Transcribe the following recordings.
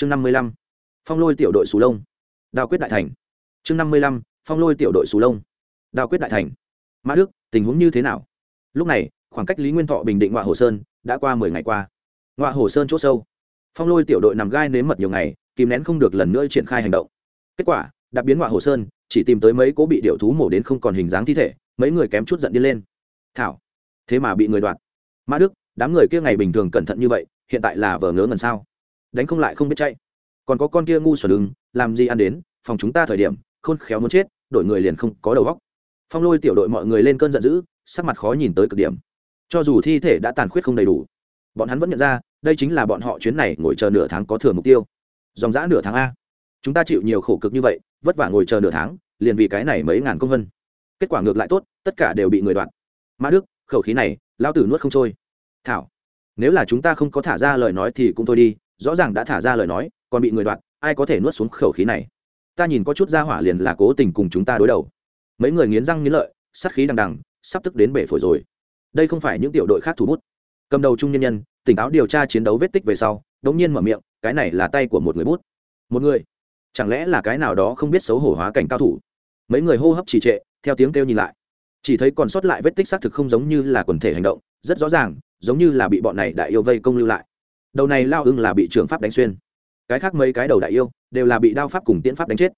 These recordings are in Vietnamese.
chương năm mươi lăm, phong lôi tiểu đội sù lông. Đào quyết đại thành. Chương năm mươi lăm, phong lôi tiểu đội sù lông. Đào quyết đại thành. Mã đức, tình huống như thế nào? Lúc này, khoảng cách lý nguyên thọ bình định ngoại hồ sơn đã qua mười ngày qua. Ngoại hồ sơn c h ỗ sâu. Phong lôi tiểu đội nằm gai nếm mật nhiều ngày, kìm nén không được lần nữa triển khai hành động. Kết quả, đặc biến ngoại hồ sơn, chỉ tìm tới mấy cố bị điệu thú mổ đến không còn hình dáng thi thể, mấy người kém chút giận đi lên. Thảo, thế mà bị người đoạt. Mã đức, đám người kia ngày bình thường cẩn thận như vậy, hiện tại là vờ ngớ ngần sao? Đánh không lại không biết chạy. Còn có con kia ngu xuẩn ứng làm gì ăn đến, phòng chúng ta thời điểm, khôn khéo muốn chết đội người liền không có đầu góc phong lôi tiểu đội mọi người lên cơn giận dữ, sắc mặt khó nhìn tới cực điểm. Cho dù thi thể đã tàn khuyết không đầy đủ, bọn hắn vẫn nhận ra, đây chính là bọn họ chuyến này ngồi chờ nửa tháng có thừa mục tiêu. Dòng giã nửa tháng a. Chúng ta chịu nhiều khổ cực như vậy, vất vả ngồi chờ nửa tháng, liền vì cái này mấy ngàn công vân. Kết quả ngược lại tốt, tất cả đều bị người đoạn. Mã đức, khẩu khí này lao tử nuốt không trôi. Thảo, nếu là chúng ta không có thả ra lời nói thì cũng thôi đi rõ ràng đã thả ra lời nói, còn bị người đoạt, ai có thể nuốt xuống khẩu khí này? Ta nhìn có chút ra hỏa liền là cố tình cùng chúng ta đối đầu. Mấy người nghiến răng nghiến lợi sắt khí đằng đằng, sắp tức đến bể phổi rồi. Đây không phải những tiểu đội khác thủ bút. Cầm đầu trung nhân nhân, tỉnh táo điều tra chiến đấu vết tích về sau đống nhiên mở miệng, cái này là tay của một người bút. Một người? Chẳng lẽ là cái nào đó không biết xấu hổ hóa cảnh cao thủ? Mấy người hô hấp trì trệ, theo tiếng kêu nhìn lại. Chỉ thấy còn sót lại vết tích xác thực không giống như là quần thể hành động, rất rõ ràng, giống như là bị bọn này đại yêu vây công lưu lại đầu này lao ưng là bị trường pháp đánh xuyên. Cái khác mấy cái đầu đại yêu đều là bị đao pháp cùng tiễn pháp đánh chết.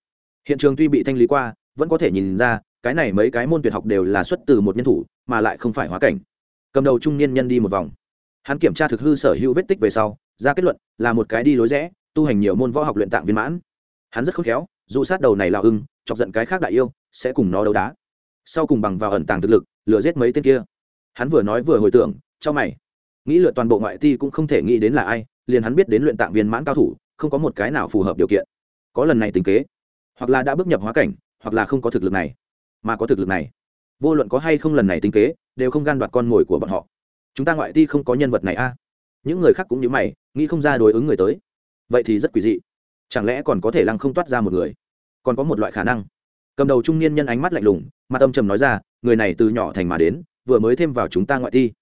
Hiện trường tuy bị thanh lý qua, vẫn có thể nhìn ra, cái này mấy cái môn tuyệt học đều là xuất từ một nhân thủ, mà lại không phải hóa cảnh. Cầm đầu trung niên nhân đi một vòng. Hắn kiểm tra thực hư sở hữu vết tích về sau, ra kết luận là một cái đi lối rẽ, tu hành nhiều môn võ học luyện tạng viên mãn. Hắn rất khôn khéo, dù sát đầu này lao ưng, chọc giận cái khác đại yêu, sẽ cùng nó đấu đá. Sau cùng bằng vào ẩn tàng thực lực, lừa giết mấy tên kia. Hắn vừa nói vừa hồi tưởng, cho mày nghĩ lượt toàn bộ ngoại ti cũng không thể nghĩ đến là ai, liền hắn biết đến luyện tạng viên mãn cao thủ, không có một cái nào phù hợp điều kiện. Có lần này tình kế, hoặc là đã bước nhập hóa cảnh, hoặc là không có thực lực này. Mà có thực lực này, vô luận có hay không lần này tình kế, đều không gan đoạt con mồi của bọn họ. Chúng ta ngoại ti không có nhân vật này a. Những người khác cũng như mày, nghĩ không ra đối ứng người tới. Vậy thì rất quỷ dị. Chẳng lẽ còn có thể lăng không toát ra một người? Còn có một loại khả năng. Cầm đầu trung niên nhân ánh mắt lạnh lùng, mặt âm trầm nói ra, người này từ nhỏ thành mà đến, vừa mới thêm vào chúng ta ngoại thi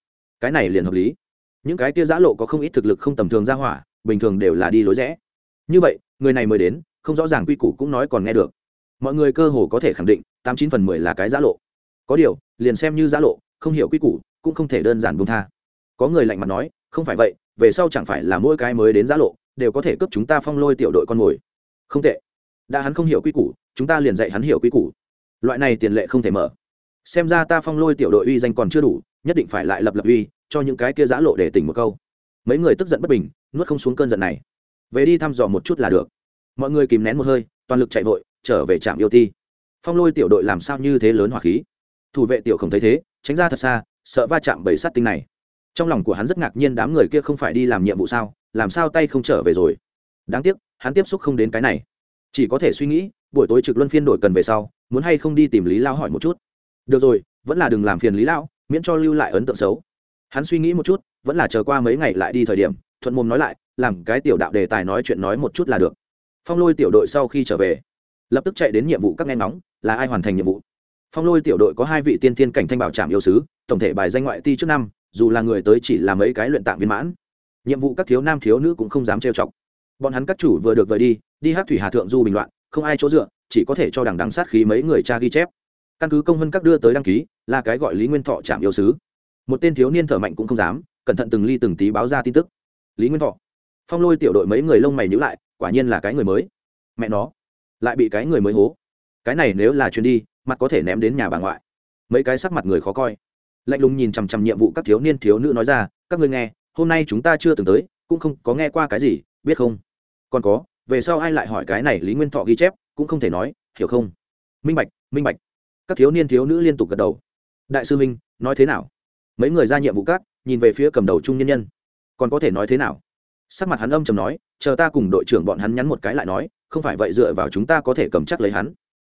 cái này liền hợp lý những cái kia giã lộ có không ít thực lực không tầm thường ra hỏa, bình thường đều là đi lối rẽ. Như vậy, người này mới đến, không rõ ràng quy củ cũng nói còn nghe được. Mọi người cơ hồ có thể khẳng định, tám chín phần mười là cái giã lộ. Có điều, liền xem như giã lộ, không hiểu quy củ, cũng không thể đơn giản buông tha. Có người lạnh mặt nói, không phải vậy, về sau chẳng phải là mỗi cái mới đến giã lộ, đều có thể cướp chúng ta phong lôi tiểu đội con mồi. Không tệ. Đã hắn không hiểu quy củ, chúng ta liền dạy hắn hiểu quy củ. Loại này tiền lệ không thể mở. Xem ra ta phong lôi tiểu đội uy danh còn chưa đủ, nhất định phải lại lập lập uy cho những cái kia giã lộ để tỉnh một câu. Mấy người tức giận bất bình, nuốt không xuống cơn giận này. Về đi thăm dò một chút là được. Mọi người kìm nén một hơi, toàn lực chạy vội, trở về trạm yêu ti. Phong lôi tiểu đội làm sao như thế lớn hỏa khí? Thủ vệ tiểu không thấy thế, tránh ra thật xa, sợ va chạm bầy sắt tinh này. Trong lòng của hắn rất ngạc nhiên đám người kia không phải đi làm nhiệm vụ sao, làm sao tay không trở về rồi? Đáng tiếc, hắn tiếp xúc không đến cái này. Chỉ có thể suy nghĩ, buổi tối trực luân phiên đổi cần về sau, muốn hay không đi tìm lý lao hỏi một chút. Được rồi, vẫn là đừng làm phiền lý lão, miễn cho lưu lại ấn tượng xấu hắn suy nghĩ một chút, vẫn là chờ qua mấy ngày lại đi thời điểm, thuận mồm nói lại, làm cái tiểu đạo đề tài nói chuyện nói một chút là được. Phong lôi tiểu đội sau khi trở về, lập tức chạy đến nhiệm vụ các nghe nóng là ai hoàn thành nhiệm vụ? Phong lôi tiểu đội có hai vị tiên thiên cảnh thanh bảo trạm yêu sứ, tổng thể bài danh ngoại ti trước năm, dù là người tới chỉ là mấy cái luyện tạng viên mãn. Nhiệm vụ các thiếu nam thiếu nữ cũng không dám trêu chọc. Bọn hắn các chủ vừa được vời đi đi hát thủy hà thượng du bình loạn, không ai chỗ dựa, chỉ có thể cho đằng đằng sát khí mấy người cha ghi chép. Căn cứ công vân các đưa tới đăng ký, là cái gọi lý nguyên thọ trạm yêu sứ một tên thiếu niên thở mạnh cũng không dám, cẩn thận từng ly từng tí báo ra tin tức. Lý nguyên thọ. Phong lôi tiểu đội mấy người lông mày nhữ lại, quả nhiên là cái người mới. Mẹ nó, lại bị cái người mới hố. Cái này nếu là chuyến đi, mặt có thể ném đến nhà bà ngoại. Mấy cái sắc mặt người khó coi. Lạnh lùng nhìn chằm chằm nhiệm vụ các thiếu niên thiếu nữ nói ra, các ngươi nghe, hôm nay chúng ta chưa từng tới, cũng không có nghe qua cái gì, biết không? Còn có, về sau ai lại hỏi cái này? Lý nguyên thọ ghi chép, cũng không thể nói, hiểu không? Minh bạch minh bạch. Các thiếu niên thiếu nữ liên tục gật đầu. Đại sư minh, nói thế nào? Mấy người ra nhiệm vụ các, nhìn về phía cầm đầu trung nhân nhân. Còn có thể nói thế nào? Sắc mặt hắn âm chầm nói, chờ ta cùng đội trưởng bọn hắn nhắn một cái lại nói, không phải vậy dựa vào chúng ta có thể cầm chắc lấy hắn.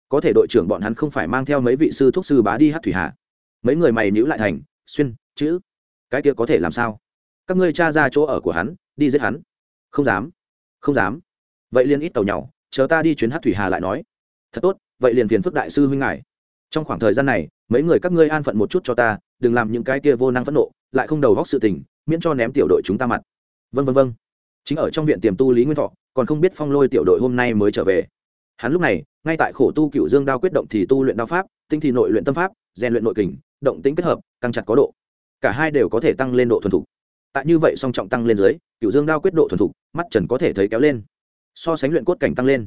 Có thể đội trưởng bọn hắn không phải mang theo mấy vị sư thuốc sư bá đi hát thủy hạ. Mấy người mày níu lại thành, xuyên, chữ. Cái kia có thể làm sao? Các ngươi cha ra chỗ ở của hắn, đi giết hắn. Không dám. Không dám. Vậy liền ít tàu nhau chờ ta đi chuyến hát thủy hà lại nói. Thật tốt, vậy liền phiền phức đại sư huynh ngài. Trong khoảng thời gian này mấy người các ngươi an phận một chút cho ta, đừng làm những cái kia vô năng phẫn nộ, lại không đầu góc sự tình, miễn cho ném tiểu đội chúng ta mặt. Vân vân vân chính ở trong viện tiềm tu lý nguyên thọ, còn không biết phong lôi tiểu đội hôm nay mới trở về. Hắn lúc này, ngay tại khổ tu cựu dương đao quyết động thì tu luyện đao pháp, tinh thì nội luyện tâm pháp, rèn luyện nội kình, động tính kết hợp, căng chặt có độ. Cả hai đều có thể tăng lên độ thuần thục. Tại như vậy song trọng tăng lên dưới cựu dương đao quyết độ thuần thục, mắt trần có thể thấy kéo lên. So sánh luyện cốt cảnh tăng lên.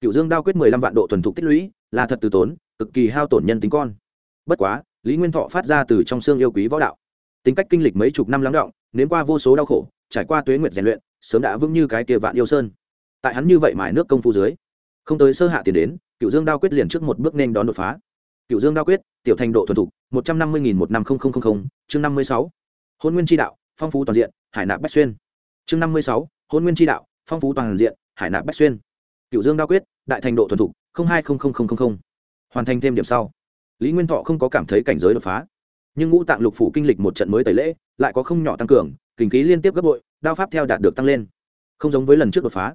Cựu dương đao quyết mười lăm vạn độ thuần thục tích lũy, là thật từ tốn, cực kỳ hao tổn nhân tính con bất quá, lý nguyên thọ phát ra từ trong xương yêu quý võ đạo. Tính cách kinh lịch mấy chục năm lắng động, nếm qua vô số đau khổ, trải qua tuế nguyện rèn luyện, sớm đã vững như cái kia vạn yêu sơn. Tại hắn như vậy mài nước công phu dưới, không tới sơ hạ tiền đến, cựu dương đao quyết liền trước một bước nên đón đột phá. Cựu dương đao quyết, tiểu thành độ thuần thục, một trăm năm mươi nghìn một năm nghìn chương năm mươi sáu. Hôn nguyên tri đạo, phong phú toàn diện, hải nạp bách xuyên. Chương năm mươi sáu, hôn nguyên tri đạo, phong phú toàn diện, hải nạp bách xuyên. Cựu dương đao quyết, đại thành độ thuần thục hai hoàn thành thêm điểm sau lý nguyên thọ không có cảm thấy cảnh giới đột phá. Nhưng ngũ tạng lục phủ kinh lịch một trận mới tẩy lễ, lại có không nhỏ tăng cường, kinh khí liên tiếp gấp bội, đao pháp theo đạt được tăng lên. Không giống với lần trước đột phá.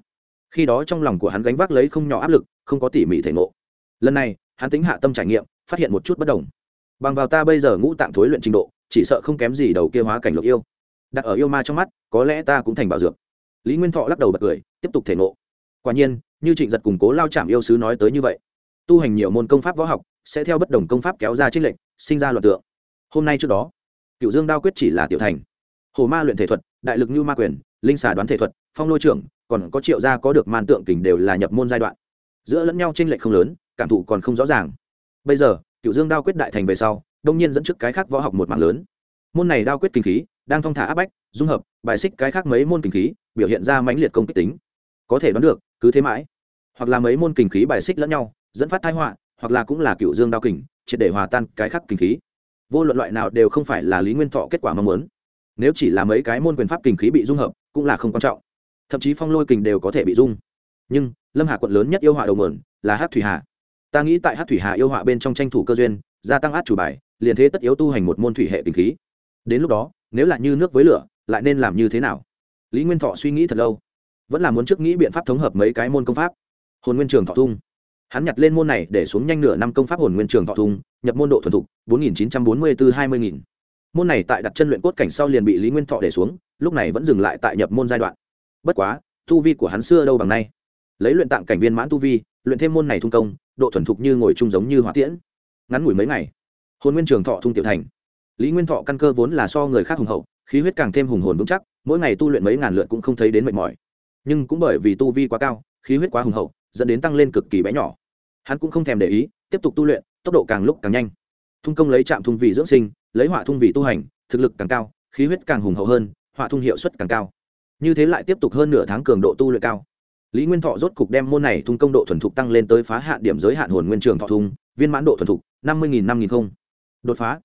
Khi đó trong lòng của hắn gánh vác lấy không nhỏ áp lực, không có tỉ mỉ thể ngộ. Lần này, hắn tính hạ tâm trải nghiệm, phát hiện một chút bất đồng. Bằng vào ta bây giờ ngũ tạng thối luyện trình độ, chỉ sợ không kém gì đầu kia hóa cảnh lục yêu. Đặt ở yêu ma trong mắt, có lẽ ta cũng thành bảo dược. Lý nguyên thọ lắc đầu bật cười, tiếp tục thể ngộ. Quả nhiên, như trịnh giật củng cố lao chạm yêu sứ nói tới như vậy. Tu hành nhiều môn công pháp võ học sẽ theo bất đồng công pháp kéo ra trích lệnh, sinh ra loạt tượng. Hôm nay trước đó cựu dương đao quyết chỉ là tiểu thành. Hồ ma luyện thể thuật, đại lực như ma quyền, linh xà đoán thể thuật, phong lôi trưởng, còn có triệu gia có được man tượng kình đều là nhập môn giai đoạn. Giữa lẫn nhau tranh lệch không lớn, cảm thụ còn không rõ ràng. Bây giờ cựu dương đao quyết đại thành về sau, đông nhiên dẫn trước cái khác võ học một mạng lớn. Môn này đao quyết kinh khí, đang thong thả áp bách, dung hợp, bài xích cái khác mấy môn kinh khí, biểu hiện ra mãnh liệt công kích tính. Có thể đoán được, cứ thế mãi. Hoặc là mấy môn kinh khí bài xích lẫn nhau, dẫn phát thái họa hoặc là cũng là cựu dương đao kình, triệt để hòa tan cái khắc kinh khí. Vô luận loại nào đều không phải là lý nguyên thọ kết quả mong muốn. Nếu chỉ là mấy cái môn quyền pháp kinh khí bị dung hợp, cũng là không quan trọng. Thậm chí phong lôi kình đều có thể bị dung. Nhưng, lâm hà quận lớn nhất yêu họa đầu mượn là hát thủy hà. Ta nghĩ tại hát thủy hà yêu họa bên trong tranh thủ cơ duyên, gia tăng át chủ bài, liền thế tất yếu tu hành một môn thủy hệ kinh khí. Đến lúc đó, nếu là như nước với lửa, lại nên làm như thế nào? Lý nguyên thọ suy nghĩ thật lâu. Vẫn là muốn trước nghĩ biện pháp thống hợp mấy cái môn công pháp. Hồn nguyên trường thọ thung hắn nhặt lên môn này để xuống nhanh nửa năm công pháp hồn nguyên trường thọ thung, nhập môn độ thuần thục, bốn nghìn chín trăm bốn mươi bốn hai mươi nghìn. Môn này tại đặt chân luyện cốt cảnh sau liền bị lý nguyên thọ để xuống, lúc này vẫn dừng lại tại nhập môn giai đoạn. Bất quá, tu vi của hắn xưa đâu bằng nay. Lấy luyện tạng cảnh viên mãn tu vi, luyện thêm môn này thung công, độ thuần thục như ngồi chung giống như hỏa tiễn. Ngắn ngủi mấy ngày, hồn nguyên trường thọ thung tiểu thành. Lý nguyên thọ căn cơ vốn là so người khác hùng hậu, khí huyết càng thêm hùng hồn vững chắc, mỗi ngày tu luyện mấy ngàn lượt cũng không thấy đến mệt mỏi. Nhưng cũng bởi vì tu vi quá cao, khí huyết quá hùng hậu, dẫn đến tăng lên cực kỳ bé nhỏ hắn cũng không thèm để ý, tiếp tục tu luyện, tốc độ càng lúc càng nhanh. Thung công lấy trạm thung vị dưỡng sinh, lấy hỏa thung vị tu hành, thực lực càng cao, khí huyết càng hùng hậu hơn, hỏa thung hiệu suất càng cao. Như thế lại tiếp tục hơn nửa tháng cường độ tu luyện cao. Lý nguyên thọ rốt cục đem môn này thung công độ thuần thục tăng lên tới phá hạn điểm giới hạn hồn nguyên trường thọ thung, viên mãn độ thuần thục, năm mươi năm nghìn không. Đột phá.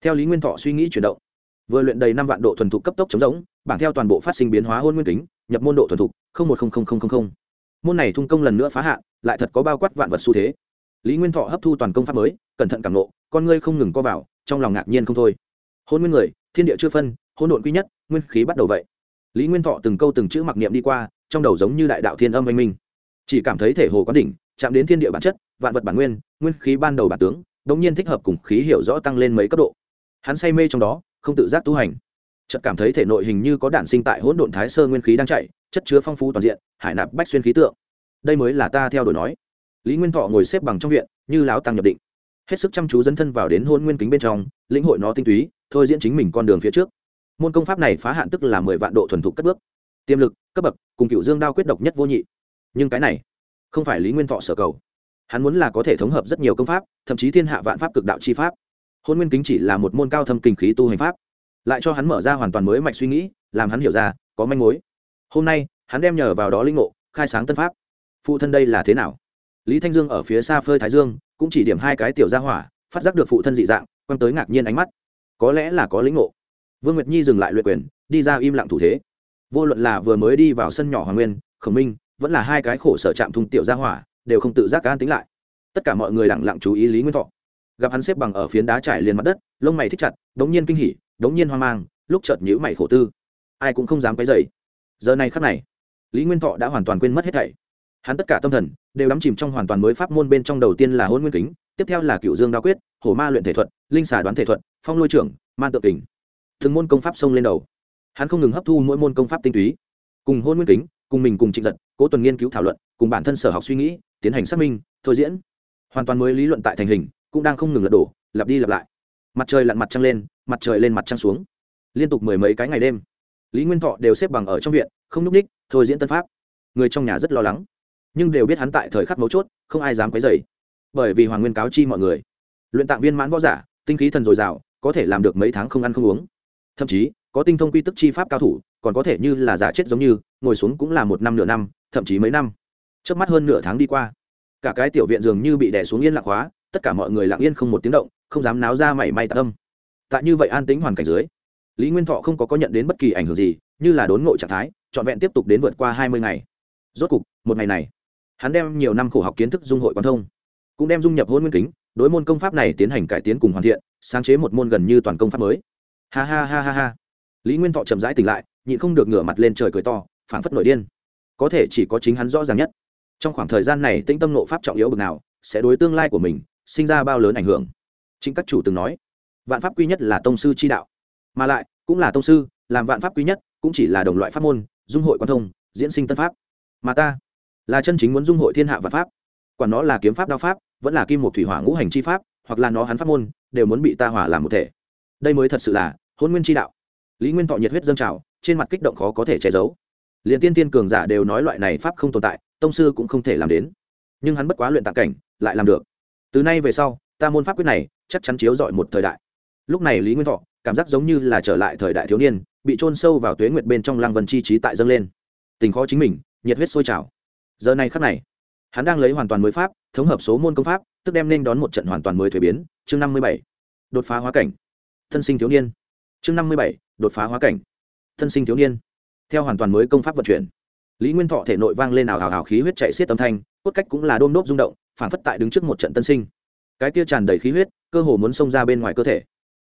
Theo lý nguyên thọ suy nghĩ chuyển động, vừa luyện đầy năm vạn độ thuần thục cấp tốc chống giống, bảng theo toàn bộ phát sinh biến hóa hôn nguyên kính, nhập môn độ thuần thục một môn này thung công lần nữa phá hạn lại thật có bao quát vạn vật xu thế. Lý nguyên thọ hấp thu toàn công pháp mới, cẩn thận cảm nộ con ngươi không ngừng co vào, trong lòng ngạc nhiên không thôi. Hôn nguyên người, thiên địa chưa phân hôn độn quy nhất, nguyên khí bắt đầu vậy. Lý nguyên thọ từng câu từng chữ mặc niệm đi qua, trong đầu giống như đại đạo thiên âm anh minh. Chỉ cảm thấy thể hồ có đỉnh, chạm đến thiên địa bản chất, vạn vật bản nguyên nguyên khí ban đầu bản tướng đ ỗ n g nhiên thích hợp cùng khí hiểu rõ tăng lên mấy cấp độ. Hắn say mê trong đó, không tự giác tu hành. Chợt cảm thấy thể nội hình như có đản sinh tại hỗn độn thái sơ nguyên khí đang chạy, chất chứa phong phú toàn diện, hải nạp bách xuyên khí tượng đây mới là ta theo đuổi nói. Lý nguyên thọ ngồi xếp bằng trong viện, như láo tăng nhập định. Hết sức chăm chú dấn thân vào đến hôn nguyên kính bên trong, lĩnh hội nó tinh túy, thôi diễn chính mình con đường phía trước. Môn công pháp này phá hạn tức là mười vạn độ thuần thục cất bước. Tiềm lực, cấp bậc, cùng cựu dương đao quyết độc nhất vô nhị. Nhưng cái này, không phải lý nguyên thọ sở cầu. Hắn muốn là có thể thống hợp rất nhiều công pháp, thậm chí thiên hạ vạn pháp cực đạo chi pháp. Hôn nguyên kính chỉ là một môn cao thâm kinh khí tu hành pháp. Lại cho hắn mở ra hoàn toàn mới mạch suy nghĩ, làm hắn hiểu ra, có manh mối. Hôm nay, hắn đem nhờ vào đó linh ngộ, khai sáng tân pháp phụ thân đây là thế nào? Lý thanh dương ở phía xa phơi thái dương, cũng chỉ điểm hai cái tiểu ra hỏa, phát giác được phụ thân dị dạng, quăng tới ngạc nhiên ánh mắt. Có lẽ là có lĩnh ngộ. Vương nguyệt nhi dừng lại luyện quyền, đi ra im lặng thủ thế. Vô luận là vừa mới đi vào sân nhỏ hoàng nguyên, khổng minh, vẫn là hai cái khổ sở chạm thùng tiểu ra hỏa, đều không tự giác an tính lại. Tất cả mọi người lặng lặng chú ý lý nguyên thọ. Gặp hắn xếp bằng ở phiến đá trải liền mặt đất, lông mày thích chặt, đống nhiên kinh hỉ, đống nhiên hoang mang, lúc chợt nhữ mày khổ tư. Ai cũng không dám cái dày giờ này khắc này, lý nguyên thọ đã hoàn toàn quên mất hết thảy hắn tất cả tâm thần đều đắm chìm trong hoàn toàn mới pháp môn bên trong đầu tiên là hôn nguyên kính, tiếp theo là cựu dương đa quyết, hổ ma luyện thể thuật, linh xà đoán thể thuật, phong lôi trưởng, man tự kình. Từng môn công pháp xông lên đầu. Hắn không ngừng hấp thu mỗi môn công pháp tinh túy. Cùng hôn nguyên kính, cùng mình cùng trịnh giật, cố tuần nghiên cứu thảo luận, cùng bản thân sở học suy nghĩ, tiến hành xác minh, thôi diễn. Hoàn toàn mới lý luận tại thành hình, cũng đang không ngừng lật đổ, lặp đi lặp lại. Mặt trời lặn mặt trăng lên, mặt trời lên mặt trăng xuống. Liên tục mười mấy cái ngày đêm, lý nguyên thọ đều xếp bằng ở trong viện, không nhúc ních, thôi diễn tân pháp. Người trong nhà rất lo lắng nhưng đều biết hắn tại thời khắc mấu chốt, không ai dám quấy dày bởi vì hoàng nguyên cáo chi mọi người. Luyện tạng viên mãn võ giả, tinh khí thần dồi dào, có thể làm được mấy tháng không ăn không uống. Thậm chí, có tinh thông quy tức chi pháp cao thủ, còn có thể như là giả chết giống như, ngồi xuống cũng là một năm nửa năm, thậm chí mấy năm. Trước mắt hơn nửa tháng đi qua, cả cái tiểu viện dường như bị đè xuống yên lặng hóa, tất cả mọi người lặng yên không một tiếng động, không dám náo ra mảy may tạ tâm. Tại như vậy an tính hoàn cảnh dưới, lý nguyên thọ không có có nhận đến bất kỳ ảnh hưởng gì, như là đốn ngộ trạng thái, trọn vẹn tiếp tục đến vượt qua hai mươi ngày. Rốt cục, một ngày này hắn đem nhiều năm khổ học kiến thức dung hội quan thông, cũng đem dung nhập hôn nguyên kính, đối môn công pháp này tiến hành cải tiến cùng hoàn thiện, sáng chế một môn gần như toàn công pháp mới. Ha ha ha ha ha. Lý nguyên thọ chậm rãi tỉnh lại, nhịn không được ngửa mặt lên trời cười to, phảng phất nội điên. Có thể chỉ có chính hắn rõ ràng nhất. Trong khoảng thời gian này, tĩnh tâm nộ pháp trọng yếu bực nào, sẽ đối tương lai của mình sinh ra bao lớn ảnh hưởng? Chính các chủ từng nói, vạn pháp quy nhất là tông sư chi đạo. Mà lại, cũng là tông sư, làm vạn pháp quy nhất, cũng chỉ là đồng loại pháp môn, dung hội quan thông, diễn sinh tân pháp. Mà ta là chân chính muốn dung hội thiên hạ và pháp. Quản nó là kiếm pháp đao pháp, vẫn là kim một thủy hỏa ngũ hành chi pháp, hoặc là nó hắn pháp môn, đều muốn bị ta hỏa làm một thể. Đây mới thật sự là hôn nguyên chi đạo. Lý nguyên thọ nhiệt huyết dâng trào, trên mặt kích động khó có thể che giấu. Liền tiên tiên cường giả đều nói loại này pháp không tồn tại, tông sư cũng không thể làm đến. Nhưng hắn bất quá luyện tạng cảnh, lại làm được. Từ nay về sau, ta môn pháp quyết này chắc chắn chiếu dọi một thời đại. Lúc này lý nguyên thọ, cảm giác giống như là trở lại thời đại thiếu niên, bị trôn sâu vào tuế nguyệt bên trong lăng vân chi trí tại dâng lên. Tình khó chính mình, nhiệt huyết sôi trào giờ này khắc này, hắn đang lấy hoàn toàn mới pháp, thống hợp số môn công pháp, tức đem nên đón một trận hoàn toàn mới thuế biến. Chương năm mươi bảy, đột phá hóa cảnh. Thân sinh thiếu niên. Chương năm mươi bảy, đột phá hóa cảnh. Thân sinh thiếu niên. Theo hoàn toàn mới công pháp vận chuyển, lý nguyên thọ thể nội vang lên ảo hào hào khí huyết chạy xiết tâm thanh, cốt cách cũng là đôm đốp rung động phản phất tại đứng trước một trận tân sinh. Cái kia tràn đầy khí huyết, cơ hồ muốn xông ra bên ngoài cơ thể.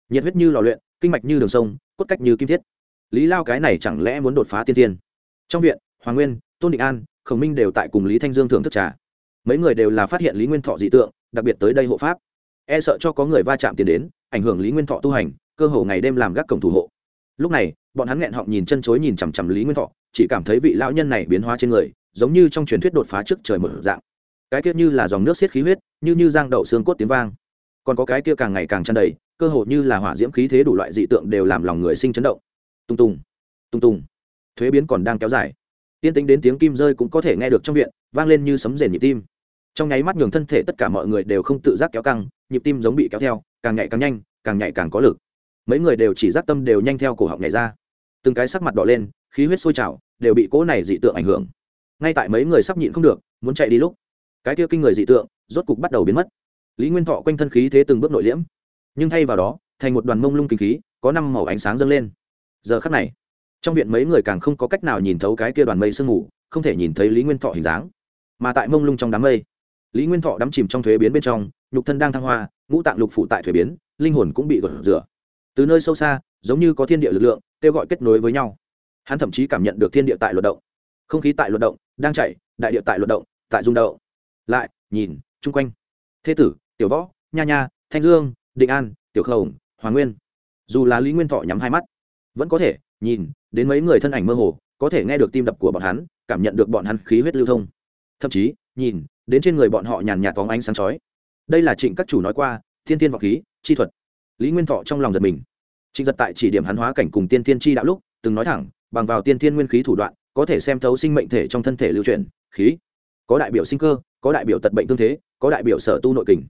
Nhiệt huyết như lò luyện, kinh mạch như đường sông, cốt cách như kim thiết. Lý lao cái này chẳng lẽ muốn đột phá tiên tiên trong viện, hoàng nguyên, tôn định an khổng minh đều tại cùng lý thanh dương thưởng thức trà. Mấy người đều là phát hiện lý nguyên thọ dị tượng, đặc biệt tới đây hộ pháp. E sợ cho có người va chạm tiền đến, ảnh hưởng lý nguyên thọ tu hành, cơ hồ ngày đêm làm gác cổng thủ hộ. Lúc này, bọn hắn nghẹn họng nhìn chân chối nhìn chằm chằm lý nguyên thọ, chỉ cảm thấy vị lão nhân này biến hóa trên người, giống như trong truyền thuyết đột phá trước trời mở dạng. Cái kia như là dòng nước xiết khí huyết, như như giang đậu xương cốt tiếng vang. Còn có cái kia càng ngày càng tràn đầy, cơ hồ như là hỏa diễm khí thế đủ loại dị tượng đều làm lòng người sinh chấn động. Tung tùng tung tùng. Thuế biến còn đang kéo dài tiên tính đến tiếng kim rơi cũng có thể nghe được trong viện, vang lên như sấm rền nhịp tim. Trong nháy mắt nhường thân thể tất cả mọi người đều không tự giác kéo căng, nhịp tim giống bị kéo theo, càng nhạy càng nhanh, càng nhạy càng có lực. Mấy người đều chỉ giác tâm đều nhanh theo cổ họng nhảy ra. Từng cái sắc mặt đỏ lên, khí huyết sôi trào, đều bị cỗ này dị tượng ảnh hưởng. Ngay tại mấy người sắp nhịn không được, muốn chạy đi lúc, cái kia kinh người dị tượng rốt cục bắt đầu biến mất. Lý nguyên thọ quanh thân khí thế từng bước nội liễm. Nhưng thay vào đó, thành một đoàn mông lung kinh khí, có năm màu ánh sáng dâng lên. Giờ khắc này trong viện mấy người càng không có cách nào nhìn thấu cái kia đoàn mây sương mù không thể nhìn thấy lý nguyên thọ hình dáng. Mà tại mông lung trong đám mây lý nguyên thọ đắm chìm trong thuế biến bên trong nhục thân đang thăng hoa ngũ tạng lục phụ tại thuế biến linh hồn cũng bị gột rửa. Từ nơi sâu xa giống như có thiên địa lực lượng kêu gọi kết nối với nhau. Hắn thậm chí cảm nhận được thiên địa tại luật động. Không khí tại luật động đang chạy đại địa tại luật động tại rung động. Lại nhìn chung quanh. Thế tử tiểu võ nha nha thanh dương định an tiểu Khổng, hoàng nguyên. Dù là lý nguyên thọ nhắm hai mắt vẫn có thể nhìn đến mấy người thân ảnh mơ hồ, có thể nghe được tim đập của bọn hắn, cảm nhận được bọn hắn khí huyết lưu thông. Thậm chí, nhìn, đến trên người bọn họ nhàn nhạt phóng ánh sáng chói. Đây là trịnh các chủ nói qua, thiên tiên vọng khí, chi thuật. Lý nguyên thọ trong lòng giật mình. Trịnh giật tại chỉ điểm hắn hóa cảnh cùng tiên tiên chi đạo lúc, từng nói thẳng, bằng vào tiên tiên nguyên khí thủ đoạn, có thể xem thấu sinh mệnh thể trong thân thể lưu truyền khí. Có đại biểu sinh cơ, có đại biểu tật bệnh tương thế, có đại biểu sở tu nội kình.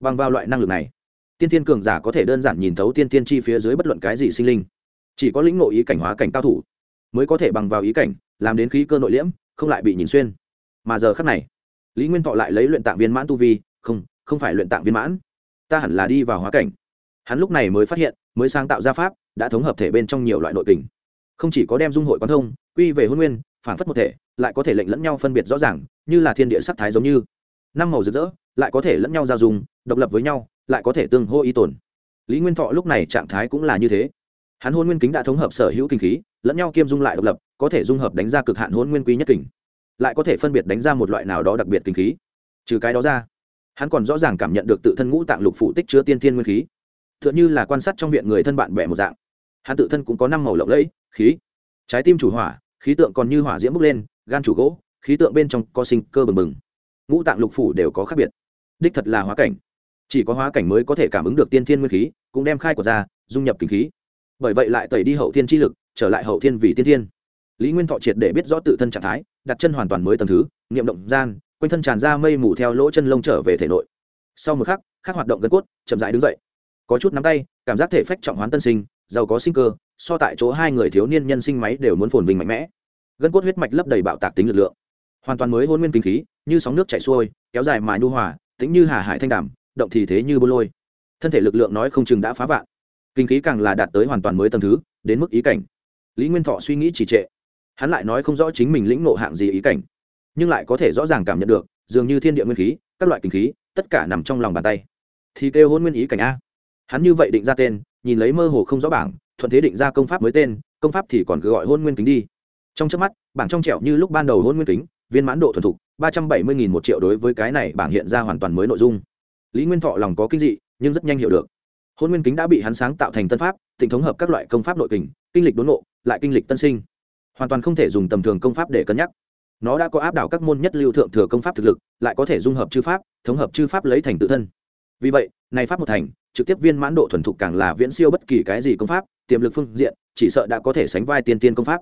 Bằng vào loại năng lực này, tiên tiên cường giả có thể đơn giản nhìn thấu tiên tiên chi phía dưới bất luận cái gì sinh linh chỉ có lĩnh ngộ ý cảnh hóa cảnh cao thủ mới có thể bằng vào ý cảnh, làm đến khí cơ nội liễm, không lại bị nhìn xuyên. Mà giờ khắc này, lý nguyên thọ lại lấy luyện tạng viên mãn tu vi, không không phải luyện tạng viên mãn. Ta hẳn là đi vào hóa cảnh. Hắn lúc này mới phát hiện, mới sáng tạo ra pháp, đã thống hợp thể bên trong nhiều loại nội tình. Không chỉ có đem dung hội quan thông, quy về hôn nguyên, phản phất một thể, lại có thể lệnh lẫn nhau phân biệt rõ ràng, như là thiên địa sắc thái giống như. Năm màu rực rỡ, lại có thể lẫn nhau giao dùng độc lập với nhau, lại có thể tương hô y tồn. Lý nguyên thọ lúc này trạng thái cũng là như thế hắn hôn nguyên kính đã thống hợp sở hữu kinh khí, lẫn nhau kiêm dung lại độc lập, có thể dung hợp đánh ra cực hạn hôn nguyên quý nhất kình. Lại có thể phân biệt đánh ra một loại nào đó đặc biệt kinh khí. Trừ cái đó ra, hắn còn rõ ràng cảm nhận được tự thân ngũ tạng lục phủ tích chứa tiên thiên nguyên khí. T h ư ợ n h ư là quan sát trong viện người thân bạn bè một dạng. Hắn tự thân cũng có năm màu lộng lẫy, khí. Trái tim chủ hỏa, khí tượng còn như hỏa diễm bốc lên, gan chủ gỗ, khí tượng bên trong có sinh cơ bừng bừng. Ngũ tạng lục phủ đều có khác biệt. Đích thật là hóa cảnh. Chỉ có hóa cảnh mới có thể cảm ứng được tiên thiên nguyên khí, cũng đem khai của ra, dung nhập kinh khí bởi vậy lại tẩy đi hậu thiên chi lực, trở lại hậu thiên vì tiên thiên. Lý nguyên thọ triệt để biết rõ tự thân trạng thái, đặt chân hoàn toàn mới tầng thứ nghiệm động gian, quanh thân tràn ra mây mù theo lỗ chân lông trở về thể nội. Sau một khắc khắc hoạt động gân cốt, chậm rãi đứng dậy. Có chút nắm tay, cảm giác thể phách trọng hoán tân sinh, giàu có sinh cơ, so tại chỗ hai người thiếu niên nhân sinh máy đều muốn phồn vinh mạnh mẽ. Gân cốt huyết mạch lấp đầy bạo tạc tính lực lượng. Hoàn toàn mới hôn nguyên kinh khí, như sóng nước chảy xuôi, kéo dài mà nhu hòa, tính như hà hải thanh đàm động thì thế như bô lôi. Thân thể lực lượng nói không chừng đã phá vạn kinh khí càng là đạt tới hoàn toàn mới tầng thứ, đến mức ý cảnh. Lý nguyên thọ suy nghĩ trì trệ. Hắn lại nói không rõ chính mình lĩnh nộ hạng gì ý cảnh, nhưng lại có thể rõ ràng cảm nhận được, dường như thiên địa nguyên khí, các loại kinh khí, tất cả nằm trong lòng bàn tay. Thì kêu hôn nguyên ý cảnh a. Hắn như vậy định ra tên, nhìn lấy mơ hồ không rõ bảng, thuận thế định ra công pháp mới tên, công pháp thì còn cứ gọi hôn nguyên kính đi. Trong trước mắt, bảng trong trẻo như lúc ban đầu hôn nguyên kính, viên mãn độ thuần thục, ba trăm bảy mươi nghìn một triệu đối với cái này bảng hiện ra hoàn toàn mới nội dung. Lý nguyên thọ lòng có kinh dị, nhưng rất nhanh hiểu được hôn nguyên kính đã bị hắn sáng tạo thành tân pháp, tỉnh thống hợp các loại công pháp nội kình, kinh lịch đốn nộ lại kinh lịch tân sinh. Hoàn toàn không thể dùng tầm thường công pháp để cân nhắc. Nó đã có áp đảo các môn nhất lưu thượng thừa công pháp thực lực, lại có thể dung hợp chư pháp, thống hợp chư pháp lấy thành tự thân. Vì vậy, này pháp một thành, trực tiếp viên mãn độ thuần thục càng là viễn siêu bất kỳ cái gì công pháp, tiềm lực phương diện, chỉ sợ đã có thể sánh vai tiên tiên công pháp.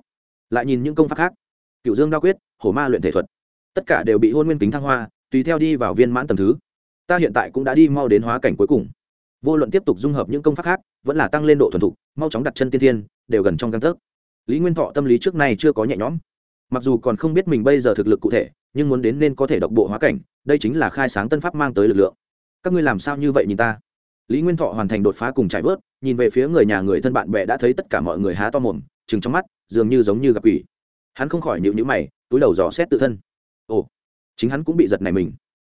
Lại nhìn những công pháp khác cựu dương đa quyết, hổ ma luyện thể thuật, tất cả đều bị hôn nguyên kính thăng hoa, tùy theo đi vào viên mãn tầm thứ. Ta hiện tại cũng đã đi mau đến hóa cảnh cuối cùng vô luận tiếp tục dung hợp những công pháp khác, vẫn là tăng lên độ thuần thục, mau chóng đặt chân tiên tiên đều gần trong căn thức lý nguyên thọ tâm lý trước nay chưa có nhẹ nhõm. Mặc dù còn không biết mình bây giờ thực lực cụ thể, nhưng muốn đến nên có thể độc bộ hóa cảnh, đây chính là khai sáng tân pháp mang tới lực lượng. Các ngươi làm sao như vậy nhìn ta? Lý nguyên thọ hoàn thành đột phá cùng trải vớt, nhìn về phía người nhà người thân bạn bè đã thấy tất cả mọi người há to mồm chừng trong mắt, dường như giống như gặp quỷ. Hắn không khỏi nhịu nhữ mày, túi đầu dò xét tự thân. Ồ, chính hắn cũng bị giật này mình.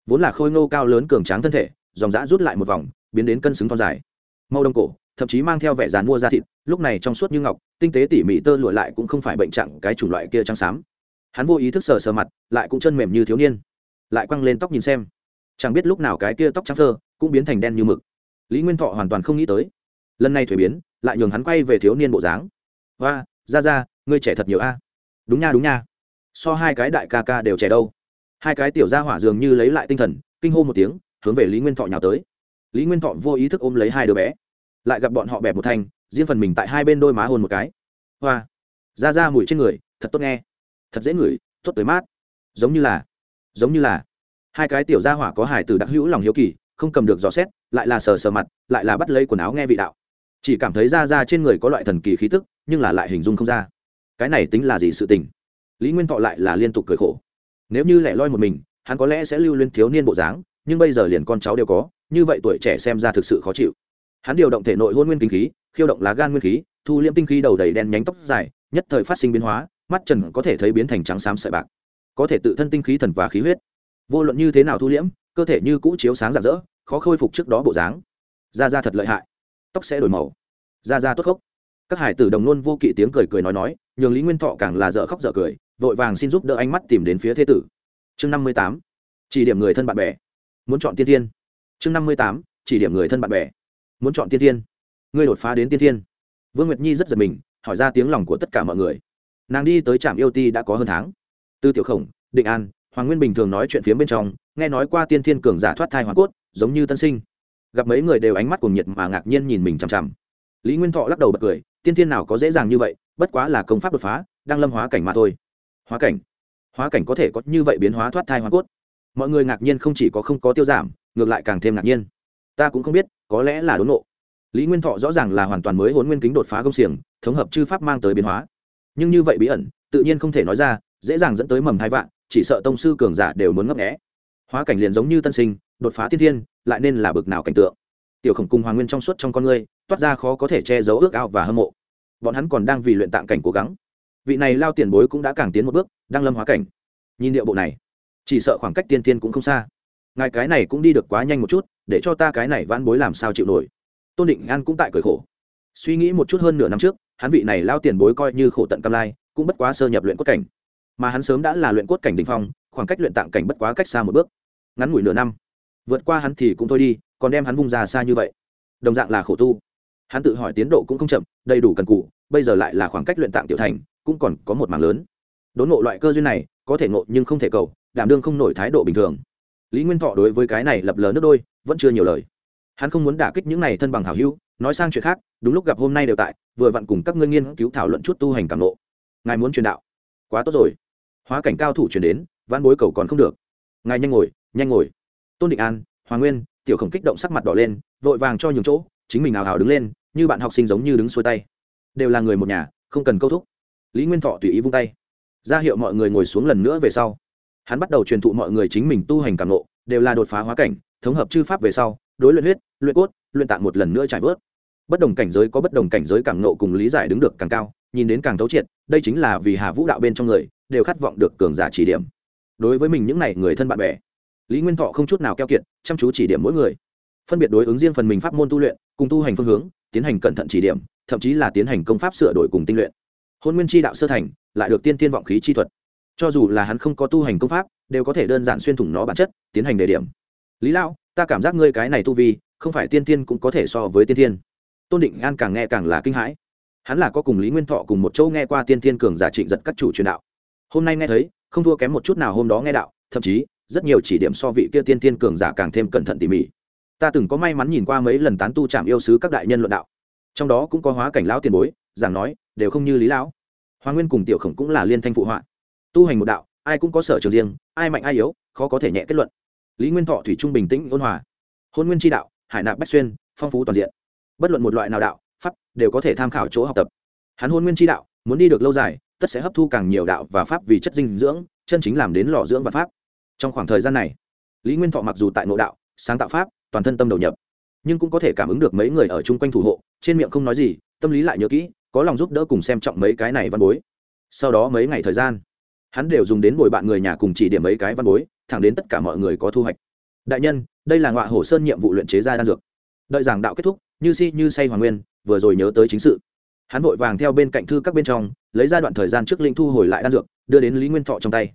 Vốn là khôi ngô cao lớn cường tráng thân thể, dòng dã rút lại một vòng biến đến cân xứng thon dài. Màu đông cổ, thậm chí mang theo vẻ dàn mua da thịt, lúc này trong suốt như ngọc, tinh tế tỉ mỉ tơ lụa lại cũng không phải bệnh trạng cái chủng loại kia trắng xám. Hắn vô ý thức sờ sờ mặt, lại cũng chân mềm như thiếu niên. Lại quăng lên tóc nhìn xem. Chẳng biết lúc nào cái kia tóc trắng thơ cũng biến thành đen như mực. Lý nguyên thọ hoàn toàn không nghĩ tới. Lần này thuế biến, lại nhường hắn quay về thiếu niên bộ dáng. Và ra ra, ngươi trẻ thật nhiều a. Đúng nha đúng nha. So hai cái đại ca ca đều trẻ đâu. Hai cái tiểu gia hỏa dường như lấy lại tinh thần, kinh hô một tiếng, hướng về lý nguyên thọ nhào tới lý nguyên thọ vô ý thức ôm lấy hai đứa bé. Lại gặp bọn họ bẹp một thanh, riêng phần mình tại hai bên đôi má hôn một cái. Hoa. Ra ra mùi trên người, thật tốt nghe. Thật dễ ngửi, tốt tới mát. Giống như là, giống như là. Hai cái tiểu gia hỏa có hải tử đặc hữu lòng hiếu kỳ, không cầm được dò xét, lại là sờ sờ mặt, lại là bắt lấy quần áo nghe vị đạo. Chỉ cảm thấy ra ra trên người có loại thần kỳ khí tức, nhưng là lại hình dung không ra. Cái này tính là gì sự tình? Lý nguyên thọ lại là liên tục cười khổ. Nếu như lẻ loi một mình, hắn có lẽ sẽ lưu lên thiếu niên bộ dáng, nhưng bây giờ liền con cháu đều có như vậy tuổi trẻ xem ra thực sự khó chịu. Hắn điều động thể nội hôn nguyên kinh khí, khiêu động lá gan nguyên khí, thu liễm tinh khí đầu đầy đen nhánh tóc dài, nhất thời phát sinh biến hóa, mắt trần có thể thấy biến thành trắng xám sợi bạc. Có thể tự thân tinh khí thần và khí huyết. Vô luận như thế nào thu liễm, cơ thể như cũ chiếu sáng rạng rỡ, khó khôi phục trước đó bộ dáng. Da da thật lợi hại. Tóc sẽ đổi màu. Da da tốt khốc. Các hải tử đồng nôn vô kỵ tiếng cười cười nói nói, nhường lý nguyên thọ càng là dở khóc dở cười, vội vàng xin giúp đỡ ánh mắt tìm đến phía thế tử. Chương năm mươi tám. Chỉ điểm người thân bạn bè. Muốn chọn tiên thiên chương năm mươi tám, chỉ điểm người thân bạn bè. Muốn chọn tiên thiên. Ngươi đột phá đến tiên thiên. Vương nguyệt nhi rất giật mình, hỏi ra tiếng lòng của tất cả mọi người. Nàng đi tới trạm yêu ti đã có hơn tháng. Tư tiểu khổng, định an, hoàng nguyên bình thường nói chuyện phía bên trong, nghe nói qua tiên thiên cường giả thoát thai hoàng cốt, giống như tân sinh. Gặp mấy người đều ánh mắt cùng nhiệt mà ngạc nhiên nhìn mình chằm chằm. Lý nguyên thọ lắc đầu bật cười, tiên thiên nào có dễ dàng như vậy, bất quá là công pháp đột phá, đang lâm hóa cảnh mà thôi. Hóa cảnh. Hóa cảnh có thể có như vậy biến hóa thoát thai hoàng cốt mọi người ngạc nhiên không chỉ có không có tiêu giảm, ngược lại càng thêm ngạc nhiên. Ta cũng không biết, có lẽ là đốn nộ. Lý nguyên thọ rõ ràng là hoàn toàn mới hôn nguyên kính đột phá công xiềng, thống hợp chư pháp mang tới biến hóa. Nhưng như vậy bí ẩn, tự nhiên không thể nói ra, dễ dàng dẫn tới mầm hai vạn, chỉ sợ tông sư cường giả đều muốn ngấp nghẽ hóa cảnh liền giống như tân sinh, đột phá tiên thiên, lại nên là bực nào cảnh tượng. Tiểu khổng cùng hoàng nguyên trong suốt trong con người, toát ra khó có thể che giấu ước ao và hâm mộ. Bọn hắn còn đang vì luyện tạng cảnh cố gắng. Vị này lao tiền bối cũng đã càng tiến một bước, đang lâm hóa cảnh. Nhìn điệu bộ này chỉ sợ khoảng cách tiên tiên cũng không xa. Ngài cái này cũng đi được quá nhanh một chút, để cho ta cái này vãn bối làm sao chịu nổi. Tôn định an cũng tại cởi khổ. Suy nghĩ một chút hơn nửa năm trước, hắn vị này lao tiền bối coi như khổ tận cam lai, cũng bất quá sơ nhập luyện cốt cảnh. Mà hắn sớm đã là luyện cốt cảnh đình phong, khoảng cách luyện tạng cảnh bất quá cách xa một bước. Ngắn ngủi nửa năm. Vượt qua hắn thì cũng thôi đi, còn đem hắn vung ra xa như vậy. Đồng dạng là khổ tu. Hắn tự hỏi tiến độ cũng không chậm, đầy đủ cần cụ bây giờ lại là khoảng cách luyện tạng tiểu thành, cũng còn có một mảng lớn. Đốn ngộ loại cơ duyên này, có thể ngộ nhưng không thể cầu đảm đương không nổi thái độ bình thường. Lý nguyên thọ đối với cái này lập lờ nước đôi, vẫn chưa nhiều lời. Hắn không muốn đả kích những này thân bằng hảo hữu, nói sang chuyện khác, đúng lúc gặp hôm nay đều tại, vừa vặn cùng các ngươi nghiên cứu thảo luận chút tu hành cảm lộ ngài muốn truyền đạo. Quá tốt rồi. Hóa cảnh cao thủ truyền đến văn bối cầu còn không được. Ngài nhanh ngồi nhanh ngồi. Tôn định an, hoàng nguyên, tiểu khổng kích động sắc mặt đỏ lên, vội vàng cho nhường chỗ, chính mình nào hào đứng lên, như bạn học sinh giống như đứng xuôi tay. Đều là người một nhà, không cần câu thúc. Lý nguyên thọ tùy ý vung tay. Ra hiệu mọi người ngồi xuống lần nữa về sau hắn bắt đầu truyền thụ mọi người chính mình tu hành cảm nộ đều là đột phá hóa cảnh, thống hợp chư pháp về sau, đối luyện huyết, luyện cốt, luyện tạng một lần nữa trải vớt. Bất đồng cảnh giới có bất đồng cảnh giới cảm nộ cùng lý giải đứng được càng cao, nhìn đến càng thấu triệt, đây chính là vì hà vũ đạo bên trong người, đều khát vọng được cường giả chỉ điểm. Đối với mình những n à y người thân bạn bè, lý nguyên thọ không chút nào keo kiệt, chăm chú chỉ điểm mỗi người. Phân biệt đối ứng riêng phần mình pháp môn tu luyện, cùng tu hành phương hướng, tiến hành cẩn thận chỉ điểm, thậm chí là tiến hành công pháp sửa đổi cùng tinh luyện. Hôn nguyên tri đạo sơ thành, lại được tiên tiên vọng khí chi thuật cho dù là hắn không có tu hành công pháp, đều có thể đơn giản xuyên thủng nó bản chất, tiến hành đề điểm. Lý lão, ta cảm giác ngươi cái này tu vi, không phải tiên tiên cũng có thể so với tiên tiên tôn định an càng nghe càng là kinh hãi. Hắn là có cùng lý nguyên thọ cùng một chỗ nghe qua tiên tiên cường giả trịnh giật các chủ truyền đạo. Hôm nay nghe thấy, không thua kém một chút nào hôm đó nghe đạo, thậm chí, rất nhiều chỉ điểm so vị kia tiên tiên cường giả càng thêm cẩn thận tỉ mỉ. Ta từng có may mắn nhìn qua mấy lần tán tu trạm yêu sứ các đại nhân luận đạo. Trong đó cũng có hóa cảnh lão tiền bối, giảng nói, đều không như lý lão. Hoa nguyên cùng tiểu khổng cũng là liên thanh phụ họa tu hành một đạo, ai cũng có sở trường riêng, ai mạnh ai yếu, khó có thể nhẹ kết luận. Lý nguyên thọ thủy trung bình tĩnh ôn hòa. Hôn nguyên tri đạo, hải nạp bách xuyên, phong phú toàn diện. Bất luận một loại nào đạo, pháp đều có thể tham khảo chỗ học tập. Hắn hôn nguyên tri đạo, muốn đi được lâu dài, tất sẽ hấp thu càng nhiều đạo và pháp vì chất dinh dưỡng, chân chính làm đến lò dưỡng và pháp. Trong khoảng thời gian này, lý nguyên thọ mặc dù tại nội đạo, sáng tạo pháp, toàn thân tâm đầu nhập, nhưng cũng có thể cảm ứng được mấy người ở chung quanh thủ hộ, trên miệng không nói gì, tâm lý lại nhớ kỹ, có lòng giúp đỡ cùng xem trọng mấy cái này văn bối. Sau đó mấy ngày thời gian hắn đều dùng đến bồi bạn người nhà cùng chỉ điểm mấy cái văn bối, thẳng đến tất cả mọi người có thu hoạch. Đại nhân, đây là ngọa hổ sơn nhiệm vụ luyện chế ra đan dược. Đợi giảng đạo kết thúc, như si như say hoàng nguyên, vừa rồi nhớ tới chính sự. Hắn vội vàng theo bên cạnh thư các bên trong, lấy ra đoạn thời gian trước linh thu hồi lại đan dược, đưa đến lý nguyên thọ trong tay.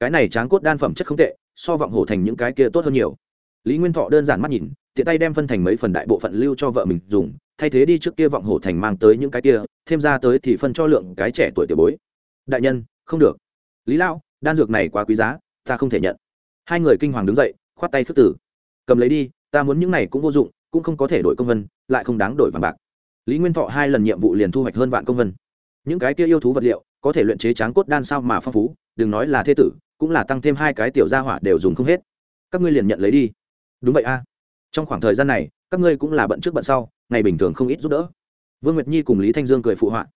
Cái này tráng cốt đan phẩm chất không tệ, so vọng hổ thành những cái kia tốt hơn nhiều. Lý nguyên thọ đơn giản mắt nhìn, tiện tay đem phân thành mấy phần đại bộ phận lưu cho vợ mình dùng, thay thế đi trước kia vọng hổ thành mang tới những cái kia, thêm ra tới thì phân cho lượng cái trẻ tuổi tiểu bối. Đại nhân, không được lý lao đan dược này quá quý giá, ta không thể nhận. Hai người kinh hoàng đứng dậy, khoát tay khước tử cầm lấy đi, ta muốn những này cũng vô dụng, cũng không có thể đổi công vân, lại không đáng đổi vàng bạc. Lý nguyên thọ hai lần nhiệm vụ liền thu hoạch hơn vạn công vân. Những cái kia yêu thú vật liệu, có thể luyện chế tráng cốt đan sao mà phong phú, đừng nói là thế tử, cũng là tăng thêm hai cái tiểu gia hỏa đều dùng không hết. Các ngươi liền nhận lấy đi. Đúng vậy a. Trong khoảng thời gian này, các ngươi cũng là bận trước bận sau, ngày bình thường không ít giúp đỡ. Vương nguyệt nhi cùng lý thanh dương cười phụ họa.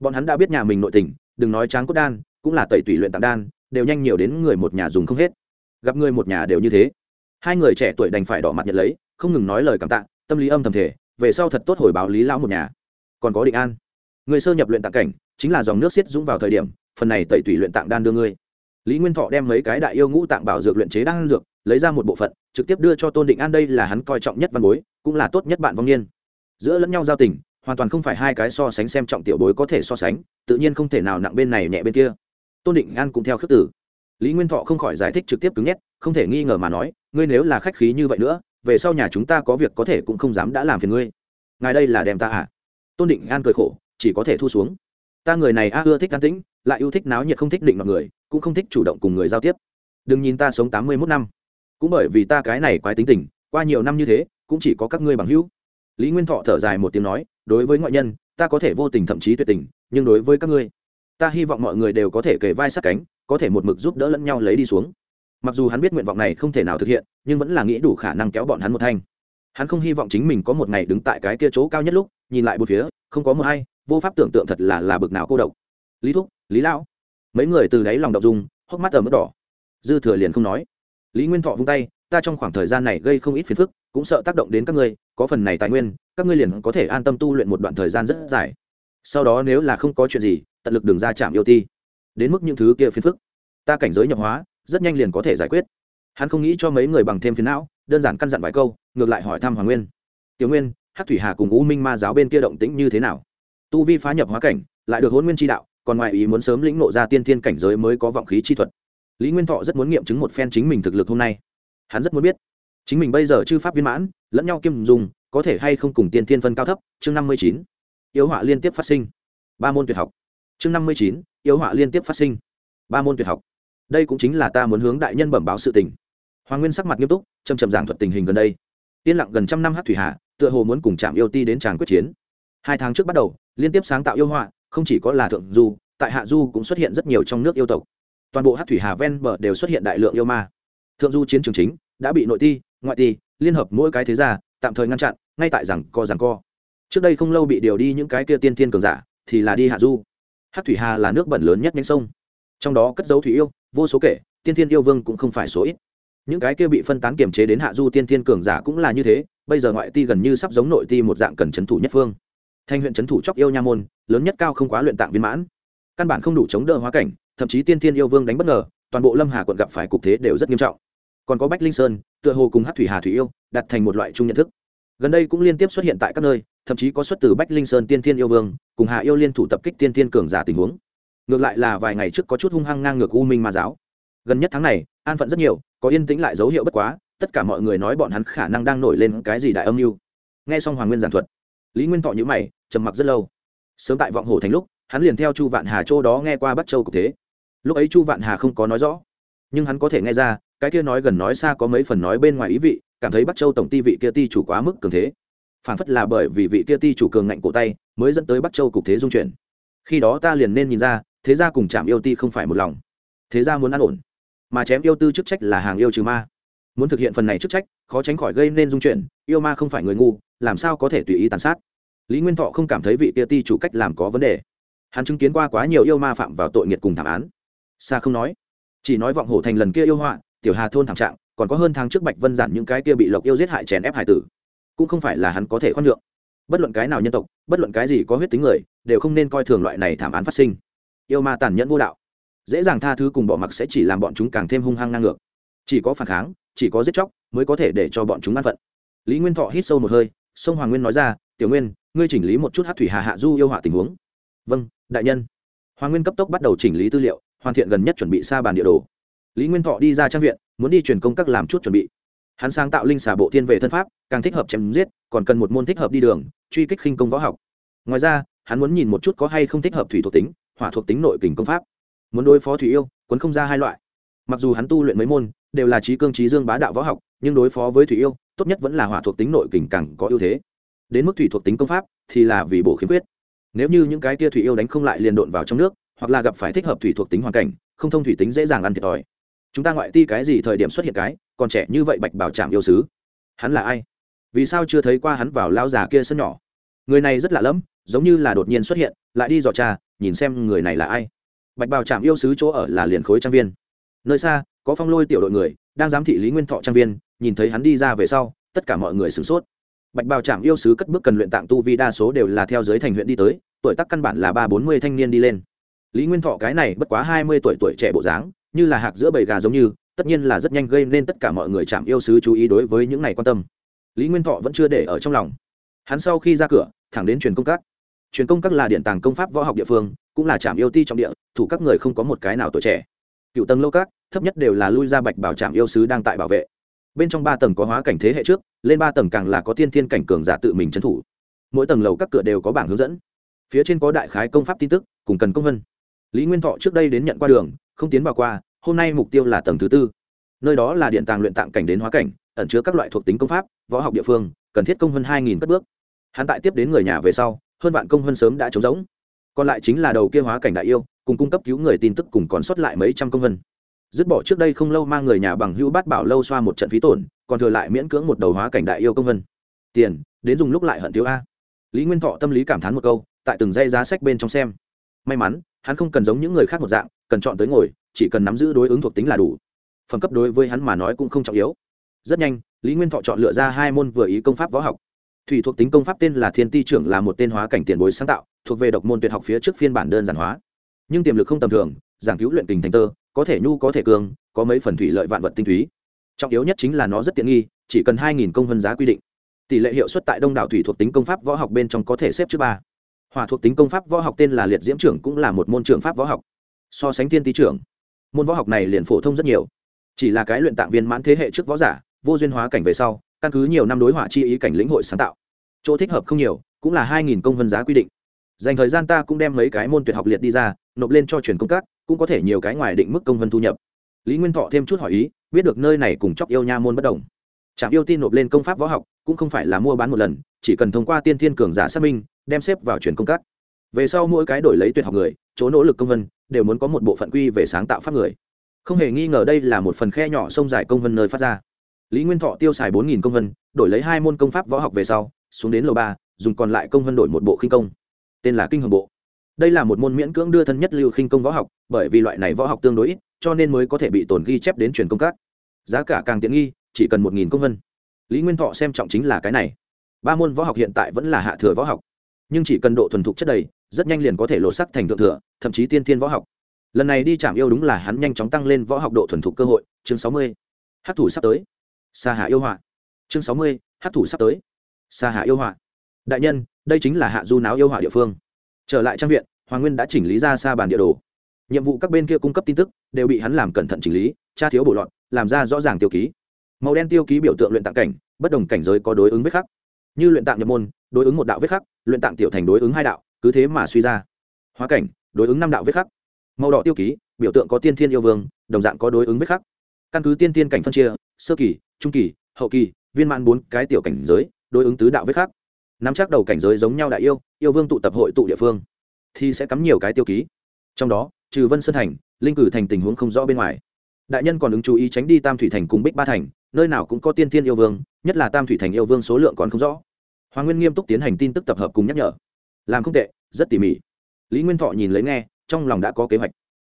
Bọn hắn đã biết nhà mình nội tình, đừng nói tráng cốt đan cũng là tẩy tùy luyện tặng đan, đều nhanh nhiều đến người một nhà dùng không hết. Gặp người một nhà đều như thế. Hai người trẻ tuổi đành phải đỏ mặt nhận lấy, không ngừng nói lời cảm tạ, tâm lý âm thầm thể về sau thật tốt hồi báo lý lão một nhà. Còn có định an. Người sơ nhập luyện tạng cảnh, chính là dòng nước xiết dũng vào thời điểm, phần này tẩy tùy luyện tạng đan đưa ngươi. Lý nguyên thọ đem mấy cái đại yêu ngũ tạng bảo dược luyện chế đan dược, lấy ra một bộ phận, trực tiếp đưa cho tôn định an đây là hắn coi trọng nhất văn bối, cũng là tốt nhất bạn vong niên. Giữa lẫn nhau giao tình, hoàn toàn không phải hai cái so sánh xem trọng tiểu bối có thể so sánh, tự nhiên không thể nào nặng bên này nhẹ bên kia tôn định an cũng theo khước tử lý nguyên thọ không khỏi giải thích trực tiếp cứng nhét không thể nghi ngờ mà nói, ngươi nếu là khách khí như vậy nữa, về sau nhà chúng ta có việc có thể cũng không dám đã làm phiền ngươi. Ngài đây là đem ta à? Tôn định an cười khổ, chỉ có thể thu xuống. Ta người này a ưa thích an tĩnh, lại yêu thích náo nhiệt không thích định mọi người, cũng không thích chủ động cùng người giao tiếp. Đừng nhìn ta sống tám mươi mốt năm. Cũng bởi vì ta cái này quái tính tình, qua nhiều năm như thế, cũng chỉ có các ngươi bằng hữu. Lý nguyên thọ thở dài một tiếng nói, đối với ngoại nhân, ta có thể vô tình thậm chí tuyệt tình, nhưng đối với các ngươi ta hy vọng mọi người đều có thể kề vai sát cánh, có thể một mực giúp đỡ lẫn nhau lấy đi xuống. Mặc dù hắn biết nguyện vọng này không thể nào thực hiện, nhưng vẫn là nghĩ đủ khả năng kéo bọn hắn một thanh. Hắn không hy vọng chính mình có một ngày đứng tại cái kia chỗ cao nhất lúc, nhìn lại một phía, không có một hay vô pháp tưởng tượng thật là là bực nào cô độc. Lý thúc, lý lão. Mấy người từ đáy lòng đọc dung, hốc mắt ở mức đỏ. Dư thừa liền không nói. Lý nguyên thọ vung tay, ta trong khoảng thời gian này gây không ít phiền phức, cũng sợ tác động đến các ngươi, có phần này tài nguyên, các ngươi liền có thể an tâm tu luyện một đoạn thời gian rất dài. Sau đó nếu là không có chuyện gì tận lực đường ra chạm yêu ti. Đến mức những thứ kia phiền phức, ta cảnh giới nhập hóa, rất nhanh liền có thể giải quyết. Hắn không nghĩ cho mấy người bằng thêm phiền não, đơn giản căn dặn vài câu, ngược lại hỏi thăm hoàng nguyên. Tiểu nguyên hát thủy hà cùng u minh ma giáo bên kia động tĩnh như thế nào? Tu vi phá nhập hóa cảnh, lại được hôn nguyên tri đạo, còn ngoài ý muốn sớm lĩnh nộ ra tiên thiên cảnh giới mới có vọng khí chi thuật. Lý nguyên thọ rất muốn nghiệm chứng một phen chính mình thực lực hôm nay. Hắn rất muốn biết, chính mình bây giờ chư pháp viên mãn, lẫn nhau kiêm dùng, có thể hay không cùng tiên thiên phân cao thấp? Chương năm mươi chín. Yếu họa liên tiếp phát sinh. Ba môn tuyệt học chương năm mươi chín, yêu họa liên tiếp phát sinh. Ba môn tuyệt học. Đây cũng chính là ta muốn hướng đại nhân bẩm báo sự tình. Hoàng nguyên sắc mặt nghiêm túc chầm chậm giảng thuật tình hình gần đây. Yên lặng gần trăm năm hát thủy hạ tựa hồ muốn cùng trạm yêu ti đến tràng quyết chiến. Hai tháng trước bắt đầu, liên tiếp sáng tạo yêu họa, không chỉ có là thượng du, tại hạ du cũng xuất hiện rất nhiều trong nước yêu tộc. Toàn bộ hát thủy hà ven bờ đều xuất hiện đại lượng yêu ma. Thượng du chiến trường chính, đã bị nội ti, ngoại ti, liên hợp mỗi cái thế gia, tạm thời ngăn chặn, ngay tại rằng co rằng co. Trước đây không lâu bị điều đi những cái kia tiên thiên cường giả, thì là đi hạ du hát thủy hà là nước bẩn lớn nhất nhánh sông. Trong đó cất dấu thủy yêu, vô số kể, tiên thiên yêu vương cũng không phải số ít. Những cái kia bị phân tán kiềm chế đến hạ du tiên thiên cường giả cũng là như thế, bây giờ ngoại ti gần như sắp giống nội ti một dạng cần c h ấ n thủ nhất phương. Thanh huyện c h ấ n thủ chóc yêu nha môn, lớn nhất cao không quá luyện tạng viên mãn. Căn bản không đủ chống đỡ hóa cảnh, thậm chí tiên thiên yêu vương đánh bất ngờ, toàn bộ lâm hà quận gặp phải cục thế đều rất nghiêm trọng. Còn có bách linh sơn, tựa hồ cùng hát thủy hà thủy yêu, đặt thành một loại chung nhận thức gần đây cũng liên tiếp xuất hiện tại các nơi, thậm chí có xuất từ bách linh sơn tiên thiên yêu vương, cùng Hạ yêu liên thủ tập kích tiên thiên cường giả tình huống. Ngược lại là vài ngày trước có chút hung hăng ngang ngược u minh ma giáo. Gần nhất tháng này, an phận rất nhiều, có yên tĩnh lại dấu hiệu bất quá, tất cả mọi người nói bọn hắn khả năng đang nổi lên cái gì đại âm mưu. Nghe xong hoàng nguyên giảng thuật, lý nguyên thọ nhữ mày, trầm mặc rất lâu. Sớm tại vọng hồ thành lúc, hắn liền theo chu vạn hà châu đó nghe qua bắt châu cục thế. Lúc ấy chu vạn hà không có nói rõ, nhưng hắn có thể nghe ra, cái kia nói gần nói xa có mấy phần nói bên ngoài ý vị cảm thấy bắc châu tổng ty vị kia ti chủ quá mức cường thế. Phản phất là bởi vì vị kia ti chủ cường ngạnh cổ tay mới dẫn tới bắc châu cục thế dung chuyển. Khi đó ta liền nên nhìn ra, thế ra cùng chạm yêu ti không phải một lòng. Thế ra muốn an ổn, mà chém yêu tư chức trách là hàng yêu trừ ma. Muốn thực hiện phần này chức trách, khó tránh khỏi gây nên dung chuyển, yêu ma không phải người ngu, làm sao có thể tùy ý tàn sát? Lý nguyên thọ không cảm thấy vị kia ti chủ cách làm có vấn đề. Hắn chứng kiến qua quá nhiều yêu ma phạm vào tội nghiệt cùng thảm án. Xa không nói, chỉ nói vọng hổ thành lần kia yêu họa, tiểu hà thôn thảm trạng còn có hơn tháng trước bạch vân giản những cái kia bị lộc yêu giết hại chèn ép hải tử. Cũng không phải là hắn có thể khoan nhượng. Bất luận cái nào nhân tộc, bất luận cái gì có huyết tính người, đều không nên coi thường loại này thảm án phát sinh. Yêu ma tàn nhẫn vô đạo. Dễ dàng tha thứ cùng bỏ mặc sẽ chỉ làm bọn chúng càng thêm hung hăng ngang ngược. Chỉ có phản kháng, chỉ có giết chóc mới có thể để cho bọn chúng an phận. Lý nguyên thọ hít sâu một hơi, sông hoàng nguyên nói ra, tiểu nguyên, ngươi chỉnh lý một chút hát thủy hà hạ du yêu họa tình huống. Vâng đại nhân. Hoàng nguyên cấp tốc bắt đầu chỉnh lý tư liệu, hoàn thiện gần nhất chuẩn bị xa bàn địa đồ. Lý nguyên thọ đi ra trang viện muốn đi truyền công các làm chút chuẩn bị. Hắn sáng tạo linh xà bộ thiên về thân pháp, càng thích hợp chém giết, còn cần một môn thích hợp đi đường, truy kích khinh công võ học. Ngoài ra, hắn muốn nhìn một chút có hay không thích hợp thủy thuộc tính, hỏa thuộc tính nội kình công pháp. Muốn đối phó thủy yêu, quấn không ra hai loại. Mặc dù hắn tu luyện mấy môn, đều là trí cương trí dương bá đạo võ học, nhưng đối phó với thủy yêu, tốt nhất vẫn là hỏa thuộc tính nội kình càng có ưu thế. Đến mức thủy thuộc tính công pháp, thì là vì bổ khiếm khuyết nếu như những cái tia thủy yêu đánh không lại liền độn vào trong nước, hoặc là gặp phải thích hợp thủy thuộc tính hoàn cảnh, không thông thủy tính dễ dàng ăn thiệt thòi chúng ta ngoại ti cái gì thời điểm xuất hiện cái, còn trẻ như vậy bạch bảo trạm yêu sứ. Hắn là ai? Vì sao chưa thấy qua hắn vào lao già kia sân nhỏ? Người này rất lạ lẫm, giống như là đột nhiên xuất hiện, lại đi dò trà nhìn xem người này là ai. Bạch bào trạm yêu sứ chỗ ở là liền khối trang viên. Nơi xa, có phong lôi tiểu đội người, đang giám thị lý nguyên thọ trang viên, nhìn thấy hắn đi ra về sau, tất cả mọi người sửng sốt. Bạch bào trạm yêu sứ cất bước cần luyện tạng tu vi đa số đều là theo giới thành huyện đi tới, tuổi tác căn bản là ba bốn mươi thanh niên đi lên. Lý nguyên thọ cái này bất quá hai mươi tuổi tuổi trẻ bộ dáng như là hạc giữa bầy gà giống như, tất nhiên là rất nhanh gây nên tất cả mọi người chạm yêu sứ chú ý đối với những này quan tâm. Lý nguyên thọ vẫn chưa để ở trong lòng. Hắn sau khi ra cửa, thẳng đến truyền công các. Truyền công các là điện tàng công pháp võ học địa phương, cũng là trạm yêu ti trong địa, thủ các người không có một cái nào tuổi trẻ. Cựu tầng lâu các, thấp nhất đều là lui ra bạch bảo trạm yêu sứ đang tại bảo vệ. Bên trong ba tầng có hóa cảnh thế hệ trước, lên ba tầng càng là có tiên thiên cảnh cường giả tự mình trấn thủ. Mỗi tầng lầu các cửa đều có bảng hướng dẫn. Phía trên có đại khái công pháp tin tức, cùng cần công vân. Lý nguyên thọ trước đây đến nhận qua đường, không tiến vào qua hôm nay mục tiêu là tầng thứ tư. Nơi đó là điện tàng luyện tạng cảnh đến hóa cảnh, ẩn chứa các loại thuộc tính công pháp, võ học địa phương, cần thiết công hơn hai nghìn cất bước. Hắn tại tiếp đến người nhà về sau, hơn vạn công hơn sớm đã trống rỗng. Còn lại chính là đầu kia hóa cảnh đại yêu, cùng cung cấp cứu người tin tức cùng còn sót lại mấy trăm công hơn. dứt bỏ trước đây không lâu mang người nhà bằng hữu bát bảo lâu xoa một trận phí tổn, còn thừa lại miễn cưỡng một đầu hóa cảnh đại yêu công hơn. tiền, đến dùng lúc lại hận thiếu a. Lý nguyên thọ tâm lý cảm thán một câu, tại từng dây giá sách bên trong xem. May mắn, hắn không cần giống những người khác một dạng cần chọn tới ngồi chỉ cần nắm giữ đối ứng thuộc tính là đủ. Phẩm cấp đối với hắn mà nói cũng không trọng yếu. Rất nhanh lý nguyên thọ chọn lựa ra hai môn vừa ý công pháp võ học. Thủy thuộc tính công pháp tên là thiên ti trưởng là một tên hóa cảnh tiền bối sáng tạo thuộc về độc môn tuyệt học phía trước phiên bản đơn giản hóa. Nhưng tiềm lực không tầm thường giảng cứu luyện tình thành tơ có thể nhu có thể cường, có mấy phần thủy lợi vạn vật tinh túy. Trọng yếu nhất chính là nó rất tiện nghi chỉ cần hai nghìn công vân giá quy định. Tỷ lệ hiệu suất tại đông đảo thủy thuộc tính công pháp võ học bên trong có thể xếp trước ba. Hỏa thuộc tính công pháp võ học tên là liệt diễm trưởng cũng là một môn trường pháp võ học so sánh thiên tý trưởng. Môn võ học này liền phổ thông rất nhiều. Chỉ là cái luyện tạng viên mãn thế hệ trước võ giả, vô duyên hóa cảnh về sau, căn cứ nhiều năm đối hỏa chi ý cảnh lĩnh hội sáng tạo. Chỗ thích hợp không nhiều, cũng là hai nghìn công vân giá quy định. Dành thời gian ta cũng đem mấy cái môn tuyệt học liệt đi ra, nộp lên cho truyền công các, cũng có thể nhiều cái ngoài định mức công vân thu nhập. Lý nguyên thọ thêm chút hỏi ý, biết được nơi này cùng chóc yêu nha môn bất đồng. Trạm yêu tin nộp lên công pháp võ học, cũng không phải là mua bán một lần, chỉ cần thông qua tiên thiên cường giả xác minh, đem xếp vào truyền công các. Về sau mỗi cái đổi lấy tuyệt học người, chỗ nỗ lực công vân đều muốn có một bộ phận quy về sáng tạo pháp người. Không hề nghi ngờ đây là một phần khe nhỏ sông dài công vân nơi phát ra. Lý nguyên thọ tiêu xài bốn công vân, đổi lấy hai môn công pháp võ học về sau, xuống đến lầu ba, dùng còn lại công vân đổi một bộ khinh công. Tên là kinh hồng bộ. Đây là một môn miễn cưỡng đưa thân nhất lưu khinh công võ học, bởi vì loại này võ học tương đối ít, cho nên mới có thể bị tổn ghi chép đến truyền công các. Giá cả càng tiện nghi, chỉ cần một nghìn công vân. Lý nguyên thọ xem trọng chính là cái này. Ba môn võ học hiện tại vẫn là hạ thừa võ học nhưng chỉ cần độ thuần thục chất đầy, rất nhanh liền có thể lột sắc thành thượng thừa, thậm chí tiên thiên võ học. Lần này đi chạm yêu đúng là hắn nhanh chóng tăng lên võ học độ thuần thục cơ hội. Chương sáu mươi hát thủ sắp tới. Xa hạ yêu họa. Chương sáu mươi hát thủ sắp tới. Xa hạ yêu họa. Đại nhân, đây chính là hạ du náo yêu họa địa phương. Trở lại trang viện, hoàng nguyên đã chỉnh lý ra xa bàn địa đồ. Nhiệm vụ các bên kia cung cấp tin tức đều bị hắn làm cẩn thận chỉnh lý, tra thiếu bổ lọt làm ra rõ ràng tiêu ký. Màu đen tiêu ký biểu tượng luyện tạng cảnh, bất đồng cảnh giới có đối ứng với khắc. Như luyện tạng nhập môn, đối ứng một đạo vết khắc luyện tạng tiểu thành đối ứng hai đạo, cứ thế mà suy ra. Hóa cảnh, đối ứng năm đạo vết khắc. Màu đỏ tiêu ký, biểu tượng có tiên thiên yêu vương, đồng dạng có đối ứng vết khắc. Căn cứ tiên tiên cảnh phân chia, sơ kỳ, trung kỳ, hậu kỳ, viên mãn bốn cái tiểu cảnh giới, đối ứng tứ đạo vết khắc. Nắm chắc đầu cảnh giới giống nhau đại yêu yêu vương tụ tập hội tụ địa phương, thì sẽ cắm nhiều cái tiêu ký. Trong đó, trừ vân sơn thành, linh cử thành tình huống không rõ bên ngoài. Đại nhân còn ứng chú ý tránh đi tam thủy thành cùng bích ba thành, nơi nào cũng có tiên tiên yêu vương, nhất là tam thủy thành yêu vương số lượng còn không rõ hoàng nguyên nghiêm túc tiến hành tin tức tập hợp cùng nhắc nhở. Làm không tệ, rất tỉ mỉ. Lý nguyên thọ nhìn lấy nghe, trong lòng đã có kế hoạch.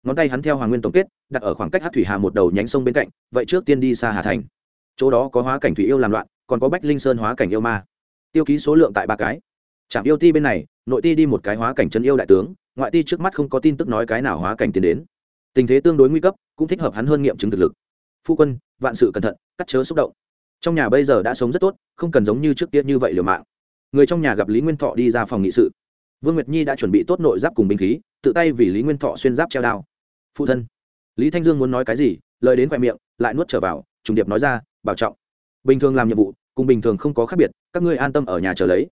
Ngón tay hắn theo hoàng nguyên tổng kết, đặt ở khoảng cách hát thủy hà một đầu nhánh sông bên cạnh, vậy trước tiên đi xa hà thành. Chỗ đó có hóa cảnh thủy yêu làm loạn, còn có bách linh sơn hóa cảnh yêu ma. Tiêu ký số lượng tại ba cái. Trạm yêu ti bên này, nội ti đi một cái hóa cảnh chân yêu đại tướng, ngoại ti trước mắt không có tin tức nói cái nào hóa cảnh tiến đến. Tình thế tương đối nguy cấp, cũng thích hợp hắn hơn nghiệm chứng thực lực. Phu quân, vạn sự cẩn thận, cắt chớ xúc động. Trong nhà bây giờ đã sống rất tốt, không cần giống như trước kia như vậy liều mạng người trong nhà gặp lý nguyên thọ đi ra phòng nghị sự vương nguyệt nhi đã chuẩn bị tốt nội giáp cùng binh khí tự tay vì lý nguyên thọ xuyên giáp treo đao phụ thân lý thanh dương muốn nói cái gì lời đến khoe miệng lại nuốt trở vào trùng điệp nói ra bảo trọng bình thường làm nhiệm vụ cùng bình thường không có khác biệt các ngươi an tâm ở nhà chờ lấy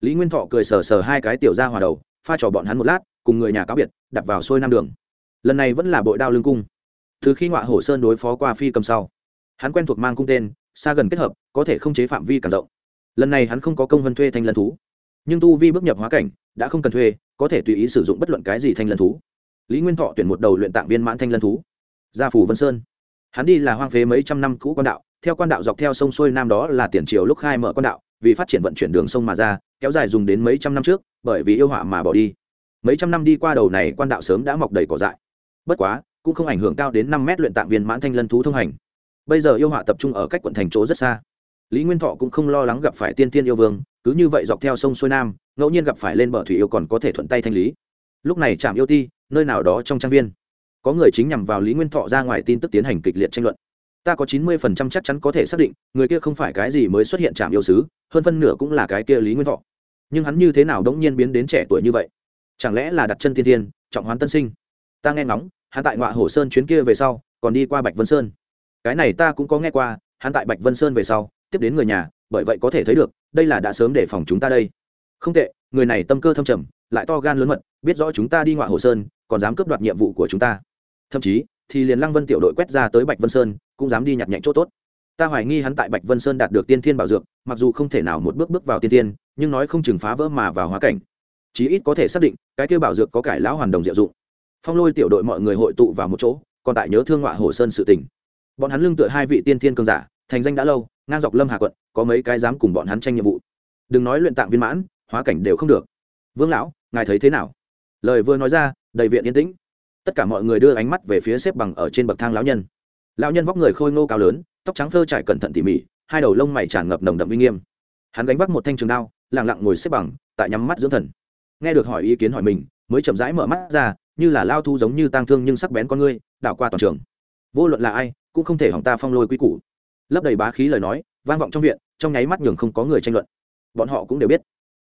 lý nguyên thọ cười sờ sờ hai cái tiểu ra hòa đầu pha trò bọn hắn một lát cùng người nhà cáo biệt đặt vào xuôi nam đường lần này vẫn là bội đao lương cung từ khi ngọa hổ sơn đối phó qua phi cầm sau hắn quen thuộc mang cung tên xa gần kết hợp có thể không chế phạm vi càng rộng lần này hắn không có công vân thuê thanh lân thú. Nhưng tu vi bước nhập hóa cảnh, đã không cần thuê, có thể tùy ý sử dụng bất luận cái gì thanh lân thú. Lý nguyên thọ tuyển một đầu luyện tạng viên mãn thanh lân thú. Gia phủ vân sơn. Hắn đi là hoang phế mấy trăm năm cũ quan đạo, theo quan đạo dọc theo sông xuôi nam đó là tiền triều lúc khai mở quan đạo, vì phát triển vận chuyển đường sông mà ra, kéo dài dùng đến mấy trăm năm trước, bởi vì yêu họa mà bỏ đi. Mấy trăm năm đi qua đầu này quan đạo sớm đã mọc đầy cỏ dại. Bất quá, cũng không ảnh hưởng cao đến năm mét luyện tạng viên mãn thanh lân thú thông hành. Bây giờ yêu họa tập trung ở cách quận thành chỗ rất xa lý nguyên thọ cũng không lo lắng gặp phải tiên tiên yêu vương, cứ như vậy dọc theo sông xuôi nam, ngẫu nhiên gặp phải lên bờ thủy yêu còn có thể thuận tay thanh lý. Lúc này trạm yêu ti, nơi nào đó trong trang viên, có người chính nhằm vào lý nguyên thọ ra ngoài tin tức tiến hành kịch liệt tranh luận. Ta có chín mươi phần trăm chắc chắn có thể xác định, người kia không phải cái gì mới xuất hiện trạm yêu sứ, hơn phân nửa cũng là cái kia lý nguyên thọ. Nhưng hắn như thế nào đống nhiên biến đến trẻ tuổi như vậy? Chẳng lẽ là đặt chân tiên tiên trọng hoán tân sinh? Ta nghe ngóng, hắn tại ngoại hồ sơn chuyến kia về sau, còn đi qua bạch vân sơn. Cái này ta cũng có nghe qua, hắn tại bạch vân sơn về sau tiếp đến người nhà, bởi vậy có thể thấy được, đây là đã sớm để phòng chúng ta đây. Không tệ, người này tâm cơ thâm trầm, lại to gan lớn mật, biết rõ chúng ta đi ngoại hồ sơn, còn dám cướp đoạt nhiệm vụ của chúng ta. Thậm chí, thì liền lăng vân tiểu đội quét ra tới bạch vân sơn, cũng dám đi nhặt nhạnh chỗ tốt. Ta hoài nghi hắn tại bạch vân sơn đạt được tiên thiên bảo dược, mặc dù không thể nào một bước bước vào tiên thiên, nhưng nói không chừng phá vỡ mà vào hóa cảnh. Chí ít có thể xác định, cái kêu bảo dược có cải lão hoàn đồng diệu dụng. Phong lôi tiểu đội mọi người hội tụ vào một chỗ, còn tại nhớ thương ngoại hồ sơn sự tình. Bọn hắn lương tựa hai vị tiên thiên cường giả, thành danh đã lâu ngang dọc lâm hà quận, có mấy cái dám cùng bọn hắn tranh nhiệm vụ. Đừng nói luyện tạng viên mãn, hóa cảnh đều không được. Vương lão, ngài thấy thế nào? Lời vừa nói ra, đầy viện yên tĩnh. Tất cả mọi người đưa ánh mắt về phía xếp bằng ở trên bậc thang lão nhân. Lão nhân vóc người khôi ngô cao lớn, tóc trắng phơ trải cẩn thận tỉ mỉ, hai đầu lông mày tràn ngập nồng đậm uy nghiêm. Hắn gánh vác một thanh trường đao lẳng lặng ngồi xếp bằng, tại nhắm mắt dưỡng thần. Nghe được hỏi ý kiến hỏi mình, mới chậm rãi mở mắt ra, như là lao thu giống như tang thương nhưng sắc bén con ngươi, đảo qua toàn trường. Vô luận là ai, cũng không thể hỏng ta phong lôi quy củ lấp đầy bá khí lời nói, vang vọng trong viện, trong nháy mắt nhường không có người tranh luận. Bọn họ cũng đều biết,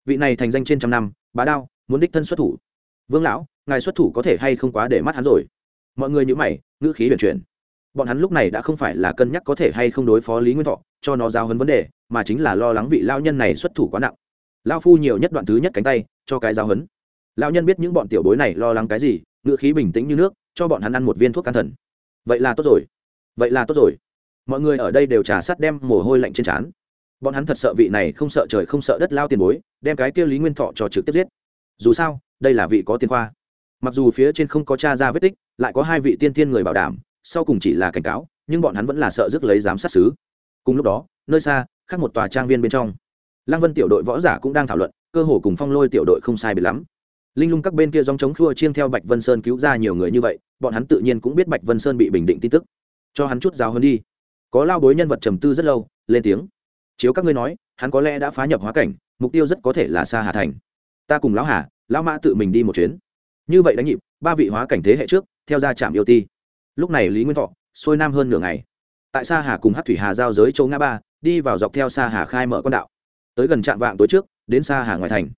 vị này thành danh trên trăm năm, bá đao, muốn đích thân xuất thủ. Vương lão, ngài xuất thủ có thể hay không quá để mắt hắn rồi? Mọi người nhữ mày, ngữ khí huyền chuyển. Bọn hắn lúc này đã không phải là cân nhắc có thể hay không đối phó lý nguyên thọ, cho nó giao hấn vấn đề, mà chính là lo lắng vị lao nhân này xuất thủ quá nặng. Lao phu nhiều nhất đoạn thứ nhất cánh tay, cho cái giao hấn lão nhân biết những bọn tiểu bối này lo lắng cái gì, ngữ khí bình tĩnh như nước, cho bọn hắn ăn một viên thuốc can thần. Vậy là tốt rồi. Vậy là tốt rồi mọi người ở đây đều trà sắt đem mồ hôi lạnh trên trán. Bọn hắn thật sợ vị này không sợ trời không sợ đất lao tiền bối, đem cái kia lý nguyên thọ cho trực tiếp giết. Dù sao, đây là vị có tiền khoa. Mặc dù phía trên không có t r a ra vết tích, lại có hai vị tiên tiên người bảo đảm, sau cùng chỉ là cảnh cáo, nhưng bọn hắn vẫn là sợ rước lấy giám sát xứ cùng lúc đó, nơi xa, khác một tòa trang viên bên trong. Lăng vân tiểu đội võ giả cũng đang thảo luận, cơ hồ cùng phong lôi tiểu đội không sai biệt lắm. Linh lung các bên kia dòng chống khua chiêng theo bạch vân sơn cứu ra nhiều người như vậy, bọn hắn tự nhiên cũng biết bạch vân sơn bị bình định tin tức. Cho hắn chút giáo hơn đi có lao bối nhân vật trầm tư rất lâu, lên tiếng. Chiếu các ngươi nói, hắn có lẽ đã phá nhập hóa cảnh, mục tiêu rất có thể là xa hà thành. Ta cùng lão hà, lão mã tự mình đi một chuyến. Như vậy đánh nhịp, ba vị hóa cảnh thế hệ trước, theo ra trạm yêu ti. Lúc này lý nguyên thọ, xuôi nam hơn nửa ngày. Tại sa hà cùng hát thủy hà giao giới châu ngã ba, đi vào dọc theo sa hà khai mở con đạo. Tới gần trạm vạng tối trước, đến sa hà ngoài thành.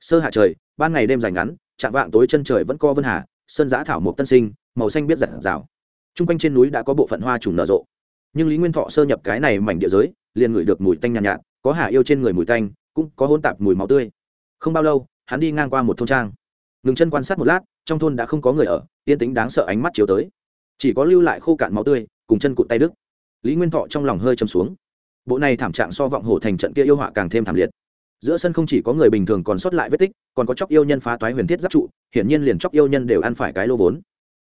Sơ hạ trời, ban ngày đêm dài ngắn, trạm vạng tối chân trời vẫn co vân hà, sơn giã thảo mộc tân sinh, màu xanh biết giặt rào. T r u n g quanh trên núi đã có bộ phận hoa trùng nở rộ nhưng lý nguyên thọ sơ nhập cái này mảnh địa giới liền ngửi được mùi tanh nhàn nhạt, nhạt có hà yêu trên người mùi tanh cũng có hôn tạp mùi máu tươi. Không bao lâu hắn đi ngang qua một thôn trang. Ngừng chân quan sát một lát trong thôn đã không có người ở yên tính đáng sợ ánh mắt chiếu tới. Chỉ có lưu lại khô cạn máu tươi cùng chân cụt tay đức lý nguyên thọ trong lòng hơi chầm xuống. Bộ này thảm trạng so vọng hổ thành trận kia yêu họa càng thêm thảm liệt. Giữa sân không chỉ có người bình thường còn sót lại vết tích còn có chóc yêu nhân phá toái huyền thiết giáp trụ hiển nhiên liền chóc yêu nhân đều ăn phải cái lô vốn.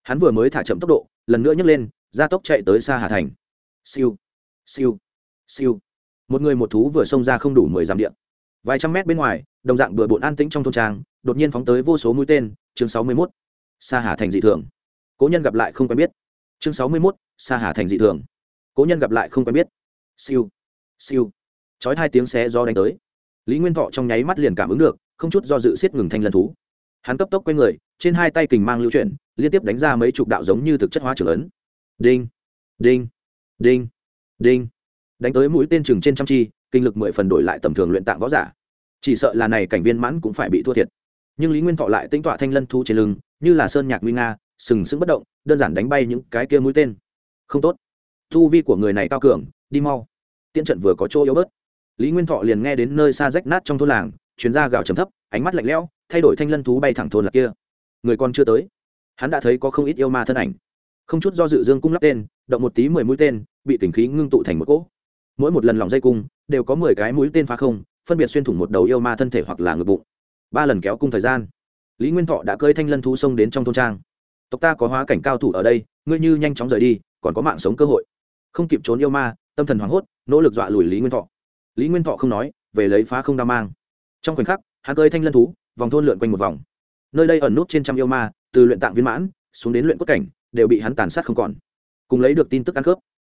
Hắn vừa mới thả chậm tốc độ lần nữa nhấc lên gia tốc chạy tới xa hà thành siêu. Siêu. Siêu. Một người một thú vừa xông ra không đủ mười dặm điện vài trăm mét bên ngoài, đồng dạng bừa bộn an tĩnh trong thôn trang, đột nhiên phóng tới vô số mũi tên, chương sáu mươi mốt, sa hà thành dị thường. Cố nhân gặp lại không quen biết. Chương sáu mươi mốt, sa hà thành dị thường. Cố nhân gặp lại không quen biết. Siêu. Siêu. Chói hai tiếng xé do đánh tới. Lý nguyên thọ trong nháy mắt liền cảm ứng được, không chút do dự siết ngừng thanh lần thú. Hắn cấp tốc q u a y người, trên hai tay kình mang lưu chuyển, liên tiếp đánh ra mấy chục đạo giống như thực chất hóa trưởng ấn. Đinh. Đinh đinh đinh. Đánh tới mũi tên chừng trên trăm chi, kinh lực mười phần đổi lại tầm thường luyện tạng võ giả. Chỉ sợ là này cảnh viên mãn cũng phải bị thua thiệt. Nhưng lý nguyên thọ lại tính tọa thanh lân thu trên lưng, như là sơn nhạc nguy nga, sừng sững bất động, đơn giản đánh bay những cái kia mũi tên. Không tốt. Thu vi của người này cao cường, đi mau. Tiễn trận vừa có chỗ yếu bớt. Lý nguyên thọ liền nghe đến nơi xa rách nát trong thôn làng, chuyến ra gạo chấm thấp, ánh mắt lạnh lẽo, thay đổi thanh lân thú bay thẳng thôn lạc kia. Người con chưa tới. Hắn đã thấy có không ít yêu ma thân ảnh không chút do dự dương cung lắp tên, động một tí mười mũi tên, bị kình khí ngưng tụ thành một cỗ. Mỗi một lần lòng dây cung, đều có mười cái mũi tên phá không, phân biệt xuyên thủng một đầu yêu ma thân thể hoặc là ngực bụng. Ba lần kéo cung thời gian. Lý nguyên thọ đã cơi thanh lân thú xông đến trong thôn trang. Tộc ta có hóa cảnh cao thủ ở đây, ngươi như nhanh chóng rời đi, còn có mạng sống cơ hội. Không kịp trốn yêu ma, tâm thần hoảng hốt, nỗ lực dọa lùi lý nguyên thọ. Lý nguyên thọ không nói, về lấy phá không đa mang. Trong khoảnh khắc, hắn cơi thanh lân thú, vòng thôn lượn quanh một vòng. Nơi đây ẩn nút trên trăm yêu ma, từ luyện tạng viên mãn, xuống đến luyện cốt cảnh đều bị hắn tàn sát không còn. Cùng lấy được tin tức ăn cướp.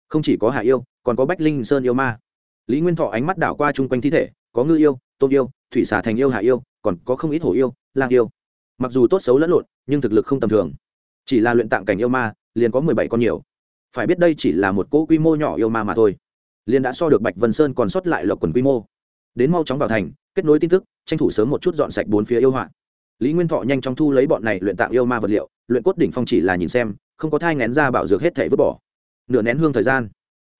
Không chỉ có hạ yêu, còn có bách linh sơn yêu ma. Lý nguyên thọ ánh mắt đảo qua chung quanh thi thể, có ngư yêu tôm yêu, thủy xả thành yêu, hạ yêu, còn có không ít hổ yêu, lang yêu. Mặc dù tốt xấu lẫn lộn, nhưng thực lực không tầm thường. Chỉ là luyện tạng cảnh yêu ma, liền có mười bảy con nhiều. Phải biết đây chỉ là một cỗ quy mô nhỏ yêu ma mà thôi. Liền đã so được bạch vân sơn còn sót lại lộc quần quy mô. Đến mau chóng vào thành, kết nối tin tức, tranh thủ sớm một chút dọn sạch bốn phía yêu họa. Lý nguyên thọ nhanh chóng thu lấy bọn này luyện tạng yêu ma vật liệu, luyện cốt đỉnh phong chỉ là nhìn xem không có thai ngén ra bảo dược hết thể vứt bỏ. Nửa nén hương thời gian,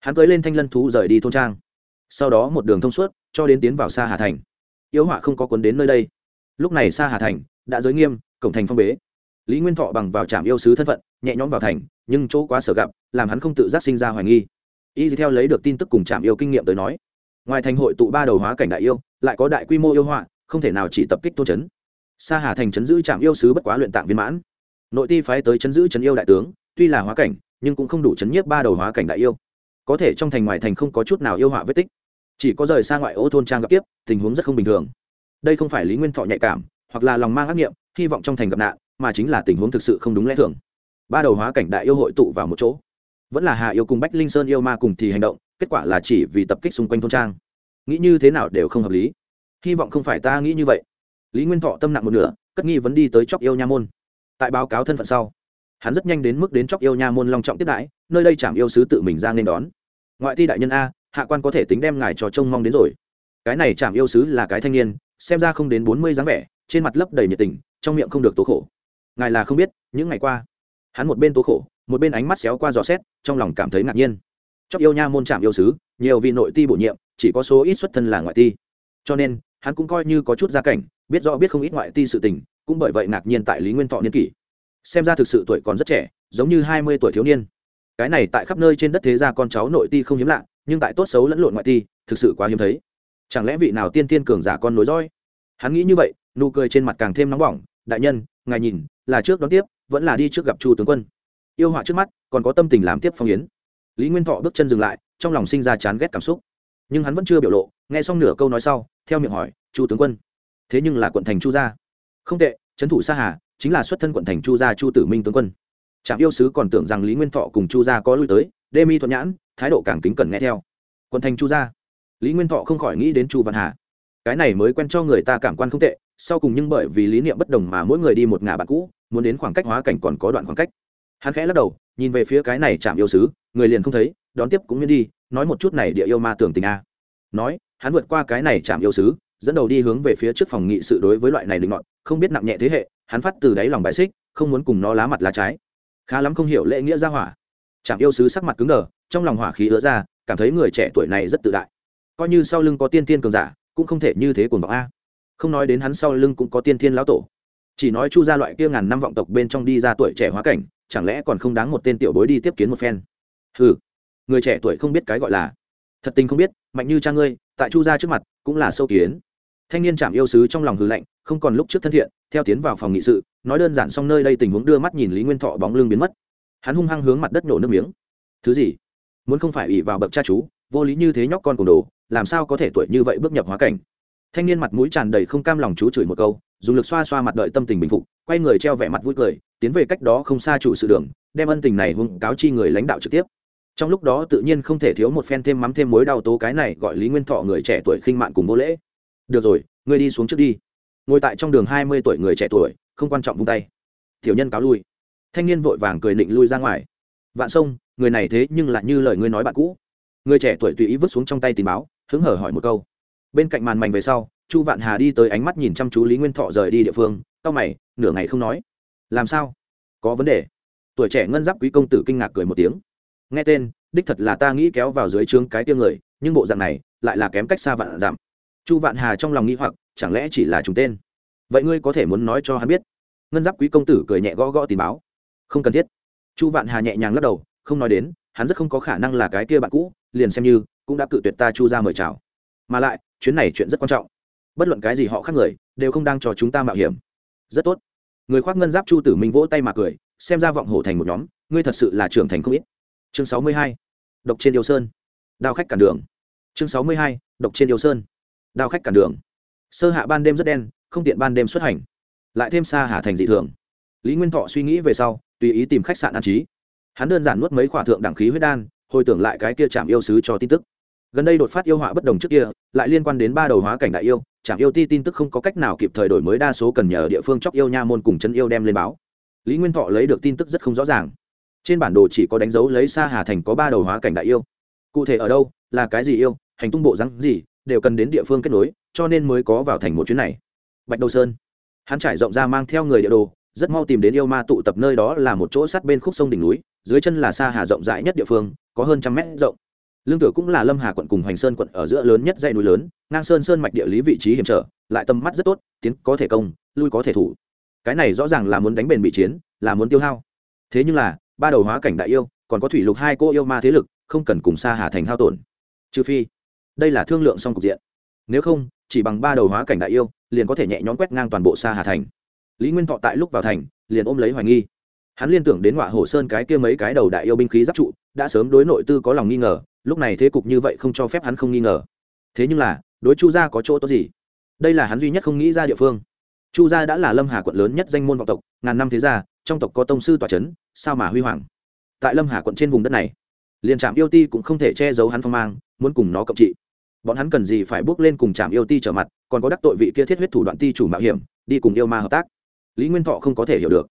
hắn cưới lên thanh lân thú rời đi thôn trang. Sau đó một đường thông suốt, cho đến tiến vào xa hà thành. Yêu họa không có cuốn đến nơi đây. Lúc này xa hà thành đã giới nghiêm, cổng thành phong bế. Lý nguyên thọ bằng vào trạm yêu sứ thân phận, nhẹ nhõm vào thành, nhưng chỗ quá sở gặp, làm hắn không tự giác sinh ra hoài nghi. Y theo lấy được tin tức cùng trạm yêu kinh nghiệm tới nói, ngoài thành hội tụ ba đầu hóa cảnh đại yêu, lại có đại quy mô yêu họa, không thể nào chỉ tập kích thôn trấn. Sa hà thành trấn giữ trạm yêu sứ bất quá luyện tạng viên mãn nội ti phái tới chấn giữ chấn yêu đại tướng, tuy là hóa cảnh, nhưng cũng không đủ chấn nhiếp ba đầu hóa cảnh đại yêu. Có thể trong thành ngoài thành không có chút nào yêu họa vết tích. Chỉ có rời xa ngoại ô thôn trang gặp tiếp, tình huống rất không bình thường. Đây không phải lý nguyên thọ nhạy cảm, hoặc là lòng mang ác nghiệm, hy vọng trong thành gặp nạn, mà chính là tình huống thực sự không đúng lẽ thường. Ba đầu hóa cảnh đại yêu hội tụ vào một chỗ. Vẫn là hà yêu cùng bách linh sơn yêu ma cùng thì hành động, kết quả là chỉ vì tập kích xung quanh thôn trang. Nghĩ như thế nào đều không hợp lý. Hy vọng không phải ta nghĩ như vậy. Lý nguyên thọ tâm nặng một nửa, cất nghi vấn đi tới chóc yêu nha môn tại báo cáo thân phận sau, hắn rất nhanh đến mức đến chóc yêu nha môn long trọng tiếp đãi, nơi đây chạm yêu sứ tự mình ra nên đón. Ngoại thi đại nhân a, hạ quan có thể tính đem ngài cho trông mong đến rồi. Cái này chạm yêu sứ là cái thanh niên, xem ra không đến bốn mươi dáng vẻ, trên mặt lấp đầy nhiệt tình, trong miệng không được tố khổ. Ngài là không biết, những ngày qua, hắn một bên tố khổ, một bên ánh mắt xéo qua dò xét, trong lòng cảm thấy ngạc nhiên. Chóc yêu nha môn trạm yêu sứ, nhiều vị nội ti bổ nhiệm, chỉ có số ít xuất thân là ngoại ti. Cho nên, hắn cũng coi như có chút gia cảnh, biết rõ biết không ít ngoại ti sự tình cũng bởi vậy ngạc nhiên tại lý nguyên thọ niên kỷ. Xem ra thực sự tuổi còn rất trẻ, giống như hai mươi tuổi thiếu niên. Cái này tại khắp nơi trên đất thế gia con cháu nội ti không hiếm lạ, nhưng tại tốt xấu lẫn lộn ngoại ti, thực sự quá hiếm thấy. Chẳng lẽ vị nào tiên tiên cường giả con nối dõi? hắn nghĩ như vậy, nụ cười trên mặt càng thêm nóng bỏng, đại nhân, ngài nhìn, là trước đón tiếp, vẫn là đi trước gặp chu tướng quân. Yêu họa trước mắt, còn có tâm tình làm tiếp phong yến. Lý nguyên thọ bước chân dừng lại, trong lòng sinh ra chán ghét cảm xúc. Nhưng hắn vẫn chưa biểu lộ, nghe xong nửa câu nói sau, theo miệng hỏi, chu tướng quân, thế nhưng là quận thành chu gia? Không tệ, trấn thủ sa hà, chính là xuất thân quận thành chu gia chu tử minh tướng quân. Trạm yêu sứ còn tưởng rằng lý nguyên thọ cùng chu gia có lui tới, đê mi thuận nhãn, thái độ càng kính cẩn nghe theo. Quận thành chu gia. Lý nguyên thọ không khỏi nghĩ đến chu văn hà. Cái này mới quen cho người ta cảm quan không tệ, sau cùng nhưng bởi vì lý niệm bất đồng mà mỗi người đi một ngả bạn cũ, muốn đến khoảng cách hóa cảnh còn có đoạn khoảng cách. Hắn khẽ lắc đầu, nhìn về phía cái này chạm yêu sứ, người liền không thấy, đón tiếp cũng miễn đi, nói một chút này địa yêu ma tưởng tình a. Nói, hắn vượt qua cái này chạm yêu sứ dẫn đầu đi hướng về phía trước phòng nghị sự đối với loại này linh mọn không biết nặng nhẹ thế hệ, hắn phát từ đáy lòng bãi xích, không muốn cùng nó lá mặt lá trái. Khá lắm không hiểu lễ nghĩa ra hỏa. Chạm yêu sứ sắc mặt cứng đờ, trong lòng hỏa khí ứa ra, cảm thấy người trẻ tuổi này rất tự đại. Coi như sau lưng có tiên tiên cường giả, cũng không thể như thế cuồng vọng a. Không nói đến hắn sau lưng cũng có tiên tiên lão tổ. Chỉ nói chu ra loại kia ngàn năm vọng tộc bên trong đi ra tuổi trẻ hóa cảnh, chẳng lẽ còn không đáng một tên tiểu bối đi tiếp kiến một phen? Ừ người trẻ tuổi không biết cái gọi là. Thật tình không biết, mạnh như cha ngươi, tại chu gia trước mặt, cũng là sâu kiến thanh niên trạm yêu sứ trong lòng hư lạnh, không còn lúc trước thân thiện, theo tiến vào phòng nghị sự, nói đơn giản xong nơi đây tình huống đưa mắt nhìn lý nguyên thọ bóng lưng biến mất. Hắn hung hăng hướng mặt đất nổ nước miếng. Thứ gì? Muốn không phải ủy vào bậc cha chú, vô lý như thế nhóc con cùng đồ, làm sao có thể tuổi như vậy bước nhập hóa cảnh? Thanh niên mặt mũi tràn đầy không cam lòng chú chửi một câu, dùng lực xoa xoa mặt đợi tâm tình bình phục, quay người treo vẻ mặt vui cười, tiến về cách đó không xa chủ sự đường, đem ân tình này hung cáo chi người lãnh đạo trực tiếp. Trong lúc đó tự nhiên không thể thiếu một phen thêm mắm thêm mối đau tố cái này gọi lý nguyên thọ người trẻ tuổi khinh mạn cùng vô lễ được rồi, ngươi đi xuống trước đi. Ngồi tại trong đường hai mươi tuổi người trẻ tuổi, không quan trọng vung tay. Tiểu nhân cáo lui. Thanh niên vội vàng cười định lui ra ngoài. Vạn sông, người này thế nhưng lại như lời ngươi nói bạn cũ. Người trẻ tuổi tùy ý vứt xuống trong tay tin báo, hứng hở hỏi một câu. Bên cạnh màn mảnh về sau, chu vạn hà đi tới ánh mắt nhìn chăm chú lý nguyên thọ rời đi địa phương tao mày, nửa ngày không nói. Làm sao? Có vấn đề. Tuổi trẻ ngân giáp quý công tử kinh ngạc cười một tiếng. Nghe tên, đích thật là ta nghĩ kéo vào dưới trướng cái tiêu người, nhưng bộ dạng này lại là kém cách xa vạn giảm chu vạn hà trong lòng nghĩ hoặc, chẳng lẽ chỉ là trùng tên? Vậy ngươi có thể muốn nói cho hắn biết? Ngân giáp quý công tử cười nhẹ gõ gõ tin báo. Không cần thiết. Chu vạn hà nhẹ nhàng lắc đầu, không nói đến, hắn rất không có khả năng là cái kia bạn cũ, liền xem như, cũng đã cự tuyệt ta chu ra mời chào. Mà lại, chuyến này chuyện rất quan trọng. Bất luận cái gì họ khác người, đều không đang cho chúng ta mạo hiểm. Rất tốt. Người khoác ngân giáp chu tử minh vỗ tay mà cười, xem ra vọng hổ thành một nhóm, ngươi thật sự là trưởng thành không ít. Chương sáu mươi hai. Độc trên yêu sơn. Đao khách cản đường. Chương sáu mươi hai. Độc trên yêu sơn đao khách cản đường. Sơ hạ ban đêm rất đen, không tiện ban đêm xuất hành. Lại thêm xa hà thành dị thường. Lý nguyên thọ suy nghĩ về sau, tùy ý tìm khách sạn an trí. Hắn đơn giản nuốt mấy khỏa thượng đẳng khí huyết đan, hồi tưởng lại cái kia chạm yêu sứ cho tin tức. Gần đây đột phát yêu họa bất đồng trước kia, lại liên quan đến ba đầu hóa cảnh đại yêu chạm yêu ti tin tức không có cách nào kịp thời đổi mới đa số cần nhờ địa phương chóc yêu nha môn cùng chân yêu đem lên báo. Lý nguyên thọ lấy được tin tức rất không rõ ràng. Trên bản đồ chỉ có đánh dấu lấy xa hà thành có ba đầu hóa cảnh đại yêu. Cụ thể ở đâu, là cái gì yêu, hành tung bộ rắn gì đều cần đến địa phương kết nối, cho nên mới có vào thành một chuyến này. Bạch đầu sơn. Hắn trải rộng ra mang theo người địa đồ, rất mau tìm đến yêu ma tụ tập nơi đó là một chỗ sát bên khúc sông đỉnh núi, dưới chân là xa hà rộng rãi nhất địa phương, có hơn trăm mét rộng. Lương tử cũng là lâm hà quận cùng hoành sơn quận ở giữa lớn nhất dãy núi lớn, ngang sơn sơn mạch địa lý vị trí hiểm trở, lại tầm mắt rất tốt, tiến có thể công, lui có thể thủ. Cái này rõ ràng là muốn đánh bền bị chiến, là muốn tiêu hao. Thế nhưng là, ba đầu hóa cảnh đại yêu, còn có thủy lục hai cô yêu ma thế lực, không cần cùng xa hà thành hao tổn. Trừ phi đây là thương lượng xong cục diện. Nếu không, chỉ bằng ba đầu hóa cảnh đại yêu, liền có thể nhẹ nhõm quét ngang toàn bộ xa hà thành. Lý nguyên thọ tại lúc vào thành, liền ôm lấy hoài nghi. Hắn liên tưởng đến ngọa hồ sơn cái kia mấy cái đầu đại yêu binh khí giáp trụ, đã sớm đối nội tư có lòng nghi ngờ, lúc này thế cục như vậy không cho phép hắn không nghi ngờ. Thế nhưng là, đối chu gia có chỗ tốt gì? Đây là hắn duy nhất không nghĩ ra địa phương. Chu gia đã là lâm hà quận lớn nhất danh môn vọng tộc, ngàn năm thế gia, trong tộc có tông sư tòa c h ấ n sao mà huy hoàng? Tại lâm hà quận trên vùng đất này, liền trạm yêu ti cũng không thể che giấu hắn phong mang, muốn cùng nó cộng trị bọn hắn cần gì phải bước lên cùng trạm yêu ti trở mặt, còn có đắc tội vị kia thiết huyết thủ đoạn ti chủ mạo hiểm, đi cùng yêu ma hợp tác. Lý nguyên thọ không có thể hiểu được,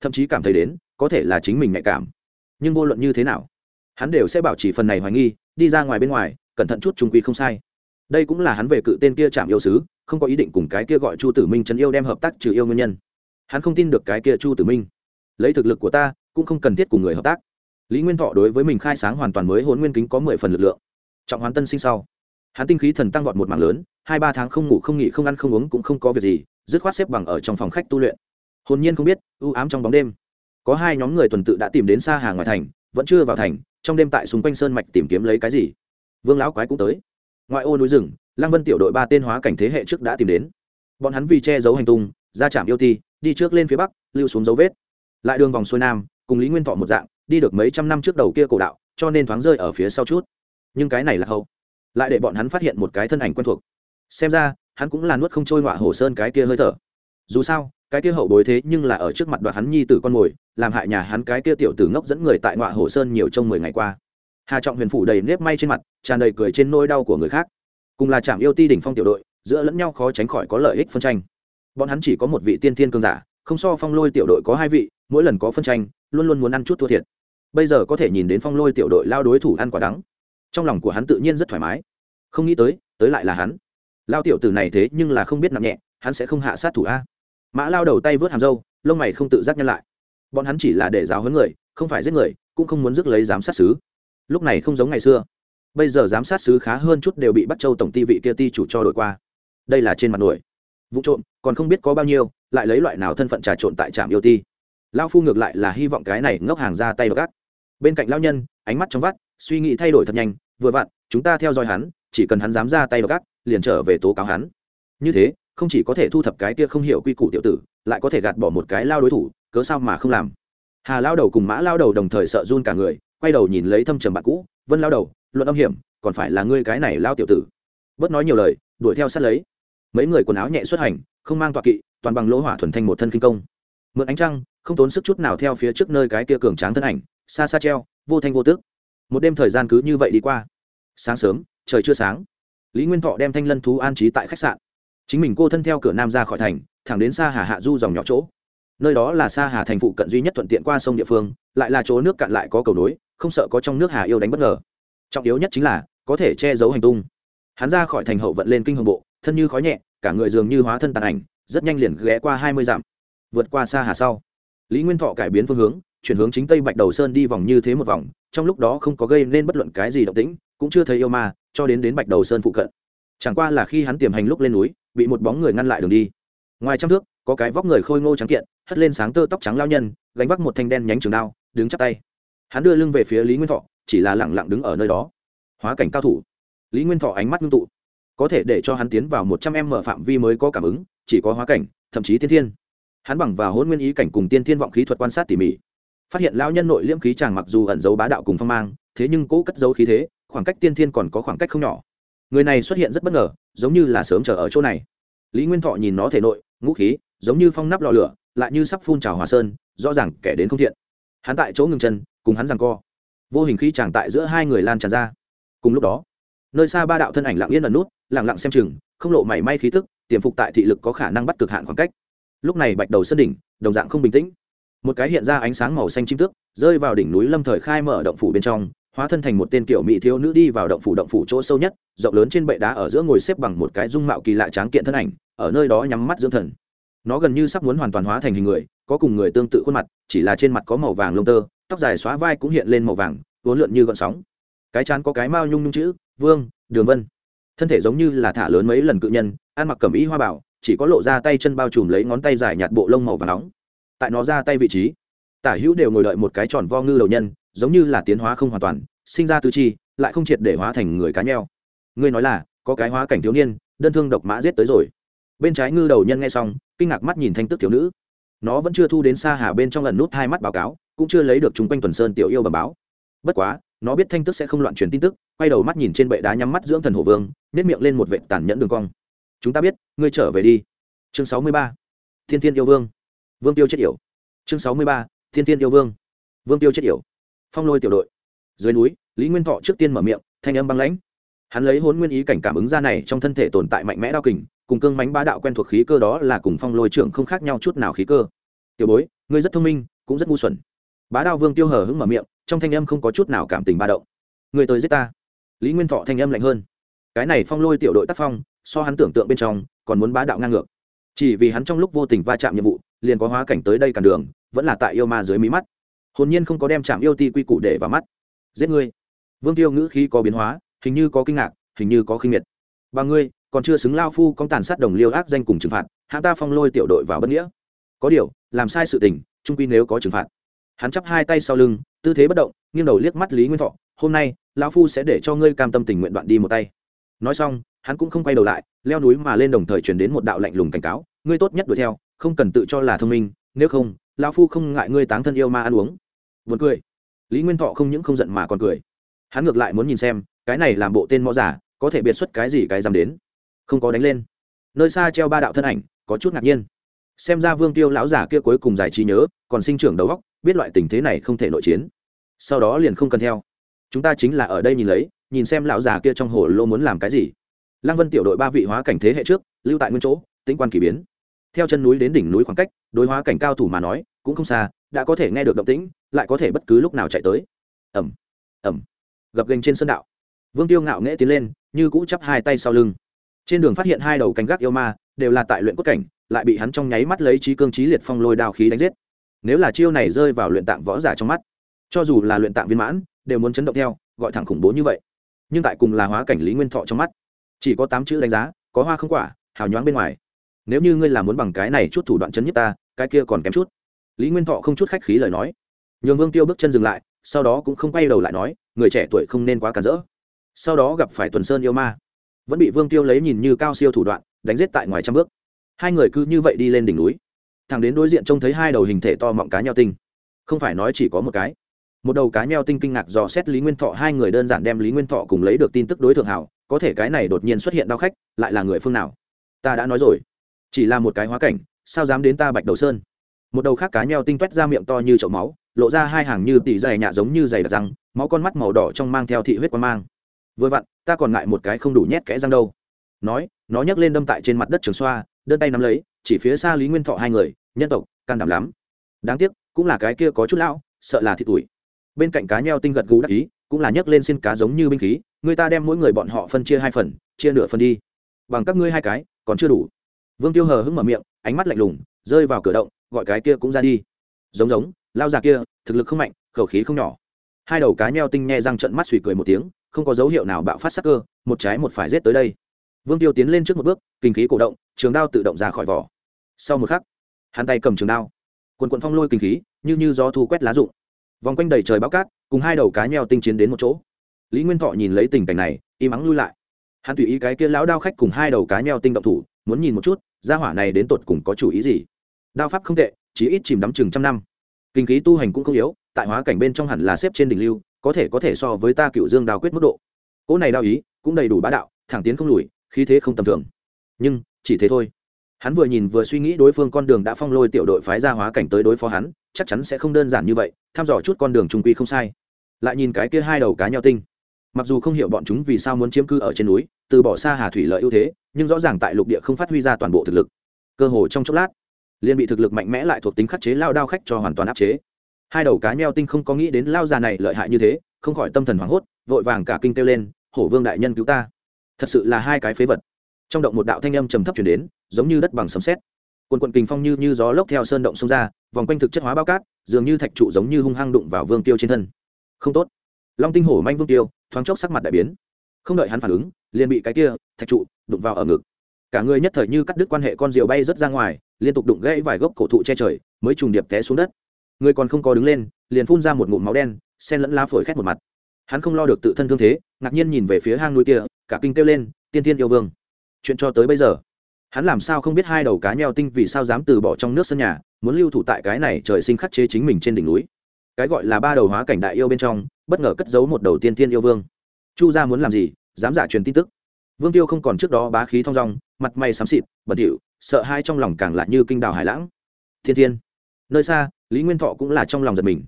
thậm chí cảm thấy đến, có thể là chính mình nhạy cảm. Nhưng vô luận như thế nào, hắn đều sẽ bảo trì phần này hoài nghi, đi ra ngoài bên ngoài, cẩn thận chút trung quy không sai. Đây cũng là hắn về cự tên kia chạm yêu sứ, không có ý định cùng cái kia gọi chu tử minh trấn yêu đem hợp tác trừ yêu nguyên nhân. Hắn không tin được cái kia chu tử minh. Lấy thực lực của ta, cũng không cần thiết cùng người hợp tác. Lý nguyên thọ đối với mình khai sáng hoàn toàn mới hôn nguyên kính có mười phần lực lượng. Trọng hoán tân sinh sau hắn tinh khí thần tăng vọt một mạng lớn, hai ba tháng không ngủ không nghỉ không ăn không uống cũng không có việc gì, dứt khoát xếp bằng ở trong phòng khách tu luyện. Hồn nhiên không biết ưu ám trong bóng đêm. Có hai nhóm người tuần tự đã tìm đến xa hàng ngoài thành, vẫn chưa vào thành, trong đêm tại xung quanh sơn mạch tìm kiếm lấy cái gì? Vương lão quái cũng tới. Ngoại ô núi rừng, lăng vân tiểu đội ba tên hóa cảnh thế hệ trước đã tìm đến. Bọn hắn vì che giấu hành tung, ra trạm yêu ti, đi trước lên phía bắc, lưu xuống dấu vết. Lại đường vòng xuôi nam, cùng lý nguyên thọ một dạng, đi được mấy trăm năm trước đầu kia cổ đạo, cho nên thoáng rơi ở phía sau chút. Nhưng cái này là hậu lại để bọn hắn phát hiện một cái thân ảnh quen thuộc. Xem ra, hắn cũng là nuốt không trôi ngọa hồ sơn cái kia hơi thở. Dù sao, cái kia hậu bối thế nhưng là ở trước mặt đoạt hắn nhi tử con mồi, làm hại nhà hắn cái kia tiểu tử ngốc dẫn người tại ngọa hồ sơn nhiều trong mười ngày qua. Hà trọng huyền phủ đầy nếp may trên mặt, tràn đầy cười trên nôi đau của người khác. Cùng là trạm yêu ti đỉnh phong tiểu đội, giữa lẫn nhau khó tránh khỏi có lợi ích phân tranh. Bọn hắn chỉ có một vị tiên thiên cương giả, không so phong lôi tiểu đội có hai vị, mỗi lần có phân tranh, luôn luôn muốn ăn chút thua thiệt. Bây giờ có thể nhìn đến phong lôi tiểu đội lao đối thủ ăn quả đắng trong lòng của hắn tự nhiên rất thoải mái. Không nghĩ tới tới lại là hắn. Lao tiểu tử này thế nhưng là không biết nặng nhẹ, hắn sẽ không hạ sát thủ a. Mã lao đầu tay vớt hàm râu, lông mày không tự giác nhân lại. Bọn hắn chỉ là để giáo huấn người, không phải giết người, cũng không muốn rước lấy giám sát xứ lúc này không giống ngày xưa. Bây giờ giám sát xứ khá hơn chút đều bị bắt châu tổng ti vị kia ti chủ cho đổi qua. Đây là trên mặt nổi. Vụ trộm, còn không biết có bao nhiêu, lại lấy loại nào thân phận trà trộn tại trạm yêu ti. Lao phu ngược lại là hy vọng cái này ngốc hàng ra tay gác bên cạnh lao nhân, ánh mắt trong vắt suy nghĩ thay đổi thật nhanh, vừa vặn, chúng ta theo dõi hắn, chỉ cần hắn dám ra tay gác liền trở về tố cáo hắn. Như thế, không chỉ có thể thu thập cái kia không hiểu quy củ tiểu tử, lại có thể gạt bỏ một cái lao đối thủ, cớ sao mà không làm? Hà lao đầu cùng mã lao đầu đồng thời sợ run cả người, quay đầu nhìn lấy thâm trầm bạn cũ, vân lao đầu, luận âm hiểm, còn phải là ngươi cái này lao tiểu tử. Bớt nói nhiều lời, đuổi theo sát lấy. Mấy người quần áo nhẹ xuất hành, không mang tọa kỵ, toàn bằng lỗ hỏa thuần thanh một thân kinh công. Mượn ánh trăng, không tốn sức chút nào theo phía trước nơi cái kia cường tráng thân ảnh, xa xa treo, vô thanh vô tước một đêm thời gian cứ như vậy đi qua. Sáng sớm, trời chưa sáng. Lý nguyên thọ đem thanh lân thú an trí tại khách sạn. Chính mình cô thân theo cửa nam ra khỏi thành, thẳng đến xa hà hạ du dòng nhỏ chỗ. Nơi đó là xa hà thành phụ cận duy nhất thuận tiện qua sông địa phương, lại là chỗ nước cạn lại có cầu nối, không sợ có trong nước hà yêu đánh bất ngờ. Trọng yếu nhất chính là, có thể che giấu hành tung. Hắn ra khỏi thành hậu vận lên kinh hồng bộ, thân như khói nhẹ, cả người dường như hóa thân tàn ảnh, rất nhanh liền ghé qua hai mươi dặm. Vượt qua xa hà sau, lý nguyên thọ cải biến phương hướng, chuyển hướng chính tây bạch đầu sơn đi vòng như thế một vòng trong lúc đó không có gây nên bất luận cái gì động tĩnh, cũng chưa thấy yêu ma, cho đến đến bạch đầu sơn phụ cận. Chẳng qua là khi hắn tiềm hành lúc lên núi, bị một bóng người ngăn lại đường đi. Ngoài trăm thước, có cái vóc người khôi ngô trắng kiện, hất lên sáng tơ tóc trắng lao nhân, gánh vác một thanh đen nhánh trường đao, đứng chắp tay. Hắn đưa lưng về phía lý nguyên thọ, chỉ là lẳng lặng đứng ở nơi đó. Hóa cảnh cao thủ. Lý nguyên thọ ánh mắt ngưng tụ. Có thể để cho hắn tiến vào một trăm em mở phạm vi mới có cảm ứng, chỉ có hóa cảnh, thậm chí tiên thiên. Hắn bằng vào hôn nguyên ý cảnh cùng tiên thiên vọng khí thuật quan sát tỉ mỉ phát hiện lao nhân nội liễm khí chàng mặc dù ẩn giấu bá đạo cùng phong mang, thế nhưng cố cất giấu khí thế, khoảng cách tiên thiên còn có khoảng cách không nhỏ. Người này xuất hiện rất bất ngờ, giống như là sớm chờ ở chỗ này. Lý nguyên thọ nhìn nó thể nội, ngũ khí, giống như phong nắp lò lửa, lại như sắp phun trào hòa sơn, rõ ràng kẻ đến không thiện. Hắn tại chỗ ngừng chân, cùng hắn rằng co. Vô hình khí chàng tại giữa hai người lan tràn ra. Cùng lúc đó, nơi xa ba đạo thân ảnh lặng yên ẩn nút, lặng lặng xem chừng, không lộ mảy may khí tức, tiềm phục tại thị lực có khả năng bắt cực hạn khoảng cách. Lúc này bạch đầu sân đỉnh, đồng dạng không bình tĩnh một cái hiện ra ánh sáng màu xanh chim tước, rơi vào đỉnh núi lâm thời khai mở động phủ bên trong, hóa thân thành một tên kiểu mỹ thiếu nữ đi vào động phủ động phủ chỗ sâu nhất, rộng lớn trên bệ đá ở giữa ngồi xếp bằng một cái dung mạo kỳ lạ tráng kiện thân ảnh, ở nơi đó nhắm mắt dưỡng thần. Nó gần như sắp muốn hoàn toàn hóa thành hình người, có cùng người tương tự khuôn mặt, chỉ là trên mặt có màu vàng lông tơ, tóc dài xóa vai cũng hiện lên màu vàng vốn lượn như gọn sóng. Cái chán có cái mao nhung nhung chữ, vương, đường vân. Thân thể giống như là thả lớn mấy lần cự nhân, ăn mặc cẩm ý hoa bảo, chỉ có lộ ra tay chân bao trùm lấy ngón tay dài nhạt bộ lông màu và nóng tại nó ra tay vị trí. Tả hữu đều ngồi đợi một cái tròn vo ngư đầu nhân, giống như là tiến hóa không hoàn toàn, sinh ra tư chi, lại không triệt để hóa thành người cá nheo. Ngươi nói là, có cái hóa cảnh thiếu niên, đơn thương độc mã giết tới rồi. Bên trái ngư đầu nhân nghe xong, kinh ngạc mắt nhìn thanh tức thiếu nữ. Nó vẫn chưa thu đến xa hà bên trong lần nút hai mắt báo cáo, cũng chưa lấy được chung quanh tuần sơn tiểu yêu bẩm báo. Bất quá, nó biết thanh tức sẽ không loạn truyền tin tức, quay đầu mắt nhìn trên bệ đá nhắm mắt dưỡng thần hổ vương nếp miệng lên một vệ tàn nhẫn đường cong. Chúng ta biết, ngươi trở về đi. Chương sáu mươi ba. Thiên thiên yêu vương vương tiêu chết yểu. Chương sáu mươi ba, thiên tiên yêu vương. Vương tiêu chết yểu. Phong lôi tiểu đội. Dưới núi, lý nguyên thọ trước tiên mở miệng, thanh âm băng lãnh. Hắn lấy hôn nguyên ý cảnh cảm ứng ra này trong thân thể tồn tại mạnh mẽ đao kình, cùng cương mánh bá đạo quen thuộc khí cơ đó là cùng phong lôi trưởng không khác nhau chút nào khí cơ. Tiểu bối, ngươi rất thông minh, cũng rất ngu xuẩn. Bá đạo vương tiêu hờ hững mở miệng, trong thanh âm không có chút nào cảm tình ba động. Người tới giết ta. Lý nguyên thọ thanh âm lạnh hơn. Cái này phong lôi tiểu đội tác phong, so hắn tưởng tượng bên trong, còn muốn bá đạo ngang ngược. Chỉ vì hắn trong lúc vô tình va chạm nhiệm vụ liền có hóa cảnh tới đây cản đường, vẫn là tại yêu ma dưới mí mắt. Hồn nhiên không có đem chạm yêu ti quy củ để vào mắt. Giết ngươi. Vương tiêu ngữ khí có biến hóa, hình như có kinh ngạc, hình như có khinh miệt. Ba ngươi, còn chưa xứng lao phu con tàn sát đồng liêu ác danh cùng trừng phạt hãng ta phong lôi tiểu đội vào bất nghĩa. Có điều, làm sai sự tình, trung quy nếu có trừng phạt. Hắn chắp hai tay sau lưng, tư thế bất động, nghiêng đầu liếc mắt lý nguyên thọ, hôm nay lão phu sẽ để cho ngươi cam tâm tình nguyện đoạn đi một tay. Nói xong, hắn cũng không quay đầu lại, leo núi mà lên đồng thời chuyển đến một đạo lạnh lùng cảnh cáo, ngươi tốt nhất đuổi theo không cần tự cho là thông minh, nếu không, lão phu không ngại ngươi táng thân yêu ma ăn uống. Vượt cười. Lý nguyên thọ không những không giận mà còn cười. Hắn ngược lại muốn nhìn xem, cái này làm bộ tên mõ giả, có thể biệt xuất cái gì cái dám đến. Không có đánh lên. Nơi xa treo ba đạo thân ảnh, có chút ngạc nhiên. Xem ra vương tiêu lão giả kia cuối cùng giải trí nhớ, còn sinh trưởng đầu góc biết loại tình thế này không thể nội chiến. Sau đó liền không cần theo. Chúng ta chính là ở đây nhìn lấy, nhìn xem lão già kia trong hồ lô muốn làm cái gì. Lăng vân tiểu đội ba vị hóa cảnh thế hệ trước, lưu tại nguyên chỗ, tĩnh quan kỳ biến theo chân núi đến đỉnh núi khoảng cách, đối hóa cảnh cao thủ mà nói, cũng không xa, đã có thể nghe được động tĩnh, lại có thể bất cứ lúc nào chạy tới. Ẩm ẩm gập gành trên sân đạo. Vương tiêu ngạo nghễ tiến lên, như cũ chắp hai tay sau lưng. Trên đường phát hiện hai đầu canh gác yêu ma, đều là tại luyện cốt cảnh, lại bị hắn trong nháy mắt lấy trí cương trí liệt phong lôi đao khí đánh giết. Nếu là chiêu này rơi vào luyện tạng võ giả trong mắt, cho dù là luyện tạng viên mãn, đều muốn chấn động theo, gọi thẳng khủng bố như vậy. Nhưng tại cùng là hóa cảnh lý nguyên thọ trong mắt, chỉ có tám chữ đánh giá, có hoa không quả, hào nhoáng bên ngoài nếu như ngươi là muốn bằng cái này chút thủ đoạn chấn nhất ta, cái kia còn kém chút. Lý nguyên thọ không chút khách khí lời nói. Nhường vương tiêu bước chân dừng lại, sau đó cũng không quay đầu lại nói, người trẻ tuổi không nên quá cản rỡ. Sau đó gặp phải tuần sơn yêu ma. Vẫn bị vương tiêu lấy nhìn như cao siêu thủ đoạn, đánh giết tại ngoài trăm bước. Hai người cứ như vậy đi lên đỉnh núi. Thằng đến đối diện trông thấy hai đầu hình thể to mọng cá nheo tinh. Không phải nói chỉ có một cái. Một đầu cá nheo tinh kinh ngạc dò xét lý nguyên thọ, hai người đơn giản đem lý nguyên thọ cùng lấy được tin tức đối tượng hảo, có thể cái này đột nhiên xuất hiện đau khách, lại là người phương nào? Ta đã nói rồi chỉ là một cái hóa cảnh, sao dám đến ta bạch đầu sơn? Một đầu khác cá nheo tinh toét ra miệng to như chậu máu, lộ ra hai hàng như tỉ dày nhạ giống như dày đặc răng, máu con mắt màu đỏ trong mang theo thị huyết quan mang. Vừa vặn, ta còn ngại một cái không đủ nhét kẽ răng đâu. Nói, nó nhấc lên đâm tại trên mặt đất trường xoa, đơn tay nắm lấy, chỉ phía xa lý nguyên thọ hai người, nhân tộc, can đảm lắm. Đáng tiếc, cũng là cái kia có chút lão, sợ là thịt tuổi bên cạnh cá nheo tinh gật gù đắc ý, cũng là nhấc lên xin cá giống như binh khí, người ta đem mỗi người bọn họ phân chia hai phần, chia nửa phần đi. Bằng các ngươi hai cái, còn chưa đủ vương tiêu hờ hững mở miệng, ánh mắt lạnh lùng, rơi vào cửa động, gọi cái kia cũng ra đi. Giống giống, lao già kia, thực lực không mạnh, khẩu khí không nhỏ. Hai đầu cá nheo tinh nhe răng trận mắt suy cười một tiếng, không có dấu hiệu nào bạo phát sắc cơ, một trái một phải rết tới đây. Vương tiêu tiến lên trước một bước, kinh khí cổ động, trường đao tự động ra khỏi vỏ. Sau một khắc, hắn tay cầm trường đao. Quần quận phong lôi kinh khí, như như gió thu quét lá rụng. Vòng quanh đầy trời bao cát, cùng hai đầu cá nheo tinh chiến đến một chỗ. Lý nguyên thọ nhìn lấy tình cảnh này, im ắng lui lại. Hắn tùy ý cái kia lão đao khách cùng hai đầu cá nheo tinh động thủ, muốn nhìn một chút gia hỏa này đến tột cùng có chủ ý gì? Đao pháp không tệ, chí ít chìm đắm chừng trăm năm. Kinh khí tu hành cũng không yếu, tại hóa cảnh bên trong hẳn là xếp trên đỉnh lưu, có thể có thể so với ta cựu dương đao quyết mức độ. Cỗ này đao ý, cũng đầy đủ bá đạo, thẳng tiến không lùi, khí thế không tầm thường. Nhưng, chỉ thế thôi. Hắn vừa nhìn vừa suy nghĩ đối phương con đường đã phong lôi tiểu đội phái ra hóa cảnh tới đối phó hắn, chắc chắn sẽ không đơn giản như vậy thăm dò chút con đường trung quy không sai. Lại nhìn cái kia hai đầu cá nhau tinh. Mặc dù không hiểu bọn chúng vì sao muốn chiếm cư ở trên núi, từ bỏ xa hà thủy lợi ưu thế nhưng rõ ràng tại lục địa không phát huy ra toàn bộ thực lực. Cơ hồ trong chốc lát, liền bị thực lực mạnh mẽ lại thuộc tính khắc chế lao đao khách cho hoàn toàn áp chế. Hai đầu cá nheo tinh không có nghĩ đến lao già này lợi hại như thế, không khỏi tâm thần hoảng hốt, vội vàng cả kinh kêu lên, hổ vương đại nhân cứu ta. Thật sự là hai cái phế vật. Trong động một đạo thanh âm trầm thấp chuyển đến, giống như đất bằng sấm xét quần quận kình phong như như gió lốc theo sơn động xông ra, vòng quanh thực chất hóa bao cát, dường như thạch trụ giống như hung hăng đụng vào vương tiêu trên thân. Không tốt. Long tinh hổ manh vương tiêu, thoáng chốc sắc mặt đại biến. Không đợi hắn phản ứng liền bị cái kia, thạch trụ, đụng vào ở ngực. Cả người nhất thời như cắt đứt quan hệ con rượu bay rớt ra ngoài, liên tục đụng gãy vài gốc cổ thụ che trời, mới trùng điệp té xuống đất. Người còn không có đứng lên, liền phun ra một ngụm máu đen sen lẫn lá phổi khét một mặt. Hắn không lo được tự thân thương thế, ngạc nhiên nhìn về phía hang núi kia, cả kinh kêu lên, tiên tiên yêu vương, chuyện cho tới bây giờ, hắn làm sao không biết hai đầu cá nheo tinh vì sao dám từ bỏ trong nước sân nhà, muốn lưu thủ tại cái này trời sinh khắc chế chính mình trên đỉnh núi. Cái gọi là ba đầu hóa cảnh đại yêu bên trong, bất ngờ cất giấu một đầu tiên tiên yêu vương. Chu gia muốn làm gì dám giả truyền tin tức. Vương tiêu không còn trước đó bá khí thong dong, mặt mày xám xịt, bẩn thỉu, sợ hai trong lòng càng lại như kinh đào hải lãng. Thiên thiên, nơi xa, lý nguyên thọ cũng là trong lòng giật mình.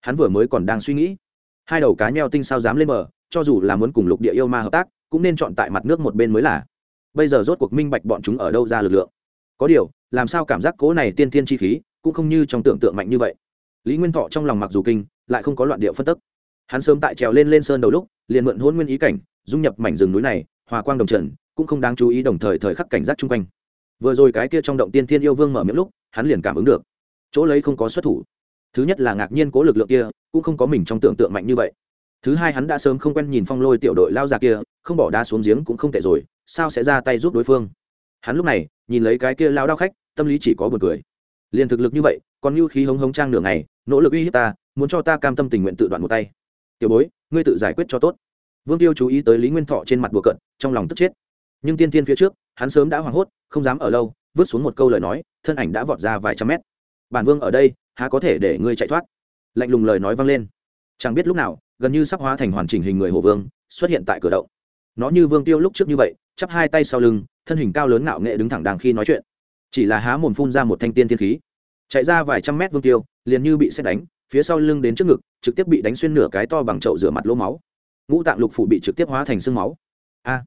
Hắn vừa mới còn đang suy nghĩ, hai đầu cá nheo tinh sao dám lên bờ, cho dù là muốn cùng lục địa yêu ma hợp tác, cũng nên chọn tại mặt nước một bên mới là. Bây giờ rốt cuộc minh bạch bọn chúng ở đâu ra lực lượng. Có điều, làm sao cảm giác cố này tiên thiên chi khí, cũng không như trong tưởng tượng mạnh như vậy. Lý nguyên thọ trong lòng mặc dù kinh, lại không có loạn điệu phân tức hắn sớm tại trèo lên lên sơn đầu lúc, liền mượn hôn nguyên ý cảnh, dung nhập mảnh rừng núi này, hòa quang đồng trần, cũng không đáng chú ý đồng thời thời khắc cảnh giác chung quanh. Vừa rồi cái kia trong động tiên thiên yêu vương mở miệng lúc, hắn liền cảm ứng được. Chỗ lấy không có xuất thủ. Thứ nhất là ngạc nhiên cố lực lượng kia, cũng không có mình trong tưởng tượng mạnh như vậy. Thứ hai hắn đã sớm không quen nhìn phong lôi tiểu đội lao già kia, không bỏ đá xuống giếng cũng không tệ rồi, sao sẽ ra tay giúp đối phương? Hắn lúc này, nhìn lấy cái kia lao đao khách, tâm lý chỉ có buồn cười. Liền thực lực như vậy, còn như khí hống hống trang nửa ngày, nỗ lực uy hiếp ta, muốn cho ta cam tâm tình nguyện tự đoạn một tay tiểu bối, ngươi tự giải quyết cho tốt. Vương tiêu chú ý tới lý nguyên thọ trên mặt bùa cận trong lòng tức chết. Nhưng tiên tiên phía trước, hắn sớm đã hoảng hốt, không dám ở lâu, vứt xuống một câu lời nói, thân ảnh đã vọt ra vài trăm mét. Bản vương ở đây, há có thể để ngươi chạy thoát? Lạnh lùng lời nói vang lên. Chẳng biết lúc nào, gần như sắp hóa thành hoàn chỉnh hình người hồ vương, xuất hiện tại cửa động. Nó như vương tiêu lúc trước như vậy, chắp hai tay sau lưng, thân hình cao lớn ngạo nghệ đứng thẳng đàng khi nói chuyện. Chỉ là há mồm phun ra một thanh tiên thiên khí. Chạy ra vài trăm mét vương tiêu, liền như bị xét đánh phía sau lưng đến trước ngực, trực tiếp bị đánh xuyên nửa cái to bằng chậu rửa mặt lỗ máu. Ngũ tạng lục phủ bị trực tiếp hóa thành sương máu. A!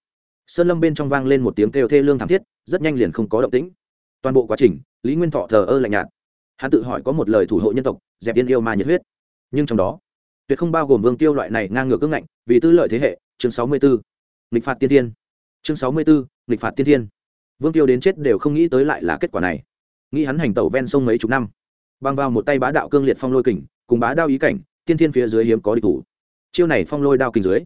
Sơn lâm bên trong vang lên một tiếng kêu thê lương thảm thiết, rất nhanh liền không có động tĩnh. Toàn bộ quá trình, lý nguyên thọ thờ ơ lạnh nhạt. Hắn tự hỏi có một lời thủ hộ nhân tộc, dẹp yên yêu ma nhiệt huyết. Nhưng trong đó, tuyệt không bao gồm vương tiêu loại này ngang ngược ưng ngạnh, vì tư lợi thế hệ, chương sáu mươi bốn nghịch phạt tiên thiên. Chương sáu mươi bốn nghịch phạt tiên thiên. Vương tiêu đến chết đều không nghĩ tới lại là kết quả này. Nghĩ hắn hành tẩu ven sông mấy chục năm băng vào một tay bá đạo cương liệt phong lôi kình, cùng bá đao ý cảnh, tiên thiên phía dưới hiếm có địch thủ. Chiêu này phong lôi đao kình dưới,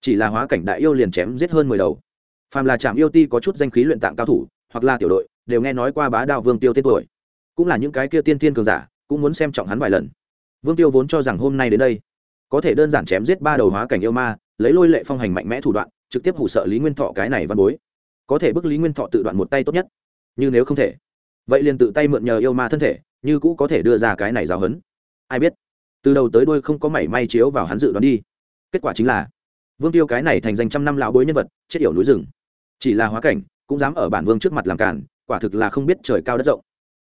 chỉ là hóa cảnh đại yêu liền chém giết hơn mười đầu. Phàm là trạm yêu ti có chút danh khí luyện tạng cao thủ, hoặc là tiểu đội, đều nghe nói qua bá đạo vương tiêu tên tuổi. Cũng là những cái kia tiên thiên cường giả, cũng muốn xem trọng hắn vài lần. Vương tiêu vốn cho rằng hôm nay đến đây, có thể đơn giản chém giết ba đầu hóa cảnh yêu ma, lấy lôi lệ phong hành mạnh mẽ thủ đoạn, trực tiếp hủ sợ lý nguyên thọ cái này văn bối. Có thể bức lý nguyên thọ tự đoạn một tay tốt nhất. Nhưng nếu không thể, vậy liền tự tay mượn nhờ yêu ma thân thể như cũ có thể đưa ra cái này giáo hấn. Ai biết, từ đầu tới đuôi không có mảy may chiếu vào hắn dự đoán đi. Kết quả chính là, vương tiêu cái này thành danh trăm năm lão bối nhân vật, chết yểu núi rừng. Chỉ là hóa cảnh, cũng dám ở bản vương trước mặt làm cản quả thực là không biết trời cao đất rộng.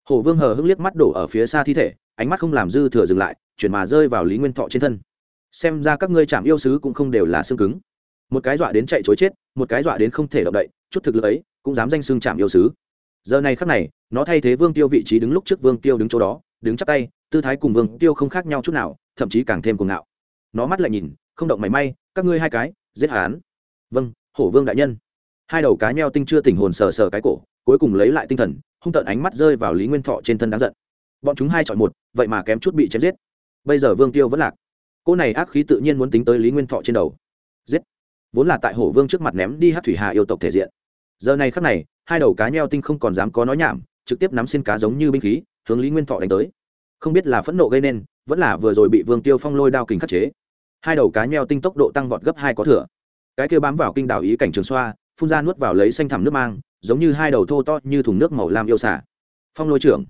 Hồ vương hờ hững liếc mắt đổ ở phía xa thi thể, ánh mắt không làm dư thừa dừng lại, chuyển mà rơi vào lý nguyên thọ trên thân. Xem ra các ngươi chạm yêu sứ cũng không đều là xương cứng. Một cái dọa đến chạy chối chết, một cái dọa đến không thể động đậy, chút thực lực ấy, cũng dám danh xương chạm yêu sứ. Giờ này khắc này nó thay thế vương tiêu vị trí đứng lúc trước vương tiêu đứng chỗ đó, đứng chắp tay, tư thái cùng vương tiêu không khác nhau chút nào, thậm chí càng thêm cuồng ngạo. Nó mắt lại nhìn, không động mảy may, các ngươi hai cái, giết hán vâng hổ vương đại nhân. Hai đầu cá nheo tinh chưa tỉnh hồn sờ sờ cái cổ, cuối cùng lấy lại tinh thần, hung tợn ánh mắt rơi vào lý nguyên thọ trên thân đáng giận. Bọn chúng hai chọn một, vậy mà kém chút bị chém giết. Bây giờ vương tiêu vẫn lạc. Cô này ác khí tự nhiên muốn tính tới lý nguyên thọ trên đầu. Giết. Vốn là tại hổ vương trước mặt ném đi hát thủy hà yêu tộc thể diện. Giờ này khắc này, hai đầu cá nheo tinh không còn dám có nói nhảm trực tiếp nắm xin cá giống như binh khí, hướng lý nguyên thọ đánh tới. Không biết là phẫn nộ gây nên, vẫn là vừa rồi bị vương tiêu phong lôi đao kình khắc chế. Hai đầu cá nheo tinh tốc độ tăng vọt gấp hai có thừa. Cái kia bám vào kinh đảo ý cảnh trường xoa, phun ra nuốt vào lấy xanh thẳm nước mang, giống như hai đầu thô to như thùng nước màu lam yêu xả phong lôi trưởng,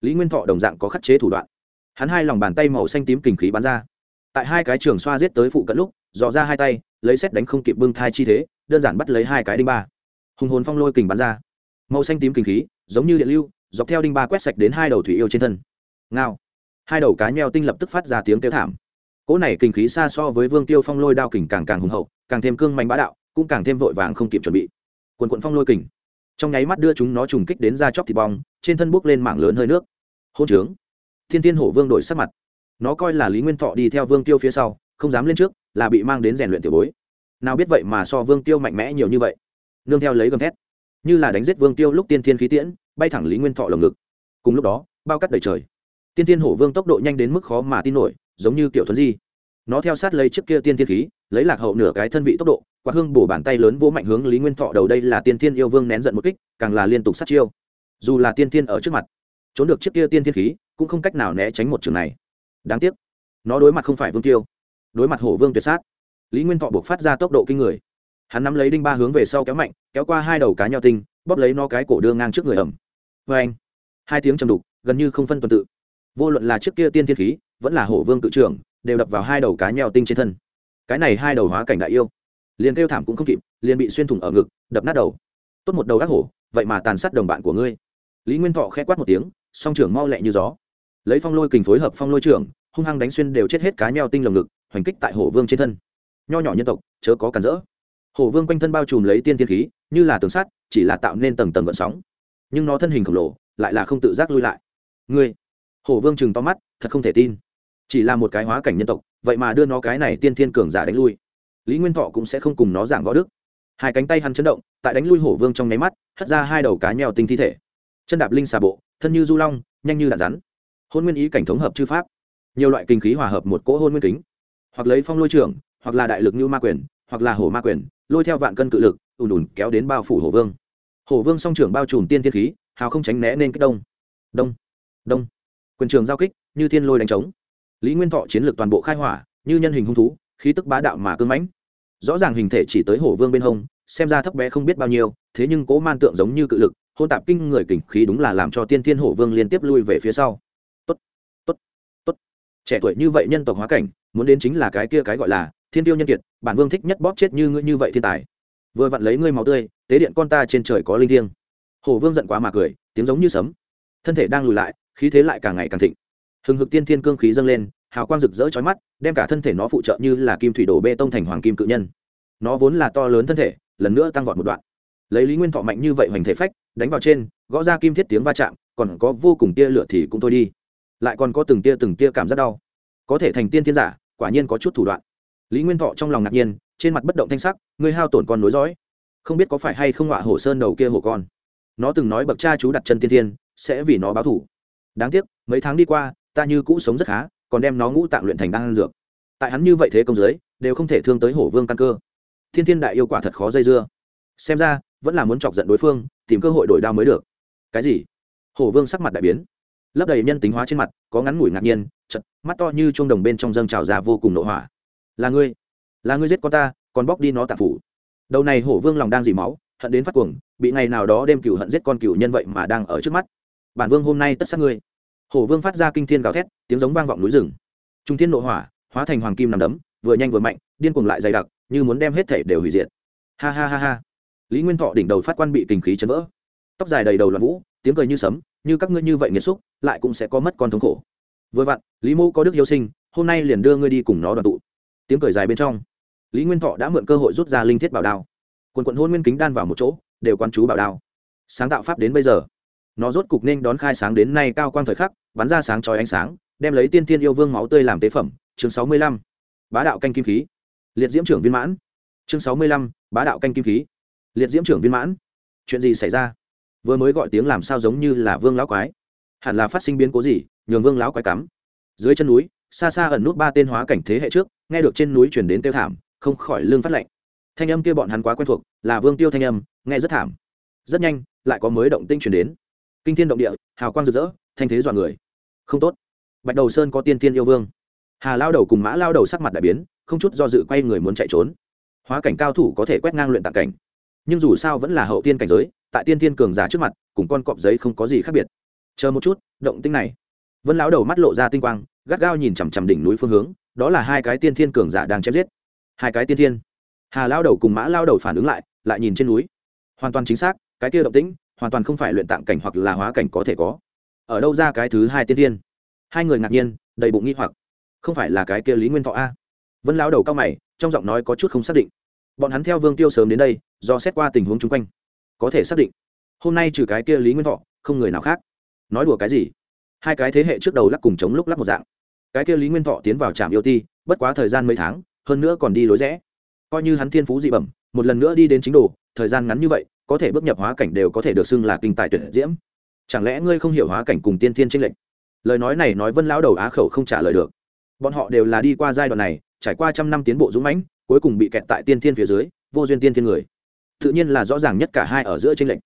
lý nguyên thọ đồng dạng có khắc chế thủ đoạn. Hắn hai lòng bàn tay màu xanh tím kình khí bắn ra. Tại hai cái trường xoa giết tới phụ cận lúc, dò ra hai tay, lấy xét đánh không kịp bưng thai chi thế, đơn giản bắt lấy hai cái đinh ba. Hùng hồn phong lôi kình bắn ra. Màu xanh tím kình khí giống như điện lưu, dọc theo đinh ba quét sạch đến hai đầu thủy yêu trên thân. Ngao. Hai đầu cá nheo tinh lập tức phát ra tiếng kêu thảm. Cỗ này kinh khí xa so với vương tiêu phong lôi đao kình càng càng hùng hậu, càng thêm cương mạnh bá đạo, cũng càng thêm vội vàng không kịp chuẩn bị. Quần quận phong lôi kình. Trong nháy mắt đưa chúng nó trùng kích đến ra chóc thịt bong, trên thân bốc lên mảng lớn hơi nước. Hôn trướng. Thiên tiên hổ vương đổi sắc mặt. Nó coi là lý nguyên thọ đi theo vương tiêu phía sau, không dám lên trước, là bị mang đến rèn luyện tiểu bối. Nào biết vậy mà so vương tiêu mạnh mẽ nhiều như vậy. Nương theo lấy gầm thét như là đánh giết vương tiêu lúc tiên thiên khí tiễn, bay thẳng lý nguyên thọ lồng ngực. Cùng lúc đó, bao cắt đầy trời. Tiên thiên hổ vương tốc độ nhanh đến mức khó mà tin nổi, giống như kiểu thuấn di. Nó theo sát lấy trước kia tiên thiên khí, lấy lạc hậu nửa cái thân vị tốc độ, quạt hương bổ bàn tay lớn vỗ mạnh hướng lý nguyên thọ đầu đây là tiên thiên yêu vương nén giận một kích, càng là liên tục sát chiêu. Dù là tiên thiên ở trước mặt, trốn được trước kia tiên thiên khí, cũng không cách nào né tránh một trường này. Đáng tiếc, nó đối mặt không phải vương tiêu, đối mặt hổ vương tuyệt sát. Lý nguyên thọ buộc phát ra tốc độ kinh người hắn nắm lấy đinh ba hướng về sau kéo mạnh, kéo qua hai đầu cá nhau tinh, bóp lấy nó cái cổ đưa ngang trước người ẩm. Vê anh, hai tiếng chầm đục, gần như không phân tuần tự. Vô luận là trước kia tiên thiên khí, vẫn là hổ vương tự trưởng, đều đập vào hai đầu cá nhau tinh trên thân. Cái này hai đầu hóa cảnh đại yêu. Liền kêu thảm cũng không kịp, liền bị xuyên thủng ở ngực, đập nát đầu. Tốt một đầu ác hổ, vậy mà tàn sát đồng bạn của ngươi. Lý nguyên thọ k h ẽ quát một tiếng, song trưởng mau lẹ như gió. Lấy phong lôi kình phối hợp phong lôi trưởng, hung hăng đánh xuyên đều chết hết cá nheo tinh lồng ngực, hoành kích tại hổ vương trên thân. Nho nhỏ nhân tộc, chớ có cản rỡ hổ vương quanh thân bao trùm lấy tiên tiên khí, như là tường sắt, chỉ là tạo nên tầng tầng gợn sóng. Nhưng nó thân hình khổng lồ, lại là không tự giác lui lại. Ngươi! Hổ vương chừng to mắt, thật không thể tin. Chỉ là một cái hóa cảnh nhân tộc, vậy mà đưa nó cái này tiên thiên cường giả đánh lui. Lý nguyên thọ cũng sẽ không cùng nó giảng võ đức. Hai cánh tay hắn chấn động, tại đánh lui hổ vương trong nháy mắt, hất ra hai đầu cá nheo tinh thi thể. Chân đạp linh xà bộ, thân như du long, nhanh như đạn rắn. Hôn nguyên ý cảnh thống hợp chư pháp. Nhiều loại kinh khí hòa hợp một cỗ hôn nguyên kính. Hoặc lấy phong lôi trưởng, hoặc là đại lực như ma quyền hoặc là hổ ma quyền, lôi theo vạn cân cự lực, ùn ùn kéo đến bao phủ hổ vương. Hổ vương song trưởng bao trùm tiên thiên khí, hào không tránh né nên kích đông. Đông. Đông. Quyền trường giao kích, như thiên lôi đánh trống. Lý nguyên thọ chiến lược toàn bộ khai hỏa, như nhân hình hung thú, khí tức bá đạo mà cưng mãnh. Rõ ràng hình thể chỉ tới hổ vương bên hông, xem ra thấp bé không biết bao nhiêu, thế nhưng cố man tượng giống như cự lực, hôn tạp kinh người kình khí đúng là làm cho tiên thiên hổ vương liên tiếp lui về phía sau. Tốt. Tốt. Tốt. Trẻ tuổi như vậy nhân tộc hóa cảnh, muốn đến chính là cái kia cái gọi là thiên tiêu nhân kiệt, bản vương thích nhất bóp chết như ngươi như vậy thiên tài. Vừa vặn lấy ngươi máu tươi, tế điện con ta trên trời có linh thiêng. Hổ vương giận quá mà cười, tiếng giống như sấm. Thân thể đang lùi lại, khí thế lại càng ngày càng thịnh. Hừng hực tiên thiên cương khí dâng lên, hào quang rực rỡ chói mắt, đem cả thân thể nó phụ trợ như là kim thủy đổ bê tông thành hoàng kim cự nhân. Nó vốn là to lớn thân thể, lần nữa tăng vọt một đoạn. Lấy lý nguyên thọ mạnh như vậy hoành thể phách, đánh vào trên, gõ ra kim thiết tiếng va chạm, còn có vô cùng tia lửa thì cũng thôi đi. Lại còn có từng tia từng tia cảm giác đau. Có thể thành tiên thiên giả, quả nhiên có chút thủ đoạn lý nguyên thọ trong lòng ngạc nhiên, trên mặt bất động thanh sắc, ngươi hao tổn con nối dõi, không biết có phải hay không họa hổ sơn đầu kia hổ con. Nó từng nói bậc cha chú đặt chân tiên thiên, sẽ vì nó báo thủ đáng tiếc, mấy tháng đi qua, ta như cũ sống rất khá, còn đem nó ngũ tạng luyện thành đan dược. Tại hắn như vậy thế công giới, đều không thể thương tới hổ vương căn cơ. Thiên thiên đại yêu quả thật khó dây dưa. Xem ra, vẫn là muốn chọc giận đối phương, tìm cơ hội đổi đao mới được. Cái gì? Hổ vương sắc mặt đại biến. Lấp đầy nhân tính hóa trên mặt, có ngắn ngủi ngạc nhiên chật mắt to như chuông đồng bên trong dâng trào ra vô cùng nộ hỏa là ngươi. Là ngươi giết con ta, còn bóc đi nó tạp phủ. Đầu này hổ vương lòng đang dỉ máu, hận đến phát cuồng, bị ngày nào đó đem cựu hận giết con cựu nhân vậy mà đang ở trước mắt. Bản vương hôm nay tất sát ngươi. Hổ vương phát ra kinh thiên gào thét, tiếng giống vang vọng núi rừng. Trung thiên nội hỏa, hóa thành hoàng kim nằm đấm, vừa nhanh vừa mạnh, điên cuồng lại dày đặc, như muốn đem hết thể đều hủy diệt. Ha ha ha ha. Lý nguyên thọ đỉnh đầu phát quan bị kinh khí chấn vỡ. Tóc dài đầy đầu loạn vũ, tiếng cười như sấm, như các ngươi như vậy nghiệt xúc, lại cũng sẽ có mất con thống khổ. Vừa vặn, lý mô có đức yêu sinh, hôm nay liền đưa ngươi đi cùng nó đoàn tụ tiếng cười dài bên trong. Lý nguyên thọ đã mượn cơ hội rút ra linh thiết bảo đao. Quần quận hôn nguyên kính đan vào một chỗ, đều quan chú bảo đao. Sáng tạo pháp đến bây giờ, nó rốt cục nên đón khai sáng đến nay cao quang thời khắc, bắn ra sáng trói ánh sáng, đem lấy tiên thiên yêu vương máu tươi làm tế phẩm. Chương sáu mươi lăm, bá đạo canh kim khí. Liệt diễm trưởng viên mãn. Chương sáu mươi lăm, bá đạo canh kim khí. Liệt diễm trưởng viên mãn. Chuyện gì xảy ra? Vừa mới gọi tiếng làm sao giống như là vương lão quái. Hẳn là phát sinh biến cố gì, nhường vương lão quái cắm. Dưới chân núi, xa xa ẩn nút ba tên hóa cảnh thế hệ trước nghe được trên núi chuyển đến tiêu thảm, không khỏi lương phát lệnh thanh âm kia bọn hắn quá quen thuộc, là vương tiêu thanh âm, nghe rất thảm. Rất nhanh, lại có mới động tinh chuyển đến. Kinh thiên động địa, hào quang rực rỡ, thanh thế dọa người. Không tốt. Bạch đầu sơn có tiên tiên yêu vương. Hà lao đầu cùng mã lao đầu sắc mặt đại biến, không chút do dự quay người muốn chạy trốn. Hóa cảnh cao thủ có thể quét ngang luyện tạng cảnh. Nhưng dù sao vẫn là hậu tiên cảnh giới, tại tiên tiên cường giả trước mặt, cùng con cọp giấy không có gì khác biệt. Chờ một chút, động tinh này. Vân lão đầu mắt lộ ra tinh quang, gắt gao nhìn chằm chằm đỉnh núi phương hướng đó là hai cái tiên thiên cường giả đang chém giết. Hai cái tiên thiên. Hà lao đầu cùng mã lao đầu phản ứng lại lại nhìn trên núi. Hoàn toàn chính xác, cái kia động tĩnh, hoàn toàn không phải luyện tạng cảnh hoặc là hóa cảnh có thể có. Ở đâu ra cái thứ hai tiên thiên? Hai người ngạc nhiên, đầy bụng nghi hoặc. Không phải là cái kia lý nguyên thọ a? Vân lao đầu cao mày, trong giọng nói có chút không xác định. Bọn hắn theo vương tiêu sớm đến đây, do xét qua tình huống chung quanh. Có thể xác định, hôm nay trừ cái kia lý nguyên thọ, không người nào khác. Nói đùa cái gì? Hai cái thế hệ trước đầu lắc cùng chống lúc lắc một dạng cái kia lý nguyên thọ tiến vào trạm yêu ti, bất quá thời gian mấy tháng, hơn nữa còn đi lối rẽ. Coi như hắn thiên phú dị bẩm, một lần nữa đi đến chính đồ, thời gian ngắn như vậy, có thể bước nhập hóa cảnh đều có thể được xưng là kinh tài tuyển diễm. Chẳng lẽ ngươi không hiểu hóa cảnh cùng tiên thiên tranh lệch? Lời nói này nói vân lão đầu á khẩu không trả lời được. Bọn họ đều là đi qua giai đoạn này, trải qua trăm năm tiến bộ dũng mãnh, cuối cùng bị kẹt tại tiên thiên phía dưới, vô duyên tiên thiên người. Tự nhiên là rõ ràng nhất cả hai ở giữa tranh lệch.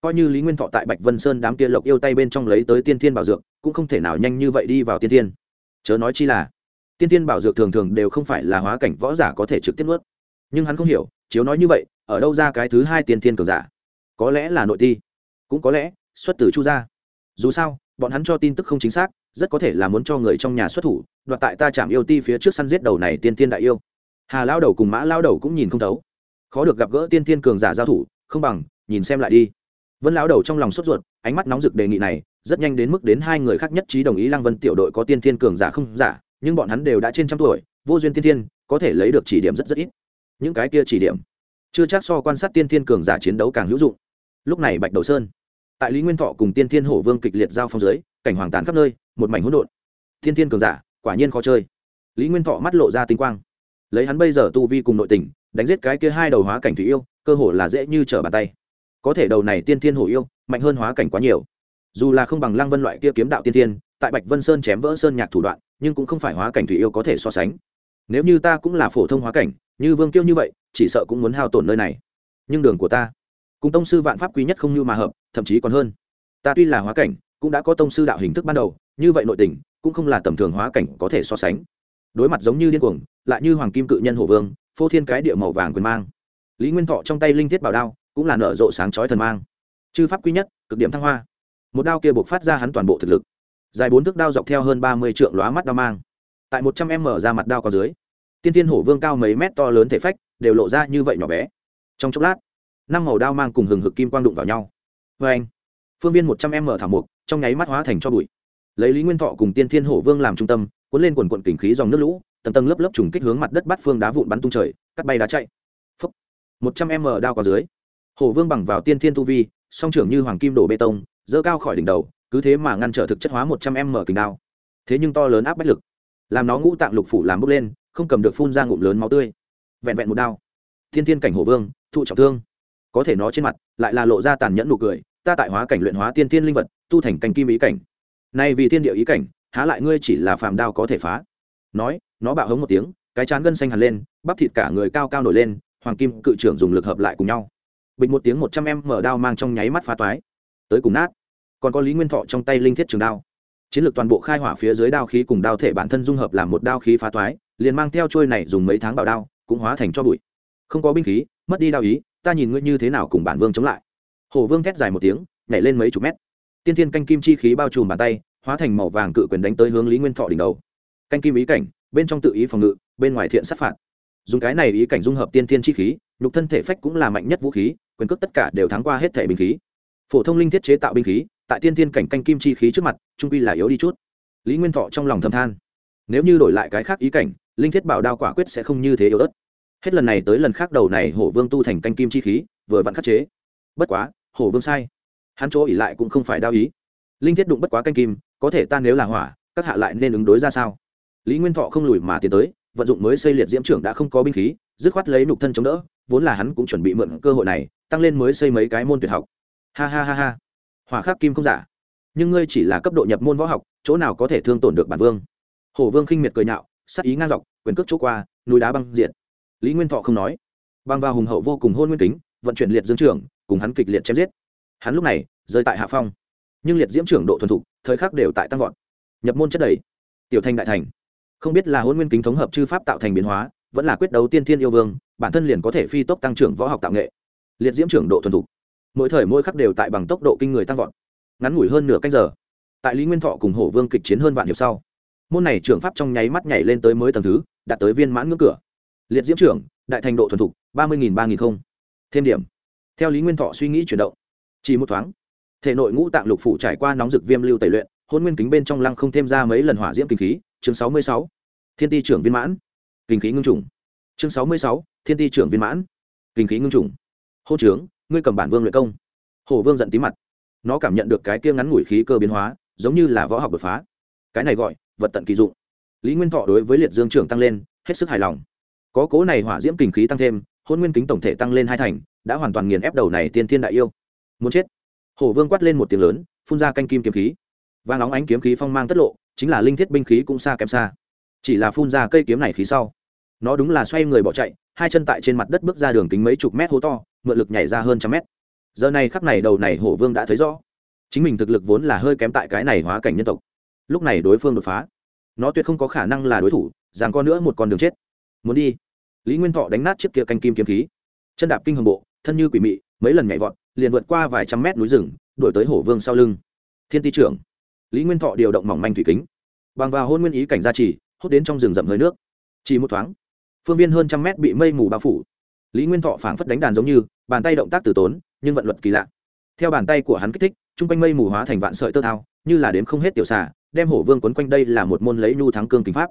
Coi như lý nguyên thọ tại bạch vân sơn đám kia lộc yêu tay bên trong lấy tới tiên thiên bảo dược, cũng không thể nào nhanh như vậy đi vào tiên thiên chớ nói chi là, tiên tiên bảo dược thường thường đều không phải là hóa cảnh võ giả có thể trực tiếp nuốt. Nhưng hắn không hiểu, chiếu nói như vậy, ở đâu ra cái thứ hai tiên tiên cường giả? Có lẽ là nội ti. Cũng có lẽ, xuất từ chu gia. Dù sao, bọn hắn cho tin tức không chính xác, rất có thể là muốn cho người trong nhà xuất thủ, đoạt tại ta chạm yêu ti phía trước săn giết đầu này tiên tiên đại yêu. Hà lao đầu cùng mã lao đầu cũng nhìn không thấu. Khó được gặp gỡ tiên tiên cường giả giao thủ, không bằng, nhìn xem lại đi vân lão đầu trong lòng sốt ruột, ánh mắt nóng rực đề nghị này, rất nhanh đến mức đến hai người khác nhất trí đồng ý lăng vân tiểu đội có tiên Thiên cường giả không giả, nhưng bọn hắn đều đã trên trăm tuổi, vô duyên tiên Thiên, có thể lấy được chỉ điểm rất rất ít. Những cái kia chỉ điểm, chưa chắc so quan sát tiên Thiên cường giả chiến đấu càng hữu dụng. Lúc này bạch đầu sơn, tại lý nguyên thọ cùng tiên Thiên hổ vương kịch liệt giao phong dưới, cảnh hoàng tàn khắp nơi, một mảnh hỗn độn. Tiên Thiên cường giả, quả nhiên khó chơi. Lý nguyên thọ mắt lộ ra tinh quang. Lấy hắn bây giờ tu vi cùng nội tình, đánh giết cái kia hai đầu hóa cảnh thủy yêu, cơ hồ là dễ như trở bàn tay có thể đầu này tiên thiên hổ yêu, mạnh hơn hóa cảnh quá nhiều. Dù là không bằng lăng vân loại kia kiếm đạo tiên thiên, tại bạch vân sơn chém vỡ sơn nhạc thủ đoạn, nhưng cũng không phải hóa cảnh thủy yêu có thể so sánh. Nếu như ta cũng là phổ thông hóa cảnh, như vương kiêu như vậy, chỉ sợ cũng muốn hao tổn nơi này. Nhưng đường của ta, cùng tông sư vạn pháp quý nhất không như mà hợp, thậm chí còn hơn. Ta tuy là hóa cảnh, cũng đã có tông sư đạo hình thức ban đầu, như vậy nội tình, cũng không là tầm thường hóa cảnh có thể so sánh. Đối mặt giống như điên cuồng, lại như hoàng kim cự nhân hổ vương, phô thiên cái địa màu vàng quyền mang. Lý nguyên thọ trong tay linh thiết bảo đao cũng là nở rộ sáng chói thần mang. Chư pháp quy nhất, cực điểm thăng hoa. Một đao kia buộc phát ra hắn toàn bộ thực lực. Dài bốn thước đao dọc theo hơn ba mươi trượng lóa mắt đao mang. Tại một trăm em mở ra mặt đao có dưới, tiên tiên hổ vương cao mấy mét to lớn thể phách đều lộ ra như vậy nhỏ bé. Trong chốc lát, năm màu đao mang cùng hừng hực kim quang đụng vào nhau. Vê anh, phương viên một trăm em mở thảo mục trong nháy mắt hóa thành cho bụi. Lấy lý nguyên thọ cùng tiên thiên hổ vương làm trung tâm, cuốn lên quần quận kình khí dòng nước lũ, tầng tầng lớp lớp trùng kích hướng mặt đất bắt phương đá vụn bắn tung trời, cắt bay đá chạy. Phấp một trăm em mở đao có dưới hổ vương bằng vào tiên thiên tu vi, song trưởng như hoàng kim đổ bê tông dỡ cao khỏi đỉnh đầu, cứ thế mà ngăn trở thực chất hóa một trăm em mở kình đao. Thế nhưng to lớn áp bách lực, làm nó ngũ tạng lục phủ làm bốc lên, không cầm được phun ra ngụm lớn máu tươi. Vẹn vẹn một đao. Thiên thiên cảnh hổ vương, thụ trọng thương. Có thể nó trên mặt lại là lộ ra tàn nhẫn nụ cười, ta tại hóa cảnh luyện hóa tiên tiên linh vật, tu thành cảnh kim ý cảnh. Nay vì thiên địa ý cảnh, há lại ngươi chỉ là phàm đao có thể phá. Nói, nó bạo hống một tiếng, cái chán gân xanh hẳn lên, bắp thịt cả người cao cao nổi lên, hoàng kim cự trưởng dùng lực hợp lại cùng nhau bình một tiếng một trăm em mở đao mang trong nháy mắt phá toái. Tới cùng nát. Còn có lý nguyên thọ trong tay linh thiết trường đao. Chiến lược toàn bộ khai hỏa phía dưới đao khí cùng đao thể bản thân dung hợp làm một đao khí phá toái, liền mang theo trôi này dùng mấy tháng bảo đao, cũng hóa thành cho bụi. Không có binh khí, mất đi đao ý, ta nhìn ngươi như thế nào cùng bản vương chống lại. Hổ vương thét dài một tiếng, nhảy lên mấy chục mét. Tiên thiên canh kim chi khí bao trùm bàn tay, hóa thành màu vàng cự quyền đánh tới hướng lý nguyên thọ đỉnh đầu. Canh kim ý cảnh, bên trong tự ý phòng ngự, bên ngoài thiện sát phạt dùng cái này ý cảnh dung hợp tiên thiên chi khí, nhục thân thể phách cũng là mạnh nhất vũ khí, quyền cước tất cả đều thắng qua hết thể binh khí. Phổ thông linh thiết chế tạo binh khí, tại tiên thiên cảnh canh kim chi khí trước mặt, trung quy là yếu đi chút. Lý nguyên thọ trong lòng thầm than, nếu như đổi lại cái khác ý cảnh, linh thiết bảo đao quả quyết sẽ không như thế yếu ớt. Hết lần này tới lần khác đầu này hổ vương tu thành canh kim chi khí, vừa vặn khắc chế. Bất quá, hổ vương sai. Hắn chỗ ỉ lại cũng không phải đao ý. Linh thiết đụng bất quá canh kim, có thể tan nếu là hỏa, các hạ lại nên ứng đối ra sao? Lý nguyên thọ không lùi mà tiến tới vận dụng mới xây liệt diễm trưởng đã không có binh khí, dứt khoát lấy nục thân chống đỡ, vốn là hắn cũng chuẩn bị mượn cơ hội này, tăng lên mới xây mấy cái môn tuyệt học. Ha ha ha ha. Hỏa khắc kim không giả. Nhưng ngươi chỉ là cấp độ nhập môn võ học, chỗ nào có thể thương tổn được bản vương? Hổ vương khinh miệt cười nhạo, sắc ý ngang dọc, quyền cước chỗ qua, núi đá băng diện lý nguyên thọ không nói. Băng vào hùng hậu vô cùng hôn nguyên kính, vận chuyển liệt dương trưởng, cùng hắn kịch liệt chém giết. Hắn lúc này, rơi tại hạ phong. Nhưng liệt diễm trưởng độ thuần thục, thời khắc đều tại tăng vọt. Nhập môn chất đầy. Tiểu thành đại thành không biết là hôn nguyên kính thống hợp chư pháp tạo thành biến hóa, vẫn là quyết đấu tiên thiên yêu vương, bản thân liền có thể phi tốc tăng trưởng võ học tạo nghệ. Liệt diễm trưởng độ thuần thục. Mỗi thời mỗi khắc đều tại bằng tốc độ kinh người tăng vọt. Ngắn ngủi hơn nửa canh giờ. Tại lý nguyên thọ cùng hổ vương kịch chiến hơn vạn hiệp sau, môn này trưởng pháp trong nháy mắt nhảy lên tới mới tầng thứ, đạt tới viên mãn ngưỡng cửa. Liệt diễm trưởng, đại thành độ thuần thục, ba mươi ba nghìn không. Thêm điểm. Theo lý nguyên thọ suy nghĩ chuyển động, chỉ một thoáng, thể nội ngũ tạng lục phủ trải qua nóng rực viêm lưu tẩy luyện hôn nguyên kính bên trong lăng không thêm ra mấy lần hỏa diễm kinh khí chương sáu mươi sáu, thiên ti trưởng viên mãn, kinh khí ngưng trùng. chương sáu mươi sáu, thiên ti trưởng viên mãn, kinh khí ngưng trùng. Hô trướng, ngươi cầm bản vương luyện công. Hồ vương giận tí mặt. Nó cảm nhận được cái kia ngắn ngủi khí cơ biến hóa, giống như là võ học đột phá. Cái này gọi, vật tận kỳ dụng. Lý nguyên thọ đối với liệt dương trưởng tăng lên, hết sức hài lòng. Có cố này hỏa diễm kinh khí tăng thêm, hôn nguyên kính tổng thể tăng lên hai thành, đã hoàn toàn nghiền ép đầu này tiên thiên đại yêu. Muốn chết. Hổ vương quát lên một tiếng lớn, phun ra canh kim kiếm khí. Vàng óng ánh kiếm khí phong mang tất lộ chính là linh thiết binh khí cũng xa kém xa. Chỉ là phun ra cây kiếm này khí sau. Nó đúng là xoay người bỏ chạy, hai chân tại trên mặt đất bước ra đường kính mấy chục mét hố to, mượn lực nhảy ra hơn trăm mét. Giờ này khắc này đầu này hổ vương đã thấy rõ. Chính mình thực lực vốn là hơi kém tại cái này hóa cảnh nhân tộc. Lúc này đối phương đột phá. Nó tuyệt không có khả năng là đối thủ rằng con nữa một con đường chết. Muốn đi. Lý nguyên thọ đánh nát chiếc kia canh kim kiếm khí. Chân đạp kinh hồng bộ, thân như quỷ mị, mấy lần nhảy vọt, liền vượt qua vài trăm mét núi rừng, đuổi tới hổ vương sau lưng. Thiên ti trưởng lý nguyên thọ điều động mỏng manh thủy kính. Bằng vào hôn nguyên ý cảnh gia trì, hút đến trong rừng rậm hơi nước. Chỉ một thoáng, phương viên hơn trăm mét bị mây mù bao phủ. Lý nguyên thọ phảng phất đánh đàn giống như, bàn tay động tác từ tốn, nhưng vận luật kỳ lạ. Theo bàn tay của hắn kích thích, chung quanh mây mù hóa thành vạn sợi tơ thao, như là đếm không hết tiểu xà, đem hổ vương quấn quanh đây là một môn lấy nhu thắng cương kính pháp.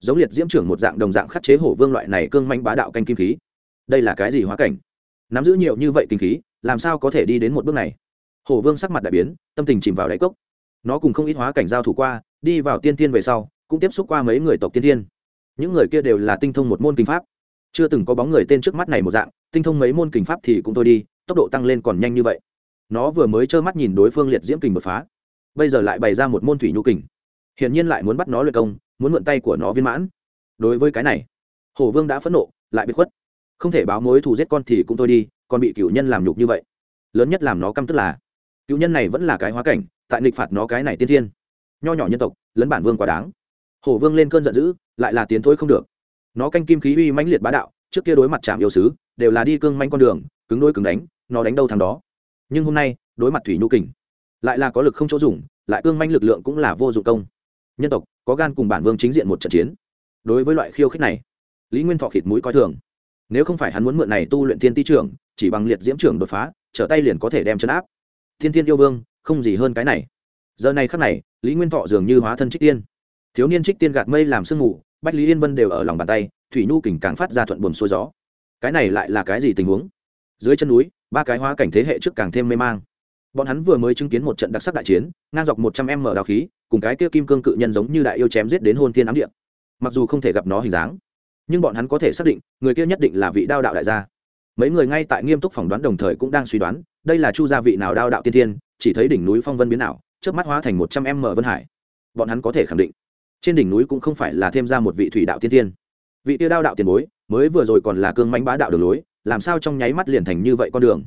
Giống liệt diễm trưởng một dạng đồng dạng khắc chế hổ vương loại này cương manh bá đạo canh kim khí. Đây là cái gì hóa cảnh? Nắm giữ nhiều như vậy kinh khí, làm sao có thể đi đến một bước này? Hổ vương sắc mặt đại biến, tâm tình chìm vào đáy cốc nó cùng không ít hóa cảnh giao thủ qua, đi vào tiên tiên về sau, cũng tiếp xúc qua mấy người tộc tiên tiên những người kia đều là tinh thông một môn kinh pháp. Chưa từng có bóng người tên trước mắt này một dạng, tinh thông mấy môn kinh pháp thì cũng thôi đi, tốc độ tăng lên còn nhanh như vậy. Nó vừa mới trơ mắt nhìn đối phương liệt diễm kình bật phá, bây giờ lại bày ra một môn thủy nhu kình. Hiển nhiên lại muốn bắt nó luyện công, muốn mượn tay của nó viên mãn. Đối với cái này hổ vương đã phẫn nộ, lại bị khuất. Không thể báo mối thù giết con thì cũng thôi đi, còn bị cựu nhân làm nhục như vậy. Lớn nhất làm nó căm tức là cựu nhân này vẫn là cái hóa cảnh tại nghịch phạt nó cái này tiên thiên. Nho nhỏ nhân tộc, lấn bản vương quá đáng. Hổ vương lên cơn giận dữ, lại là tiến thối không được. Nó canh kim khí uy mãnh liệt bá đạo, trước kia đối mặt chạm yêu sứ, đều là đi cương manh con đường, cứng đôi cứng đánh, nó đánh đâu thằng đó. Nhưng hôm nay, đối mặt thủy nhu kình, lại là có lực không chỗ dùng, lại cương manh lực lượng cũng là vô dụng công. Nhân tộc, có gan cùng bản vương chính diện một trận chiến. Đối với loại khiêu khích này, lý nguyên thọ khịt mũi coi thường. Nếu không phải hắn muốn mượn này tu luyện thiên ti trưởng, chỉ bằng liệt diễm trưởng đột phá, trở tay liền có thể đem chấn áp. Thiên thiên yêu vương không gì hơn cái này. Giờ này khắc này, lý nguyên thọ dường như hóa thân trích tiên. Thiếu niên trích tiên gạt mây làm sương mù, bách lý yên vân đều ở lòng bàn tay, thủy nhu kỉnh càng phát ra thuận buồn xuôi gió. Cái này lại là cái gì tình huống? Dưới chân núi, ba cái hóa cảnh thế hệ trước càng thêm mê mang. Bọn hắn vừa mới chứng kiến một trận đặc sắc đại chiến, ngang dọc một trăm em mở đào khí, cùng cái kia kim cương cự nhân giống như đại yêu chém giết đến hôn thiên ám địa. mặc dù không thể gặp nó hình dáng, nhưng bọn hắn có thể xác định, người kia nhất định là vị đao đạo đại gia. Mấy người ngay tại nghiêm túc phỏng đoán đồng thời cũng đang suy đoán, đây là chu gia vị nào đao đạo tiên thiên chỉ thấy đỉnh núi phong vân biến ảo trước mắt hóa thành một trăm m vân hải. Bọn hắn có thể khẳng định trên đỉnh núi cũng không phải là thêm ra một vị thủy đạo tiên tiên, vị tiêu đao đạo tiền bối mới vừa rồi còn là cương mánh bá đạo đường lối làm sao trong nháy mắt liền thành như vậy con đường?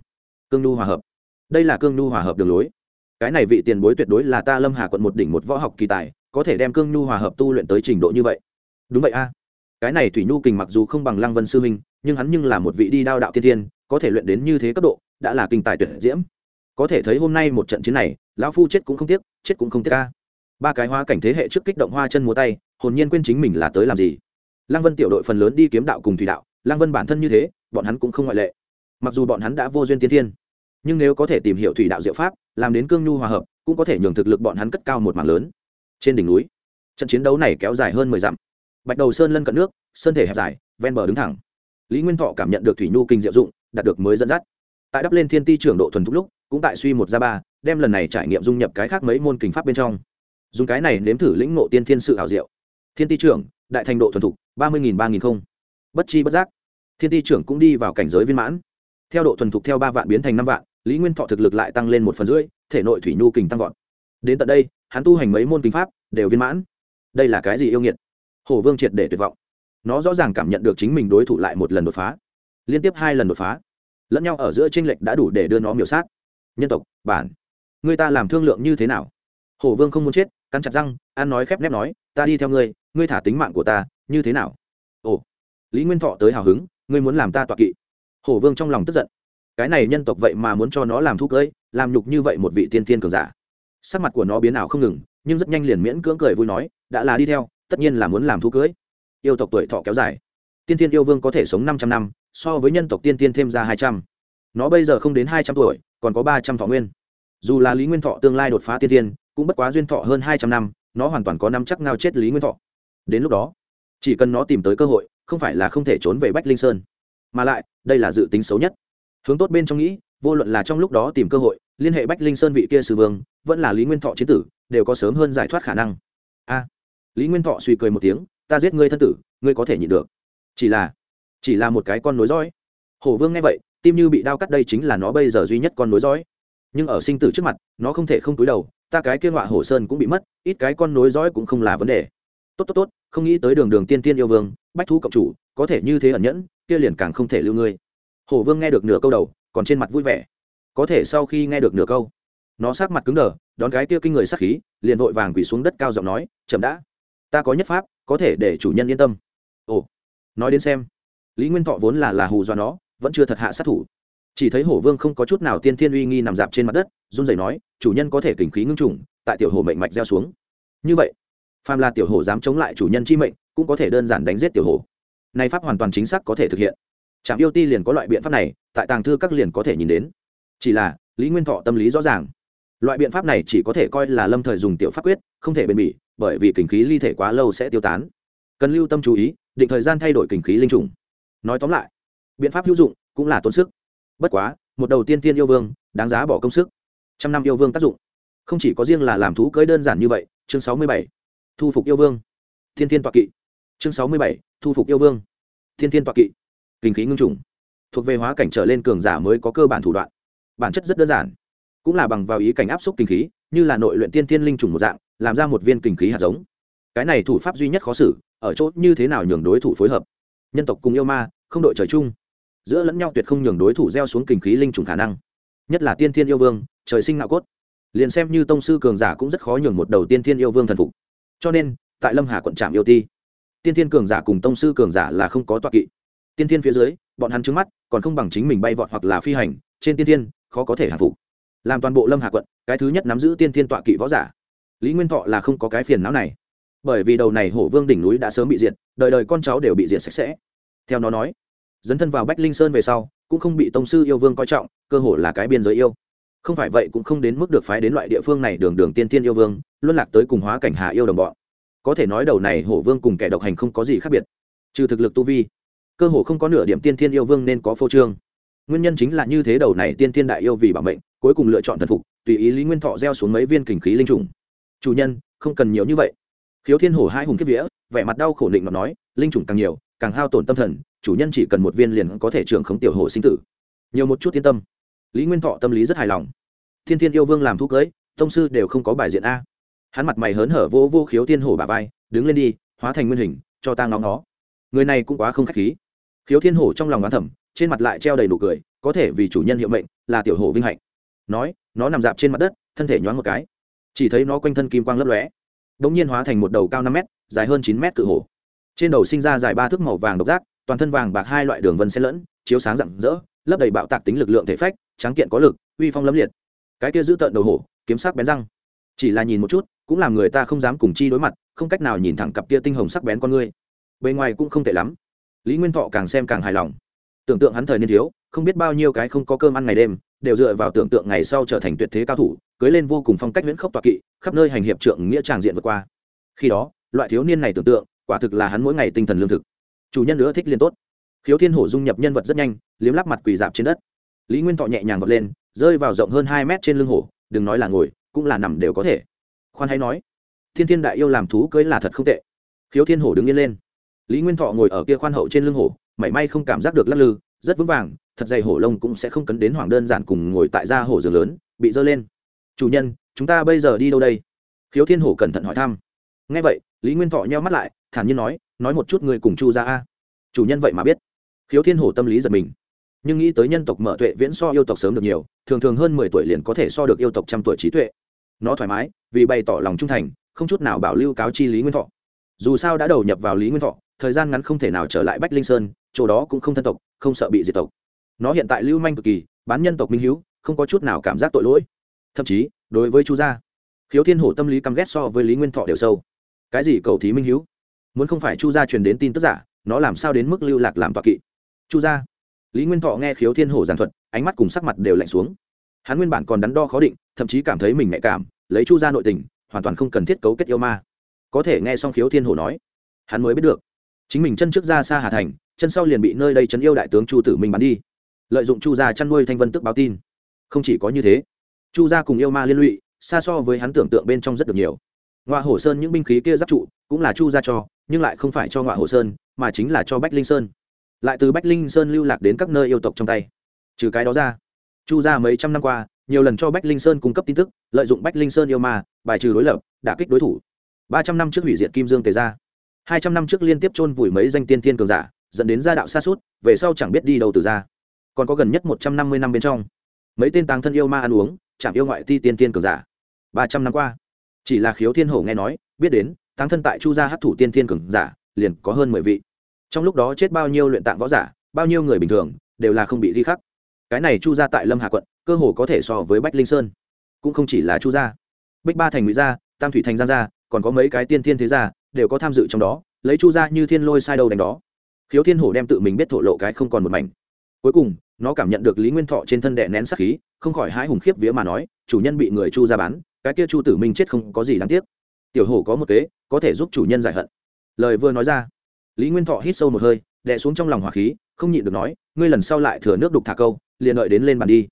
Cương nhu hòa hợp. Đây là cương nhu hòa hợp đường lối. Cái này vị tiền bối tuyệt đối là ta lâm hà quận một đỉnh một võ học kỳ tài có thể đem cương nhu hòa hợp tu luyện tới trình độ như vậy. Đúng vậy a. Cái này thủy nhu kình mặc dù không bằng lăng vân sư minh nhưng hắn nhưng là một vị đi đao đạo tiên tiên, có thể luyện đến như thế cấp độ đã là kinh tài tuyệt diễm có thể thấy hôm nay một trận chiến này, lão phu chết cũng không tiếc, chết cũng không tiếc ca. Ba cái hoa cảnh thế hệ trước kích động hoa chân múa tay, hồn nhiên quên chính mình là tới làm gì. Lăng vân tiểu đội phần lớn đi kiếm đạo cùng thủy đạo, lăng vân bản thân như thế, bọn hắn cũng không ngoại lệ. Mặc dù bọn hắn đã vô duyên tiên thiên, nhưng nếu có thể tìm hiểu thủy đạo diệu pháp, làm đến cương nhu hòa hợp, cũng có thể nhường thực lực bọn hắn cất cao một mảng lớn. Trên đỉnh núi, trận chiến đấu này kéo dài hơn mười dặm. Bạch đầu sơn lân cận nước, sơn thể hẹp dài, ven bờ đứng thẳng. Lý nguyên thọ cảm nhận được thủy nhu kinh diệu dụng, đạt được mới dẫn dắt. Tại đắp lên thiên ti trưởng độ thuần thúc lúc cũng tại suy một ra ba, đem lần này trải nghiệm dung nhập cái khác mấy môn kinh pháp bên trong. Dùng cái này nếm thử lĩnh ngộ tiên thiên sự hảo diệu. Thiên ti trưởng, đại thành độ thuần thục, ba mươi nghìn, ba nghìn không. Bất chi bất giác, thiên ti trưởng cũng đi vào cảnh giới viên mãn. Theo độ thuần thục theo ba vạn biến thành năm vạn, lý nguyên thọ thực lực lại tăng lên một phần rưỡi, thể nội thủy nhu kình tăng vọt. Đến tận đây, hắn tu hành mấy môn kinh pháp, đều viên mãn. Đây là cái gì yêu nghiệt? Hồ vương triệt để tuyệt vọng. Nó rõ ràng cảm nhận được chính mình đối thủ lại một lần đột phá. Liên tiếp hai lần đột phá. Lẫn nhau ở giữa tranh lệch đã đủ để đưa nó miểu sát nhân tộc, bản. Người ta làm thương lượng như thế nào? Hổ vương không muốn chết, cắn chặt răng, an nói khép nép nói, ta đi theo ngươi ngươi thả tính mạng của ta, như thế nào? Ồ. Lý nguyên thọ tới hào hứng, ngươi muốn làm ta tọa kỵ? Hổ vương trong lòng tức giận. Cái này nhân tộc vậy mà muốn cho nó làm thu cưới làm nhục như vậy một vị tiên tiên cường giả. Sắc mặt của nó biến ảo không ngừng, nhưng rất nhanh liền miễn cưỡng cười vui nói, đã là đi theo, tất nhiên là muốn làm thu cưới. Yêu tộc tuổi thọ kéo dài. Tiên tiên yêu vương có thể sống năm trăm năm, so với nhân tộc tiên tiên thêm ra hai trăm. Nó bây giờ không đến hai trăm tuổi còn có ba trăm thọ nguyên. Dù là lý nguyên thọ tương lai đột phá tiên tiên cũng bất quá duyên thọ hơn hai trăm năm, nó hoàn toàn có năm chắc ngao chết lý nguyên thọ. Đến lúc đó, chỉ cần nó tìm tới cơ hội, không phải là không thể trốn về bách linh sơn. Mà lại, đây là dự tính xấu nhất. Hướng tốt bên trong nghĩ, vô luận là trong lúc đó tìm cơ hội, liên hệ bách linh sơn vị kia sư vương, vẫn là lý nguyên thọ chiến tử, đều có sớm hơn giải thoát khả năng. A. Lý nguyên thọ suy cười một tiếng, ta giết ngươi thân tử, ngươi có thể nhịn được. Chỉ là chỉ là một cái con nối dõi. Hổ vương nghe vậy tim như bị đau cắt đây chính là nó bây giờ duy nhất con nối dõi. Nhưng ở sinh tử trước mặt, nó không thể không túi đầu, ta cái kia ngọa hổ sơn cũng bị mất, ít cái con nối dõi cũng không là vấn đề. Tốt tốt tốt, không nghĩ tới đường đường tiên tiên yêu vương, bách thu cộng chủ, có thể như thế ẩn nhẫn, kia liền càng không thể lưu ngươi. Hổ vương nghe được nửa câu đầu, còn trên mặt vui vẻ. Có thể sau khi nghe được nửa câu, nó sát mặt cứng đờ, đón cái kia kinh người sát khí, liền vội vàng quỳ xuống đất cao giọng nói, chậm đã, ta có nhất pháp, có thể để chủ nhân yên tâm. Ồ, nói đến xem, lý nguyên thọ vốn là là hù do nó vẫn chưa thật hạ sát thủ. Chỉ thấy hổ vương không có chút nào tiên thiên uy nghi nằm dạp trên mặt đất, run rẩy nói, chủ nhân có thể kình khí ngưng trùng, tại tiểu hồ mệnh mạch gieo xuống. Như vậy, phàm là tiểu hồ dám chống lại chủ nhân chi mệnh, cũng có thể đơn giản đánh giết tiểu hồ này pháp hoàn toàn chính xác có thể thực hiện. Trạm yêu ti liền có loại biện pháp này, tại tàng thư các liền có thể nhìn đến. Chỉ là, lý nguyên thọ tâm lý rõ ràng. Loại biện pháp này chỉ có thể coi là lâm thời dùng tiểu pháp quyết, không thể bền bỉ, bởi vì kinh khí ly thể quá lâu sẽ tiêu tán. Cần lưu tâm chú ý, định thời gian thay đổi kinh khí linh trùng. Nói tóm lại biện pháp hữu dụng cũng là tốn sức. Bất quá, một đầu tiên tiên yêu vương, đáng giá bỏ công sức. Trăm năm yêu vương tác dụng. Không chỉ có riêng là làm thú cưới đơn giản như vậy, chương sáu mươi bảy, thu phục yêu vương. Thiên tiên toạc kỵ. Chương sáu mươi bảy, thu phục yêu vương. Thiên tiên toạc kỵ. Kinh khí ngưng trùng. Thuộc về hóa cảnh trở lên cường giả mới có cơ bản thủ đoạn. Bản chất rất đơn giản. Cũng là bằng vào ý cảnh áp suất kinh khí, như là nội luyện tiên thiên linh trùng một dạng, làm ra một viên kinh khí hạt giống. Cái này thủ pháp duy nhất khó xử, ở chỗ như thế nào nhường đối thủ phối hợp. Nhân tộc cùng yêu ma, không đội trời chung giữa lẫn nhau tuyệt không nhường đối thủ gieo xuống kinh khí linh trùng khả năng. Nhất là tiên thiên yêu vương, trời sinh ngạo cốt. Liền xem như tông sư cường giả cũng rất khó nhường một đầu tiên thiên yêu vương thần phục. Cho nên, tại lâm hà quận trạm yêu ti, tiên thiên cường giả cùng tông sư cường giả là không có toạc kỵ. Tiên thiên phía dưới, bọn hắn trứng mắt, còn không bằng chính mình bay vọt hoặc là phi hành, trên tiên thiên, khó có thể hạ phục. Làm toàn bộ lâm hà quận, cái thứ nhất nắm giữ tiên thiên tọa kỵ võ giả. Lý nguyên thọ là không có cái phiền não này. Bởi vì đầu này hổ vương đỉnh núi đã sớm bị diệt, đời đời con cháu đều bị diệt sạch sẽ. Theo nó nói dấn thân vào bách linh sơn về sau, cũng không bị tông sư yêu vương coi trọng, cơ hồ là cái biên giới yêu. Không phải vậy cũng không đến mức được phái đến loại địa phương này đường đường tiên tiên yêu vương, luân lạc tới cùng hóa cảnh hạ yêu đồng bọn. Có thể nói đầu này hổ vương cùng kẻ độc hành không có gì khác biệt. Trừ thực lực tu vi, cơ hồ không có nửa điểm tiên thiên yêu vương nên có phô trương. Nguyên nhân chính là như thế đầu này tiên thiên đại yêu vì bảo mệnh, cuối cùng lựa chọn thần phục, tùy ý lý nguyên thọ gieo xuống mấy viên kình khí linh trùng. Chủ nhân, không cần nhiều như vậy. Khiếu thiên hổ hai hùng kiếp vía, vẻ mặt đau khổ định mà nói, linh trùng càng nhiều, càng hao tổn tâm thần chủ nhân chỉ cần một viên liền có thể trưởng khống tiểu hổ sinh tử. Nhiều một chút yên tâm. Lý nguyên thọ tâm lý rất hài lòng. Thiên thiên yêu vương làm thu cưới, tông sư đều không có bài diện a. Hắn mặt mày hớn hở vô vô khiếu thiên hổ bà vai, đứng lên đi, hóa thành nguyên hình, cho ta ngóng nó người này cũng quá không k h á c h khí. Khiếu thiên hổ trong lòng oán thẩm trên mặt lại treo đầy nụ cười, có thể vì chủ nhân hiệu mệnh là tiểu hổ vinh hạnh. Nói, nó nằm dạp trên mặt đất, thân thể nhoáng một cái. Chỉ thấy nó quanh thân kim quang lấp lóe đ ỗ n g nhiên hóa thành một đầu cao năm m dài hơn chín m cự hổ trên đầu sinh ra dài ba thước màu vàng độc giác toàn thân vàng bạc hai loại đường vân xen lẫn, chiếu sáng rạng rỡ, lấp đầy bạo tạc tính lực lượng thể phách, tráng kiện có lực, uy phong lấm liệt. Cái kia giữ tợn đầu hổ, kiếm sắc bén răng. Chỉ là nhìn một chút, cũng làm người ta không dám cùng chi đối mặt, không cách nào nhìn thẳng cặp kia tinh hồng sắc bén con ngươi. Bề ngoài cũng không tệ lắm. Lý nguyên thọ càng xem càng hài lòng. Tưởng tượng hắn thời niên thiếu, không biết bao nhiêu cái không có cơm ăn ngày đêm, đều dựa vào tưởng tượng ngày sau trở thành tuyệt thế cao thủ, cưới lên vô cùng phong cách nguyễn khốc tọa kỵ, khắp nơi hành hiệp trượng nghĩa tràng diện vượt qua. Khi đó, loại thiếu niên này tưởng tượng, quả thực là hắn mỗi ngày tinh thần lương thực chủ nhân nữa thích liên tốt. Khiếu thiên hổ dung nhập nhân vật rất nhanh, liếm lắp mặt quỳ dạp trên đất. Lý nguyên thọ nhẹ nhàng vọt lên, rơi vào rộng hơn hai mét trên lưng hổ, đừng nói là ngồi, cũng là nằm đều có thể. Khoan hay nói, thiên thiên đại yêu làm thú cưới là thật không tệ. Khiếu thiên hổ đứng yên lên. Lý nguyên thọ ngồi ở kia khoan hậu trên lưng hổ, mảy may không cảm giác được lắc lư, rất vững vàng, thật dày hổ lông cũng sẽ không cấn đến hoàng đơn giản cùng ngồi tại da hổ giường lớn, bị dơ lên. Chủ nhân, chúng ta bây giờ đi đâu đây? Khiếu thiên hổ cẩn thận hỏi thăm. Ngay vậy, lý nguyên thọ nheo mắt lại, thản nhiên nói nói một chút người cùng chu ra a. Chủ nhân vậy mà biết. Khiếu thiên hổ tâm lý giật mình. Nhưng nghĩ tới nhân tộc mở tuệ viễn so yêu tộc sớm được nhiều, thường thường hơn mười tuổi liền có thể so được yêu tộc trăm tuổi trí tuệ. Nó thoải mái, vì bày tỏ lòng trung thành, không chút nào bảo lưu cáo chi lý nguyên thọ. Dù sao đã đầu nhập vào lý nguyên thọ, thời gian ngắn không thể nào trở lại bách linh sơn, chỗ đó cũng không thân tộc, không sợ bị diệt tộc. Nó hiện tại lưu manh cực kỳ, bán nhân tộc minh hữu không có chút nào cảm giác tội lỗi. Thậm chí, đối với chu gia, khiếu thiên hổ tâm lý căm ghét so với lý nguyên thọ đều sâu. Cái gì cầu thí minh hữu muốn không phải chu gia truyền đến tin tức giả, nó làm sao đến mức lưu lạc làm tọa kỵ? Chu gia? Lý nguyên thọ nghe khiếu thiên hổ giảng thuật, ánh mắt cùng sắc mặt đều lạnh xuống. Hắn nguyên bản còn đắn đo khó định, thậm chí cảm thấy mình nhạy cảm, lấy chu gia nội tình, hoàn toàn không cần thiết cấu kết yêu ma. Có thể nghe xong khiếu thiên hổ nói, hắn mới biết được, chính mình chân trước ra xa hà thành, chân sau liền bị nơi đây chấn yêu đại tướng chu tử minh bắn đi. Lợi dụng chu gia chăn nuôi thanh vân tức báo tin. Không chỉ có như thế, chu gia cùng yêu ma liên lụy, xa so với hắn tưởng tượng bên trong rất được nhiều ngoại hồ sơn những binh khí kia giáp trụ, cũng là chu gia cho, nhưng lại không phải cho ngoại hồ sơn, mà chính là cho bách linh sơn. Lại từ bách linh sơn lưu lạc đến các nơi yêu tộc trong tay. Trừ cái đó ra, chu gia mấy trăm năm qua, nhiều lần cho bách linh sơn cung cấp tin tức, lợi dụng bách linh sơn yêu ma, bài trừ đối lập, đả kích đối thủ. Ba trăm năm trước hủy diệt kim dương tề gia. Hai trăm năm trước liên tiếp chôn vùi mấy danh tiên thiên cường giả, dẫn đến gia đạo xa suốt về sau chẳng biết đi đâu từ ra còn có gần nhất một trăm năm mươi năm bên trong, mấy tên tàng thân yêu ma ăn uống, chạm yêu ngoại ti tiên tiên cường giả. Ba trăm năm qua chỉ là khiếu thiên hổ nghe nói, biết đến, táng thân tại chu gia hát thủ tiên thiên cường giả, liền có hơn mười vị. Trong lúc đó chết bao nhiêu luyện tạng võ giả, bao nhiêu người bình thường, đều là không bị ghi khắc. Cái này chu gia tại lâm hà quận, cơ hồ có thể so với bách linh sơn. Cũng không chỉ là chu gia. Bích ba thành ngụy gia, tam thủy thành giang gia, còn có mấy cái tiên thiên thế gia, đều có tham dự trong đó, lấy chu gia như thiên lôi sai đâu đánh đó. Khiếu thiên hổ đem tự mình biết thổ lộ cái không còn một mảnh. Cuối cùng, nó cảm nhận được lý nguyên thọ trên thân đệ nén sắc khí, không khỏi hãi hùng khiếp vía mà nói chủ nhân bị người chu ra bán, cái kia chu tử minh chết không có gì đáng tiếc. Tiểu hổ có một kế, có thể giúp chủ nhân giải hận. Lời vừa nói ra, lý nguyên thọ hít sâu một hơi, đè xuống trong lòng hỏa khí, không nhịn được nói, ngươi lần sau lại thừa nước đục thả câu, liền đợi đến lên bàn đi.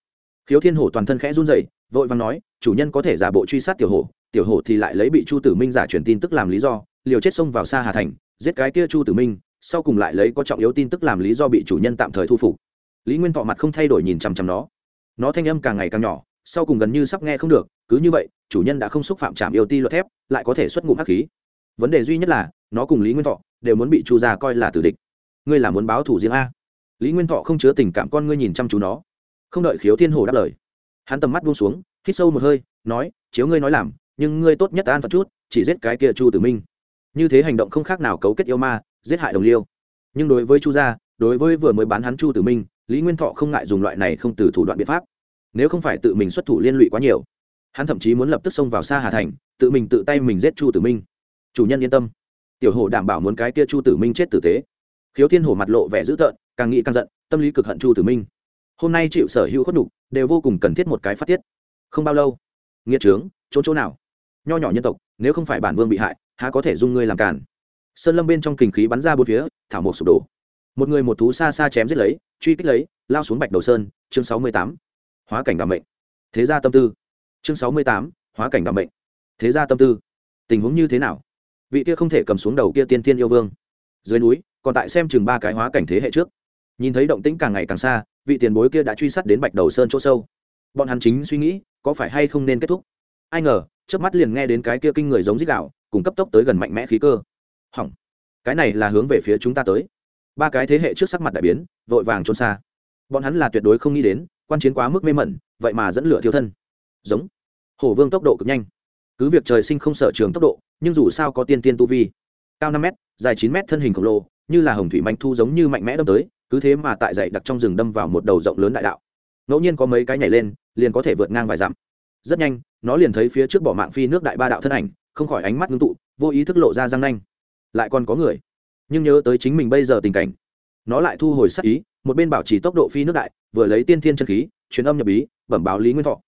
Khiếu thiên hổ toàn thân khẽ run rẩy, vội vàng nói, chủ nhân có thể giả bộ truy sát tiểu hổ tiểu hổ thì lại lấy bị chu tử minh giả truyền tin tức làm lý do, liều chết xông vào xa hà thành, giết cái kia chu tử minh, sau cùng lại lấy có trọng yếu tin tức làm lý do bị chủ nhân tạm thời thu phục. Lý nguyên thọ mặt không thay đổi nhìn chằm chằm nó. Nó thanh âm càng ngày càng nhỏ sau cùng gần như sắp nghe không được, cứ như vậy, chủ nhân đã không xúc phạm trảm yêu ti luật thép, lại có thể xuất ngụm hắc khí. Vấn đề duy nhất là, nó cùng lý nguyên thọ đều muốn bị chu gia coi là tử địch. Ngươi là muốn báo thủ riêng a. Lý nguyên thọ không chứa tình cảm con ngươi nhìn chăm chú nó. Không đợi khiếu thiên hồ đáp lời, hắn tầm mắt buông xuống, hít sâu một hơi, nói, chiếu ngươi nói làm, nhưng ngươi tốt nhất an phận chút, chỉ giết cái kia chu tử minh. Như thế hành động không khác nào cấu kết yêu ma, giết hại đồng liêu. Nhưng đối với chu gia, đối với vừa mới bán hắn chu tử minh, lý nguyên thọ không ngại dùng loại này không từ thủ đoạn biện pháp nếu không phải tự mình xuất thủ liên lụy quá nhiều, hắn thậm chí muốn lập tức xông vào xa hà thành, tự mình tự tay mình giết chu tử minh. Chủ nhân yên tâm. Tiểu hồ đảm bảo muốn cái kia chu tử minh chết tử tế. Khiếu thiên hổ mặt lộ vẻ dữ tợn, càng nghĩ càng giận, tâm lý cực hận chu tử minh. Hôm nay chịu sở hữu khuất nhục, đều vô cùng cần thiết một cái phát tiết. Không bao lâu nghĩa trướng, trốn chỗ nào? Nho nhỏ nhân tộc, nếu không phải bản vương bị hại, há có thể dung ngươi làm cản sơn lâm bên trong kình khí bắn ra bốn phía, thảo mộc sụp đổ. Một người một thú xa xa chém giết lấy, truy kích lấy, lao xuống bạch đầu sơn, chương sáu mươi tám hóa cảnh đảm mệnh. Thế gia tâm tư. Chương sáu mươi tám, hóa cảnh đảm mệnh. Thế gia tâm tư. Tình huống như thế nào? Vị kia không thể cầm xuống đầu kia tiên tiên yêu vương. Dưới núi, còn tại xem chừng ba cái hóa cảnh thế hệ trước. Nhìn thấy động tĩnh càng ngày càng xa, vị tiền bối kia đã truy sát đến bạch đầu sơn chỗ sâu. Bọn hắn chính suy nghĩ, có phải hay không nên kết thúc? Ai ngờ trước mắt liền nghe đến cái kia kinh người giống dích gạo cùng cấp tốc tới gần mạnh mẽ khí cơ. Hỏng. Cái này là hướng về phía chúng ta tới. Ba cái thế hệ trước sắc mặt đại biến, vội vàng trốn xa. Bọn hắn là tuyệt đối không nghĩ đến quan chiến quá mức mê mẩn, vậy mà dẫn lửa thiếu thân. Giống. Hổ vương tốc độ cực nhanh. Cứ việc trời sinh không sở trường tốc độ, nhưng dù sao có tiên tiên tu vi. Cao năm m dài chín m thân hình khổng lồ, như là hồng thủy mạnh thu giống như mạnh mẽ đâm tới, cứ thế mà tại dậy đặc trong rừng đâm vào một đầu rộng lớn đại đạo. Ngẫu nhiên có mấy cái nhảy lên, liền có thể vượt ngang vài dặm. Rất nhanh, nó liền thấy phía trước bỏ mạng phi nước đại ba đạo thân ảnh, không khỏi ánh mắt ngưng tụ, vô ý thức lộ ra răng nanh. Lại còn có người. Nhưng nhớ tới chính mình bây giờ tình cảnh nó lại thu hồi sắc ý, một bên bảo trì tốc độ phi nước đại, vừa lấy tiên thiên chân khí, truyền âm nhập ý bẩm báo lý nguyên thọ.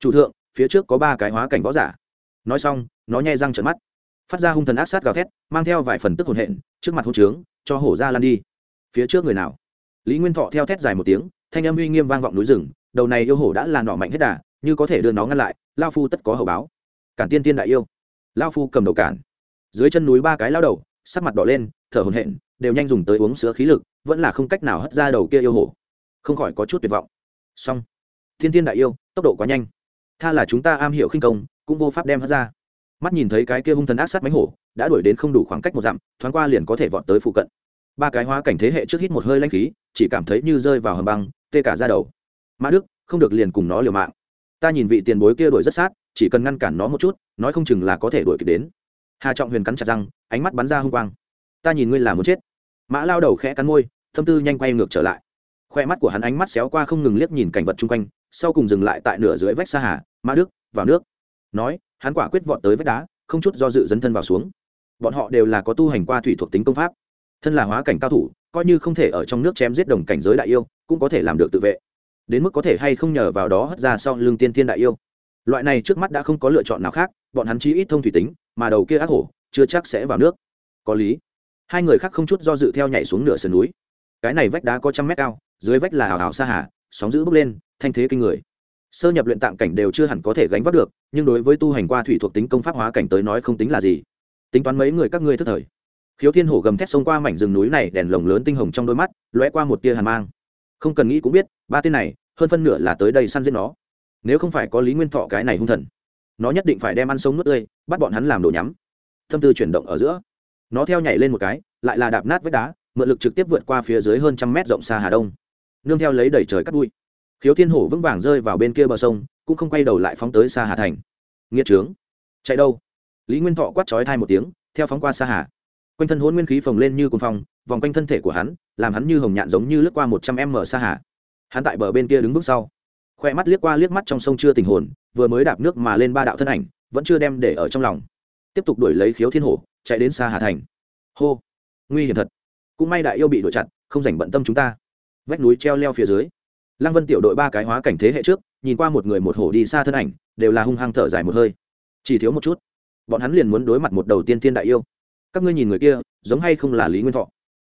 Chủ thượng, phía trước có ba cái hóa cảnh võ giả. Nói xong, nó nhai răng trợn mắt. Phát ra hung thần ác sát gào thét, mang theo vài phần tức hồn hện, trước mặt hôn trướng, cho hổ ra lan đi. Phía trước người nào? Lý nguyên thọ theo thét dài một tiếng, thanh âm uy nghiêm vang vọng núi rừng, đầu này yêu hổ đã là nọ mạnh hết đà, như có thể đưa nó ngăn lại, lao phu tất có hậu báo. Cản tiên tiên đại yêu. Lao phu cầm đầu cản. Dưới chân núi ba cái lao đầu, sắc mặt đỏ lên, thở hồn hện đều nhanh dùng tới uống sữa khí lực, vẫn là không cách nào hất ra đầu kia yêu hổ. Không khỏi có chút tuyệt vọng. Song thiên thiên đại yêu, tốc độ quá nhanh. Tha là chúng ta am hiểu khinh công, cũng vô pháp đem hất ra. Mắt nhìn thấy cái kia hung thần ác sát mánh hổ, đã đuổi đến không đủ khoảng cách một dặm, thoáng qua liền có thể vọt tới phụ cận. Ba cái hóa cảnh thế hệ trước hít một hơi lanh khí, chỉ cảm thấy như rơi vào hầm băng, tê cả ra đầu. Mã đức, không được liền cùng nó liều mạng. Ta nhìn vị tiền bối kia đuổi rất sát, chỉ cần ngăn cản nó một chút, nói không chừng là có thể đuổi kịp đến. Hà trọng huyền cắn chặt răng, ánh mắt bắn ra hung quang ta nhìn ngươi là muốn chết. Mã lao đầu khẽ cắn môi thâm tư nhanh quay ngược trở lại. Khoe mắt của hắn ánh mắt xéo qua không ngừng liếc nhìn cảnh vật chung quanh, sau cùng dừng lại tại nửa dưới vách xa hà, mã đức, vào nước. Nói, hắn quả quyết vọt tới vách đá, không chút do dự dấn thân vào xuống. Bọn họ đều là có tu hành qua thủy thuộc tính công pháp. Thân là hóa cảnh cao thủ, coi như không thể ở trong nước chém giết đồng cảnh giới đại yêu, cũng có thể làm được tự vệ. Đến mức có thể hay không nhờ vào đó hất ra sau lưng tiên thiên đại yêu. Loại này trước mắt đã không có lựa chọn nào khác, bọn hắn chí ít thông thủy tính, mà đầu kia ác hổ, chưa chắc sẽ vào nước. Có lý hai người khác không chút do dự theo nhảy xuống nửa sườn núi. Cái này vách đá có trăm mét cao, dưới vách là ảo ảo xa hà, sóng giữ bốc lên, thanh thế kinh người. Sơ nhập luyện tạng cảnh đều chưa hẳn có thể gánh vác được, nhưng đối với tu hành qua thủy thuộc tính công pháp hóa cảnh tới nói không tính là gì. Tính toán mấy người các ngươi thức thời. Khiếu thiên hổ gầm thét xông qua mảnh rừng núi này, đèn lồng lớn tinh hồng trong đôi mắt, lóe qua một tia hàn mang. Không cần nghĩ cũng biết, ba tên này, hơn phân nửa là tới đây săn giết nó. Nếu không phải có lý nguyên thọ cái này hung thần, nó nhất định phải đem ăn sống nuốt tươi, bắt bọn hắn làm đồ nhắm. Tâm tư chuyển động ở giữa nó theo nhảy lên một cái, lại là đạp nát vách đá, mượn lực trực tiếp vượt qua phía dưới hơn trăm mét rộng xa hà đông. Nương theo lấy đẩy trời cắt đuôi khiếu thiên hổ vững vàng rơi vào bên kia bờ sông, cũng không quay đầu lại phóng tới xa hà thành. Nghĩa trướng. Chạy đâu? Lý nguyên thọ quát trói thai một tiếng, theo phóng qua xa hà. Quanh thân hôn nguyên khí phồng lên như cồn phong, vòng quanh thân thể của hắn, làm hắn như hồng nhạn giống như lướt qua một trăm m xa hà. Hắn tại bờ bên kia đứng bước sau. Khoe mắt liếc qua liếc mắt trong sông chưa tình hồn, vừa mới đạp nước mà lên ba đạo thân ảnh, vẫn chưa đem để ở trong lòng. Tiếp tục đuổi lấy khiếu thiên hổ chạy đến xa hà thành. Hô, nguy hiểm thật. Cũng may đại yêu bị đuổi chặt, không dành bận tâm chúng ta. Vách núi treo leo phía dưới. Lăng vân tiểu đội ba cái hóa cảnh thế hệ trước, nhìn qua một người một hổ đi xa thân ảnh, đều là hung hăng thở dài một hơi. Chỉ thiếu một chút. Bọn hắn liền muốn đối mặt một đầu tiên tiên đại yêu. Các ngươi nhìn người kia, giống hay không là lý nguyên thọ.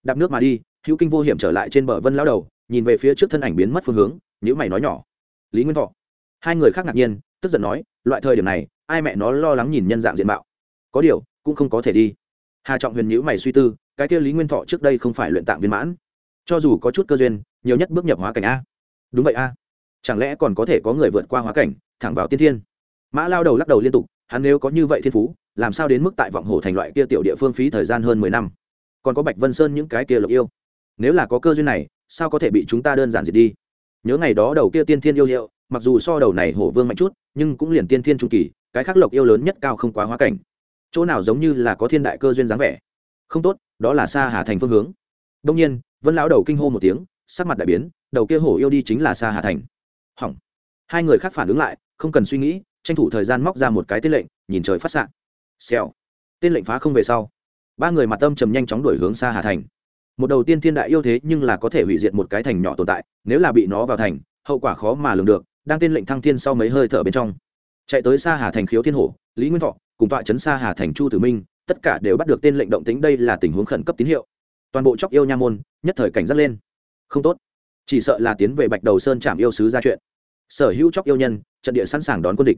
Đạp nước mà đi, hữu kinh vô hiểm trở lại trên bờ vân lao đầu, nhìn về phía trước thân ảnh biến mất phương hướng nhữ mày nói nhỏ. Lý nguyên thọ. Hai người khác ngạc nhiên, tức giận nói, loại thời điểm này, ai mẹ nó lo lắng nhìn nhân dạng diện mạo. Có điều cũng không có thể đi. Hà trọng huyền nhữ mày suy tư, cái kia lý nguyên thọ trước đây không phải luyện tạng viên mãn. Cho dù có chút cơ duyên, nhiều nhất bước nhập hóa cảnh a. Đúng vậy a. Chẳng lẽ còn có thể có người vượt qua hóa cảnh, thẳng vào tiên thiên? Mã lao đầu lắc đầu liên tục, hắn nếu có như vậy thiên phú, làm sao đến mức tại vọng hồ thành loại kia tiểu địa phương phí thời gian hơn mười năm? Còn có bạch vân sơn những cái kia lộc yêu. Nếu là có cơ duyên này, sao có thể bị chúng ta đơn giản diệt đi? Nhớ ngày đó đầu kia tiên thiên yêu hiệu mặc dù so đầu này hổ vương mạnh chút, nhưng cũng liền tiên thiên trung kỳ, cái khác lộc yêu lớn nhất cao không quá hóa cảnh chỗ nào giống như là có thiên đại cơ duyên dáng vẻ. Không tốt, đó là xa hà thành phương hướng. Đông nhiên, vân lão đầu kinh hô một tiếng, sắc mặt đại biến, đầu kia hổ yêu đi chính là xa hà thành. Hỏng. Hai người khác phản ứng lại, không cần suy nghĩ, tranh thủ thời gian móc ra một cái tên lệnh, nhìn trời phát s ạ xèo. Tên lệnh phá không về sau. Ba người mặt tâm trầm nhanh chóng đuổi hướng xa hà thành. Một đầu tiên thiên đại yêu thế nhưng là có thể hủy diệt một cái thành nhỏ tồn tại, nếu là bị nó vào thành, hậu quả khó mà lường được, đang tên lệnh thăng thiên sau mấy hơi thở bên trong. Chạy tới xa hà thành khiếu thiên hổ lý nguyên thọ cùng tọa Trấn xa hà thành chu tử minh, tất cả đều bắt được tên lệnh động tính đây là tình huống khẩn cấp tín hiệu. Toàn bộ chóc yêu nha môn, nhất thời cảnh giác lên. Không tốt. Chỉ sợ là tiến về bạch đầu sơn trạm yêu sứ ra chuyện. Sở hữu chóc yêu nhân, trận địa sẵn sàng đón quân địch.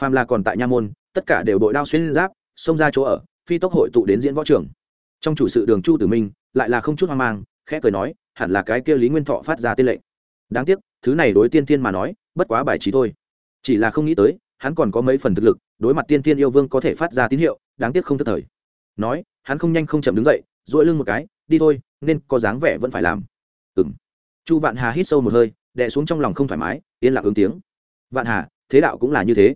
Phàm là còn tại nha môn, tất cả đều đội đao xuyên giáp, xông ra chỗ ở, phi tốc hội tụ đến diễn võ trường. Trong chủ sự đường chu tử minh, lại là không chút hoang mang, khẽ cười nói, hẳn là cái kia lý nguyên thọ phát ra tên lệnh. Đáng tiếc, thứ này đối tiên tiên mà nói, bất quá bài trí thôi. Chỉ là không nghĩ tới hắn còn có mấy phần thực lực, đối mặt tiên tiên yêu vương có thể phát ra tín hiệu, đáng tiếc không thất thời. Nói, hắn không nhanh không chậm đứng dậy dội lưng một cái, đi thôi, nên có dáng vẻ vẫn phải làm. Ừ m chu vạn hà hít sâu một hơi, đè xuống trong lòng không thoải mái, yên lặng ứng tiếng. Vạn hà, thế đạo cũng là như thế.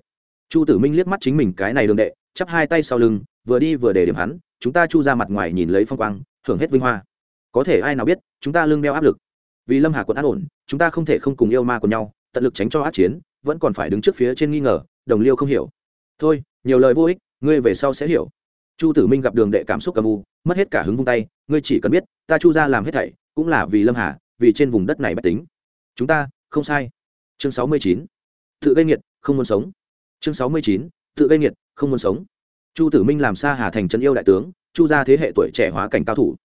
Chu tử minh liếc mắt chính mình cái này đường đệ, chắp hai tay sau lưng, vừa đi vừa để điểm hắn, chúng ta chu ra mặt ngoài nhìn lấy phong quang hưởng hết vinh hoa. Có thể ai nào biết, chúng ta lưng đeo áp lực. Vì lâm hà quận an ổn, chúng ta không thể không cùng yêu ma của nhau, tận lực tránh cho át chiến, vẫn còn phải đứng trước phía trên nghi ngờ đồng liêu không hiểu. Thôi, nhiều lời vô ích, ngươi về sau sẽ hiểu. Chu tử minh gặp đường đệ cảm xúc cầm u, mất hết cả hứng vung tay, ngươi chỉ cần biết, ta chu ra làm hết thảy, cũng là vì lâm hà, vì trên vùng đất này bất tính. Chúng ta, không sai. Chương sáu mươi chín. Tự gây nghiệt, không muốn sống. Chương sáu mươi chín. Tự gây nghiệt, không muốn sống. Chu tử minh làm xa hà thành trấn yêu đại tướng, chu ra thế hệ tuổi trẻ hóa cảnh cao thủ.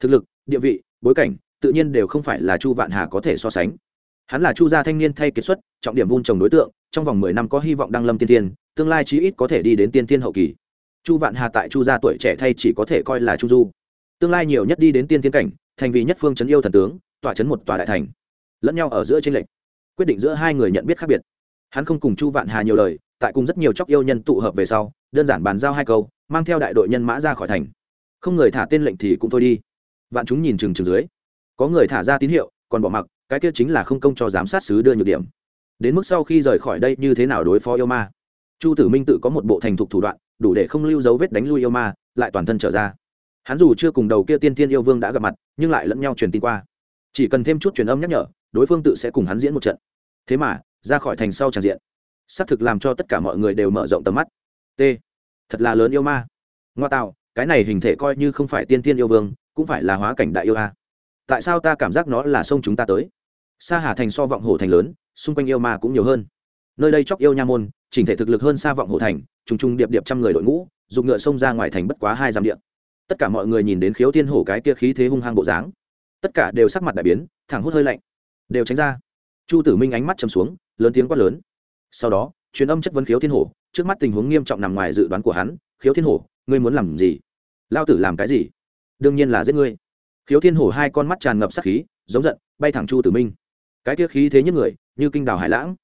Thực lực, địa vị, bối cảnh, tự nhiên đều không phải là chu vạn hà có thể so sánh. Hắn là chu gia thanh niên thay kiệt xuất, trọng điểm vun trồng đối tượng trong vòng mười năm có hy vọng đăng lâm tiên tiên tương lai chí ít có thể đi đến tiên tiên hậu kỳ. Chu vạn hà tại chu gia tuổi trẻ thay chỉ có thể coi là chu du. Tương lai nhiều nhất đi đến tiên tiên cảnh, thành vì nhất phương trấn yêu thần tướng tỏa trấn một tòa đại thành. Lẫn nhau ở giữa trên lệnh quyết định giữa hai người nhận biết khác biệt. Hắn không cùng chu vạn hà nhiều lời, tại cùng rất nhiều chóc yêu nhân tụ hợp về sau, đơn giản bàn giao hai câu, mang theo đại đội nhân mã ra khỏi thành. Không người thả tên lệnh thì cũng thôi đi. Vạn chúng nhìn chừng chừng dưới. Có người thả ra tín hiệu, còn bỏ mặc, cái kia chính là không công cho giám sát sứ đưa nhược điểm đến mức sau khi rời khỏi đây như thế nào đối phó yêu ma? Chu tử minh tự có một bộ thành thục thủ đoạn, đủ để không lưu dấu vết đánh lui yêu ma, lại toàn thân trở ra. Hắn dù chưa cùng đầu kia tiên tiên yêu vương đã gặp mặt, nhưng lại lẫn nhau truyền tin qua. Chỉ cần thêm chút truyền âm nhắc nhở, đối phương tự sẽ cùng hắn diễn một trận. Thế mà, ra khỏi thành sau tràn diện, xác thực làm cho tất cả mọi người đều mở rộng tầm mắt. T. Thật là lớn yêu ma. Ngoa tạo, cái này hình thể coi như không phải tiên tiên yêu vương, cũng phải là hóa cảnh đại yêu a. Tại sao ta cảm giác nó là sông chúng ta tới? Sa hà thành so vọng hồ thành lớn xung quanh yêu ma cũng nhiều hơn. Nơi đây chóc yêu nha môn, chỉnh thể thực lực hơn xa vọng hồ thành, trùng trùng điệp điệp trăm người đội ngũ dùng ngựa xông ra ngoài thành bất quá hai dặm điện tất cả mọi người nhìn đến khiếu thiên hổ cái kia khí thế hung hăng bộ dáng. Tất cả đều sắc mặt đại biến, thẳng hút hơi lạnh. Đều tránh ra. Chu tử minh ánh mắt chầm xuống, lớn tiếng quát lớn. Sau đó, truyền âm chất vấn khiếu thiên hổ, trước mắt tình huống nghiêm trọng nằm ngoài dự đoán của hắn. Khiếu thiên hổ, ngươi muốn làm gì? Lao tử làm cái gì? Đương nhiên là giết ngươi. Khiếu thiên hổ hai con mắt tràn ngập sắc khí, giống giận, bay thẳng chu tử minh cái kia khí thế nhất người, như kinh đào hải lãng.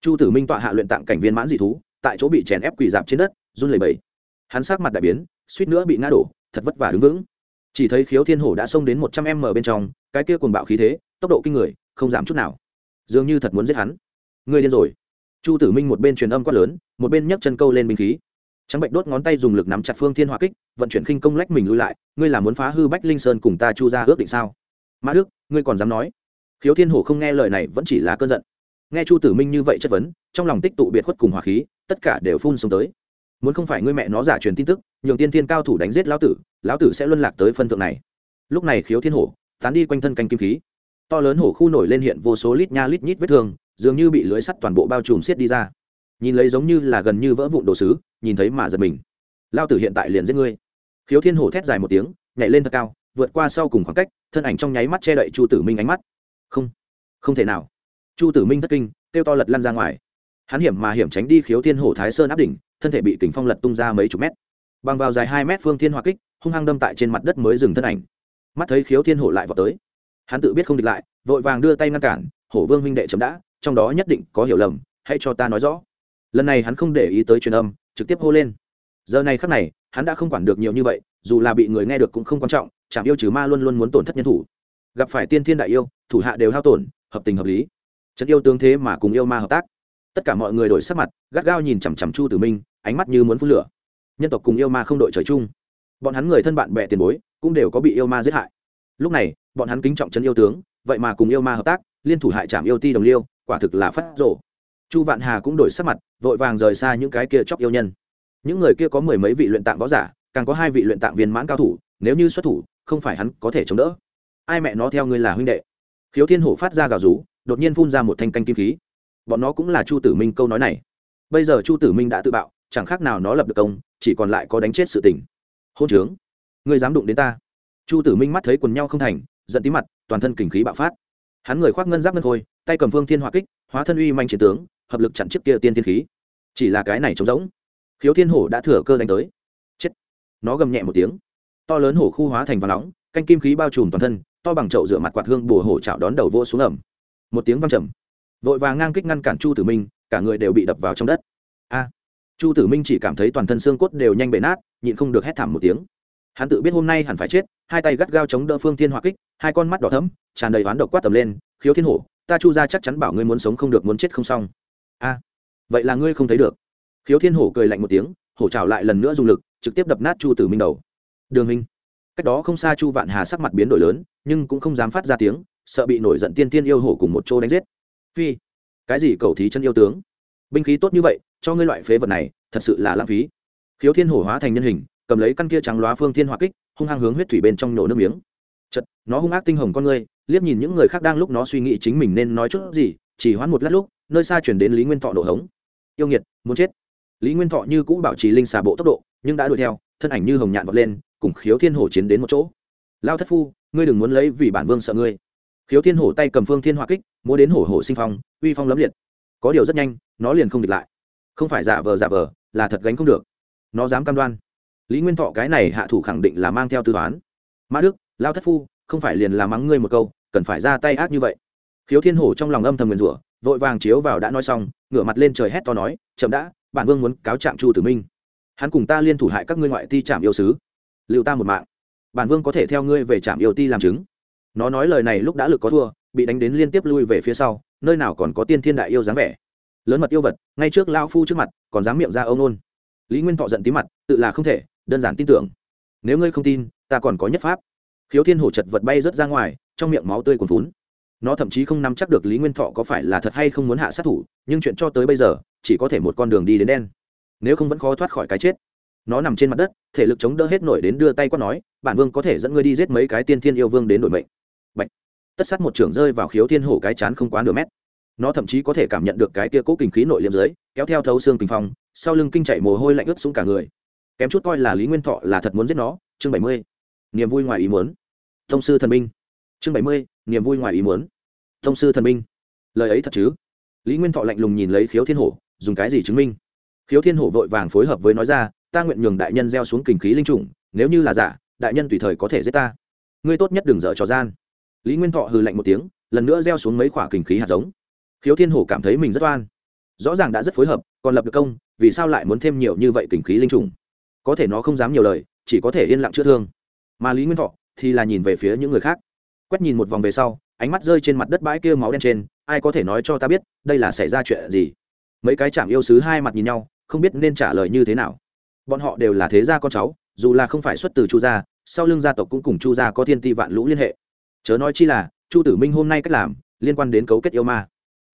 Chu tử minh tọa hạ luyện tạng cảnh viên mãn dị thú, tại chỗ bị chèn ép quỳ dạp trên đất, run lẩy bẩy. Hắn sát mặt đại biến, suýt nữa bị ngã đổ, thật vất vả đứng vững. Chỉ thấy khiếu thiên hổ đã xông đến một trăm m bên trong, cái kia cuồng bạo khí thế, tốc độ kinh người, không giảm chút nào. Dường như thật muốn giết hắn. Người điên rồi. Chu tử minh một bên truyền âm quát lớn, một bên nhấc chân câu lên binh khí. Trắng bệnh đốt ngón tay dùng lực nắm chặt phương thiên hỏa kích, vận chuyển khinh công lách mình lui lại, ngươi là muốn phá hư bách linh sơn cùng ta chu ra ước định sao? Mã đức, ngươi còn dám nói? Khiếu thiên hổ không nghe lời này vẫn chỉ là cơn giận. Nghe chu tử minh như vậy chất vấn, trong lòng tích tụ biệt khuất cùng hỏa khí, tất cả đều phun xuống tới. Muốn không phải ngươi mẹ nó giả truyền tin tức, nhường tiên thiên cao thủ đánh giết lão tử lão tử sẽ luân lạc tới phân thượng này. Lúc này khiếu thiên hổ, tán đi quanh thân canh kim khí. To lớn hổ khu nổi lên hiện vô số lít nha lít nhít vết thương, dường như bị lưới sắt toàn bộ bao trùm xiết đi ra. Nhìn lấy giống như là gần như vỡ vụn đồ sứ, nhìn thấy mà giật mình. Lao tử hiện tại liền giết ngươi. Khiếu thiên hổ thét dài một tiếng, nhảy lên thật cao, vượt qua sau cùng khoảng cách, thân ảnh trong nháy mắt che đậy chu tử minh ánh mắt không không thể nào. Chu tử minh thất kinh, kêu to lật lăn ra ngoài. Hắn hiểm mà hiểm tránh đi khiếu thiên hổ thái sơn áp đỉnh, thân thể bị kính phong lật tung ra mấy chục mét. Bằng vào dài hai mét phương thiên hoa kích, hung hăng đâm tại trên mặt đất mới dừng thân ảnh. Mắt thấy khiếu thiên hổ lại vào tới. Hắn tự biết không địch lại, vội vàng đưa tay ngăn cản, hổ vương huynh đệ chấm đã, trong đó nhất định có hiểu lầm, hãy cho ta nói rõ. Lần này hắn không để ý tới truyền âm, trực tiếp hô lên. Giờ này khắc này, hắn đã không quản được nhiều như vậy, dù là bị người nghe được cũng không quan trọng chạm yêu trừ ma luôn luôn muốn tổn thất nhân thủ gặp phải tiên thiên đại yêu, thủ hạ đều hao tổn, hợp tình hợp lý. Trận yêu tướng thế mà cùng yêu ma hợp tác. Tất cả mọi người đổi sắc mặt, gắt gao nhìn chằm chằm chu tử minh, ánh mắt như muốn phun lửa. Nhân tộc cùng yêu ma không đội trời chung. Bọn hắn người thân bạn bè tiền bối, cũng đều có bị yêu ma giết hại. Lúc này, bọn hắn kính trọng trấn yêu tướng, vậy mà cùng yêu ma hợp tác, liên thủ hại trảm yêu ti đồng liêu, quả thực là phát rổ chu vạn hà cũng đổi sắc mặt, vội vàng rời xa những cái kia chóc yêu nhân. Những người kia có mười mấy vị luyện tạng võ giả, càng có hai vị luyện tạng viên mãn cao thủ, nếu như xuất thủ, không phải hắn có thể chống đỡ ai mẹ nó theo ngươi là huynh đệ? Khiếu thiên hổ phát ra gào rú, đột nhiên phun ra một thanh canh kim khí. Bọn nó cũng là chu tử minh câu nói này. Bây giờ chu tử minh đã tự bạo, chẳng khác nào nó lập được công, chỉ còn lại có đánh chết sự tình. Hôn trướng. Ngươi dám đụng đến ta. Chu tử minh mắt thấy quần nhau không thành, giận tí mặt, toàn thân kình khí bạo phát. Hắn người khoác ngân giáp ngân khôi, tay cầm phương thiên hỏa kích, hóa thân uy manh chiến tướng, hợp lực chặn chiếc kia tiên thiên khí. Chỉ là cái này trống rỗng. Khiếu thiên hổ đã thừa cơ đánh tới. Chết. Nó gầm nhẹ một tiếng. To lớn hổ khu hóa thành vàng nóng, canh kim khí bao trùm toàn thân to bằng chậu rửa mặt quạt hương bùa hổ chảo đón đầu vô xuống ẩm. Một tiếng văng trầm. Vội vàng ngang kích ngăn cản chu tử minh, cả người đều bị đập vào trong đất. A! Chu tử minh chỉ cảm thấy toàn thân xương cốt đều nhanh bể nát, nhịn không được hét thảm một tiếng. Hắn tự biết hôm nay hẳn phải chết, hai tay gắt gao chống đỡ phương thiên hỏa kích, hai con mắt đỏ thấm tràn đầy oán độc quát tầm lên, khiếu thiên hổ, ta chu ra chắc chắn bảo ngươi muốn sống không được muốn chết không xong. A! Vậy là ngươi không thấy được. Khiếu thiên hổ cười lạnh một tiếng, hổ trào lại lần nữa dùng lực, trực tiếp đập nát chu tử minh đầu. Đường hình cách đó không xa chu vạn hà sắc mặt biến đổi lớn, nhưng cũng không dám phát ra tiếng, sợ bị nổi giận tiên tiên yêu hổ cùng một chỗ đánh giết. Phi, cái gì cầu thí chân yêu tướng? Binh khí tốt như vậy, cho ngươi loại phế vật này, thật sự là lãng phí. Khiếu thiên hổ hóa thành nhân hình, cầm lấy căn kia trắng loá phương thiên hỏa kích, hung hăng hướng huyết thủy bên trong nổ nước miếng. Chật, nó hung ác tinh hồng con ngươi, liếc nhìn những người khác đang lúc nó suy nghĩ chính mình nên nói chút gì, chỉ hoãn một lát lúc, nơi xa chuyển đến lý nguyên thọ nổ hống. Yêu nghiệt, muốn chết. Lý nguyên thọ như cũ bảo trì linh xà bộ tốc độ, nhưng đã đuổi theo, thân ảnh như hồng nhạn vọt lên cùng khiếu thiên hổ chiến đến một chỗ. Lao thất phu, ngươi đừng muốn lấy vì bản vương sợ ngươi. Khiếu thiên hổ tay cầm phương thiên hỏa kích, múa đến hổ hổ sinh phong, uy phong lấm liệt. Có điều rất nhanh, nó liền không địch lại. Không phải giả vờ giả vờ, là thật gánh không được. Nó dám cam đoan. Lý nguyên thọ cái này hạ thủ khẳng định là mang theo tư toán. Mã đức, lao thất phu, không phải liền là mắng ngươi một câu, cần phải ra tay ác như vậy. Khiếu thiên hổ trong lòng âm thầm nguyền rủa, vội vàng chiếu vào đã nói xong, ngửa mặt lên trời hét to nói, chậm đã, bản vương muốn cáo trạng chu tử minh. Hắn cùng ta liên thủ hại các ngươi ngoại ti trạm yêu sứ lưu ta một mạng. Bản vương có thể theo ngươi về trạm yêu ti làm chứng. Nó nói lời này lúc đã lực có thua, bị đánh đến liên tiếp lui về phía sau, nơi nào còn có tiên thiên đại yêu dáng vẻ. Lớn mật yêu vật, ngay trước lao phu trước mặt, còn dám miệng ra ông ôn lý nguyên thọ giận tí mặt, tự là không thể, đơn giản tin tưởng. Nếu ngươi không tin, ta còn có nhất pháp. Khiếu thiên hổ chật vật bay rớt ra ngoài, trong miệng máu tươi còn vún nó thậm chí không nắm chắc được lý nguyên thọ có phải là thật hay không muốn hạ sát thủ, nhưng chuyện cho tới bây giờ, chỉ có thể một con đường đi đến đen. Nếu không vẫn khó thoát khỏi cái chết nó nằm trên mặt đất, thể lực chống đỡ hết nổi đến đưa tay quát nói, bản vương có thể dẫn ngươi đi giết mấy cái tiên thiên yêu vương đến đổi mệnh. Bạch. tất sát một trưởng rơi vào khiếu thiên hổ cái chán không quá nửa mét. Nó thậm chí có thể cảm nhận được cái tia cố kinh khí nội liêm dưới, kéo theo thấu xương kinh phong, sau lưng kinh chạy mồ hôi lạnh ướt xuống cả người. Kém chút coi là lý nguyên thọ là thật muốn giết nó. Chương bảy mươi. Niềm vui ngoài ý muốn. Thông sư thần minh. Chương bảy mươi. Niềm vui ngoài ý muốn. Thông sư thần minh. Lời ấy thật chứ? Lý nguyên thọ lạnh lùng nhìn lấy khiếu thiên hổ, dùng cái gì chứng minh? Khiếu thiên hổ vội vàng phối hợp với nói ra ta nguyện nhường đại nhân gieo xuống kinh khí linh trùng, nếu như là giả, đại nhân tùy thời có thể giết ta. Ngươi tốt nhất đừng dở trò gian. Lý nguyên thọ hừ lạnh một tiếng, lần nữa gieo xuống mấy khoả kinh khí hạt giống. Khiếu thiên hổ cảm thấy mình rất oan. Rõ ràng đã rất phối hợp, còn lập được công, vì sao lại muốn thêm nhiều như vậy kinh khí linh trùng? Có thể nó không dám nhiều lời, chỉ có thể yên lặng chữa thương. Mà lý nguyên thọ thì là nhìn về phía những người khác. Quét nhìn một vòng về sau, ánh mắt rơi trên mặt đất bãi kia máu đen trên, ai có thể nói cho ta biết, đây là xảy ra chuyện gì? Mấy cái chạm yêu sứ hai mặt nhìn nhau, không biết nên trả lời như thế nào bọn họ đều là thế gia con cháu, dù là không phải xuất từ chu gia, sau lưng gia tộc cũng cùng chu gia có thiên ti vạn lũ liên hệ. Chớ nói chi là, chu tử minh hôm nay cách làm, liên quan đến cấu kết yêu ma.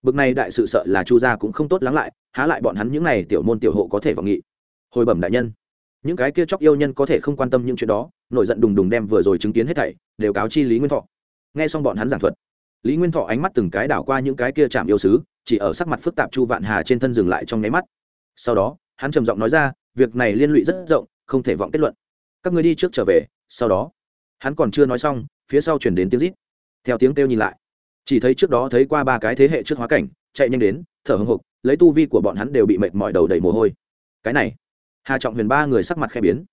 Bực này đại sự sợ là chu gia cũng không tốt lắng lại, há lại bọn hắn những n à y tiểu môn tiểu hộ có thể vọng nghị. Hồi bẩm đại nhân, những cái kia chóc yêu nhân có thể không quan tâm những chuyện đó, nổi giận đùng đùng đem vừa rồi chứng kiến hết thảy, đều cáo chi lý nguyên thọ. Nghe xong bọn hắn giảng thuật, lý nguyên thọ ánh mắt từng cái đảo qua những cái kia chạm yêu sứ, chỉ ở sắc mặt phức tạp chu vạn hà trên thân dừng lại trong nháy mắt. Sau đó, hắn trầm giọng nói ra việc này liên lụy rất rộng, không thể vọng kết luận. Các người đi trước trở về, sau đó. Hắn còn chưa nói xong, phía sau chuyển đến tiếng rít. Theo tiếng kêu nhìn lại. Chỉ thấy trước đó thấy qua ba cái thế hệ trước hóa cảnh, chạy nhanh đến, thở hồng hộc, lấy tu vi của bọn hắn đều bị mệt mỏi đầu đầy mồ hôi. Cái này, hà trọng huyền ba người sắc mặt khẽ biến.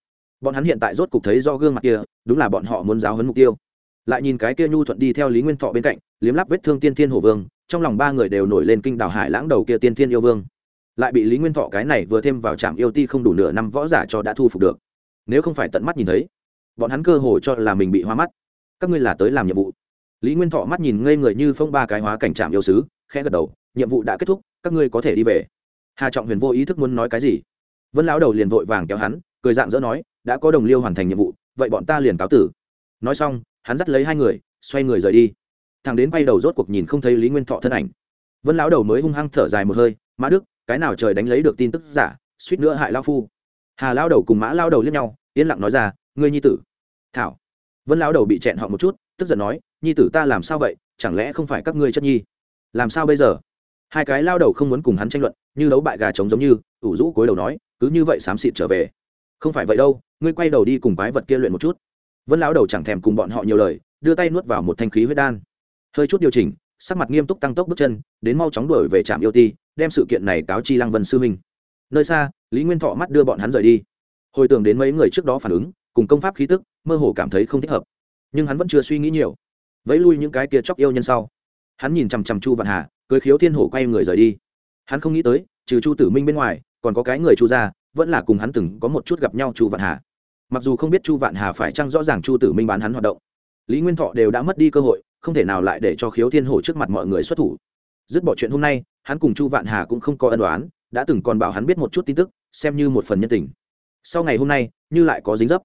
Bọn hắn hiện tại rốt cục thấy do gương mặt kia, đúng là bọn họ muốn giáo hấn mục tiêu. Lại nhìn cái kia nhu thuận đi theo lý nguyên thọ bên cạnh, liếm lắp vết thương tiên thiên hổ vương, trong lòng ba người đều nổi lên kinh đảo hải lãng đầu kia tiên thiên yêu vương lại bị lý nguyên thọ cái này vừa thêm vào trạm yêu ti không đủ nửa năm võ giả cho đã thu phục được. Nếu không phải tận mắt nhìn thấy, bọn hắn cơ hồ cho là mình bị hoa mắt. Các ngươi là tới làm nhiệm vụ. Lý nguyên thọ mắt nhìn ngây người như phong ba cái hóa cảnh trạm yêu sứ, khẽ gật đầu, nhiệm vụ đã kết thúc, các ngươi có thể đi về. Hà trọng huyền vô ý thức muốn nói cái gì? Vân lão đầu liền vội vàng kéo hắn, cười dạng dỡ nói, đã có đồng liêu hoàn thành nhiệm vụ, vậy bọn ta liền cáo tử. Nói xong, hắn dắt lấy hai người, xoay người rời đi. Thằng đến bay đầu rốt cuộc nhìn không thấy lý nguyên thọ thân ảnh. Vân lão đầu mới hung hăng thở dài một hơi, mã đức cái nào trời đánh lấy được tin tức giả, suýt nữa hại lao phu. Hà lao đầu cùng mã lao đầu liếc nhau, yên lặng nói ra, ngươi nhi tử. Thảo. Vân lao đầu bị chẹn họ một chút, tức giận nói, nhi tử ta làm sao vậy? Chẳng lẽ không phải các ngươi chất nhi? Làm sao bây giờ? Hai cái lao đầu không muốn cùng hắn tranh luận, như đấu bại gà trống giống như, ủ rũ cối đầu nói, cứ như vậy xám xịt trở về. Không phải vậy đâu, ngươi quay đầu đi cùng quái vật kia luyện một chút. Vân lão đầu chẳng thèm cùng bọn họ nhiều lời, đưa tay nuốt vào một thanh khí huyết đan. Hơi chút điều chỉnh, sắc mặt nghiêm túc tăng tốc bước chân, đến mau chóng đuổi về trạm yêu ti đem sự kiện này cáo chi lăng vân sư minh. Nơi xa, lý nguyên thọ mắt đưa bọn hắn rời đi. Hồi tưởng đến mấy người trước đó phản ứng, cùng công pháp khí tức, mơ hồ cảm thấy không thích hợp. Nhưng hắn vẫn chưa suy nghĩ nhiều. Vẫy lui những cái kia chóc yêu nhân sau. Hắn nhìn chằm chằm chu vạn hà, cưới khiếu thiên hổ quay người rời đi. Hắn không nghĩ tới, trừ chu tử minh bên ngoài, còn có cái người chu gia, vẫn là cùng hắn từng có một chút gặp nhau chu vạn hà. Mặc dù không biết chu vạn hà phải chăng rõ ràng chu tử minh bán hắn hoạt động, lý nguyên thọ đều đã mất đi cơ hội, không thể nào lại để cho khiếu thiên hổ trước mặt mọi người xuất thủ. Dứt bỏ chuyện hôm nay hắn cùng chu vạn hà cũng không có ân đoán đã từng còn bảo hắn biết một chút tin tức, xem như một phần nhân tình. Sau ngày hôm nay, như lại có dính dấp.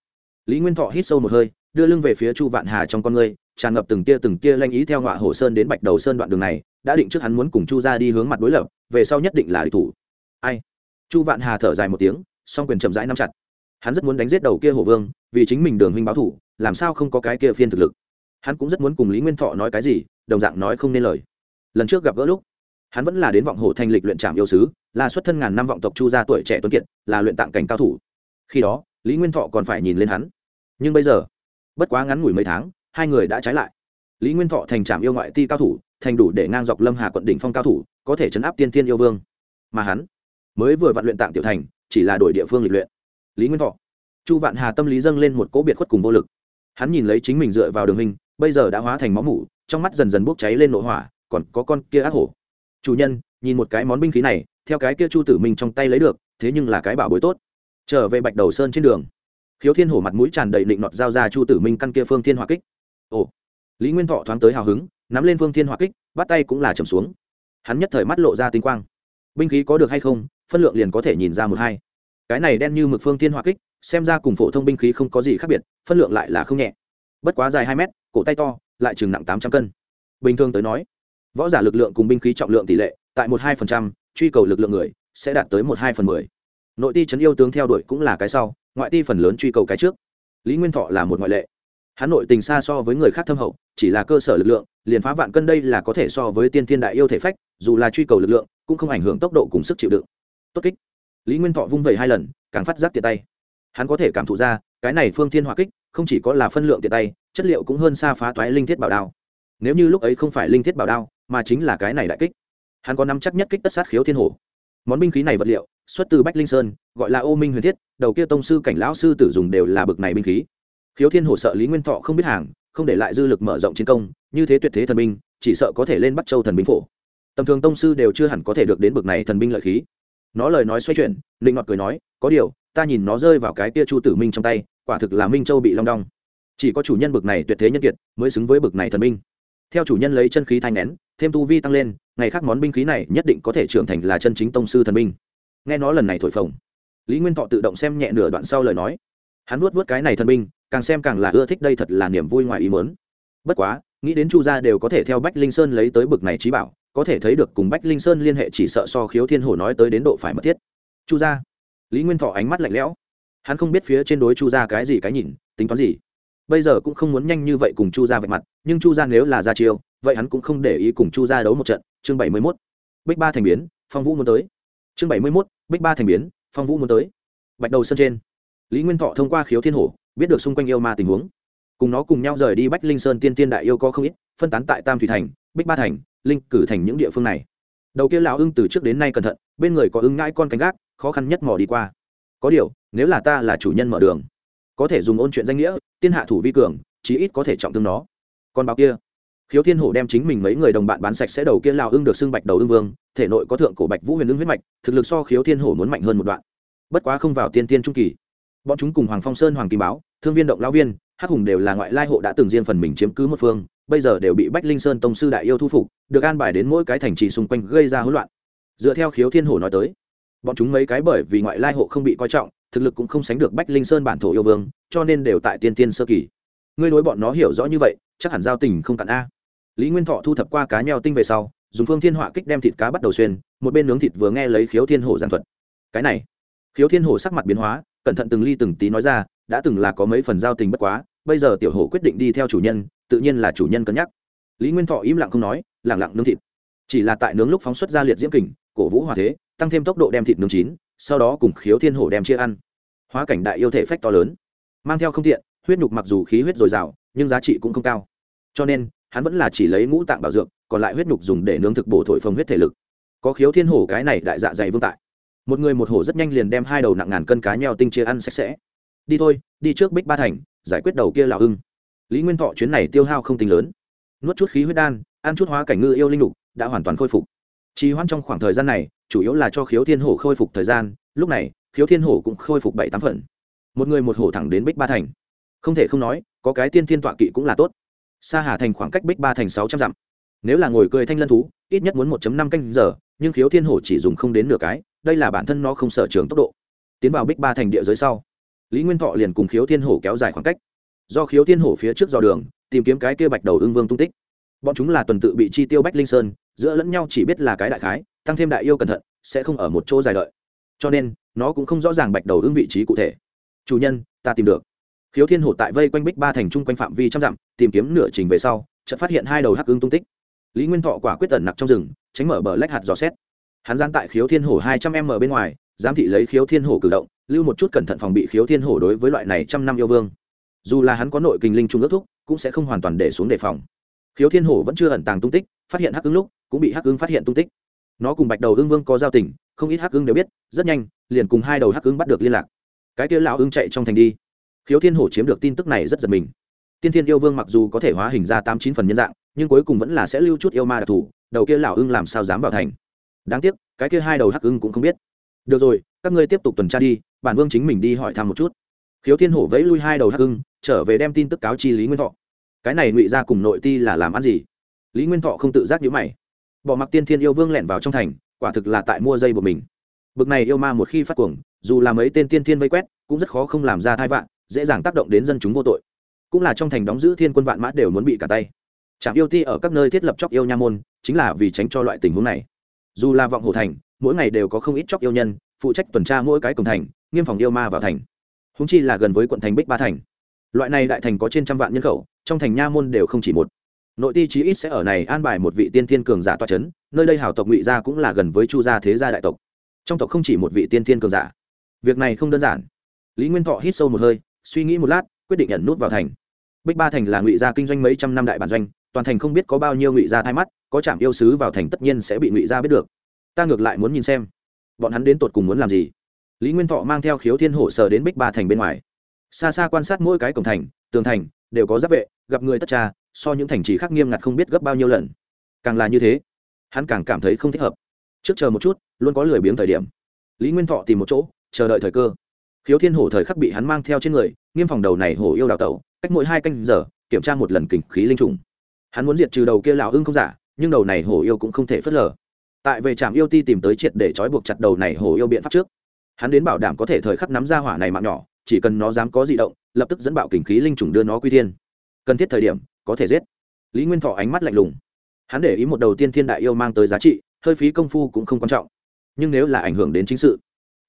Lý nguyên thọ hít sâu một hơi, đưa lưng về phía chu vạn hà trong con ngươi, tràn ngập từng tia từng tia lanh ý theo ngọa hồ sơn đến bạch đầu sơn đoạn đường này, đã định trước hắn muốn cùng chu ra đi hướng mặt đối lập, về sau nhất định là địch thủ. Ai? Chu vạn hà thở dài một tiếng, song quyền chậm rãi nắm chặt. Hắn rất muốn đánh giết đầu kia hổ vương, vì chính mình đường huynh báo thủ, làm sao không có cái kia phiên thực lực? Hắn cũng rất muốn cùng lý nguyên thọ nói cái gì, đồng dạng nói không nên lời. Lần trước gặp gỡ lúc hắn vẫn là đến vọng hồ thanh lịch luyện trạm yêu sứ, là xuất thân ngàn năm vọng tộc chu gia tuổi trẻ tuấn kiệt, là luyện tạng cảnh cao thủ. Khi đó, lý nguyên thọ còn phải nhìn lên hắn. Nhưng bây giờ, bất quá ngắn ngủi mấy tháng, hai người đã trái lại. Lý nguyên thọ thành trạm yêu ngoại ti cao thủ, thành đủ để ngang dọc lâm hà quận đỉnh phong cao thủ, có thể chấn áp tiên thiên yêu vương. Mà hắn, mới vừa vạn luyện tạng tiểu thành, chỉ là đổi địa phương lịch luyện. Lý nguyên thọ, chu vạn hà tâm lý dâng lên một cỗ biệt khuất cùng vô lực. Hắn nhìn lấy chính mình dựa vào đường hình, bây giờ đã hóa thành máu mủ, trong mắt dần dần bốc cháy lên nội hỏa, còn có con kia ác hổ chủ nhân, nhìn một cái món binh khí này, theo cái kia chu tử minh trong tay lấy được, thế nhưng là cái bảo bối tốt. Trở về bạch đầu sơn trên đường, khiếu thiên hổ mặt mũi tràn đầy định nọt giao ra chu tử minh căn kia phương thiên hỏa kích. Ồ. Lý nguyên thọ thoáng tới hào hứng, nắm lên phương thiên hỏa kích, bắt tay cũng là trầm xuống. Hắn nhất thời mắt lộ ra tinh quang. Binh khí có được hay không? Phân lượng liền có thể nhìn ra một hai. Cái này đen như mực phương thiên hỏa kích, xem ra cùng phổ thông binh khí không có gì khác biệt, phân lượng lại là không nhẹ. Bất quá dài hai mét, cổ tay to, lại chừng nặng tám trăm cân. Bình thường tới nói võ giả lực lượng cùng binh khí trọng lượng tỷ lệ, tại một hai phần trăm, truy cầu lực lượng người, sẽ đạt tới một hai phần mười. Nội ti chấn yêu tướng theo đuổi cũng là cái sau, ngoại ti phần lớn truy cầu cái trước. Lý nguyên thọ là một ngoại lệ. Hắn nội tình xa so với người khác thâm hậu, chỉ là cơ sở lực lượng, liền phá vạn cân đây là có thể so với tiên thiên đại yêu thể phách, dù là truy cầu lực lượng, cũng không ảnh hưởng tốc độ cùng sức chịu đựng. Tốt kích. Lý nguyên thọ vung vẩy hai lần, càng phát giác tiện tay. Hắn có thể cảm thụ ra, cái này phương thiên hỏa kích, không chỉ có là phân lượng tiện tay, chất liệu cũng hơn xa phá toái linh thiết bảo đao. Nếu như lúc ấy không phải linh thiết bảo đao mà chính là cái này đại kích. Hắn có nắm chắc nhất kích tất sát khiếu thiên hổ món binh khí này vật liệu, xuất từ bách linh sơn, gọi là ô minh huyền thiết, đầu kia tông sư cảnh lão sư tử dùng đều là bực này binh khí. Khiếu thiên hổ sợ lý nguyên thọ không biết hàng, không để lại dư lực mở rộng chiến công, như thế tuyệt thế thần binh, chỉ sợ có thể lên bắt châu thần binh phổ. Tầm thường tông sư đều chưa hẳn có thể được đến bực này thần binh lợi khí. Nó lời nói xoay chuyển, linh ngọt cười nói, có điều, ta nhìn nó rơi vào cái kia chu tử minh trong tay, quả thực là minh châu bị long đong. Chỉ có chủ nhân bực này tuyệt thế nhân kiệt mới xứng với bực này thần binh. Theo chủ nhân lấy chân khí thanh nén thêm tu vi tăng lên, ngày khác món binh khí này nhất định có thể trưởng thành là chân chính tông sư thần binh. Nghe nói lần này thổi phồng, lý nguyên thọ tự động xem nhẹ nửa đoạn sau lời nói. Hắn vuốt vuốt cái này thần binh, càng xem càng là ưa thích đây thật là niềm vui ngoài ý mớn bất quá, nghĩ đến chu gia đều có thể theo bách linh sơn lấy tới bực này trí bảo, có thể thấy được cùng bách linh sơn liên hệ chỉ sợ so khiếu thiên hổ nói tới đến độ phải mất thiết. Chu gia, lý nguyên thọ ánh mắt lạnh lẽo. Hắn không biết phía trên đối chu gia cái gì cái nhìn, tính toán gì. Bây giờ cũng không muốn nhanh như vậy cùng chu gia vạch mặt, nhưng chu gia nếu là ra chiêu vậy hắn cũng không để ý cùng chu ra đấu một trận, chương bảy mươi mốt bích ba thành biến, phong vũ muốn tới. Chương bảy mươi mốt bích ba thành biến, phong vũ muốn tới. Bạch đầu sân trên. Lý nguyên thọ thông qua khiếu thiên hổ, biết được xung quanh yêu ma tình huống. Cùng nó cùng nhau rời đi bách linh sơn tiên tiên đại yêu có không ít, phân tán tại tam thủy thành, bích ba thành, linh cử thành những địa phương này. Đầu kia lão ưng từ trước đến nay cẩn thận, bên người có ưng ngãi con cánh gác, khó khăn nhất mò đi qua. Có điều, nếu là ta là chủ nhân mở đường, có thể dùng ôn chuyện danh nghĩa, tiên hạ thủ vi cường, chí ít có thể trọng thương nó. Con báo kia khiếu thiên hổ đem chính mình mấy người đồng bạn bán sạch sẽ đầu kia lao ưng được xưng bạch đầu ưng vương, thể nội có thượng cổ bạch vũ huyền ưng huyết mạch, thực lực so khiếu thiên hổ muốn mạnh hơn một đoạn. Bất quá không vào tiên tiên trung kỳ. Bọn chúng cùng hoàng phong sơn, hoàng kim báo, thương viên động lao viên, hắc hùng đều là ngoại lai hộ đã từng riêng phần mình chiếm cứ một phương, bây giờ đều bị bách linh sơn tông sư đại yêu thu phục, được an bài đến mỗi cái thành trì xung quanh gây ra hỗn loạn. Dựa theo khiếu thiên hổ nói tới, bọn chúng mấy cái bởi vì ngoại lai hộ không bị coi trọng, thực lực cũng không sánh được bách linh sơn bản thổ yêu vương, cho nên đều tại tiên tiên sơ kỳ. Ngươi đối bọn nó hiểu rõ như vậy, chắc hẳn giao tình không cạn a lý nguyên thọ thu thập qua cá nheo tinh về sau, dùng phương thiên họa kích đem thịt cá bắt đầu xuyên, một bên nướng thịt vừa nghe lấy khiếu thiên hổ giảng thuật. Cái này, khiếu thiên hổ sắc mặt biến hóa, cẩn thận từng ly từng tí nói ra, đã từng là có mấy phần giao tình bất quá, bây giờ tiểu hổ quyết định đi theo chủ nhân, tự nhiên là chủ nhân cân nhắc. Lý nguyên thọ im lặng không nói lẳng lặng nướng thịt. Chỉ là tại nướng lúc phóng xuất ra liệt diễm kình, cổ vũ hòa thế, tăng thêm tốc độ đem thịt nướng chín, sau đó cùng khiếu thiên hổ đem chia ăn. Hóa cảnh đại yêu thể phách to lớn, mang theo không tiện, huyết nhục mặc dù khí huyết dồi dào, nhưng giá trị cũng không cao. Cho nên hắn vẫn là chỉ lấy ngũ tạng bảo dược, còn lại huyết nhục dùng để nướng thực bổ thổi phồng huyết thể lực. Có khiếu thiên hổ cái này đại dạ dày vương tại. Một người một hổ rất nhanh liền đem hai đầu nặng ngàn cân cá nheo tinh chia ăn sạch sẽ. Đi thôi, đi trước bích ba thành, giải quyết đầu kia lào hưng lý nguyên thọ chuyến này tiêu hao không tính lớn. Nuốt chút khí huyết đan, ăn chút hóa cảnh ngư yêu linh lục, đã hoàn toàn khôi phục. Trì hoãn trong khoảng thời gian này, chủ yếu là cho khiếu thiên hổ khôi phục thời gian, lúc này, khiếu thiên hổ cũng khôi phục bảy tám phần. Một người một hổ thẳng đến bích ba thành. Không thể không nói, có cái tiên thiên tọa kỵ cũng là tốt xa hà thành khoảng cách bích ba thành sáu trăm dặm. Nếu là ngồi cười thanh lân thú, ít nhất muốn một năm canh giờ, nhưng khiếu thiên hổ chỉ dùng không đến nửa cái, đây là bản thân nó không sở trường tốc độ. Tiến vào bích ba thành địa giới sau, lý nguyên thọ liền cùng khiếu thiên hổ kéo dài khoảng cách. Do khiếu thiên hổ phía trước dò đường, tìm kiếm cái kia bạch đầu ưng vương tung tích. Bọn chúng là tuần tự bị chi tiêu bách linh sơn, giữa lẫn nhau chỉ biết là cái đại khái, tăng thêm đại yêu cẩn thận, sẽ không ở một chỗ dài đợi. Cho nên, nó cũng không rõ ràng bạch đầu ưng vị trí cụ thể. Chủ nhân, ta tìm được khiếu thiên hổ tại vây quanh bích ba thành chung quanh phạm vi trăm dặm, tìm kiếm nửa trình về sau, chợt phát hiện hai đầu hắc ưng tung tích. Lý nguyên thọ quả quyết tẩn nặc trong rừng, tránh mở bờ lách hạt dò xét. Hắn gian tại khiếu thiên hổ hai trăm m bên ngoài, giám thị lấy khiếu thiên hổ cử động, lưu một chút cẩn thận phòng bị khiếu thiên hổ đối với loại này trăm năm yêu vương. Dù là hắn có nội kinh linh trung ước thúc, cũng sẽ không hoàn toàn để xuống đề phòng. Khiếu thiên hổ vẫn chưa ẩn tàng tung tích, phát hiện hắc ứng lúc, cũng bị hắc ứng phát hiện tung tích. Nó cùng bạch đầu ưng vương có giao tình, không ít hắc ứng đều biết, rất nhanh, liền cùng hai đầu hắc ứng bắt được liên lạc. Cái kia lão ưng chạy trong thành đi khiếu thiên hổ chiếm được tin tức này rất giật mình. Tiên thiên yêu vương mặc dù có thể hóa hình ra tám chín phần nhân dạng, nhưng cuối cùng vẫn là sẽ lưu chút yêu ma đặc thù, đầu kia lão ưng làm sao dám vào thành. Đáng tiếc, cái kia hai đầu hắc ưng cũng không biết. Được rồi, các ngươi tiếp tục tuần tra đi, bản vương chính mình đi hỏi thăm một chút. Khiếu thiên hổ vẫy lui hai đầu hắc ưng, trở về đem tin tức cáo chi lý nguyên thọ. Cái này ngụy ra cùng nội ti là làm ăn gì? Lý nguyên thọ không tự giác nhữ mày. Bỏ mặc tiên thiên yêu vương lẻn vào trong thành, quả thực là tại mua dây của mình. Bực này yêu ma một khi phát cuồng, dù làm ấy tên tiên thiên vây quét, cũng rất khó không làm ra thai vạn dễ dàng tác động đến dân chúng vô tội. Cũng là trong thành đóng giữ thiên quân vạn mã đều muốn bị cả tay. Trạm yêu ti ở các nơi thiết lập chóc yêu nha môn, chính là vì tránh cho loại tình huống này. Dù là vọng hồ thành, mỗi ngày đều có không ít chóc yêu nhân, phụ trách tuần tra mỗi cái cổng thành, nghiêm phòng yêu ma vào thành. Húng chi là gần với quận thành bích ba thành. Loại này đại thành có trên trăm vạn nhân khẩu, trong thành nha môn đều không chỉ một. Nội ti chí ít sẽ ở này an bài một vị tiên thiên cường giả toa c h ấ n nơi đây hào tộc ngụy gia cũng là gần với chu gia thế gia đại tộc. Trong tộc không chỉ một vị tiên thiên cường giả. Việc này không đơn giản. Lý nguyên thọ hít sâu một hơi suy nghĩ một lát, quyết định nhận nút vào thành. Bích ba thành là ngụy gia kinh doanh mấy trăm năm đại bản doanh, toàn thành không biết có bao nhiêu ngụy gia thay mắt, có trạm yêu sứ vào thành tất nhiên sẽ bị ngụy gia biết được. Ta ngược lại muốn nhìn xem, bọn hắn đến tột cùng muốn làm gì? Lý nguyên thọ mang theo khiếu thiên hổ sờ đến bích ba thành bên ngoài. Xa xa quan sát mỗi cái cổng thành, tường thành, đều có giáp vệ, gặp người tất tra, so những thành trì khác nghiêm ngặt không biết gấp bao nhiêu lần. Càng là như thế, hắn càng cảm thấy không thích hợp. Trước chờ một chút, luôn có lười biếng thời điểm. Lý nguyên thọ tìm một chỗ, chờ đợi thời cơ khiếu thiên hổ thời khắc bị hắn mang theo trên người, nghiêm phòng đầu này hổ yêu đào tẩu, cách mỗi hai canh giờ, kiểm tra một lần kình khí linh trùng. Hắn muốn diệt trừ đầu kia lão ưng không giả, nhưng đầu này hổ yêu cũng không thể phớt lờ. Tại về trạm yêu ti tìm tới triệt để trói buộc chặt đầu này hổ yêu biện pháp trước. Hắn đến bảo đảm có thể thời khắc nắm ra hỏa này mạng nhỏ, chỉ cần nó dám có di động, lập tức dẫn bạo kình khí linh trùng đưa nó quy thiên. Cần thiết thời điểm, có thể giết. Lý nguyên thọ ánh mắt lạnh lùng. Hắn để ý một đầu tiên thiên đại yêu mang tới giá trị, hơi phí công phu cũng không quan trọng. Nhưng nếu là ảnh hưởng đến chính sự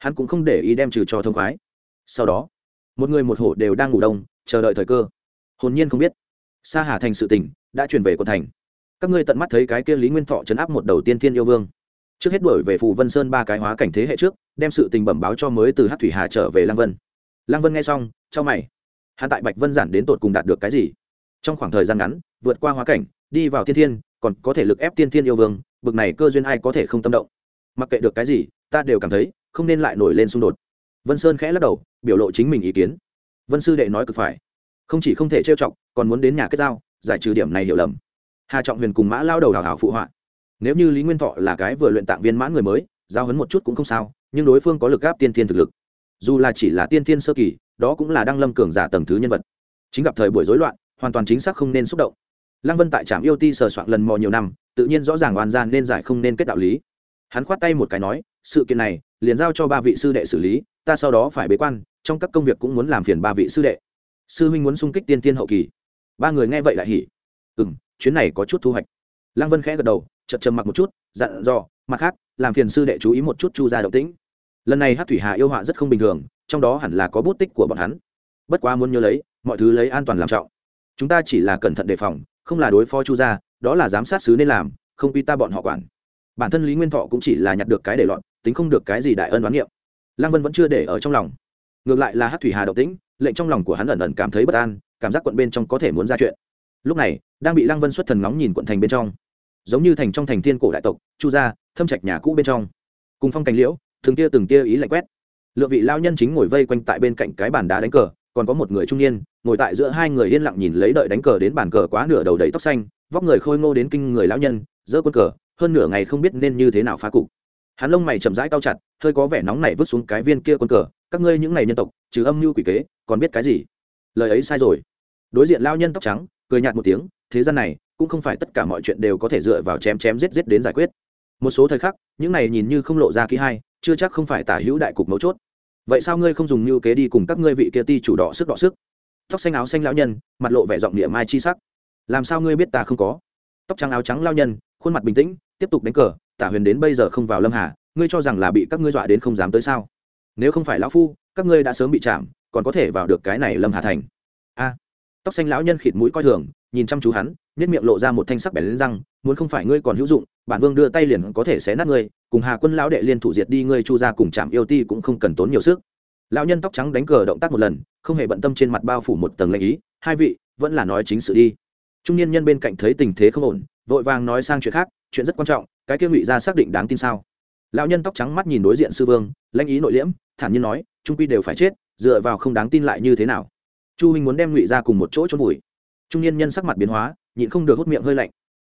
hắn cũng không để ý đem trừ cho thông khoái. Sau đó, một người một hổ đều đang ngủ đông, chờ đợi thời cơ. Hồn nhiên không biết, sa hà thành sự tỉnh đã chuyển về quận thành. Các ngươi tận mắt thấy cái kia lý nguyên thọ chấn áp một đầu tiên thiên yêu vương. Trước hết đuổi về phù vân sơn ba cái hóa cảnh thế hệ trước, đem sự tình bẩm báo cho mới từ hát thủy hà trở về lang vân. Lang vân nghe xong cho mày. Hắn tại bạch vân giản đến tột cùng đạt được cái gì? Trong khoảng thời gian ngắn, vượt qua hóa cảnh, đi vào thiên thiên, còn có thể lực ép tiên thiên yêu vương, bực này cơ duyên ai có thể không tâm động? Mặc kệ được cái gì, ta đều cảm thấy không nên lại nổi lên xung đột. Vân sơn khẽ lắc đầu, biểu lộ chính mình ý kiến. Vân sư đệ nói cực phải. Không chỉ không thể trêu chọc, còn muốn đến nhà kết giao, giải trừ điểm này hiểu lầm. Hà trọng huyền cùng mã lao đầu hào hào phụ họa. Nếu như lý nguyên thọ là cái vừa luyện tạng viên mã người mới, giao hấn một chút cũng không sao, nhưng đối phương có lực gáp tiên thiên thực lực. Dù là chỉ là tiên thiên sơ kỳ, đó cũng là đăng lâm cường giả tầng thứ nhân vật. Chính gặp thời buổi rối loạn, hoàn toàn chính xác không nên xúc động. Lăng vân tại trạm yêu ti sờ soạn lần mò nhiều năm, tự nhiên rõ ràng oan gian nên giải không nên kết đạo lý. Hắn khoát tay một cái nói, sự kiện này liền giao cho ba vị sư đệ xử lý, ta sau đó phải bế quan, trong các công việc cũng muốn làm phiền ba vị sư đệ. Sư huynh muốn xung kích tiên tiên hậu kỳ. Ba người nghe vậy lại hỉ. Ừ m chuyến này có chút thu hoạch. Lăng vân khẽ gật đầu chật trầm mặc một chút, dặn dò, mặt khác, làm phiền sư đệ chú ý một chút chu ra động tĩnh. Lần này hát thủy hà yêu họa rất không bình thường, trong đó hẳn là có bút tích của bọn hắn. Bất quá muốn nhớ lấy, mọi thứ lấy an toàn làm trọng. Chúng ta chỉ là cẩn thận đề phòng, không là đối phó chu gia, đó là giám sát sứ nên làm, không quy ta bọn họ quản. Bản thân lý nguyên thọ cũng chỉ là nhặt được cái để lọt tính không được cái gì đại ân đoán nghiệm lăng vân vẫn chưa để ở trong lòng. Ngược lại là hát thủy hà động tĩnh, lệnh trong lòng của hắn ẩn ẩn cảm thấy bất an, cảm giác quận bên trong có thể muốn ra chuyện. Lúc này, đang bị lăng vân xuất thần ngóng nhìn quận thành bên trong. Giống như thành trong thành thiên cổ đại tộc, chu gia, thâm trạch nhà cũ bên trong. Cùng phong cành liễu, từng tia từng tia ý lạnh quét. Lượng vị lao nhân chính ngồi vây quanh tại bên cạnh cái bàn đá đánh cờ, còn có một người trung niên, ngồi tại giữa hai người yên lặng nhìn lấy đợi đánh cờ đến bàn cờ quá nửa đầu đầy tóc xanh, vóc người khôi ngô đến kinh người lão nhân, giơ quân cờ, hơn nửa ngày không biết nên như thế nào phá cục hắn lông mày chậm rãi cao chặt, hơi có vẻ nóng này vứt xuống cái viên kia quân cờ, các ngươi những này nhân tộc, trừ âm mưu quỷ kế, còn biết cái gì? Lời ấy sai rồi. Đối diện lao nhân tóc trắng, cười nhạt một tiếng, thế gian này, cũng không phải tất cả mọi chuyện đều có thể dựa vào chém chém giết giết đến giải quyết. Một số thời khắc, những này nhìn như không lộ ra kỹ hai chưa chắc không phải tả hữu đại cục mấu chốt. Vậy sao ngươi không dùng như kế đi cùng các ngươi vị kia ti chủ đỏ sức đỏ sức? Tóc xanh áo xanh lão nhân, mặt lộ vẻ giọng địa mai chi sắc. Làm sao ngươi biết ta không có? Tóc trắng áo trắng lao nhân, khuôn mặt bình tĩnh, tiếp tục đánh cờ tả huyền đến bây giờ không vào lâm hà, ngươi cho rằng là bị các ngươi dọa đến không dám tới sao? Nếu không phải lão phu, các ngươi đã sớm bị chạm, còn có thể vào được cái này lâm hà thành. A. Tóc xanh lão nhân khịt mũi coi thường, nhìn chăm chú hắn nhất miệng lộ ra một thanh sắc bẻ lên răng, muốn không phải ngươi còn hữu dụng, bản vương đưa tay liền có thể xé nát ngươi, cùng hà quân lão đệ liên thủ diệt đi ngươi chu ra cùng chạm yêu ti cũng không cần tốn nhiều sức. Lão nhân tóc trắng đánh cờ động tác một lần, không hề bận tâm trên mặt bao phủ một tầng lệnh ý, hai vị, vẫn là nói chính sự đi. Trung niên nhân bên cạnh thấy tình thế không ổn, vội vàng nói sang chuyện khác, chuyện rất quan trọng cái kia ngụy ra xác định đáng tin sao? Lão nhân tóc trắng mắt nhìn đối diện sư vương lãnh ý nội liễm thản nhiên nói trung quy đều phải chết dựa vào không đáng tin lại như thế nào? Chu huynh muốn đem ngụy ra cùng một chỗ chôn vùi. Trung niên nhân sắc mặt biến hóa nhịn không được hút miệng hơi lạnh.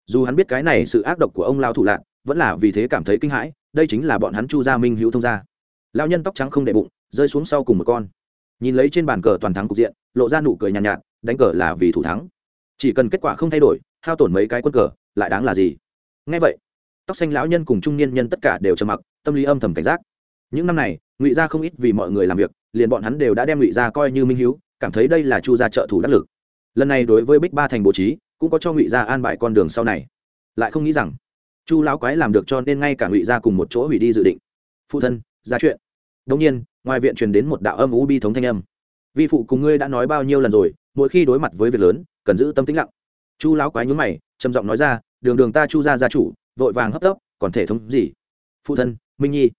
Dù hắn biết cái này sự ác độc của ông lao thủ lạc vẫn là vì thế cảm thấy kinh hãi đây chính là bọn hắn chu gia minh hữu thông gia. Lao nhân tóc trắng không đệ bụng rơi xuống sau cùng một con. Nhìn lấy trên bàn cờ toàn thắng cục diện lộ ra nụ cười nhàn nhạt, nhạt đánh cờ là vì thủ thắng. Chỉ cần kết quả không thay đổi hao tổn mấy cái quân cờ lại đáng là gì? Ngay vậy tóc xanh lão nhân cùng trung niên nhân tất cả đều trầm mặc, tâm lý âm thầm cảnh giác. Những năm này, ngụy gia không ít vì mọi người làm việc, liền bọn hắn đều đã đem ngụy gia coi như minh hiếu, cảm thấy đây là chu gia trợ thủ đắc lực. Lần này đối với bích ba thành bố trí, cũng có cho ngụy gia an bài con đường sau này. Lại không nghĩ rằng, chu lão quái làm được cho nên ngay cả ngụy gia cùng một chỗ hủy đi dự định. Phụ thân, ra chuyện. Đông nhiên, ngoài viện truyền đến một đạo âm u bi thống thanh âm. Vi phụ cùng ngươi đã nói bao nhiêu lần rồi, mỗi khi đối mặt với việc lớn, cần giữ tâm tĩnh lặng. Chu lão quái nhún mày, trầm giọng nói ra, đường đường ta chu gia gia chủ vội vàng hấp tấp, còn thể thống gì? Phụ thân, minh nhi.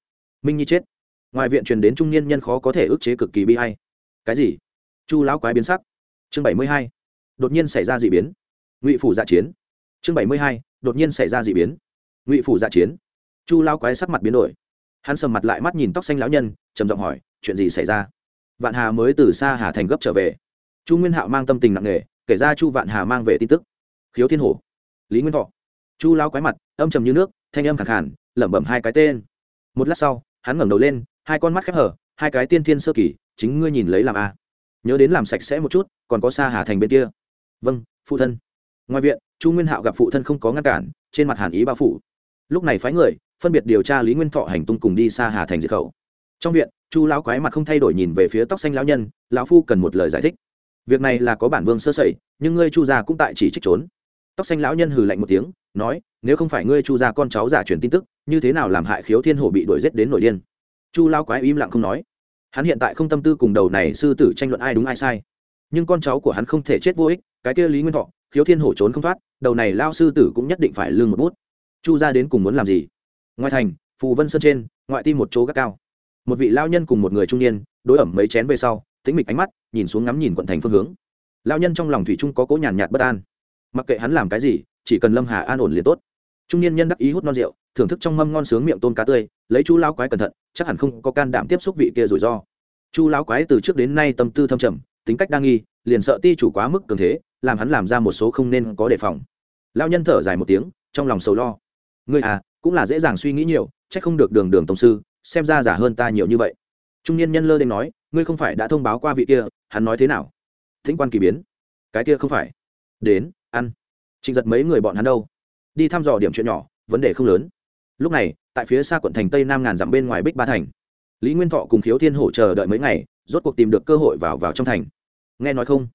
Minh nhi chết. Ngoài viện truyền đến trung niên nhân khó có thể ức chế cực kỳ bi hay cái gì? Chu lão quái biến sắc. Chương bảy mươi hai. Đột nhiên xảy ra d ị biến. Ngụy phủ dạ chiến. Chương bảy mươi hai. Đột nhiên xảy ra d ị biến. Ngụy phủ dạ chiến. Chu lão quái sắc mặt biến đổi. Hắn sầm mặt lại mắt nhìn tóc xanh lão nhân, trầm giọng hỏi, chuyện gì xảy ra? Vạn hà mới từ xa hà thành gấp trở về. Chu nguyên hạo mang tâm tình nặng nề, kể ra chu vạn hà mang về tin tức. Khiếu thiên hổ. Lý nguyên thọ chu lao quái mặt, âm trầm như nước, thanh âm khẳng khản lẩm bẩm hai cái tên. Một lát sau, hắn ngẩng đầu lên, hai con mắt khép hở, hai cái tiên thiên sơ kỳ, chính ngươi nhìn lấy làm a nhớ đến làm sạch sẽ một chút, còn có xa hà thành bên kia. Vâng phụ thân. Ngoài viện, chu nguyên hạo gặp phụ thân không có ngăn cản, trên mặt hàn ý bao phủ. Lúc này phái người, phân biệt điều tra lý nguyên thọ hành tung cùng đi xa hà thành diệt khẩu. Trong viện, chu lão quái mặt không thay đổi nhìn về phía tóc xanh lão nhân, lão phu cần một lời giải thích. Việc này là có bản vương sơ sẩy, nhưng ngươi chu gia cũng tại chỉ trích trốn tóc xanh lão nhân hừ lạnh một tiếng, nói, nếu không phải ngươi chu gia con cháu giả truyền tin tức, như thế nào làm hại khiếu thiên hổ bị đuổi giết đến nội điên? Chu lao quái im lặng không nói. Hắn hiện tại không tâm tư cùng đầu này sư tử tranh luận ai đúng ai sai. Nhưng con cháu của hắn không thể chết vô ích, cái kia lý nguyên thọ, khiếu thiên hổ trốn không thoát, đầu này lao sư tử cũng nhất định phải lương một bút. Chu ra đến cùng muốn làm gì? Ngoài thành, phù vân sơn trên, ngoại tim một chỗ gác cao. Một vị lao nhân cùng một người trung niên, đối ẩm mấy chén về sau, tĩnh mịch ánh mắt, nhìn xuống ngắm nhìn quận thành phương hướng. Lao nhân trong lòng thủy trung có cố nhàn nhạt bất an mặc kệ hắn làm cái gì, chỉ cần lâm hà an ổn liền tốt. Trung niên nhân đắc ý hút non rượu, thưởng thức trong mâm ngon sướng miệng tôm cá tươi, lấy chú lão quái cẩn thận, chắc hẳn không có can đảm tiếp xúc vị kia rủi ro. Chu lão quái từ trước đến nay tâm tư thâm trầm, tính cách đa nghi, liền sợ ti chủ quá mức cường thế, làm hắn làm ra một số không nên có đề phòng. Lao nhân thở dài một tiếng, trong lòng sầu lo. Ngươi à cũng là dễ dàng suy nghĩ nhiều c h ắ c không được đường đường tổng sư, xem ra giả hơn ta nhiều như vậy. Trung niên nhân lơ đ n nói, ngươi không phải đã thông báo qua vị kia, hắn nói thế nào? Thính quan kỳ biến. Cái kia không phải. Đến ăn. Trịnh giật mấy người bọn hắn đâu? Đi thăm dò điểm chuyện nhỏ, vấn đề không lớn. Lúc này, tại phía xa quận thành tây nam ngàn dặm bên ngoài bích ba thành, lý nguyên thọ cùng khiếu thiên hổ chờ đợi mấy ngày, rốt cuộc tìm được cơ hội vào vào trong thành. Nghe nói không?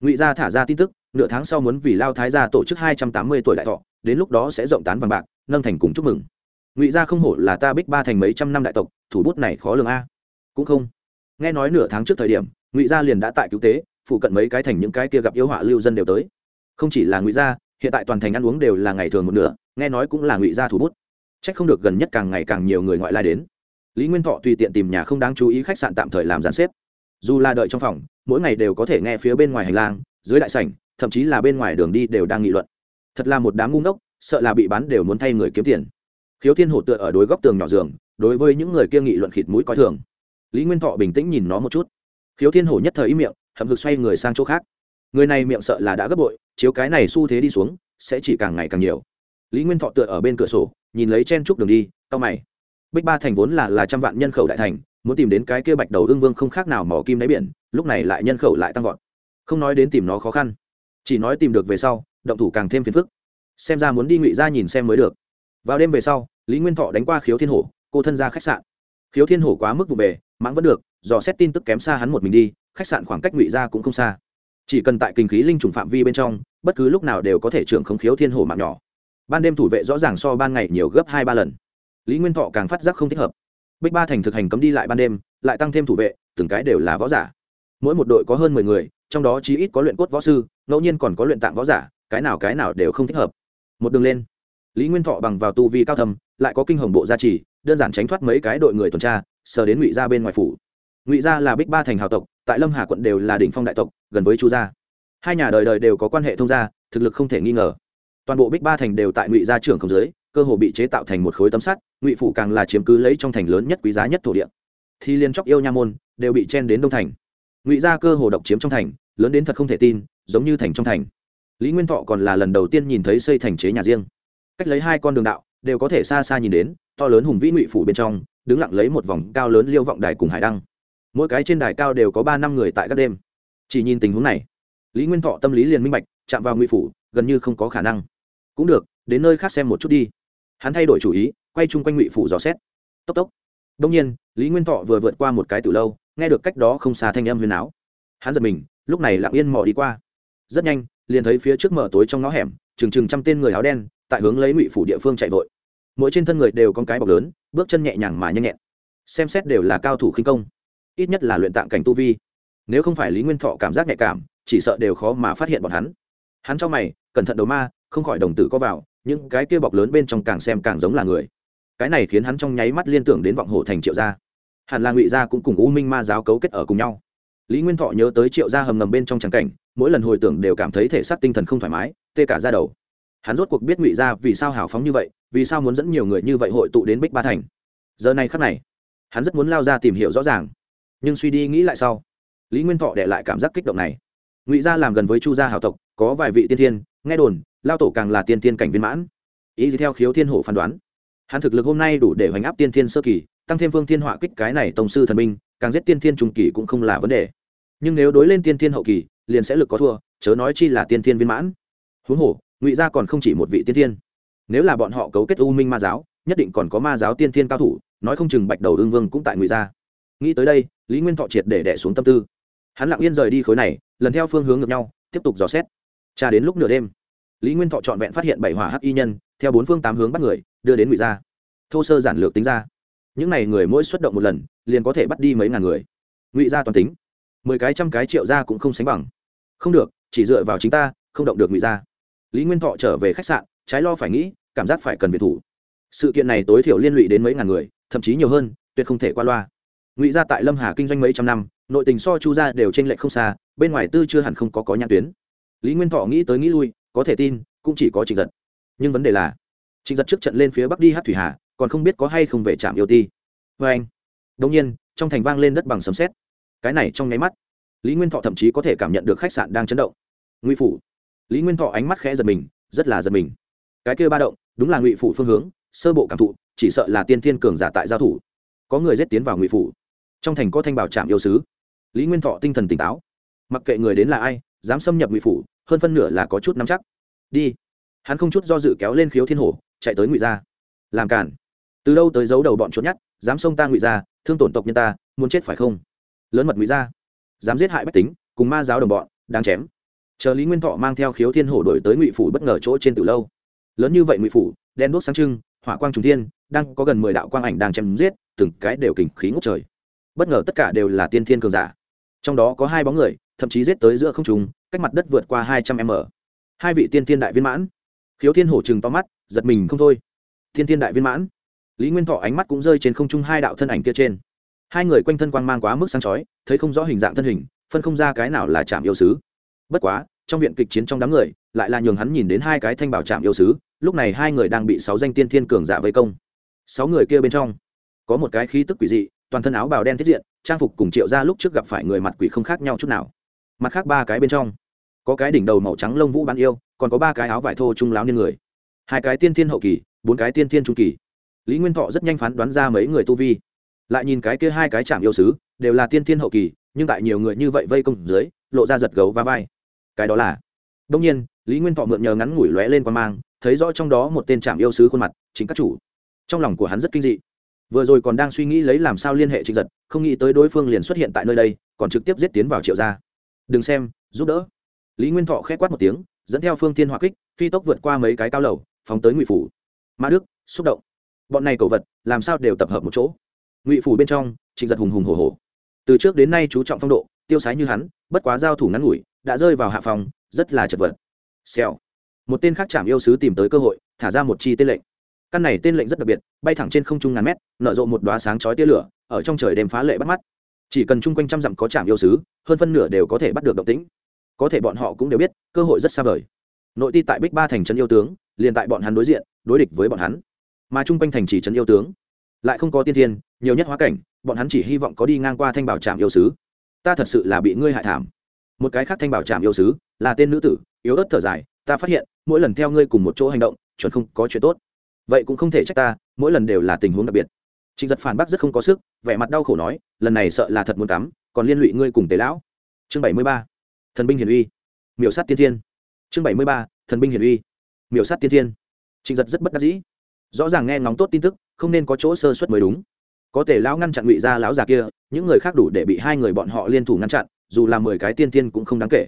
Ngụy gia thả ra tin tức, nửa tháng sau muốn vì lao thái gia tổ chức hai trăm tám mươi tuổi đại thọ, đến lúc đó sẽ rộng tán vàng bạc, nâng thành cùng chúc mừng. Ngụy gia không hổ là ta bích ba thành mấy trăm năm đại tộc, thủ bút này khó lường a. Cũng không. Nghe nói nửa tháng trước thời điểm, ngụy gia liền đã tại cứu tế, phụ cận mấy cái thành những cái kia gặp yếu họa lưu dân đều tới không chỉ là ngụy gia, hiện tại toàn thành ăn uống đều là ngày thường một nửa, nghe nói cũng là ngụy gia thủ bút. C h ắ c không được gần nhất càng ngày càng nhiều người ngoại lai đến. Lý nguyên thọ tùy tiện tìm nhà không đáng chú ý khách sạn tạm thời làm giàn xếp. Dù là đợi trong phòng, mỗi ngày đều có thể nghe phía bên ngoài hành lang, dưới đại sảnh, thậm chí là bên ngoài đường đi đều đang nghị luận. Thật là một đám ngu ngốc, sợ là bị bán đều muốn thay người kiếm tiền. Khiếu thiên hổ tựa ở đối góc tường nhỏ giường, đối với những người kia nghị luận khịt mũi coi thường. Lý nguyên thọ bình tĩnh nhìn nó một chút. Khiếu thiên hổ nhất thời ý miệng, hậm hực xoay người sang chỗ khác. Người này miệng sợ là đã gấp bội chiếu cái này xu thế đi xuống, sẽ chỉ càng ngày càng nhiều. Lý nguyên thọ tựa ở bên cửa sổ, nhìn lấy chen trúc đường đi tao mày. Bích ba thành vốn là là trăm vạn nhân khẩu đại thành, muốn tìm đến cái kia bạch đầu ương vương không khác nào mỏ kim đáy biển, lúc này lại nhân khẩu lại tăng vọt. Không nói đến tìm nó khó khăn, chỉ nói tìm được về sau, động thủ càng thêm phiền phức. Xem ra muốn đi ngụy ra nhìn xem mới được. Vào đêm về sau, lý nguyên thọ đánh qua khiếu thiên hổ, cô thân ra khách sạn. Khiếu thiên hổ quá mức vụ về, mãng vẫn được, dò xét tin tức kém xa hắn một mình đi, khách sạn khoảng cách ngụy ra cũng không xa chỉ cần tại kinh khí linh trùng phạm vi bên trong, bất cứ lúc nào đều có thể trưởng không khiếu thiên hồ mạng nhỏ. Ban đêm thủ vệ rõ ràng so ban ngày nhiều gấp hai ba lần. Lý nguyên thọ càng phát giác không thích hợp. Bích ba thành thực hành cấm đi lại ban đêm, lại tăng thêm thủ vệ, từng cái đều là võ giả. Mỗi một đội có hơn mười người, trong đó chí ít có luyện cốt võ sư, ngẫu nhiên còn có luyện tạng võ giả, cái nào cái nào đều không thích hợp. Một đường lên, lý nguyên thọ bằng vào tu vi cao thầm lại có kinh hồng bộ gia trì, đơn giản tránh thoát mấy cái đội người tuần tra, sờ đến ngụy gia bên ngoài phủ. Ngụy gia là bích ba thành hào tộc tại lâm hà quận đều là đỉnh phong đại tộc, gần với chu gia. Hai nhà đời đời đều có quan hệ thông gia, thực lực không thể nghi ngờ. Toàn bộ bích ba thành đều tại ngụy gia trưởng không giới cơ hồ bị chế tạo thành một khối tấm sắt, ngụy phủ càng là chiếm cứ lấy trong thành lớn nhất quý giá nhất thổ địa. Thì liên chóc yêu nha môn đều bị chen đến đông thành. Ngụy gia cơ hồ độc chiếm trong thành, lớn đến thật không thể tin, giống như thành trong thành. Lý nguyên thọ còn là lần đầu tiên nhìn thấy xây thành chế nhà riêng. Cách lấy hai con đường đạo, đều có thể xa xa nhìn đến, to lớn hùng vĩ ngụy phủ bên trong, đứng lặng lấy một vòng cao lớn liêu vọng đài cùng hải đăng mỗi cái trên đài cao đều có ba năm người tại các đêm. Chỉ nhìn tình huống này, lý nguyên thọ tâm lý liền minh bạch, chạm vào ngụy phủ, gần như không có khả năng. Cũng được, đến nơi khác xem một chút đi. Hắn thay đổi chủ ý, quay chung quanh ngụy phủ dò xét. Tốc tốc. Đông nhiên, lý nguyên thọ vừa vượt qua một cái từ lâu, nghe được cách đó không xa thanh âm huyền áo. Hắn giật mình, lúc này lặng yên mò đi qua. Rất nhanh, liền thấy phía trước mở tối trong ngõ hẻm chừng chừng trăm tên người áo đen, tại hướng lấy ngụy phủ địa phương chạy vội. Mỗi trên thân người đều có cái bọc lớn, bước chân nhẹ nhàng mà nhanh nhẹn. Xem xét đều là cao thủ khinh công ít nhất là luyện tạng cảnh tu vi. Nếu không phải lý nguyên thọ cảm giác nhạy cảm, chỉ sợ đều khó mà phát hiện bọn hắn. Hắn cho mày, cẩn thận đầu ma, không khỏi đồng tử có vào, những cái kia bọc lớn bên trong càng xem càng giống là người. Cái này khiến hắn trong nháy mắt liên tưởng đến vọng hồ thành triệu gia. Hẳn là ngụy gia cũng cùng u minh ma giáo cấu kết ở cùng nhau. Lý nguyên thọ nhớ tới triệu gia hầm ngầm bên trong tràng cảnh, mỗi lần hồi tưởng đều cảm thấy thể xác tinh thần không thoải mái, tê cả ra đầu. Hắn rốt cuộc biết ngụy gia vì sao hào phóng như vậy, vì sao muốn dẫn nhiều người như vậy hội tụ đến bích ba thành. Giờ này khắc này, hắn rất muốn lao ra tìm hiểu rõ ràng nhưng suy đi nghĩ lại sau, lý nguyên thọ để lại cảm giác kích động này. Ngụy gia làm gần với chu gia hào tộc, có vài vị tiên thiên, nghe đồn, lao tổ càng là tiên thiên cảnh viên mãn. Ý gì theo khiếu thiên hổ phán đoán. Hắn thực lực hôm nay đủ để hoành áp tiên thiên sơ kỳ, tăng thêm phương thiên họa kích cái này tổng sư thần minh càng giết tiên thiên trung kỳ cũng không là vấn đề. Nhưng nếu đối lên tiên thiên hậu kỳ, liền sẽ lực có thua, chớ nói chi là tiên thiên viên mãn. Huống hồ, ngụy gia còn không chỉ một vị tiên thiên. Nếu là bọn họ cấu kết u minh ma giáo, nhất định còn có ma giáo tiên thiên cao thủ, nói không chừng bạch đầu ương vương cũng tại ngụy gia nghĩ tới đây, lý nguyên thọ triệt để đẻ xuống tâm tư. Hắn lặng yên rời đi khối này, lần theo phương hướng ngược nhau, tiếp tục dò xét. Trà đến lúc nửa đêm, lý nguyên thọ trọn vẹn phát hiện bảy hỏa hắc y nhân, theo bốn phương tám hướng bắt người, đưa đến ngụy gia. Thô sơ giản lược tính ra, những n à y người mỗi xuất động một lần, liền có thể bắt đi mấy ngàn người. Ngụy gia toàn tính, mười cái trăm cái triệu gia cũng không sánh bằng. Không được, chỉ dựa vào chính ta, không động được ngụy gia. Lý nguyên thọ trở về khách sạn, trái lo phải nghĩ, cảm giác phải cần biệt thủ. Sự kiện này tối thiểu liên lụy đến mấy ngàn người, thậm chí nhiều hơn, tuyệt không thể qua loa ngụy gia tại lâm hà kinh doanh mấy trăm năm nội tình so chu gia đều t r ê n lệch không xa bên ngoài tư chưa hẳn không có có nhãn tuyến lý nguyên thọ nghĩ tới nghĩ lui có thể tin cũng chỉ có trịnh giật nhưng vấn đề là trịnh giật trước trận lên phía bắc đi hát thủy hà còn không biết có hay không về trạm yêu ti vê anh đông nhiên trong thành vang lên đất bằng sấm xét cái này trong nháy mắt lý nguyên thọ thậm chí có thể cảm nhận được khách sạn đang chấn động ngụy phủ lý nguyên thọ ánh mắt khẽ giật mình rất là giật mình cái kia ba động đúng là ngụy phủ phương hướng sơ bộ cảm thụ chỉ sợ là tiên thiên cường giả tại giao thủ có người giết tiến vào ngụy phủ trong thành có thanh bảo trạm yêu sứ. Lý nguyên thọ tinh thần tỉnh táo. Mặc kệ người đến là ai, dám xâm nhập ngụy phủ, hơn phân nửa là có chút nắm chắc. Đi. Hắn không chút do dự kéo lên khiếu thiên hổ, chạy tới ngụy gia. Làm cản từ đâu tới giấu đầu bọn trốn nhát dám xông ta ngụy gia, thương tổn tộc nhân ta, muốn chết phải không? Lớn mật ngụy gia. Dám giết hại bách tính, cùng ma giáo đồng bọn đang chém. Chờ lý nguyên thọ mang theo khiếu thiên hổ đổi tới ngụy phủ bất ngờ chỗ trên từ lâu. Lớn như vậy ngụy phủ, đen đuốc sáng trưng, hỏa quang trùng thiên, đang có gần mười đạo quang ảnh đang chém giết, từng cái đều kình khí ngút trời bất ngờ tất cả đều là tiên thiên cường giả. Trong đó có hai bóng người, thậm chí giết tới giữa không trùng cách mặt đất vượt qua hai trăm m. Hai vị tiên thiên đại viên mãn. Khiếu thiên hổ chừng to mắt, giật mình không thôi. Thiên thiên đại viên mãn. Lý nguyên thọ ánh mắt cũng rơi trên không trung hai đạo thân ảnh kia trên. Hai người quanh thân quang mang quá mức sáng chói, thấy không rõ hình dạng thân hình, phân không ra cái nào là trạm yêu sứ. Bất quá, trong viện kịch chiến trong đám người, lại là nhường hắn nhìn đến hai cái thanh bảo trạm yêu sứ, lúc này hai người đang bị sáu danh tiên thiên cường giả vây công. Sáu người kia bên trong, có một cái khí tức quỷ dị toàn thân áo bào đen thiết diện, trang phục cùng triệu ra lúc trước gặp phải người mặt quỷ không khác nhau chút nào. Mặt khác ba cái bên trong, có cái đỉnh đầu màu trắng lông vũ bán yêu, còn có ba cái áo vải thô trung láo niên người. Hai cái tiên thiên hậu kỳ, bốn cái tiên thiên trung kỳ. Lý nguyên thọ rất nhanh phán đoán ra mấy người tu vi. Lại nhìn cái kia hai cái chạm yêu sứ, đều là tiên thiên hậu kỳ, nhưng tại nhiều người như vậy vây công dưới, lộ ra giật gấu và vai. Cái đó là đông nhiên, lý nguyên thọ mượn nhờ ngắn ngủi lóe lên qua mang, thấy rõ trong đó một tên trạm yêu sứ khuôn mặt, chính các chủ. Trong lòng của hắn rất kinh dị vừa rồi còn đang suy nghĩ lấy làm sao liên hệ trịnh giật, không nghĩ tới đối phương liền xuất hiện tại nơi đây, còn trực tiếp giết tiến vào triệu gia. Đừng xem, giúp đỡ. Lý nguyên thọ k h ẽ quát một tiếng, dẫn theo phương tiên hỏa kích, phi tốc vượt qua mấy cái cao lầu, phóng tới ngụy phủ. Ma đức, xúc động. Bọn này cầu vật, làm sao đều tập hợp một chỗ? Ngụy phủ bên trong trịnh giật hùng hùng hồ hồ từ trước đến nay chú trọng phong độ, tiêu sái như hắn, bất quá giao thủ ngắn ngủi, đã rơi vào hạ phòng, rất là chật vật. Xèo. Một tên khác chạm yêu sứ tìm tới cơ hội, thả ra một chi tên lệnh căn này tên lệnh rất đặc biệt, bay thẳng trên không trung ngàn mét, nở rộ một đoá sáng chói tia lửa, ở trong trời đêm phá lệ bắt mắt. Chỉ cần chung quanh trăm dặm có chạm yêu sứ, hơn phân nửa đều có thể bắt được động tĩnh. Có thể bọn họ cũng đều biết, cơ hội rất xa vời. Nội ti tại bích ba thành trấn yêu tướng, liền tại bọn hắn đối diện, đối địch với bọn hắn. Mà chung quanh thành chỉ trấn yêu tướng, lại không có tiên thiên, nhiều nhất hóa cảnh, bọn hắn chỉ hy vọng có đi ngang qua thanh bảo trạm yêu sứ. Ta thật sự là bị ngươi hại thảm. Một cái khác thanh bảo trạm yêu sứ, là tên nữ tử, yếu ớt thở dài, ta phát hiện, mỗi lần theo ngươi cùng một chỗ hành động, chuẩn không có chuyện tốt vậy cũng không thể trách ta, mỗi lần đều là tình huống đặc biệt. Trịnh giật phản bác rất không có sức, vẻ mặt đau khổ nói, lần này sợ là thật muốn cắm, còn liên lụy ngươi cùng tế lão. Chương bảy mươi ba, thần binh hiển uy. Miểu sát tiên thiên. Chương bảy mươi ba, thần binh hiển uy. Miểu sát tiên thiên. Trịnh giật rất bất đắc dĩ. Rõ ràng nghe ngóng tốt tin tức, không nên có chỗ sơ suất mới đúng. Có thể lão ngăn chặn ngụy ra lão già kia, những người khác đủ để bị hai người bọn họ liên thủ ngăn chặn, dù là mười cái tiên tiên cũng không đáng kể.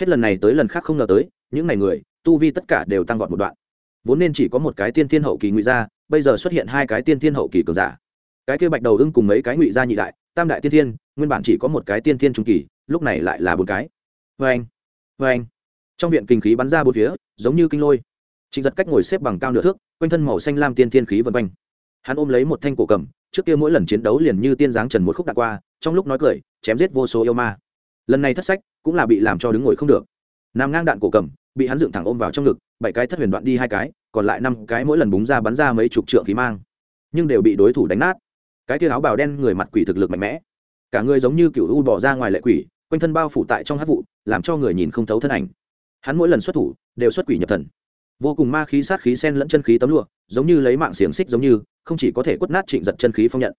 Hết lần này tới lần khác không ngờ tới, những ngày người, tu vi tất cả đều tăng vọt một đoạn vốn nên chỉ có một cái tiên thiên hậu kỳ ngụy gia bây giờ xuất hiện hai cái tiên thiên hậu kỳ cường giả. Cái kia bạch đầu ưng cùng mấy cái ngụy gia nhị đại tam đại tiên thiên, nguyên bản chỉ có một cái tiên thiên trung kỳ lúc này lại là bốn cái. Vê anh vê anh trong viện kinh khí bắn ra bốn phía giống như kinh lôi. Trịnh giật cách ngồi xếp bằng cao nửa thước quanh thân màu xanh lam tiên thiên khí vân quanh. Hắn ôm lấy một thanh cổ cầm trước kia mỗi lần chiến đấu liền như tiên giáng trần một khúc đã qua trong lúc nói cười chém giết vô số yêu ma. Lần này thất sách cũng là bị làm cho đứng ngồi không được. Nằm ngang đạn cổ cầm bị hắn dựng thẳng ôm vào trong ngực bảy cái thất huyền đoạn đi hai cái còn lại năm cái mỗi lần búng ra bắn ra mấy chục trượng khí mang, nhưng đều bị đối thủ đánh nát. Cái kia áo bào đen người mặt quỷ thực lực mạnh mẽ. Cả người giống như cựu u bỏ ra ngoài lệ quỷ, quanh thân bao phủ tại trong hát vụ, làm cho người nhìn không thấu thân ảnh. Hắn mỗi lần xuất thủ, đều xuất quỷ nhập thần. Vô cùng ma khí sát khí sen lẫn chân khí tấm lụa, giống như lấy mạng xiềng xích giống như, không chỉ có thể quất nát trịnh giật chân khí phong nhận,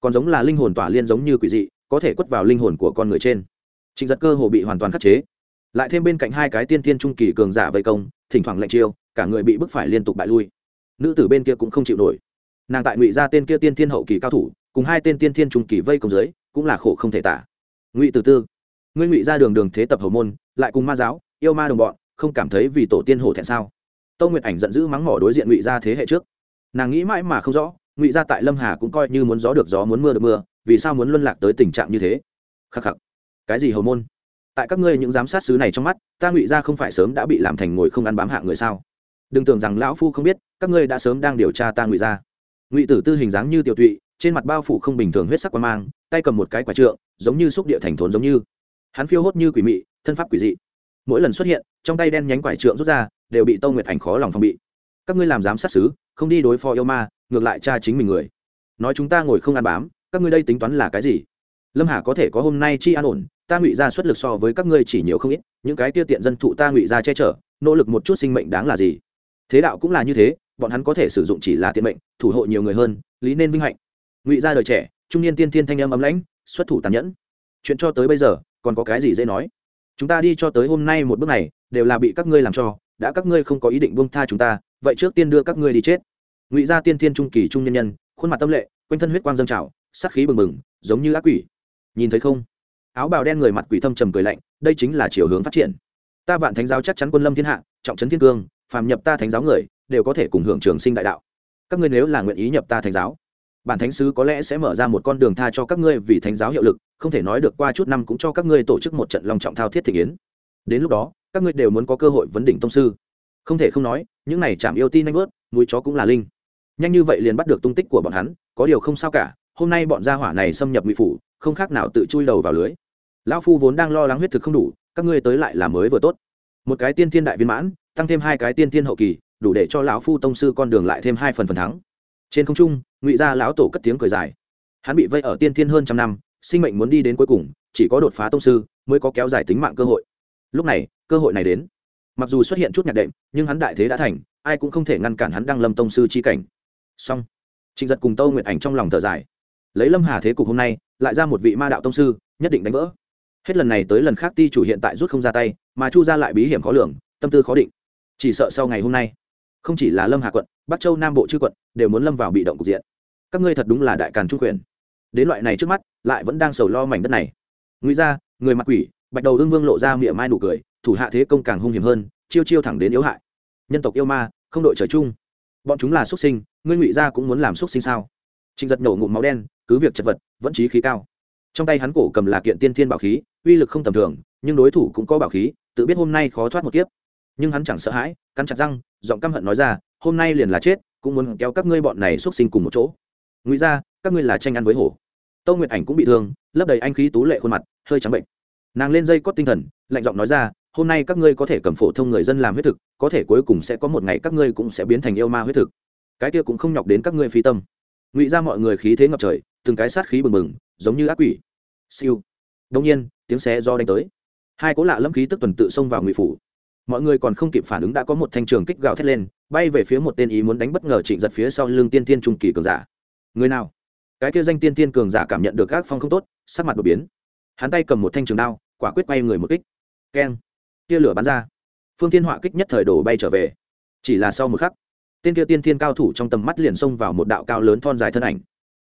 còn giống là linh hồn tỏa liên giống như quỷ dị, có thể quất vào linh hồn của con người trên. Trịnh giật cơ hồ bị hoàn toàn khắc chế lại thêm bên cạnh hai cái tiên tiên trung kỳ cường giả vây công, thỉnh thoảng lệnh chiêu, cả người bị bức phải liên tục bại lui. Nữ tử bên kia cũng không chịu nổi. Nàng tại ngụy ra tên kia tiên thiên hậu kỳ cao thủ, cùng hai tên tiên thiên trung kỳ vây công dưới, cũng là khổ không thể tả. Ngụy từ tư, ngươi ngụy ra đường đường thế tập hầu môn, lại cùng ma giáo, yêu ma đồng bọn, không cảm thấy vì tổ tiên hổ thẹn sao? Tâu nguyệt ảnh giận dữ mắng mỏ đối diện ngụy ra thế hệ trước. Nàng nghĩ mãi mà không rõ, ngụy ra tại lâm hà cũng coi như muốn gió được gió muốn mưa được mưa, vì sao muốn luân lạc tới tình trạng như thế? Khắc khắc. Cái gì hầu môn? Tại các ngươi những giám sát sứ này trong mắt, ta ngụy ra không phải sớm đã bị làm thành ngồi không ăn bám hạ người sao? Đừng tưởng rằng lão phu không biết, các ngươi đã sớm đang điều tra ta ngụy ra. Ngụy tử tư hình dáng như tiểu tụy, trên mặt bao phủ không bình thường huyết sắc quan mang, tay cầm một cái quả trượng, giống như xúc địa thành thốn giống như. Hắn phiêu hốt như quỷ mị, thân pháp quỷ dị. Mỗi lần xuất hiện, trong tay đen nhánh quải trượng rút ra, đều bị tâu nguyệt ảnh khó lòng phòng bị. Các ngươi làm giám sát xứ không đi đối phó yêu ma, ngược lại cha chính mình người. Nói chúng ta ngồi không ăn bám, các ngươi đây tính toán là cái gì? Lâm hà có thể có hôm nay chi an ổn ta ngụy ra xuất lực so với các ngươi chỉ nhiều không ít, những cái tiêu tiện dân thụ ta ngụy ra che chở, nỗ lực một chút sinh mệnh đáng là gì? Thế đạo cũng là như thế, bọn hắn có thể sử dụng chỉ là tiện mệnh, thủ hộ nhiều người hơn, lý nên vinh hạnh. Ngụy ra đời trẻ, trung niên tiên thiên thanh âm ấm lãnh, xuất thủ tàn nhẫn. Chuyện cho tới bây giờ, còn có cái gì dễ nói? Chúng ta đi cho tới hôm nay một bước này, đều là bị các ngươi làm cho, đã các ngươi không có ý định buông tha chúng ta, vậy trước tiên đưa các ngươi đi chết. Ngụy gia tiên thiên trung kỳ trung nhân nhân, khuôn mặt tâm lệ, quanh thân huyết quang dâng trào, sát khí bừng bừng, giống như ác quỷ. Nhìn thấy không? Áo bào đen người mặt quỷ thâm trầm cười lạnh, đây chính là chiều hướng phát triển. Ta vạn thánh giáo chắc chắn quân lâm thiên hạ, trọng trấn thiên cương, phàm nhập ta thánh giáo người, đều có thể cùng hưởng trường sinh đại đạo. Các ngươi nếu là nguyện ý nhập ta thánh giáo, bản thánh sứ có lẽ sẽ mở ra một con đường tha cho các ngươi vì thánh giáo hiệu lực, không thể nói được qua chút năm cũng cho các ngươi tổ chức một trận long trọng thao thiết thị yến. Đến lúc đó, các ngươi đều muốn có cơ hội vấn đỉnh tông sư. Không thể không nói, những này chạm yêu tin nhanh vớt, mũi chó cũng là linh. Nhanh như vậy liền bắt được tung tích của bọn hắn, có điều không sao cả, hôm nay bọn gia hỏa này xâm nhập ngụy phủ, không khác nào tự chui đầu vào lưới lão phu vốn đang lo lắng huyết thực không đủ, các ngươi tới lại là mới vừa tốt. Một cái tiên thiên đại viên mãn, tăng thêm hai cái tiên thiên hậu kỳ, đủ để cho lão phu tông sư con đường lại thêm hai phần phần thắng. Trên không trung, ngụy gia lão tổ cất tiếng cười dài. Hắn bị vây ở tiên thiên hơn trăm năm, sinh mệnh muốn đi đến cuối cùng, chỉ có đột phá tông sư mới có kéo dài tính mạng cơ hội. Lúc này, cơ hội này đến. Mặc dù xuất hiện chút nhạc đệm, nhưng hắn đại thế đã thành, ai cũng không thể ngăn cản hắn đăng lâm tông sư chi cảnh. Song trịnh giật cùng tâu nguyện ảnh trong lòng thở dài. Lấy lâm hà thế cục hôm nay, lại ra một vị ma đạo tông sư, nhất định đánh vỡ hết lần này tới lần khác ti chủ hiện tại rút không ra tay, mà chu ra lại bí hiểm khó lường, tâm tư khó định. Chỉ sợ sau ngày hôm nay, không chỉ là lâm hà quận, bắc châu nam bộ chư quận đều muốn lâm vào bị động cục diện. Các ngươi thật đúng là đại càn trung quyền. Đến loại này trước mắt, lại vẫn đang sầu lo mảnh đất này. Ngụy ra người mặc quỷ, bạch đầu ương vương lộ ra miệng mai nụ cười, thủ hạ thế công càng hung hiểm hơn, chiêu chiêu thẳng đến yếu hại. Nhân tộc yêu ma, không đội trời chung. Bọn chúng là xuất sinh, ngươi ngụy ra cũng muốn làm xuất sinh sao? Trịnh giật nổ ngụm máu đen, cứ việc chật vật, vẫn trí khí cao. Trong tay hắn cổ cầm là kiện tiên thiên bảo khí uy lực không tầm thường, nhưng đối thủ cũng có bảo khí, tự biết hôm nay khó thoát một kiếp. Nhưng hắn chẳng sợ hãi, cắn chặt răng, giọng căm hận nói ra, hôm nay liền là chết, cũng muốn kéo các ngươi bọn này xuất sinh cùng một chỗ. Ngụy ra các ngươi là tranh ăn với hổ. Tâu nguyệt ảnh cũng bị thương, lấp đầy anh khí tú lệ khuôn mặt, hơi trắng bệnh. Nàng lên dây cót tinh thần, lạnh giọng nói ra, hôm nay các ngươi có thể cầm phổ thông người dân làm huyết thực, có thể cuối cùng sẽ có một ngày các ngươi cũng sẽ biến thành yêu ma huyết thực. Cái kia cũng không nhọc đến các ngươi phi tâm. Ngụy ra mọi người khí thế ngập trời, từng cái sát khí bừng bừng, giống như ác quỷ. Siêu đông nhiên, tiếng xe do đánh tới. Hai cố lạ lâm khí tức tuần tự xông vào ngụy phủ. Mọi người còn không kịp phản ứng đã có một thanh trường kích gào thét lên, bay về phía một tên ý muốn đánh bất ngờ trịnh giật phía sau lưng tiên tiên trung kỳ cường giả. Người nào? Cái kia danh tiên tiên cường giả cảm nhận được các phong không tốt, sắc mặt đột biến. Hắn tay cầm một thanh trường đao, quả quyết bay người một kích. Keng. Tia lửa bắn ra. Phương thiên họa kích nhất thời đổ bay trở về. Chỉ là sau một khắc, tên kia tiên thiên cao thủ trong tầm mắt liền xông vào một đạo cao lớn thon dài thân ảnh.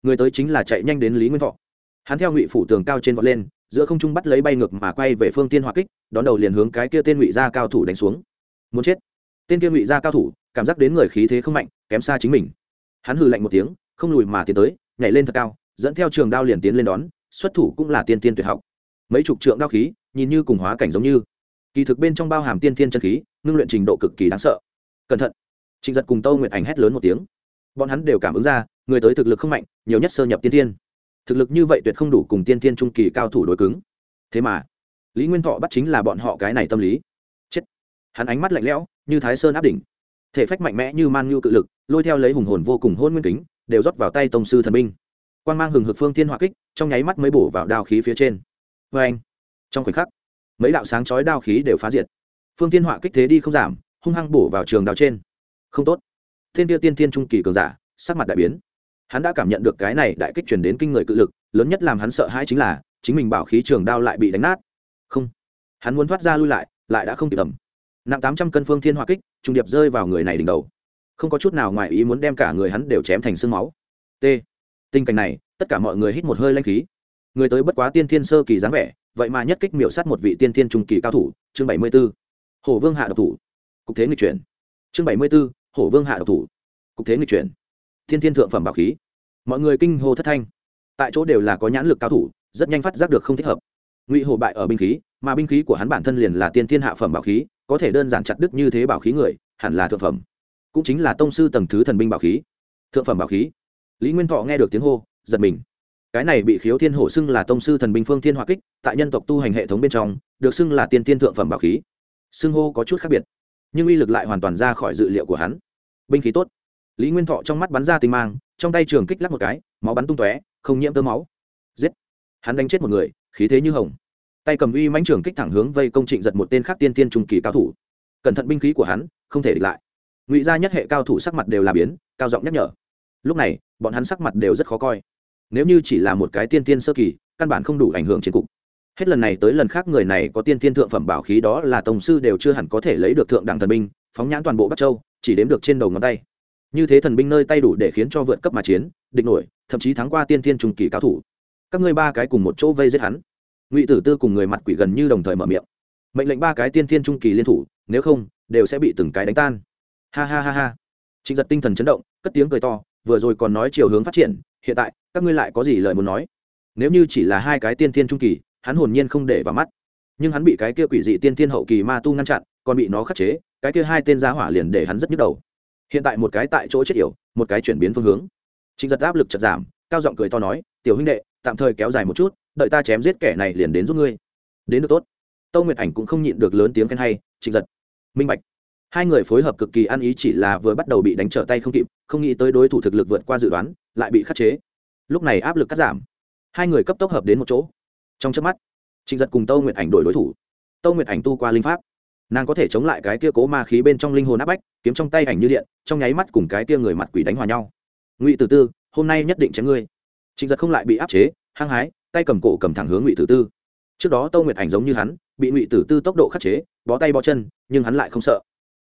Người tới chính là chạy nhanh đến lý nguyên thọ. Hắn theo ngụy phủ tường cao trên vọt lên giữa không trung bắt lấy bay ngược mà quay về phương tiên hỏa kích, đón đầu liền hướng cái kia tên ngụy gia cao thủ đánh xuống. Muốn chết. Tên kia ngụy gia cao thủ, cảm giác đến người khí thế không mạnh, kém xa chính mình. Hắn hừ lạnh một tiếng, không lùi mà tiến tới, nhảy lên thật cao, dẫn theo trường đao liền tiến lên đón, xuất thủ cũng là tiên tiên tuyệt học. Mấy chục trượng đao khí, nhìn như cùng hóa cảnh giống như. Kỳ thực bên trong bao hàm tiên tiên chân khí, ngưng luyện trình độ cực kỳ đáng sợ. Cẩn thận. Trịnh giật cùng tâu nguyện ảnh hét lớn một tiếng. Bọn hắn đều cảm ứng ra, người tới thực lực không mạnh, nhiều nhất sơ nhập tiên tiên thực lực như vậy tuyệt không đủ cùng tiên tiên trung kỳ cao thủ đối cứng. Thế mà, lý nguyên thọ bắt chính là bọn họ cái này tâm lý. Chết. Hắn ánh mắt lạnh lẽo, như thái sơn áp đỉnh. Thể phách mạnh mẽ như man nhu cự lực, lôi theo lấy hùng hồn vô cùng hôn nguyên kính, đều rót vào tay tông sư thần binh. Quan g mang hừng hực phương thiên hỏa kích, trong nháy mắt mới bổ vào đao khí phía trên. Vê anh, trong khoảnh khắc, mấy đạo sáng chói đao khí đều phá diệt. Phương thiên hỏa kích thế đi không giảm, hung hăng bổ vào trường đao trên. Không tốt. Thiên tiêu tiên thiên trung kỳ cường giả, sắc mặt đại biến hắn đã cảm nhận được cái này đại kích chuyển đến kinh người cự lực, lớn nhất làm hắn sợ hãi chính là, chính mình bảo khí trường đao lại bị đánh nát. Không. Hắn muốn thoát ra lui lại lại đã không kịp tầm nặng tám trăm cân phương thiên hỏa kích trung điệp rơi vào người này đỉnh đầu. Không có chút nào ngoài ý muốn đem cả người hắn đều chém thành sương máu. T. Tình cảnh này, tất cả mọi người hít một hơi lanh khí. Người tới bất quá tiên thiên sơ kỳ dáng vẻ, vậy mà nhất kích miểu sát một vị tiên thiên trung kỳ cao thủ, chương bảy mươi b ố hổ vương hạ độc thủ. Cục thế nghịch chuyển. Chương bảy mươi b ố hổ vương hạ độc thủ. Cục thế nghịch chuyển thiên thiên thượng phẩm bảo khí. Mọi người kinh hô thất thanh. Tại chỗ đều là có nhãn lực cao thủ, rất nhanh phát giác được không thích hợp. Ngụy Hổ bại ở binh khí, mà binh khí của hắn bản thân liền là tiên thiên hạ phẩm bảo khí, có thể đơn giản chặt đứt như thế bảo khí người, hẳn là thượng phẩm. Cũng chính là tông sư tầng thứ thần binh bảo khí. Thượng phẩm bảo khí. Lý nguyên thọ nghe được tiếng hô, giật mình. Cái này bị khiếu thiên hổ xưng là tông sư thần binh phương thiên hoa kích, tại nhân tộc tu hành hệ thống bên trong, được xưng là tiên tiên thượng phẩm bảo khí. Xưng hô có chút khác biệt, nhưng uy lực lại hoàn toàn ra khỏi dự liệu của hắn. Binh khí tốt lý nguyên thọ trong mắt bắn ra tinh mang, trong tay trường kích lắc một cái, máu bắn tung tóe, không nhiễm tơ máu. Giết! Hắn đánh chết một người, khí thế như hồng. Tay cầm uy mãnh trường kích thẳng hướng vây công trịnh giật một tên khác tiên tiên trung kỳ cao thủ. Cẩn thận binh khí của hắn, không thể địch lại. Ngụy gia nhất hệ cao thủ sắc mặt đều là biến, cao giọng nhắc nhở. Lúc này, bọn hắn sắc mặt đều rất khó coi. Nếu như chỉ là một cái tiên tiên sơ kỳ, căn bản không đủ ảnh hưởng trên cục. Hết lần này tới lần khác người này có tiên tiên thượng phẩm bảo khí đó là tổng sư đều chưa hẳn có thể lấy được thượng đẳng thần binh, phóng nhãn toàn bộ bắc châu, chỉ đếm được trên đầu ngón tay như thế thần binh nơi tay đủ để khiến cho vượt cấp mà chiến, địch nổi, thậm chí thắng qua tiên thiên trung kỳ cao thủ. Các ngươi ba cái cùng một chỗ vây giết hắn. Ngụy tử tư cùng người mặt quỷ gần như đồng thời mở miệng. Mệnh lệnh ba cái tiên thiên trung kỳ liên thủ, nếu không, đều sẽ bị từng cái đánh tan. Ha ha ha ha. Trịnh giật tinh thần chấn động, cất tiếng cười to, vừa rồi còn nói chiều hướng phát triển, hiện tại, các ngươi lại có gì lời muốn nói? Nếu như chỉ là hai cái tiên thiên trung kỳ, hắn hồn nhiên không để vào mắt. Nhưng hắn bị cái kia quỷ dị tiên thiên hậu kỳ ma tu ngăn chặn, còn bị nó khắc chế, cái kia hai tên giá hỏa liền để hắn rất nhức đầu hiện tại một cái tại chỗ chết yểu, một cái chuyển biến phương hướng. Trịnh giật áp lực chật giảm, cao giọng cười to nói, tiểu huynh đệ, tạm thời kéo dài một chút, đợi ta chém giết kẻ này liền đến giúp ngươi. Đến được tốt. Tâu nguyệt ảnh cũng không nhịn được lớn tiếng khen hay, trịnh giật, minh bạch. Hai người phối hợp cực kỳ ăn ý chỉ là vừa bắt đầu bị đánh trở tay không kịp, không nghĩ tới đối thủ thực lực vượt qua dự đoán, lại bị khắc chế. Lúc này áp lực cắt giảm. Hai người cấp tốc hợp đến một chỗ. Trong trước mắt, trịnh giật cùng tâu nguyệt ảnh đổi đối thủ. Tâu nguyệt ảnh tu qua linh pháp nàng có thể chống lại cái kia cố ma khí bên trong linh hồn áp bách, kiếm trong tay ảnh như điện, trong nháy mắt cùng cái kia người mặt quỷ đánh hòa nhau. Ngụy tử tư, hôm nay nhất định chém ngươi. Trịnh giật không lại bị áp chế, hăng hái, tay cầm cổ cầm thẳng hướng ngụy tử tư. Trước đó tâu nguyệt ảnh giống như hắn, bị ngụy tử tư tốc độ khắc chế, bó tay bó chân, nhưng hắn lại không sợ.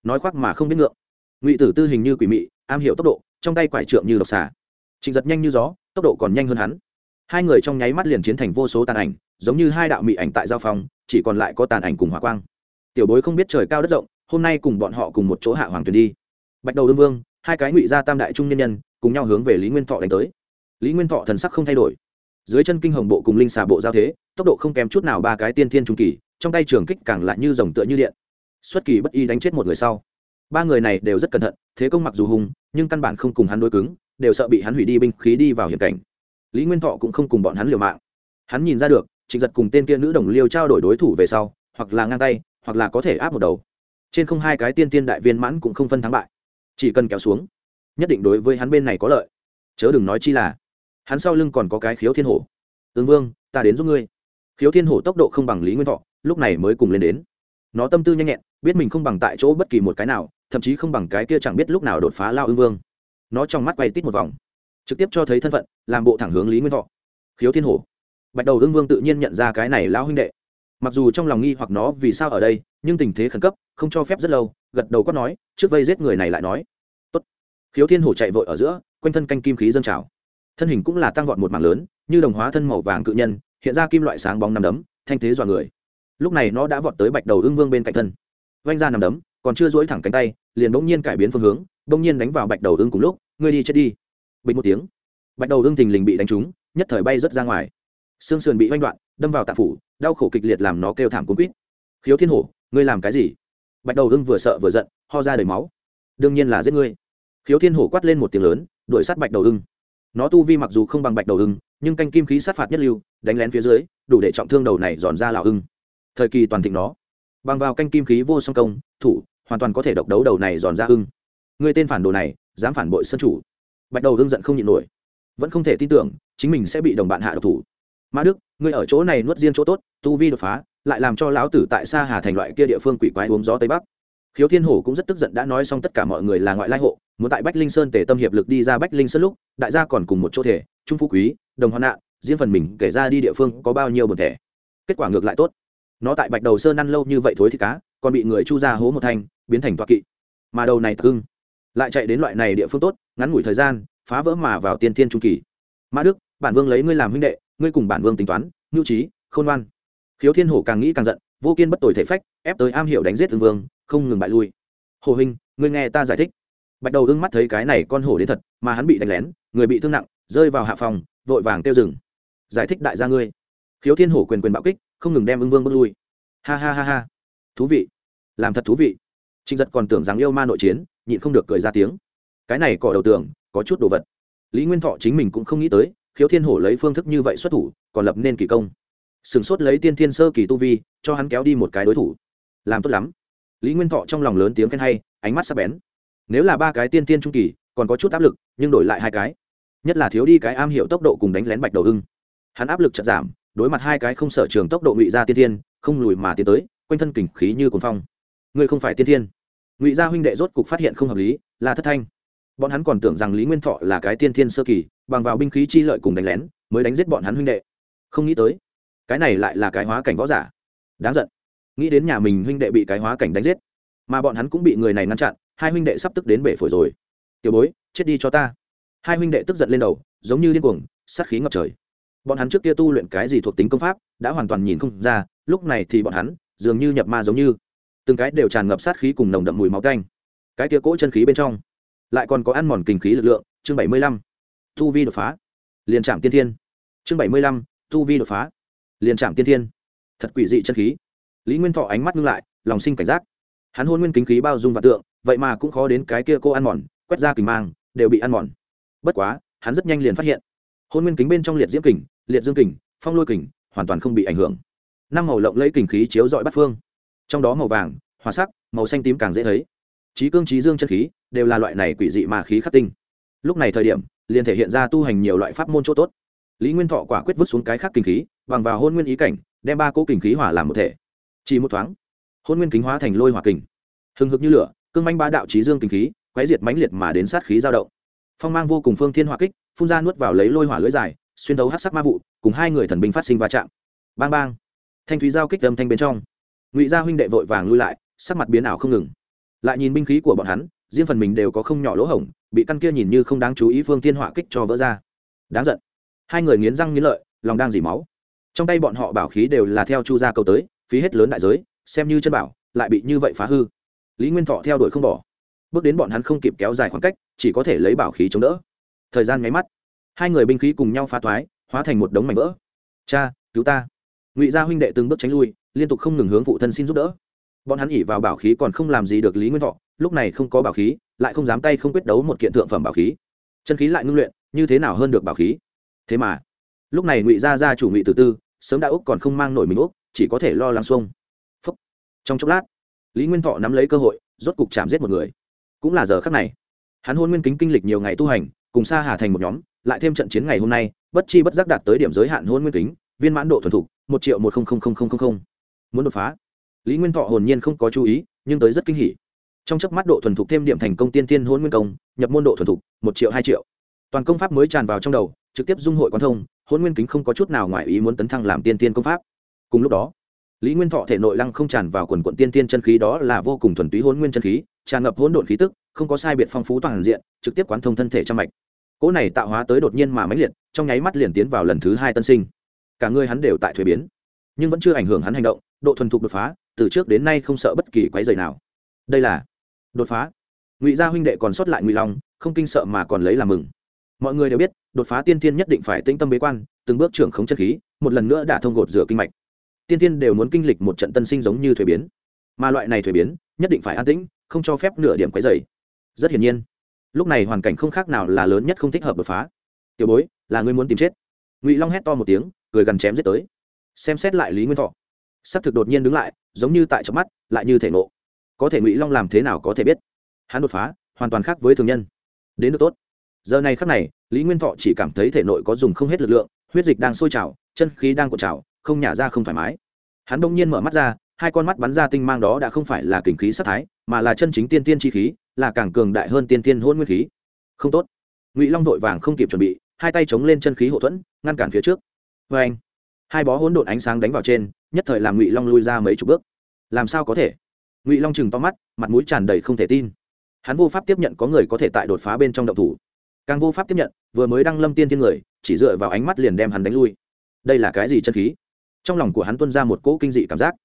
Nói khoác mà không biết ngượng. Ngụy tử tư hình như quỷ mị, am hiểu tốc độ, trong tay quải trượng như độc xà. Trịnh giật nhanh như gió, tốc độ còn nhanh hơn hắn. Hai người trong nháy mắt liền chiến thành vô số tàn ảnh, giống như hai đạo mị ảnh tại giao phòng chỉ còn lại có tàn ảnh cùng hỏa quang tiểu bối không biết trời cao đất rộng, hôm nay cùng bọn họ cùng một chỗ hạ hoàng tuyền đi. Bạch đầu đương vương, hai cái ngụy gia tam đại trung nhân nhân, cùng nhau hướng về lý nguyên thọ đánh tới. Lý nguyên thọ thần sắc không thay đổi. Dưới chân kinh hồng bộ cùng linh xà bộ giao thế, tốc độ không kém chút nào ba cái tiên thiên trung kỳ, trong tay trường kích càng lại như dòng tựa như điện. Xuất kỳ bất y đánh chết một người sau. Ba người này đều rất cẩn thận, thế công mặc dù hùng, nhưng căn bản không cùng hắn đối cứng, đều sợ bị hắn hủy đi binh khí đi vào hiểm cảnh. Lý nguyên thọ cũng không cùng bọn hắn liều mạng. Hắn nhìn ra được, trịnh giật cùng tên kia nữ đồng liêu trao đổi đối thủ về sau, hoặc là ngang tay hoặc là có thể áp một đầu. Trên không hai cái tiên tiên đại viên mãn cũng không phân thắng bại. Chỉ cần kéo xuống, nhất định đối với hắn bên này có lợi. Chớ đừng nói chi là, hắn sau lưng còn có cái khiếu thiên hổ. Ứng vương, ta đến giúp ngươi. Khiếu thiên hổ tốc độ không bằng lý nguyên thọ, lúc này mới cùng lên đến. Nó tâm tư nhanh nhẹn, biết mình không bằng tại chỗ bất kỳ một cái nào, thậm chí không bằng cái kia chẳng biết lúc nào đột phá lao ưng vương. Nó trong mắt quay tít một vòng, trực tiếp cho thấy thân phận, làm bộ thẳng hướng lý nguyên thọ. Khiếu thiên hổ. Bạch đầu ưng vương tự nhiên nhận ra cái này lão huynh đệ mặc dù trong lòng nghi hoặc nó vì sao ở đây, nhưng tình thế khẩn cấp, không cho phép rất lâu, gật đầu quát nói, trước vây giết người này lại nói. Tốt. khiếu thiên hổ chạy vội ở giữa, quanh thân canh kim khí dâng trào. Thân hình cũng là tăng vọt một mảng lớn, như đồng hóa thân màu vàng cự nhân, hiện ra kim loại sáng bóng nằm đấm, thanh thế dọa người. Lúc này nó đã vọt tới bạch đầu ưng vương bên cạnh thân. Vanh ra nằm đấm, còn chưa dỗi thẳng cánh tay, liền bỗng nhiên cải biến phương hướng, bỗng nhiên đánh vào bạch đầu ưng cùng lúc, ngươi đi chết đi. Bình một tiếng. Bạch đầu ưng thình lình bị đánh trúng, nhất thời bay rớt ra ngoài. Xương sườn bị oanh đoạn đâm vào tạ phủ, đau khổ kịch liệt làm nó kêu thảm cuốn quýt. Khiếu thiên hổ, ngươi làm cái gì? Bạch đầu hưng vừa sợ vừa giận, ho ra đầy máu. Đương nhiên là giết ngươi. Khiếu thiên hổ quát lên một tiếng lớn, đuổi sát bạch đầu hưng. Nó tu vi mặc dù không bằng bạch đầu hưng, nhưng canh kim khí sát phạt nhất lưu, đánh lén phía dưới, đủ để trọng thương đầu này dòn ra lào hưng. Thời kỳ toàn thịnh nó. Bằng vào canh kim khí vô song công, thủ, hoàn toàn có thể độc đấu đầu này giòn ra hưng. Người tên phản đồ này, dám phản bội sân chủ. Bạch đầu hưng giận không nhịn nổi. Vẫn không thể tin tưởng, chính mình sẽ bị đồng bạn hạ độc thủ mã đức ngươi ở chỗ này nuốt riêng chỗ tốt tu vi đột phá lại làm cho lão tử tại xa hà thành loại kia địa phương quỷ quái uống gió tây bắc. Khiếu thiên hổ cũng rất tức giận đã nói xong tất cả mọi người là ngoại lai hộ muốn tại bách linh sơn tề tâm hiệp lực đi ra bách linh sơn lúc đại gia còn cùng một chỗ thể trung phú quý đồng hoạn nạn riêng phần mình kể ra đi địa phương có bao nhiêu bồn thể, kết quả ngược lại tốt. Nó tại bạch đầu sơn ăn lâu như vậy thối thì cá còn bị người chu ra hố một thanh biến thành toa kỵ. Mà đầu này cưng, lại chạy đến loại này địa phương tốt ngắn ngủi thời gian phá vỡ mà vào tiên thiên trung kỳ. Mã đức bản vương lấy ngươi làm huynh đệ ngươi cùng bản vương tính toán nhu trí khôn ngoan. Khiếu thiên hổ càng nghĩ càng giận vô kiên bất tồi thể phách ép tới am hiểu đánh giết tương vương không ngừng bại lui. Hồ huynh ngươi nghe ta giải thích. Bạch đầu ưng mắt thấy cái này con hổ đến thật mà hắn bị đánh lén người bị thương nặng rơi vào hạ phòng vội vàng tiêu rừng giải thích đại gia ngươi. Khiếu thiên hổ quyền quyền bạo kích không ngừng đem ưng vương bước lui. Ha ha ha ha. Thú vị. Làm thật thú vị. Trịnh giật còn tưởng rằng yêu ma nội chiến nhịn không được cười ra tiếng. Cái này cỏ đầu tưởng, có chút đồ vật. Lý nguyên thọ chính mình cũng không nghĩ tới khiếu thiên hổ lấy phương thức như vậy xuất thủ còn lập nên kỳ công. Sửng sốt lấy tiên thiên sơ kỳ tu vi cho hắn kéo đi một cái đối thủ. Làm tốt lắm. Lý nguyên thọ trong lòng lớn tiếng khen hay ánh mắt sắp bén. Nếu là ba cái tiên tiên trung kỳ còn có chút áp lực nhưng đổi lại hai cái. Nhất là thiếu đi cái am hiểu tốc độ cùng đánh lén bạch đầu hưng, hắn áp lực chật giảm đối mặt hai cái không sở trường tốc độ ngụy ra tiên tiên không lùi mà tiến tới quanh thân kình khí như cồn phong. Ngươi không phải tiên tiên ngụy gia huynh đệ rốt cục phát hiện không hợp lý là thất thanh bọn hắn còn tưởng rằng lý nguyên thọ là cái tiên thiên sơ kỳ, bằng vào binh khí chi lợi cùng đánh lén, mới đánh giết bọn hắn huynh đệ. Không nghĩ tới, cái này lại là cái hóa cảnh võ giả. Đáng giận. Nghĩ đến nhà mình huynh đệ bị cái hóa cảnh đánh giết, mà bọn hắn cũng bị người này ngăn chặn, hai huynh đệ sắp tức đến bể phổi rồi. Tiểu bối, chết đi cho ta. Hai huynh đệ tức giận lên đầu, giống như điên cuồng, sát khí ngập trời. Bọn hắn trước kia tu luyện cái gì thuộc tính công pháp, đã hoàn toàn nhìn không ra, lúc này thì bọn hắn dường như nhập ma giống như. Từng cái đều tràn ngập sát khí cùng nồng đậm mùi máu canh cái kia cỗ chân khí bên trong lại còn có ăn mòn kinh khí lực lượng, chương bảy mươi lăm, tu vi đột phá. Liền trạm tiên thiên. Chương bảy mươi lăm, tu vi đột phá. Liền trạm tiên thiên. Thật quỷ dị chân khí. Lý nguyên thọ ánh mắt ngưng lại, lòng sinh cảnh giác. Hắn hôn nguyên kính khí bao dung và tượng, vậy mà cũng khó đến cái kia cô ăn mòn, quét ra kình mang, đều bị ăn mòn. Bất quá, hắn rất nhanh liền phát hiện. Hôn nguyên kính bên trong liệt diễm kình, liệt dương kình, phong lôi kình, hoàn toàn không bị ảnh hưởng. Năm màu lộng lấy kình khí chiếu dọi bắt phương. Trong đó màu vàng hòa sắc, màu xanh tím càng dễ thấy trí cương trí dương chân khí đều là loại này quỷ dị mà khí khắc tinh. Lúc này thời điểm, liền thể hiện ra tu hành nhiều loại pháp môn chỗ tốt. Lý nguyên thọ quả quyết vứt xuống cái khắc kinh khí, bằng vào hôn nguyên ý cảnh, đem ba cỗ kinh khí hỏa làm một thể. Chỉ một thoáng, hôn nguyên kính hóa thành lôi hỏa kình. Hừng hực như lửa, cương manh ba đạo trí dương kinh khí, quái diệt mãnh liệt mà đến sát khí dao động. Phong mang vô cùng phương thiên hỏa kích, phun ra nuốt vào lấy lôi hỏa lưỡi dài, xuyên thấu hát sắc ma vụ, cùng hai người thần binh phát sinh va chạm. Bang bang. Thanh thúy giao kích âm thanh bên trong. Ngụy gia huynh đệ vội vàng lui lại, sắc mặt biến ảo không ngừng lại nhìn binh khí của bọn hắn, riêng phần mình đều có không nhỏ lỗ hổng, bị căn kia nhìn như không đáng chú ý phương tiên hỏa kích cho vỡ ra. Đáng giận. Hai người nghiến răng nghiến lợi, lòng đang dỉ máu. Trong tay bọn họ bảo khí đều là theo chu gia cầu tới, phí hết lớn đại giới, xem như chân bảo, lại bị như vậy phá hư. Lý nguyên thọ theo đuổi không bỏ. Bước đến bọn hắn không kịp kéo dài khoảng cách, chỉ có thể lấy bảo khí chống đỡ. Thời gian nháy mắt, hai người binh khí cùng nhau phá thoái, hóa thành một đống mảnh vỡ. Cha, cứu ta. Ngụy gia huynh đệ từng bước tránh lui, liên tục không ngừng hướng phụ thân xin giúp đỡ bọn hắn ỉ vào bảo khí còn không làm gì được lý nguyên thọ, lúc này không có bảo khí, lại không dám tay không quyết đấu một kiện thượng phẩm bảo khí. Chân khí lại ngưng luyện, như thế nào hơn được bảo khí? Thế mà, lúc này ngụy gia gia chủ ngụy tử tư, sớm đã úc còn không mang nổi mình úc, chỉ có thể lo lắng xuông. Phúc. trong chốc lát, lý nguyên thọ nắm lấy cơ hội, rốt cục chạm giết một người. Cũng là giờ khắc này, hắn hôn nguyên kính kinh lịch nhiều ngày tu hành, cùng xa hà thành một nhóm, lại thêm trận chiến ngày hôm nay, bất chi bất giác đạt tới điểm giới hạn hôn nguyên kính, viên mãn độ thuần thục, một triệu một không không không không không. Muốn đột phá lý nguyên thọ hồn nhiên không có chú ý, nhưng tới rất kinh hỉ. Trong chớp mắt độ thuần thục thêm điểm thành công tiên tiên hôn nguyên công, nhập môn độ thuần thục, một triệu, hai triệu. Toàn công pháp mới tràn vào trong đầu, trực tiếp dung hội quan thông hôn nguyên kính không có chút nào ngoài ý muốn tấn thăng làm tiên tiên công pháp. Cùng lúc đó, lý nguyên thọ thể nội lăng không tràn vào quần quận tiên tiên chân khí đó là vô cùng thuần túy hôn nguyên chân khí, tràn ngập hỗn độn khí tức, không có sai biệt phong phú toàn diện, trực tiếp quán thông thân thể trăm mạch. Cỗ này tạo hóa tới đột nhiên mà mãnh liệt, trong nháy mắt liền tiến vào lần thứ hai tân sinh. Cả người hắn đều tại thuế biến, nhưng vẫn chưa ảnh hưởng hắn hành động, độ thuần thục đột phá từ trước đến nay không sợ bất kỳ quái dày nào. Đây là đột phá. Ngụy gia huynh đệ còn sót lại ngụy long, không kinh sợ mà còn lấy làm mừng. Mọi người đều biết, đột phá tiên tiên nhất định phải tĩnh tâm bế quan, từng bước trưởng khống chân khí, một lần nữa đã thông gột rửa kinh mạch. Tiên tiên đều muốn kinh lịch một trận tân sinh giống như thuế biến. Mà loại này thuế biến, nhất định phải an tĩnh, không cho phép nửa điểm quấy dày rất hiển nhiên, lúc này hoàn cảnh không khác nào là lớn nhất không thích hợp đột phá. Tiểu bối, là ngươi muốn tìm chết? Ngụy long hét to một tiếng, cười gần chém giết tới. Xem xét lại lý nguyên thọ s ắ c thực đột nhiên đứng lại, giống như tại trong mắt, lại như thể nộ có thể ngụy long làm thế nào có thể biết? Hắn đột phá, hoàn toàn khác với thường nhân. Đến được tốt. Giờ này khắc này, lý nguyên thọ chỉ cảm thấy thể nội có dùng không hết lực lượng, huyết dịch đang sôi trào, chân khí đang cột trào, không nhả ra không thoải mái. Hắn đông nhiên mở mắt ra, hai con mắt bắn ra tinh mang đó đã không phải là kình khí sắc thái, mà là chân chính tiên tiên chi khí, là càng cường đại hơn tiên tiên hôn nguyên khí. Không tốt. Ngụy long vội vàng không kịp chuẩn bị, hai tay chống lên chân khí hậu thuẫn, ngăn cản phía trước. Vê anh hai bó hỗn độn ánh sáng đánh vào trên, nhất thời làm ngụy long lui ra mấy chục bước. Làm sao có thể? Ngụy long chừng to mắt, mặt mũi tràn đầy không thể tin. Hắn vô pháp tiếp nhận có người có thể tại đột phá bên trong động thủ. Càng vô pháp tiếp nhận, vừa mới đăng lâm tiên thiên người, chỉ dựa vào ánh mắt liền đem hắn đánh lui. Đây là cái gì chân khí? Trong lòng của hắn tuân ra một cỗ kinh dị cảm giác.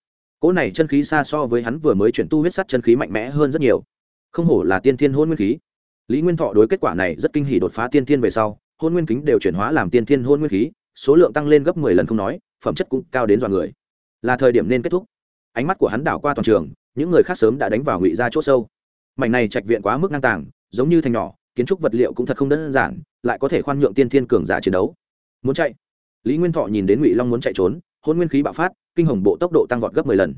Cỗ này chân khí xa so với hắn vừa mới chuyển tu huyết sắt chân khí mạnh mẽ hơn rất nhiều. Không hổ là tiên thiên hôn nguyên khí. Lý nguyên thọ đối kết quả này rất kinh hỉ đột phá tiên thiên về sau, hôn nguyên kính đều chuyển hóa làm tiên thiên hôn nguyên khí số lượng tăng lên gấp mười lần không nói, phẩm chất cũng cao đến dọa người. Là thời điểm nên kết thúc. Ánh mắt của hắn đảo qua toàn trường, những người khác sớm đã đánh vào ngụy ra chỗ sâu. Mảnh này trạch viện quá mức ngang tàng, giống như thành nhỏ, kiến trúc vật liệu cũng thật không đơn giản, lại có thể khoan nhượng tiên thiên cường giả chiến đấu. Muốn chạy? Lý nguyên thọ nhìn đến ngụy long muốn chạy trốn, hôn nguyên khí bạo phát, kinh hồng bộ tốc độ tăng vọt gấp mười lần.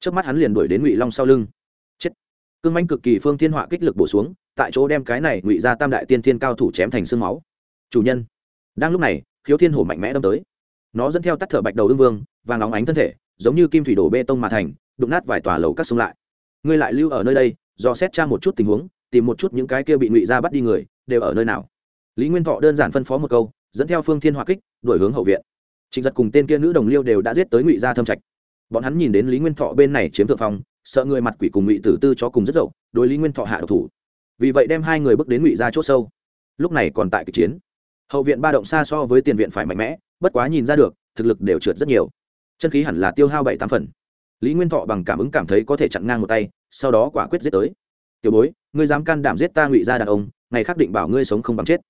Trước mắt hắn liền đuổi đến ngụy long sau lưng. Chết! Cương manh cực kỳ phương thiên họa kích lực bổ xuống, tại chỗ đem cái này ngụy ra tam đại tiên thiên cao thủ chém thành sương máu. Chủ nhân! Đang lúc này khiếu thiên hổ mạnh mẽ đâm tới. Nó dẫn theo tắt thở bạch đầu ương vương và nóng ánh thân thể, giống như kim thủy đổ bê tông mà thành, đụng nát vài tòa lầu các xuống lại. Ngươi lại lưu ở nơi đây do xét tra một chút tình huống, tìm một chút những cái kia bị ngụy ra bắt đi người, đều ở nơi nào. Lý nguyên thọ đơn giản phân phó một câu, dẫn theo phương thiên hoa kích, đuổi hướng hậu viện. Trịnh giật cùng tên kia nữ đồng liêu đều đã giết tới ngụy gia thâm trạch. Bọn hắn nhìn đến lý nguyên thọ bên này chiếm thượng phong, sợ người mặt quỷ cùng ngụy tử tư cho cùng rất dậu, đối lý nguyên thọ hạ độc thủ. Vì vậy đem hai người bước đến ngụy gia c h ỗ sâu. Lúc này còn tại kịch chiến hậu viện ba động xa so với tiền viện phải mạnh mẽ, bất quá nhìn ra được, thực lực đều trượt rất nhiều. Chân khí hẳn là tiêu hao bảy tám phần. Lý nguyên thọ bằng cảm ứng cảm thấy có thể chặn ngang một tay, sau đó quả quyết giết tới. Tiểu bối, ngươi dám can đảm giết ta ngụy ra đàn ông, ngày khắc định bảo ngươi sống không bằng chết.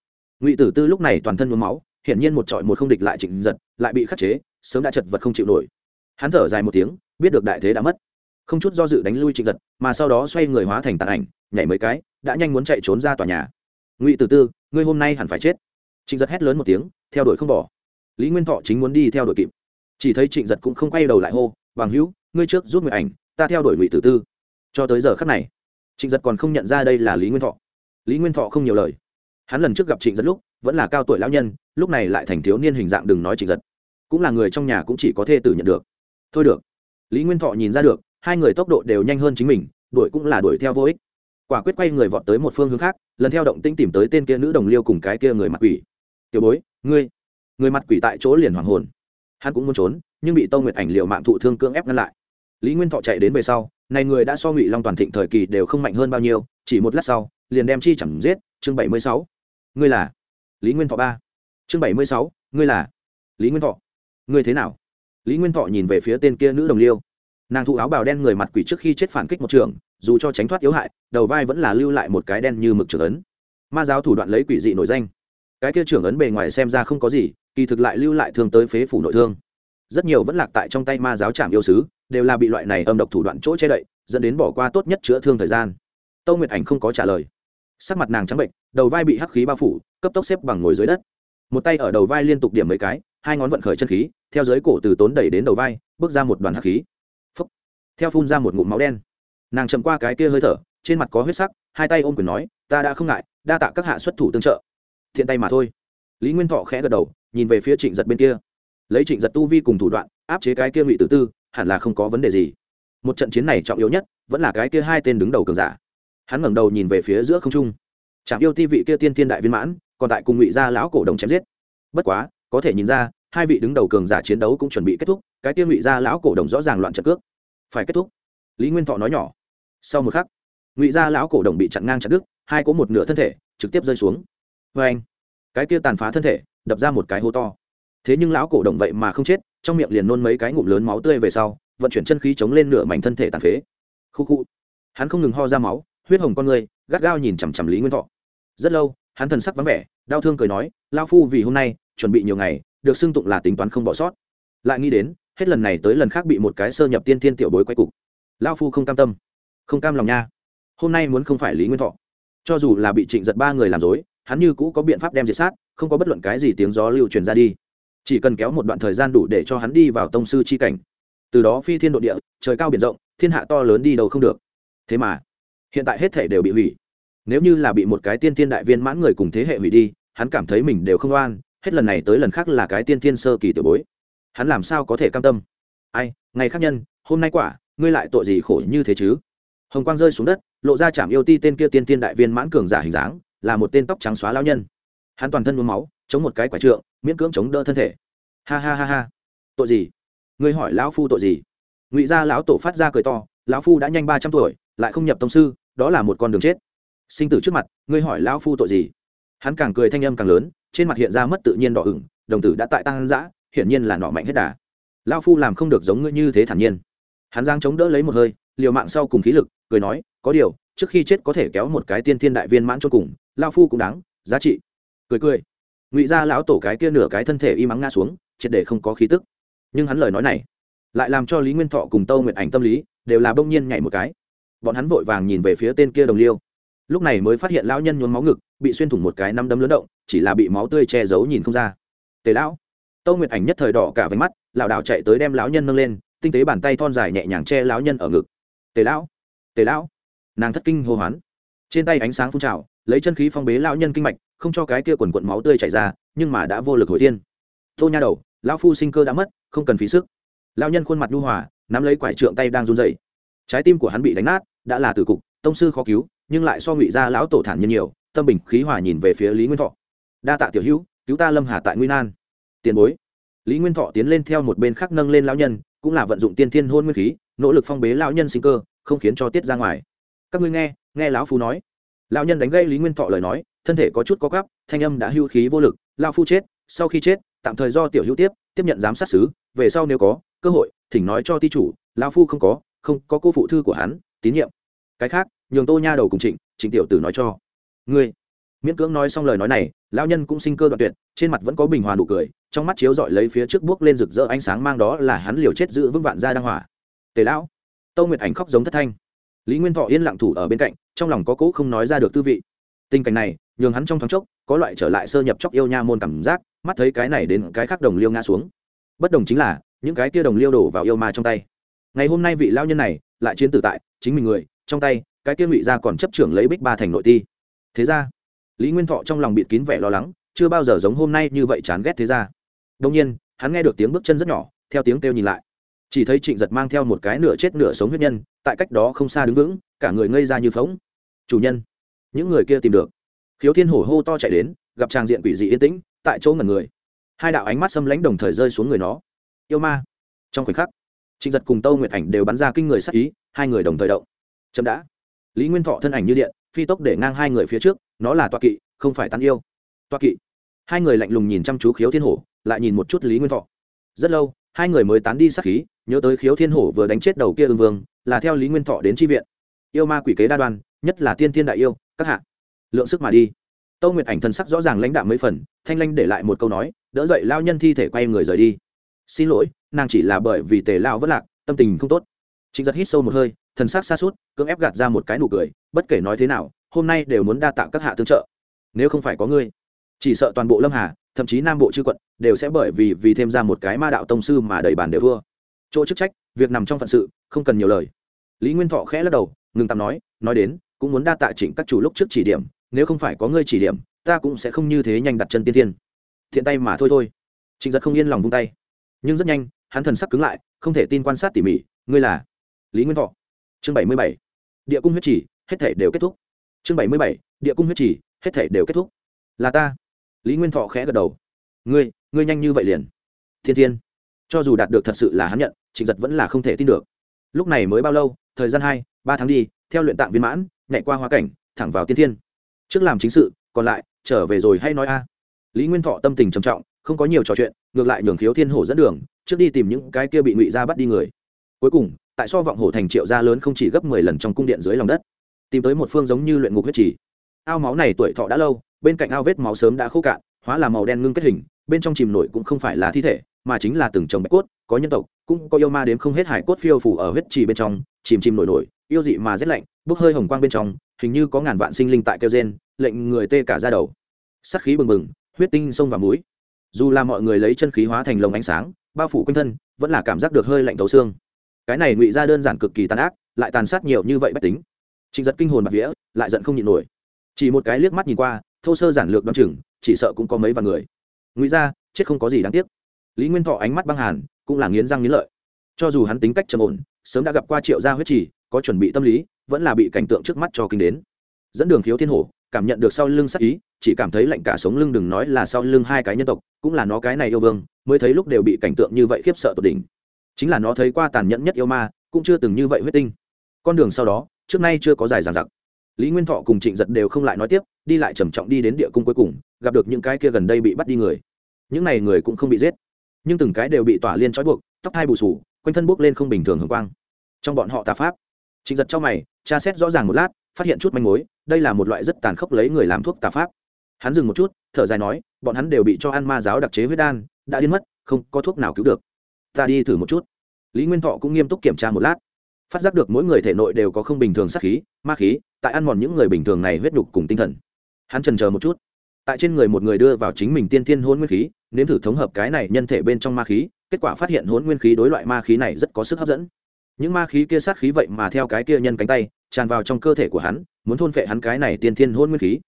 Ngụy tử tư lúc này toàn thân nhuốm máu, hiển nhiên một trọi một không địch lại trịnh giật, lại bị khắc chế, sớm đã chật vật không chịu nổi. Hắn thở dài một tiếng, biết được đại thế đã mất. Không chút do dự đánh lui trịnh giật, mà sau đó xoay người hóa thành tàn ảnh, nhảy mấy cái, đã nhanh muốn chạy trốn ra tòa nhà. Ngụy tử tư, ngươi hôm nay hẳn phải chết trịnh giật hét lớn một tiếng, theo đuổi không bỏ. Lý nguyên thọ chính muốn đi theo đuổi kịp. Chỉ thấy trịnh giật cũng không quay đầu lại hô, bằng hữu, ngươi trước rút người ảnh, ta theo đuổi ngụy tử tư. Cho tới giờ khắc này, trịnh giật còn không nhận ra đây là lý nguyên thọ. Lý nguyên thọ không nhiều lời. Hắn lần trước gặp trịnh giật lúc, vẫn là cao tuổi lão nhân, lúc này lại thành thiếu niên hình dạng đừng nói trịnh giật. Cũng là người trong nhà cũng chỉ có thể tử nhận được. Thôi được. Lý nguyên thọ nhìn ra được, hai người tốc độ đều nhanh hơn chính mình, đuổi cũng là đuổi theo vô ích. Quả quyết quay người vọt tới một phương hướng khác, lần theo động tĩnh tìm tới tên kia nữ đồng liêu cùng cái kia người mặt quỷ tiểu bối, ngươi, người mặt quỷ tại chỗ liền hoàng hồn. Hắn cũng muốn trốn, nhưng bị tâu nguyệt ảnh liệu mạng thụ thương cưỡng ép ngăn lại. Lý nguyên thọ chạy đến về sau, này người đã so ngụy long toàn thịnh thời kỳ đều không mạnh hơn bao nhiêu, chỉ một lát sau, liền đem chi chẳng giết, chương bảy mươi sáu. Ngươi là lý nguyên thọ ba. Chương bảy mươi sáu, ngươi là lý nguyên thọ. Ngươi thế nào? Lý nguyên thọ nhìn về phía tên kia nữ đồng liêu. Nàng thụ áo bào đen người mặt quỷ trước khi chết phản kích một trường, dù cho tránh thoát yếu hại, đầu vai vẫn là lưu lại một cái đen như mực trưởng ấn. Ma giáo thủ đoạn lấy quỷ dị nổi danh cái kia trưởng ấn bề ngoài xem ra không có gì, kỳ thực lại lưu lại thương tới phế phủ nội thương. Rất nhiều vẫn lạc tại trong tay ma giáo trảm yêu sứ, đều là bị loại này âm độc thủ đoạn chỗ che đậy, dẫn đến bỏ qua tốt nhất chữa thương thời gian. Tâu nguyệt ảnh không có trả lời. Sắc mặt nàng trắng bệnh, đầu vai bị hắc khí bao phủ, cấp tốc xếp bằng ngồi dưới đất. Một tay ở đầu vai liên tục điểm mấy cái, hai ngón vận khởi chân khí, theo dưới cổ từ tốn đẩy đến đầu vai, bước ra một đoàn hắc khí. Phúc. theo phun ra một ngụm máu đen. Nàng chậm qua cái kia hơi thở, trên mặt có huyết sắc, hai tay ôm quyền nói, ta đã không ngại, đa tạ các hạ xuất thủ tương trợ thiện tay mà thôi. Lý nguyên thọ khẽ gật đầu, nhìn về phía trịnh giật bên kia. Lấy trịnh giật tu vi cùng thủ đoạn, áp chế cái kia ngụy tử tư, hẳn là không có vấn đề gì. Một trận chiến này trọng yếu nhất, vẫn là cái kia hai tên đứng đầu cường giả. Hắn ngẩng đầu nhìn về phía giữa không trung. Trạm yêu ti vị kia tiên tiên đại viên mãn, còn tại cùng ngụy gia lão cổ đồng chém giết. Bất quá, có thể nhìn ra, hai vị đứng đầu cường giả chiến đấu cũng chuẩn bị kết thúc, cái kia ngụy gia lão cổ đồng rõ ràng loạn trận cước. Phải kết thúc. Lý nguyên thọ nói nhỏ. Sau một khắc, ngụy gia lão cổ đồng bị chặn ngang chặt đứt, hai có một nửa thân thể trực tiếp rơi xuống vê anh. Cái kia tàn phá thân thể, đập ra một cái hố to. Thế nhưng lão cổ động vậy mà không chết, trong miệng liền nôn mấy cái ngụm lớn máu tươi về sau, vận chuyển chân khí chống lên nửa mảnh thân thể tàn phế. Khu khu. Hắn không ngừng ho ra máu, huyết hồng con người, gắt gao nhìn chằm chằm lý nguyên thọ. Rất lâu, hắn thần sắc vắng vẻ, đau thương cười nói lao phu vì hôm nay, chuẩn bị nhiều ngày, được xưng tụng là tính toán không bỏ sót. Lại nghĩ đến, hết lần này tới lần khác bị một cái sơ nhập tiên thiên tiểu bối quay cục. Lao phu không cam tâm. Không cam lòng nha. Hôm nay muốn không phải lý nguyên thọ. Cho dù là bị trịnh giật ba người làm dối hắn như cũ có biện pháp đem diệt sát, không có bất luận cái gì tiếng gió lưu truyền ra đi. Chỉ cần kéo một đoạn thời gian đủ để cho hắn đi vào tông sư c h i cảnh. Từ đó phi thiên đ ộ địa, trời cao biển rộng, thiên hạ to lớn đi đâu không được. Thế mà, hiện tại hết thể đều bị hủy. Nếu như là bị một cái tiên thiên đại viên mãn người cùng thế hệ hủy đi, hắn cảm thấy mình đều không oan, hết lần này tới lần khác là cái tiên thiên sơ kỳ tiểu bối. Hắn làm sao có thể cam tâm? Ai, ngày khác nhân, hôm nay quả, ngươi lại tội gì khổ như thế chứ? Hồng quang rơi xuống đất, lộ ra chạm yêu ti tên kia tiên tiên đại viên mãn cường giả hình dáng là một tên tóc trắng xóa lao nhân. Hắn toàn thân mướm máu, chống một cái quả trượng, miễn cưỡng chống đỡ thân thể. Ha ha ha ha. Tội gì? Ngươi hỏi lão phu tội gì? Ngụy gia lão tổ phát ra cười to, lão phu đã nhanh ba trăm tuổi, lại không nhập tông sư, đó là một con đường chết. Sinh tử trước mặt, ngươi hỏi lão phu tội gì? Hắn càng cười thanh âm càng lớn, trên mặt hiện ra mất tự nhiên đỏ ửng, đồng tử đã tại tăng dã, hiển nhiên là nọ mạnh hết đà. Lão phu làm không được giống ngươi như thế thản nhiên. Hắn giang chống đỡ lấy một hơi, liều mạng sau cùng khí lực, cười nói, có điều, trước khi chết có thể kéo một cái tiên thiên đại viên mãn cho cùng lao phu cũng đáng, giá trị. Cười cười. Ngụy ra lão tổ cái kia nửa cái thân thể y mắng ngã xuống, triệt để không có khí tức. Nhưng hắn lời nói này, lại làm cho lý nguyên thọ cùng tâu nguyện ảnh tâm lý đều là bỗng nhiên nhảy một cái. Bọn hắn vội vàng nhìn về phía tên kia đồng liêu. Lúc này mới phát hiện lão nhân nhuốm máu ngực, bị xuyên thủng một cái năm đấm lớn động, chỉ là bị máu tươi che giấu nhìn không ra. Tề lão. Tâu nguyệt ảnh nhất thời đỏ cả váy mắt, lảo đảo chạy tới đem lão nhân nâng lên, tinh tế bàn tay thon dài nhẹ nhàng che lão nhân ở ngực. Tề lão tề lão. Nàng thất kinh hô hoán. Trên tay ánh sáng phun trào lấy chân khí phong bế lão nhân kinh mạch, không cho cái kia quần quận máu tươi chảy ra, nhưng mà đã vô lực hồi tiên tô nha đầu, lão phu sinh cơ đã mất, không cần phí sức. Lão nhân khuôn mặt nhu hòa, nắm lấy quải trượng tay đang run dậy trái tim của hắn bị đánh nát, đã là tử cục, tông sư khó cứu, nhưng lại so ngụy ra lão tổ thản nhiên nhiều, tâm bình khí hòa nhìn về phía lý nguyên thọ. Đa tạ tiểu hữu, cứu ta lâm hà tại nguy nan. Tiền bối. Lý nguyên thọ tiến lên theo một bên khác nâng lên lão nhân, cũng là vận dụng tiên thiên hôn nguyên khí, nỗ lực phong bế lão nhân sinh cơ, không khiến cho tiết ra ngoài. Các ngươi nghe nghe lão phu nói lão nhân đánh gây lý nguyên thọ lời nói, thân thể có chút có gắp thanh âm đã hưu khí vô lực lao phu chết, sau khi chết, tạm thời do tiểu hữu tiếp tiếp nhận giám sát xứ, về sau nếu có, cơ hội, thỉnh nói cho ti chủ lao phu không có không, có cô phụ thư của hắn, tín nhiệm. Cái khác, nhường tô nha đầu cùng trịnh trịnh tiểu tử nói cho. Ngươi. Miễn cưỡng nói xong lời nói này, lão nhân cũng sinh cơ đoạn tuyệt, trên mặt vẫn có bình hòa nụ cười, trong mắt chiếu dọi lấy phía trước bước lên rực rỡ ánh sáng mang đó là hắn liều chết giữ vững vạn gia đăng hỏa. Tề lão. Tâu nguyệt ảnh khóc giống thất thanh lý nguyên thọ yên lặng thủ ở bên cạnh, trong lòng có cỗ không nói ra được tư vị. Tình cảnh này, nhường hắn trong thoáng chốc, có loại trở lại sơ nhập chóc yêu nha môn cảm giác, mắt thấy cái này đến cái khác đồng liêu ngã xuống. Bất đồng chính là, những cái kia đồng liêu đổ vào yêu ma trong tay. Ngày hôm nay vị lao nhân này, lại chiến tử tại, chính mình người, trong tay, cái kia ngụy ra còn chấp trưởng lấy bích ba thành nội ti. Thế ra, lý nguyên thọ trong lòng bịt kín vẻ lo lắng, chưa bao giờ giống hôm nay như vậy chán ghét thế ra. Đông nhiên, hắn nghe được tiếng bước chân rất nhỏ, theo tiếng kêu nhìn lại chỉ thấy trịnh giật mang theo một cái nửa chết nửa sống huyết nhân, tại cách đó không xa đứng vững, cả người ngây ra như phóng chủ nhân, những người kia tìm được. Khiếu thiên hổ hô to chạy đến, gặp tràng diện quỷ dị yên tĩnh, tại chỗ ngần người. Hai đạo ánh mắt xâm lãnh đồng thời rơi xuống người nó. Yêu ma. Trong khoảnh khắc, trịnh giật cùng tâu nguyệt ảnh đều bắn ra kinh người sắc ý, hai người đồng thời động. Chậm đã. Lý nguyên thọ thân ảnh như điện, phi tốc để ngang hai người phía trước, nó là toa kỵ, không phải tán yêu. Toa kỵ. Hai người lạnh lùng nhìn chăm chú khiếu thiên hổ, lại nhìn một chút lý nguyên thọ. Rất lâu hai người mới tán đi sát khí, nhớ tới khiếu thiên hổ vừa đánh chết đầu kia ương vương, là theo lý nguyên thọ đến tri viện. Yêu ma quỷ kế đa đoan, nhất là tiên thiên đại yêu, các hạ. Lượng sức mà đi. Tâu nguyệt ảnh thân sắc rõ ràng lãnh đạo mấy phần, thanh lanh để lại một câu nói, đỡ dậy lao nhân thi thể quay người rời đi. Xin lỗi, nàng chỉ là bởi vì tề lao vất lạc, tâm tình không tốt. Chính giật hít sâu một hơi, thần sắc xa suốt cưỡng ép gạt ra một cái nụ cười, bất kể nói thế nào, hôm nay đều muốn đa tạ các hạ tương trợ. Nếu không phải có ngươi chỉ sợ toàn bộ lâm hà, thậm chí nam bộ chư quận, đều sẽ bởi vì vì thêm ra một cái ma đạo tông sư mà đầy bàn đều thua chỗ chức trách, việc nằm trong phận sự, không cần nhiều lời. Lý nguyên thọ khẽ lắc đầu, ngừng tạm nói nói đến, cũng muốn đa tạ chỉnh các chủ lúc trước chỉ điểm, nếu không phải có ngươi chỉ điểm, ta cũng sẽ không như thế nhanh đặt chân tiên tiên thiện tay mà thôi thôi. Trịnh giật không yên lòng vung tay. Nhưng rất nhanh, hắn thần sắc cứng lại, không thể tin quan sát tỉ mỉ, ngươi là lý nguyên thọ. Chương bảy mươi bảy. Địa cung huyết chỉ hết thể đều kết thúc. Chương bảy mươi bảy. Địa cung huyết chỉ hết thể đều kết thúc. Là ta lý nguyên thọ khẽ gật đầu. Ngươi ngươi nhanh như vậy liền? Thiên thiên. Cho dù đạt được thật sự là hắn nhận, trịnh giật vẫn là không thể tin được. Lúc này mới bao lâu? Thời gian hai, ba tháng đi, theo luyện tạng viên mãn, nhảy qua hoa cảnh, thẳng vào tiên thiên. Trước làm chính sự, còn lại, trở về rồi hay nói a? Lý nguyên thọ tâm tình trầm trọng, không có nhiều trò chuyện, ngược lại nhường khiếu thiên hổ dẫn đường, trước đi tìm những cái kia bị ngụy ra bắt đi người. Cuối cùng, tại so vọng hổ thành triệu gia lớn không chỉ gấp mười lần trong cung điện dưới lòng đất, tìm tới một phương giống như luyện ngục huyết trì. Ao máu này tuổi thọ đã lâu bên cạnh ao vết máu sớm đã khô cạn, hóa là màu đen ngưng kết hình, bên trong chìm nổi cũng không phải là thi thể, mà chính là từng chồng bạch cốt, có nhân tộc, cũng có yêu ma đến không hết hải cốt phiêu phủ ở huyết trì bên trong, chìm chìm nổi nổi, yêu dị mà rét lạnh, bốc hơi hồng quang bên trong, hình như có ngàn vạn sinh linh tại kêu gen lệnh người tê cả ra đầu. Sắc khí bừng bừng, huyết tinh sông và mũi. Dù là mọi người lấy chân khí hóa thành lồng ánh sáng, bao phủ quanh thân, vẫn là cảm giác được hơi lạnh thấu xương. Cái này ngụy ra đơn giản cực kỳ tàn ác, lại tàn sát nhiều như vậy bất tính. Trịnh giật kinh hồn bạc vía, lại giận không nhịn nổi. Chỉ một cái liếc mắt nhìn qua thô sơ giản lược đ o á n chừng, chỉ sợ cũng có mấy vài người. Ngụy ra chết không có gì đáng tiếc. Lý nguyên thọ ánh mắt băng hàn, cũng là nghiến răng nghiến lợi. Cho dù hắn tính cách trầm ổn, sớm đã gặp qua triệu gia huyết trì, có chuẩn bị tâm lý, vẫn là bị cảnh tượng trước mắt cho kinh đến. Dẫn đường khiếu thiên hổ, cảm nhận được sau lưng sắc ý, chỉ cảm thấy lạnh cả sống lưng đừng nói là sau lưng hai cái nhân tộc, cũng là nó cái này yêu vương, mới thấy lúc đều bị cảnh tượng như vậy khiếp sợ tột đỉnh. Chính là nó thấy qua tàn nhẫn nhất yêu ma, cũng chưa từng như vậy huyết tinh. Con đường sau đó, trước nay chưa có dài dàn giặc lý nguyên thọ cùng trịnh giật đều không lại nói tiếp, đi lại trầm trọng đi đến địa cung cuối cùng, gặp được những cái kia gần đây bị bắt đi người. Những n à y người cũng không bị giết, nhưng từng cái đều bị tỏa liên trói buộc, tóc hai bù sù quanh thân bốc lên không bình thường hưởng quang. Trong bọn họ tà pháp, trịnh giật trong mày, tra xét rõ ràng một lát, phát hiện chút manh mối, đây là một loại rất tàn khốc lấy người làm thuốc tà pháp. Hắn dừng một chút, thở dài nói, bọn hắn đều bị cho ăn ma giáo đặc chế huyết đan, đã điên mất, không có thuốc nào cứu được. Ta đi thử một chút. Lý nguyên thọ cũng nghiêm túc kiểm tra một lát phát giác được mỗi người thể nội đều có không bình thường sát khí, ma khí, tại ăn mòn những người bình thường này huyết nhục cùng tinh thần. Hắn trần chờ một chút. Tại trên người một người đưa vào chính mình tiên thiên hôn nguyên khí, nếm thử thống hợp cái này nhân thể bên trong ma khí, kết quả phát hiện hôn nguyên khí đối loại ma khí này rất có sức hấp dẫn. Những ma khí kia sát khí vậy mà theo cái kia nhân cánh tay, tràn vào trong cơ thể của hắn, muốn thôn phệ hắn cái này tiên thiên hôn nguyên khí.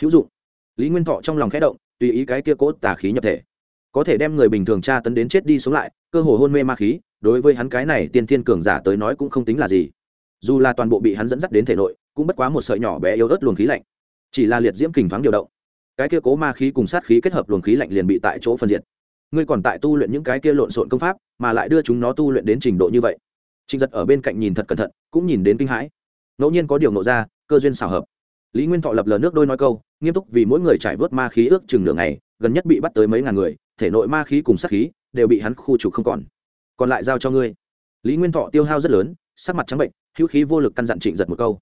Hữu dụng. Lý nguyên thọ trong lòng khẽ động, tùy ý cái kia cốt tà khí nhập thể. Có thể đem người bình thường tra tấn đến chết đi sống lại, cơ hồ hôn mê ma khí đối với hắn cái này tiên thiên cường giả tới nói cũng không tính là gì. Dù là toàn bộ bị hắn dẫn dắt đến thể nội, cũng bất quá một sợi nhỏ bé yếu ớt luồng khí lạnh. Chỉ là liệt diễm kình thoáng điều động. Cái kia cố ma khí cùng sát khí kết hợp luồng khí lạnh liền bị tại chỗ phân diệt. Ngươi còn tại tu luyện những cái kia lộn xộn công pháp, mà lại đưa chúng nó tu luyện đến trình độ như vậy. Trịnh giật ở bên cạnh nhìn thật cẩn thận, cũng nhìn đến kinh hãi. Ngẫu nhiên có điều nộ ra, cơ duyên xảo hợp. Lý nguyên thọ lập lờ nước đôi nói câu, nghiêm túc vì mỗi người trải vớt ma khí ước chừng nửa ngày, gần nhất bị bắt tới mấy ngàn người, thể nội ma khí cùng sát khí đều bị hắn khu trục không còn còn lại giao cho ngươi. Lý nguyên thọ tiêu hao rất lớn, sắc mặt trắng bệnh, hữu khí vô lực căn dặn trịnh giật một câu.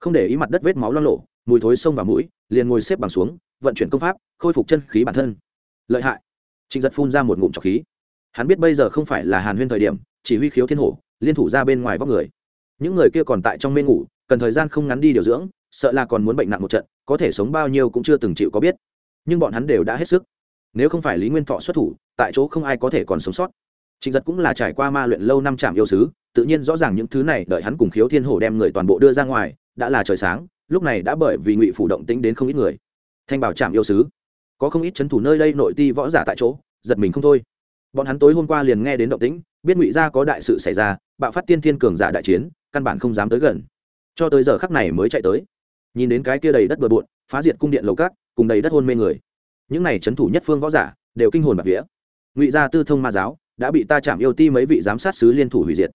Không để ý mặt đất vết máu lo lộ mùi thối sông vào mũi, liền ngồi xếp bằng xuống, vận chuyển công pháp, khôi phục chân khí bản thân. Lợi hại. Trịnh giật phun ra một ngụm trọc khí. Hắn biết bây giờ không phải là hàn huyên thời điểm, chỉ huy khiếu thiên hổ, liên thủ ra bên ngoài vóc người. Những người kia còn tại trong mê ngủ, cần thời gian không ngắn đi điều dưỡng, sợ là còn muốn bệnh nặng một trận, có thể sống bao nhiêu cũng chưa từng chịu có biết. Nhưng bọn hắn đều đã hết sức. Nếu không phải lý nguyên thọ xuất thủ, tại chỗ không ai có thể còn sống sót trịnh giật cũng là trải qua ma luyện lâu năm trạm yêu sứ, tự nhiên rõ ràng những thứ này đợi hắn cùng khiếu thiên hổ đem người toàn bộ đưa ra ngoài, đã là trời sáng, lúc này đã bởi vì ngụy phủ động tính đến không ít người. Thanh bảo trạm yêu sứ, có không ít c h ấ n thủ nơi đây nội ti võ giả tại chỗ, giật mình không thôi. Bọn hắn tối hôm qua liền nghe đến động tĩnh, biết ngụy gia có đại sự xảy ra, bạo phát tiên thiên cường giả đại chiến, căn bản không dám tới gần. Cho tới giờ khắc này mới chạy tới. Nhìn đến cái kia đầy đất bừa bộn, phá diệt cung điện lầu cát cùng đầy đất hôn mê người. Những này c thủ nhất phương võ giả, đều kinh hồn bạc vía. Ngụy gia tư thông ma giáo đã bị ta chạm yêu ti mấy vị giám sát sứ liên thủ hủy diệt.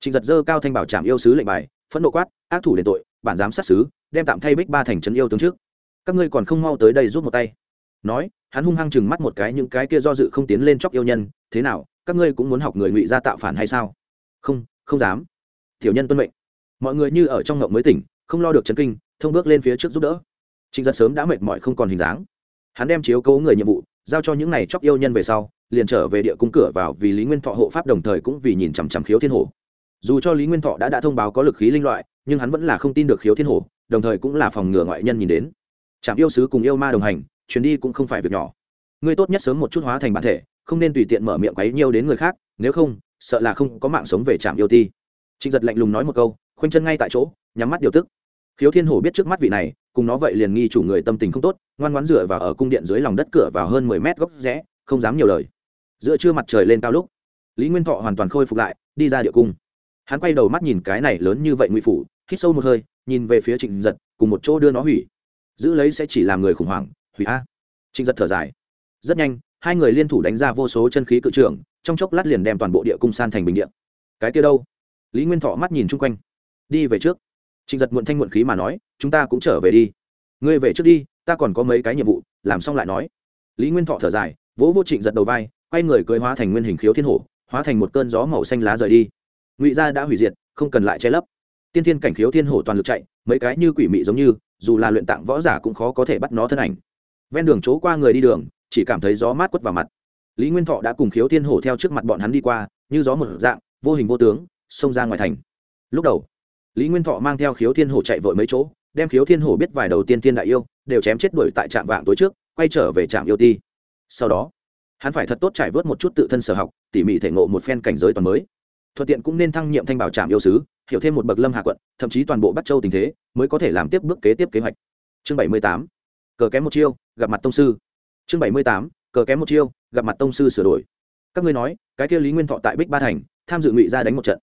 Trịnh giật dơ cao thanh bảo chạm yêu sứ lệnh bài, phẫn nộ quát, ác thủ đền tội, bản giám sát sứ, đem tạm thay bích ba thành trấn yêu tướng trước. Các ngươi còn không mau tới đây giúp một tay. Nói, hắn hung hăng chừng mắt một cái những cái kia do dự không tiến lên chóc yêu nhân, thế nào, các ngươi cũng muốn học người ngụy ra tạo phản hay sao? Không không dám. Tiểu nhân tuân mệnh. Mọi người như ở trong ngộng mới tỉnh, không lo được chấn kinh, thông bước lên phía trước giúp đỡ. Trịnh giật sớm đã mệt mỏi không còn hình dáng. Hắn đem chiếu cố người nhiệm vụ, giao cho những này chóc yêu nhân về sau liền trở về địa cung cửa vào vì lý nguyên thọ hộ pháp đồng thời cũng vì nhìn chằm chằm khiếu thiên hổ. Dù cho lý nguyên thọ đã đã thông báo có lực khí linh loại, nhưng hắn vẫn là không tin được khiếu thiên hổ, đồng thời cũng là phòng ngừa ngoại nhân nhìn đến. Trạm yêu sứ cùng yêu ma đồng hành, chuyến đi cũng không phải việc nhỏ. Ngươi tốt nhất sớm một chút hóa thành bản thể, không nên tùy tiện mở miệng quấy nhiều đến người khác, nếu không, sợ là không có mạng sống về trạm yêu ti. Trịnh giật lạnh lùng nói một câu, khoanh chân ngay tại chỗ, nhắm mắt điều tức. Khiếu thiên hổ biết trước mắt vị này, cùng nó vậy liền nghi chủ người tâm tình không tốt, ngoan ngoãn dựa vào ở cung điện dưới lòng đất cửa vào hơn mười mét góc rẽ không dám nhiều lời. Giữa trưa mặt trời lên cao lúc, lý nguyên thọ hoàn toàn khôi phục lại, đi ra địa cung. Hắn quay đầu mắt nhìn cái này lớn như vậy ngụy phủ, hít sâu một hơi, nhìn về phía trịnh giật, cùng một chỗ đưa nó hủy. Giữ lấy sẽ chỉ làm người khủng hoảng, hủy a. Trịnh giật thở dài. Rất nhanh, hai người liên thủ đánh ra vô số chân khí cự trưởng, trong chốc lát liền đem toàn bộ địa cung san thành bình điện cái kia đâu? Lý nguyên thọ mắt nhìn chung quanh. Đi về trước. Trịnh giật muộn thanh muộn khí mà nói, chúng ta cũng trở về đi. Ngươi về trước đi, ta còn có mấy cái nhiệm vụ, làm xong lại nói. Lý nguyên thọ thở dài vỗ vô trịnh giật đầu vai, quay người cưới hóa thành nguyên hình khiếu thiên hổ, hóa thành một cơn gió màu xanh lá rời đi. Ngụy gia đã hủy diệt, không cần lại che lấp. Tiên thiên cảnh khiếu thiên hổ toàn lực chạy, mấy cái như quỷ mị giống như, dù là luyện tạng võ giả cũng khó có thể bắt nó thân ảnh. Ven đường chỗ qua người đi đường, chỉ cảm thấy gió mát quất vào mặt. Lý nguyên thọ đã cùng khiếu thiên hổ theo trước mặt bọn hắn đi qua, như gió một dạng, vô hình vô tướng, xông ra ngoài thành. Lúc đầu, lý nguyên thọ mang theo khiếu thiên hổ chạy vội mấy chỗ, đem khiếu thiên hổ biết vài đầu tiên tiên đại yêu, đều chém chết đuổi tại trạm vạng tối trước, quay trở về trạm yêu ti sau đó, hắn phải thật tốt trải vớt một chút tự thân sở học, tỉ mỉ thể ngộ một phen cảnh giới toàn mới. Thuận tiện cũng nên thăng nhiệm thanh bảo trạm yêu sứ, hiểu thêm một bậc lâm hạ quận, thậm chí toàn bộ bắc châu tình thế, mới có thể làm tiếp bước kế tiếp kế hoạch. Chương bảy mươi tám, cờ kém một chiêu, gặp mặt tông sư. Chương bảy mươi tám, cờ kém một chiêu, gặp mặt tông sư sửa đổi. Các ngươi nói, cái kia lý nguyên thọ tại bích ba thành, tham dự ngụy ra đánh một trận.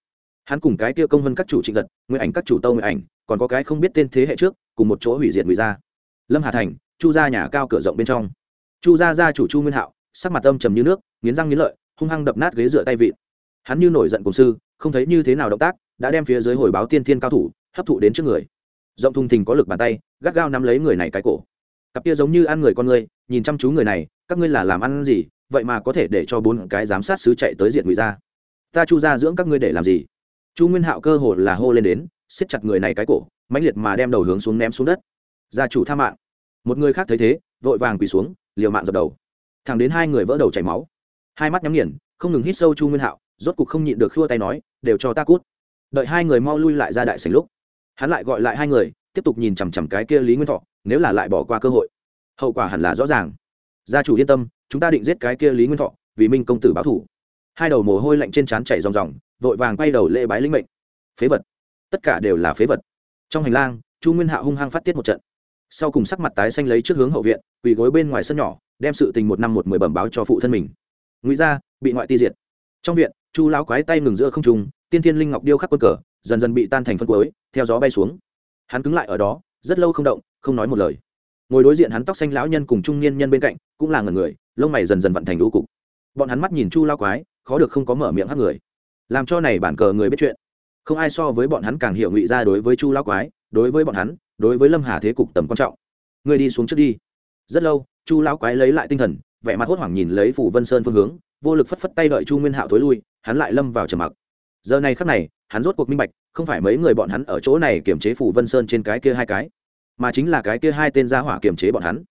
Hắn cùng cái kia công vân các chủ trịnh giật nguyện ảnh các chủ tâu nguyện ảnh, còn có cái không biết tên thế hệ trước, cùng một chỗ hủy diệt ngụy gia. Lâm hà thành, chu gia nhà cao cửa rộng bên trong chu gia gia chủ chu nguyên hạo, sắc mặt âm trầm như nước, nghiến răng nghiến lợi, hung hăng đập nát ghế dựa tay vịn. Hắn như nổi giận cùng sư, không thấy như thế nào động tác, đã đem phía dưới hồi báo tiên thiên cao thủ, hấp thụ đến trước người. Rộng thùng thình có lực bàn tay, gắt gao nắm lấy người này cái cổ. Cặp kia giống như ăn người con người, nhìn chăm chú người này, các ngươi là làm ăn gì, vậy mà có thể để cho bốn cái giám sát sứ chạy tới diện ngụy gia? Ta chu ra dưỡng các ngươi để làm gì? Chu nguyên hạo cơ hồ là hô lên đến, siết chặt người này cái cổ, mãnh liệt mà đem đầu hướng xuống ném xuống đất. Gia chủ tha mạng. Một người khác thấy thế, vội vàng quỳ xuống liều mạng dập đầu. Thẳng đến hai người vỡ đầu chảy máu. Hai mắt nhắm nghiền, không ngừng hít sâu chu nguyên hạo, rốt cục không nhịn được khua tay nói, đều cho ta cút. Đợi hai người mau lui lại ra đại sảnh lúc, hắn lại gọi lại hai người, tiếp tục nhìn chằm chằm cái kia lý nguyên thọ, nếu là lại bỏ qua cơ hội. Hậu quả hẳn là rõ ràng. Gia chủ yên tâm, chúng ta định giết cái kia lý nguyên thọ, vì minh công tử báo thủ. Hai đầu mồ hôi lạnh trên trán chảy ròng ròng, vội vàng quay đầu lễ bái linh mệnh. Phế vật. Tất cả đều là phế vật. Trong hành lang, chu nguyên hạ hung hăng phát tiết một trận sau cùng sắc mặt tái xanh lấy trước hướng hậu viện, quỳ gối bên ngoài sân nhỏ, đem sự tình một năm một mười bẩm báo cho phụ thân mình. Ngụy gia, bị ngoại ti diệt. Trong viện, chu lão quái tay ngừng giữa không trung, tiên thiên linh ngọc điêu khắc quân cờ, dần dần bị tan thành phân cuối, theo gió bay xuống. Hắn cứng lại ở đó, rất lâu không động, không nói một lời. Ngồi đối diện hắn tóc xanh lão nhân cùng trung niên nhân bên cạnh, cũng là ngần người, lông mày dần dần vận thành đũ cục. Bọn hắn mắt nhìn chu lao quái, khó được không có mở miệng hắc người. Làm cho này bản cờ người biết chuyện. Không ai so với bọn hắn càng hiểu ngụy ra đối với chu lao quái, đối với bọn hắn đối với lâm hà thế cục tầm quan trọng. Người đi xuống trước đi. Rất lâu, chu Lão quái lấy lại tinh thần, vẻ mặt hốt hoảng nhìn lấy phủ vân sơn phương hướng, vô lực phất phất tay đợi chu nguyên hạo thối lui, hắn lại lâm vào trầm mặc. Giờ này khắc này, hắn rốt cuộc minh bạch, không phải mấy người bọn hắn ở chỗ này kiểm chế phủ vân sơn trên cái kia hai cái, mà chính là cái kia hai tên gia hỏa kiểm chế bọn hắn.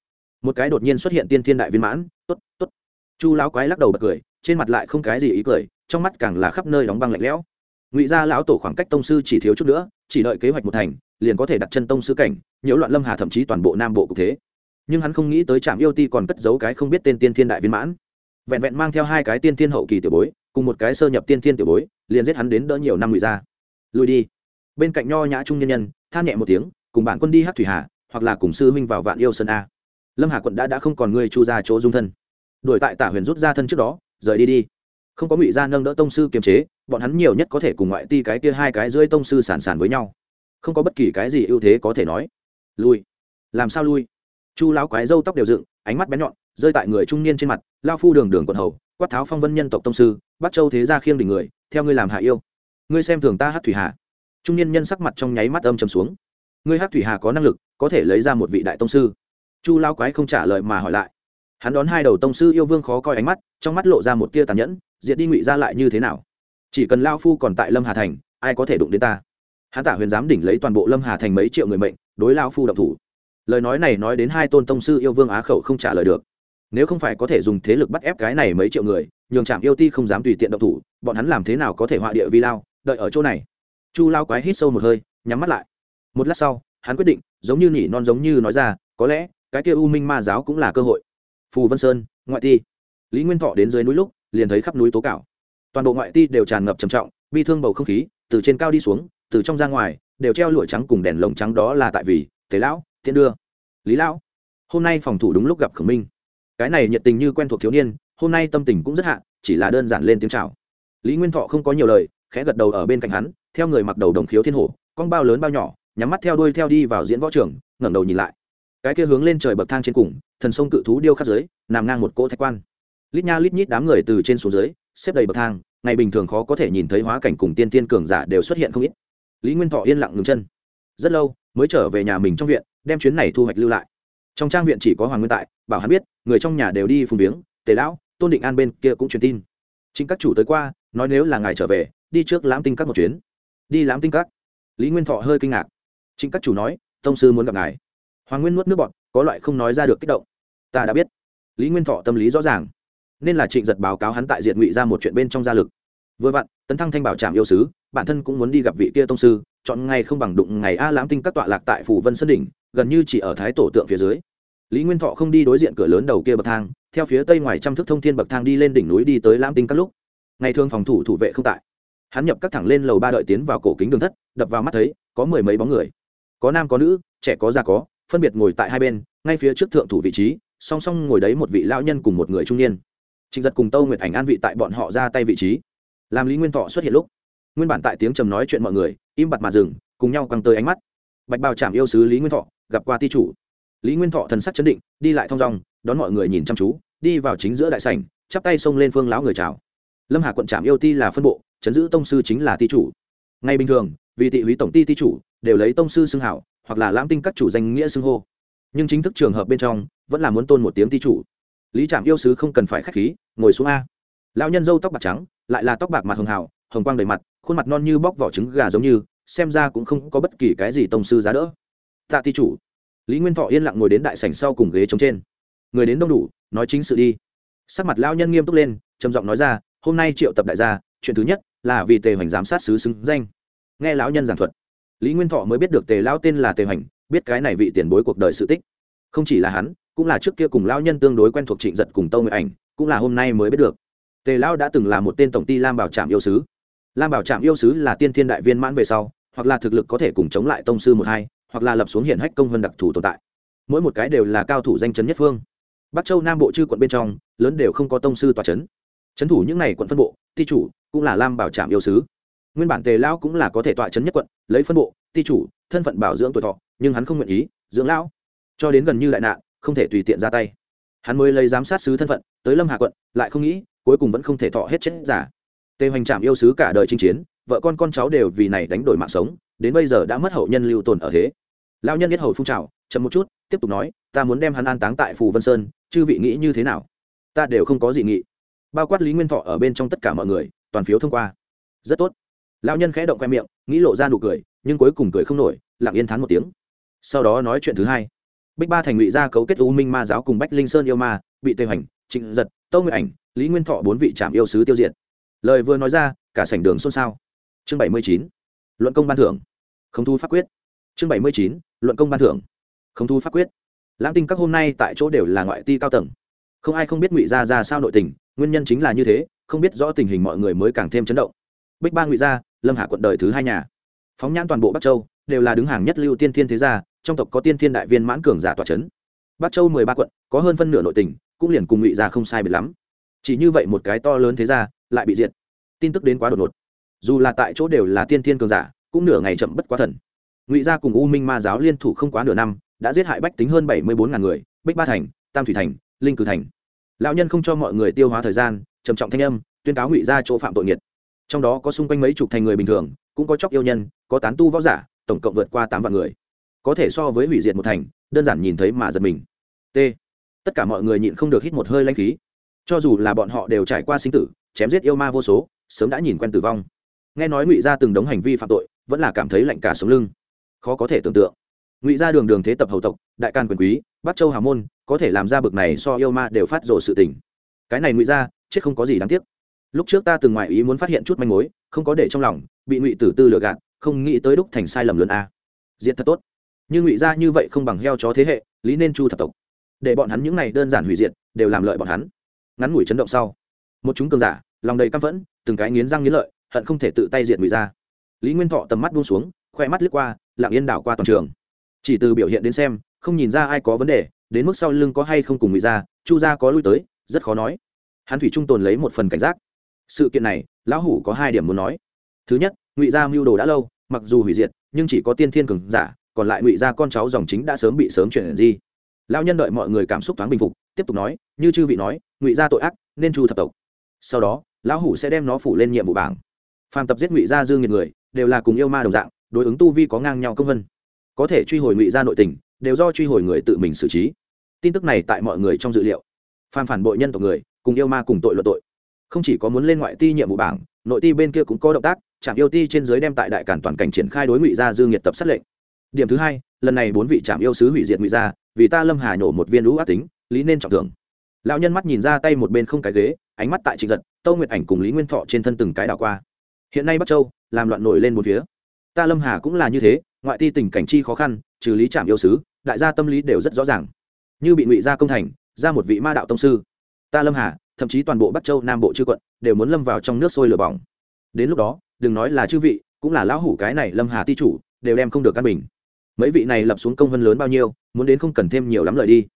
Một cái đột nhiên xuất hiện tiên thiên đại viên mãn t ố t t ố t chu lão quái lắc đầu bật cười, trên mặt lại không cái gì ý cười, trong mắt càng là khắp nơi đóng băng lạnh lẽo. Ngụy gia lão tổ khoảng cách tông sư chỉ thiếu chút nữa chỉ đợi kế hoạch một thành, liền có thể đặt chân tông sư cảnh, nhiễu loạn lâm hà thậm chí toàn bộ nam bộ cục thế. Nhưng hắn không nghĩ tới trạm yêu ti còn cất giấu cái không biết tên tiên thiên đại viên mãn. Vẹn vẹn mang theo hai cái tiên thiên hậu kỳ tiểu bối, cùng một cái sơ nhập tiên thiên tiểu bối, liền giết hắn đến đỡ nhiều năm ngụy gia lùi đi. Bên cạnh nho nhã trung nhân nhân, than nhẹ một tiếng, cùng bản quân đi hát thủy hà, hoặc là cùng sư huynh vào vạn yêu sơn a. Lâm hà quận đã đã không còn người chu ra chỗ dung thân. Đổi tại tả huyền rút ra thân trước đó, rời đi đi. Không có ngụy gia nâng đỡ tông sư kiềm chế bọn hắn nhiều nhất có thể cùng ngoại ti cái kia hai cái dưới tông sư sản sản với nhau. Không có bất kỳ cái gì ưu thế có thể nói. Lui. Làm sao lui? Chu lão quái râu tóc đều dựng, ánh mắt bén nhọn, rơi tại người trung niên trên mặt, lao phu đường đường quận hầu, quát tháo phong vân nhân tộc tông sư, bắt châu thế gia khiêng đỉnh người, theo ngươi làm hạ yêu. Ngươi xem thường ta hát thủy hà. Trung niên nhân sắc mặt trong nháy mắt âm trầm xuống. Ngươi hát thủy hà có năng lực, có thể lấy ra một vị đại tông sư. Chu lao quái không trả lời mà hỏi lại. Hắn đón hai đầu tông sư yêu vương khó coi ánh mắt, trong mắt lộ ra một tia tàn nhẫn, diệt đi ngụy ra lại như thế nào? Chỉ cần lao phu còn tại lâm hà thành, ai có thể đụng đến ta? Hãn tả huyền giám đỉnh lấy toàn bộ lâm hà thành mấy triệu người mệnh, đối lao phu động thủ. Lời nói này nói đến hai tôn tông sư yêu vương á khẩu không trả lời được. Nếu không phải có thể dùng thế lực bắt ép cái này mấy triệu người, nhường trạm yêu ti không dám tùy tiện động thủ, bọn hắn làm thế nào có thể họa địa vi lao, đợi ở chỗ này? Chu lao quái hít sâu một hơi, nhắm mắt lại. Một lát sau, hắn quyết định, giống như nỉ non giống như nói ra, có lẽ, cái kia u minh ma giáo cũng là cơ hội. Phù vân sơn, ngoại ti. Lý nguyên thọ đến dưới núi lúc, liền thấy khắp núi tố cảo toàn bộ ngoại ti đều tràn ngập trầm trọng, bi thương bầu không khí, từ trên cao đi xuống, từ trong ra ngoài, đều treo lụa trắng cùng đèn lồng trắng đó là tại vì tế lão thiên đưa. Lý lão, hôm nay phòng thủ đúng lúc gặp khổng minh. Cái này nhiệt tình như quen thuộc thiếu niên, hôm nay tâm tình cũng rất hạ, chỉ là đơn giản lên tiếng chào. Lý nguyên thọ không có nhiều lời, khẽ gật đầu ở bên cạnh hắn, theo người mặc đầu đồng khiếu thiên hổ, con bao lớn bao nhỏ, nhắm mắt theo đuôi theo đi vào diễn võ trường, ngẩng đầu nhìn lại. Cái kia hướng lên trời bậc thang trên cùng, thần sông cự thú điêu khắc dưới, nằm ngang một cỗ thạch quan lít nha lít nhít đám người từ trên xuống dưới, xếp đầy bậc thang, ngày bình thường khó có thể nhìn thấy hóa cảnh cùng tiên tiên cường giả đều xuất hiện không ít. Lý nguyên thọ yên lặng ngừng chân. Rất lâu, mới trở về nhà mình trong viện, đem chuyến này thu hoạch lưu lại. Trong trang viện chỉ có hoàng nguyên tại, bảo hắn biết, người trong nhà đều đi phùng viếng, tề lão, tôn định an bên kia cũng truyền tin. Chính các chủ tới qua, nói nếu là ngài trở về, đi trước lãm tinh các một chuyến. Đi lãm tinh các. Lý nguyên thọ hơi kinh ngạc. Chính các chủ nói, tông sư muốn gặp ngài. Hoàng nguyên nuốt nước bọt, có loại không nói ra được kích động. Ta đã biết. Lý nguyên thọ tâm lý rõ ràng nên là trịnh giật báo cáo hắn tại diệt ngụy ra một chuyện bên trong gia lực. Vừa vặn, tấn thăng thanh bảo trạm yêu sứ, bản thân cũng muốn đi gặp vị kia tông sư, chọn ngày không bằng đụng ngày a lãm tinh các tọa lạc tại phủ vân sơn đỉnh, gần như chỉ ở thái tổ tượng phía dưới. Lý nguyên thọ không đi đối diện cửa lớn đầu kia bậc thang, theo phía tây ngoài trăm thước thông thiên bậc thang đi lên đỉnh núi đi tới lãm tinh các lúc. Ngày thường phòng thủ thủ vệ không tại. Hắn nhập các thẳng lên lầu ba đợi tiến vào cổ kính đường thất, đập vào mắt thấy, có mười mấy bóng người. Có nam, có nữ, trẻ có già có, phân biệt ngồi tại hai bên, ngay phía trước thượng thủ vị trí, song song ngồi đấy một vị lão nhân cùng một người trung niên trịnh giật cùng tâu nguyệt ảnh an vị tại bọn họ ra tay vị trí. Làm lý nguyên thọ xuất hiện lúc, nguyên bản tại tiếng trầm nói chuyện mọi người, im bặt mà dừng, cùng nhau căng tới ánh mắt. Bạch bào chạm yêu sứ lý nguyên thọ, gặp qua ti chủ. Lý nguyên thọ thần sắc chấn định, đi lại thong dong, đón mọi người nhìn chăm chú, đi vào chính giữa đại sảnh, chắp tay xông lên phương lão người chào. Lâm hà quận trạm yêu ti là phân bộ, chấn giữ tông sư chính là ti chủ. Ngay bình thường, vì tị húy tổng ti ti chủ, đều lấy tông sư xưng hảo, hoặc là lãm tinh các chủ danh nghĩa xưng hô. Nhưng chính thức trường hợp bên trong, vẫn là muốn tôn một tiếng ti chủ. Lý trạm yêu sứ không cần phải k h á c h khí ngồi xuống a. Lão nhân dâu tóc bạc trắng, lại là tóc bạc mặt hường hào, hồng quang đầy mặt, khuôn mặt non như bóc vỏ trứng gà giống như, xem ra cũng không có bất kỳ cái gì tông sư giá đỡ. Tạ ti chủ, lý nguyên thọ yên lặng ngồi đến đại sảnh sau cùng ghế trống trên. Người đến đông đủ, nói chính sự đi. Sắc mặt lão nhân nghiêm túc lên, trầm giọng nói ra, hôm nay triệu tập đại gia, chuyện thứ nhất là vì tề hoành giám sát sứ xứng danh. Nghe lão nhân giảng thuật, lý nguyên thọ mới biết được tề lão tên là tề hoành, biết cái này vị tiền bối cuộc đời sự tích. Không chỉ là hắn, cũng là trước kia cùng lão nhân tương đối quen thuộc trịnh giật cùng tâu người ảnh cũng là hôm nay mới biết được. Tề lão đã từng là một tên tổng ty lam bảo trạm yêu sứ. Lam bảo trạm yêu sứ là tiên thiên đại viên mãn về sau, hoặc là thực lực có thể cùng chống lại tông sư một hai, hoặc là lập xuống hiển hách công hơn đặc thù tồn tại. Mỗi một cái đều là cao thủ danh chấn nhất phương. Bắc châu nam bộ chư quận bên trong, lớn đều không có tông sư tòa chấn. Chấn thủ những này quận phân bộ, ti chủ cũng là lam bảo trạm yêu sứ. Nguyên bản tề lão cũng là có thể tọa chấn nhất quận, lấy phân bộ, ti chủ, thân phận bảo dưỡng tuổi thọ, nhưng hắn không nguyện ý, dưỡng lão. Cho đến gần như đại nạn, không thể tùy tiện ra tay hắn mới lấy giám sát sứ thân phận, tới lâm hà quận, lại không nghĩ, cuối cùng vẫn không thể thọ hết chết giả. Tề hoành trạm yêu sứ cả đời chinh chiến, vợ con con cháu đều vì này đánh đổi mạng sống, đến bây giờ đã mất hậu nhân lưu tồn ở thế. Lao nhân biết hầu phun trào, chậm một chút, tiếp tục nói, ta muốn đem hắn an táng tại phù vân sơn, chư vị nghĩ như thế nào? Ta đều không có dị nghị. Bao quát lý nguyên thọ ở bên trong tất cả mọi người, toàn phiếu thông qua. Rất tốt. Lão nhân khẽ động khoe miệng, nghĩ lộ ra nụ cười, nhưng cuối cùng cười không nổi, lặng yên thán một tiếng. Sau đó nói chuyện thứ hai bích ba thành ngụy gia cấu kết u minh ma giáo cùng bách linh sơn yêu ma, bị tề hoành, trịnh giật, tâu nguyện ảnh, lý nguyên thọ bốn vị trạm yêu sứ tiêu diệt. Lời vừa nói ra, cả sảnh đường xôn xao. Chương bảy mươi chín, luận công ban thưởng. Không thu pháp quyết. Chương bảy mươi chín, luận công ban thưởng. Không thu pháp quyết. Lãng tinh các hôm nay tại chỗ đều là ngoại ti cao tầng. Không ai không biết ngụy gia ra sao nội tình, nguyên nhân chính là như thế, không biết rõ tình hình mọi người mới càng thêm chấn động. Bích ba ngụy gia, lâm Hạ quận đời thứ hai nhà. Phóng nhãn toàn bộ bắc châu đều là đứng hàng nhất lưu tiên thiên thế gia, trong tộc có tiên thiên đại viên mãn cường giả tòa c h ấ n bắc châu mười ba quận, có hơn phân nửa nội tình cũng liền cùng ngụy gia không sai biệt lắm. Chỉ như vậy một cái to lớn thế gia, lại bị diệt. Tin tức đến quá đột ngột. Dù là tại chỗ đều là tiên thiên cường giả, cũng nửa ngày chậm bất quá thần. Ngụy gia cùng u minh ma giáo liên thủ không quá nửa năm, đã giết hại bách tính hơn bảy mươi bốn ngàn người, bích ba thành, tam thủy thành, linh cử thành. Lão nhân không cho mọi người tiêu hóa thời gian, trầm trọng thanh âm, tuyên cáo ngụy gia chỗ phạm tội nghiệt. Trong đó có xung quanh mấy chục thành người bình thường, cũng có chóc yêu nhân, có tán tu võ giả tổng cộng vượt qua tám vạn người. Có thể so với hủy diệt một thành đơn giản nhìn thấy mà giật mình. T. Tất cả mọi người nhịn không được hít một hơi lanh khí. Cho dù là bọn họ đều trải qua sinh tử chém giết yêu ma vô số sớm đã nhìn quen tử vong. Nghe nói ngụy Gia từng đống hành vi phạm tội vẫn là cảm thấy lạnh cả sống lưng. Khó có thể tưởng tượng. Ngụy Gia đường đường thế tập hầu tộc đại can quyền quý bắc châu hà môn có thể làm ra bực này so yêu ma đều phát rồ sự tình. Cái này ngụy Gia, chết không có gì đáng tiếc. Lúc trước ta từng ngoại ý muốn phát hiện chút manh mối không có để trong lòng bị ngụy tử tư lừa gạt không nghĩ tới đúc thành sai lầm lớn a. Diện thật tốt. Nhưng ngụy ra như vậy không bằng heo chó thế hệ, lý nên chu thập tộc. Để bọn hắn những này đơn giản hủy diệt, đều làm lợi bọn hắn. Ngắn ngủi chấn động sau, một chúng cường giả, lòng đầy căm phẫn, từng cái nghiến răng nghiến lợi, hận không thể tự tay diện ngụy ra lý nguyên thọ tầm mắt buông xuống, khoe mắt lướt qua, lặng yên đảo qua toàn trường. Chỉ từ biểu hiện đến xem, không nhìn ra ai có vấn đề, đến mức sau lưng có hay không cùng ngụy ra chu gia có lui tới, rất khó nói. Hắn thủy trung tồn lấy một phần cảnh giác. Sự kiện này, lão hủ có hai điểm muốn nói. Thứ nhất ngụy gia mưu đồ đã lâu, mặc dù hủy diệt, nhưng chỉ có tiên thiên cường giả, còn lại ngụy gia con cháu dòng chính đã sớm bị sớm chuyển di. Lão nhân đợi mọi người cảm xúc thoáng bình phục, tiếp tục nói, như chư vị nói, ngụy gia tội ác, nên chu thập tộc. Sau đó, lão hủ sẽ đem nó phủ lên nhiệm vụ bảng. Phàm tập giết ngụy gia dương nghiệt người, đều là cùng yêu ma đồng dạng, đối ứng tu vi có ngang nhau công vân. Có thể truy hồi ngụy gia nội tình, đều do truy hồi người tự mình xử trí. Tin tức này tại mọi người trong dự liệu. Phàm phản bội nhân tộc người, cùng yêu ma cùng tội luận tội. Không chỉ có muốn lên ngoại ti nhiệm vụ bảng, nội ti bên kia cũng có động tác trạm yêu ti trên giới đem tại đại cản toàn cảnh triển khai đối ngụy gia dư nghiệt tập sát lệnh. Điểm thứ hai, lần này bốn vị trạm yêu sứ hủy diệt ngụy gia, vì ta lâm hà nhổ một viên lũ ác tính, lý nên trọng thưởng. Lão nhân mắt nhìn ra tay một bên không cái ghế, ánh mắt tại trịnh giật, tâu nguyệt ảnh cùng lý nguyên thọ trên thân từng cái đảo qua. Hiện nay bắc châu, làm loạn nổi lên một phía. Ta lâm hà cũng là như thế, ngoại ti tình cảnh chi khó khăn, trừ lý trạm yêu sứ, đại gia tâm lý đều rất rõ ràng. Như bị ngụy gia công thành, ra một vị ma đạo tông sư. Ta lâm hà, thậm chí toàn bộ bắc châu nam bộ chư quận, đều muốn lâm vào trong nước sôi lửa bỏng. Đến lúc đó đừng nói là chư vị, cũng là lão hủ cái này lâm hà ti chủ, đều đem không được căn bình. Mấy vị này lập xuống công vân lớn bao nhiêu, muốn đến không cần thêm nhiều lắm lời đi.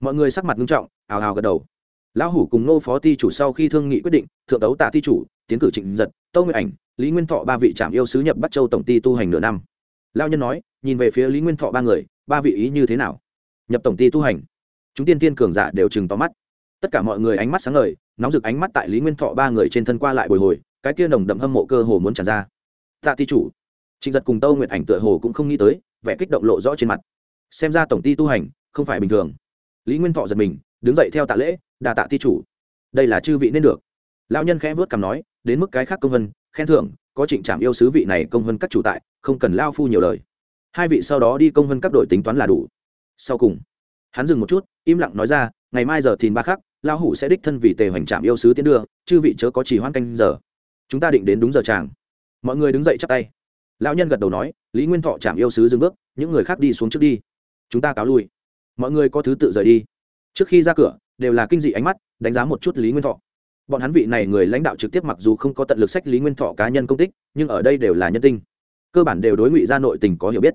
Mọi người sắc mặt nghiêm trọng, ào ào gật đầu. Lão hủ cùng nô phó ti chủ sau khi thương nghị quyết định, thượng tấu tạ ti chủ, tiến cử trịnh giật, tâu nguyện ảnh, lý nguyên thọ ba vị trạm yêu sứ nhập bắt châu tổng ty tu hành nửa năm. Lao nhân nói, nhìn về phía lý nguyên thọ ba người, ba vị ý như thế nào? Nhập tổng ty tu hành. Chúng tiên tiên cường giả đều chừng tóm mắt. Tất cả mọi người ánh mắt sáng ngời, nóng rực ánh mắt tại lý nguyên thọ ba người trên thân qua lại bồi hồi cái kia nồng đậm hâm mộ cơ hồ muốn tràn ra. Tạ ti chủ, trịnh giật cùng tâu nguyệt ảnh tựa hồ cũng không nghĩ tới, vẻ kích động lộ rõ trên mặt. Xem ra tổng ty tu hành không phải bình thường. Lý nguyên thọ giật mình, đứng dậy theo tạ lễ, đà tạ ti chủ, đây là chư vị nên được. Lão nhân khẽ vớt cằm nói, đến mức cái khác công vân, khen thưởng, có trịnh trạm yêu sứ vị này công vân các chủ tại, không cần lao phu nhiều lời. Hai vị sau đó đi công vân các đội tính toán là đủ. Sau cùng, hắn dừng một chút, im lặng nói ra, ngày mai giờ thìn ba khắc, lão hủ sẽ đích thân vì tề hoành trạm yêu sứ tiến đưa, chư vị chớ có chỉ hoan canh giờ chúng ta định đến đúng giờ chàng mọi người đứng dậy chắp tay. Lão nhân gật đầu nói, lý nguyên thọ chạm yêu sứ dừng bước, những người khác đi xuống trước đi. Chúng ta cáo lui. Mọi người có thứ tự rời đi. Trước khi ra cửa, đều là kinh dị ánh mắt, đánh giá một chút lý nguyên thọ. Bọn hắn vị này người lãnh đạo trực tiếp mặc dù không có tận lực sách lý nguyên thọ cá nhân công tích, nhưng ở đây đều là nhân tinh. Cơ bản đều đối ngụy ra nội tình có hiểu biết.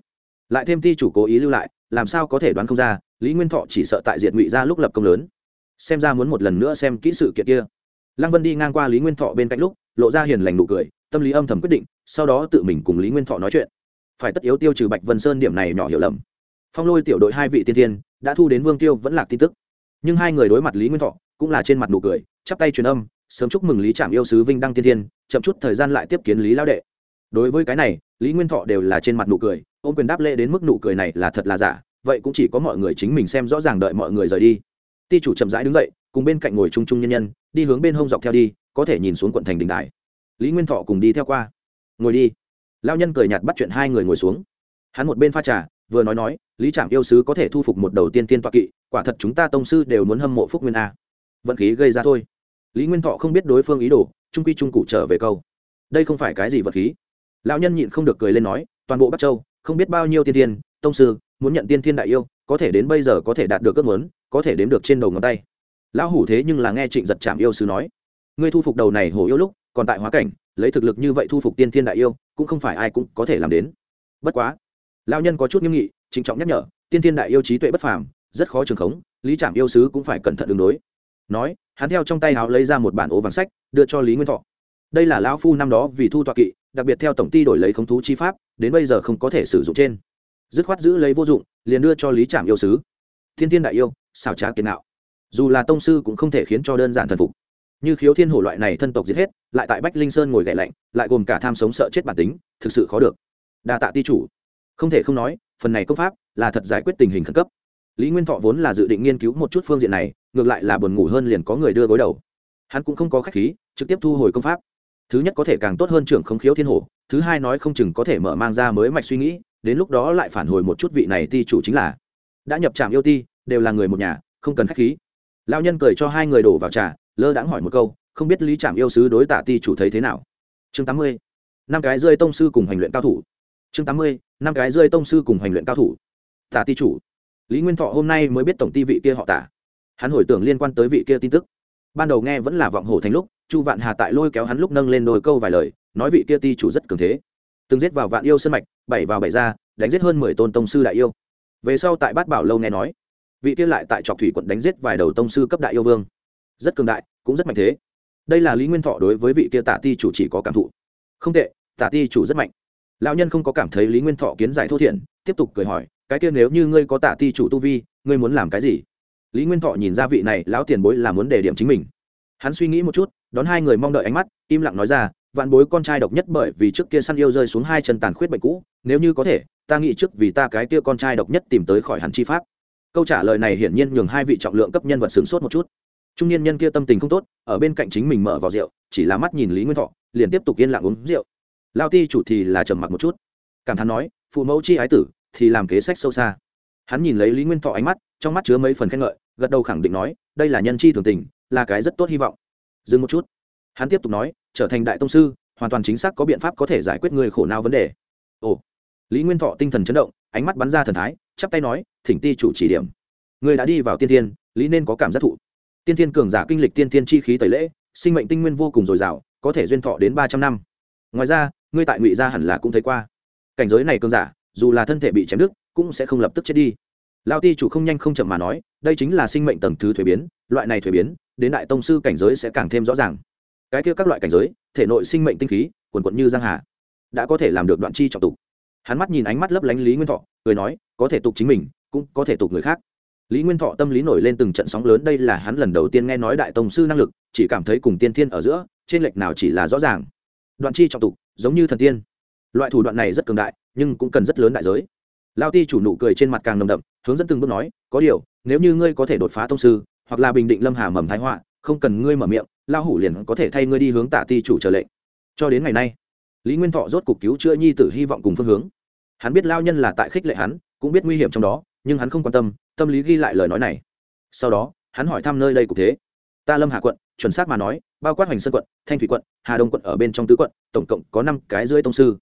Lại thêm thi chủ cố ý lưu lại, làm sao có thể đoán không ra, lý nguyên thọ chỉ sợ tại diệt ngụy ra lúc lập công lớn. Xem ra muốn một lần nữa xem kỹ sự kiện kia. Lăng vân đi ngang qua lý nguyên thọ bên cạnh lúc lộ ra hiền lành nụ cười, tâm lý âm thầm quyết định, sau đó tự mình cùng lý nguyên thọ nói chuyện. Phải tất yếu tiêu trừ bạch vân sơn điểm này nhỏ hiểu lầm. Phong lôi tiểu đội hai vị tiên thiên đã thu đến vương tiêu vẫn là tin tức. Nhưng hai người đối mặt lý nguyên thọ, cũng là trên mặt nụ cười, chắp tay truyền âm, sớm chúc mừng lý trạm yêu sứ vinh đăng tiên thiên chậm chút thời gian lại tiếp kiến lý lao đệ. Đối với cái này, lý nguyên thọ đều là trên mặt nụ cười, ôm quyền đáp lễ đến mức nụ cười này là thật là giả, vậy cũng chỉ có mọi người chính mình xem rõ ràng đợi mọi người rời đi. Ti chủ chậm rãi đứng dậy, cùng bên cạnh ngồi trung trung nhân nhân, đi hướng bên hông dọc theo đi có thể nhìn xuống quận thành đình đài. Lý nguyên thọ cùng đi theo qua. Ngồi đi. Lao nhân cười nhạt bắt chuyện hai người ngồi xuống. Hắn một bên pha trà, vừa nói nói, lý trạm yêu sứ có thể thu phục một đầu tiên tiên toa kỵ, quả thật chúng ta tông sư đều muốn hâm mộ phúc nguyên a. Vận khí gây ra thôi. Lý nguyên thọ không biết đối phương ý đồ, trung quy trung cụ trở về câu. Đây không phải cái gì vật khí. Lão nhân nhịn không được cười lên nói, toàn bộ bắc châu, không biết bao nhiêu tiên tiên, tông sư, muốn nhận tiên thiên đại yêu, có thể đến bây giờ có thể đạt được ước muốn, có thể đếm được trên đầu ngón tay. Lão hủ thế nhưng là nghe trịnh giật chạm yêu sứ nói ngươi thu phục đầu này hổ yêu lúc, còn tại hóa cảnh, lấy thực lực như vậy thu phục tiên thiên đại yêu, cũng không phải ai cũng có thể làm đến. Bất quá, lão nhân có chút nghiêm nghị, trịnh trọng nhắc nhở, tiên thiên đại yêu trí tuệ bất phàm, rất khó trường khống, lý trảm yêu sứ cũng phải cẩn thận đường đối. Nói, hắn theo trong tay háo lấy ra một bản ố vàng sách, đưa cho lý nguyên thọ. Đây là lão phu năm đó vì thu tọa kỵ, đặc biệt theo tổng ty đổi lấy khống thú chi pháp, đến bây giờ không có thể sử dụng trên. Dứt khoát giữ lấy vô dụng, liền đưa cho lý trảm yêu sứ. Thiên thiên đại yêu, xảo trá kiến nạo. Dù là tông sư cũng không thể khiến cho đơn giản thần phục như khiếu thiên hổ loại này thân tộc giết hết, lại tại bách linh sơn ngồi gậy lạnh, lại gồm cả tham sống sợ chết bản tính, thực sự khó được. Đa tạ ti chủ. Không thể không nói, phần này công pháp là thật giải quyết tình hình khẩn cấp. Lý nguyên thọ vốn là dự định nghiên cứu một chút phương diện này, ngược lại là buồn ngủ hơn liền có người đưa gối đầu. Hắn cũng không có khách khí, trực tiếp thu hồi công pháp. Thứ nhất có thể càng tốt hơn trưởng không khiếu thiên hổ, thứ hai nói không chừng có thể mở mang ra mới mạch suy nghĩ, đến lúc đó lại phản hồi một chút vị này ti chủ chính là. Đã nhập trạm yêu ti, đều là người một nhà, không cần khách khí. Lao nhân cười cho hai người đổ vào trà lơ đãng hỏi một câu, không biết lý trạm yêu sứ đối tả ti chủ thấy thế nào? Chương tám mươi, năm cái rơi tông sư cùng hành luyện cao thủ. Chương tám mươi, năm cái rơi tông sư cùng hành luyện cao thủ. Tả ti chủ. Lý nguyên thọ hôm nay mới biết tổng ti vị kia họ tả. Hắn hồi tưởng liên quan tới vị kia tin tức. Ban đầu nghe vẫn là vọng hổ thành lúc, chu vạn hà tại lôi kéo hắn lúc nâng lên đôi câu vài lời, nói vị kia ti chủ rất cường thế. Từng giết vào vạn yêu sân mạch, bảy vào bảy ra, đánh giết hơn mười tôn tông sư đại yêu. Về sau tại bát bảo lâu nghe nói, vị kia lại tại trọc thủy quận đánh giết vài đầu tông sư cấp đại yêu vương rất cường đại cũng rất mạnh thế. Đây là lý nguyên thọ đối với vị kia tả ti chủ chỉ có cảm thụ. Không tệ tả ti chủ rất mạnh. Lão nhân không có cảm thấy lý nguyên thọ kiến giải thô thiển, tiếp tục cười hỏi cái kia nếu như ngươi có tả ti chủ tu vi ngươi muốn làm cái gì? Lý nguyên thọ nhìn ra vị này lão tiền bối là muốn đề điểm chính mình. Hắn suy nghĩ một chút đón hai người mong đợi ánh mắt im lặng nói ra vạn bối con trai độc nhất bởi vì trước kia săn yêu rơi xuống hai chân tàn khuyết bệnh cũ nếu như có thể ta nghĩ trước vì ta cái kia con trai độc nhất tìm tới khỏi hẳn chi pháp. Câu trả lời này hiển nhiên nhường hai vị trọng lượng cấp nhân vật sửng sốt một chút trung niên nhân kia tâm tình không tốt, ở bên cạnh chính mình mở vào rượu, chỉ là mắt nhìn lý nguyên thọ, liền tiếp tục yên lặng uống rượu. Lao ti chủ thì là trầm mặc một chút. Cảm thán nói, phụ mẫu chi ái tử, thì làm kế sách sâu xa. Hắn nhìn lấy lý nguyên thọ ánh mắt, trong mắt chứa mấy phần khen ngợi, gật đầu khẳng định nói, đây là nhân chi thường tình, là cái rất tốt hy vọng. Dừng một chút. Hắn tiếp tục nói, trở thành đại tông sư, hoàn toàn chính xác có biện pháp có thể giải quyết người khổ nào vấn đề. Ồ. Lý nguyên thọ tinh thần chấn động, ánh mắt bắn ra thần thái, chắp tay nói, thỉnh ti chủ chỉ điểm. Người đã đi vào tiên thiên, lý nên có cảm giác thụ tiên thiên cường giả kinh lịch tiên thiên chi khí tẩy lễ, sinh mệnh tinh nguyên vô cùng dồi dào, có thể duyên thọ đến ba trăm năm. Ngoài ra, ngươi tại ngụy gia hẳn là cũng thấy qua. Cảnh giới này cường giả, dù là thân thể bị chém đứt, cũng sẽ không lập tức chết đi. Lao ti chủ không nhanh không chậm mà nói, đây chính là sinh mệnh tầng thứ thuế biến, loại này thuế biến, đến đại tông sư cảnh giới sẽ càng thêm rõ ràng. Cái kia các loại cảnh giới, thể nội sinh mệnh tinh khí, quần quận như giang hà, đã có thể làm được đoạn chi trọng tục. Hắn mắt nhìn ánh mắt lấp lánh lý nguyên thọ, cười nói, có thể tục chính mình, cũng có thể tục người khác lý nguyên thọ tâm lý nổi lên từng trận sóng lớn, đây là hắn lần đầu tiên nghe nói đại tông sư năng lực, chỉ cảm thấy cùng tiên thiên ở giữa, trên lệch nào chỉ là rõ ràng. Đoạn chi trọng tục, giống như thần tiên. Loại thủ đoạn này rất cường đại, nhưng cũng cần rất lớn đại giới. Lao ti chủ nụ cười trên mặt càng nồng đậm, hướng dẫn từng bước nói, có điều, nếu như ngươi có thể đột phá tông sư, hoặc là bình định lâm hà mầm thái họa, không cần ngươi mở miệng lao hủ liền có thể thay ngươi đi hướng tả ti chủ trở lệnh. Cho đến ngày nay, lý nguyên thọ rốt cục cứu chữa nhi tử hy vọng cùng phương hướng. Hắn biết lao nhân là tại khích lệ hắn, cũng biết nguy hiểm trong đó, nhưng hắn không quan tâm tâm lý ghi lại lời nói này. Sau đó, hắn hỏi thăm nơi đây cục thế. Ta lâm hà quận, chuẩn xác mà nói, bao quát hoành sơn quận, thanh thủy quận, hà đông quận ở bên trong tứ quận, tổng cộng có năm cái dưới tông sư.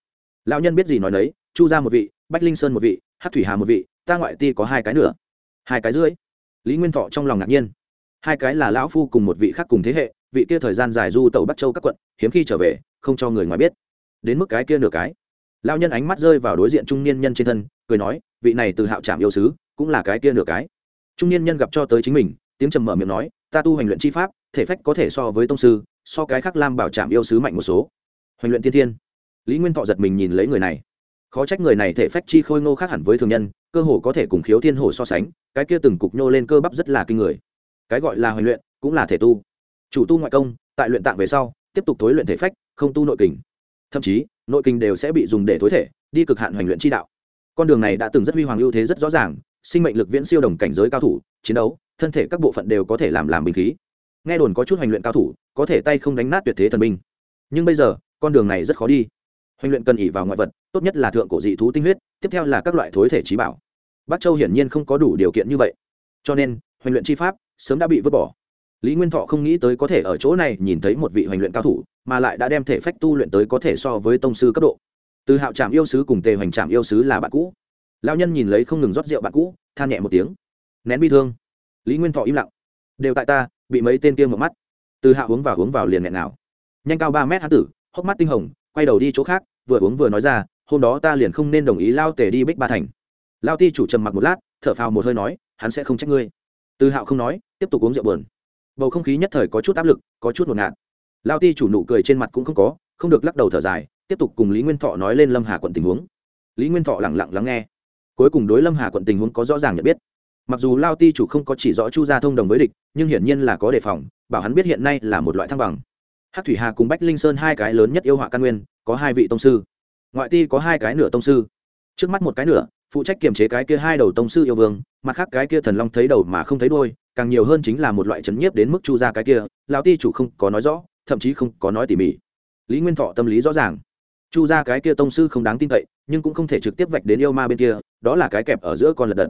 Lão nhân biết gì nói đấy chu ra một vị, bách linh sơn một vị hát thủy hà một vị, ta ngoại ti có hai cái nữa. Hai cái dưới. lý nguyên thọ trong lòng ngạc nhiên. Hai cái là lão phu cùng một vị khác cùng thế hệ, vị kia thời gian dài du tàu bắc châu các quận, hiếm khi trở về, không cho người ngoài biết. Đến mức cái kia nửa cái. Lão nhân ánh mắt rơi vào đối diện trung niên nhân trên thân, cười nói, vị này từ hạo trạm yêu sứ cũng là cái kia nửa cái. Trung niên nhân gặp cho tới chính mình, tiếng trầm mở miệng nói, ta tu hành luyện chi pháp, thể phách có thể so với tông sư, so cái khác lam bảo trạm yêu sứ mạnh một số. Hoành luyện tiên thiên. Lý nguyên thọ giật mình nhìn lấy người này. Khó trách người này thể phách chi khôi ngô khác hẳn với thường nhân, cơ hồ có thể cùng khiếu thiên hồ so sánh, cái kia từng cục nhô lên cơ bắp rất là kinh người. Cái gọi là hoành luyện, cũng là thể tu. Chủ tu ngoại công, tại luyện tạng về sau, tiếp tục thối luyện thể phách, không tu nội kình. Thậm chí, nội kình đều sẽ bị dùng để thối thể, đi cực hạn hoành luyện chi đạo. Con đường này đã từng rất huy hoàng ưu thế rất rõ ràng sinh mệnh lực viễn siêu đồng cảnh giới cao thủ, chiến đấu, thân thể các bộ phận đều có thể làm làm bình khí. Nghe đồn có chút hành luyện cao thủ, có thể tay không đánh nát tuyệt thế thần binh. Nhưng bây giờ, con đường này rất khó đi. Hành luyện cần ỉ vào ngoại vật, tốt nhất là thượng cổ dị thú tinh huyết, tiếp theo là các loại thối thể trí bảo. Bắc châu hiển nhiên không có đủ điều kiện như vậy. Cho nên hành luyện chi pháp sớm đã bị vứt bỏ. Lý nguyên thọ không nghĩ tới có thể ở chỗ này nhìn thấy một vị hoành luyện cao thủ, mà lại đã đem thể phách tu luyện tới có thể so với tông sư cấp độ. Từ hạo trạm yêu sứ cùng tề hoành trạm yêu sứ là bạn cũ lao nhân nhìn lấy không ngừng rót rượu bạn cũ, than nhẹ một tiếng. Nén bi thương. Lý nguyên thọ im lặng. Đều tại ta, bị mấy tên kia mở mắt. Từ hạ uống vào uống vào liền nghẹn nào. Nhanh cao ba mét hán tử, hốc mắt tinh hồng, quay đầu đi chỗ khác, vừa uống vừa nói ra, hôm đó ta liền không nên đồng ý lao tề đi bích ba thành. Lao ti chủ trầm mặc một lát, thở phào một hơi nói, hắn sẽ không trách ngươi. Từ hạo không nói, tiếp tục uống rượu bờn bầu không khí nhất thời có chút áp lực, có chút ngột ngạt. Lao ti chủ nụ cười trên mặt cũng không có, không được lắc đầu thở dài, tiếp tục cùng lý nguyên thọ nói lên lâm hà quận tình huống. Lý nguyên thọ lẳng lặng lắng nghe cuối cùng đối lâm hà quận tình huống có rõ ràng nhận biết. Mặc dù lao ti chủ không có chỉ rõ chu gia thông đồng với địch, nhưng hiển nhiên là có đề phòng, bảo hắn biết hiện nay là một loại thăng bằng. Hát thủy hà cùng bách linh sơn hai cái lớn nhất yêu họa căn nguyên, có hai vị tông sư. Ngoại ti có hai cái nửa tông sư. Trước mắt một cái nửa, phụ trách kiềm chế cái kia hai đầu tông sư yêu vương, mặt khác cái kia thần long thấy đầu mà không thấy đôi càng nhiều hơn chính là một loại chấn nhiếp đến mức chu ra cái kia lão ti chủ không có nói rõ, thậm chí không có nói tỉ mỉ. Lý nguyên thọ tâm lý rõ ràng. Chu ra cái kia tông sư không đáng tin cậy nhưng cũng không thể trực tiếp vạch đến yêu ma bên kia, đó là cái kẹp ở giữa con lật đật.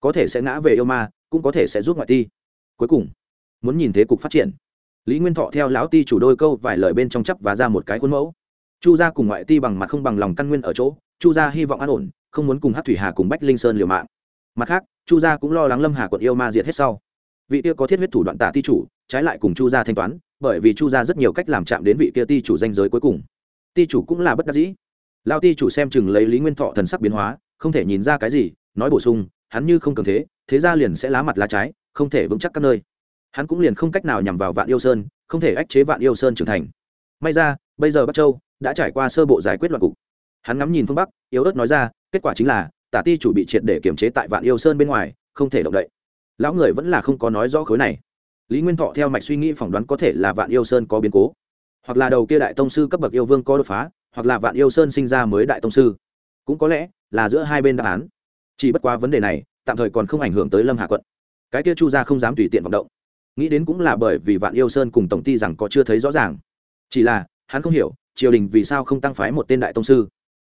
Có thể sẽ ngã về yêu ma, cũng có thể sẽ giúp ngoại ti. Cuối cùng, muốn nhìn thế cục phát triển. Lý nguyên thọ theo lão ti chủ đôi câu vài lời bên trong chấp và ra một cái khuôn mẫu. Chu gia cùng ngoại ti bằng mặt không bằng lòng căn nguyên ở chỗ, chu gia hy vọng an ổn, không muốn cùng hát thủy hà cùng bách linh sơn liều mạng. Mặt khác, chu gia cũng lo lắng lâm hà quận yêu ma diệt hết sau. Vị kia có thiết huyết thủ đoạn tạ ti chủ, trái lại cùng chu gia thanh toán, bởi vì chu gia rất nhiều cách làm chạm đến vị kia ti chủ danh giới cuối cùng. Ti chủ cũng là bất đắc dĩ lao ti chủ xem chừng lấy lý nguyên thọ thần sắc biến hóa, không thể nhìn ra cái gì, nói bổ sung, hắn như không cường thế thế ra liền sẽ lá mặt lá trái, không thể vững chắc các nơi. Hắn cũng liền không cách nào nhằm vào vạn yêu sơn, không thể ách chế vạn yêu sơn trưởng thành. May ra, bây giờ bắc châu đã trải qua sơ bộ giải quyết loạt cục. Hắn ngắm nhìn phương bắc, yếu ớt nói ra, kết quả chính là, tả ti chủ bị triệt để kiểm chế tại vạn yêu sơn bên ngoài, không thể động đậy. Lão người vẫn là không có nói rõ khối này. Lý nguyên thọ theo mạch suy nghĩ phỏng đoán có thể là vạn yêu sơn có biến cố, hoặc là đầu kia đại tông sư cấp bậc yêu vương có đột phá hoặc là vạn yêu sơn sinh ra mới đại tông sư. Cũng có lẽ là giữa hai bên đáp án. Chỉ bất quá vấn đề này, tạm thời còn không ảnh hưởng tới lâm hà quận. Cái kia chu gia không dám tùy tiện vọng động. Nghĩ đến cũng là bởi vì vạn yêu sơn cùng tổng ty rằng có chưa thấy rõ ràng. Chỉ là, hắn không hiểu, triều đình vì sao không tăng phái một tên đại tông sư.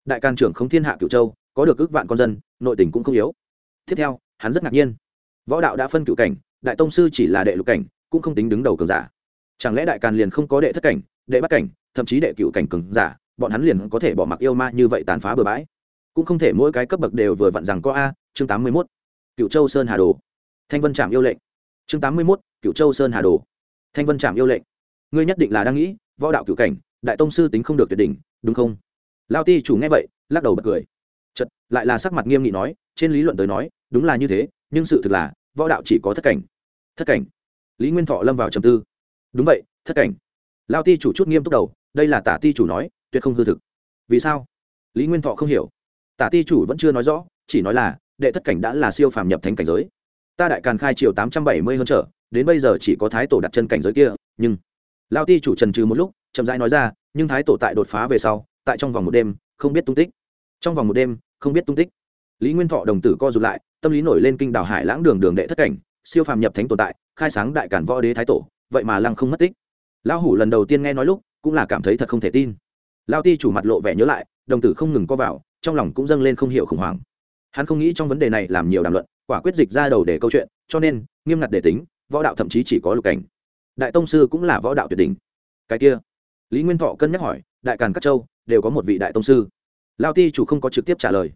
Đại can trưởng không thiên hạ cựu châu, có được ước vạn con dân, nội tình cũng không yếu. Tiếp theo, hắn rất ngạc nhiên. Võ đạo đã phân cựu cảnh, đại tông sư chỉ là đệ lục cảnh, cũng không tính đứng đầu cường giả. Chẳng lẽ đại càn liền không có đệ thất cảnh, đệ bắt cảnh, thậm chí đệ cựu cảnh cường giả? Bọn hắn liền có thể bỏ mặc yêu ma như vậy tàn phá bừa bãi. Cũng không thể mỗi cái cấp bậc đều vừa vặn rằng có a, chương tám mươi mốt cựu châu sơn hà đồ. Thanh vân trạm yêu lệnh. Chương tám mươi mốt cựu châu sơn hà đồ. Thanh vân trạm yêu lệnh. Ngươi nhất định là đang nghĩ, võ đạo cựu cảnh, đại tông sư tính không được tuyệt đỉnh, đúng không? Lao ti chủ nghe vậy, lắc đầu bật cười. Chật lại là sắc mặt nghiêm nghị nói, trên lý luận tới nói, đúng là như thế, nhưng sự thực là, võ đạo chỉ có thất cảnh. Thất cảnh. Lý nguyên thọ lâm vào trầm tư. Đúng vậy, thất cảnh. Lao ti chủ chút nghiêm túc đầu, đây là tả ti chủ nói tuyệt không hư thực. Vì sao? Lý nguyên thọ không hiểu. Tả ti chủ vẫn chưa nói rõ, chỉ nói là, đệ thất cảnh đã là siêu phàm nhập thánh cảnh giới. Ta đại càn khai triều tám trăm bảy mươi hơn trở, đến bây giờ chỉ có thái tổ đặt chân cảnh giới kia, nhưng lao ti chủ trần trừ một lúc, chậm rãi nói ra, nhưng thái tổ tại đột phá về sau, tại trong vòng một đêm, không biết tung tích. Trong vòng một đêm, không biết tung tích. Lý nguyên thọ đồng tử co rụt lại, tâm lý nổi lên kinh đảo hải lãng đường đường đệ thất cảnh, siêu phàm nhập thánh tồn tại, khai sáng đại cản võ đế thái tổ, vậy mà lăng không mất tích. Lão hủ lần đầu tiên nghe nói lúc, cũng là cảm thấy thật không thể tin lao ti chủ mặt lộ vẻ nhớ lại, đồng tử không ngừng co vào, trong lòng cũng dâng lên không hiểu khủng hoảng. Hắn không nghĩ trong vấn đề này làm nhiều đàm luận, quả quyết dịch ra đầu để câu chuyện, cho nên, nghiêm ngặt để tính, võ đạo thậm chí chỉ có lục cảnh. Đại tông sư cũng là võ đạo tuyệt đỉnh. Cái kia, lý nguyên thọ cân nhắc hỏi, đại càn các châu, đều có một vị đại tông sư? Lao ti chủ không có trực tiếp trả lời.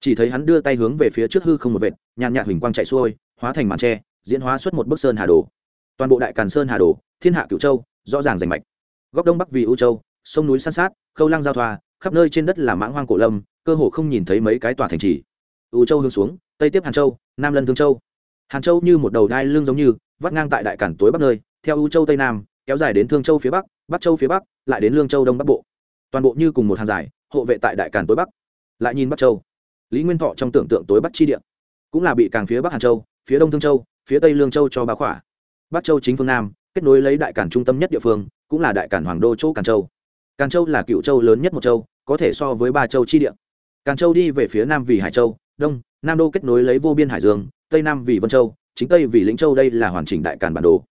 Chỉ thấy hắn đưa tay hướng về phía trước hư không một vệt, nhàn nhạt huỳnh quang chạy xuôi, hóa thành màn tre, diễn hóa xuất một bức sơn hà đồ. Toàn bộ đại càn sơn hà đồ, thiên hạ cựu châu, rõ ràng rành mạch. Góc đông bắc vì ưu châu, sông núi san sát khâu lăng giao thoa, khắp nơi trên đất là mãng hoang cổ lâm, cơ hồ không nhìn thấy mấy cái tòa thành trì. Ưu châu hướng xuống, tây tiếp hàn châu, nam lân thương châu. Hàn châu như một đầu đai lưng giống như, vắt ngang tại đại cản tối bắc nơi, theo ưu châu tây nam, kéo dài đến thương châu phía bắc bắc châu phía bắc, lại đến lương châu đông bắc bộ. Toàn bộ như cùng một hàng dài, hộ vệ tại đại cản tối bắc. Lại nhìn bắc châu. Lý nguyên thọ trong tưởng tượng tối bắc chi địa, cũng là bị càng phía bắc hàn châu, phía đông thương châu, phía tây lương châu cho bá khỏa. Bắc châu chính phương nam, kết nối lấy đại cản trung tâm nhất địa phương, cũng là đại cản hoàng đô chỗ càn châu càn châu là cựu châu lớn nhất một châu, có thể so với ba châu chi địa. Càn châu đi về phía nam vì hải châu, đông, nam đô kết nối lấy vô biên hải dương, tây nam vì vân châu, chính tây vì lĩnh châu đây là hoàn chỉnh đại càn bản đồ.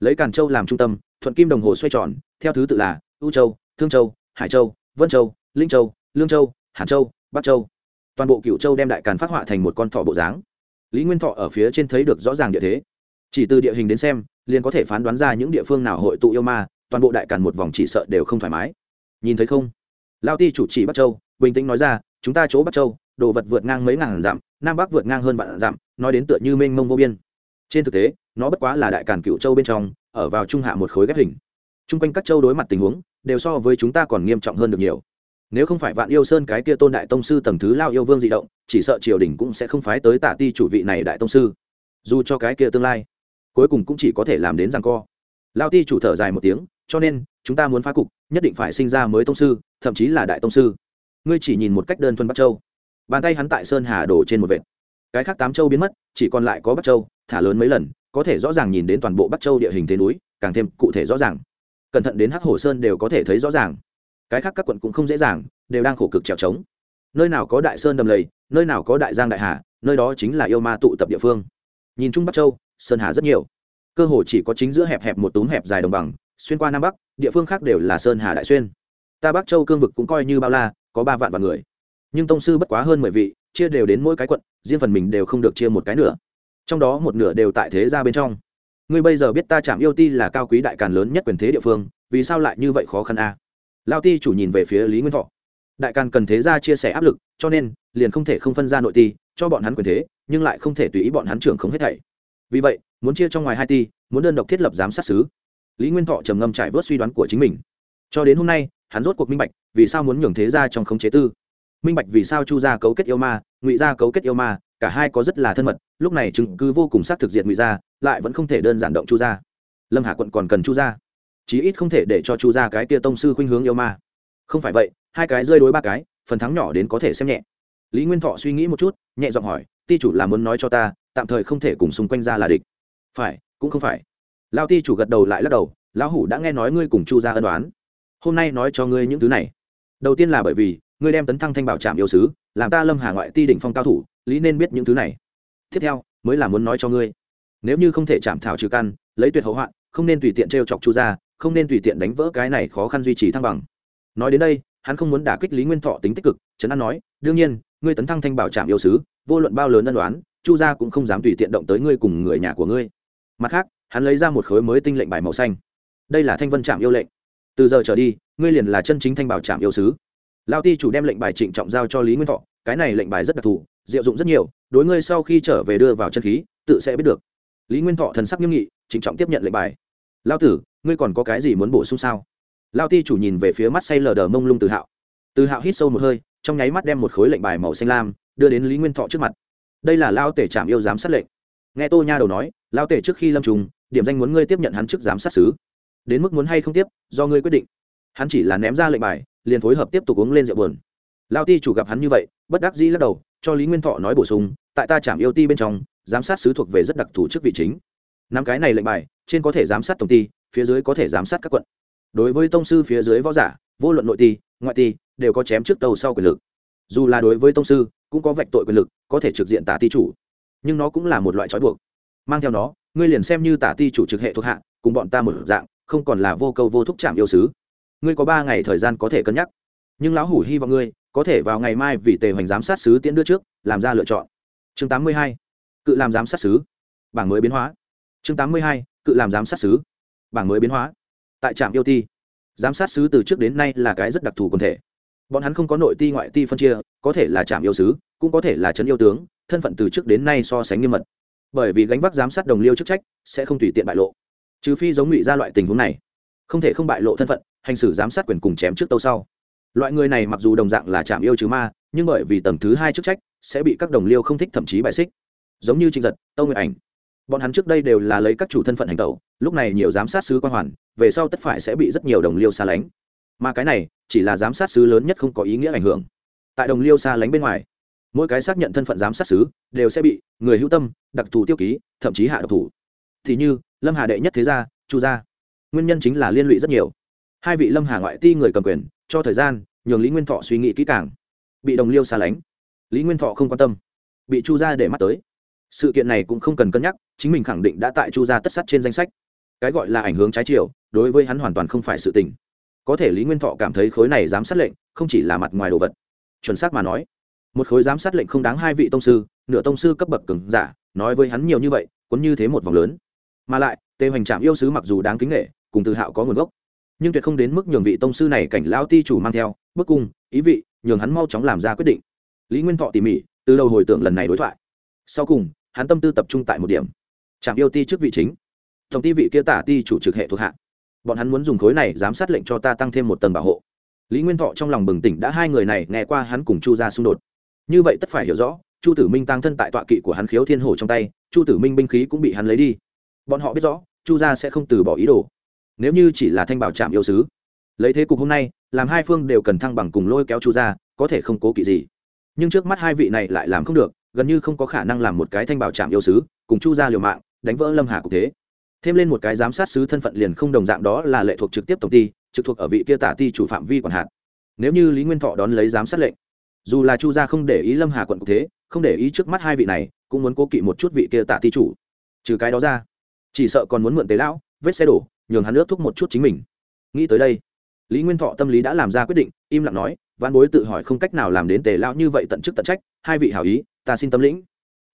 Lấy càn châu làm trung tâm, thuận kim đồng hồ xoay tròn, theo thứ tự là U châu, thương châu, hải châu, vân châu, linh châu, lương châu, hàn châu, bắc châu. Toàn bộ cựu châu đem đại càn phát họa thành một con thọ bộ dáng. Lý nguyên thọ ở phía trên thấy được rõ ràng địa thế. Chỉ từ địa hình đến xem, liền có thể phán đoán ra những địa phương nào hội tụ yêu ma, toàn bộ đại càn một vòng chỉ sợ đều không thoải mái nhìn thấy không? Lao ti chủ trì bắc châu, bình tĩnh nói ra, chúng ta chỗ bắc châu, đồ vật vượt ngang mấy ngàn dặm, nam bắc vượt ngang hơn vạn dặm, nói đến tựa như mênh mông vô biên. Trên thực tế, nó bất quá là đại càn cựu châu bên trong, ở vào trung hạ một khối ghép hình. T r u n g quanh các châu đối mặt tình huống, đều so với chúng ta còn nghiêm trọng hơn được nhiều. Nếu không phải vạn yêu sơn cái kia tôn đại tông sư tầng thứ lao yêu vương di động, chỉ sợ triều đình cũng sẽ không phái tới tả ti chủ vị này đại tông sư. Dù cho cái kia tương lai, cuối cùng cũng chỉ có thể làm đến rằng co. Lao ti chủ thở dài một tiếng cho nên, chúng ta muốn phá cục, nhất định phải sinh ra mới tông sư, thậm chí là đại tông sư. Ngươi chỉ nhìn một cách đơn thuần bắc châu. Bàn tay hắn tại sơn hà đổ trên một vệt. Cái khác tám châu biến mất, chỉ còn lại có bắc châu, thả lớn mấy lần, có thể rõ ràng nhìn đến toàn bộ bắc châu địa hình thế núi, càng thêm cụ thể rõ ràng. Cẩn thận đến hắc hồ sơn đều có thể thấy rõ ràng. Cái khác các quận cũng không dễ dàng, đều đang khổ cực trèo trống. Nơi nào có đại sơn đầm lầy, nơi nào có đại giang đại hà, nơi đó chính là yêu ma tụ tập địa phương. Nhìn chung bắc châu, sơn hà rất nhiều. Cơ hồ chỉ có chính giữa hẹp hẹp một túm hẹp dài đồng bằng xuyên qua nam bắc, địa phương khác đều là sơn hà đại xuyên. Ta bắc châu cương vực cũng coi như bao la, có ba vạn vạn người. Nhưng tông sư bất quá hơn mười vị, chia đều đến mỗi cái quận, riêng phần mình đều không được chia một cái nữa. Trong đó một nửa đều tại thế gia bên trong. Ngươi bây giờ biết ta chạm yêu ti là cao quý đại càn lớn nhất quyền thế địa phương, vì sao lại như vậy khó khăn a? À? lao ti chủ nhìn về phía lý nguyên thọ. Đại càn cần thế gia chia sẻ áp lực, cho nên, liền không thể không phân ra nội ti, cho bọn hắn quyền thế, nhưng lại không thể tùy ý bọn hắn trưởng không hết thảy. Vì vậy, muốn chia trong ngoài hai ti, muốn đơn độc thiết lập giám sát xứ lý nguyên thọ trầm ngâm trải vớt suy đoán của chính mình. Cho đến hôm nay, hắn rốt cuộc minh bạch, vì sao muốn nhường thế gia trong khống chế tư. Minh bạch vì sao chu gia cấu kết yêu ma, ngụy gia cấu kết yêu ma, cả hai có rất là thân mật, lúc này chứng cứ vô cùng xác thực diện ngụy gia, lại vẫn không thể đơn giản động chu gia. Lâm hà quận còn cần chu gia. Chí ít không thể để cho chu gia cái tia tông sư khuynh hướng yêu ma. Không phải vậy, hai cái rơi đối ba cái, phần thắng nhỏ đến có thể xem nhẹ. Lý nguyên thọ suy nghĩ một chút, nhẹ giọng hỏi, ti chủ là muốn nói cho ta, tạm thời không thể cùng xung quanh ra là địch. Phải, cũng không phải lao ti chủ gật đầu lại lắc đầu, lão hủ đã nghe nói ngươi cùng chu gia ân đoán hôm nay nói cho ngươi những thứ này. Đầu tiên là bởi vì, ngươi đem tấn thăng thanh bảo trạm yêu sứ, làm ta lâm hà ngoại ti đỉnh phong cao thủ, lý nên biết những thứ này. Tiếp theo, mới là muốn nói cho ngươi. Nếu như không thể chạm thảo trừ căn, lấy tuyệt hậu hoạn, không nên tùy tiện t r e o chọc chu ra không nên tùy tiện đánh vỡ cái này khó khăn duy trì thăng bằng. Nói đến đây, hắn không muốn đả kích lý nguyên thọ tính tích cực, trấn an nói, đương nhiên, ngươi tấn thăng thanh bảo trạm yêu sứ, vô luận bao lớn ân đoán chu gia cũng không dám tùy tiện động tới ngươi cùng người nhà của ngươi. Mặt khác hắn lấy ra một khối mới tinh lệnh bài màu xanh. Đây là thanh vân trạm yêu lệnh. Từ giờ trở đi, ngươi liền là chân chính thanh bảo trạm yêu sứ. Lao ti chủ đem lệnh bài trịnh trọng giao cho lý nguyên thọ, cái này lệnh bài rất đặc thù, diệu dụng rất nhiều, đối ngươi sau khi trở về đưa vào chân khí, tự sẽ biết được. Lý nguyên thọ thần sắc nghiêm nghị, trịnh trọng tiếp nhận lệnh bài. Lao tử, ngươi còn có cái gì muốn bổ sung sao? Lao ti chủ nhìn về phía mắt say lờ đờ mông lung từ hạo. Từ hạo hít sâu một hơi, trong nháy mắt đem một khối lệnh bài màu xanh lam đưa đến lý nguyên thọ trước mặt. Đây là lao tể trạm yêu giám sát lệnh. Nghe tô nha đầu nói lao tể trước khi lâm trùng điểm danh muốn ngươi tiếp nhận hắn chức giám sát xứ. Đến mức muốn hay không tiếp, do ngươi quyết định. Hắn chỉ là ném ra lệnh bài, liền phối hợp tiếp tục uống lên rượu buồn. Lao ti chủ gặp hắn như vậy, bất đắc dĩ lắc đầu, cho lý nguyên thọ nói bổ sung, tại ta chạm yêu ti bên trong, giám sát sứ thuộc về rất đặc thù chức vị chính. Năm cái này lệnh bài, trên có thể giám sát tổng ty phía dưới có thể giám sát các quận. Đối với tông sư phía dưới võ giả, vô luận nội ti, ngoại ti, đều có chém trước tàu sau quyền lực. Dù là đối với tông sư, cũng có vạch tội quyền lực, có thể trực diện tả ti chủ. Nhưng nó cũng là một loại trói buộc. Mang theo nó ngươi liền xem như tả ti chủ trực hệ thuộc hạ, cùng bọn ta một dạng, không còn là vô câu vô thúc chạm yêu sứ. Ngươi có ba ngày thời gian có thể cân nhắc. Nhưng lão hủ hy vọng ngươi, có thể vào ngày mai vì tề hoành giám sát sứ tiễn đưa trước, làm ra lựa chọn. Chương tám mươi hai, cự làm giám sát sứ. Bảng mới biến hóa. Chương tám mươi hai, cự làm giám sát sứ. Bảng mới biến hóa. Tại trạm yêu ti, giám sát sứ từ trước đến nay là cái rất đặc thù quần thể. Bọn hắn không có nội ti ngoại ti phân chia, có thể là trạm yêu sứ, cũng có thể là trấn yêu tướng, thân phận từ trước đến nay so sánh nghiêm mật bởi vì gánh vác giám sát đồng liêu chức trách sẽ không tùy tiện bại lộ. Trừ phi giống ngụy ra loại tình huống này, không thể không bại lộ thân phận, hành xử giám sát quyền cùng chém trước tâu sau. Loại người này mặc dù đồng dạng là chạm yêu trừ ma, nhưng bởi vì tầng thứ hai chức trách sẽ bị các đồng liêu không thích thậm chí bài xích. Giống như trinh giật, tâu nguyện ảnh, bọn hắn trước đây đều là lấy các chủ thân phận hành tẩu, lúc này nhiều giám sát sứ quan hoàn, về sau tất phải sẽ bị rất nhiều đồng liêu xa lánh. Mà cái này chỉ là giám sát sứ lớn nhất không có ý nghĩa ảnh hưởng. Tại đồng liêu xa lánh bên ngoài mỗi cái xác nhận thân phận giám sát sứ đều sẽ bị người hữu tâm, đặc thù tiêu ký, thậm chí hạ độc thủ. Thì như, lâm hà đệ nhất thế gia, chu gia. Nguyên nhân chính là liên lụy rất nhiều. Hai vị lâm hà ngoại ti người cầm quyền, cho thời gian, nhường lý nguyên thọ suy nghĩ kỹ càng. Bị đồng liêu xa lánh. Lý nguyên thọ không quan tâm. Bị chu gia để mắt tới. Sự kiện này cũng không cần cân nhắc, chính mình khẳng định đã tại chu gia tất sắt trên danh sách. Cái gọi là ảnh hướng trái chiều, đối với hắn hoàn toàn không phải sự tình. Có thể lý nguyên thọ cảm thấy khối này giám sát lệnh, không chỉ là mặt ngoài đồ vật. Chuẩn xác mà nói một khối giám sát lệnh không đáng hai vị tông sư, nửa tông sư cấp bậc cứng giả, nói với hắn nhiều như vậy, cuốn như thế một vòng lớn. Mà lại, tề hoành trạm yêu sứ mặc dù đáng kính nghệ cùng tự hạo có nguồn gốc. Nhưng tuyệt không đến mức nhường vị tông sư này cảnh lão ti chủ mang theo, bức cung, ý vị, nhường hắn mau chóng làm ra quyết định. Lý nguyên thọ tỉ mỉ, từ đầu hồi tưởng lần này đối thoại. Sau cùng, hắn tâm tư tập trung tại một điểm. Trạm yêu ti trước vị chính. Tổng ti vị kia tả ti chủ trực hệ thuộc hạ. Bọn hắn muốn dùng khối này giám sát lệnh cho ta tăng thêm một tầng bảo hộ. Lý nguyên thọ trong lòng bừng tỉnh đã hai người này nghe qua hắn cùng chu ra xung đột như vậy tất phải hiểu rõ, chu tử minh tăng thân tại tọa kỵ của hắn khiếu thiên hồ trong tay, chu tử minh binh khí cũng bị hắn lấy đi. Bọn họ biết rõ, chu gia sẽ không từ bỏ ý đồ. Nếu như chỉ là thanh bảo trạm yêu sứ, lấy thế cục hôm nay, làm hai phương đều cần thăng bằng cùng lôi kéo chu gia, có thể không cố kỵ gì. Nhưng trước mắt hai vị này lại làm không được, gần như không có khả năng làm một cái thanh bảo trạm yêu sứ, cùng chu gia liều mạng, đánh vỡ lâm hà cục thế. Thêm lên một cái giám sát sứ thân phận liền không đồng dạng đó là lệ thuộc trực tiếp tổng ty trực thuộc ở vị kia tả ti chủ phạm vi quản hạt. Nếu như lý nguyên thọ đón lấy giám sát lệnh dù là chu gia không để ý lâm hà quận cục thế không để ý trước mắt hai vị này cũng muốn cố kỵ một chút vị kia tạ ti chủ trừ cái đó ra chỉ sợ còn muốn mượn tế lão vết xe đổ nhường hắn ước thúc một chút chính mình nghĩ tới đây lý nguyên thọ tâm lý đã làm ra quyết định im lặng nói văn bối tự hỏi không cách nào làm đến tề lão như vậy tận chức tận trách hai vị hảo ý ta xin tâm lĩnh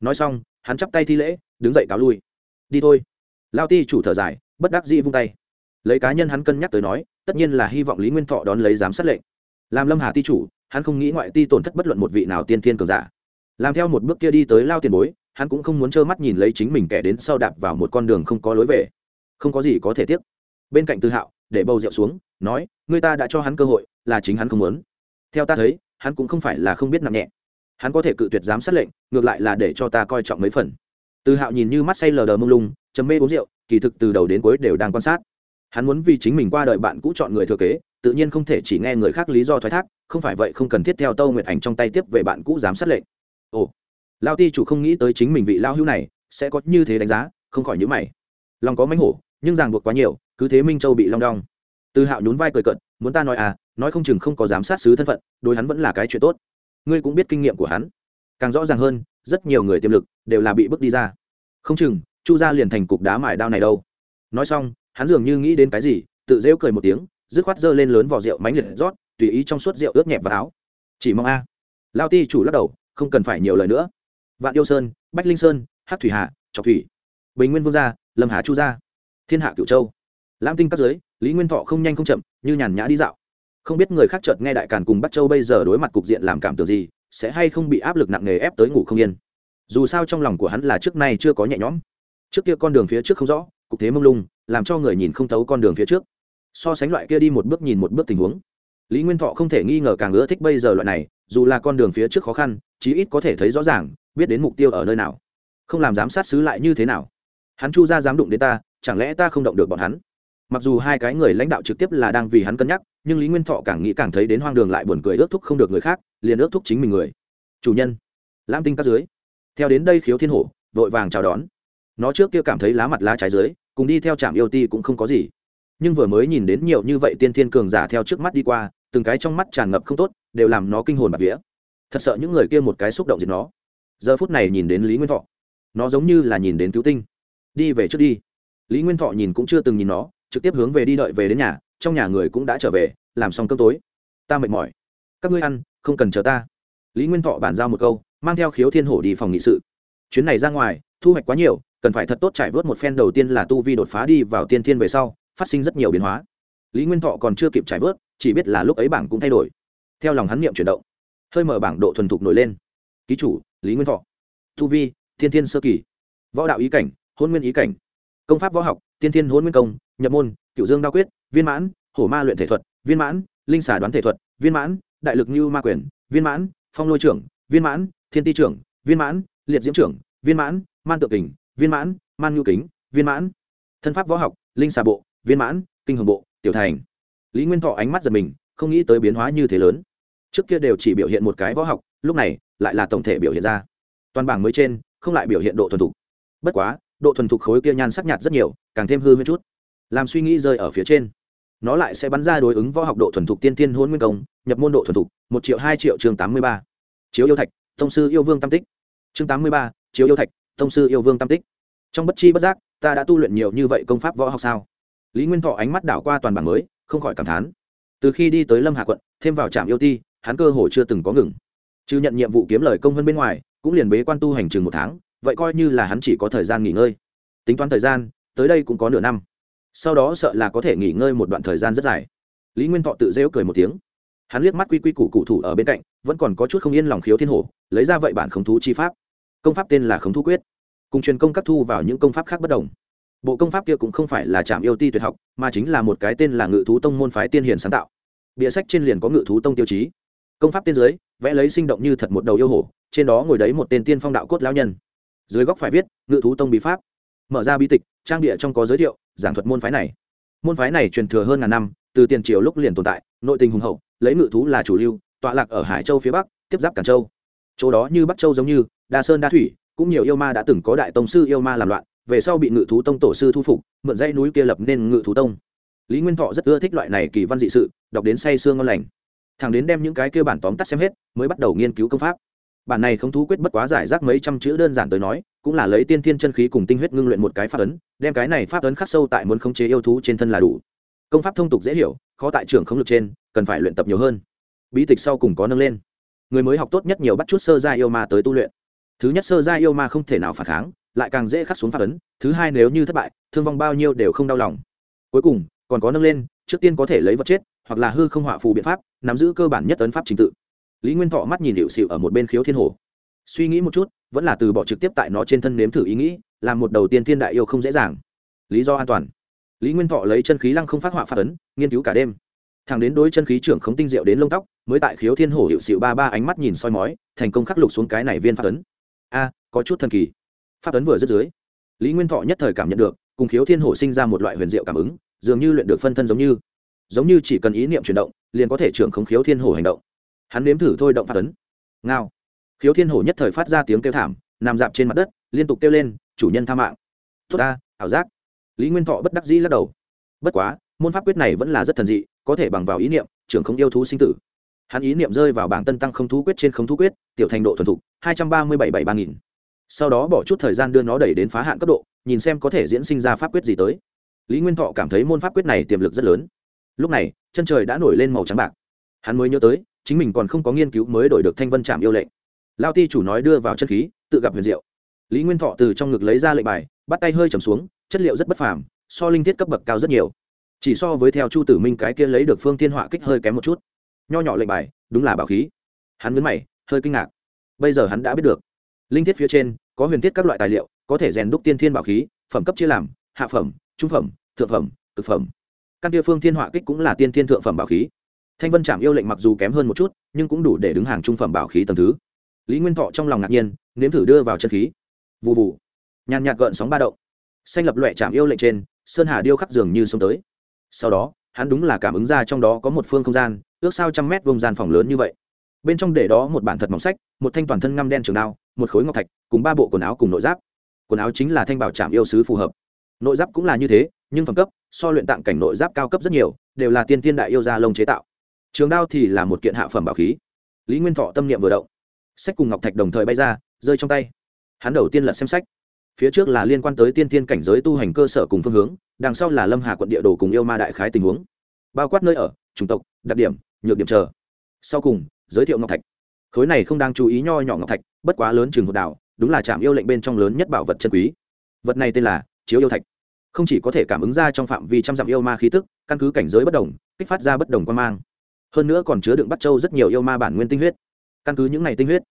nói xong hắn chắp tay thi lễ đứng dậy cáo lui đi thôi lao ti chủ thở dài bất đắc dĩ vung tay lấy cá nhân hắn cân nhắc tới nói tất nhiên là hy vọng lý nguyên thọ đón lấy giám sát lệnh làm lâm hà ti chủ hắn không nghĩ ngoại ti tổn thất bất luận một vị nào tiên thiên cường giả. Làm theo một bước kia đi tới lao tiền bối, hắn cũng không muốn trơ mắt nhìn lấy chính mình kẻ đến sau đạp vào một con đường không có lối về. Không có gì có thể tiếc. Bên cạnh tư hạo, để bầu rượu xuống, nói người ta đã cho hắn cơ hội, là chính hắn không muốn. Theo ta thấy, hắn cũng không phải là không biết nặng nhẹ. Hắn có thể cự tuyệt giám sát lệnh, ngược lại là để cho ta coi trọng mấy phần. Tư hạo nhìn như mắt say lờ đờ mông lung chấm mê uống rượu, kỳ thực từ đầu đến cuối đều đang quan sát. Hắn muốn vì chính mình qua đời bạn cũ chọn người thừa kế tự nhiên không thể chỉ nghe người khác lý do thoái thác, không phải vậy không cần thiết theo tâu nguyệt ảnh trong tay tiếp về bạn cũ giám sát lệnh. Ồ lao ti chủ không nghĩ tới chính mình vị lao hữu này sẽ có như thế đánh giá, không khỏi nhữ mày. Lòng có mánh hổ, nhưng ràng buộc quá nhiều, cứ thế minh châu bị long đong. Từ hạo nhún vai cười cận muốn ta nói à nói không chừng không có giám sát sứ thân phận, đối hắn vẫn là cái chuyện tốt. Ngươi cũng biết kinh nghiệm của hắn. Càng rõ ràng hơn, rất nhiều người tiềm lực đều là bị bước đi ra. Không chừng, chu gia liền thành cục đá mài đao này đâu. Nói xong, hắn dường như nghĩ đến cái gì, tự rêu cười một tiếng dứt khoát giơ lên lớn vỏ rượu mánh liệt rót, tùy ý trong suốt rượu ướt nhẹp vào áo. Chỉ mong a. Lao ti chủ lắc đầu, không cần phải nhiều lời nữa. Vạn yêu sơn, bách linh sơn hát thủy hạ trọc thủy, bình nguyên vương gia, lâm hà chu gia, thiên hạ cửu châu. Lam tinh các giới, lý nguyên thọ không nhanh không chậm, như nhàn nhã đi dạo. Không biết người khác chợt nghe đại càn cùng bắt châu bây giờ đối mặt cục diện làm cảm tưởng gì, sẽ hay không bị áp lực nặng nề ép tới ngủ không yên. Dù sao trong lòng của hắn là trước nay chưa có nhẹ nhõm. Trước kia con đường phía trước không rõ, cục thế mông lung, làm cho người nhìn không thấu con đường phía trước so sánh loại kia đi một bước nhìn một bước tình huống. Lý nguyên thọ không thể nghi ngờ càng ưa thích bây giờ loại này, dù là con đường phía trước khó khăn, chí ít có thể thấy rõ ràng, biết đến mục tiêu ở nơi nào. Không làm giám sát xứ lại như thế nào. Hắn chu ra dám đụng đến ta, chẳng lẽ ta không động được bọn hắn? Mặc dù hai cái người lãnh đạo trực tiếp là đang vì hắn cân nhắc, nhưng lý nguyên thọ càng nghĩ càng thấy đến hoang đường lại buồn cười ước thúc không được người khác, liền ước thúc chính mình người. Chủ nhân, lam tinh các dưới. Theo đến đây khiếu thiên hổ, vội vàng chào đón. Nó trước kia cảm thấy lá mặt lá trái dưới, cùng đi theo trạm yêu ti cũng không có gì nhưng vừa mới nhìn đến nhiều như vậy tiên thiên cường giả theo trước mắt đi qua, từng cái trong mắt tràn ngập không tốt, đều làm nó kinh hồn bạt vía. Thật sợ những người kia một cái xúc động diệt nó. Giờ phút này nhìn đến lý nguyên thọ, nó giống như là nhìn đến cứu tinh. Đi về trước đi. Lý nguyên thọ nhìn cũng chưa từng nhìn nó, trực tiếp hướng về đi đợi về đến nhà, trong nhà người cũng đã trở về, làm xong cơm tối. Ta mệt mỏi. Các ngươi ăn, không cần chờ ta. Lý nguyên thọ bàn giao một câu, mang theo khiếu thiên hổ đi phòng nghị sự. Chuyến này ra ngoài, thu hoạch quá nhiều, cần phải thật tốt trải vớt một phen đầu tiên là tu vi đột phá đi vào tiên thiên về sau phát sinh rất nhiều biến hóa. Lý nguyên thọ còn chưa kịp trải vớt, chỉ biết là lúc ấy bảng cũng thay đổi. Theo lòng hắn niệm chuyển động, hơi mở bảng độ thuần thục nổi lên. Ký chủ, lý nguyên thọ. Tu vi, thiên thiên sơ kỳ. Võ đạo ý cảnh, hôn nguyên ý cảnh. Công pháp võ học tiên thiên hôn nguyên công, nhập môn cựu dương đa quyết, viên mãn, hổ ma luyện thể thuật, viên mãn, linh xà đoán thể thuật, viên mãn, đại lực như ma quyền, viên mãn, phong lôi trưởng, viên mãn, thiên ti trưởng, viên mãn, liệt diễm trưởng, viên mãn, man tự kình, viên mãn, man nhu kính, viên mãn. Thân pháp võ học, linh xà bộ viên mãn, kinh hồng bộ, tiểu thành. Lý nguyên thọ ánh mắt giật mình, không nghĩ tới biến hóa như thế lớn. Trước kia đều chỉ biểu hiện một cái võ học, lúc này lại là tổng thể biểu hiện ra. Toàn bảng mới trên, không lại biểu hiện độ thuần thục. Bất quá, độ thuần thục khối kia nhan sắc nhạt rất nhiều, càng thêm hư hơn chút. Làm suy nghĩ rơi ở phía trên. Nó lại sẽ bắn ra đối ứng võ học độ thuần thục tiên tiên hôn nguyên công, nhập môn độ thuần thục, một triệu hai triệu chương tám mươi ba. Chiếu yêu thạch thông sư yêu vương tam tích. Chương tám mươi ba, chiếu yêu thạch thông sư yêu vương tam tích. Trong bất chi bất giác, ta đã tu luyện nhiều như vậy công pháp võ học sao? Lý nguyên thọ ánh mắt đảo qua toàn bản mới, không khỏi cảm thán. Từ khi đi tới lâm hà quận, thêm vào trạm yêu ti, hắn cơ hồ chưa từng có ngừng. Chứ nhận nhiệm vụ kiếm lời công hơn bên ngoài, cũng liền bế quan tu hành chừng một tháng, vậy coi như là hắn chỉ có thời gian nghỉ ngơi. Tính toán thời gian, tới đây cũng có nửa năm. Sau đó sợ là có thể nghỉ ngơi một đoạn thời gian rất dài. Lý nguyên thọ tự rêu cười một tiếng. Hắn liếc mắt quy quy củ cụ thủ ở bên cạnh, vẫn còn có chút không yên lòng khiếu thiên hổ, lấy ra vậy bản khống thú chi pháp. Công pháp tên là khống thú quyết. Cùng truyền công các thu vào những công pháp khác bất đồng bộ công pháp kia cũng không phải là trạm yêu ti tuyệt học, mà chính là một cái tên là ngự thú tông môn phái tiên hiền sáng tạo. Bìa sách trên liền có ngự thú tông tiêu chí. Công pháp tiên giới vẽ lấy sinh động như thật một đầu yêu hổ, trên đó ngồi đấy một tên tiên phong đạo cốt lão nhân. Dưới góc phải viết, ngự thú tông bí pháp. Mở ra bi tịch, trang địa trong có giới thiệu, giảng thuật môn phái này. Môn phái này truyền thừa hơn ngàn năm, từ tiền triều lúc liền tồn tại, nội tình hùng hậu, lấy ngự thú là chủ lưu, tọa lạc ở hải châu phía bắc, tiếp giáp cản châu. Chỗ đó như bắc châu giống như, đa sơn đa thủy, cũng nhiều yêu ma đã từng có đại tông sư yêu ma làm loạn về sau bị ngự thú tông tổ sư thu phục, mượn dãy núi kia lập nên ngự thú tông. Lý nguyên thọ rất ưa thích loại này kỳ văn dị sự, đọc đến say sương ngon lành. Thằng đến đem những cái kia bản tóm tắt xem hết, mới bắt đầu nghiên cứu công pháp. Bản này không thú quyết bất quá giải rác mấy trăm chữ đơn giản tới nói, cũng là lấy tiên thiên chân khí cùng tinh huyết ngưng luyện một cái pháp ấn, đem cái này pháp ấn khắc sâu tại muốn khống chế yêu thú trên thân là đủ. Công pháp thông tục dễ hiểu, khó tại trường không lực trên, cần phải luyện tập nhiều hơn. Bí tịch sau cùng có nâng lên. Người mới học tốt nhất nhiều bắt chút sơ gia yêu ma tới tu luyện. Thứ nhất sơ gia yêu ma không thể nào phản kháng lại càng dễ khắc xuống pháp ấn, thứ hai nếu như thất bại, thương vong bao nhiêu đều không đau lòng. Cuối cùng, còn có nâng lên, trước tiên có thể lấy vật chết, hoặc là hư không họa phù biện pháp, nắm giữ cơ bản nhất ấn pháp trình tự. Lý nguyên thọ mắt nhìn hiệu xịu ở một bên khiếu thiên hồ. Suy nghĩ một chút, vẫn là từ bỏ trực tiếp tại nó trên thân nếm thử ý nghĩ, làm một đầu tiên thiên đại yêu không dễ dàng. Lý do an toàn. Lý nguyên thọ lấy chân khí lăng không phát họa phát ấn, nghiên cứu cả đêm. Thằng đến đối chân khí trưởng không tinh diệu đến lông tóc, mới tại khiếu thiên hổ hiệu xịu ba ba ánh mắt nhìn soi mói, thành công khắc lục xuống cái này viên phát ấn. A, có chút thần kỳ. Pháp tuấn vừa dứt dưới lý nguyên thọ nhất thời cảm nhận được cùng khiếu thiên hổ sinh ra một loại huyền diệu cảm ứng dường như luyện được phân thân giống như. Giống như chỉ cần ý niệm chuyển động liền có thể trưởng không khiếu thiên hổ hành động. Hắn nếm thử thôi động pháp tuấn, ngao. Khiếu thiên hổ nhất thời phát ra tiếng kêu thảm nằm dạp trên mặt đất liên tục kêu lên chủ nhân tha mạng. Tốt ta ảo giác. Lý nguyên thọ bất đắc dĩ lắc đầu. Bất quá môn pháp quyết này vẫn là rất thần dị có thể bằng vào ý niệm trưởng không yêu thú sinh tử. Hắn ý niệm rơi vào bảng tân tăng không thú quyết trên không thú quyết tiểu thành độ thuần thục hai trăm ba mươi bảy bảy ba nghìn sau đó bỏ chút thời gian đưa nó đẩy đến phá hạn cấp độ, nhìn xem có thể diễn sinh ra pháp quyết gì tới. Lý nguyên thọ cảm thấy môn pháp quyết này tiềm lực rất lớn. Lúc này, chân trời đã nổi lên màu trắng bạc. Hắn mới nhớ tới, chính mình còn không có nghiên cứu mới đổi được thanh vân trạm yêu lệnh. Lao ti chủ nói đưa vào chân khí, tự gặp huyền diệu. Lý nguyên thọ từ trong ngực lấy ra lệnh bài, bắt tay hơi trầm xuống, chất liệu rất bất phàm, so linh thiết cấp bậc cao rất nhiều. Chỉ so với theo chu tử minh cái kia lấy được phương thiên họa kích hơi kém một chút. Nho nhỏ lệnh bài, đúng là bảo khí. Hắn mướn mày, hơi kinh ngạc. Bây giờ hắn đã biết được linh thiết phía trên, có huyền thiết các loại tài liệu, có thể rèn đúc tiên thiên bảo khí, phẩm cấp chia làm, hạ phẩm, trung phẩm, thượng phẩm, cực phẩm. Căn địa phương thiên họa kích cũng là tiên thiên thượng phẩm bảo khí. Thanh vân trạm yêu lệnh mặc dù kém hơn một chút, nhưng cũng đủ để đứng hàng trung phẩm bảo khí tầm thứ. Lý nguyên thọ trong lòng ngạc nhiên, nếm thử đưa vào chân khí. Vụ vụ nhàn nhạt gợn sóng ba động. Xanh lập loẹ chạm yêu lệnh trên, sơn hà điêu khắc dường như sông tới. Sau đó, hắn đúng là cảm ứng ra trong đó có một phương không gian, ước sao trăm mét vùng gian phòng lớn như vậy. Bên trong để đó một bản thật mỏng sách, một thanh toàn thân ngăm đen trường đao một khối ngọc thạch, cùng ba bộ quần áo cùng nội giáp. Quần áo chính là thanh bảo trạm yêu sứ phù hợp. Nội giáp cũng là như thế, nhưng phẩm cấp, so luyện tạng cảnh nội giáp cao cấp rất nhiều, đều là tiên tiên đại yêu gia lông chế tạo. Trường đao thì là một kiện hạ phẩm bảo khí. Lý nguyên thọ tâm niệm vừa động. Sách cùng ngọc thạch đồng thời bay ra, rơi trong tay. Hắn đầu tiên lật xem sách. Phía trước là liên quan tới tiên tiên cảnh giới tu hành cơ sở cùng phương hướng, đằng sau là lâm hà quận địa đồ cùng yêu ma đại khái tình huống. Bao quát nơi ở, chủng tộc, đặc điểm, nhược điểm chờ. Sau cùng, giới thiệu ngọc thạch. Khối này không đang chú ý nho nhỏ ngọc thạch bất quá lớn trường hột đảo, đúng là trạm yêu lệnh bên trong lớn nhất bảo vật chân quý. Vật này tên là chiếu yêu thạch. Không chỉ có thể cảm ứng ra trong phạm vi trăm dặm yêu ma khí tức, căn cứ cảnh giới bất đồng, kích phát ra bất đồng quan mang. Hơn nữa còn chứa đựng bắt châu rất nhiều yêu ma bản nguyên tinh huyết. Căn cứ những này tinh huyết,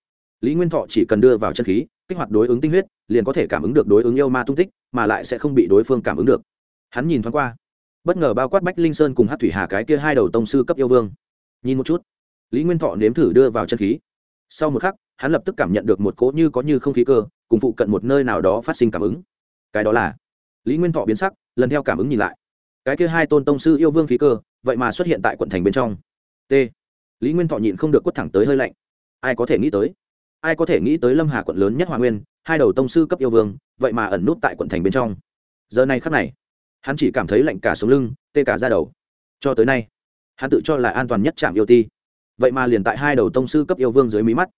lý nguyên thọ chỉ cần đưa vào chân khí, kích hoạt đối ứng tinh huyết, liền có thể cảm ứng được đối ứng yêu ma tung tích, mà lại sẽ không bị đối phương cảm ứng được. Hắn nhìn thoáng qua, bất ngờ bao quát bách linh sơn cùng hát thủy hà cái kia hai đầu tông sư cấp yêu vương. Nhìn một chút, lý nguyên thọ nếm thử đưa vào chân khí. Sau một khắc hắn lập tức cảm nhận được một cỗ như có như không khí cơ, cùng phụ cận một nơi nào đó phát sinh cảm ứng. Cái đó là, lý nguyên thọ biến sắc, lần theo cảm ứng nhìn lại. Cái kia hai tôn tông sư yêu vương khí cơ, vậy mà xuất hiện tại quận thành bên trong. T. Lý nguyên thọ nhịn không được quất thẳng tới hơi lạnh. Ai có thể nghĩ tới? Ai có thể nghĩ tới lâm hà quận lớn nhất hòa nguyên, hai đầu tông sư cấp yêu vương, vậy mà ẩn nút tại quận thành bên trong. Giờ này khắc này, hắn chỉ cảm thấy lạnh cả sống lưng, tê cả ra đầu. Cho tới nay, hắn tự cho là an toàn nhất trạm yêu ti. Vậy mà liền tại hai đầu tông sư cấp yêu vương dưới mí mắt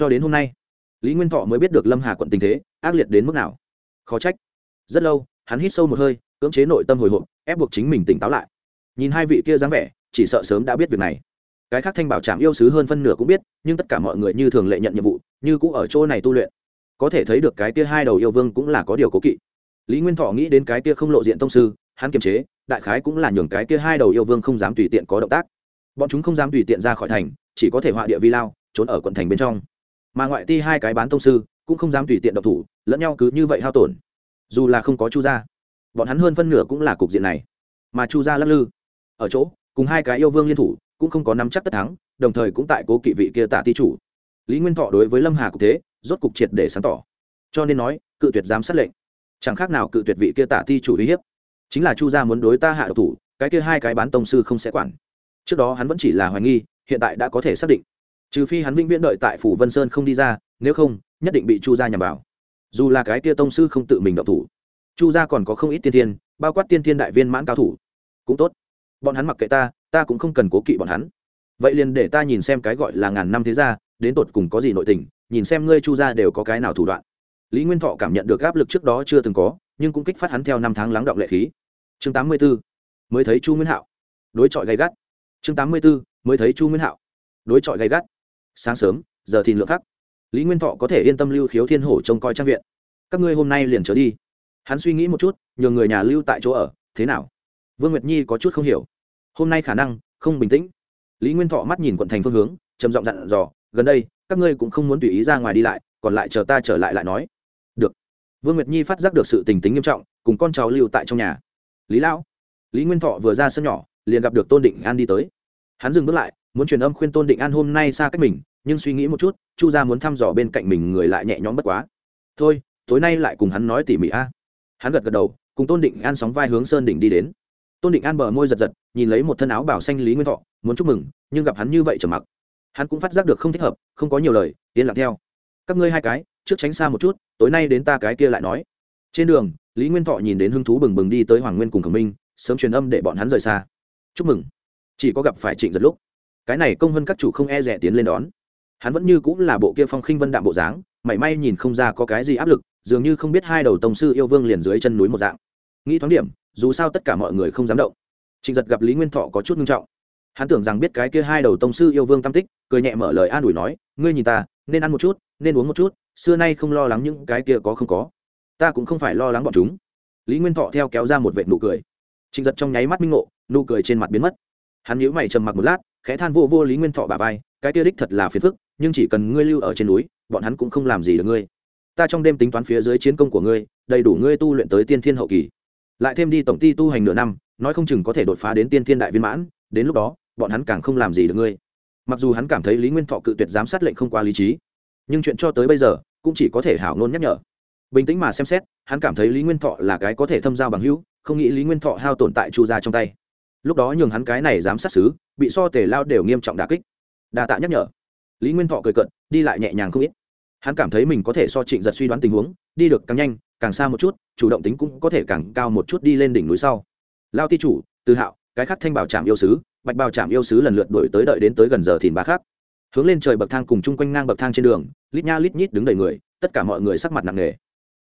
cho đến hôm nay, lý nguyên thọ mới biết được lâm hà quận tình thế, ác liệt đến mức nào. Khó trách. Rất lâu, hắn hít sâu một hơi, cưỡng chế nội tâm hồi hộp, ép buộc chính mình tỉnh táo lại. Nhìn hai vị kia dáng vẻ, chỉ sợ sớm đã biết việc này. Cái khác thanh bảo trạm yêu sứ hơn phân nửa cũng biết, nhưng tất cả mọi người như thường lệ nhận nhiệm vụ, như cũng ở chỗ này tu luyện. Có thể thấy được cái kia hai đầu yêu vương cũng là có điều cố kỵ. Lý nguyên thọ nghĩ đến cái kia không lộ diện tông sư, hắn kiềm chế, đại khái cũng là nhường cái kia hai đầu yêu vương không dám tùy tiện có động tác. Bọn chúng không dám tùy tiện ra khỏi thành, chỉ có thể họa địa vi lao, trốn ở quận thành bên trong mà ngoại ti hai cái bán tông sư cũng không dám tùy tiện độc thủ, lẫn nhau cứ như vậy hao tổn. Dù là không có chu gia, bọn hắn hơn phân nửa cũng là cục diện này. Mà chu gia lắc lư. Ở chỗ, cùng hai cái yêu vương liên thủ, cũng không có nắm chắc tất thắng, đồng thời cũng tại cố kỵ vị kia tả ti chủ. Lý nguyên thọ đối với lâm hà cục thế, rốt cục triệt để sáng tỏ. Cho nên nói, cự tuyệt giám sát lệnh. Chẳng khác nào cự tuyệt vị kia tả ti chủ uy hiếp. Chính là chu gia muốn đối ta hạ độc thủ, cái kia hai cái bán tông sư không sẽ quản. Trước đó hắn vẫn chỉ là hoài nghi, hiện tại đã có thể xác định trừ phi hắn vĩnh viễn đợi tại phủ vân sơn không đi ra, nếu không, nhất định bị chu gia nhằm vào. Dù là cái Tia tông sư không tự mình động thủ, chu gia còn có không ít tiên thiên, bao quát tiên thiên đại viên mãn cao thủ. Cũng tốt. Bọn hắn mặc kệ ta ta cũng không cần cố kỵ bọn hắn. Vậy liền để ta nhìn xem cái gọi là ngàn năm thế gia, đến tột cùng có gì nội tình, nhìn xem ngươi chu gia đều có cái nào thủ đoạn. Lý nguyên thọ cảm nhận được áp lực trước đó chưa từng có, nhưng cũng kích phát hắn theo năm tháng lắng động lệ khí. Chương tám mươi b ố mới thấy chu nguyên hạo. Đối chọi gay gắt. Chương tám mươi b ố mới thấy chu nguyên hạo. Đối chọi gay gắt sáng sớm, giờ thìn lượng khắc. Lý nguyên thọ có thể yên tâm lưu khiếu thiên hổ trông coi trang viện. Các ngươi hôm nay liền trở đi. Hắn suy nghĩ một chút, nhường người nhà lưu tại chỗ ở, thế nào? Vương nguyệt nhi có chút không hiểu. Hôm nay khả năng không bình tĩnh. Lý nguyên thọ mắt nhìn quận thành phương hướng, trầm giọng dặn dò, gần đây, các ngươi cũng không muốn tùy ý ra ngoài đi lại, còn lại chờ ta trở lại lại nói. Được. Vương nguyệt nhi phát giác được sự tình tính nghiêm trọng, cùng con cháu lưu tại trong nhà. Lý lão. Lý nguyên thọ vừa ra sân nhỏ, liền gặp được tôn định an đi tới. Hắn dừng bước lại, muốn truyền âm khuyên tôn định an hôm nay xa cách mình nhưng suy nghĩ một chút, chu gia muốn thăm dò bên cạnh mình người lại nhẹ nhõm bất quá. Thôi, tối nay lại cùng hắn nói tỉ mỉ a. Hắn gật gật đầu, cùng tôn định an sóng vai hướng sơn đỉnh đi đến. Tôn định an bờ môi giật giật, nhìn lấy một thân áo bảo xanh lý nguyên thọ, muốn chúc mừng, nhưng gặp hắn như vậy trở mặc. Hắn cũng phát giác được không thích hợp, không có nhiều lời, yên lặng theo. Các ngươi hai cái, trước tránh xa một chút, tối nay đến ta cái kia lại nói. Trên đường, lý nguyên thọ nhìn đến hưng thú bừng bừng đi tới hoàng nguyên cùng khổng minh, sớm truyền âm để bọn hắn rời xa. Chúc mừng. Chỉ có gặp phải trịnh giật lúc. Cái này công hơn các chủ không e rẻ tiến lên đón hắn vẫn như cũng là bộ kia phong khinh vân đạm bộ dáng, mảy may nhìn không ra có cái gì áp lực, dường như không biết hai đầu tổng sư yêu vương liền dưới chân núi một dạng. Nghĩ thoáng điểm, dù sao tất cả mọi người không dám động. Trịnh giật gặp lý nguyên thọ có chút nghiêm trọng. Hắn tưởng rằng biết cái kia hai đầu tông sư yêu vương tam tích, cười nhẹ mở lời an ủi nói, ngươi nhìn ta, nên ăn một chút, nên uống một chút, xưa nay không lo lắng những cái kia có không có. Ta cũng không phải lo lắng bọn chúng. Lý nguyên thọ theo kéo ra một vệ nụ cười. Trịnh giật trong nháy mắt minh ngộ, nụ cười trên mặt biến mất. Hắn nhíu mày trầm mặc một lát, khẽ than vô vô lý nguyên thọ bà vai, cái kia đích thật là phiền phức nhưng chỉ cần ngươi lưu ở trên núi, bọn hắn cũng không làm gì được ngươi. Ta trong đêm tính toán phía dưới chiến công của ngươi, đầy đủ ngươi tu luyện tới tiên thiên hậu kỳ. Lại thêm đi tổng ty tu hành nửa năm, nói không chừng có thể đột phá đến tiên thiên đại viên mãn, đến lúc đó, bọn hắn càng không làm gì được ngươi. Mặc dù hắn cảm thấy lý nguyên thọ cự tuyệt giám sát lệnh không qua lý trí, nhưng chuyện cho tới bây giờ, cũng chỉ có thể hảo ngôn nhắc nhở. Bình tĩnh mà xem xét, hắn cảm thấy lý nguyên thọ là cái có thể thâm giao bằng hữu, không nghĩ lý nguyên thọ hao tồn tại chu ra trong tay. Lúc đó nhường hắn cái này dám sát xứ bị so tề lao đều nghiêm trọng đà kích. Đà tạ nhắc nhở lý nguyên thọ cười cận đi lại nhẹ nhàng không ít. Hắn cảm thấy mình có thể so trịnh giật suy đoán tình huống, đi được càng nhanh, càng xa một chút, chủ động tính cũng có thể càng cao một chút đi lên đỉnh núi sau. Lao ti chủ tự hạo, cái khác thanh bảo trạm yêu sứ, bạch bảo trạm yêu sứ lần lượt đổi tới đợi đến tới gần giờ thìn ba khác hướng lên trời bậc thang cùng chung quanh ngang bậc thang trên đường, lít nha lít nhít đứng đầy người, tất cả mọi người sắc mặt nặng nề.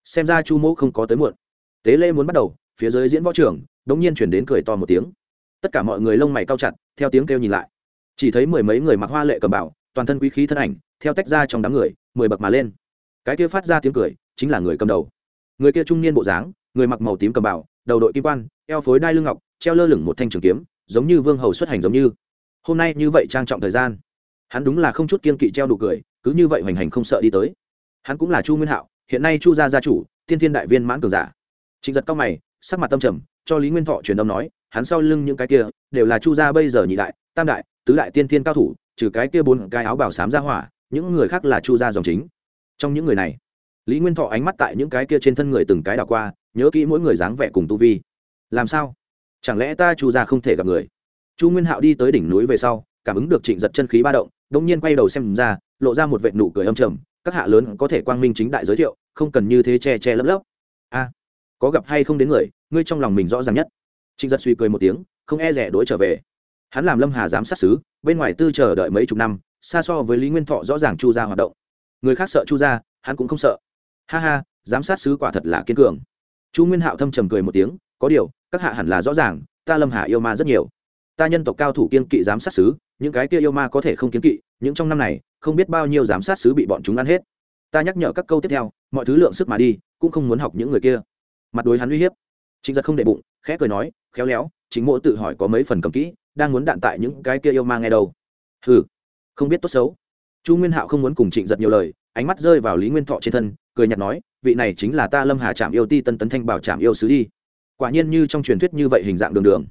Xem ra chu mẫu không có tới muộn. Tế lễ muốn bắt đầu, phía dưới diễn võ trưởng, đống nhiên chuyển đến cười to một tiếng. Tất cả mọi người lông mày cao chặt, theo tiếng kêu nhìn lại. Chỉ thấy mười mấy người mặc hoa lệ cầm bảo toàn thân quý khí thân ảnh, theo tách ra trong đám người, mười bậc mà lên. Cái kia phát ra tiếng cười, chính là người cầm đầu. Người kia trung niên bộ dáng, người mặc màu tím cầm bảo đầu đội kim quan, eo phối đai lưng ngọc, treo lơ lửng một thanh trường kiếm, giống như vương hầu xuất hành giống như. Hôm nay như vậy trang trọng thời gian. Hắn đúng là không chút kiên kỵ treo đủ cười, cứ như vậy hoành hành không sợ đi tới. Hắn cũng là chu nguyên hạo, hiện nay chu gia gia chủ, tiên thiên đại viên mãn cường giả. Trịnh giật cao mày, sắc mặt tâm trầm, cho lý nguyên thọ truyền âm nói, hắn sau lưng những cái kia, đều là chu gia bây giờ nhị đại, tam đại, tứ đại tiên thiên cao thủ trừ cái kia bốn cái áo bảo sám ra hỏa, những người khác là chu gia dòng chính. Trong những người này, lý nguyên thọ ánh mắt tại những cái kia trên thân người từng cái đảo qua, nhớ kỹ mỗi người dáng vẻ cùng tu vi. Làm sao? Chẳng lẽ ta chu gia không thể gặp người? Chu nguyên hạo đi tới đỉnh núi về sau, cảm ứng được trịnh giật chân khí ba động đông nhiên quay đầu xem ra, lộ ra một vệ nụ cười âm trầm, các hạ lớn có thể quang minh chính đại giới thiệu, không cần như thế che che lấp lấp. A, có gặp hay không đến người, ngươi trong lòng mình rõ ràng nhất. Trịnh giật suy cười một tiếng, không e rẻ đối trở về hắn làm lâm hà giám sát xứ, bên ngoài tư chờ đợi mấy chục năm, xa so với lý nguyên thọ rõ ràng chu gia hoạt động. Người khác sợ chu gia, hắn cũng không sợ. Ha ha, giám sát sứ quả thật là kiên cường. Chu nguyên hạo thâm trầm cười một tiếng, có điều, các hạ hẳn là rõ ràng, ta lâm hà yêu ma rất nhiều. Ta nhân tộc cao thủ kiên kỵ giám sát sứ những cái kia yêu ma có thể không kiên kỵ, những trong năm này, không biết bao nhiêu giám sát sứ bị bọn chúng ăn hết. Ta nhắc nhở các câu tiếp theo, mọi thứ lượng sức mà đi, cũng không muốn học những người kia. Mặt đối hắn uy hiếp. Trịnh giật không đệ bụng, khẽ cười nói, khéo léo chính mộ tự hỏi có mấy phần cầm kỹ đang muốn đạn tại những cái kia yêu ma nghe đâu. Hừ, không biết tốt xấu. Chu nguyên hạo không muốn cùng trịnh giật nhiều lời ánh mắt rơi vào lý nguyên thọ trên thân cười nhạt nói vị này chính là ta lâm hà trạm yêu ti tân tấn thanh bảo trạm yêu sứ đi. Quả nhiên như trong truyền thuyết như vậy hình dạng đường đường.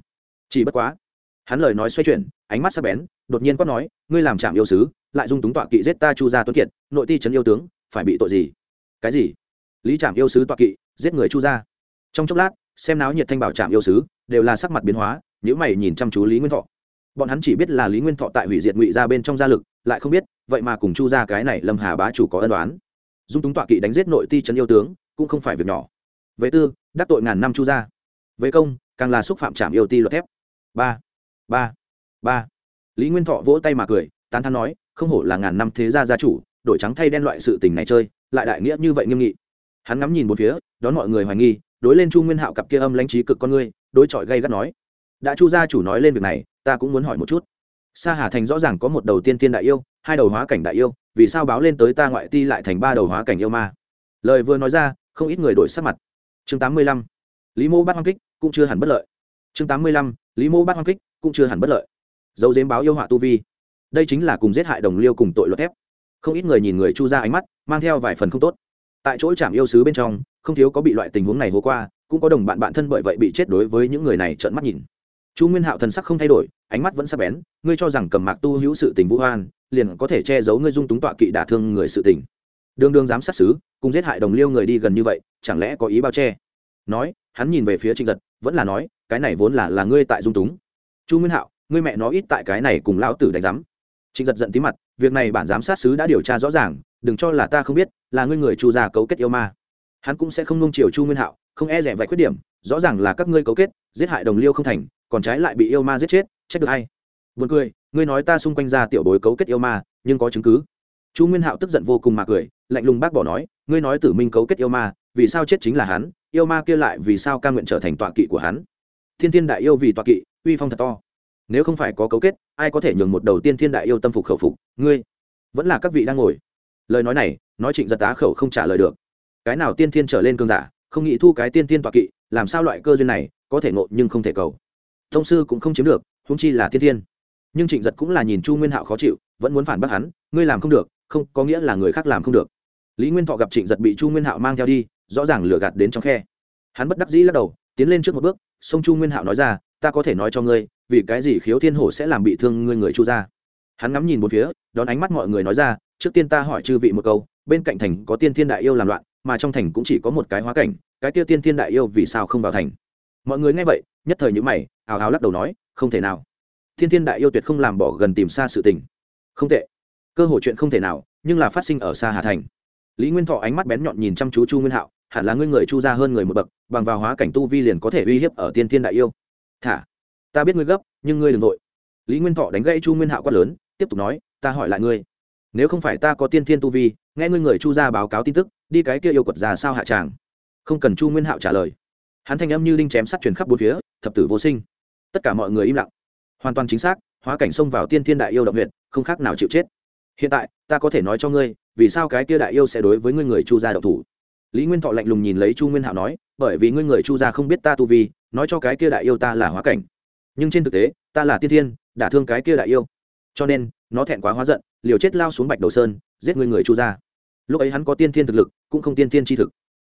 Chỉ bất quá hắn lời nói xoay chuyển ánh mắt sắc bén đột nhiên quát nói ngươi làm trạm yêu sứ lại dung túng tọa kỵ giết ta chu gia tuấn kiệt nội ti trấn yêu tướng phải bị tội gì? Cái gì? Lý trạm yêu sứ tọa kỵ giết người chu gia. Trong chốc lát xem náo nhiệt thanh bảo trạm yêu sứ đều là sắc mặt biến hóa nếu mày nhìn chăm chú lý nguyên thọ. Bọn hắn chỉ biết là lý nguyên thọ tại hủy diệt ngụy ra bên trong gia lực, lại không biết, vậy mà cùng chu ra cái này lâm hà bá chủ có ân đoán dung túng tọa kỵ đánh giết nội ti trấn yêu tướng, cũng không phải việc nhỏ. Về tư, đắc tội ngàn năm chu ra về công, càng là xúc phạm trảm yêu ti luật thép. Ba ba ba. Lý nguyên thọ vỗ tay mà cười, tán thán nói, không hổ là ngàn năm thế gia gia chủ, đổi trắng thay đen loại sự tình này chơi, lại đại nghĩa như vậy nghiêm nghị. Hắn ngắm nhìn một phía, đón mọi người hoài nghi, đối lên chu nguyên hạo cặp kia âm lãnh trí cực con ngươi, đối chọi gây gắt nói đã chu gia chủ nói lên việc này, ta cũng muốn hỏi một chút. Sa hà thành rõ ràng có một đầu tiên tiên đại yêu, hai đầu hóa cảnh đại yêu, vì sao báo lên tới ta ngoại ti lại thành ba đầu hóa cảnh yêu ma? Lời vừa nói ra, không ít người đổi sắc mặt. Chương tám mươi lăm, lý mô bắt hoang kích, cũng chưa hẳn bất lợi. Chương tám mươi lăm, lý mô bắt hoang kích, cũng chưa hẳn bất lợi. Dấu dếm báo yêu họa tu vi. Đây chính là cùng giết hại đồng liêu cùng tội luật thép. Không ít người nhìn người chu ra ánh mắt, mang theo vài phần không tốt. Tại chỗ trạm yêu sứ bên trong, không thiếu có bị loại tình huống này hố qua, cũng có đồng bạn bạn thân bởi vậy bị chết đối với những người này trợn mắt nhìn chu nguyên hạo thần sắc không thay đổi, ánh mắt vẫn sắc bén, ngươi cho rằng cầm mạc tu hữu sự tình vũ hoan, liền có thể che giấu ngươi dung túng tọa kỵ đả thương người sự tình. Đương đương dám sát xứ cùng giết hại đồng liêu người đi gần như vậy, chẳng lẽ có ý bao che? Nói, hắn nhìn về phía trịnh giật, vẫn là nói, cái này vốn là là ngươi tại dung túng. Chu nguyên hạo, ngươi mẹ nó ít tại cái này cùng lão tử đánh giám. Trịnh giật giận tí mặt, việc này bản giám sát sứ đã điều tra rõ ràng, đừng cho là ta không biết, là ngươi người chu già cấu kết yêu ma. Hắn cũng sẽ không nung chiều chu nguyên hạo, không e rẻ vậy khuyết điểm rõ ràng là các ngươi cấu kết, giết hại đồng liêu không thành, còn trái lại bị yêu ma giết chết, trách được hay buồn cười, ngươi nói ta xung quanh ra tiểu bối cấu kết yêu ma, nhưng có chứng cứ. Chu nguyên hạo tức giận vô cùng mà cười, lạnh lùng bác bỏ nói, ngươi nói tử minh cấu kết yêu ma, vì sao chết chính là hắn, yêu ma kia lại vì sao ca nguyện trở thành tọa kỵ của hắn? Thiên thiên đại yêu vì tọa kỵ, uy phong thật to. Nếu không phải có cấu kết, ai có thể nhường một đầu tiên thiên đại yêu tâm phục khẩu phục, ngươi? Vẫn là các vị đang ngồi. Lời nói này, nói trịnh giật tá khẩu không trả lời được. Cái nào tiên thiên trở lên cơn giả không nghĩ thu cái tiên tiên tọa kỵ, làm sao loại cơ duyên này có thể ngộ nhưng không thể cầu. Thông sư cũng không chiếm được húng chi là tiên tiên. Nhưng trịnh giật cũng là nhìn chu nguyên hạo khó chịu, vẫn muốn phản bác hắn, ngươi làm không được, không, có nghĩa là người khác làm không được. Lý nguyên thọ gặp trịnh giật bị chu nguyên hạo mang theo đi, rõ ràng lừa gạt đến trong khe. Hắn bất đắc dĩ lắc đầu, tiến lên trước một bước, sông chu nguyên hạo nói ra, ta có thể nói cho ngươi, vì cái gì khiếu thiên hổ sẽ làm bị thương ngươi người chu ra hắn ngắm nhìn một phía, đón ánh mắt mọi người nói ra, trước tiên ta hỏi chư vị một câu, bên cạnh thành có tiên thiên đại yêu làm loạn mà trong thành cũng chỉ có một cái hóa cảnh, cái tiêu tiên thiên đại yêu vì sao không vào thành? Mọi người nghe vậy, nhất thời những mày ào ào lắc đầu nói, không thể nào. Thiên thiên đại yêu tuyệt không làm bỏ gần tìm xa sự tình. Không tệ. Cơ hội chuyện không thể nào, nhưng là phát sinh ở xa hà thành. Lý nguyên thọ ánh mắt bén nhọn nhìn chăm chú chu nguyên hạo, hẳn là ngươi người chu ra hơn người một bậc, bằng vào hóa cảnh tu vi liền có thể uy hiếp ở tiên thiên đại yêu. Thả, ta biết ngươi gấp, nhưng ngươi đừng vội. Lý nguyên thọ đánh gãy chu nguyên hạo quát lớn, tiếp tục nói, ta hỏi lại ngươi. Nếu không phải ta có tiên thiên tu vi, nghe ngươi người chu ra báo cáo tin tức đi cái kia yêu quật già sao hạ tràng? Không cần chu nguyên hạo trả lời. Hắn thanh âm như đinh chém sắt truyền khắp bốn phía, thập tử vô sinh. Tất cả mọi người im lặng. Hoàn toàn chính xác, hóa cảnh xông vào tiên thiên đại yêu động huyện không khác nào chịu chết. Hiện tại, ta có thể nói cho ngươi, vì sao cái kia đại yêu sẽ đối với ngươi người chu gia độc thủ? Lý nguyên thọ lạnh lùng nhìn lấy chu nguyên hạo nói, bởi vì ngươi người chu gia không biết ta tu vi, nói cho cái kia đại yêu ta là hóa cảnh. Nhưng trên thực tế, ta là tiên thiên, đả thương cái kia đại yêu. Cho nên, nó thẹn quá hóa giận, liều chết lao xuống bạch đầu sơn, giết ngươi người chu gia lúc ấy hắn có tiên thiên thực lực, cũng không tiên thiên tri thực.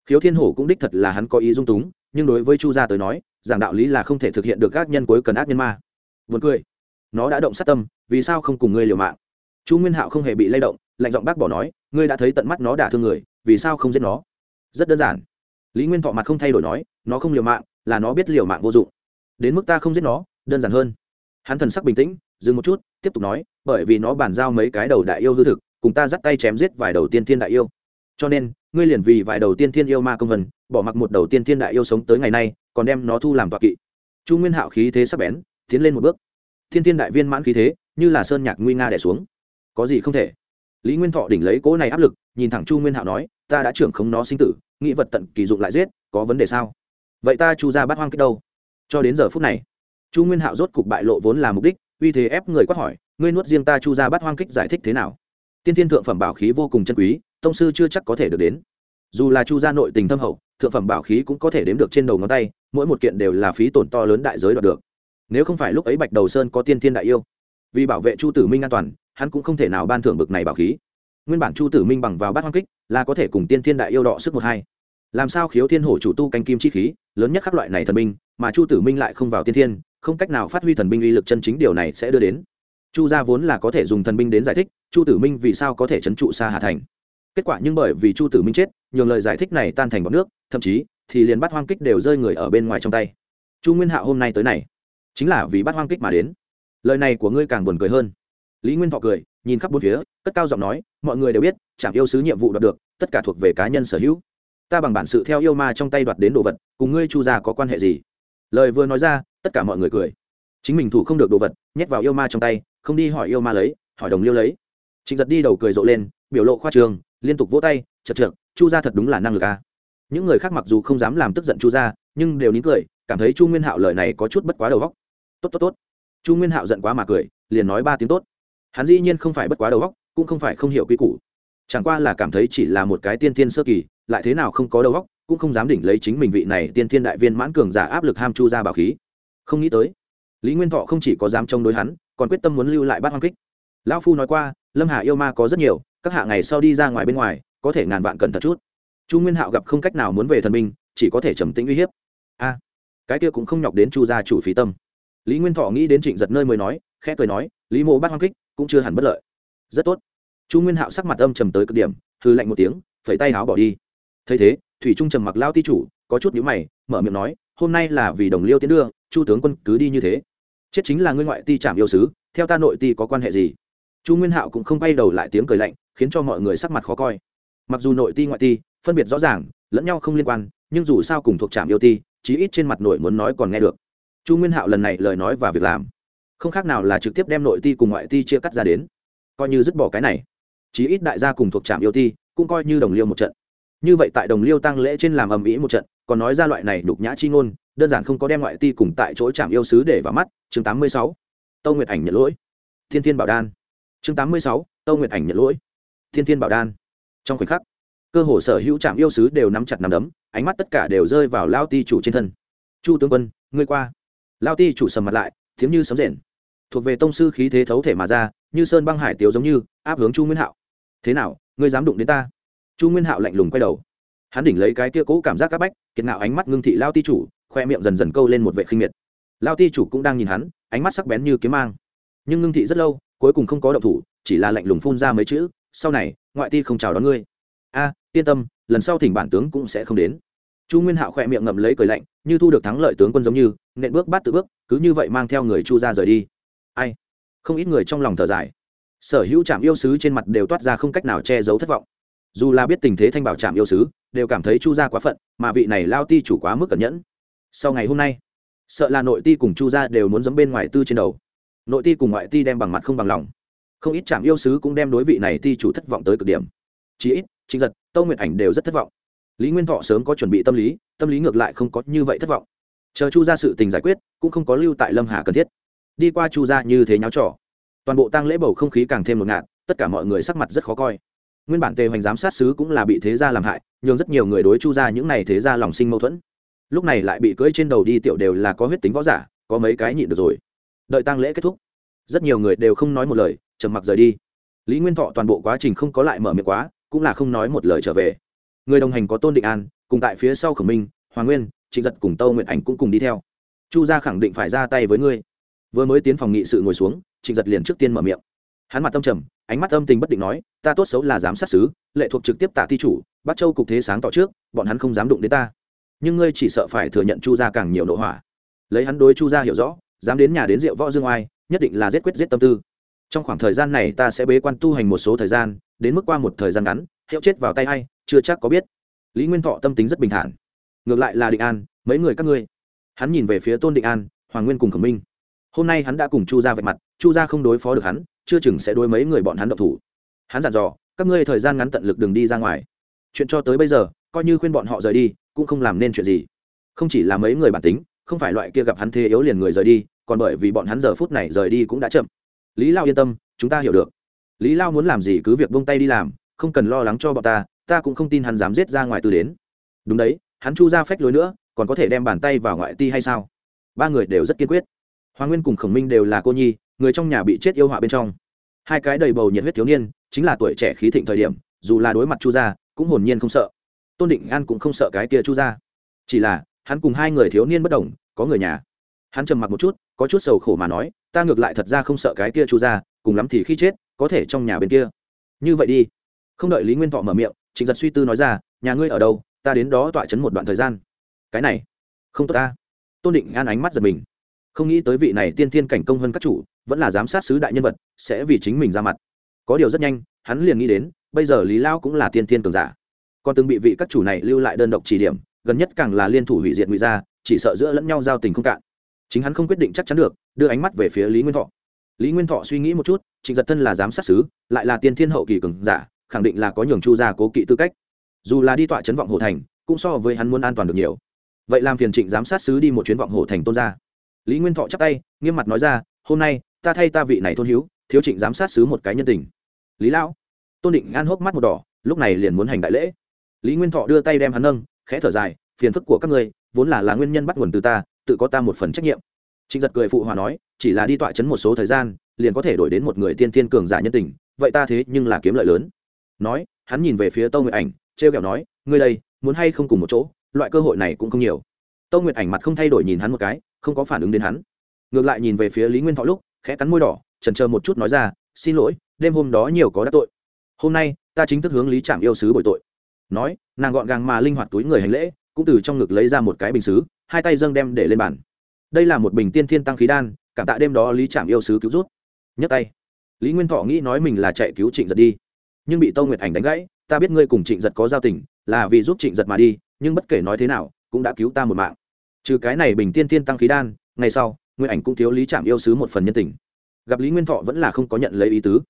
Khiếu thiên hổ cũng đích thật là hắn có ý dung túng, nhưng đối với chu gia tới nói, giảng đạo lý là không thể thực hiện được các nhân cuối cần ác nhân ma. Vượt cười. Nó đã động sát tâm, vì sao không cùng ngươi liều mạng? Chu nguyên hạo không hề bị lay động, lạnh giọng bác bỏ nói, ngươi đã thấy tận mắt nó đả thương người, vì sao không giết nó? Rất đơn giản. Lý nguyên thọ mặt không thay đổi nói, nó không liều mạng, là nó biết liều mạng vô dụng. Đến mức ta không giết nó, đơn giản hơn. Hắn thần sắc bình tĩnh, dừng một chút, tiếp tục nói, bởi vì nó bàn giao mấy cái đầu đại yêu hư thực cùng ta dắt tay chém giết vài đầu tiên thiên đại yêu. Cho nên, ngươi liền vì vài đầu tiên thiên yêu ma công vần bỏ mặc một đầu tiên thiên đại yêu sống tới ngày nay, còn đem nó thu làm tọa kỵ. Chu nguyên hạo khí thế sắp bén, tiến lên một bước. Thiên thiên đại viên mãn khí thế, như là sơn nhạc nguy nga đẻ xuống. Có gì không thể? Lý nguyên thọ đỉnh lấy cỗ này áp lực, nhìn thẳng chu nguyên hạo nói, ta đã trưởng không nó sinh tử, nghĩ vật tận kỳ dụng lại giết, có vấn đề sao? Vậy ta chu ra bắt hoang kích đâu? Cho đến giờ phút này, chu nguyên hạo rốt cục bại lộ vốn là mục đích, uy thế ép người quát hỏi, ngươi nuốt riêng ta chu ra bắt hoang kích giải thích thế nào? Tiên thiên thượng phẩm bảo khí vô cùng chân quý, tông sư chưa chắc có thể được đến. Dù là chu gia nội tình thâm hậu, thượng phẩm bảo khí cũng có thể đếm được trên đầu ngón tay, mỗi một kiện đều là phí tổn to lớn đại giới đoạt được. Nếu không phải lúc ấy bạch đầu sơn có tiên thiên đại yêu, vì bảo vệ chu tử minh an toàn, hắn cũng không thể nào ban thưởng bực này bảo khí. Nguyên bản chu tử minh bằng vào bát hoang kích, là có thể cùng tiên thiên đại yêu đọ sức một hai. Làm sao khiếu thiên hổ chủ tu canh kim chi khí, lớn nhất các loại này thần binh, mà chu tử minh lại không vào tiên thiên, không cách nào phát huy thần binh uy lực chân chính, điều này sẽ đưa đến chu gia vốn là có thể dùng thần binh đến giải thích, chu tử minh vì sao có thể trấn trụ xa hà thành. Kết quả nhưng bởi vì chu tử minh chết, nhường lời giải thích này tan thành bọc nước, thậm chí, thì liền bắt hoang kích đều rơi người ở bên ngoài trong tay. Chu nguyên hạo hôm nay tới này, chính là vì bắt hoang kích mà đến. Lời này của ngươi càng buồn cười hơn. Lý nguyên thọ cười, nhìn khắp bốn phía, cất cao giọng nói, mọi người đều biết, chạm yêu sứ nhiệm vụ đoạt được, tất cả thuộc về cá nhân sở hữu. Ta bằng bản sự theo yêu ma trong tay đoạt đến đồ vật, cùng ngươi chu gia có quan hệ gì? Lời vừa nói ra, tất cả mọi người cười. Chính mình thủ không được đồ vật, nhét vào yêu ma trong tay không đi hỏi yêu ma lấy, hỏi đồng liêu lấy. Trịnh giật đi đầu cười rộ lên, biểu lộ khoa trường liên tục vỗ tay, chật trượt, chu gia thật đúng là năng lực à. những người khác mặc dù không dám làm tức giận chu gia, nhưng đều nín cười, cảm thấy chu nguyên hạo lời này có chút bất quá đầu góc tốt tốt tốt. Chu nguyên hạo giận quá mà cười, liền nói ba tiếng tốt. Hắn dĩ nhiên không phải bất quá đầu góc cũng không phải không hiểu quy củ. Chẳng qua là cảm thấy chỉ là một cái tiên thiên sơ kỳ, lại thế nào không có đầu góc cũng không dám đỉnh lấy chính mình vị này tiên thiên đại viên mãn cường giả áp lực ham chu ra bảo khí. Không nghĩ tới, lý nguyên thọ không chỉ có dám chống đối hắn còn quyết tâm muốn lưu lại bát hoang kích. Lão phu nói qua, lâm hà yêu ma có rất nhiều, các hạ ngày sau đi ra ngoài bên ngoài, có thể ngàn vạn cẩn thận chút. Chu nguyên hạo gặp không cách nào muốn về thần minh chỉ có thể trầm tĩnh uy hiếp. A, cái kia cũng không nhọc đến chu gia chủ phí tâm. Lý nguyên thọ nghĩ đến trịnh giật nơi mới nói, khẽ cười nói, lý mô bát hoang kích cũng chưa hẳn bất lợi. Rất tốt. Chu nguyên hạo sắc mặt âm trầm tới cực điểm hư lạnh một tiếng, phẩy tay áo bỏ đi. Thấy thế, thủy trung trầm mặc lao ti chủ, có chút nhíu mày, mở miệng nói, hôm nay là vì đồng liêu tiến đưa, chu tướng quân cứ đi như thế chết chính là ngươi ngoại ti trảm yêu sứ, theo ta nội ti có quan hệ gì? Chu nguyên hạo cũng không bay đầu lại tiếng cười lạnh, khiến cho mọi người sắc mặt khó coi. Mặc dù nội ti ngoại ti, phân biệt rõ ràng, lẫn nhau không liên quan, nhưng dù sao cùng thuộc trạm yêu ti, chí ít trên mặt nội muốn nói còn nghe được. Chu nguyên hạo lần này lời nói và việc làm, không khác nào là trực tiếp đem nội ti cùng ngoại ti chia cắt ra đến. Coi như dứt bỏ cái này, chí ít đại gia cùng thuộc trạm yêu ti cũng coi như đồng liêu một trận. Như vậy tại đồng liêu tăng lễ trên làm ầm ĩ một trận, còn nói ra loại này đục nhã chi ngôn đơn giản không có đem ngoại ti cùng tại chỗ trạm yêu sứ để vào mắt, chương tám mươi sáu, tâu nguyệt ảnh nhận lỗi. Thiên thiên bảo đan. Chương tám mươi sáu, tâu nguyệt ảnh nhận lỗi. Thiên thiên bảo đan. Trong khoảnh khắc, cơ hồ sở hữu trạm yêu sứ đều nắm chặt nắm đấm, ánh mắt tất cả đều rơi vào lao ti chủ trên thân. Chu tướng quân, ngươi qua. Lao ti chủ sầm mặt lại thiếm như sấm rền. Thuộc về tông sư khí thế thấu thể mà ra, như sơn băng hải tiếu giống như, áp hướng chu nguyên hạo. Thế nào, ngươi dám đụng đến ta? Chu nguyên hạo lạnh lùng quay đầu. Hắn đỉnh lấy cái kia cũ cảm giác các bách, kiệt ngạo ánh mắt ngưng thị lao ti chủ khoe miệng dần dần câu lên một vệ khinh miệt. Lao ti chủ cũng đang nhìn hắn, ánh mắt sắc bén như kiếm mang. Nhưng ngưng thị rất lâu, cuối cùng không có động thủ, chỉ là lạnh lùng phun ra mấy chữ, sau này, ngoại ti không chào đón ngươi. A, yên tâm, lần sau thỉnh bản tướng cũng sẽ không đến. Chu nguyên hạo khoe miệng ngậm lấy cười lạnh, như thu được thắng lợi tướng quân giống như, nện bước bắt tự bước, cứ như vậy mang theo người chu ra rời đi. Ai? Không ít người trong lòng thở dài. Sở hữu trạm yêu sứ trên mặt đều toát ra không cách nào che giấu thất vọng. Dù là biết tình thế thanh bảo trạm yêu sứ, đều cảm thấy chu gia quá phận, mà vị này lao ti chủ quá mức cẩn nhẫn sau ngày hôm nay, sợ là nội ti cùng chu gia đều muốn dấm bên ngoài tư trên đầu. Nội ti cùng ngoại ti đem bằng mặt không bằng lòng. Không ít trạm yêu sứ cũng đem đối vị này ti chủ thất vọng tới cực điểm. Chí ít chính giật tâu nguyện ảnh đều rất thất vọng. Lý nguyên thọ sớm có chuẩn bị tâm lý tâm lý ngược lại không có như vậy thất vọng. Chờ chu ra sự tình giải quyết, cũng không có lưu tại lâm hà cần thiết. Đi qua chu ra như thế nháo trò, toàn bộ tăng lễ bầu không khí càng thêm một ngạt, tất cả mọi người sắc mặt rất khó coi. Nguyên bản tề hoành giám sát sứ cũng là bị thế gia làm hại nhưng rất nhiều người đối chu ra những n à y thế gia lòng sinh mâu thuẫn lúc này lại bị cưỡi trên đầu đi tiểu đều là có huyết tính võ giả, có mấy cái nhịn được rồi. Đợi tăng lễ kết thúc, rất nhiều người đều không nói một lời, trầm mặc rời đi. Lý nguyên thọ toàn bộ quá trình không có lại mở miệng quá, cũng là không nói một lời trở về. Người đồng hành có tôn định an, cùng tại phía sau khổng minh, hoàng nguyên, trịnh giật cùng tâu nguyện ảnh cũng cùng đi theo. Chu gia khẳng định phải ra tay với ngươi. Vừa mới tiến phòng nghị sự ngồi xuống, trịnh giật liền trước tiên mở miệng. Hắn mặt tâm trầm, ánh mắt âm tình bất định nói, ta tốt xấu là giám sát xứ lệ thuộc trực tiếp tạ thi chủ bắt châu cục thế sáng tỏ trước, bọn hắn không dám đụng đến ta nhưng ngươi chỉ sợ phải thừa nhận chu gia càng nhiều nội hỏa. Lấy hắn đối chu gia hiểu rõ, dám đến nhà đến rượu võ dương oai, nhất định là giết quyết giết tâm tư. Trong khoảng thời gian này ta sẽ bế quan tu hành một số thời gian, đến mức qua một thời gian ngắn, hiệu chết vào tay hay chưa chắc có biết. Lý nguyên thọ tâm tính rất bình thản. Ngược lại là định an, mấy người các ngươi. Hắn nhìn về phía tôn định an, hoàng nguyên cùng khổng minh. Hôm nay hắn đã cùng chu gia vạch mặt, chu gia không đối phó được hắn, chưa chừng sẽ đối mấy người bọn hắn độc thủ. Hắn dặn dò, các ngươi thời gian ngắn tận lực đừng đi ra ngoài. Chuyện cho tới bây giờ coi như khuyên bọn họ rời đi, cũng không làm nên chuyện gì. Không chỉ là mấy người bản tính, không phải loại kia gặp hắn thế yếu liền người rời đi, còn bởi vì bọn hắn giờ phút này rời đi cũng đã chậm. Lý lao yên tâm, chúng ta hiểu được. Lý lao muốn làm gì cứ việc bông tay đi làm, không cần lo lắng cho bọn ta ta cũng không tin hắn dám giết ra ngoài từ đến. Đúng đấy, hắn chu ra phách lối nữa, còn có thể đem bàn tay vào ngoại ti hay sao? Ba người đều rất kiên quyết. Hoàng nguyên cùng khổng minh đều là cô nhi, người trong nhà bị chết yêu họa bên trong. Hai cái đầy bầu nhiệt huyết thiếu niên, chính là tuổi trẻ khí thịnh thời điểm, dù là đối mặt chu gia, cũng hồn nhiên không sợ tôn định an cũng không sợ cái kia chu gia chỉ là, hắn cùng hai người thiếu niên bất đồng, có người nhà. Hắn trầm mặc một chút, có chút sầu khổ mà nói, ta ngược lại thật ra không sợ cái kia chu gia cùng lắm thì khi chết, có thể trong nhà bên kia. Như vậy đi. Không đợi lý nguyên thọ mở miệng, trịnh giật suy tư nói ra, nhà ngươi ở đâu? Ta đến đó tọa chấn một đoạn thời gian. Cái này, không tốt ta. Tôn định an ánh mắt giật mình. Không nghĩ tới vị này tiên thiên cảnh công hơn các chủ, vẫn là giám sát sứ đại nhân vật, sẽ vì chính mình ra mặt. Có điều rất nhanh, hắn liền nghĩ đến, bây giờ lý lao cũng là tiên thiên cường giả còn từng bị vị các chủ này lưu lại đơn độc chỉ điểm, gần nhất càng là liên thủ hủy diệt ngụy gia, chỉ sợ giữa lẫn nhau giao tình không cạn. Chính hắn không quyết định chắc chắn được, đưa ánh mắt về phía lý nguyên thọ. Lý nguyên thọ suy nghĩ một chút, trịnh giật thân là giám sát sứ, lại là tiên thiên hậu kỳ cường giả, khẳng định là có nhường chu gia cố kỵ tư cách. Dù là đi tọa chấn vọng hồ thành, cũng so với hắn muốn an toàn được nhiều. Vậy làm phiền trịnh giám sát sứ đi một chuyến vọng hồ thành tôn gia. Lý nguyên thọ chắp tay, nghiêm mặt nói ra, hôm nay, ta thay ta vị này thôn hữu, thiếu trịnh giám sát sứ một cái nhân tình. Lý lão. Tôn định an hốc mắt một đỏ, lúc này liền muốn hành đại lễ lý nguyên thọ đưa tay đem hắn nâng, khẽ thở dài, phiền phức của các ngươi, vốn là là nguyên nhân bắt nguồn từ ta, tự có ta một phần trách nhiệm. Trịnh giật cười phụ hòa nói, chỉ là đi tọa chấn một số thời gian, liền có thể đổi đến một người tiên thiên cường giả nhân tình, vậy ta thế nhưng là kiếm lợi lớn. Nói, hắn nhìn về phía tâu nguyệt ảnh, trêu kẹo nói, ngươi đây, muốn hay không cùng một chỗ, loại cơ hội này cũng không nhiều. Tâu nguyệt ảnh mặt không thay đổi nhìn hắn một cái, không có phản ứng đến hắn. Ngược lại nhìn về phía lý nguyên thọ lúc, khẽ cắn môi đỏ trần chờ một chút nói ra, xin lỗi, đêm hôm đó nhiều có đắc tội. Hôm nay, ta chính thức hướng lý trạm yêu sứ bội tội nói, nàng gọn gàng mà linh hoạt túi người hành lễ, cũng từ trong ngực lấy ra một cái bình xứ, hai tay dâng đem để lên bàn. Đây là một bình tiên thiên tăng khí đan, cảm tạ đêm đó lý trạm yêu sứ cứu rút nhấc tay. Lý nguyên thọ nghĩ nói mình là chạy cứu trịnh giật đi. Nhưng bị tâu nguyệt ảnh đánh gãy, ta biết ngươi cùng trịnh giật có giao tình, là vì giúp trịnh giật mà đi, nhưng bất kể nói thế nào, cũng đã cứu ta một mạng. Trừ cái này bình tiên thiên tăng khí đan, ngày sau nguyên ảnh cũng thiếu lý trạm yêu sứ một phần nhân tình. Gặp lý nguyên thọ vẫn là không có nhận lấy ý tứ.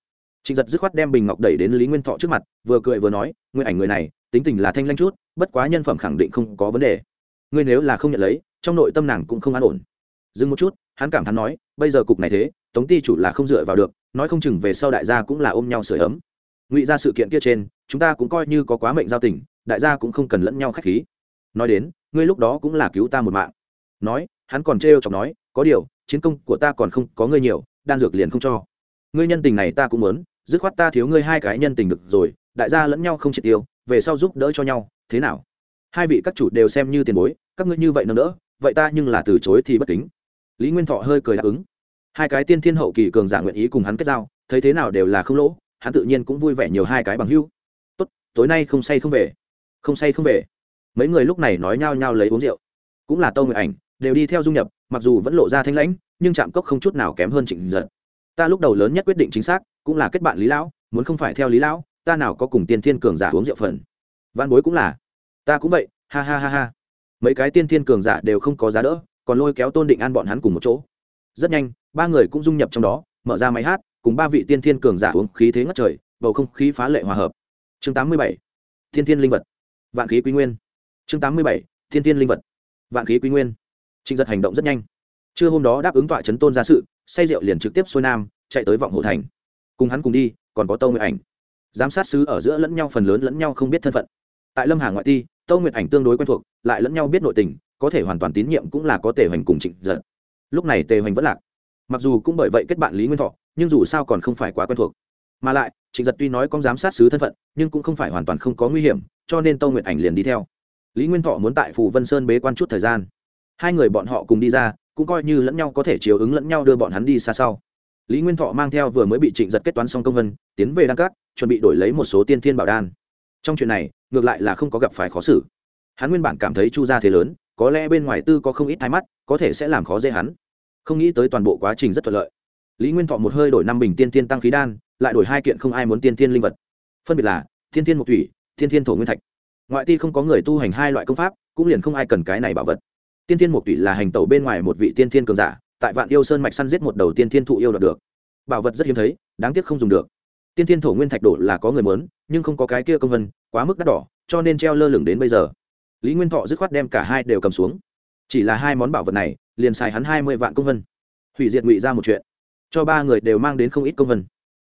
Trịnh giật dứt khoát đem bình ngọc đẩy đến lý nguyên thọ trước mặt, vừa cười vừa nói nguyên ảnh người này tính tình là thanh lanh chút, bất quá nhân phẩm khẳng định không có vấn đề. Ngươi nếu là không nhận lấy, trong nội tâm nàng cũng không an ổn. Dừng một chút, hắn cảm thán nói, bây giờ cục này thế, tống ty chủ là không dựa vào được, nói không chừng về sau đại gia cũng là ôm nhau sửa ấm. Ngụy ra sự kiện kia trên, chúng ta cũng coi như có quá mệnh giao tình, đại gia cũng không cần lẫn nhau k h á c h khí. Nói đến, ngươi lúc đó cũng là cứu ta một mạng. Nói, hắn còn trêu chọc nói, có điều, chiến công của ta còn không có ngươi nhiều, đan dược liền không cho. Ngươi nhân tình này ta cũng muốn, dứt khoát ta thiếu ngươi hai cái nhân tình được rồi, đại gia lẫn nhau không triệt tiêu về sau giúp đỡ cho nhau, thế nào? Hai vị các chủ đều xem như tiền bối, các ngươi như vậy nâng đỡ, vậy ta nhưng là từ chối thì bất kính. Lý nguyên thọ hơi cười đáp ứng. Hai cái tiên thiên hậu kỳ cường giả nguyện ý cùng hắn kết giao, thấy thế nào đều là không lỗ, hắn tự nhiên cũng vui vẻ nhiều hai cái bằng hưu tốt, tối nay không say không về. Không say không về. Mấy người lúc này nói nhao nhao lấy uống rượu. Cũng là tâu người ảnh, đều đi theo dung nhập, mặc dù vẫn lộ ra thanh lãnh, nhưng chạm cốc không chút nào kém hơn trịnh giật ta lúc đầu lớn nhất quyết định chính xác, cũng là kết bạn lý lão, muốn không phải theo lý lão ta nào có cùng tiên thiên cường giả uống rượu phần? Văn bối cũng là. Ta cũng vậy, ha ha ha ha. Mấy cái tiên thiên cường giả đều không có giá đỡ, còn lôi kéo tôn định an bọn hắn cùng một chỗ. Rất nhanh, ba người cũng dung nhập trong đó, mở ra máy hát, cùng ba vị tiên thiên cường giả uống khí thế ngất trời, bầu không khí phá lệ hòa hợp. Chương tám mươi bảy, thiên thiên linh vật. Vạn khí quý nguyên. Chương tám mươi bảy, thiên thiên linh vật. Vạn khí quý nguyên. Trịnh giật hành động rất nhanh. Trưa hôm đó đáp ứng tọa chấn tôn ra sự, say rượu liền trực tiếp xuôi nam, chạy tới vọng hộ thành. Cùng hắn cùng đi, còn có tâu nguyệt ảnh giám sát sứ ở giữa lẫn nhau phần lớn lẫn nhau không biết thân phận. Tại lâm hà ngoại ti tâu nguyệt ảnh tương đối quen thuộc, lại lẫn nhau biết nội tình, có thể hoàn toàn tín nhiệm cũng là có tề hoành cùng trịnh giật lúc này tề hoành vẫn lạc. Mặc dù cũng bởi vậy kết bạn lý nguyên thọ, nhưng dù sao còn không phải quá quen thuộc. Mà lại, trịnh giật tuy nói có giám sát sứ thân phận, nhưng cũng không phải hoàn toàn không có nguy hiểm, cho nên tâu nguyệt ảnh liền đi theo. Lý nguyên thọ muốn tại phù vân sơn bế quan chút thời gian. Hai người bọn họ cùng đi ra, cũng coi như lẫn nhau có thể chiếu ứng lẫn nhau đưa bọn hắn đi xa sau lý nguyên thọ mang theo vừa mới bị trịnh giật kết toán xong công vân, tiến về đăng cát chuẩn bị đổi lấy một số tiên thiên bảo đan. Trong chuyện này, ngược lại là không có gặp phải khó xử. Hắn nguyên bản cảm thấy chu gia thế lớn, có lẽ bên ngoài tư có không ít thái mắt, có thể sẽ làm khó dễ hắn. Không nghĩ tới toàn bộ quá trình rất thuận lợi. Lý nguyên thọ một hơi đổi năm bình tiên tiên tăng khí đan, lại đổi hai kiện không ai muốn tiên tiên linh vật. Phân biệt là tiên tiên mục thủy tiên tiên thổ nguyên thạch. Ngoại ti không có người tu hành hai loại công pháp, cũng liền không ai cần cái này bảo vật. Tiên tiên mục thủy là hành tẩu bên ngoài một vị tiên tiên cường giả tại vạn yêu sơn mạch săn giết một đầu tiên thiên thụ yêu đoạt được. Bảo vật rất hiếm thấy, đáng tiếc không dùng được. Tiên thiên thổ nguyên thạch đổ là có người muốn, nhưng không có cái kia công vân, quá mức đắt đỏ, cho nên treo lơ lửng đến bây giờ. Lý nguyên thọ dứt khoát đem cả hai đều cầm xuống. Chỉ là hai món bảo vật này, liền xài hắn hai mươi vạn công vân. Hủy diệt ngụy ra một chuyện. Cho ba người đều mang đến không ít công vân.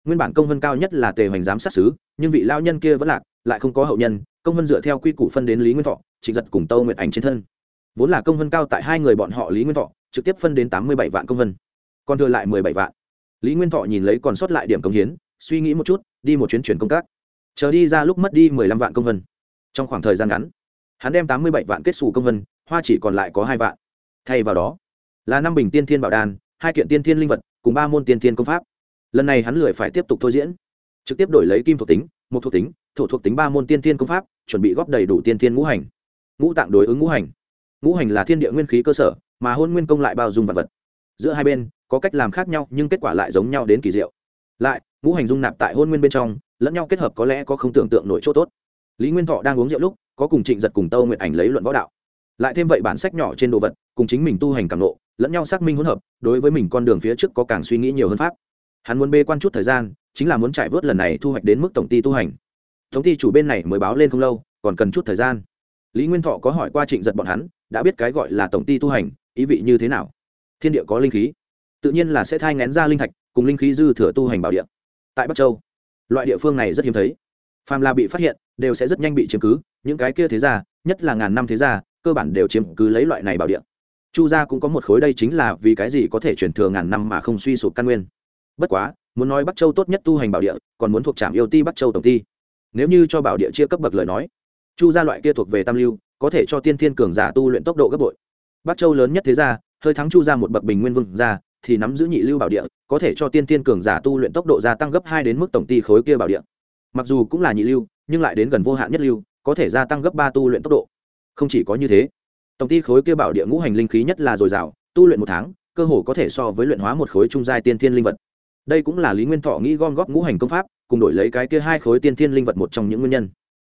Nguyên bản công vân cao nhất là tề hoành giám sát xứ, nhưng vị lao nhân kia vẫn lạc, lại không có hậu nhân, công vân dựa theo quy củ phân đến lý nguyên thọ, trịnh giật cùng tâu nguyện ảnh trên thân vốn là công vân cao tại hai người bọn họ lý nguyên thọ, trực tiếp phân đến tám mươi bảy vạn công vân, còn thừa lại mười bảy vạn. Lý nguyên thọ nhìn lấy còn sót lại điểm công hiến, suy nghĩ một chút, đi một chuyến chuyển công tác. Chờ đi ra lúc mất đi mười lăm vạn công vân. Trong khoảng thời gian ngắn, hắn đem tám mươi bảy vạn kết xù công vân, hoa chỉ còn lại có hai vạn. Thay vào đó, là năm bình tiên thiên bảo đan, hai kiện tiên thiên linh vật, cùng ba môn tiên thiên công pháp. Lần này hắn lười phải tiếp tục thôi diễn. Trực tiếp đổi lấy kim thuộc tính, một thuộc tính, thổ thuộc tính ba môn tiên thiên công pháp, chuẩn bị góp đầy đủ tiên thiên ngũ hành. Ngũ tạng đối ứng ngũ hành ngũ hành là thiên địa nguyên khí cơ sở, mà hôn nguyên công lại bao dung vật vật. Giữa hai bên, có cách làm khác nhau, nhưng kết quả lại giống nhau đến kỳ diệu. Lại, ngũ hành dung nạp tại hôn nguyên bên trong, lẫn nhau kết hợp có lẽ có không tưởng tượng nổi chỗ tốt. Lý nguyên thọ đang uống rượu lúc, có cùng trịnh giật cùng tâu nguyện ảnh lấy luận võ đạo. Lại thêm vậy bản sách nhỏ trên đồ vật, cùng chính mình tu hành càng nộ lẫn nhau xác minh hỗn hợp, đối với mình con đường phía trước có càng suy nghĩ nhiều hơn pháp. Hắn muốn bê quan chút thời gian, chính là muốn trải vớt lần này thu hoạch đến mức tổng ty tu hành. Tổng ty chủ bên này mới báo lên không lâu, còn cần chút thời gian. Lý nguyên thọ có hỏi qua trịnh giật bọn hắn đã biết cái gọi là tổng ty tu hành, ý vị như thế nào? Thiên địa có linh khí, tự nhiên là sẽ thai ngén ra linh thạch, cùng linh khí dư thừa tu hành bảo địa. Tại bắc châu, loại địa phương này rất hiếm thấy. Phàm là bị phát hiện, đều sẽ rất nhanh bị chiếm cứ. Những cái kia thế gia, nhất là ngàn năm thế gia, cơ bản đều chiếm cứ lấy loại này bảo địa. Chu gia cũng có một khối đây chính là vì cái gì có thể chuyển thừa ngàn năm mà không suy sụp căn nguyên. Bất quá, muốn nói bắc châu tốt nhất tu hành bảo địa, còn muốn thuộc trạm yêu ti bắc châu tổng ty nếu như cho bảo địa chia cấp bậc lời nói, chu gia loại kia thuộc về tam lưu có thể cho tiên thiên cường giả tu luyện tốc độ gấp bội. Bắc châu lớn nhất thế gia, hơi thắng chu ra một bậc bình nguyên vương gia, thì nắm giữ nhị lưu bảo địa, có thể cho tiên thiên cường giả tu luyện tốc độ gia tăng gấp hai đến mức tổng ty khối kia bảo địa. Mặc dù cũng là nhị lưu, nhưng lại đến gần vô hạn nhất lưu, có thể gia tăng gấp ba tu luyện tốc độ. Không chỉ có như thế, tổng ty khối kia bảo địa ngũ hành linh khí nhất là dồi dào, tu luyện một tháng, cơ hồ có thể so với luyện hóa một khối trung giai tiên thiên linh vật. Đây cũng là lý nguyên thọ nghĩ gom góp ngũ hành công pháp, cùng đổi lấy cái kia hai khối tiên thiên linh vật một trong những nguyên nhân.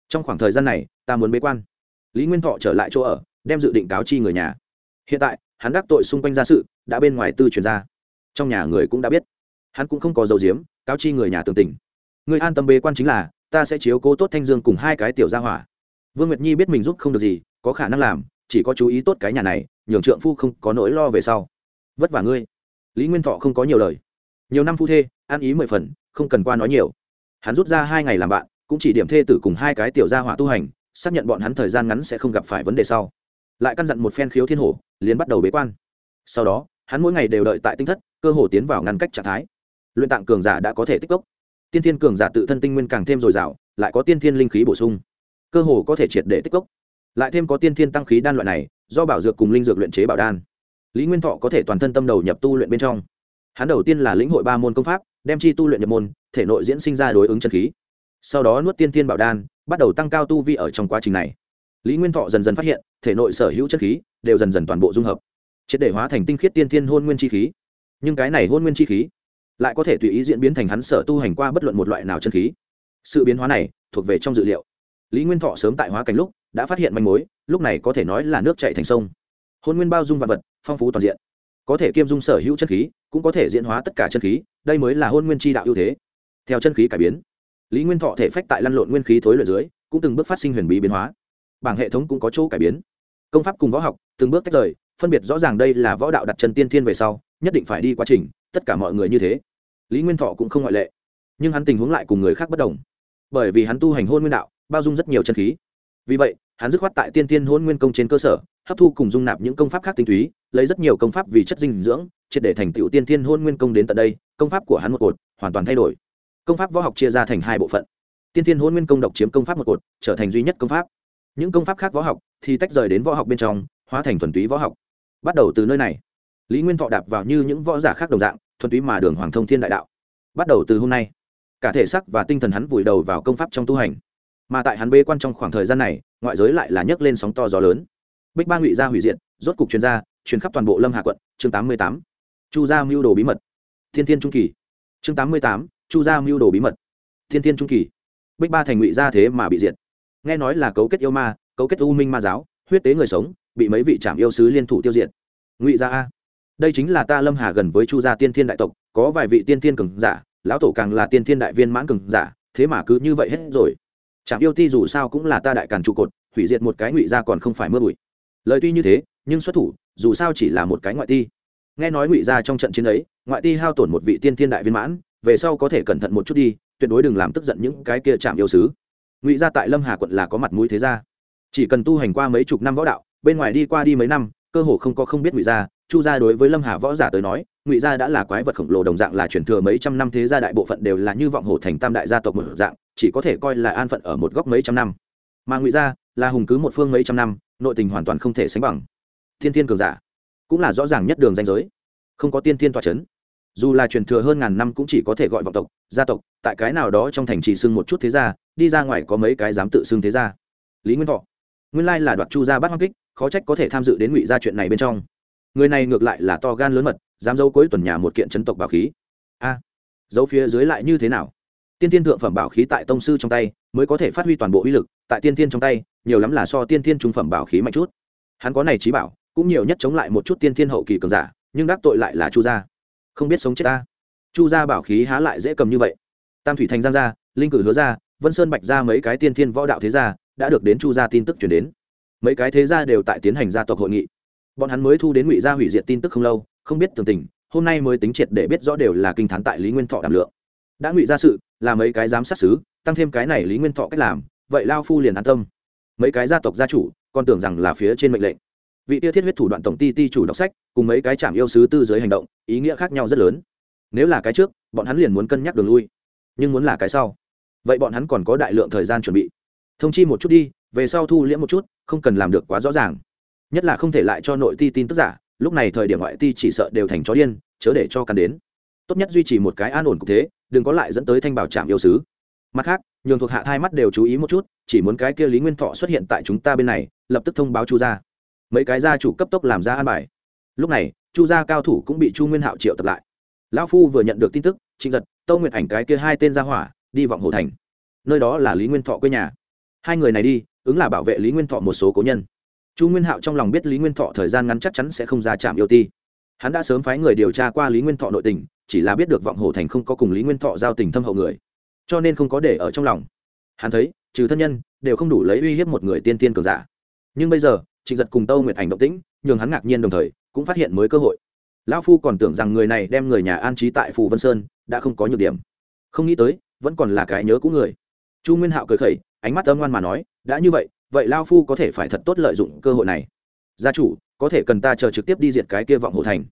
Trong khoảng thời gian này, ta muốn bế quan lý nguyên thọ trở lại chỗ ở, đem dự định cáo chi người nhà. Hiện tại, hắn đắc tội xung quanh gia sự, đã bên ngoài tư truyền ra. Trong nhà người cũng đã biết. Hắn cũng không có dầu diếm cáo chi người nhà tường tình. Người an tâm bế quan chính là, ta sẽ chiếu cố tốt thanh dương cùng hai cái tiểu gia hỏa. Vương nguyệt nhi biết mình giúp không được gì, có khả năng làm, chỉ có chú ý tốt cái nhà này, nhường trượng phu không có nỗi lo về sau. Vất vả ngươi. Lý nguyên thọ không có nhiều lời. Nhiều năm phu thê, ăn ý mười phần, không cần qua nói nhiều. Hắn rút ra hai ngày làm bạn, cũng chỉ điểm thê tử cùng hai cái tiểu gia hỏa tu hành xác nhận bọn hắn thời gian ngắn sẽ không gặp phải vấn đề sau. Lại căn dặn một phen khiếu thiên hổ, liền bắt đầu bế quan. Sau đó, hắn mỗi ngày đều đợi tại tinh thất, cơ hồ tiến vào ngăn cách trạng thái. Luyện tạng cường giả đã có thể tích cốc. Tiên thiên cường giả tự thân tinh nguyên càng thêm dồi dào, lại có tiên thiên linh khí bổ sung. Cơ hồ có thể triệt để tích cốc. Lại thêm có tiên thiên tăng khí đan loại này, do bảo dược cùng linh dược luyện chế bảo đan. Lý nguyên thọ có thể toàn thân tâm đầu nhập tu luyện bên trong. Hắn đầu tiên là lĩnh hội ba môn công pháp, đem chi tu luyện nhập môn, thể nội diễn sinh ra đối ứng chân khí. Sau đó nuốt tiên thiên bảo đan bắt đầu tăng cao tu vi ở trong quá trình này. Lý nguyên thọ dần dần phát hiện, thể nội sở hữu chân khí đều dần dần toàn bộ dung hợp, triệt để hóa thành tinh khiết tiên thiên hôn nguyên chi khí. Nhưng cái này hôn nguyên chi khí lại có thể tùy ý diễn biến thành hắn sở tu hành qua bất luận một loại nào chân khí. Sự biến hóa này thuộc về trong dự liệu. Lý nguyên thọ sớm tại hóa cảnh lúc đã phát hiện manh mối, lúc này có thể nói là nước chạy thành sông. Hôn nguyên bao dung vạn vật, phong phú toàn diện. Có thể kiêm dung sở hữu chân khí, cũng có thể diễn hóa tất cả chân khí, đây mới là hôn nguyên chi đạo ưu thế. Theo chân khí cải biến lý nguyên thọ thể phách tại lăn lộn nguyên khí thối luyện dưới, cũng từng bước phát sinh huyền bí biến hóa. Bảng hệ thống cũng có chỗ cải biến. Công pháp cùng võ học, từng bước tách rời, phân biệt rõ ràng đây là võ đạo đặt chân tiên thiên về sau, nhất định phải đi quá trình, tất cả mọi người như thế. Lý nguyên thọ cũng không ngoại lệ. Nhưng hắn tình huống lại cùng người khác bất đồng. Bởi vì hắn tu hành hôn nguyên đạo, bao dung rất nhiều chân khí. Vì vậy, hắn dứt khoát tại tiên tiên hôn nguyên công trên cơ sở, hấp thu cùng dung nạp những công pháp khác tinh túy, lấy rất nhiều công pháp vì chất dinh dưỡng, triệt để thành tựu tiên tiên hôn nguyên công đến tận đây, công pháp của hắn một cột, hoàn toàn thay đổi công pháp võ học chia ra thành hai bộ phận. Tiên tiên hôn nguyên công độc chiếm công pháp một cột, trở thành duy nhất công pháp. Những công pháp khác võ học thì tách rời đến võ học bên trong, hóa thành thuần túy võ học. Bắt đầu từ nơi này, lý nguyên thọ đạp vào như những võ giả khác đồng dạng, thuần túy mà đường hoàng thông thiên đại đạo. Bắt đầu từ hôm nay, cả thể sắc và tinh thần hắn vùi đầu vào công pháp trong tu hành. Mà tại hắn bê quan trong khoảng thời gian này, ngoại giới lại là nhấc lên sóng to gió lớn. Bích ba ngụy gia hủy diệt, rốt cục chuyên gia chuyến khắp toàn bộ lâm hà quận, chương tám mươi tám. Chu gia mưu đồ bí mật. Thiên thiên trung kỳ, chương tám mươi tám chu gia mưu đồ bí mật. Thiên thiên trung kỳ. Bích ba thành ngụy gia thế mà bị diệt. Nghe nói là cấu kết yêu ma, cấu kết u minh ma giáo, huyết tế người sống, bị mấy vị trạm yêu sứ liên thủ tiêu diệt. Ngụy gia a. Đây chính là ta lâm hà gần với chu gia tiên thiên đại tộc, có vài vị tiên thiên cường giả, lão tổ càng là tiên thiên đại viên mãn cường giả, thế mà cứ như vậy hết rồi. Trạm yêu ti dù sao cũng là ta đại càn trụ cột, hủy diệt một cái ngụy gia còn không phải mưa bụi. Lời tuy như thế, nhưng xuất thủ, dù sao chỉ là một cái ngoại ti. Nghe nói ngụy gia trong trận chiến ấy, ngoại ti hao tổn một vị tiên thiên đại viên mãn về sau có thể cẩn thận một chút đi, tuyệt đối đừng làm tức giận những cái kia chạm yêu sứ. Ngụy ra tại lâm hà quận là có mặt mũi thế ra chỉ cần tu hành qua mấy chục năm võ đạo, bên ngoài đi qua đi mấy năm, cơ hồ không có không biết ngụy gia. Chu gia đối với lâm hà võ giả tới nói, ngụy gia đã là quái vật khổng lồ đồng dạng là truyền thừa mấy trăm năm thế gia đại bộ phận đều là như vọng hồ thành tam đại gia tộc một dạng, chỉ có thể coi là an phận ở một góc mấy trăm năm. Mà ngụy gia là hùng cứ một phương mấy trăm năm, nội tình hoàn toàn không thể sánh bằng. Thiên thiên cường giả cũng là rõ ràng nhất đường danh giới, không có tiên thiên tòa c h ấ n dù là truyền thừa hơn ngàn năm cũng chỉ có thể gọi vọng tộc, gia tộc, tại cái nào đó trong thành trì xưng một chút thế gia, đi ra ngoài có mấy cái dám tự xưng thế gia. Lý nguyên thọ. Nguyên lai là đoạt chu gia bắt hoang kích, khó trách có thể tham dự đến ngụy gia chuyện này bên trong. Người này ngược lại là to gan lớn mật, dám dấu cuối tuần nhà một kiện chấn tộc bảo khí. A dấu phía dưới lại như thế nào? Tiên thiên thượng phẩm bảo khí tại tông sư trong tay, mới có thể phát huy toàn bộ uy lực, tại tiên thiên trong tay, nhiều lắm là so tiên thiên trung phẩm bảo khí mạnh chút. Hắn có này trí bảo, cũng nhiều nhất chống lại một chút tiên thiên hậu kỳ cường giả, nhưng đắc tội lại là chu gia không biết sống chết ta. Chu gia bảo khí há lại dễ cầm như vậy. Tam thủy thành giang gia, linh cử hứa gia, vân sơn bạch gia mấy cái tiên thiên võ đạo thế gia đã được đến chu gia tin tức chuyển đến. Mấy cái thế gia đều tại tiến hành gia tộc hội nghị. Bọn hắn mới thu đến ngụy gia hủy diệt tin tức không lâu, không biết tường tình, hôm nay mới tính triệt để biết rõ đều là kinh thán tại lý nguyên thọ đảm lượng. Đã ngụy gia sự, là mấy cái giám sát xứ tăng thêm cái này lý nguyên thọ cách làm, vậy lao phu liền an tâm. Mấy cái gia tộc gia chủ còn tưởng rằng là phía trên mệnh lệnh vị tia thiết huyết thủ đoạn tổng ti ti chủ đọc sách, cùng mấy cái chạm yêu sứ tư giới hành động, ý nghĩa khác nhau rất lớn. Nếu là cái trước, bọn hắn liền muốn cân nhắc đường lui. Nhưng muốn là cái sau. Vậy bọn hắn còn có đại lượng thời gian chuẩn bị. Thông chi một chút đi, về sau thu liễm một chút, không cần làm được quá rõ ràng. Nhất là không thể lại cho nội ti tin tức giả, lúc này thời điểm ngoại ti chỉ sợ đều thành chó điên, chớ để cho cắn đến. Tốt nhất duy trì một cái an ổn cục thế, đừng có lại dẫn tới thanh bảo trạm yêu sứ. Mặt khác, nhường thuộc hạ thai mắt đều chú ý một chút, chỉ muốn cái kia lý nguyên thọ xuất hiện tại chúng ta bên này, lập tức thông báo chu ra mấy cái gia chủ cấp tốc làm ra an bài. Lúc này, chu gia cao thủ cũng bị chu nguyên hạo triệu tập lại. Lão phu vừa nhận được tin tức, trịnh giật, tâu nguyện ảnh cái kia hai tên gia hỏa, đi vọng hồ thành. Nơi đó là lý nguyên thọ quê nhà. Hai người này đi, ứng là bảo vệ lý nguyên thọ một số cố nhân. Chu nguyên hạo trong lòng biết lý nguyên thọ thời gian ngắn chắc chắn sẽ không ra trạm yêu ti. Hắn đã sớm phái người điều tra qua lý nguyên thọ nội tình, chỉ là biết được vọng hồ thành không có cùng lý nguyên thọ giao tình thâm hậu người, cho nên không có để ở trong lòng. Hắn thấy, trừ thân nhân, đều không đủ lấy uy hiếp một người tiên tiên cường giả. Nhưng bây giờ trịnh giật cùng tâu nguyệt ảnh động tĩnh, nhường hắn ngạc nhiên đồng thời, cũng phát hiện mới cơ hội. Lão phu còn tưởng rằng người này đem người nhà an trí tại phù vân sơn, đã không có nhược điểm. Không nghĩ tới, vẫn còn là cái nhớ của người. Chu nguyên hạo cười khẩy, ánh mắt âm ngoan mà nói, đã như vậy vậy lao phu có thể phải thật tốt lợi dụng cơ hội này. Gia chủ, có thể cần ta chờ trực tiếp đi diệt cái kia vọng hồ thành.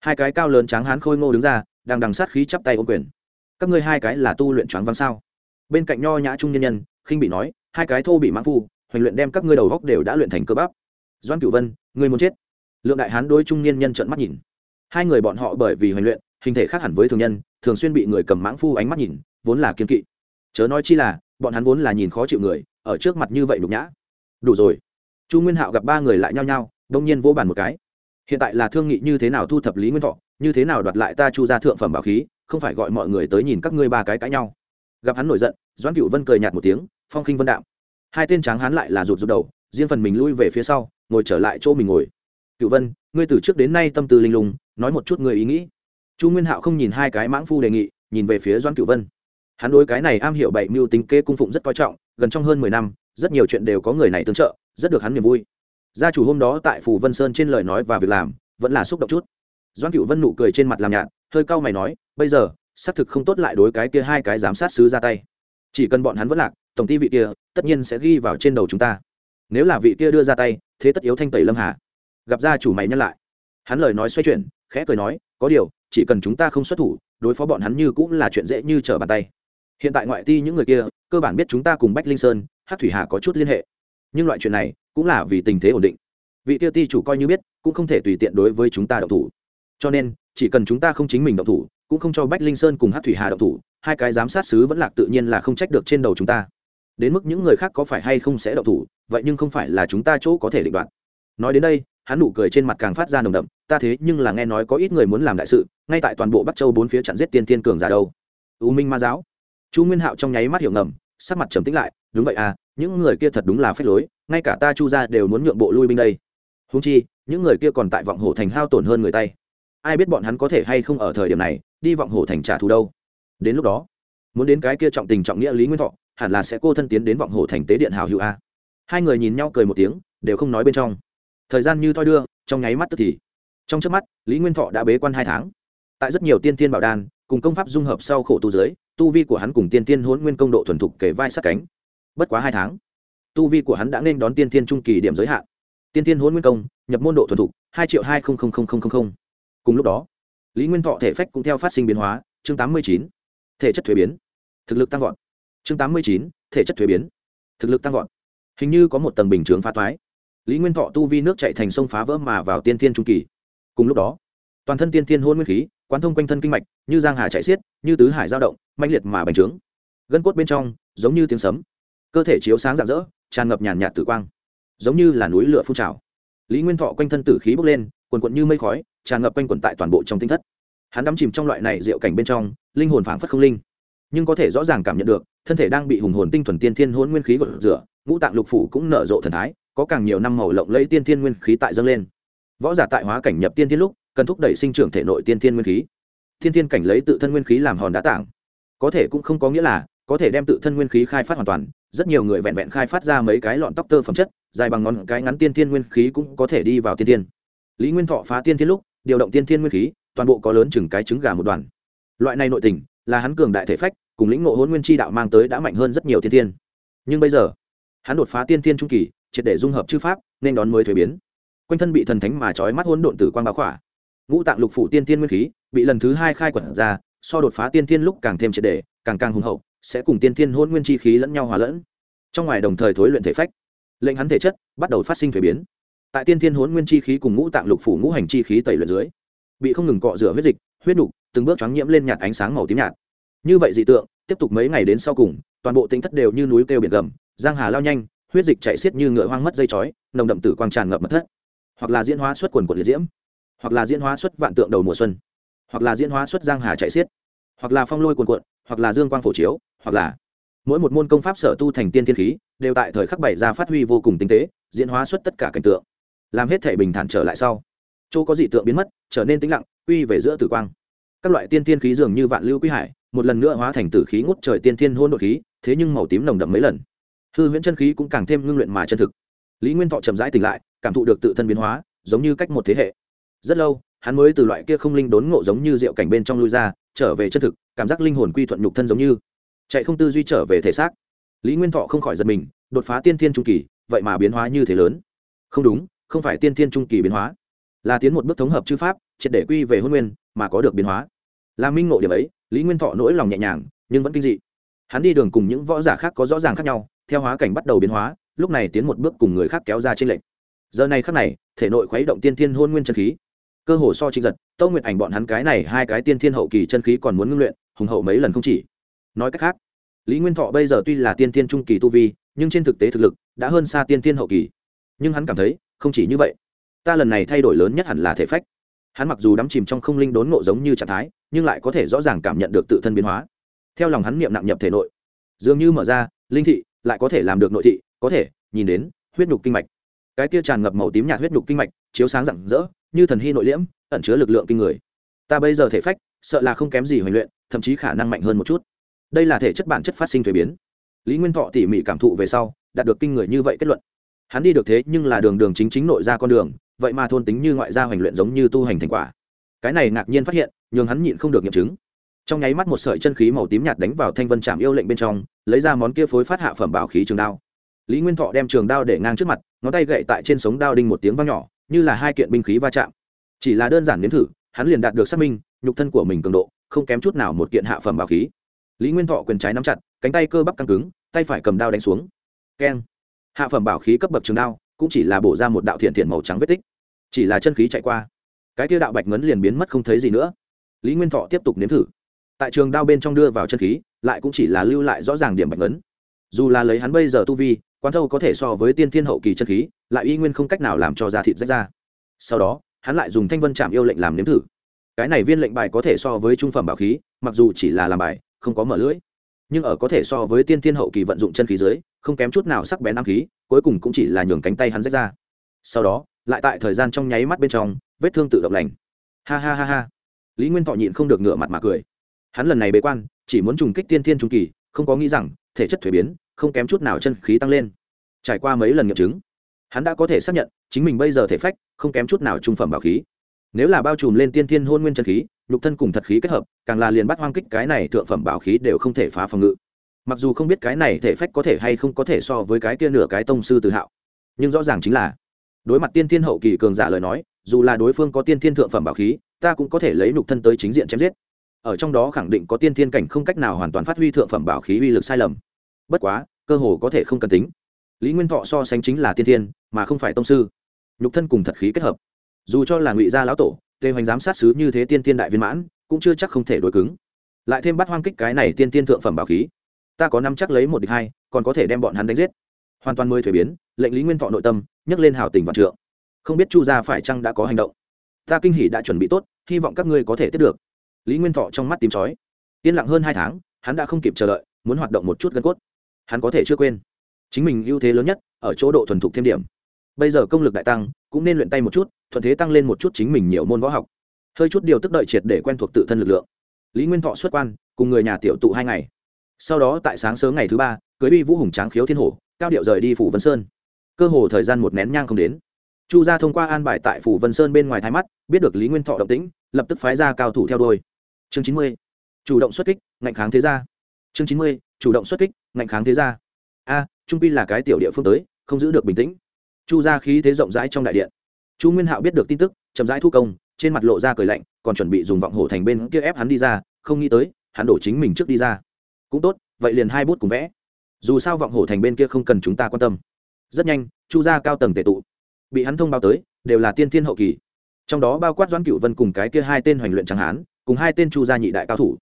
Hai cái cao lớn tráng hán khôi ngô đứng ra, đang đằng sát khí chắp tay ôm quyền. Các ngươi hai cái là tu luyện choáng văng sao? Bên cạnh nho nhã trung nhân nhân, khinh bị nói, hai cái thô bị mãn phu, hoành luyện đem các ngươi đầu góc đều đã luyện thành cơ bắp doan cửu vân người muốn chết. Lượng đại hán đối trung niên nhân trợn mắt nhìn. Hai người bọn họ bởi vì huấn luyện, hình thể khác hẳn với thường nhân, thường xuyên bị người cầm mãng phu ánh mắt nhìn, vốn là kiên kỵ. Chớ nói chi là, bọn hắn vốn là nhìn khó chịu người, ở trước mặt như vậy nhục nhã. Đủ rồi. Chu nguyên hạo gặp ba người lại nhau nhau đông nhiên vô bàn một cái. Hiện tại là thương nghị như thế nào thu thập lý nguyên thọ, như thế nào đoạt lại ta chu ra thượng phẩm bảo khí, không phải gọi mọi người tới nhìn các ngươi ba cái cãi nhau. Gặp hắn nổi giận, doãn cựu vân cười nhạt một tiếng, phong khinh vân đạm. Hai tên tráng hắn lại là rụt rụt đầu riêng phần mình lui về phía sau, ngồi trở lại chỗ mình ngồi. Cựu vân, ngươi từ trước đến nay tâm tư linh lùng nói một chút người ý nghĩ. Chu nguyên hạo không nhìn hai cái mãng phu đề nghị, nhìn về phía doãn cựu vân. Hắn đối cái này am hiểu bảy mưu tính kê cung phụng rất coi trọng, gần trong hơn mười năm, rất nhiều chuyện đều có người này tương trợ, rất được hắn niềm vui. Gia chủ hôm đó tại phủ vân sơn trên lời nói và việc làm, vẫn là xúc động chút. Doãn cựu vân nụ cười trên mặt làm nhạt, hơi cau mày nói, bây giờ, xác thực không tốt lại đối cái kia hai cái giám sát sứ ra tay. Chỉ cần bọn hắn vẫn lạc, tổng ty vị kia, tất nhiên sẽ ghi vào trên đầu chúng ta nếu là vị kia đưa ra tay, thế tất yếu thanh tẩy lâm hà. Gặp gia chủ mày nhân lại. Hắn lời nói xoay chuyển, khẽ cười nói, có điều, chỉ cần chúng ta không xuất thủ, đối phó bọn hắn như cũng là chuyện dễ như trở bàn tay. Hiện tại ngoại ti những người kia, cơ bản biết chúng ta cùng bách linh sơn hát thủy hà có chút liên hệ. Nhưng loại chuyện này, cũng là vì tình thế ổn định. Vị tiêu ti chủ coi như biết, cũng không thể tùy tiện đối với chúng ta động thủ. Cho nên, chỉ cần chúng ta không chính mình động thủ, cũng không cho bách linh sơn cùng hát thủy hà động thủ, hai cái giám sát sứ vẫn lạc tự nhiên là không trách được trên đầu chúng ta đến mức những người khác có phải hay không sẽ đậu thủ, vậy nhưng không phải là chúng ta chỗ có thể định đoạt. Nói đến đây, hắn nụ cười trên mặt càng phát ra nồng đậm, ta thế nhưng là nghe nói có ít người muốn làm đại sự, ngay tại toàn bộ bắc châu bốn phía chặn giết tiên tiên cường giả đâu. U minh ma giáo. Chu nguyên hạo trong nháy mắt hiểu ngầm, sắc mặt trầm tĩnh lại, đúng vậy à những người kia thật đúng là phép lối, ngay cả ta chu ra đều muốn nhượng bộ lui binh đây. Húng chi, những người kia còn tại vọng hổ thành hao tổn hơn người tay. Ai biết bọn hắn có thể hay không ở thời điểm này, đi vọng hổ thành trả thù đâu. Đến lúc đó, muốn đến cái kia trọng tình trọng nghĩa lý nguyên thọ hẳn là sẽ cô thân tiến đến vọng hồ thành tế điện hào hữu a. Hai người nhìn nhau cười một tiếng, đều không nói bên trong. Thời gian như thoi đưa, trong nháy mắt tức thì. Trong trước mắt, lý nguyên thọ đã bế quan hai tháng. Tại rất nhiều tiên tiên bảo đan, cùng công pháp dung hợp sau khổ tu giới, tu vi của hắn cùng tiên tiên hôn nguyên công độ thuần thục kể vai sát cánh. Bất quá hai tháng, tu vi của hắn đã nên đón tiên tiên trung kỳ điểm giới hạn. Tiên tiên hôn nguyên công, nhập môn độ thuần thục, hai triệu hai cùng lúc đó, lý nguyên thọ thể phách cũng theo phát sinh biến hóa, chương tám mươi chín. Thể chất thuế biến. Thực lực tăng vọt chương tám mươi chín, thể chất thuế biến. Thực lực tăng vọt. Hình như có một tầng bình chướng phá thoái lý nguyên thọ tu vi nước chạy thành sông phá vỡ mà vào tiên thiên trung kỳ. Cùng lúc đó, toàn thân tiên thiên hôn nguyên khí, quán thông quanh thân kinh mạch, như giang hà chạy xiết, như tứ hải giao động manh liệt mà bành trướng. Gân cốt bên trong, giống như tiếng sấm. Cơ thể chiếu sáng rạng rỡ, tràn ngập nhàn nhạt tử quang. Giống như là núi lửa phun trào. Lý nguyên thọ quanh thân tử khí bốc lên quần quận như mây khói, tràn ngập quanh quẩn tại toàn bộ trong tinh thất. Hắn đắm chìm trong loại này diệu cảnh bên trong, linh hồn phảng phất không linh nhưng có thể rõ ràng cảm nhận được, thân thể đang bị hùng hồn tinh thuần tiên thiên hôn nguyên khí gột rửa, ngũ tạng lục phủ cũng nở rộ thần thái, có càng nhiều năm màu lộng lấy tiên thiên nguyên khí tại dâng lên. Võ giả tại hóa cảnh nhập tiên thiên lúc, cần thúc đẩy sinh trưởng thể nội tiên thiên nguyên khí. Tiên thiên cảnh lấy tự thân nguyên khí làm hòn đá tảng. Có thể cũng không có nghĩa là, có thể đem tự thân nguyên khí khai phát hoàn toàn, rất nhiều người vẹn vẹn khai phát ra mấy cái lọn tóc tơ phẩm chất, dài bằng ngón cái ngắn tiên thiên nguyên khí cũng có thể đi vào tiên thiên. Lý nguyên thọ phá tiên thiên lúc, điều động tiên thiên nguyên khí, toàn bộ có lớn chừng cái trứng gà một đoàn. Loại này nội tình là hắn cường đại thể phách, cùng lĩnh ngộ hôn nguyên chi đạo mang tới đã mạnh hơn rất nhiều tiên thiên. Nhưng bây giờ, hắn đột phá tiên thiên trung kỳ, triệt để dung hợp chư pháp, nên đón mới thuế biến. Quanh thân bị thần thánh mà trói mắt hôn độn tử quan báo khỏa. Ngũ tạng lục phủ tiên thiên nguyên khí, bị lần thứ hai khai quật ra, so đột phá tiên thiên lúc càng thêm triệt để, càng càng hùng hậu, sẽ cùng tiên thiên hôn nguyên chi khí lẫn nhau hòa lẫn. Trong ngoài đồng thời thối luyện thể phách, lệnh hắn thể chất bắt đầu phát sinh thuế biến. Tại tiên thiên hôn nguyên chi khí cùng ngũ tạng lục phủ ngũ hành chi khí tẩy luyện dưới, bị không ngừng cọ rửa huyết dịch, huyết nục từng bước choáng nhiễm lên nhạt ánh sáng màu tím nhạt. Như vậy dị tượng, tiếp tục mấy ngày đến sau cùng, toàn bộ tính thất đều như núi kêu biển gầm, giang hà lao nhanh, huyết dịch chạy xiết như ngựa hoang mất dây chói, nồng đậm tử quang tràn ngập mật thất. Hoặc là diễn hóa xuất quần của liệt diễm, hoặc là diễn hóa xuất vạn tượng đầu mùa xuân, hoặc là diễn hóa xuất giang hà chạy xiết, hoặc là phong lôi quần quận hoặc là dương quang phổ chiếu, hoặc là mỗi một môn công pháp sở tu thành tiên thiên khí, đều tại thời khắc bảy ra phát huy vô cùng tinh tế, diễn hóa xuất tất cả cảnh tượng, làm hết thể bình thản trở lại sau. Chỗ có dị tượng biến mất, trở nên tĩnh lặng uy về giữa tử quang các loại tiên thiên khí dường như vạn lưu quy hải, một lần nữa hóa thành tử khí ngút trời tiên thiên hôn đột khí, thế nhưng màu tím nồng đậm mấy lần. Hư huyễn chân khí cũng càng thêm ngưng luyện mà chân thực. Lý nguyên thọ chậm rãi tỉnh lại, cảm thụ được tự thân biến hóa, giống như cách một thế hệ. Rất lâu, hắn mới từ loại kia không linh đốn ngộ giống như rượu cảnh bên trong lui ra, trở về chân thực, cảm giác linh hồn quy thuận nhục thân giống như. Chạy không tư duy trở về thể xác. Lý nguyên thọ không khỏi giật mình, đột phá tiên thiên trung kỳ, vậy mà biến hóa như thế lớn. Không đúng, không phải tiên thiên trung kỳ biến hóa. Là tiến một bước thống hợp chư pháp, triệt để quy về hôn nguyên, mà có được biến hóa là minh ngộ điểm ấy, lý nguyên thọ nỗi lòng nhẹ nhàng, nhưng vẫn kinh dị. Hắn đi đường cùng những võ giả khác có rõ ràng khác nhau, theo hóa cảnh bắt đầu biến hóa, lúc này tiến một bước cùng người khác kéo ra trên lệnh giờ này khác này, thể nội khuấy động tiên thiên hôn nguyên chân khí. Cơ hồ so trinh giật, tâu nguyệt ảnh bọn hắn cái này hai cái tiên thiên hậu kỳ chân khí còn muốn ngưng luyện, hùng hậu mấy lần không chỉ. Nói cách khác, lý nguyên thọ bây giờ tuy là tiên thiên trung kỳ tu vi, nhưng trên thực tế thực lực đã hơn xa tiên thiên hậu kỳ. Nhưng hắn cảm thấy, không chỉ như vậy, ta lần này thay đổi lớn nhất hẳn là thể phách. Hắn mặc dù đắm chìm trong không linh đốn ngộ giống như trạng thái nhưng lại có thể rõ ràng cảm nhận được tự thân biến hóa. Theo lòng hắn niệm nặng nhập thể nội. Dường như mở ra, linh thị, lại có thể làm được nội thị, có thể, nhìn đến, huyết nhục kinh mạch. Cái kia tràn ngập màu tím nhạt huyết nhục kinh mạch, chiếu sáng rạng rỡ, như thần hy nội liễm, ẩn chứa lực lượng kinh người. Ta bây giờ thể phách, sợ là không kém gì huấn luyện, thậm chí khả năng mạnh hơn một chút. Đây là thể chất bản chất phát sinh thuế biến. Lý nguyên thọ tỉ mỉ cảm thụ về sau, đạt được kinh người như vậy kết luận. Hắn đi được thế nhưng là đường đường chính chính nội ra con đường, vậy mà thôn tính như ngoại gia hoành luyện giống như tu hành thành quả cái này ngạc nhiên phát hiện, nhường hắn nhịn không được nghiệm chứng. Trong nháy mắt một sợi chân khí màu tím nhạt đánh vào thanh vân trạm yêu lệnh bên trong, lấy ra món kia phối phát hạ phẩm bảo khí trường đao. Lý nguyên thọ đem trường đao để ngang trước mặt, ngón tay gậy tại trên sống đao đinh một tiếng vang nhỏ, như là hai kiện binh khí va chạm. Chỉ là đơn giản nếm thử, hắn liền đạt được xác minh, nhục thân của mình cường độ, không kém chút nào một kiện hạ phẩm bảo khí. Lý nguyên thọ quyền trái nắm chặt, cánh tay cơ bắp căng cứng, tay phải cầm đao đánh xuống. Keng. Hạ phẩm bảo khí cấp bậc trường đao, cũng chỉ là bổ ra một đạo thiện thiện màu trắng vết tích, chỉ là chân khí chạy qua cái kia đạo bạch ngấn liền biến mất không thấy gì nữa. Lý nguyên thọ tiếp tục nếm thử. Tại trường đao bên trong đưa vào chân khí, lại cũng chỉ là lưu lại rõ ràng điểm bạch ngấn. Dù là lấy hắn bây giờ tu vi, quán thâu có thể so với tiên thiên hậu kỳ chân khí, lại y nguyên không cách nào làm cho da thịt rách ra. Sau đó, hắn lại dùng thanh vân chạm yêu lệnh làm nếm thử. Cái này viên lệnh bài có thể so với trung phẩm bảo khí, mặc dù chỉ là làm bài, không có mở lưỡi, nhưng ở có thể so với tiên thiên hậu kỳ vận dụng chân khí dưới, không kém chút nào sắc bén nam khí, cuối cùng cũng chỉ là nhường cánh tay hắn rách ra. Sau đó, lại tại thời gian trong nháy mắt bên trong vết thương tự động lành. Ha ha ha ha. Lý nguyên thọ nhịn không được ngựa mặt mà cười. Hắn lần này bế quan, chỉ muốn trùng kích tiên thiên trung kỳ, không có nghĩ rằng, thể chất thuế biến, không kém chút nào chân khí tăng lên. Trải qua mấy lần nghiệm chứng, hắn đã có thể xác nhận, chính mình bây giờ thể phách, không kém chút nào trung phẩm bảo khí. Nếu là bao trùm lên tiên thiên hôn nguyên chân khí, nhục thân cùng thật khí kết hợp, càng là liền bắt hoang kích cái này thượng phẩm bảo khí đều không thể phá phòng ngự. Mặc dù không biết cái này thể phách có thể hay không có thể so với cái kia nửa cái tông sư tự hạo, nhưng rõ ràng chính là, đối mặt tiên thiên hậu kỳ cường giả lời nói dù là đối phương có tiên thiên thượng phẩm bảo khí, ta cũng có thể lấy nhục thân tới chính diện chém giết. Ở trong đó khẳng định có tiên thiên cảnh không cách nào hoàn toàn phát huy thượng phẩm bảo khí uy lực sai lầm. Bất quá, cơ hồ có thể không cần tính. Lý nguyên thọ so sánh chính là tiên thiên, mà không phải tông sư. Nhục thân cùng thật khí kết hợp. Dù cho là ngụy gia lão tổ, tề hoành giám sát sứ như thế tiên thiên đại viên mãn, cũng chưa chắc không thể đối cứng. Lại thêm bắt hoang kích cái này tiên tiên thượng phẩm bảo khí. Ta có năm chắc lấy một địch hai, còn có thể đem bọn hắn đánh giết. Hoàn toàn mới thuế biến, lệnh lý nguyên thọ nội tâm, nhấc lên hào tình vạn trượng không biết chu gia phải chăng đã có hành động. Ta kinh hỷ đã chuẩn bị tốt, hy vọng các ngươi có thể tiếp được. Lý nguyên thọ trong mắt tím chói. Yên lặng hơn hai tháng, hắn đã không kịp chờ đợi, muốn hoạt động một chút gân cốt. Hắn có thể chưa quên. Chính mình ưu thế lớn nhất, ở chỗ độ thuần thục thêm điểm. Bây giờ công lực đại tăng, cũng nên luyện tay một chút, thuận thế tăng lên một chút chính mình nhiều môn võ học. Hơi chút điều tức đợi triệt để quen thuộc tự thân lực lượng. Lý nguyên thọ xuất quan, cùng người nhà tiểu tụ hai ngày. Sau đó tại sáng sớm ngày thứ ba, cưới uy vũ hùng tráng khiếu thiên hổ, cao điệu rời đi phủ vân sơn. Cơ hồ thời gian một nén nhang không đến chu gia thông qua an bài tại phủ vân sơn bên ngoài thái mắt, biết được lý nguyên thọ động tĩnh, lập tức phái ra cao thủ theo đôi chương chín mươi, chủ động xuất kích, ngạnh kháng thế gia. Chương chín mươi, chủ động xuất kích, ngạnh kháng thế gia. A, trung pi là cái tiểu địa phương tới, không giữ được bình tĩnh. Chu gia khí thế rộng rãi trong đại điện. Chu nguyên hạo biết được tin tức, chậm rãi thu công, trên mặt lộ ra cười lạnh, còn chuẩn bị dùng vọng hổ thành bên kia ép hắn đi ra, không nghĩ tới, hắn đổ chính mình trước đi ra. Cũng tốt, vậy liền hai bút cùng vẽ. Dù sao vọng hổ thành bên kia không cần chúng ta quan tâm. Rất nhanh, chu gia cao tầng tệ tụ bị hắn thông báo tới, đều là tiên thiên hậu kỳ. Trong đó bao quát doãn cựu vân cùng cái kia hai tên hoành luyện tráng hán, cùng hai tên chu gia nhị đại cao thủ.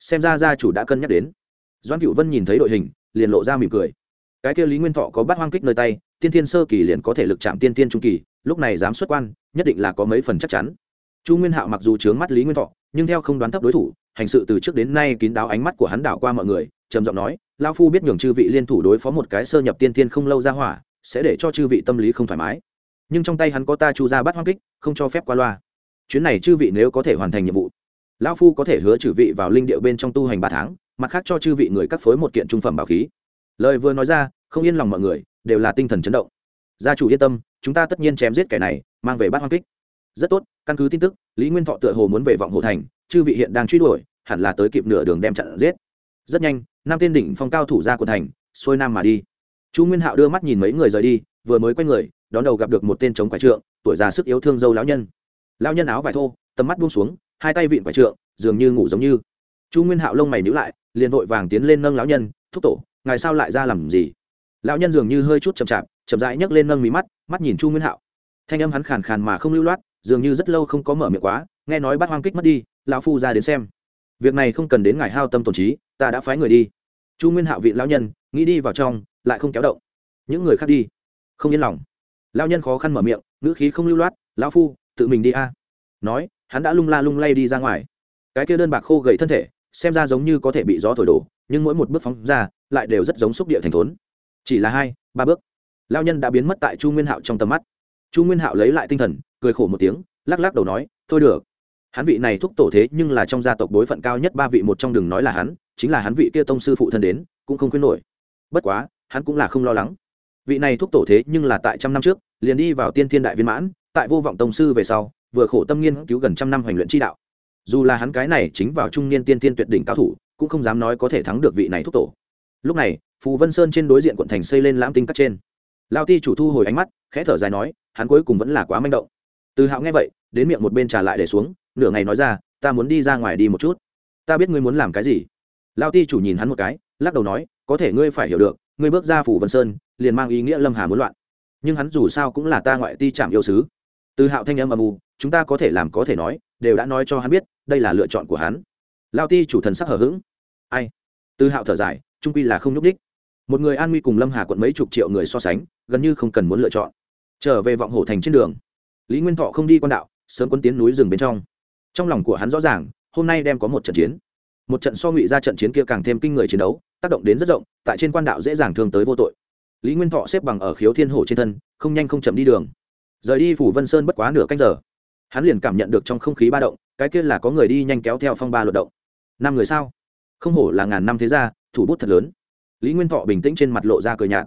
Xem ra gia chủ đã cân nhắc đến. Doãn cựu vân nhìn thấy đội hình, liền lộ ra mỉm cười. Cái kia lý nguyên thọ có bắt hoang kích nơi tay, tiên thiên sơ kỳ liền có thể lực chạm tiên thiên trung kỳ, lúc này dám xuất quan, nhất định là có mấy phần chắc chắn. Chu nguyên hạo mặc dù chướng mắt lý nguyên thọ, nhưng theo không đoán thấp đối thủ, hành sự từ trước đến nay kín đáo ánh mắt của hắn đảo qua mọi người, trầm giọng nói lao phu biết nhường chư vị liên thủ đối phó một cái sơ nhập tiên thiên không lâu ra hỏa, sẽ để cho chư vị tâm lý không thoải mái nhưng trong tay hắn có ta chu ra bắt hoang kích, không cho phép qua loa. Chuyến này chư vị nếu có thể hoàn thành nhiệm vụ, lão phu có thể hứa chư vị vào linh điệu bên trong tu hành ba tháng, mặt khác cho chư vị người cắt phối một kiện trung phẩm bảo khí. Lời vừa nói ra, không yên lòng mọi người, đều là tinh thần chấn động. Gia chủ yên tâm, chúng ta tất nhiên chém giết kẻ này, mang về bắt hoang kích. Rất tốt, căn cứ tin tức, lý nguyên thọ tựa hồ muốn về vọng hồ thành, chư vị hiện đang truy đuổi, hẳn là tới kịp nửa đường đem chặn giết. Rất nhanh, năm tên đỉnh phong cao thủ ra của thành, xuôi nam mà đi. Chu nguyên hạo đưa mắt nhìn mấy người rời đi, vừa mới quay người đón đầu gặp được một tên chống quái trượng, tuổi già sức yếu thương dâu lão nhân. Lão nhân áo vải thô, tầm mắt buông xuống, hai tay vịn quái trượng, dường như ngủ giống như. Chu nguyên hạo lông mày nhíu lại, liền vội vàng tiến lên nâng lão nhân, thúc tổ, ngài sao lại ra làm gì? Lão nhân dường như hơi chút chậm chạp, chậm rãi nhấc lên nâng mí mắt mắt nhìn chu nguyên hạo. Thanh âm hắn khàn khàn mà không lưu loát, dường như rất lâu không có mở miệng quá, nghe nói bắt hoang kích mất đi, lão phu ra đến xem. Việc này không cần đến ngài hao tâm tổn trí, ta đã phái người đi. Chu nguyên hạo vị lão nhân, nghĩ đi vào trong, lại không kéo động. Những người khác đi. Không yên lòng lão nhân khó khăn mở miệng, ngữ khí không lưu loát, lão phu, tự mình đi a. Nói, hắn đã lung la lung lay đi ra ngoài. Cái kia đơn bạc khô gầy thân thể, xem ra giống như có thể bị gió thổi đổ, nhưng mỗi một bước phóng ra, lại đều rất giống xúc địa thành thốn. Chỉ là hai, ba bước lao nhân đã biến mất tại chu nguyên hạo trong tầm mắt. Chu nguyên hạo lấy lại tinh thần, cười khổ một tiếng, lắc lắc đầu nói, thôi được. Hắn vị này thúc tổ thế nhưng là trong gia tộc bối phận cao nhất ba vị một trong đường nói là hắn, chính là hắn vị kia tông sư phụ thân đến, cũng không khuyến nổi. Bất quá, hắn cũng là không lo lắng vị này thúc tổ thế nhưng là tại trăm năm trước, liền đi vào tiên thiên đại viên mãn, tại vô vọng tông sư về sau, vừa khổ tâm nghiên cứu gần trăm năm hành luyện chi đạo. Dù là hắn cái này chính vào trung niên tiên thiên tuyệt đỉnh cao thủ, cũng không dám nói có thể thắng được vị này thúc tổ. Lúc này, phù vân sơn trên đối diện quận thành xây lên lãm tinh cắt trên. Lao ti chủ thu hồi ánh mắt, khẽ thở dài nói, hắn cuối cùng vẫn là quá manh động. Từ hạo nghe vậy, đến miệng một bên trà lại để xuống, nửa ngày nói ra, ta muốn đi ra ngoài đi một chút. Ta biết ngươi muốn làm cái gì. Lao ti chủ nhìn hắn một cái, lắc đầu nói, có thể ngươi phải hiểu được ngươi bước ra phủ vân sơn, liền mang ý nghĩa lâm hà muốn loạn. Nhưng hắn dù sao cũng là ta ngoại ti trạm yêu sứ. Từ hạo thanh âm âm u, chúng ta có thể làm có thể nói, đều đã nói cho hắn biết, đây là lựa chọn của hắn. Lao ti chủ thần sắc hở h ữ g ai? Từ hạo thở dài, trung quy là không nhúc đích một người an nguy cùng lâm hà quận mấy chục triệu người so sánh, gần như không cần muốn lựa chọn. Trở về vọng hổ thành trên đường, lý nguyên thọ không đi quan đạo, sớm quân tiến núi rừng bên trong. Trong lòng của hắn rõ ràng, hôm nay đem có một trận chiến. Một trận so ngụy ra trận chiến kia càng thêm kinh người chiến đấu tác động đến rất rộng, tại trên quan đạo dễ dàng thương tới vô tội. Lý nguyên thọ xếp bằng ở khiếu thiên hổ trên thân, không nhanh không chậm đi đường. Rời đi phủ vân sơn bất quá nửa canh giờ, hắn liền cảm nhận được trong không khí ba động, cái kia là có người đi nhanh kéo theo phong ba luật động. Năm người sao? Không hổ là ngàn năm thế gia, thủ bút thật lớn. Lý nguyên thọ bình tĩnh trên mặt lộ ra cười nhạt.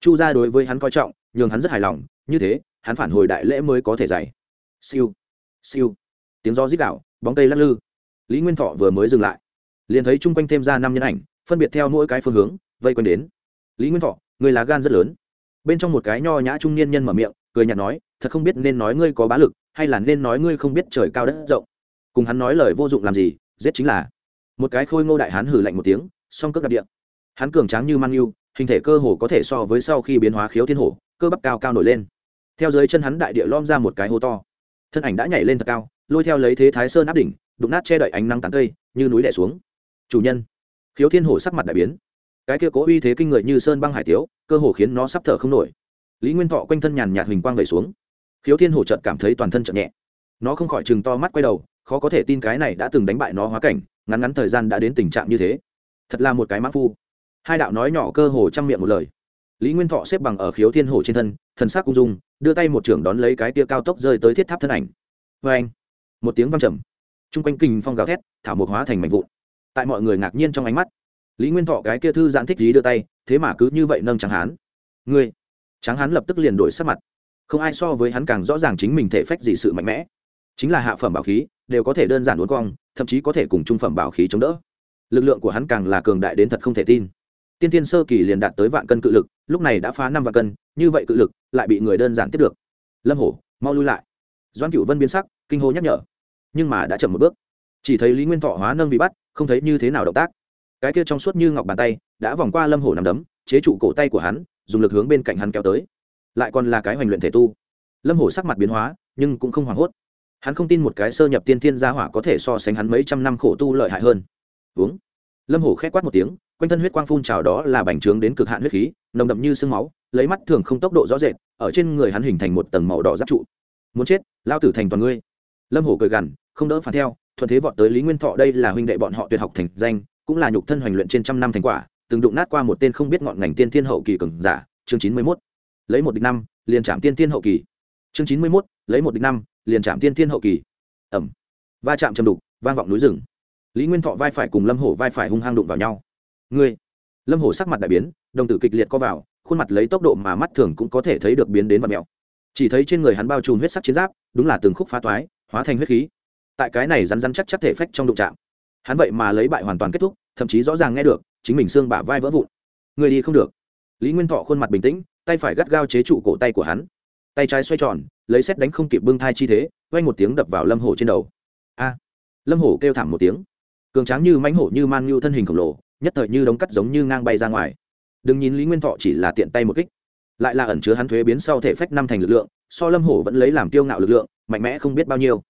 Chu gia đối với hắn coi trọng, nhường hắn rất hài lòng, như thế, hắn phản hồi đại lễ mới có thể dày siêu siêu. Tiếng gió rít đạo bóng cây lắc lư. Lý nguyên thọ vừa mới dừng lại, liền thấy chung quanh thêm ra năm nhân ảnh phân biệt theo mỗi cái phương hướng, vây quanh đến. Lý nguyên thọ, người là gan rất lớn. Bên trong một cái nho nhã trung niên nhân mở miệng, cười nhạt nói, thật không biết nên nói ngươi có bá lực, hay là nên nói ngươi không biết trời cao đất rộng. Cùng hắn nói lời vô dụng làm gì, giết chính là. Một cái khôi ngô đại hán hử lạnh một tiếng, song cước đặc điện. Hắn cường tráng như man yêu, hình thể cơ hồ có thể so với sau khi biến hóa khiếu thiên hổ, cơ bắp cao cao nổi lên. Theo dưới chân hắn đại địa lom ra một cái hố to. Thân ảnh đã nhảy lên thật cao, lôi theo lấy thế thái sơn áp đỉnh, đụng nát che đậy ánh nắng tán cây, như núi đẻ xuống. Chủ nhân! Khiếu thiên hổ sắc mặt đại biến. Cái kia cố uy thế kinh người như sơn băng hải tiếu, cơ hồ khiến nó sắp thở không nổi. Lý nguyên thọ quanh thân nhàn nhạt hình quang vẩy xuống. Khiếu thiên hổ chợt cảm thấy toàn thân chậm nhẹ. Nó không khỏi chừng to mắt quay đầu, khó có thể tin cái này đã từng đánh bại nó hóa cảnh, ngắn ngắn thời gian đã đến tình trạng như thế. Thật là một cái mã phu. Hai đạo nói nhỏ cơ hồ chăm miệng một lời. Lý nguyên thọ xếp bằng ở khiếu thiên hổ trên thân, thần sắc cung dung, đưa tay một trưởng đón lấy cái tia cao tốc rơi tới thiết tháp thân ảnh. Vê anh một tiếng văng trầm. T r u n g quanh kinh phong gào thét, thảo mộc hóa thành mảnh vụn tại mọi người ngạc nhiên trong ánh mắt. Lý nguyên thọ cái kia thư giãn thích lý đưa tay, thế mà cứ như vậy nâng tráng hán ngươi tráng hán lập tức liền đổi sắc mặt. Không ai so với hắn càng rõ ràng chính mình thể phách gì sự mạnh mẽ. Chính là hạ phẩm bảo khí, đều có thể đơn giản uốn cong, thậm chí có thể cùng trung phẩm bảo khí chống đỡ. Lực lượng của hắn càng là cường đại đến thật không thể tin. Tiên tiên sơ kỳ liền đạt tới vạn cân cự lực, lúc này đã phá năm vạn cân, như vậy cự lực lại bị người đơn giản tiếp được. Lâm hổ, mau lui lại. Doan cựu vân biến sắc, kinh hô nhắc nhở. Nhưng mà đã chậm một bước. Chỉ thấy lý nguyên thọ hóa nâng bị bắt không thấy như thế nào động tác. Cái kia trong suốt như ngọc bàn tay, đã vòng qua lâm hổ nằm đấm, chế trụ cổ tay của hắn, dùng lực hướng bên cạnh hắn kéo tới. Lại còn là cái hoành luyện thể tu. Lâm hổ sắc mặt biến hóa, nhưng cũng không hoảng hốt. Hắn không tin một cái sơ nhập tiên thiên gia hỏa có thể so sánh hắn mấy trăm năm khổ tu lợi hại hơn. Uống. Lâm hổ k h é quát một tiếng, quanh thân huyết quang phun trào đó là bành trướng đến cực hạn huyết khí, nồng đậm như sương máu, lấy mắt thường không tốc độ rõ rệt, ở trên người hắn hình thành một tầng màu đỏ giáp trụ. Muốn chết, lao tử thành toàn ngươi. Lâm hổ cười gằn, không đỡ phản theo thuận thế vọt tới lý nguyên thọ, đây là huynh đệ bọn họ tuyệt học thành danh, cũng là nhục thân hoành luyện trên trăm năm thành quả, từng đụng nát qua một tên không biết ngọn ngành tiên thiên hậu kỳ cường giả, chương chín mươi mốt. Lấy một địch năm, liền chạm tiên thiên hậu kỳ. Chương chín mươi mốt, lấy một địch năm, liền chạm tiên thiên hậu kỳ. Ẩm. Va chạm chầm đục, vang vọng núi rừng. Lý nguyên thọ vai phải cùng lâm hổ vai phải hung hăng đụng vào nhau. Ngươi. Lâm hổ sắc mặt đại biến, đồng tử kịch liệt co vào, khuôn mặt lấy tốc độ mà mắt thường cũng có thể thấy được biến đến và mèo chỉ thấy trên người hắn bao trùm huyết sắc chiến giáp, đúng là từng khúc phá toái, hóa thành huyết khí tại cái này rắn rắn chắc chắc thể phách trong đụng chạm. Hắn vậy mà lấy bại hoàn toàn kết thúc, thậm chí rõ ràng nghe được, chính mình xương bả vai vỡ vụn. Người đi không được. Lý nguyên thọ khuôn mặt bình tĩnh, tay phải gắt gao chế trụ cổ tay của hắn. Tay trái xoay tròn, lấy xét đánh không kịp bưng thai chi thế vay một tiếng đập vào lâm hổ trên đầu. A! Lâm hổ kêu thảm một tiếng. Cường tráng như mãnh hổ như man như thân hình khổng lồ, nhất thời như đống cắt giống như ngang bay ra ngoài. Đừng nhìn lý nguyên thọ chỉ là tiện tay một kích, lại là ẩn chứa hắn thuế biến sau thể phách năm thành lực lượng, so lâm hổ vẫn lấy làm tiêu ngạo lực lượng, mạnh mẽ không biết bao nhiêu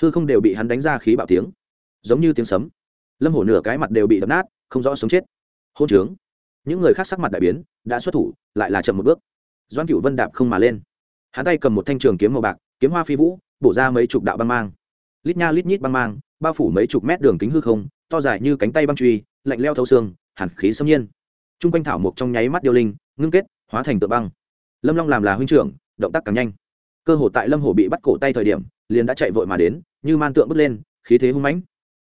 hư không đều bị hắn đánh ra khí bạo tiếng, giống như tiếng sấm. Lâm hổ nửa cái mặt đều bị đập nát, không rõ sống chết. Hôn trướng. Những người khác sắc mặt đại biến, đã xuất thủ, lại là chậm một bước. Doan cựu vân đạp không mà lên. Hắn tay cầm một thanh trường kiếm màu bạc, kiếm hoa phi vũ, bổ ra mấy chục đạo băng mang. Lít nha lít nhít băng mang, bao phủ mấy chục mét đường kính hư không, to dài như cánh tay băng truy, lạnh leo thấu xương, hàn khí xâm nhiên. T r u n g quanh thảo mộc trong nháy mắt điêu linh, ngưng kết, hóa thành tượng băng. Lâm long làm là huynh trưởng, động tác càng nhanh. Cơ hồ tại lâm hồ bị bắt cổ tay thời điểm liền đã chạy vội mà đến, như man tượng bước lên, khí thế hung mãnh.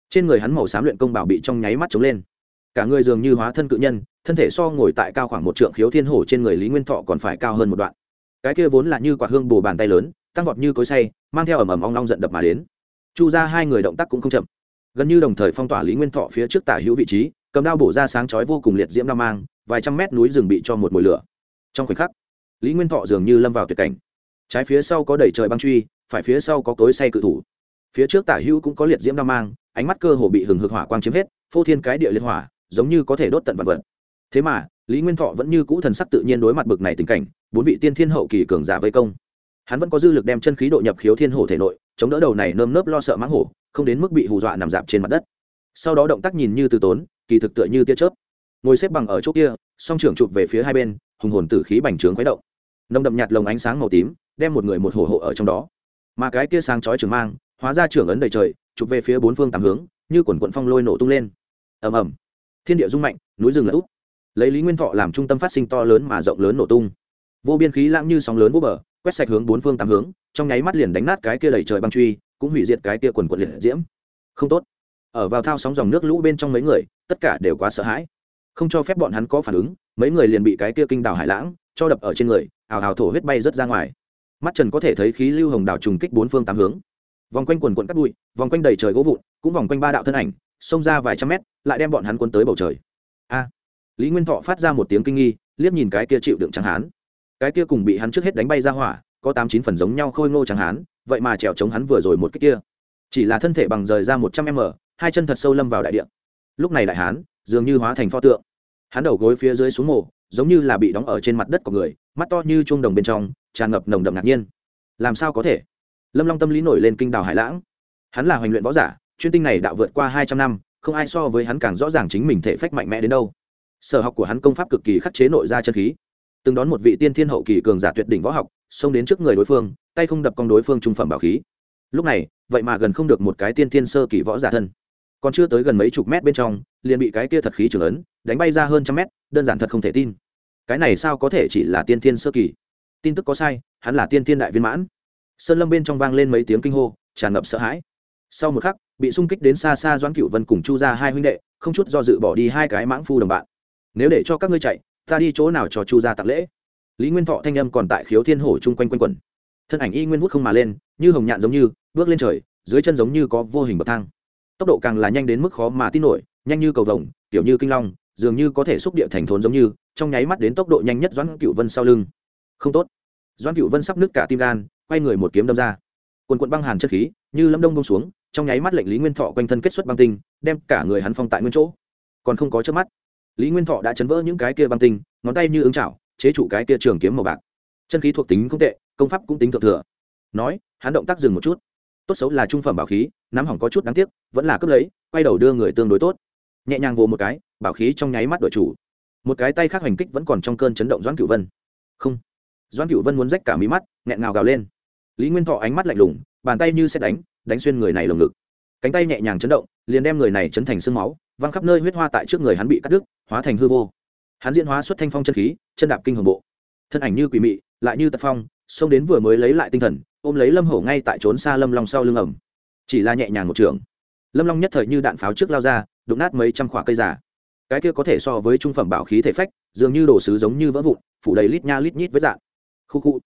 Trên người hắn màu xám luyện công bảo bị trong nháy mắt chống lên. Cả người dường như hóa thân cự nhân, thân thể so ngồi tại cao khoảng một trượng khiếu thiên hổ trên người lý nguyên thọ còn phải cao hơn một đoạn. Cái kia vốn là như quả hương bù bàn tay lớn, tăng vọt như cối say mang theo ẩm ẩm ong long giận đập mà đến. Chu ra hai người động tác cũng không chậm. Gần như đồng thời phong tỏa lý nguyên thọ phía trước tả hữu vị trí, cầm đao bổ ra sáng chói vô cùng liệt diễm đao mang, vài trăm mét núi rừng bị cho một mồi lửa. Trong khoảnh khắc, lý nguyên thọ dường như lâm vào tuyệt cảnh. Trái phía sau có đẩy trời băng truy phải phía sau có cối say cự thủ. Phía trước tả hữu cũng có liệt diễm đao mang, ánh mắt cơ hồ bị hừng hực hỏa quang chiếm hết, phô thiên cái địa liên hỏa, giống như có thể đốt tận vật vật. Thế mà, lý nguyên thọ vẫn như cũ thần sắc tự nhiên đối mặt bực này tình cảnh, bốn vị tiên thiên hậu kỳ cường giả vây công. Hắn vẫn có dư lực đem chân khí độ nhập khiếu thiên hổ thể nội, chống đỡ đầu này nơm nớp lo sợ mãng hổ, không đến mức bị hù dọa nằm dạp trên mặt đất. Sau đó động tác nhìn như từ tốn, kỳ thực tựa như tia chớp. Ngồi xếp bằng ở chỗ kia, song trưởng chụp về phía hai bên, hùng hồn tử khí bành trướng khuấy động. Nồng đậm nhạt lồng ánh sáng màu tím, đem một người một hổ hộ ở trong đó mà cái kia sáng chói trường mang, hóa ra trưởng ấn đầy trời, chụp về phía bốn phương tám hướng, như quần quận phong lôi nổ tung lên. Ầm ầm. Thiên địa rung mạnh, núi rừng lỡ úp. Lấy lý nguyên thọ làm trung tâm phát sinh to lớn mà rộng lớn nổ tung. Vô biên khí lãng như sóng lớn vô bờ, quét sạch hướng bốn phương tám hướng, trong nháy mắt liền đánh nát cái kia đầy trời băng truy, cũng hủy diệt cái kia quần quận liệt diễm. Không tốt. Ở vào thao sóng dòng nước lũ bên trong mấy người, tất cả đều quá sợ hãi. Không cho phép bọn hắn có phản ứng, mấy người liền bị cái kia kinh đảo hải lãng cho đập ở trên người, ào ào thổ huyết bay rớt ra ngoài mắt trần có thể thấy khí lưu hồng đào trùng kích bốn phương tám hướng. Vòng quanh quần quận cắt bụi, vòng quanh đầy trời gỗ vụn, cũng vòng quanh ba đạo thân ảnh, xông ra vài trăm mét, lại đem bọn hắn quân tới bầu trời. A! Lý nguyên thọ phát ra một tiếng kinh nghi, liếc nhìn cái kia chịu đựng trắng hán. Cái kia cùng bị hắn trước hết đánh bay ra hỏa, có tám chín phần giống nhau khôi ngô trắng hán, vậy mà trèo chống hắn vừa rồi một cái kia. Chỉ là thân thể bằng rời ra một trăm m, hai chân thật sâu lâm vào đại địa. Lúc này đại hán, dường như hóa thành pho tượng. Hắn đầu gối phía dưới xuống mồ giống như là bị đóng ở trên mặt đất của người, mắt to như chuông đồng bên trong, tràn ngập nồng đậm ngạc nhiên. Làm sao có thể? Lâm long tâm lý nổi lên kinh đào hải lãng. Hắn là hoành luyện võ giả, chuyên tinh này đạo vượt qua hai trăm năm, không ai so với hắn càng rõ ràng chính mình thể phách mạnh mẽ đến đâu. Sở học của hắn công pháp cực kỳ khắc chế nội ra chân khí. Từng đón một vị tiên thiên hậu kỳ cường giả tuyệt đỉnh võ học, xông đến trước người đối phương, tay không đập con đối phương trung phẩm bảo khí. Lúc này, vậy mà gần không được một cái tiên thiên sơ kỳ võ giả thân còn chưa tới gần mấy chục mét bên trong, liền bị cái kia thật khí trưởng ấn, đánh bay ra hơn trăm mét, đơn giản thật không thể tin. Cái này sao có thể chỉ là tiên thiên sơ kỳ? Tin tức có sai, hắn là tiên thiên đại viên mãn. Sơn lâm bên trong vang lên mấy tiếng kinh hô, tràn ngập sợ hãi. Sau một khắc, bị xung kích đến xa xa doãn cựu vân cùng chu ra hai huynh đệ, không chút do dự bỏ đi hai cái mãng phu đồng bạn. Nếu để cho các ngươi chạy, ta đi chỗ nào cho chu ra tặng lễ? Lý nguyên thọ thanh âm còn tại khiếu thiên hổ chung quanh quanh quẩn. Thân ảnh y nguyên vút không mà lên, như hồng nhạn giống như, bước lên trời, dưới chân giống như có vô hình bậc thang tốc độ càng là nhanh đến mức khó mà tin nổi, nhanh như cầu vồng, kiểu như kinh long, dường như có thể xúc địa thành thốn giống như, trong nháy mắt đến tốc độ nhanh nhất doãn cựu vân sau lưng. Không tốt. Doãn cựu vân sắp nứt cả tim gan, quay người một kiếm đâm ra. Quần quận băng hàn chất khí, như lâm đông bông xuống, trong nháy mắt lệnh lý nguyên thọ quanh thân kết xuất băng tinh, đem cả người hắn phong tại nguyên chỗ. Còn không có trước mắt, lý nguyên thọ đã chấn vỡ những cái kia băng tinh, ngón tay như ứng chảo, chế trụ cái kia trường kiếm màu bạc. Chân khí thuộc tính không tệ, công pháp cũng tính thượng thừa. Nói, hắn động tác dừng một chút. Tốt xấu là trung phẩm bảo khí nắm hỏng có chút đáng tiếc, vẫn là cướp lấy, quay đầu đưa người tương đối tốt. Nhẹ nhàng vồ một cái, bảo khí trong nháy mắt đội chủ. Một cái tay khác hành kích vẫn còn trong cơn chấn động doãn cửu vân. Không. Doãn cửu vân muốn rách cả mí mắt, nghẹn ngào gào lên. Lý nguyên thọ ánh mắt lạnh lùng, bàn tay như sẽ đánh đánh xuyên người này lồng ngực. Cánh tay nhẹ nhàng chấn động, liền đem người này chấn thành sương máu, văng khắp nơi huyết hoa tại trước người hắn bị cắt đứt, hóa thành hư vô. Hắn diễn hóa xuất thanh phong chân khí, chân đạp kinh hồng bộ. Thân ảnh như quỷ mị, lại như tật phong, xông đến vừa mới lấy lại tinh thần, ôm lấy lâm hổ ngay tại trốn xa lâm long sau lưng ẩm chỉ là nhẹ nhàng một trường. Lâm long nhất thời như đạn pháo trước lao ra, đụng nát mấy trăm khoả cây giả cái kia có thể so với trung phẩm bảo khí thể phách, dường như đồ sứ giống như vỡ vụn, phủ đầy lít nha lít nhít với dạng. Khu khu.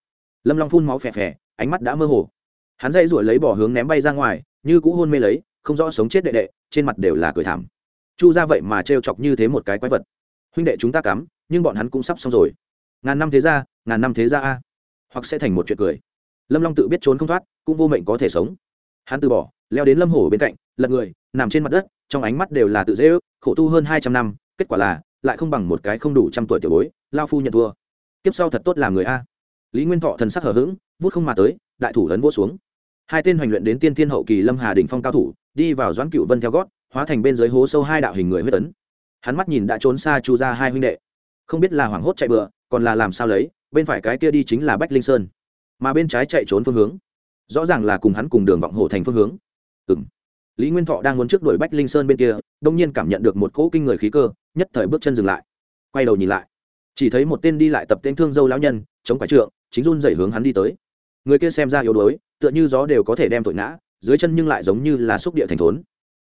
Lâm long phun máu phè phè, ánh mắt đã mơ hồ. Hắn dây ruổi lấy bỏ hướng ném bay ra ngoài, như cũ hôn mê lấy, không rõ sống chết đệ đệ, trên mặt đều là cười thảm. Chu ra vậy mà trêu chọc như thế một cái quái vật. Huynh đệ chúng ta cắm, nhưng bọn hắn cũng sắp xong rồi. Ngàn năm thế ra, ngàn năm thế ra a. Hoặc sẽ thành một chuyện cười. Lâm long tự biết trốn không thoát, cũng vô mệnh có thể sống. Hắn từ bỏ leo đến lâm hổ bên cạnh, lật người, nằm trên mặt đất, trong ánh mắt đều là tự dễ ước, khổ tu hơn hai trăm năm, kết quả là, lại không bằng một cái không đủ trăm tuổi tiểu bối, lao phu nhận thua. Kiếp sau thật tốt làm người a. Lý nguyên thọ thần sắc hở h ữ g vút không mà tới, đại thủ lấn vỗ xuống. Hai tên hoành luyện đến tiên thiên hậu kỳ lâm hà đình phong cao thủ, đi vào doãn cựu vân theo gót, hóa thành bên dưới hố sâu hai đạo hình người huyết tấn. Hắn mắt nhìn đã trốn xa chu ra hai huynh đệ. Không biết là hoảng hốt chạy bựa còn là làm sao lấy, bên phải cái kia đi chính là bách linh sơn. Mà bên trái chạy trốn phương hướng. Rõ ràng là cùng hắn cùng đường vọng hồ thành phương hướng ừ lý nguyên thọ đang muốn trước đuổi bách linh sơn bên kia, đông nhiên cảm nhận được một cỗ kinh người khí cơ, nhất thời bước chân dừng lại. Quay đầu nhìn lại, chỉ thấy một tên đi lại tập tên thương dâu lão nhân, chống quái trượng, chính run dậy hướng hắn đi tới. Người kia xem ra yếu đuối, tựa như gió đều có thể đem tội ngã, dưới chân nhưng lại giống như là xúc địa thành thốn.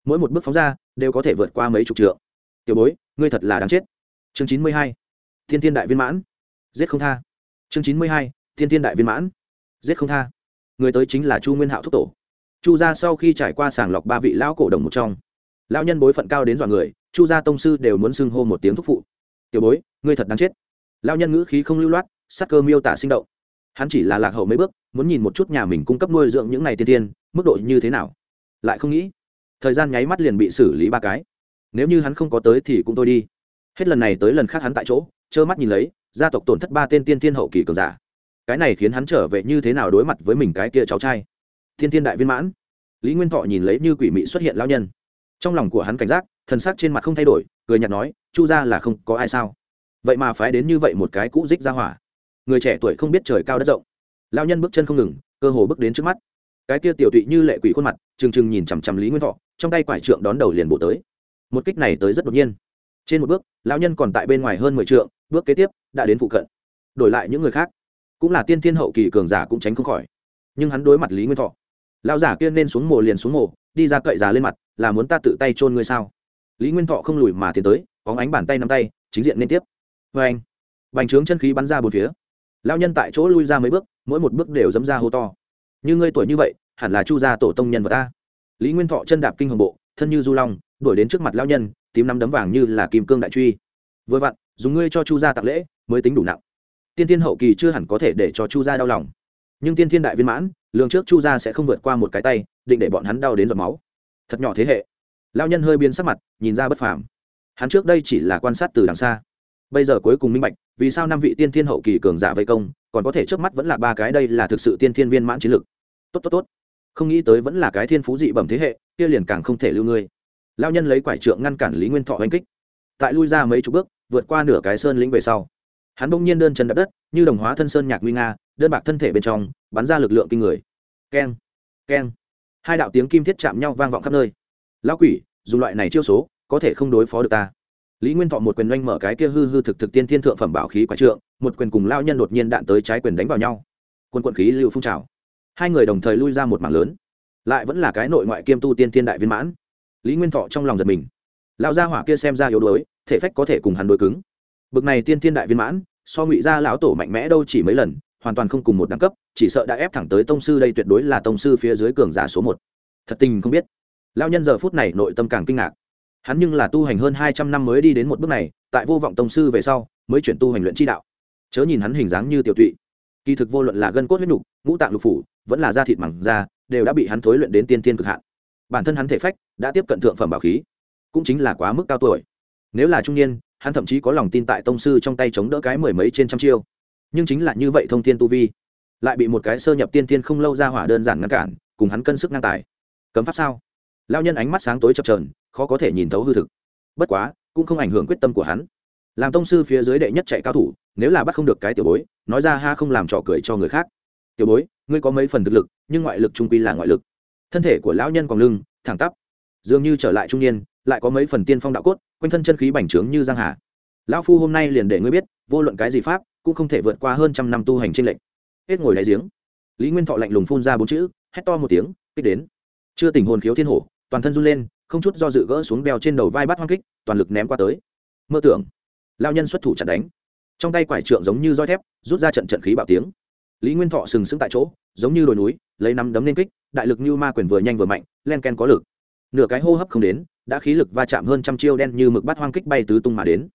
Mỗi một bước phóng ra, đều có thể vượt qua mấy chục trượng. Tiểu bối, ngươi thật là đáng chết. Chương chín mươi hai, thiên thiên đại viên mãn. Giết không tha. Chương chín mươi hai, thiên thiên đại viên mãn. Giết không tha. Người tới chính là chu nguyên hạo thúc tổ chu gia sau khi trải qua sàng lọc ba vị lão cổ đồng một trong, lão nhân bối phận cao đến dọa người, chu gia tông sư đều muốn xưng hô một tiếng thúc phụ. Tiểu bối, ngươi thật đáng chết. Lão nhân ngữ khí không lưu loát, sắc cơ miêu tả sinh động. Hắn chỉ là lạc hậu mấy bước, muốn nhìn một chút nhà mình cung cấp nuôi dưỡng những n à y tiên tiên, mức độ như thế nào. Lại không nghĩ, thời gian nháy mắt liền bị xử lý ba cái. Nếu như hắn không có tới thì cũng tôi đi. Hết lần này tới lần khác hắn tại chỗ, trơ mắt nhìn lấy, gia tộc tổn thất ba tên tiên tiên hậu kỳ cường giả. Cái này khiến hắn trở về như thế nào đối mặt với mình cái kia cháu trai? Thiên thiên đại viên mãn. Lý nguyên thọ nhìn lấy như quỷ mị xuất hiện lao nhân. Trong lòng của hắn cảnh giác, thần sắc trên mặt không thay đổi, cười nhạt nói, chu ra là không có ai sao? Vậy mà phái đến như vậy một cái cũ dích ra hỏa. Người trẻ tuổi không biết trời cao đất rộng. Lao nhân bước chân không ngừng, cơ hồ bước đến trước mắt. Cái kia tiểu tụy như lệ quỷ khuôn mặt, trừng trừng nhìn chằm chằm lý nguyên thọ, trong tay quải trượng đón đầu liền bổ tới. Một kích này tới rất đột nhiên. Trên một bước, lão nhân còn tại bên ngoài hơn mười trượng, bước kế tiếp, đã đến phụ cận. Đổi lại những người khác, cũng là tiên thiên hậu kỳ cường giả cũng tránh không khỏi. Nhưng hắn đối mặt lý nguyên thọ lão giả kia nên xuống mồ liền xuống mồ, đi ra cậy già lên mặt, là muốn ta tự tay chôn ngươi sao? Lý nguyên thọ không lùi mà tiến tới có ánh bàn tay nắm tay, chính diện liên tiếp. Vê anh, bành trướng chân khí bắn ra bốn phía. Lão nhân tại chỗ lui ra mấy bước, mỗi một bước đều dấm ra hô to. Như ngươi tuổi như vậy, hẳn là chu gia tổ tông nhân vật ta. Lý nguyên thọ chân đạp kinh hồng bộ, thân như du long, đuổi đến trước mặt lão nhân, tím nắm đấm vàng như là kim cương đại truy. Vừa vặn, dùng ngươi cho chu gia tặng lễ, mới tính đủ nặng. Tiên thiên hậu kỳ chưa hẳn có thể để cho chu gia đau lòng nhưng tiên thiên đại viên mãn, lường trước chu gia sẽ không vượt qua một cái tay, định để bọn hắn đau đến giọt máu. Thật nhỏ thế hệ. Lao nhân hơi biên sắc mặt, nhìn ra bất phàm. Hắn trước đây chỉ là quan sát từ đằng xa. Bây giờ cuối cùng minh bạch, vì sao năm vị tiên thiên hậu kỳ cường giả vây công, còn có thể trước mắt vẫn là ba cái đây là thực sự tiên thiên viên mãn chiến lực. Tốt tốt tốt. Không nghĩ tới vẫn là cái thiên phú dị bẩm thế hệ, kia liền càng không thể lưu ngươi. Lao nhân lấy quải trượng ngăn cản lý nguyên thọ oanh kích. Tại lui ra mấy chục bước, vượt qua nửa cái sơn lĩnh về sau, hắn bỗng nhiên đơn chân đập đất, như đồng hóa thân sơn nhạc nguy nga đơn bạc thân thể bên trong, bắn ra lực lượng kinh người. Keng keng. Hai đạo tiếng kim thiết chạm nhau vang vọng khắp nơi. Lão quỷ, dùng loại này chiêu số, có thể không đối phó được ta. Lý nguyên thọ một quyền doanh mở cái kia hư hư thực thực tiên thiên thượng phẩm bảo khí quả trượng, một quyền cùng lao nhân đột nhiên đạn tới trái quyền đánh vào nhau. Quân quận khí lưu phun trào. Hai người đồng thời lui ra một mảng lớn. Lại vẫn là cái nội ngoại kiêm tu tiên thiên đại viên mãn. Lý nguyên thọ trong lòng giật mình. Lão gia hỏa kia xem ra yếu đuối, thể phách có thể cùng hắn đối cứng. Bực này tiên thiên đại viên mãn, so ngụy gia lão tổ mạnh mẽ đâu chỉ mấy lần hoàn toàn không cùng một đẳng cấp, chỉ sợ đã ép thẳng tới tông sư đây tuyệt đối là tông sư phía dưới cường giả số một. Thật tình không biết. Lao nhân giờ phút này nội tâm càng kinh ngạc. Hắn nhưng là tu hành hơn hai trăm năm mới đi đến một bước này, tại vô vọng tông sư về sau, mới chuyển tu hành luyện chi đạo. Chớ nhìn hắn hình dáng như tiểu tụy. Kỳ thực vô luận là gân cốt huyết nục, ngũ tạng lục phủ, vẫn là da thịt mẳng da, đều đã bị hắn thối luyện đến tiên tiên cực hạn. Bản thân hắn thể phách đã tiếp cận thượng phẩm bảo khí, cũng chính là quá mức cao tuổi. Nếu là trung niên, hắn thậm chí có lòng tin tại tông sư trong tay chống đỡ cái mười mấy trên trăm chiêu nhưng chính là như vậy thông thiên tu vi, lại bị một cái sơ nhập tiên thiên không lâu ra hỏa đơn giản ngăn cản, cùng hắn cân sức ngang tài. Cấm pháp sao? Lao nhân ánh mắt sáng tối chập trờn khó có thể nhìn thấu hư thực. Bất quá, cũng không ảnh hưởng quyết tâm của hắn. Làm tông sư phía dưới đệ nhất chạy cao thủ, nếu là bắt không được cái tiểu bối, nói ra ha không làm trò cười cho người khác. Tiểu bối, ngươi có mấy phần thực lực, nhưng ngoại lực trung quy là ngoại lực. Thân thể của lão nhân còn lưng, thẳng tắp, dường như trở lại trung niên, lại có mấy phần tiên phong đạo cốt, quanh thân chân khí bành trướng như giang hà. Lão phu hôm nay liền để ngươi biết, vô luận cái gì pháp cũng không thể vượt qua hơn trăm năm tu hành trên lệnh hết ngồi đáy giếng. Lý nguyên thọ lạnh lùng phun ra bốn chữ, hét to một tiếng, kích đến. Chưa tình hồn khiếu thiên hổ, toàn thân run lên, không chút do dự gỡ xuống bèo trên đầu vai bắt hoang kích, toàn lực ném qua tới. Mơ tưởng lao nhân xuất thủ chặt đánh. Trong tay quải trượng giống như roi thép, rút ra trận trận khí bạo tiếng. Lý nguyên thọ sừng sững tại chỗ, giống như đồi núi, lấy nắm đấm lên kích, đại lực như ma quyền vừa nhanh vừa mạnh, len ken có lực. Nửa cái hô hấp không đến, đã khí lực va chạm hơn trăm chiêu đen như mực bắt hoang kích bay tứ tung mà đến.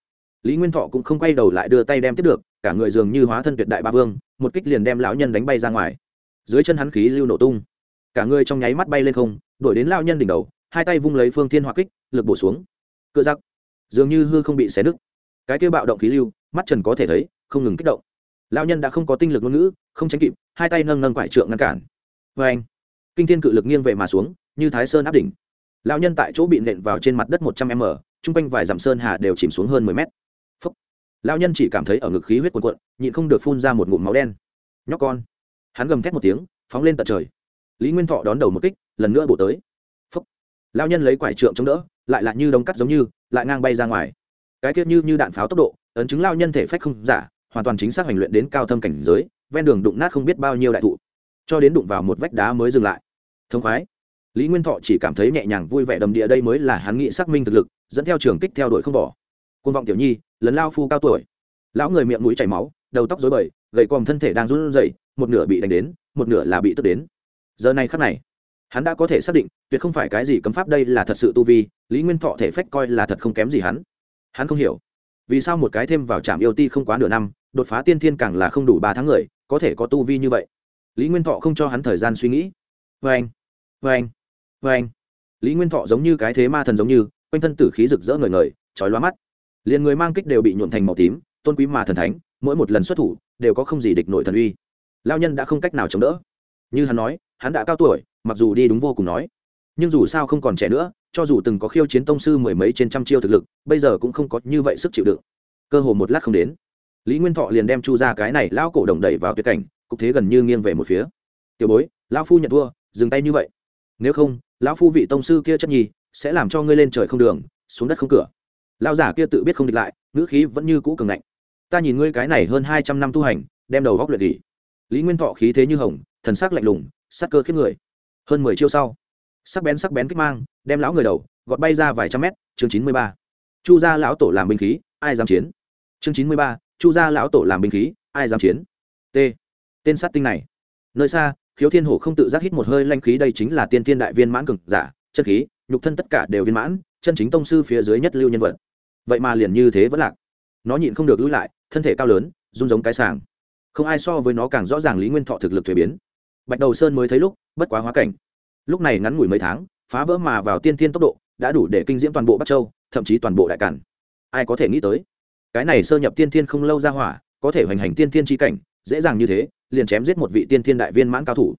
Lý nguyên thọ cũng không quay đầu lại đưa tay đem tiếp được cả người dường như hóa thân tuyệt đại ba vương, một kích liền đem lão nhân đánh bay ra ngoài. Dưới chân hắn khí lưu nổ tung. Cả người trong nháy mắt bay lên không, đuổi đến lão nhân đỉnh đầu, hai tay vung lấy phương thiên hỏa kích, lực bổ xuống. Cựa giặc. Dường như hư không bị xé nứt. Cái kia bạo động khí lưu, mắt trần có thể thấy, không ngừng kích động. Lão nhân đã không có tinh lực ngôn ngữ, không tránh kịp, hai tay nâng nâng quải trượng ngăn cản. Vê anh kinh thiên cự lực nghiêng về mà xuống, như thái sơn áp đỉnh. Lão nhân tại chỗ bị nện vào trên mặt đất một trăm m, chung quanh vài dặm sơn hà đều chìm xuống hơn mười mét lão nhân chỉ cảm thấy ở ngực khí huyết cuồn cuộn, nhịn không được phun ra một ngụm máu đen. Nhóc con. Hắn gầm thét một tiếng, phóng lên tận trời. Lý nguyên thọ đón đầu một kích, lần nữa bổ tới. Phúc. Lão nhân lấy quải trượng chống đỡ, lại là như đống cắt giống như, lại ngang bay ra ngoài. Cái tiết như như đạn pháo tốc độ, ấn chứng lao nhân thể phách không giả, hoàn toàn chính xác hành luyện đến cao thâm cảnh giới, ven đường đụng nát không biết bao nhiêu đại thụ. Cho đến đụng vào một vách đá mới dừng lại. Thông khoái. Lý nguyên thọ chỉ cảm thấy nhẹ nhàng vui vẻ đầm địa đây mới là hắn nghĩ xác minh thực lực, dẫn theo trường kích theo đuổi không bỏ côn vọng tiểu nhi lấn lao phu cao tuổi. Lão người miệng mũi chảy máu, đầu tóc dối bời, gầy còm thân thể đang run rẩy, một nửa bị đánh đến, một nửa là bị tức đến. Giờ này khắc này, hắn đã có thể xác định, tuyệt không phải cái gì cấm pháp đây là thật sự tu vi, lý nguyên thọ thể phách coi là thật không kém gì hắn. Hắn không hiểu, vì sao một cái thêm vào trạm yêu ti không quá nửa năm, đột phá tiên thiên càng là không đủ ba tháng người, có thể có tu vi như vậy. Lý nguyên thọ không cho hắn thời gian suy nghĩ. Vê anh vê anh vê anh lý nguyên thọ giống như cái thế ma thần giống như, quanh thân tử khí rực rỡ ngời ngời trói loa mắt liền người mang kích đều bị nhuộn thành màu tím, tôn quý mà thần thánh, mỗi một lần xuất thủ đều có không gì địch nội thần uy. Lao nhân đã không cách nào chống đỡ. Như hắn nói, hắn đã cao tuổi, mặc dù đi đúng vô cùng nói. Nhưng dù sao không còn trẻ nữa, cho dù từng có khiêu chiến tông sư mười mấy trên trăm chiêu thực lực, bây giờ cũng không có như vậy sức chịu đựng. Cơ hồ một lát không đến, lý nguyên thọ liền đem chu ra cái này lão cổ đồng đẩy vào tuyệt cảnh, cục thế gần như nghiêng về một phía. Tiểu bối, lão phu nhận thua, dừng tay như vậy. Nếu không, lão phu vị tông sư kia chất nhi sẽ làm cho ngươi lên trời không đường, xuống đất không cửa lão giả kia tự biết không địch lại, ngữ khí vẫn như cũ cường ngạnh. Ta nhìn ngươi cái này hơn hai trăm năm tu hành, đem đầu góc luyện đi. Lý nguyên thọ khí thế như hồng, thần sắc lạnh lùng, sắc cơ khiếp người. Hơn mười chiêu sau, sắc bén sắc bén kích mang, đem lão người đầu, gọt bay ra vài trăm mét, chương chín mươi ba. Chu gia lão tổ làm binh khí, ai dám chiến? Chương chín mươi ba, chu gia lão tổ làm binh khí, ai dám chiến? T. Tên sát tinh này. Nơi xa, khiếu thiên hổ không tự giác hít một hơi lanh khí, đây chính là tiên thiên đại viên mãn cực giả, chân khí, nhục thân tất cả đều viên mãn, chân chính tông sư phía dưới nhất lưu nhân vật vậy mà liền như thế vẫn lạc. Nó nhịn không được lũi lại, thân thể cao lớn, run giống cái sàng. Không ai so với nó càng rõ ràng lý nguyên thọ thực lực thuế biến. Bạch đầu sơn mới thấy lúc, bất quá hóa cảnh. Lúc này ngắn ngủi mấy tháng, phá vỡ mà vào tiên thiên tốc độ, đã đủ để kinh diễm toàn bộ bắc châu, thậm chí toàn bộ đại cản ai có thể nghĩ tới, cái này sơ nhập tiên thiên không lâu ra hỏa, có thể hoành hành tiên thiên tri cảnh, dễ dàng như thế, liền chém giết một vị tiên thiên đại viên mãn cao thủ.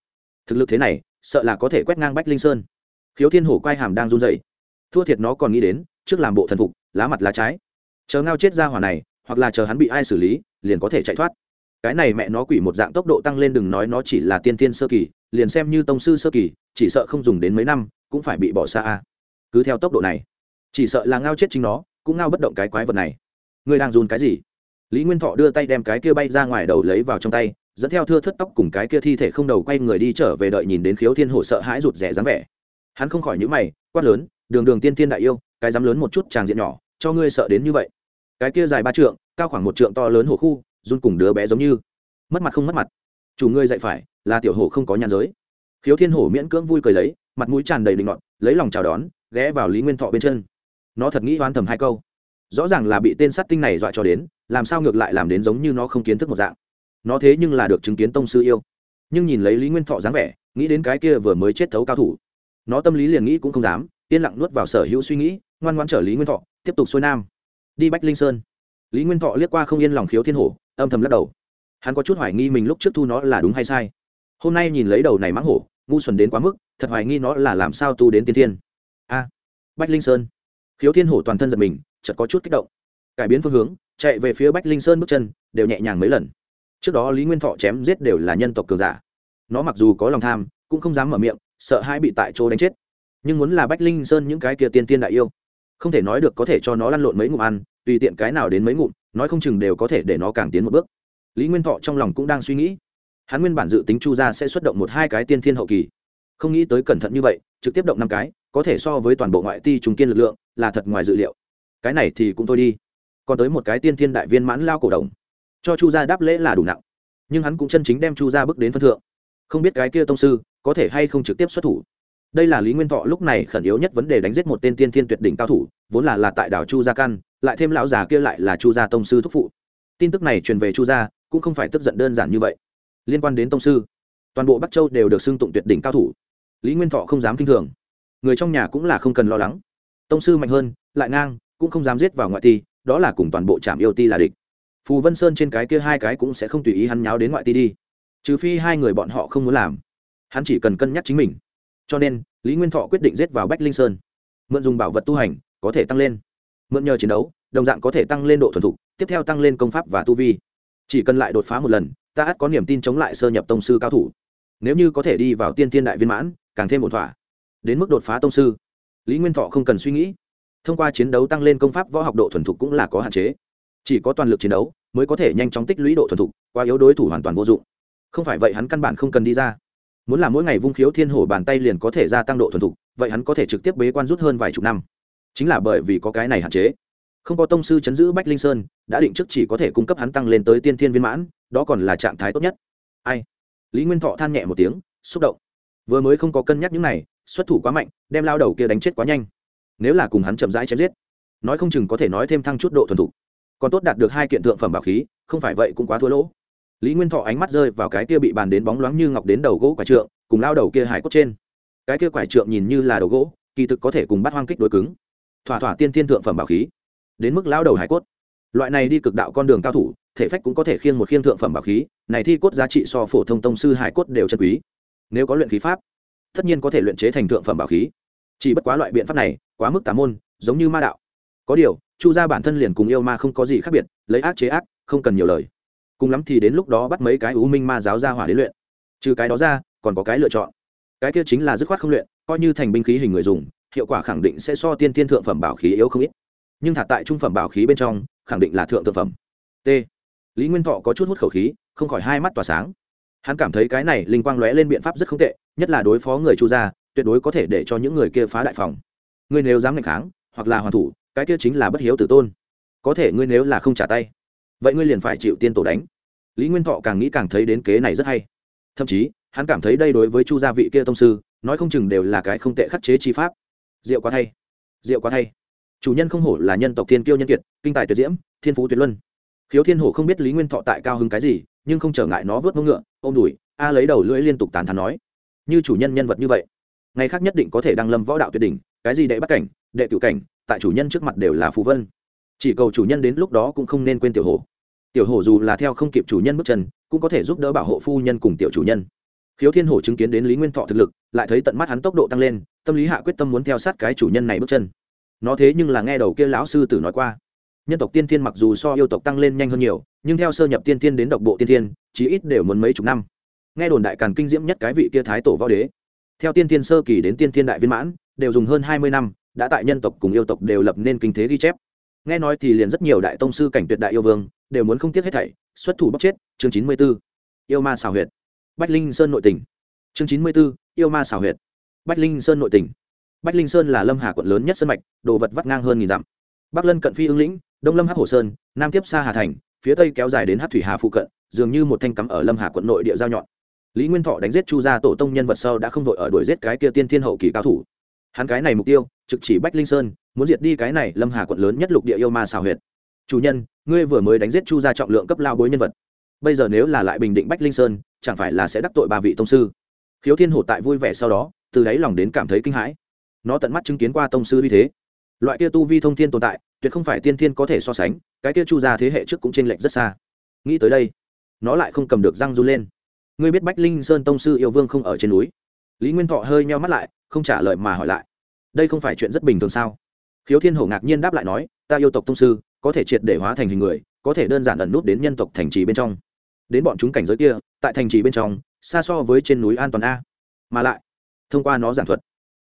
Thực lực thế này, sợ là có thể quét ngang bách linh sơn. Khiếu thiên hổ quai hàm đang run dậy thua thiệt nó còn nghĩ đến trước làm bộ thần phục, lá mặt lá trái. Chờ ngao chết ra hỏa này, hoặc là chờ hắn bị ai xử lý, liền có thể chạy thoát. Cái này mẹ nó quỷ một dạng tốc độ tăng lên đừng nói nó chỉ là tiên tiên sơ kỳ, liền xem như tông sư sơ kỳ, chỉ sợ không dùng đến mấy năm, cũng phải bị bỏ xa a. Cứ theo tốc độ này, chỉ sợ là ngao chết chính nó, cũng ngao bất động cái quái vật này. Ngươi đang dùn cái gì? Lý nguyên thọ đưa tay đem cái kia bay ra ngoài đầu lấy vào trong tay, dẫn theo thưa thất tóc cùng cái kia thi thể không đầu quay người đi trở về đợi nhìn đến khiếu thiên hổ sợ hãi rụt rè dáng vẻ. Hắn không khỏi nhữ mày, quát lớn, đường đường tiên tiên đại yêu cái dám lớn một chút tràng diện nhỏ, cho ngươi sợ đến như vậy. Cái kia dài ba trượng, cao khoảng một trượng to lớn hổ khu, run cùng đứa bé giống như. Mất mặt không mất mặt. Chủ ngươi dạy phải, là tiểu hổ không có nhàn giới. Khiếu thiên hổ miễn cưỡng vui cười lấy, mặt mũi tràn đầy đình ngọn lấy lòng chào đón, ghé vào lý nguyên thọ bên chân. Nó thật nghĩ oan thầm hai câu. Rõ ràng là bị tên sát tinh này dọa cho đến, làm sao ngược lại làm đến giống như nó không kiến thức một dạng. Nó thế nhưng là được chứng kiến tông sư yêu. Nhưng nhìn lấy lý nguyên thọ dáng vẻ, nghĩ đến cái kia vừa mới chết thấu cao thủ, nó tâm lý liền nghĩ cũng không dám, yên lặng nuốt vào sở hữu suy nghĩ ngoan ngoan trở lý nguyên thọ, tiếp tục xuôi nam. Đi bách linh sơn. Lý nguyên thọ liếc qua không yên lòng khiếu thiên hổ, âm thầm lắc đầu. Hắn có chút hoài nghi mình lúc trước thu nó là đúng hay sai. Hôm nay nhìn lấy đầu này mãng hổ, ngu xuẩn đến quá mức, thật hoài nghi nó là làm sao tu đến tiên thiên. A, bách linh sơn. Khiếu thiên hổ toàn thân giật mình, chợt có chút kích động. Cải biến phương hướng, chạy về phía bách linh sơn bước chân, đều nhẹ nhàng mấy lần. Trước đó lý nguyên thọ chém giết đều là nhân tộc cường giả. Nó mặc dù có lòng tham, cũng không dám mở miệng, sợ hai bị tại chỗ đánh chết. Nhưng muốn là bách linh sơn những cái kia tiên tiên đại yêu không thể nói được có thể cho nó lăn lộn mấy ngụm ăn, tùy tiện cái nào đến mấy ngụm, nói không chừng đều có thể để nó càng tiến một bước. Lý nguyên thọ trong lòng cũng đang suy nghĩ. Hắn nguyên bản dự tính chu ra sẽ xuất động một hai cái tiên thiên hậu kỳ. Không nghĩ tới cẩn thận như vậy, trực tiếp động năm cái, có thể so với toàn bộ ngoại ti trùng kiên lực lượng, là thật ngoài dự liệu. Cái này thì cũng thôi đi. Còn tới một cái tiên thiên đại viên mãn lao cổ đồng cho chu gia đáp lễ là đủ nặng. Nhưng hắn cũng chân chính đem chu gia bước đến phân thượng. Không biết cái kia tông sư có thể hay không trực tiếp xuất thủ đây là lý nguyên thọ lúc này khẩn yếu nhất vấn đề đánh giết một tên tiên thiên tuyệt đỉnh cao thủ, vốn là là tại đảo chu gia căn lại thêm lão già kia lại là chu gia tông sư thúc phụ. Tin tức này truyền về chu gia, cũng không phải tức giận đơn giản như vậy. Liên quan đến tông sư, toàn bộ bắc châu đều được xưng tụng tuyệt đỉnh cao thủ. Lý nguyên thọ không dám kinh thường. Người trong nhà cũng là không cần lo lắng. Tông sư mạnh hơn, lại ngang, cũng không dám giết vào ngoại ti, đó là cùng toàn bộ trạm yêu ti là địch. Phù vân sơn trên cái kia hai cái cũng sẽ không tùy ý hắn nháo đến ngoại ti đi. Trừ phi hai người bọn họ không muốn làm. Hắn chỉ cần cân nhắc chính mình cho nên, lý nguyên thọ quyết định giết vào bách linh sơn. Mượn dùng bảo vật tu hành, có thể tăng lên. Mượn nhờ chiến đấu, đồng dạng có thể tăng lên độ thuần thục, tiếp theo tăng lên công pháp và tu vi. Chỉ cần lại đột phá một lần, ta ắt có niềm tin chống lại sơ nhập tông sư cao thủ. Nếu như có thể đi vào tiên tiên đại viên mãn, càng thêm một thỏa. Đến mức đột phá tông sư, lý nguyên thọ không cần suy nghĩ. Thông qua chiến đấu tăng lên công pháp võ học độ thuần thục cũng là có hạn chế. Chỉ có toàn lực chiến đấu, mới có thể nhanh chóng tích lũy độ thuần thục qua yếu đối thủ hoàn toàn vô dụng. Không phải vậy hắn căn bản không cần đi ra muốn là mỗi ngày vung khiếu thiên hổ bàn tay liền có thể gia tăng độ thuần thục, vậy hắn có thể trực tiếp bế quan rút hơn vài chục năm. Chính là bởi vì có cái này hạn chế. Không có tông sư chấn giữ bách linh sơn, đã định trước chỉ có thể cung cấp hắn tăng lên tới tiên thiên viên mãn, đó còn là trạng thái tốt nhất. Ai? Lý nguyên thọ than nhẹ một tiếng, xúc động. Vừa mới không có cân nhắc những này, xuất thủ quá mạnh, đem lao đầu kia đánh chết quá nhanh. Nếu là cùng hắn chậm rãi chém giết, nói không chừng có thể nói thêm thăng chút độ thuần thục. Còn tốt đạt được hai kiện thượng phẩm bảo khí, không phải vậy cũng quá thua lỗ lý nguyên thọ ánh mắt rơi vào cái kia bị bàn đến bóng loáng như ngọc đến đầu gỗ quả trượng, cùng lao đầu kia hải cốt trên. Cái kia quả trượng nhìn như là đầu gỗ, kỳ thực có thể cùng bắt hoang kích đối cứng. Thỏa thỏa tiên thiên thượng phẩm bảo khí. Đến mức lao đầu hải cốt. Loại này đi cực đạo con đường cao thủ, thể phách cũng có thể khiêng một khiêng thượng phẩm bảo khí, này thi cốt giá trị so phổ thông tông sư hải cốt đều chân quý. Nếu có luyện khí pháp, tất nhiên có thể luyện chế thành thượng phẩm bảo khí. Chỉ bất quá loại biện pháp này, quá mức tà môn, giống như ma đạo. Có điều, chu gia bản thân liền cùng yêu ma không có gì khác biệt, lấy ác chế ác, không cần nhiều lời cùng lắm thì đến lúc đó bắt mấy cái u minh ma giáo ra hỏa đến luyện. Trừ cái đó ra, còn có cái lựa chọn. Cái kia chính là dứt khoát không luyện, coi như thành binh khí hình người dùng, hiệu quả khẳng định sẽ so tiên tiên thượng phẩm bảo khí yếu không ít. Nhưng thả tại trung phẩm bảo khí bên trong, khẳng định là thượng thượng phẩm. T. Lý nguyên thọ có chút hút khẩu khí, không khỏi hai mắt tỏa sáng. Hắn cảm thấy cái này linh quang lóe lên biện pháp rất không tệ, nhất là đối phó người chu gia, tuyệt đối có thể để cho những người kia phá đại phòng. Ngươi nếu dám ngạch kháng, hoặc là hoàn thủ, cái kia chính là bất hiếu tử tôn. Có thể ngươi nếu là không trả tay, vậy ngươi liền phải chịu tiên tổ đánh lý nguyên thọ càng nghĩ càng thấy đến kế này rất hay. Thậm chí, hắn cảm thấy đây đối với chu gia vị kia tông sư, nói không chừng đều là cái không tệ khắc chế chi pháp. Diệu quá thay. Diệu quá thay. Chủ nhân không hổ là nhân tộc thiên kiêu nhân kiệt, kinh tài tuyệt diễm, thiên phú tuyệt luân. Khiếu thiên hổ không biết lý nguyên thọ tại cao hứng cái gì, nhưng không trở ngại nó vớt mông ngựa, ôm đùi, a lấy đầu lưỡi liên tục tán thán nói. Như chủ nhân nhân vật như vậy, ngày khác nhất định có thể đăng lâm võ đạo tuyệt đỉnh, cái gì đệ bắt cảnh, đệ cựu cảnh, tại chủ nhân trước mặt đều là phù vân. Chỉ cầu chủ nhân đến lúc đó cũng không nên quên tiểu hổ tiểu hổ dù là theo không kịp chủ nhân bước chân, cũng có thể giúp đỡ bảo hộ phu nhân cùng tiểu chủ nhân. Khiếu thiên hổ chứng kiến đến lý nguyên thọ thực lực, lại thấy tận mắt hắn tốc độ tăng lên, tâm lý hạ quyết tâm muốn theo sát cái chủ nhân này bước chân. Nó thế nhưng là nghe đầu kia lão sư tử nói qua. Nhân tộc tiên thiên mặc dù so yêu tộc tăng lên nhanh hơn nhiều, nhưng theo sơ nhập tiên thiên đến độc bộ tiên thiên, chí ít đều muốn mấy chục năm. Nghe đồn đại càn kinh diễm nhất cái vị kia thái tổ võ đế. Theo tiên thiên sơ kỳ đến tiên thiên đại viên mãn, đều dùng hơn hai mươi năm, đã tại nhân tộc cùng yêu tộc đều lập nên kinh thế ghi chép nghe nói thì liền rất nhiều đại tông sư cảnh tuyệt đại yêu vương, đều muốn không tiếc hết thảy, xuất thủ bóc chết, chương chín mươi b ố yêu ma xào huyệt. Bách linh sơn nội tỉnh chương chín mươi b ố yêu ma xào huyệt. Bách linh sơn nội tỉnh bách linh sơn là lâm hà quận lớn nhất sân mạch, đồ vật vắt ngang hơn nghìn dặm. Bắc lân cận phi ưng lĩnh, đông lâm hắc hồ sơn, nam tiếp xa hà thành, phía tây kéo dài đến hát thủy hà phụ cận, dường như một thanh cắm ở lâm hà quận nội địa giao nhọn. Lý nguyên thọ đánh giết chu gia tổ tông nhân vật sau đã không vội ở đuổi giết cái kia tiên thiên hậu kỳ cao thủ. Hắn cái này mục tiêu, trực chỉ bách linh sơn muốn diệt đi cái này lâm hà quận lớn nhất lục địa yêu ma xào huyệt. Chủ nhân, ngươi vừa mới đánh giết chu gia trọng lượng cấp lao bối nhân vật. Bây giờ nếu là lại bình định bách linh sơn, chẳng phải là sẽ đắc tội ba vị tông sư? Khiếu thiên hổ tại vui vẻ sau đó, từ đáy lòng đến cảm thấy kinh hãi. Nó tận mắt chứng kiến qua tông sư uy thế. Loại kia tu vi thông thiên tồn tại, tuyệt không phải tiên thiên có thể so sánh, cái kia chu gia thế hệ trước cũng chênh lệch rất xa. Nghĩ tới đây, nó lại không cầm được răng run lên. Ngươi biết bách linh sơn tông sư yêu vương không ở trên núi? Lý nguyên thọ hơi meo mắt lại, không trả lời mà hỏi lại. Đây không phải chuyện rất bình thường sao? Khiếu thiên hổ ngạc nhiên đáp lại nói, ta yêu tộc tông sư, có thể triệt để hóa thành hình người, có thể đơn giản ẩn nút đến nhân tộc thành trì bên trong. Đến bọn chúng cảnh giới kia, tại thành trì bên trong, xa so với trên núi an toàn a. Mà lại, thông qua nó giảng thuật,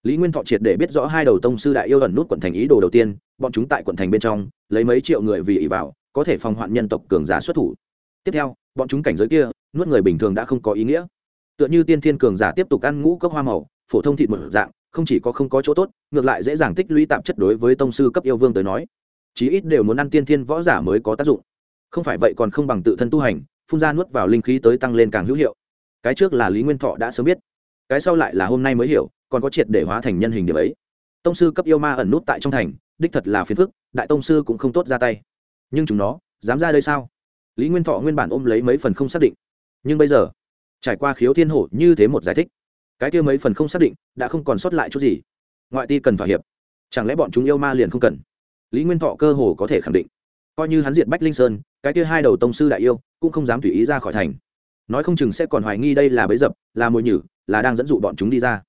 lý nguyên thọ triệt để biết rõ hai đầu tông sư đại yêu ẩn nút quận thành ý đồ đầu tiên, bọn chúng tại quận thành bên trong, lấy mấy triệu người vì ý vào, có thể phòng hoạn nhân tộc cường giả xuất thủ. Tiếp theo, bọn chúng cảnh giới kia, nuốt người bình thường đã không có ý nghĩa. Tựa như tiên thiên cường giả tiếp tục ăn ngũ cốc hoa màu, phổ thông thịt một dạng không chỉ có không có chỗ tốt, ngược lại dễ dàng tích lũy tạp chất đối với tông sư cấp yêu vương tới nói. Chí ít đều muốn ăn tiên thiên võ giả mới có tác dụng. Không phải vậy còn không bằng tự thân tu hành, phun ra nuốt vào linh khí tới tăng lên càng hữu hiệu. Cái trước là lý nguyên thọ đã sớm biết, cái sau lại là hôm nay mới hiểu, còn có triệt để hóa thành nhân hình điểm ấy. Tông sư cấp yêu ma ẩn nút tại trong thành, đích thật là phiền phức, đại tông sư cũng không tốt ra tay. Nhưng chúng nó, dám ra đây sao? Lý nguyên thọ nguyên bản ôm lấy mấy phần không xác định. Nhưng bây giờ, trải qua khiếu thiên hổ như thế một giải thích cái kia mấy phần không xác định, đã không còn sót lại chút gì. Ngoại ti cần thỏa hiệp. Chẳng lẽ bọn chúng yêu ma liền không cần? Lý nguyên thọ cơ hồ có thể khẳng định. Coi như hắn diệt bách linh sơn, cái kia hai đầu tông sư đại yêu, cũng không dám tùy ý ra khỏi thành. Nói không chừng sẽ còn hoài nghi đây là bấy dập, là mồi nhử, là đang dẫn dụ bọn chúng đi ra.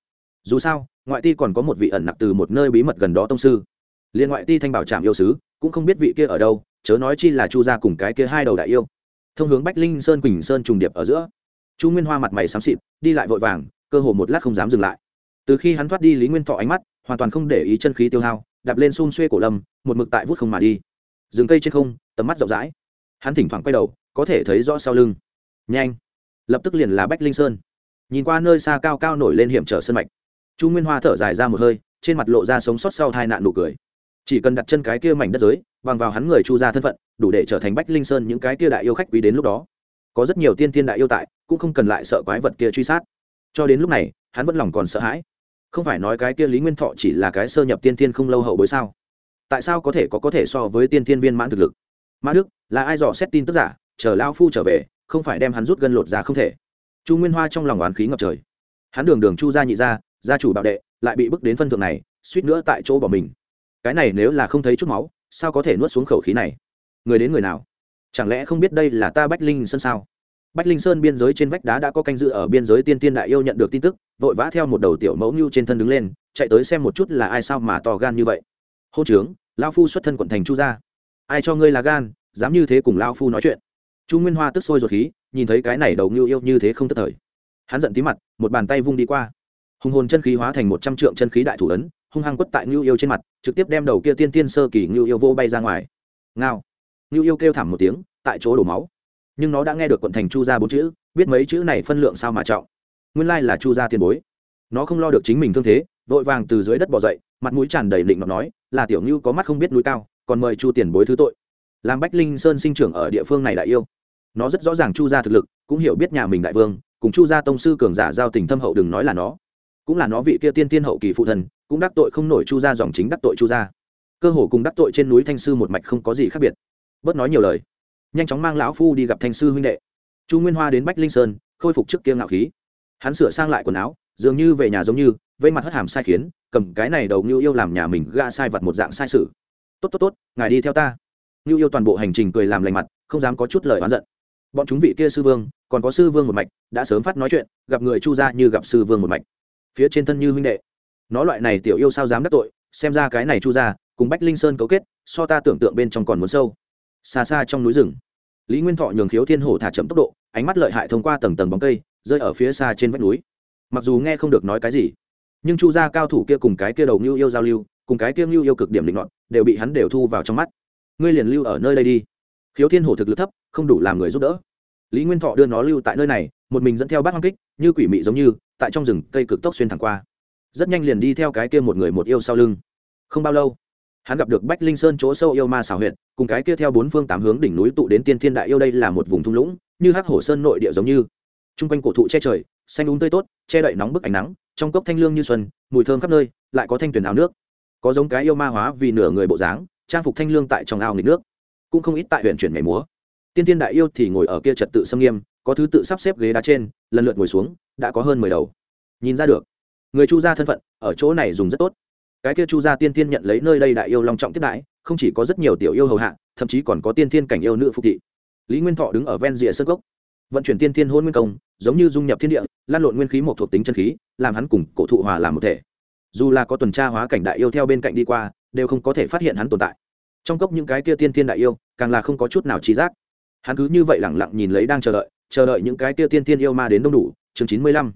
Dù sao, ngoại ti còn có một vị ẩn nặc từ một nơi bí mật gần đó tông sư. Liên ngoại ti thanh bảo trạm yêu sứ, cũng không biết vị kia ở đâu, chớ nói chi là chu ra cùng cái kia hai đầu đại yêu. Thông hướng bách linh sơn, quỳnh sơn trùng điệp ở giữa. Chu nguyên hoa mặt mày xám xịt, đi lại vội vàng cơ hồ một lát không dám dừng lại. Từ khi hắn thoát đi lý nguyên thọ ánh mắt, hoàn toàn không để ý chân khí tiêu hao, đạp lên xun xuê cổ lâm, một mực tại vút không mà đi. Rừng cây trên không, tầm mắt rộng rãi. Hắn thỉnh thoảng quay đầu, có thể thấy rõ sau lưng. Nhanh! Lập tức liền là bách linh sơn. Nhìn qua nơi xa cao cao nổi lên hiểm trở sân mạch. Chu nguyên hoa thở dài ra một hơi, trên mặt lộ ra sống sót sau hai nạn nụ cười. Chỉ cần đặt chân cái kia mảnh đất giới, bằng vào hắn người chu ra thân phận, đủ để trở thành bách linh sơn những cái kia đại yêu khách quý đến lúc đó. Có rất nhiều tiên tiên đại yêu tại, cũng không cần lại sợ quái vật kia truy sát cho đến lúc này, hắn vẫn lòng còn sợ hãi. Không phải nói cái kia lý nguyên thọ chỉ là cái sơ nhập tiên tiên không lâu hậu bối sao? Tại sao có thể có có thể so với tiên tiên viên mãn thực lực? Mã đức, là ai dò xét tin tức giả? Chờ lao phu trở về, không phải đem hắn rút gân lột ra không thể. Chu nguyên hoa trong lòng oán khí ngập trời. Hắn đường đường chu gia nhị gia gia chủ bảo đệ, lại bị bức đến phân thượng này, suýt nữa tại chỗ bỏ mình. Cái này nếu là không thấy chút máu, sao có thể nuốt xuống khẩu khí này? Người đến người nào? Chẳng lẽ không biết đây là ta bách linh sơn sao? Bách linh sơn biên giới trên vách đá đã có canh dự ở biên giới tiên tiên đại yêu nhận được tin tức, vội vã theo một đầu tiểu mẫu như trên thân đứng lên, chạy tới xem một chút là ai sao mà to gan như vậy. Hô trướng lao phu xuất thân quận thành chu gia. Ai cho ngươi là gan, dám như thế cùng lao phu nói chuyện. Chu nguyên hoa tức sôi ruột khí, nhìn thấy cái này đầu ngưu yêu như thế không tức thời. Hắn giận tí mặt, một bàn tay vung đi qua. Hùng hồn chân khí hóa thành một trăm trượng chân khí đại thủ ấn, hung hăng quất tại ngưu yêu trên mặt, trực tiếp đem đầu kia tiên tiên sơ kỳ ngưu yêu vô bay ra ngoài. Ngao. Ngưu yêu kêu thảm một tiếng, tại chỗ đổ máu nhưng nó đã nghe được quận thành chu gia bốn chữ, biết mấy chữ này phân lượng sao mà trọng. Nguyên lai là chu gia tiền bối. Nó không lo được chính mình thương thế, vội vàng từ dưới đất bỏ dậy, mặt mũi tràn đầy định mà nói, là tiểu ngưu có mắt không biết núi cao, còn mời chu tiền bối thứ tội. Làm bách linh sơn sinh trưởng ở địa phương này đại yêu. Nó rất rõ ràng chu gia thực lực, cũng hiểu biết nhà mình đại vương, cùng chu gia tông sư cường giả giao tình thâm hậu đừng nói là nó. Cũng là nó vị kia tiên tiên hậu kỳ phụ thần, cũng đắc tội không nổi chu gia dòng chính đắc tội chu gia cơ hồ cùng đắc tội trên núi thanh sư một mạch không có gì khác biệt. Bớt nói nhiều lời nhanh chóng mang lão phu đi gặp thanh sư huynh đệ. Chu nguyên hoa đến bách linh sơn, khôi phục trước kia ngạo khí. Hắn sửa sang lại quần áo, dường như về nhà giống như, vây mặt hất hàm sai khiến, cầm cái này đầu ngưu yêu làm nhà mình ga sai vật một dạng sai sự. Tốt tốt tốt, ngài đi theo ta. Ngưu yêu toàn bộ hành trình cười làm lành mặt, không dám có chút lời oán giận. Bọn chúng vị kia sư vương, còn có sư vương một mạch, đã sớm phát nói chuyện, gặp người chu gia như gặp sư vương một mạch. Phía trên thân như huynh đệ. Nó loại này tiểu yêu sao dám đắc tội, xem ra cái này chu gia, cùng bách linh sơn cấu kết, so ta tưởng tượng bên trong còn muốn sâu xa xa trong núi rừng. Lý nguyên thọ nhường khiếu thiên hổ thả chậm tốc độ, ánh mắt lợi hại thông qua tầng tầng bóng cây, rơi ở phía xa trên vách núi. Mặc dù nghe không được nói cái gì, nhưng chu gia cao thủ kia cùng cái kia đầu ngưu yêu giao lưu, cùng cái kia ngưu yêu cực điểm định luận đều bị hắn đều thu vào trong mắt. Ngươi liền lưu ở nơi đây đi. Khiếu thiên hổ thực lực thấp, không đủ làm người giúp đỡ. Lý nguyên thọ đưa nó lưu tại nơi này, một mình dẫn theo bát hoang kích, như quỷ mị giống như, tại trong rừng cây cực tốc xuyên thẳng qua. Rất nhanh liền đi theo cái kia một người một yêu sau lưng. Không bao lâu hắn gặp được bách linh sơn chỗ sâu yêu ma xảo huyệt, cùng cái kia theo bốn phương tám hướng đỉnh núi tụ đến tiên thiên đại yêu đây là một vùng thung lũng, như hắc hổ sơn nội địa giống như. T r u n g quanh cổ thụ che trời, xanh đúng tươi tốt, che đậy nóng bức ánh nắng, trong cốc thanh lương như xuân, mùi thơm khắp nơi, lại có thanh tuyển áo nước. Có giống cái yêu ma hóa vì nửa người bộ dáng, trang phục thanh lương tại trong ao nghịch nước. Cũng không ít tại huyện chuyển mẻ múa. Tiên thiên đại yêu thì ngồi ở kia trật tự xâm nghiêm, có thứ tự sắp xếp ghế đá trên, lần lượt ngồi xuống, đã có hơn mười đầu. Nhìn ra được. Người chu gia thân phận, ở chỗ này dùng rất tốt cái kia chu gia tiên tiên nhận lấy nơi đây đại yêu long trọng tiếp đãi, không chỉ có rất nhiều tiểu yêu hầu hạ, thậm chí còn có tiên tiên cảnh yêu nữ phục thị. Lý nguyên thọ đứng ở ven rìa sơ gốc vận chuyển tiên tiên hôn nguyên công, giống như dung nhập thiên địa, lan lộn nguyên khí một thuộc tính chân khí, làm hắn cùng cổ thụ hòa làm một thể. Dù là có tuần tra hóa cảnh đại yêu theo bên cạnh đi qua, đều không có thể phát hiện hắn tồn tại. Trong cốc những cái kia tiên tiên đại yêu, càng là không có chút nào trí giác. Hắn cứ như vậy lẳng lặng nhìn lấy đang chờ đợi chờ đợi những cái kia tiên tiên yêu ma đến đông đủ. Chương chín mươi lăm.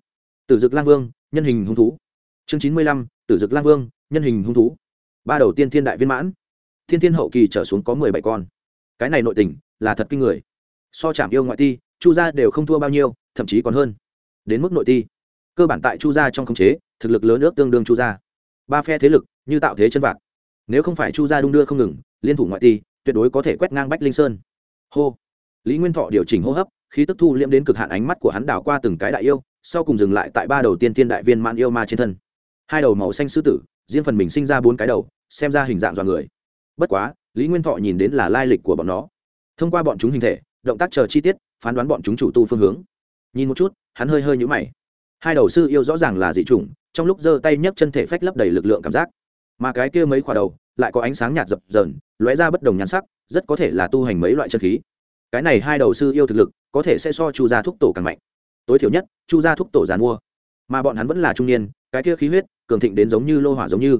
Tử dực lang vương, nhân hình hung thú. Chương chín mươi lăm. Tử dực lang vương nhân hình hung thú. Ba đầu tiên thiên đại viên mãn. Thiên thiên hậu kỳ trở xuống có mười bảy con. Cái này nội tình là thật kinh người. So chạm yêu ngoại ti, chu gia đều không thua bao nhiêu, thậm chí còn hơn. Đến mức nội ti. Cơ bản tại chu gia trong khống chế, thực lực lớn ước tương đương chu gia. Ba phe thế lực như tạo thế chân vạc. Nếu không phải chu gia đung đưa không ngừng, liên thủ ngoại ti, tuyệt đối có thể quét ngang bách linh sơn. Hô. Lý nguyên thọ điều chỉnh hô hấp, khí tức thu liễm đến cực hạn ánh mắt của hắn đảo qua từng cái đại yêu, sau cùng dừng lại tại ba đầu tiên tiên đại viên mãn yêu ma trên thân. Hai đầu màu xanh sư tử riêng phần mình sinh ra bốn cái đầu, xem ra hình dạng dọa người. Bất quá, lý nguyên thọ nhìn đến là lai lịch của bọn nó. Thông qua bọn chúng hình thể, động tác chờ chi tiết, phán đoán bọn chúng chủ tu phương hướng. Nhìn một chút, hắn hơi hơi nhũ mày. Hai đầu sư yêu rõ ràng là dị chủng, trong lúc giơ tay nhấc chân thể phách lấp đầy lực lượng cảm giác. Mà cái kia mấy khỏa đầu, lại có ánh sáng nhạt dập dờn, lóe ra bất đồng nhan sắc, rất có thể là tu hành mấy loại chân khí. Cái này hai đầu sư yêu thực lực, có thể sẽ so chu gia thúc tổ càng mạnh. Tối thiểu nhất, chu gia thúc tổ giàn mua mà bọn hắn vẫn là trung niên, cái kia khí huyết, cường thịnh đến giống như lô hỏa giống như.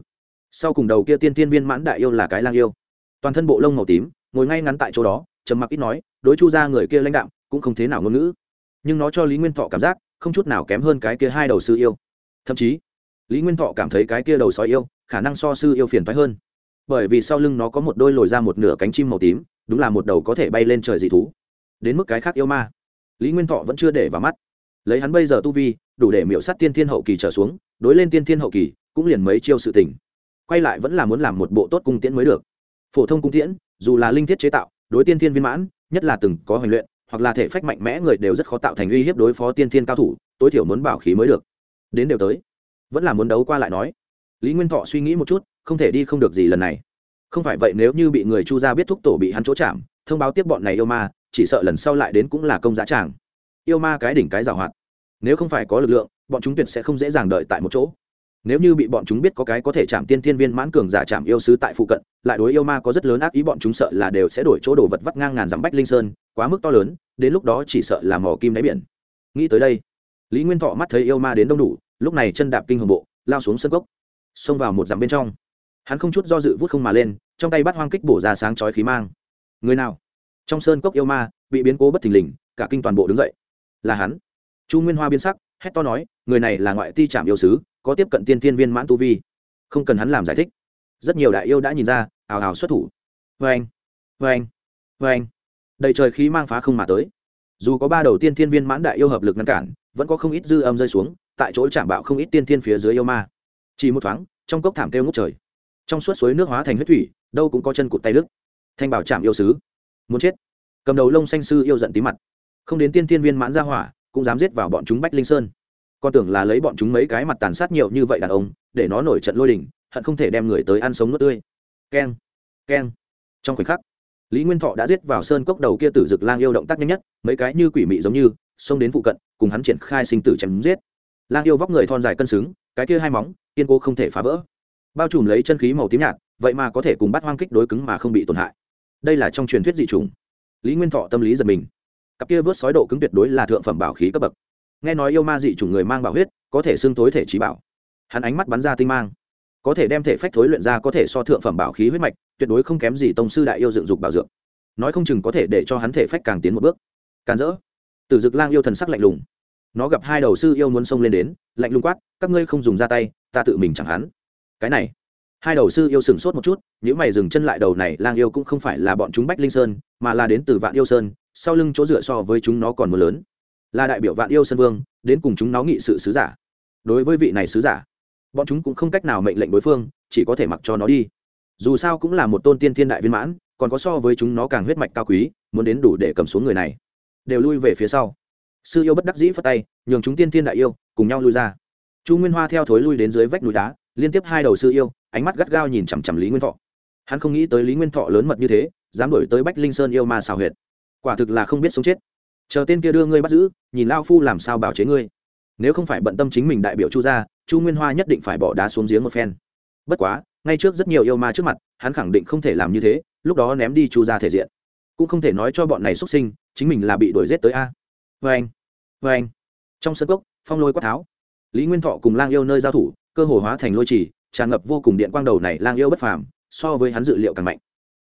Sau cùng đầu kia tiên tiên viên mãn đại yêu là cái lang yêu. Toàn thân bộ lông màu tím, ngồi ngay ngắn tại chỗ đó, trầm mặc ít nói, đối chu ra người kia lãnh đạm, cũng không thế nào ngôn ngữ. Nhưng nó cho lý nguyên thọ cảm giác, không chút nào kém hơn cái kia hai đầu sư yêu. Thậm chí, lý nguyên thọ cảm thấy cái kia đầu sói yêu, khả năng so sư yêu phiền thoái hơn. Bởi vì sau lưng nó có một đôi lồi ra một nửa cánh chim màu tím, đúng là một đầu có thể bay lên trời dị thú. Đến mức cái khác yêu ma. Lý nguyên thọ vẫn chưa để vào mắt lấy hắn bây giờ tu vi, đủ để miễu sát tiên thiên hậu kỳ trở xuống, đối lên tiên thiên hậu kỳ, cũng liền mấy chiêu sự tình. Quay lại vẫn là muốn làm một bộ tốt cung tiễn mới được. Phổ thông cung tiễn, dù là linh thiết chế tạo, đối tiên thiên viên mãn, nhất là từng có hành luyện, hoặc là thể phách mạnh mẽ người đều rất khó tạo thành uy hiếp đối phó tiên thiên cao thủ, tối thiểu muốn bảo khí mới được. Đến đều tới. Vẫn là muốn đấu qua lại nói. Lý nguyên thọ suy nghĩ một chút, không thể đi không được gì lần này. Không phải vậy nếu như bị người chu gia biết thúc tổ bị hắn chỗ chạm, thông báo tiếp bọn này yêu ma, chỉ sợ lần sau lại đến cũng là công giá tràng yêu ma cái đỉnh cái giảo hoạt. Nếu không phải có lực lượng, bọn chúng tuyệt sẽ không dễ dàng đợi tại một chỗ. Nếu như bị bọn chúng biết có cái có thể chạm tiên thiên viên mãn cường giả chạm yêu sứ tại phụ cận, lại đối yêu ma có rất lớn ác ý bọn chúng sợ là đều sẽ đổi chỗ đồ vật vắt ngang ngàn dặm bách linh sơn, quá mức to lớn, đến lúc đó chỉ sợ là mỏ kim đáy biển. Nghĩ tới đây, lý nguyên thọ mắt thấy yêu ma đến đông đủ, lúc này chân đạp kinh hồng bộ, lao xuống sân cốc xông vào một dặm bên trong. Hắn không chút do dự vút không mà lên, trong tay bắt hoang kích bổ ra sáng chói khí mang. Người nào? Trong sơn cốc yêu ma, bị biến cố bất thình lình, cả kinh toàn bộ đứng dậy là hắn. Chu nguyên hoa biến sắc, hét to nói, người này là ngoại ti trạm yêu sứ, có tiếp cận tiên thiên viên mãn tu vi. Không cần hắn làm giải thích. Rất nhiều đại yêu đã nhìn ra ào ào xuất thủ. Vê anh vê anh vê anh đầy trời khí mang phá không mà tới. Dù có ba đầu tiên thiên viên mãn đại yêu hợp lực ngăn cản, vẫn có không ít dư âm rơi xuống, tại chỗ chạm bạo không ít tiên thiên phía dưới yêu ma. Chỉ một thoáng, trong cốc thảm kêu ngút trời. Trong suốt suối nước hóa thành huyết thủy, đâu cũng có chân cụt tay đức thanh bảo trạm yêu sứ. Muốn chết. Cầm đầu lông xanh sư yêu giận tí mặt không đến tiên tiên viên mãn ra hỏa, cũng dám giết vào bọn chúng bách linh sơn. Con tưởng là lấy bọn chúng mấy cái mặt tàn sát nhiều như vậy đàn ông, để nó nổi trận lôi đình, hận không thể đem người tới ăn sống nước tươi. Keng keng. Trong khoảnh khắc, lý nguyên thọ đã giết vào sơn cốc đầu kia tử dực lang yêu động tác nhanh nhất, mấy cái như quỷ mị giống như, xông đến phụ cận, cùng hắn triển khai sinh tử chém giết. Lang yêu vóc người thon dài cân xứng, cái kia hai móng, kiên cố không thể phá vỡ. Bao trùm lấy chân khí màu tím nhạt, vậy mà có thể cùng bắt hoang kích đối cứng mà không bị tổn hại. Đây là trong truyền thuyết dị trùng lý nguyên thọ tâm lý giật mình cặp kia vớt sói độ cứng tuyệt đối là thượng phẩm bảo khí cấp bậc. Nghe nói yêu ma dị chủng người mang bảo huyết, có thể xương tối thể trí bảo. Hắn ánh mắt bắn ra tinh mang. Có thể đem thể phách thối luyện ra có thể so thượng phẩm bảo khí huyết mạch, tuyệt đối không kém gì tông sư đại yêu dựng dục bảo dược. Nói không chừng có thể để cho hắn thể phách càng tiến một bước. Càn rỡ. Từ dực lang yêu thần sắc lạnh lùng. Nó gặp hai đầu sư yêu muốn xông lên đến, lạnh lùng quát, các ngươi không dùng ra tay, ta tự mình chẳng hắn. Cái này. Hai đầu sư yêu sừng sốt một chút những mày dừng chân lại đầu này, lang yêu cũng không phải là bọn chúng bách linh sơn, mà là đến từ vạn yêu sơn sau lưng chỗ dựa so với chúng nó còn mưa lớn. Là đại biểu vạn yêu sơn vương, đến cùng chúng nó nghị sự sứ giả. Đối với vị này sứ giả, bọn chúng cũng không cách nào mệnh lệnh đối phương, chỉ có thể mặc cho nó đi. Dù sao cũng là một tôn tiên thiên đại viên mãn, còn có so với chúng nó càng huyết mạch cao quý, muốn đến đủ để cầm xuống người này. Đều lui về phía sau. Sư yêu bất đắc dĩ phất tay, nhường chúng tiên thiên đại yêu cùng nhau lui ra. Chu nguyên hoa theo thối lui đến dưới vách núi đá, liên tiếp hai đầu sư yêu, ánh mắt gắt gao nhìn chằm chằm lý nguyên thọ. Hắn không nghĩ tới lý nguyên thọ lớn mật như thế, dám đổi tới bách linh sơn yêu ma xào huyệt quả thực là không biết sống chết. Chờ tên kia đưa ngươi bắt giữ, nhìn lao phu làm sao bảo chế ngươi. Nếu không phải bận tâm chính mình đại biểu chu gia, chu nguyên hoa nhất định phải bỏ đá xuống giếng một phen. Bất quá, ngay trước rất nhiều yêu ma trước mặt, hắn khẳng định không thể làm như thế, lúc đó ném đi chu gia thể diện. Cũng không thể nói cho bọn này xuất sinh, chính mình là bị đuổi g tới a. Vê anh vê anh. Trong sân cốc, phong lôi quát tháo. Lý nguyên thọ cùng lang yêu nơi giao thủ, cơ hồ hóa thành lôi trì, tràn ngập vô cùng điện quang đầu này lang yêu bất phàm, so với hắn dự liệu càng mạnh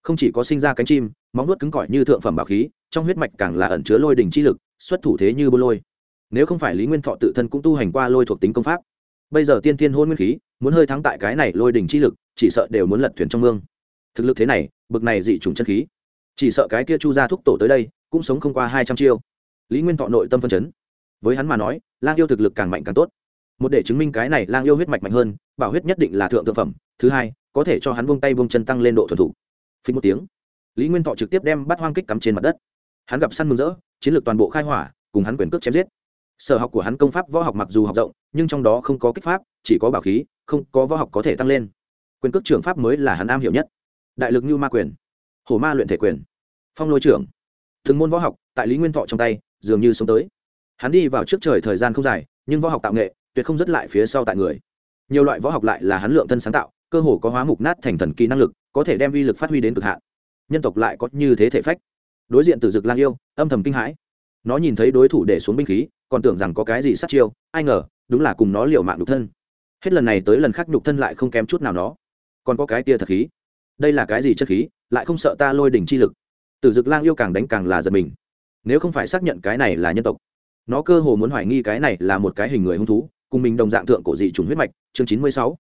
không chỉ có sinh ra cánh chim, móng nuốt cứng cỏi như thượng phẩm bảo khí, trong huyết mạch càng là ẩn chứa lôi đình chi lực, xuất thủ thế như bô lôi. Nếu không phải lý nguyên thọ tự thân cũng tu hành qua lôi thuộc tính công pháp, bây giờ tiên thiên hôn nguyên khí, muốn hơi thắng tại cái này lôi đình chi lực, chỉ sợ đều muốn lật thuyền trong mương. Thực lực thế này, bực này dị trùng chân khí. Chỉ sợ cái kia chu ra thúc tổ tới đây, cũng sống không qua hai trăm chiêu. Lý nguyên thọ nội tâm phân chấn. Với hắn mà nói, lang yêu thực lực càng mạnh càng tốt. Một để chứng minh cái này lang yêu huyết mạch mạnh hơn, bảo huyết nhất định là thượng thực phẩm. Thứ hai, có thể cho hắn buông tay buông chân tăng lên độ thuần thủ phí một tiếng. Lý nguyên thọ trực tiếp đem bắt hoang kích cắm trên mặt đất. Hắn gặp săn mừng rỡ, chiến lược toàn bộ khai hỏa, cùng hắn quyền cước chém giết. Sở học của hắn công pháp võ học mặc dù học rộng, nhưng trong đó không có kích pháp, chỉ có bảo khí, không có võ học có thể tăng lên. Quyền cước trưởng pháp mới là hắn am hiểu nhất. Đại lực như ma quyền, hổ ma luyện thể quyền, phong lôi trưởng. Từng môn võ học, tại lý nguyên thọ trong tay, dường như sống tới. Hắn đi vào trước trời thời gian không dài, nhưng võ học tạo nghệ, tuyệt không dứt lại phía sau tại người. Nhiều loại võ học lại là hắn lượng thân sáng tạo cơ hồ có hóa mục nát thành thần kỳ năng lực, có thể đem vi lực phát huy đến cực hạn. Nhân tộc lại có như thế thể phách. Đối diện từ dực lang yêu, âm thầm kinh hãi. Nó nhìn thấy đối thủ để xuống binh khí, còn tưởng rằng có cái gì sát chiêu, ai ngờ, đúng là cùng nó liều mạng nhục thân. Hết lần này tới lần khác nhục thân lại không kém chút nào nó. Còn có cái tia thật khí. Đây là cái gì chất khí, lại không sợ ta lôi đỉnh chi lực. Từ dực lang yêu càng đánh càng là giật mình. Nếu không phải xác nhận cái này là nhân tộc, nó cơ hồ muốn hoài nghi cái này là một cái hình người hung thú, cùng mình đồng dạng thượng cổ dị chủng huyết mạch, chương chín mươi sáu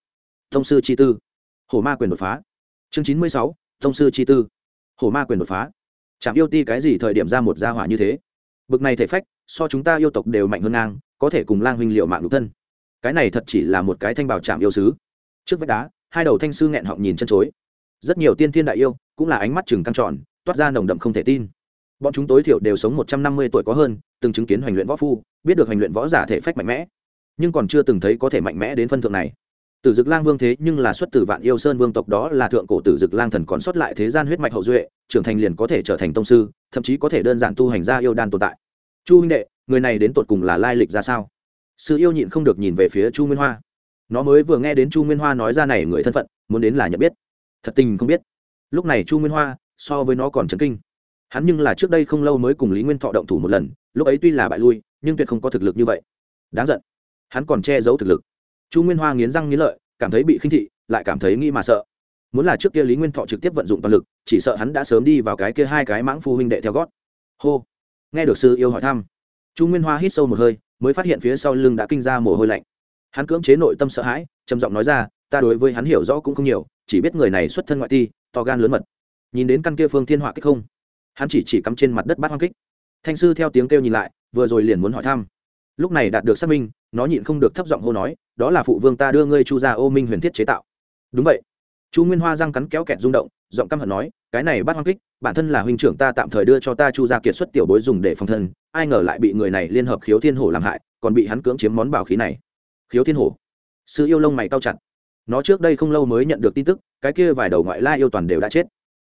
thông sư chi tư. Hổ ma quyền đột phá. Chương chín mươi sáu thông sư chi tư. Hổ ma quyền đột phá. Chạm yêu ti cái gì thời điểm ra một gia hỏa như thế? Bực này thể phách, so chúng ta yêu tộc đều mạnh hơn ngang, có thể cùng lang huynh liệu mạng đục thân. Cái này thật chỉ là một cái thanh bảo chạm yêu sứ. Trước vách đá, hai đầu thanh sư nghẹn họng nhìn chân chối. Rất nhiều tiên thiên đại yêu, cũng là ánh mắt chừng căng tròn, toát ra nồng đậm không thể tin. Bọn chúng tối thiểu đều sống một trăm năm mươi tuổi có hơn, từng chứng kiến hoành luyện võ phu, biết được hoành luyện võ giả thể phách mạnh mẽ. Nhưng còn chưa từng thấy có thể mạnh mẽ đến phân thượng này tử dực lang vương thế nhưng là xuất từ vạn yêu sơn vương tộc đó là thượng cổ tử dực lang thần còn xuất lại thế gian huyết mạch hậu duệ, trưởng thành liền có thể trở thành tông sư, thậm chí có thể đơn giản tu hành ra yêu đan tồn tại. Chu huynh đệ, người này đến tột cùng là lai lịch ra sao? Sự yêu nhịn không được nhìn về phía chu nguyên hoa. Nó mới vừa nghe đến chu nguyên hoa nói ra này người thân phận, muốn đến là nhận biết. Thật tình không biết. Lúc này chu nguyên hoa, so với nó còn chấn kinh. Hắn nhưng là trước đây không lâu mới cùng lý nguyên thọ động thủ một lần, lúc ấy tuy là bại lui, nhưng tuyệt không có thực lực như vậy. Đáng giận. Hắn còn che giấu thực lực chu nguyên hoa nghiến răng nghiến lợi, cảm thấy bị khinh thị, lại cảm thấy nghĩ mà sợ. Muốn là trước kia lý nguyên thọ trực tiếp vận dụng toàn lực, chỉ sợ hắn đã sớm đi vào cái kia hai cái mãng phu huynh đệ theo gót. Hô. Nghe được sư yêu hỏi thăm, chu nguyên hoa hít sâu một hơi, mới phát hiện phía sau lưng đã kinh ra mồ hôi lạnh. Hắn cưỡng chế nội tâm sợ hãi, trầm giọng nói ra, ta đối với hắn hiểu rõ cũng không nhiều, chỉ biết người này xuất thân ngoại ti, to gan lớn mật. Nhìn đến căn kia phương thiên họa kích không? Hắn chỉ chỉ cắm trên mặt đất bát hoang kích. Thanh sư theo tiếng kêu nhìn lại, vừa rồi liền muốn hỏi thăm. Lúc này đạt được xác minh, nó nhịn không được thấp giọng hô nói đó là phụ vương ta đưa ngươi chu ra ô minh huyền thiết chế tạo. Đúng vậy. Chu nguyên hoa răng cắn kéo kẹt rung động, giọng căm hận nói, cái này bắt hoang kích, bản thân là huynh trưởng ta tạm thời đưa cho ta chu gia kiệt xuất tiểu bối dùng để phòng thân, ai ngờ lại bị người này liên hợp khiếu thiên hổ làm hại, còn bị hắn cưỡng chiếm món bảo khí này. Khiếu thiên hổ. Sư yêu lông mày cao chặt. Nó trước đây không lâu mới nhận được tin tức, cái kia vài đầu ngoại lai yêu toàn đều đã chết.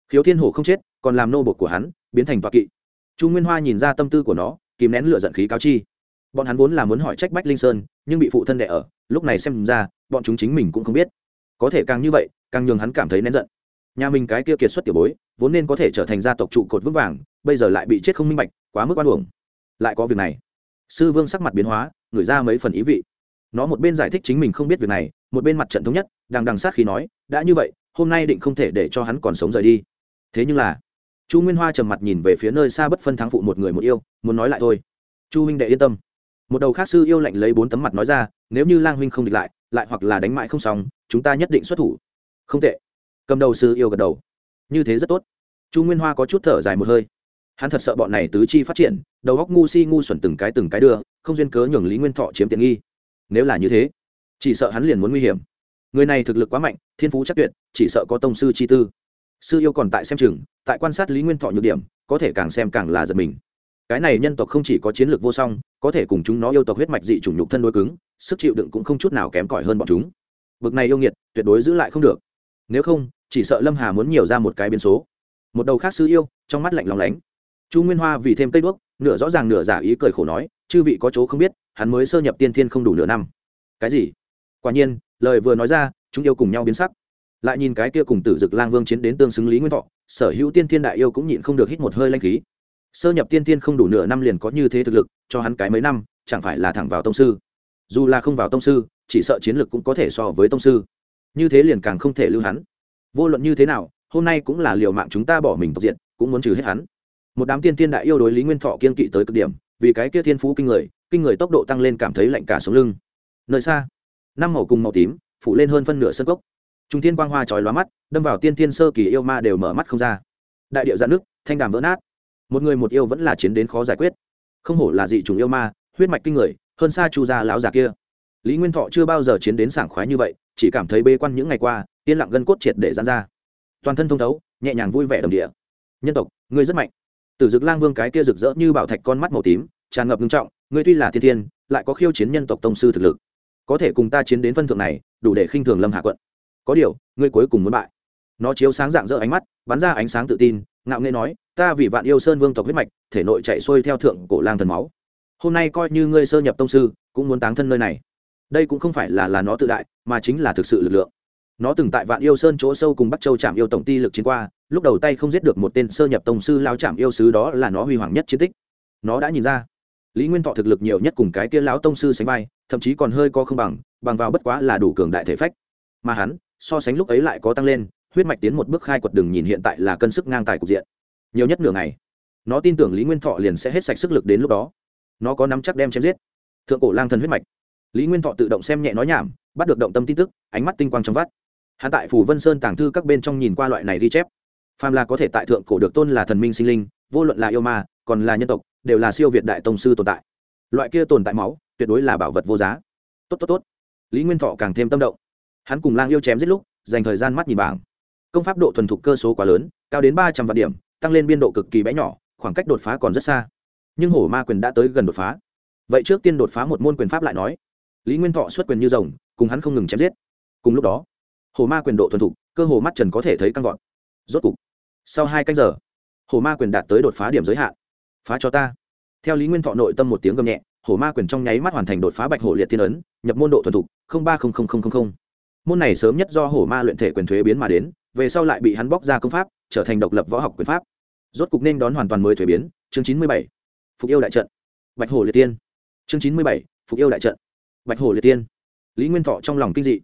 Khiếu thiên hổ không chết, còn làm nô bột của hắn, biến thành toạc kỵ. Chu nguyên hoa nhìn ra tâm tư của nó, kìm nén lửa giận khí cáo chi bọn hắn vốn là muốn hỏi trách bách linh sơn, nhưng bị phụ thân đẻ ở, lúc này xem ra, bọn chúng chính mình cũng không biết. Có thể càng như vậy, càng nhường hắn cảm thấy nén giận. Nhà mình cái kia kiệt xuất tiểu bối, vốn nên có thể trở thành gia tộc trụ cột vững vàng, bây giờ lại bị chết không minh bạch, quá mức oan uổng. Lại có việc này. Sư vương sắc mặt biến hóa, ngửi ra mấy phần ý vị. Nó một bên giải thích chính mình không biết việc này, một bên mặt trận thống nhất đang đằng sát khi nói, đã như vậy, hôm nay định không thể để cho hắn còn sống rời đi. Thế nhưng là, chu nguyên hoa trầm mặt nhìn về phía nơi xa bất phân thắng phụ một người một yêu, muốn nói lại thôi. Chu huynh đệ yên tâm một đầu khác sư yêu lạnh lấy bốn tấm mặt nói ra, nếu như lang huynh không địch lại lại hoặc là đánh mãi không xong, chúng ta nhất định xuất thủ. Không tệ. Cầm đầu sư yêu gật đầu. Như thế rất tốt. Chu nguyên hoa có chút thở dài một hơi. Hắn thật sợ bọn này tứ chi phát triển, đầu góc ngu si ngu xuẩn từng cái từng cái đưa, không duyên cớ nhường lý nguyên thọ chiếm tiện nghi. Nếu là như thế, chỉ sợ hắn liền muốn nguy hiểm. Người này thực lực quá mạnh, thiên phú chắc tuyệt, chỉ sợ có tông sư chi tư. Sư yêu còn tại xem chừng, tại quan sát lý nguyên thọ nhược điểm, có thể càng xem càng là giật mình cái này nhân tộc không chỉ có chiến lược vô song, có thể cùng chúng nó yêu tộc huyết mạch dị chủng nhục thân đối cứng, sức chịu đựng cũng không chút nào kém cỏi hơn bọn chúng. Bực này yêu nghiệt, tuyệt đối giữ lại không được. Nếu không, chỉ sợ lâm hà muốn nhiều ra một cái biến số. Một đầu khác sư yêu, trong mắt lạnh lòng lánh. Chu nguyên hoa vì thêm cây đuốc, nửa rõ ràng nửa giả ý cười khổ nói, chư vị có chỗ không biết, hắn mới sơ nhập tiên thiên không đủ nửa năm. Cái gì? Quả nhiên, lời vừa nói ra, chúng yêu cùng nhau biến sắc. Lại nhìn cái kia cùng tử dực lang vương chiến đến tương xứng lý nguyên thọ, sở hữu tiên thiên đại yêu cũng nhịn không được hít một hơi lanh khí sơ nhập tiên thiên không đủ nửa năm liền có như thế thực lực, cho hắn cái mấy năm, chẳng phải là thẳng vào tông sư. Dù là không vào tông sư, chỉ sợ chiến lực cũng có thể so với tông sư. Như thế liền càng không thể lưu hắn. Vô luận như thế nào, hôm nay cũng là liều mạng chúng ta bỏ mình tộc diện cũng muốn trừ hết hắn. Một đám tiên thiên đại yêu đối lý nguyên thọ kiên kỵ tới cực điểm, vì cái kia thiên phú kinh người kinh người tốc độ tăng lên cảm thấy lạnh cả sống lưng. Nơi xa, năm màu cùng màu tím, phủ lên hơn phân nửa sân cốc. Trung thiên quang hoa trói lóa mắt, đâm vào tiên thiên sơ kỳ yêu ma đều mở mắt không ra. Đại điệu dạn nước thanh đàm vỡ nát một người một yêu vẫn là chiến đến khó giải quyết. Không hổ là dị t yêu ma, huyết mạch kinh người, hơn xa chu gia lão già kia. Lý nguyên thọ chưa bao giờ chiến đến sảng khoái như vậy, chỉ cảm thấy bê quan những ngày qua, yên lặng gân cốt triệt để dán ra. Toàn thân thông thấu, nhẹ nhàng vui vẻ đồng địa. Nhân tộc, ngươi rất mạnh. Tử dực lang vương cái kia rực rỡ như bảo thạch con mắt màu tím, tràn ngập nghiêm trọng, ngươi tuy là thiên thiên, lại có khiêu chiến nhân tộc tông sư thực lực. Có thể cùng ta chiến đến phân thượng này, đủ để khinh thường lâm hạ quận. Có điều, ngươi cuối cùng muốn bại. Nó chiếu sáng dạng dỡ ánh mắt, bắn ra ánh sáng tự tin ngạo nghệ nói, ta vì vạn yêu sơn vương tộc huyết mạch, thể nội chạy xuôi theo thượng cổ lang thần máu. Hôm nay coi như ngươi sơ nhập tông sư, cũng muốn táng thân nơi này. Đây cũng không phải là là nó tự đại, mà chính là thực sự lực lượng. Nó từng tại vạn yêu sơn chỗ sâu cùng bắt châu trạm yêu tổng ti lực chiến qua, lúc đầu tay không giết được một tên sơ nhập tông sư lao trạm yêu sứ đó là nó huy hoàng nhất chiến tích. Nó đã nhìn ra, lý nguyên thọ thực lực nhiều nhất cùng cái kia lão tông sư sánh vai, thậm chí còn hơi có không bằng bằng vào bất quá là đủ cường đại thể phách. Mà hắn, so sánh lúc ấy lại có tăng lên huyết mạch tiến một bước khai quật đường nhìn hiện tại là cân sức ngang tài cục diện. Nhiều nhất nửa ngày, nó tin tưởng lý nguyên thọ liền sẽ hết sạch sức lực đến lúc đó. Nó có nắm chắc đem chém giết. Thượng cổ lang thần huyết mạch. Lý nguyên thọ tự động xem nhẹ nói nhảm, bắt được động tâm tin tức, ánh mắt tinh quang trong vắt. Hạ tại phủ vân sơn tàng thư các bên trong nhìn qua loại này ghi chép. Phàm là có thể tại thượng cổ được tôn là thần minh sinh linh, vô luận là yêu ma, còn là nhân tộc, đều là siêu việt đại tông sư tồn tại. Loại kia tồn tại máu, tuyệt đối là bảo vật vô giá. Tốt tốt tốt. Lý nguyên thọ càng thêm tâm động. Hắn cùng lang yêu chém giết lúc, dành thời gian mắt nhìn bảng công pháp độ thuần thục cơ số quá lớn, cao đến ba trăm vạn điểm, tăng lên biên độ cực kỳ bé nhỏ, khoảng cách đột phá còn rất xa. Nhưng hổ ma quyền đã tới gần đột phá. Vậy trước tiên đột phá một môn quyền pháp lại nói. Lý nguyên thọ xuất quyền như rồng, cùng hắn không ngừng chém giết. Cùng lúc đó, hổ ma quyền độ thuần thục, cơ hồ mắt trần có thể thấy căng gọn. rốt cục, sau hai canh giờ, hổ ma quyền đạt tới đột phá điểm giới hạn. Phá cho ta. Theo lý nguyên thọ nội tâm một tiếng gầm nhẹ, hổ ma quyền trong nháy mắt hoàn thành đột phá bạch hổ liệt thiên ấn, nhập môn độ thuần thục ba môn này sớm nhất do hổ ma luyện thể quyền thuế biến mà đến về sau lại bị hắn bóc ra công pháp, trở thành độc lập võ học quyền pháp. Rốt cục nên đón hoàn toàn mới thuế biến, chương chín mươi bảy. Phục yêu đại trận. Bạch hồ liệt tiên. Chương chín mươi bảy, phục yêu đại trận. Bạch hồ liệt tiên. Lý nguyên thọ trong lòng kinh dị.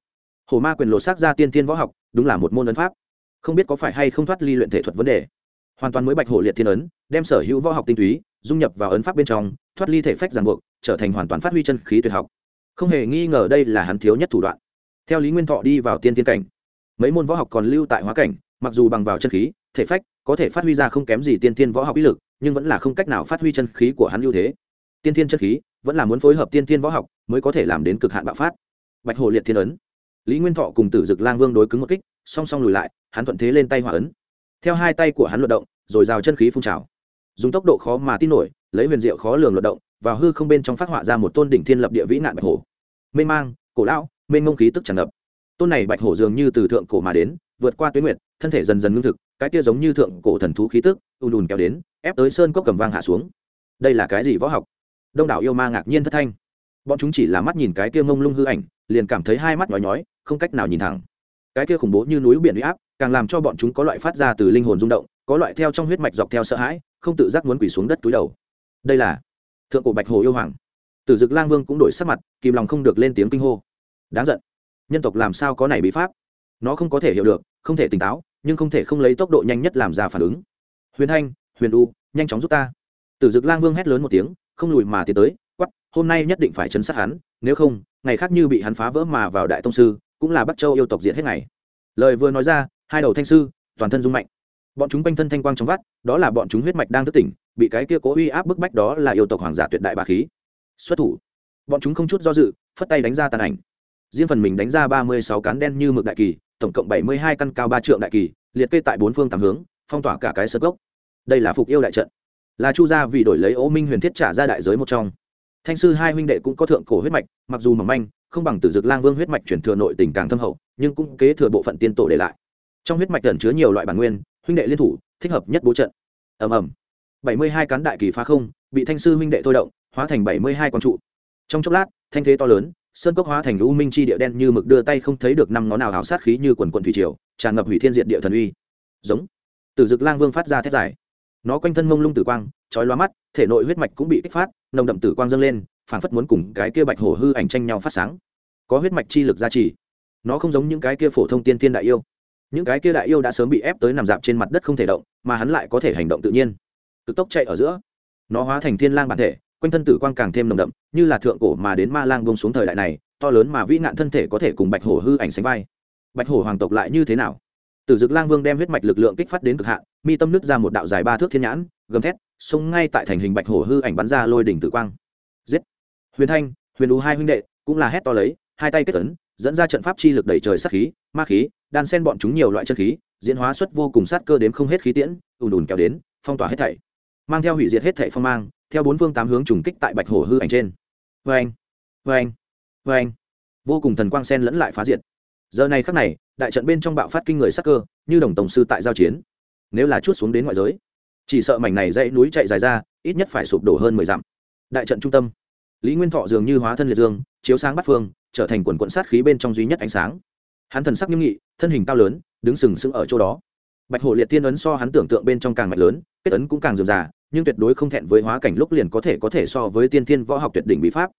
Hồ ma quyền lột xác ra tiên tiên võ học, đúng là một môn ấn pháp. Không biết có phải hay không thoát ly luyện thể thuật vấn đề. Hoàn toàn mới bạch hồ liệt thiên ấn, đem sở hữu võ học tinh túy, dung nhập vào ấn pháp bên trong, thoát ly thể phách giàn buộc, trở thành hoàn toàn phát huy chân khí tuyệt học. Không hề nghi ngờ đây là hắn thiếu nhất thủ đoạn. Theo lý nguyên thọ đi vào tiên tiên cảnh mấy môn võ học còn lưu tại hóa cảnh mặc dù bằng vào chân khí thể phách có thể phát huy ra không kém gì tiên tiên võ học ý lực nhưng vẫn là không cách nào phát huy chân khí của hắn ưu thế. Tiên tiên chân khí vẫn là muốn phối hợp tiên tiên võ học mới có thể làm đến cực hạn bạo phát. Bạch hồ liệt thiên ấn. Lý nguyên thọ cùng tử dực lang vương đối cứng một kích song song lùi lại hắn thuận thế lên tay hỏa ấn. Theo hai tay của hắn luận động rồi rào chân khí phun trào. Dùng tốc độ khó mà tin nổi lấy huyền diệu khó lường luận động vào hư không bên trong phát họa ra một tôn đỉnh thiên lập địa vĩ nạn bạch hồ, mê mang cổ lão mê ngông khí tức tràn ngập tôn này bạch hổ dường như từ thượng cổ mà đến, vượt qua tuyến nguyệt, thân thể dần dần ngưng thực, cái kia giống như thượng cổ thần thú khí tức, ùn ùn kéo đến, ép tới sơn cốc cầm vang hạ xuống. Đây là cái gì võ học? Đông đảo yêu ma ngạc nhiên thất thanh. Bọn chúng chỉ là mắt nhìn cái kia mông lung hư ảnh, liền cảm thấy hai mắt nhói nhói, không cách nào nhìn thẳng. Cái kia khủng bố như núi biển huy áp, càng làm cho bọn chúng có loại phát ra từ linh hồn rung động, có loại theo trong huyết mạch dọc theo sợ hãi, không tự giác muốn quỳ xuống đất túi đầu. Đây là thượng cổ bạch hồ yêu hoàng. Tử dực lang vương cũng đổi sắc mặt, kìm lòng không được lên tiếng kinh hô. Đáng giận nhân tộc làm sao có này bí pháp? Nó không có thể hiểu được, không thể tỉnh táo, nhưng không thể không lấy tốc độ nhanh nhất làm ra phản ứng. Huyền thanh, huyền u, nhanh chóng giúp ta. Tử dực lang vương hét lớn một tiếng, không lùi mà tiến tới quắp hôm nay nhất định phải chấn sát hắn, nếu không, ngày khác như bị hắn phá vỡ mà vào đại tông sư, cũng là bắt châu yêu tộc diệt hết ngày. Lời vừa nói ra, hai đầu thanh sư, toàn thân rung mạnh. Bọn chúng quanh thân thanh quang trong vắt, đó là bọn chúng huyết mạch đang thức tỉnh, bị cái kia cố uy áp bức bách đó là yêu tộc hoàng giả tuyệt đại bà khí. Xuất thủ. Bọn chúng không chút do dự, phất tay đánh ra tàn ảnh riêng phần mình đánh ra ba mươi sáu cán đen như mực đại kỳ, tổng cộng bảy mươi hai căn cao ba trượng đại kỳ, liệt kê tại bốn phương tám hướng, phong tỏa cả cái sơ gốc đây là phục yêu đại trận. Là chu gia vì đổi lấy ô minh huyền thiết trả ra đại giới một trong. Thanh sư hai huynh đệ cũng có thượng cổ huyết mạch, mặc dù mỏng manh, không bằng tử dực lang vương huyết mạch chuyển thừa nội tình càng thâm hậu, nhưng cũng kế thừa bộ phận tiên tổ để lại. Trong huyết mạch ẩn chứa nhiều loại bản nguyên, huynh đệ liên thủ, thích hợp nhất bố trận. Ầm ầm. bảy mươi hai cán đại kỳ phá không, bị thanh sư huynh đệ thôi động, hóa thành bảy mươi hai con trụ. Trong chốc lát, thanh thế to lớn sơn cốc hóa thành u minh chi địa đen như mực đưa tay không thấy được năm ngón nào hào sát khí như quần quần thủy triều, tràn ngập hủy thiên diện địa thần uy. Giống. Tử dực lang vương phát ra thét dài. Nó quanh thân mông lung tử quang, chói loa mắt, thể nội huyết mạch cũng bị kích phát, nồng đậm tử quang dâng lên, phảng phất muốn cùng cái kia bạch hổ hư ảnh tranh nhau phát sáng. Có huyết mạch chi lực gia trì. Nó không giống những cái kia phổ thông tiên tiên đại yêu. Những cái kia đại yêu đã sớm bị ép tới nằm dạp trên mặt đất không thể động, mà hắn lại có thể hành động tự nhiên. Cực tốc chạy ở giữa. Nó hóa thành thiên lang bản thể quanh thân tử quang càng thêm nồng đậm, như là thượng cổ mà đến ma lang bông xuống thời đại này, to lớn mà vĩ nạn thân thể có thể cùng bạch hổ hư ảnh sánh vai. Bạch hổ hoàng tộc lại như thế nào? Tử dực lang vương đem huyết mạch lực lượng kích phát đến cực hạn, mi tâm nứt ra một đạo dài ba thước thiên nhãn, gầm thét, xông ngay tại thành hình bạch hổ hư ảnh bắn ra lôi đỉnh tử quang. Giết! Huyền thanh, huyền ú hai huynh đệ, cũng là hét to lấy, hai tay kết tấn dẫn ra trận pháp chi lực đẩy trời sát khí, ma khí, đan sen bọn chúng nhiều loại chân khí, diễn hóa xuất vô cùng sát cơ đến không hết khí tiễn, ùn ùn kéo đến, phong tỏa hết thảy. Mang theo hủy diệt hết thảy phong mang theo bốn phương tám hướng trùng kích tại bạch hổ hư ảnh trên. Vê anh vê anh vê anh vô cùng thần quang sen lẫn lại phá diệt. Giờ này khắc này, đại trận bên trong bạo phát kinh người sắc cơ, như đồng tổng sư tại giao chiến. Nếu là chút xuống đến ngoại giới, chỉ sợ mảnh này dãy núi chạy dài ra, ít nhất phải sụp đổ hơn mười dặm. Đại trận trung tâm, lý nguyên thọ dường như hóa thân liệt dương, chiếu sáng bắt phương, trở thành quần quận sát khí bên trong duy nhất ánh sáng. Hắn thần sắc nghiêm nghị, thân hình cao lớn, đứng sừng sững ở chỗ đó. Bạch hổ liệt tiên ấn so hắn tưởng tượng bên trong càng mạnh lớn, kết ấn cũng càng dườm già nhưng tuyệt đối không thẹn với hóa cảnh lúc liền có thể có thể so với tiên thiên võ học tuyệt đỉnh bí pháp.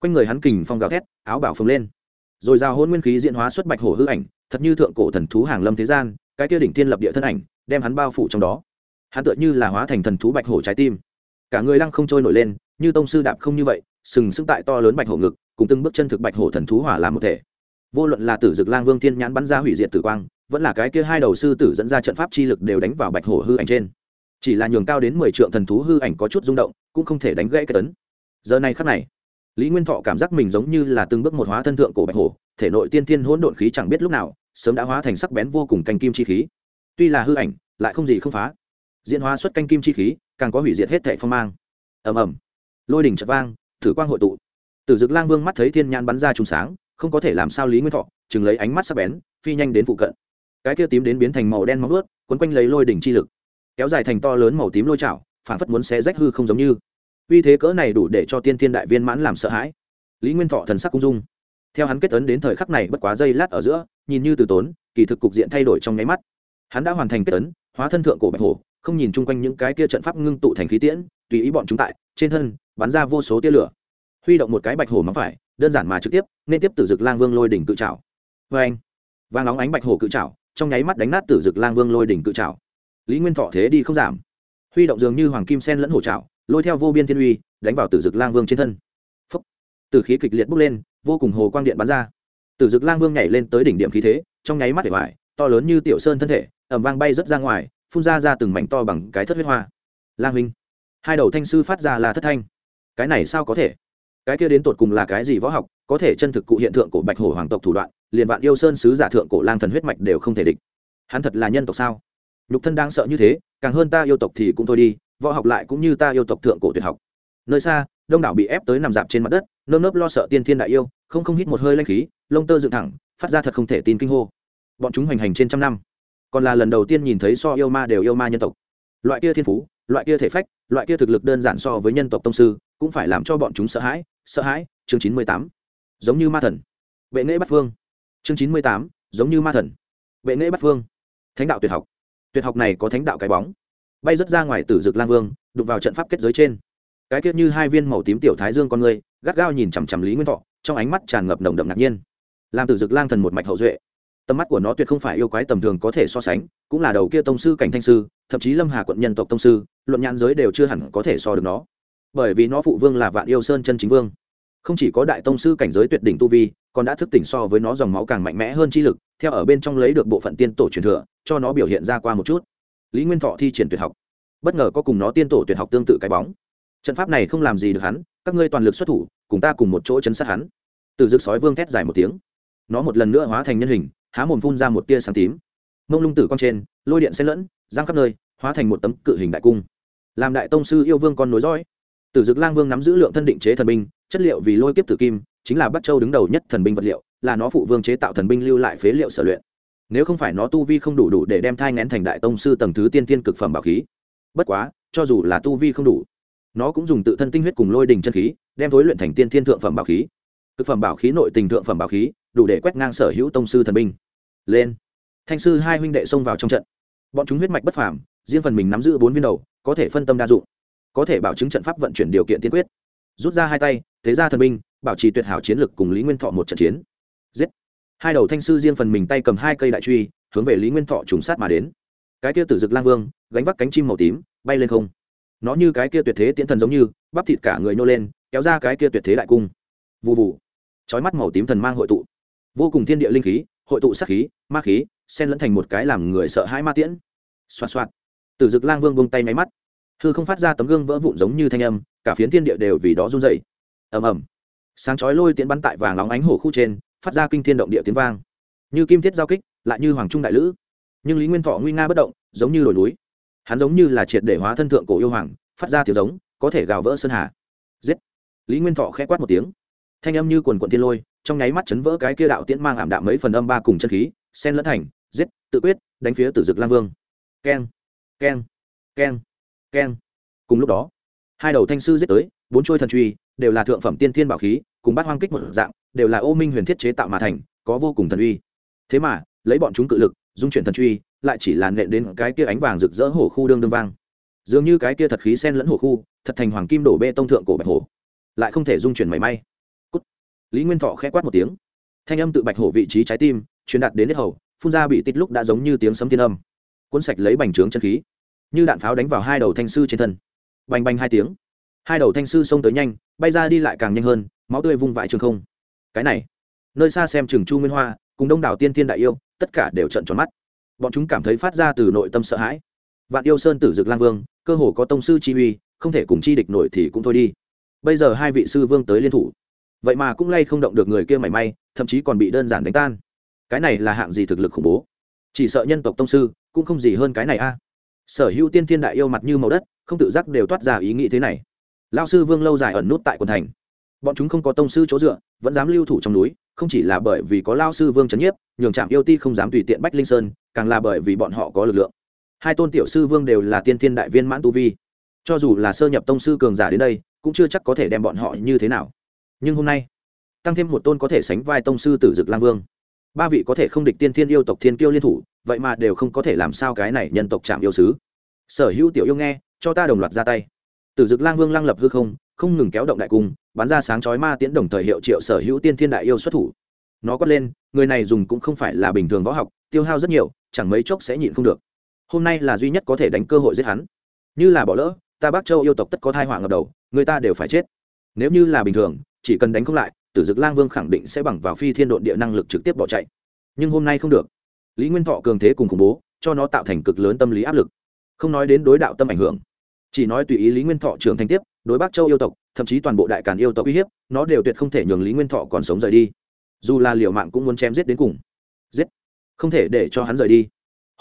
Quanh người hắn kình phong gào thét, áo bảo phồng lên. Rồi giao hôn nguyên khí diễn hóa xuất bạch hổ hư ảnh, thật như thượng cổ thần thú hàng lâm thế gian, cái kia đỉnh thiên lập địa thân ảnh, đem hắn bao phủ trong đó. Hắn tựa như là hóa thành thần thú bạch hổ trái tim. Cả người lăng không trôi nổi lên, như tông sư đạp không như vậy, sừng sững tại to lớn bạch hổ ngực, cùng từng bước chân thực bạch hổ thần thú hỏa làm một thể. Vô luận là tử dực lang vương thiên nhãn bắn ra hủy diệt tử quang, vẫn là cái kia hai đầu sư tử dẫn ra trận pháp chi lực đều đánh vào bạch hổ hư ảnh trên chỉ là nhường cao đến mười triệu thần thú hư ảnh có chút rung động, cũng không thể đánh gãy cái tấn. Giờ này khắc này, lý nguyên thọ cảm giác mình giống như là từng bước một hóa thân thượng cổ bạch hổ, thể nội tiên thiên hỗn độn khí chẳng biết lúc nào, sớm đã hóa thành sắc bén vô cùng canh kim chi khí. Tuy là hư ảnh, lại không gì không phá. Diễn hóa xuất canh kim chi khí, càng có hủy diệt hết thệ phong mang. Ầm ầm. Lôi đỉnh chật vang, thử quang hội tụ. Tử dực lang vương mắt thấy thiên nhãn bắn ra trùng sáng, không có thể làm sao lý nguyên thọ, chừng lấy ánh mắt sắc bén, phi nhanh đến phụ cận. Cái kia tím đến biến thành màu đen móng ướt quấn quanh lấy lôi đỉnh chi lực kéo dài thành to lớn màu tím lôi chảo, phản phất muốn xé rách hư không giống như. Uy thế cỡ này đủ để cho tiên thiên đại viên mãn làm sợ hãi. Lý nguyên thọ thần sắc cung dung. Theo hắn kết tấn đến thời khắc này bất quá dây lát ở giữa, nhìn như từ tốn, kỳ thực cục diện thay đổi trong nháy mắt. Hắn đã hoàn thành kết tấn hóa thân thượng cổ bạch hổ, không nhìn chung quanh những cái kia trận pháp ngưng tụ thành khí tiễn, tùy ý bọn chúng tại, trên thân, bắn ra vô số tia lửa. Huy động một cái bạch hổ mắm phải, đơn giản mà trực tiếp, nên tiếp tử dực lang vương lôi đỉnh cự trào vê anh vàng óng ánh bạch hổ cự trào trong nháy mắt đánh nát tử dực lang vương lôi đỉnh cự trào lý nguyên thọ thế đi không giảm. Huy động dường như hoàng kim sen lẫn hổ trạo lôi theo vô biên thiên uy, đánh vào tử dực lang vương trên thân. Phấp từ khí kịch liệt bốc lên, vô cùng hồ quang điện bắn ra. Tử dực lang vương nhảy lên tới đỉnh điểm khí thế, trong nháy mắt để vải to lớn như tiểu sơn thân thể ẩm vang bay rớt ra ngoài, phun ra ra từng mảnh to bằng cái thất huyết hoa. Lang huynh. Hai đầu thanh sư phát ra là thất thanh. Cái này sao có thể? Cái kia đến tột cùng là cái gì võ học, có thể chân thực cụ hiện tượng của bạch hổ hoàng tộc thủ đoạn, liền vạn yêu sơn sứ giả thượng cổ lang thần huyết mạch đều không thể địch. Hắn thật là nhân tộc sao? Nhục thân đang sợ như thế, càng hơn ta yêu tộc thì cũng thôi đi, võ học lại cũng như ta yêu tộc thượng cổ tuyệt học. Nơi xa, đông đảo bị ép tới nằm dạp trên mặt đất, nơm nớp lo sợ tiên thiên đại yêu, không không hít một hơi lanh khí, lông tơ dựng thẳng, phát ra thật không thể tin kinh hô. Bọn chúng hoành hành trên trăm năm. Còn là lần đầu tiên nhìn thấy so yêu ma đều yêu ma nhân tộc. Loại kia thiên phú, loại kia thể phách, loại kia thực lực đơn giản so với nhân tộc tông sư, cũng phải làm cho bọn chúng sợ hãi sợ hãi, chương chín mươi tám. Giống như ma thần. Vệ nghệ bắt phương. Chương chín mươi tám, giống như ma thần. Vệ nghệ bắt phương. Thánh đạo tuyệt học tuyệt học này có thánh đạo cái bóng. Bay rớt ra ngoài tử dực lang vương, đụng vào trận pháp kết giới trên. Cái kết như hai viên màu tím tiểu thái dương con người, gắt gao nhìn chằm chằm lý nguyên thọ, trong ánh mắt tràn ngập nồng đậm ngạc nhiên. Làm tử dực lang thần một mạch hậu duệ. Tầm mắt của nó tuyệt không phải yêu quái tầm thường có thể so sánh, cũng là đầu kia tông sư cảnh thanh sư, thậm chí lâm hà quận nhân tộc tông sư, luận nhãn giới đều chưa hẳn có thể so được nó. Bởi vì nó phụ vương là vạn yêu sơn chân chính vương không chỉ có đại tông sư cảnh giới tuyệt đỉnh tu vi, còn đã thức tỉnh so với nó dòng máu càng mạnh mẽ hơn chi lực, theo ở bên trong lấy được bộ phận tiên tổ truyền thừa, cho nó biểu hiện ra qua một chút. Lý nguyên thọ thi triển tuyệt học. Bất ngờ có cùng nó tiên tổ tuyệt học tương tự cái bóng. Trận pháp này không làm gì được hắn, các ngươi toàn lực xuất thủ, cùng ta cùng một chỗ chấn sát hắn. Từ rực sói vương thét dài một tiếng. Nó một lần nữa hóa thành nhân hình, há mồm phun ra một tia sáng tím. Mông lung tử con trên, lôi điện xen lẫn, giang khắp nơi, hóa thành một tấm cự hình đại cung. Làm đại tông sư yêu vương con nối dõi. Tử dực lang vương nắm giữ lượng thân định chế thần binh chất liệu vì lôi kiếp tử kim, chính là bắc châu đứng đầu nhất thần binh vật liệu, là nó phụ vương chế tạo thần binh lưu lại phế liệu sở luyện. Nếu không phải nó tu vi không đủ đủ để đem thai ngén thành đại tông sư tầng thứ tiên tiên cực phẩm bảo khí. Bất quá, cho dù là tu vi không đủ, nó cũng dùng tự thân tinh huyết cùng lôi đình chân khí, đem thối luyện thành tiên thiên thượng phẩm bảo khí. Cực phẩm bảo khí nội tình thượng phẩm bảo khí, đủ để quét ngang sở hữu tông sư thần binh. Lên. Thanh sư hai huynh đệ xông vào trong trận. Bọn chúng huyết mạch bất phàm, riêng phần mình nắm giữ bốn viên đầu, có thể phân tâm đa dụng. Có thể bảo chứng trận pháp vận chuyển điều kiện tiên quyết. Rút ra hai tay thế gia thần binh bảo trì tuyệt hảo chiến lực cùng lý nguyên thọ một trận chiến. Giết. Hai đầu thanh sư riêng phần mình tay cầm hai cây đại truy, hướng về lý nguyên thọ trùng sát mà đến. Cái kia tử dực lang vương, gánh vác cánh chim màu tím, bay lên không. Nó như cái kia tuyệt thế tiễn thần giống như, bắp thịt cả người nhô lên, kéo ra cái kia tuyệt thế đại cung. Vụ vụ trói mắt màu tím thần mang hội tụ. Vô cùng thiên địa linh khí, hội tụ sắc khí, ma khí, xen lẫn thành một cái làm người sợ hãi ma tiễn. Xoạt xoạt. Tử dực lang vương bông tay máy mắt. Hư không phát ra tấm gương vỡ vụn giống như thanh âm, cả phiến thiên địa đều vì đó run dậy ầm ầm. Sáng chói lôi tiễn bắn tại vàng óng ánh hổ khu trên, phát ra kinh thiên động địa tiếng vang. Như kim thiết giao kích, lại như hoàng trung đại lữ. Nhưng lý nguyên thọ nguy nga bất động, giống như đồi núi. Hắn giống như là triệt để hóa thân thượng cổ yêu hoàng, phát ra tiếng giống, có thể gào vỡ sơn hà. Giết! Lý nguyên thọ k h ẽ quát một tiếng. Thanh âm như quần quận thiên lôi, trong nháy mắt chấn vỡ cái kia đạo tiễn mang ảm đạm mấy phần âm ba cùng chân khí sen lẫn thành, giết, tự quyết, đánh phía tử dực lang vương. Keng! Keng! Keng! Keng! Cùng lúc đó, hai đầu thanh sư giết tới, bốn trôi thần truy đều là thượng phẩm tiên thiên bảo khí, cùng bát hoang kích một dạng, đều là ô minh huyền thiết chế tạo mà thành, có vô cùng thần uy. Thế mà, lấy bọn chúng cự lực, dung chuyển thần truy lại chỉ là nện đến cái kia ánh vàng rực rỡ hổ khu đương đương vang. Dường như cái kia thật khí sen lẫn hổ khu, thật thành hoàng kim đổ bê tông thượng cổ bạch hổ. Lại không thể dung chuyển mảy may. Cút. lý nguyên thọ khẽ quát một tiếng. Thanh âm tự bạch hổ vị trí trái tim, truyền đạt đến hết hầu, phun ra bị tít lúc đã giống như tiếng sấm thiên âm. Cuốn sạch lấy bành trướng chân khí. Như đạn pháo đánh vào hai đầu thanh sư trên thân. Bành bành hai tiếng hai đầu thanh sư xông tới nhanh, bay ra đi lại càng nhanh hơn, máu tươi vung vãi trường không. Cái này, nơi xa xem trường chu nguyên hoa, cùng đông đảo tiên thiên đại yêu, tất cả đều trận tròn mắt. Bọn chúng cảm thấy phát ra từ nội tâm sợ hãi. Vạn yêu sơn tử dực lang vương, cơ hồ có tông sư chi uy, không thể cùng chi địch nổi thì cũng thôi đi. Bây giờ hai vị sư vương tới liên thủ. Vậy mà cũng lay không động được người kia mảy may, thậm chí còn bị đơn giản đánh tan. Cái này là hạng gì thực lực khủng bố? Chỉ sợ nhân tộc tông sư, cũng không gì hơn cái này a. Sở hữu tiên thiên đại yêu mặt như màu đất, không tự giác đều toát ra ý nghĩ thế này lao sư vương lâu dài ẩn nút tại quần thành. Bọn chúng không có tông sư chỗ dựa, vẫn dám lưu thủ trong núi, không chỉ là bởi vì có lao sư vương trấn nhiếp, nhường trạm yêu ti không dám tùy tiện bách linh sơn, càng là bởi vì bọn họ có lực lượng. Hai tôn tiểu sư vương đều là tiên thiên đại viên mãn tu vi. Cho dù là sơ nhập tông sư cường giả đến đây, cũng chưa chắc có thể đem bọn họ như thế nào. Nhưng hôm nay, tăng thêm một tôn có thể sánh vai tông sư tử dực lang vương. Ba vị có thể không địch tiên thiên yêu tộc thiên kiêu liên thủ, vậy mà đều không có thể làm sao cái này nhân tộc chạm yêu sứ sở hữu tiểu yêu nghe, cho ta đồng loạt ra tay tử dực lang vương lăng lập hư không không ngừng kéo động đại cung, bắn ra sáng chói ma tiễn đồng thời hiệu triệu sở hữu tiên thiên đại yêu xuất thủ. Nó quát lên, người này dùng cũng không phải là bình thường võ học, tiêu hao rất nhiều, chẳng mấy chốc sẽ nhịn không được. Hôm nay là duy nhất có thể đánh cơ hội giết hắn. Như là bỏ lỡ, ta bắc châu yêu tộc tất có tai họa ngập đầu, người ta đều phải chết. Nếu như là bình thường, chỉ cần đánh không lại, tử dực lang vương khẳng định sẽ bằng vào phi thiên độn địa năng lực trực tiếp bỏ chạy. Nhưng hôm nay không được. Lý nguyên thọ cường thế cùng khủng bố, cho nó tạo thành cực lớn tâm lý áp lực. Không nói đến đối đạo tâm ảnh hưởng chỉ nói tùy ý lý nguyên thọ trưởng thành tiếp, đối bắc châu yêu tộc, thậm chí toàn bộ đại càn yêu tộc uy hiếp, nó đều tuyệt không thể nhường lý nguyên thọ còn sống rời đi. Dù là liều mạng cũng muốn chém giết đến cùng. Giết. Không thể để cho hắn rời đi.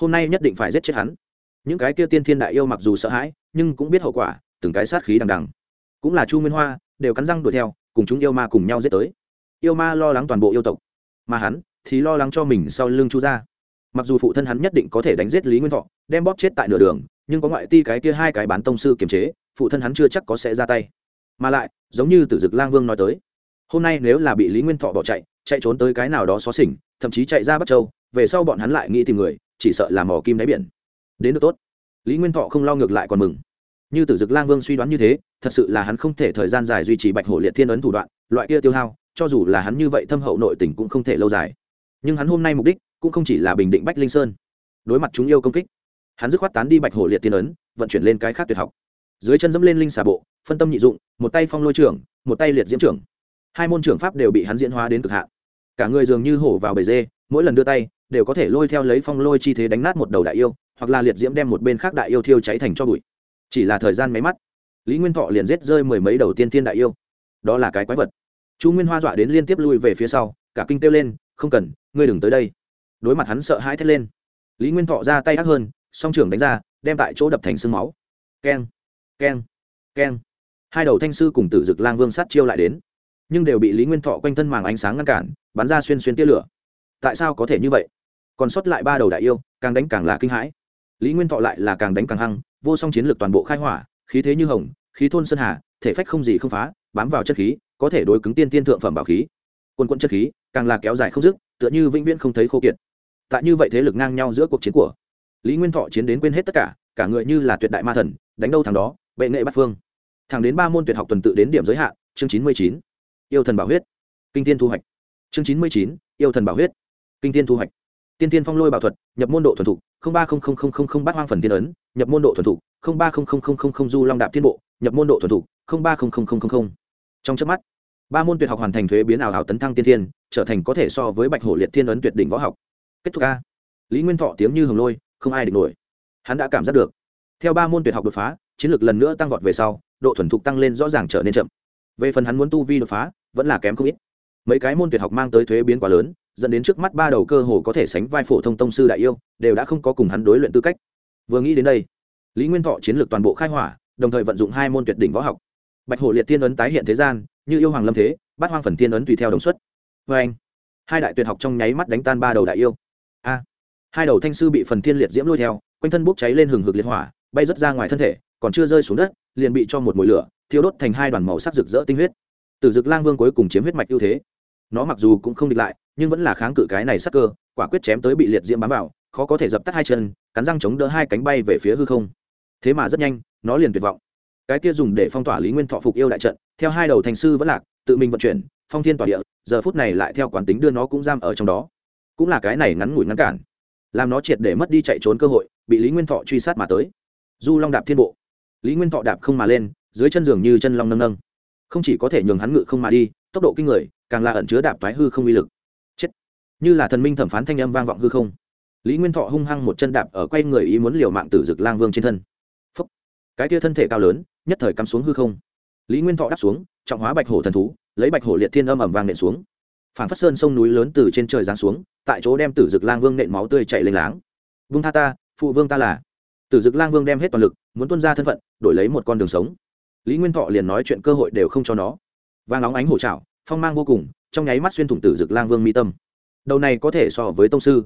Hôm nay nhất định phải giết chết hắn. Những cái kia tiên thiên đại yêu mặc dù sợ hãi, nhưng cũng biết hậu quả, từng cái sát khí đằng đằng. Cũng là chu nguyên hoa, đều cắn răng đuổi theo, cùng chúng yêu ma cùng nhau giết tới. Yêu ma lo lắng toàn bộ yêu tộc, mà hắn thì lo lắng cho mình sau lưng chu ra mặc dù phụ thân hắn nhất định có thể đánh giết lý nguyên thọ, đem bóp chết tại nửa đường nhưng có ngoại ti cái kia hai cái bán tông sư kiềm chế, phụ thân hắn chưa chắc có sẽ ra tay. Mà lại, giống như tử dực lang vương nói tới, hôm nay nếu là bị lý nguyên thọ bỏ chạy chạy trốn tới cái nào đó xó xỉnh, thậm chí chạy ra bắc châu, về sau bọn hắn lại nghĩ tìm người, chỉ sợ là mỏ kim đáy biển. Đến được tốt. Lý nguyên thọ không lo ngược lại còn mừng. Như tử dực lang vương suy đoán như thế, thật sự là hắn không thể thời gian dài duy trì bạch hổ liệt thiên ấn thủ đoạn, loại kia tiêu hao, cho dù là hắn như vậy thâm hậu nội tình cũng không thể lâu dài. Nhưng hắn hôm nay mục đích cũng không chỉ là bình định bách linh sơn. Đối mặt chúng yêu công kích hắn dứt khoát tán đi bạch hổ liệt tiên ấn, vận chuyển lên cái khác tuyệt học. Dưới chân dẫm lên linh xà bộ, phân tâm nhị dụng, một tay phong lôi trưởng, một tay liệt diễm trưởng. Hai môn trưởng pháp đều bị hắn diễn hóa đến cực hạn. Cả người dường như hổ vào bể dê, mỗi lần đưa tay, đều có thể lôi theo lấy phong lôi chi thế đánh nát một đầu đại yêu, hoặc là liệt diễm đem một bên khác đại yêu thiêu cháy thành cho bụi. Chỉ là thời gian máy mắt, lý nguyên thọ liền giết rơi mười mấy đầu tiên tiên đại yêu. Đó là cái quái vật. Chu nguyên hoa dọa đến liên tiếp lui về phía sau, cả kinh kêu lên, không cần, ngươi đừng tới đây. Đối mặt hắn sợ hãi thét lên. Lý nguyên thọ ra tay ác hơn song trưởng đánh ra, đem tại chỗ đập thành sương máu. Keng keng keng. Hai đầu thanh sư cùng tử dực lang vương sát chiêu lại đến. Nhưng đều bị lý nguyên thọ quanh thân màng ánh sáng ngăn cản, bắn ra xuyên xuyên tia lửa. Tại sao có thể như vậy? Còn sót lại ba đầu đại yêu, càng đánh càng là kinh hãi. Lý nguyên thọ lại là càng đánh càng hăng, vô song chiến lược toàn bộ khai hỏa, khí thế như hồng, khí thôn sơn hà, thể phách không gì không phá, bám vào chất khí, có thể đối cứng tiên tiên thượng phẩm bảo khí. Quân quân chất khí, càng là kéo dài không dứt, tựa như vĩnh viễn không thấy khô kiệt. Tại như vậy thế lực ngang nhau giữa cuộc chiến của lý nguyên thọ chiến đến quên hết tất cả cả người như là tuyệt đại ma thần đánh đâu thằng đó bệ nghệ bắt phương thẳng đến ba môn tuyệt học tuần tự đến điểm giới hạn chương chín mươi chín yêu thần bảo huyết kinh tiên thu hoạch chương chín mươi chín yêu thần bảo huyết kinh tiên thu hoạch tiên tiên phong lôi bảo thuật nhập môn độ thuần thục ba bát hoang phần tiên ấn nhập môn độ thuần thục ba du long đạp tiên bộ nhập môn độ thuần thục ba trong chớp mắt ba môn tuyệt học hoàn thành thuế biến ảo ảo tấn thăng tiên thiên trở thành có thể so với bạch hổ liệt thiên ấn tuyệt đỉnh võ học kết thúc a lý nguyên thọ tiếng như hồng lôi không ai địch nổi. Hắn đã cảm giác được. Theo ba môn tuyệt học đột phá, chiến lược lần nữa tăng vọt về sau, độ thuần thục tăng lên rõ ràng trở nên chậm. Về phần hắn muốn tu vi đột phá, vẫn là kém không ít. Mấy cái môn tuyệt học mang tới thuế biến quá lớn, dẫn đến trước mắt ba đầu cơ hồ có thể sánh vai phổ thông tông sư đại yêu, đều đã không có cùng hắn đối luyện tư cách. Vừa nghĩ đến đây, lý nguyên thọ chiến lược toàn bộ khai hỏa, đồng thời vận dụng hai môn tuyệt đỉnh võ học. Bạch hổ liệt tiên ấn tái hiện thế gian, như yêu hoàng lâm thế, bát hoang phần tiên ấn tùy theo đồng xuất. Vê anh hai đại tuyệt học trong nháy mắt đánh tan ba đầu đại yêu. A hai đầu thanh sư bị phần thiên liệt diễm lôi theo, quanh thân bốc cháy lên hừng hực liệt hỏa, bay rớt ra ngoài thân thể, còn chưa rơi xuống đất, liền bị cho một mùi lửa, thiêu đốt thành hai đoàn màu sắc rực rỡ tinh huyết. Từ dực lang vương cuối cùng chiếm huyết mạch ưu thế. Nó mặc dù cũng không địch lại, nhưng vẫn là kháng cự cái này sắc cơ, quả quyết chém tới bị liệt diễm bám vào, khó có thể dập tắt hai chân, cắn răng chống đỡ hai cánh bay về phía hư không. Thế mà rất nhanh, nó liền tuyệt vọng. Cái kia dùng để phong tỏa lý nguyên thọ phục yêu đại trận, theo hai đầu thành sư vẫn lạc, tự mình vận chuyển, phong thiên tỏa địa, giờ phút này lại theo quán tính đưa nó cũng giam ở trong đó. Cũng là cái này ngắn ngủi ngắn cản làm nó triệt để mất đi chạy trốn cơ hội, bị lý nguyên thọ truy sát mà tới. Du long đạp thiên bộ. Lý nguyên thọ đạp không mà lên, dưới chân giường như chân long nâng nâng. Không chỉ có thể nhường hắn ngự không mà đi, tốc độ kinh người, càng là ẩn chứa đạp thoái hư không uy lực. Chết. Như là thần minh thẩm phán thanh âm vang vọng hư không. Lý nguyên thọ hung hăng một chân đạp ở quay người ý muốn liều mạng tử dực lang vương trên thân. Phúc. cái kia thân thể cao lớn, nhất thời cắm xuống hư không. Lý nguyên thọ đáp xuống, trọng hóa bạch hổ thần thú, lấy bạch hổ liệt thiên âm ẩm vang nện xuống phản phát sơn sông núi lớn từ trên trời giáng xuống, tại chỗ đem tử dực lang vương nện máu tươi chạy lênh láng. Vương tha ta, phụ vương ta là. Tử dực lang vương đem hết toàn lực, muốn tuân ra thân phận, đổi lấy một con đường sống. Lý nguyên thọ liền nói chuyện cơ hội đều không cho nó. Vang óng ánh hổ trạo phong mang vô cùng, trong nháy mắt xuyên thủng tử dực lang vương mi tâm. Đầu này có thể so với tông sư.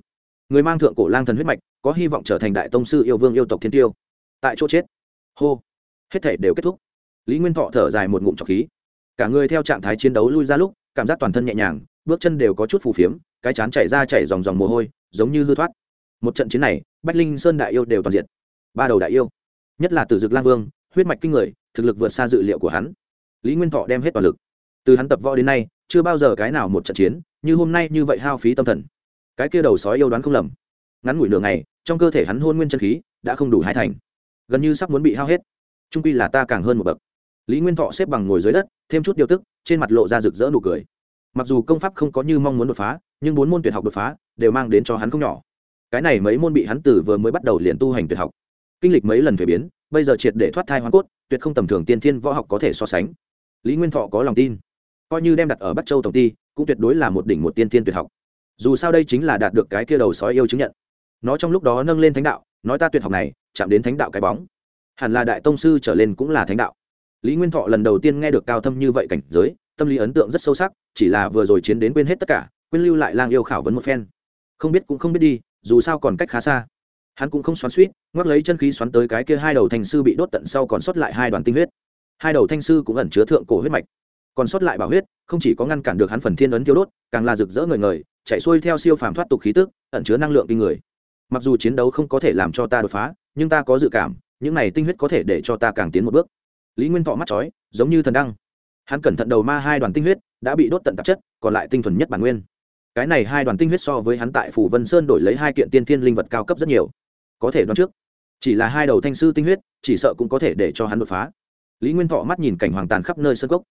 Người mang thượng cổ lang thần huyết mạch, có hy vọng trở thành đại tông sư yêu vương yêu tộc thiên tiêu. Tại chỗ chết. Hô. Hết thể đều kết thúc. Lý nguyên thọ thở dài một ngụm trọc khí. Cả người theo trạng thái chiến đấu lui ra lúc, cảm giác toàn thân nhẹ nhàng bước chân đều có chút phù phiếm, cái chán chảy ra chảy dòng dòng mồ hôi, giống như hư thoát. Một trận chiến này, bách linh sơn đại yêu đều toàn diện ba đầu đại yêu, nhất là từ dực lang vương, huyết mạch kinh người, thực lực vượt xa dự liệu của hắn. Lý nguyên thọ đem hết toàn lực. Từ hắn tập võ đến nay, chưa bao giờ cái nào một trận chiến, như hôm nay như vậy hao phí tâm thần. Cái kia đầu sói yêu đoán không lầm. Ngắn ngủi nửa ngày, trong cơ thể hắn hôn nguyên chân khí đã không đủ hai thành. Gần như sắp muốn bị hao hết. Trung quy là ta càng hơn một bậc. Lý nguyên thọ xếp bằng ngồi dưới đất, thêm chút điều tức, trên mặt lộ ra rực rỡ nụ cười mặc dù công pháp không có như mong muốn đột phá, nhưng bốn môn tuyệt học đột phá đều mang đến cho hắn không nhỏ. Cái này mấy môn bị hắn từ vừa mới bắt đầu liền tu hành tuyệt học. Kinh lịch mấy lần thuế biến, bây giờ triệt để thoát thai hoa cốt, tuyệt không tầm thường tiên thiên võ học có thể so sánh. Lý nguyên thọ có lòng tin. Coi như đem đặt ở bắc châu tổng ty cũng tuyệt đối là một đỉnh một tiên tiên tuyệt học. Dù sao đây chính là đạt được cái kia đầu sói yêu chứng nhận. Nó trong lúc đó nâng lên thánh đạo, nói ta tuyệt học này, chạm đến thánh đạo cái bóng. Hẳn là đại tông sư trở lên cũng là thánh đạo. Lý nguyên thọ lần đầu tiên nghe được cao thâm như vậy cảnh giới tâm lý ấn tượng rất sâu sắc, chỉ là vừa rồi chiến đến quên hết tất cả, quên lưu lại lang yêu khảo vấn một phen. Không biết cũng không biết đi, dù sao còn cách khá xa. Hắn cũng không xoắn suýt ngoắc lấy chân khí xoắn tới cái kia hai đầu thanh sư bị đốt tận sau còn sót lại hai đoàn tinh huyết. Hai đầu thanh sư cũng ẩn chứa thượng cổ huyết mạch. Còn sót lại bảo huyết, không chỉ có ngăn cản được hắn phần thiên ấn thiêu đốt, càng là rực rỡ người người chạy xuôi theo siêu phàm thoát tục khí tức, ẩn chứa năng lượng kinh người. Mặc dù chiến đấu không có thể làm cho ta đột phá, nhưng ta có dự cảm, những này tinh huyết có thể để cho ta càng tiến một bước. Lý nguyên thọ mắt chói, giống như thần đăng hắn cẩn thận đầu ma hai đoàn tinh huyết, đã bị đốt tận tạp chất, còn lại tinh thuần nhất bản nguyên. Cái này hai đoàn tinh huyết so với hắn tại phủ vân sơn đổi lấy hai kiện tiên thiên linh vật cao cấp rất nhiều. Có thể đoán trước, chỉ là hai đầu thanh sư tinh huyết, chỉ sợ cũng có thể để cho hắn đột phá. Lý nguyên thọ mắt nhìn cảnh hoàng tàn khắp nơi sơn cốc.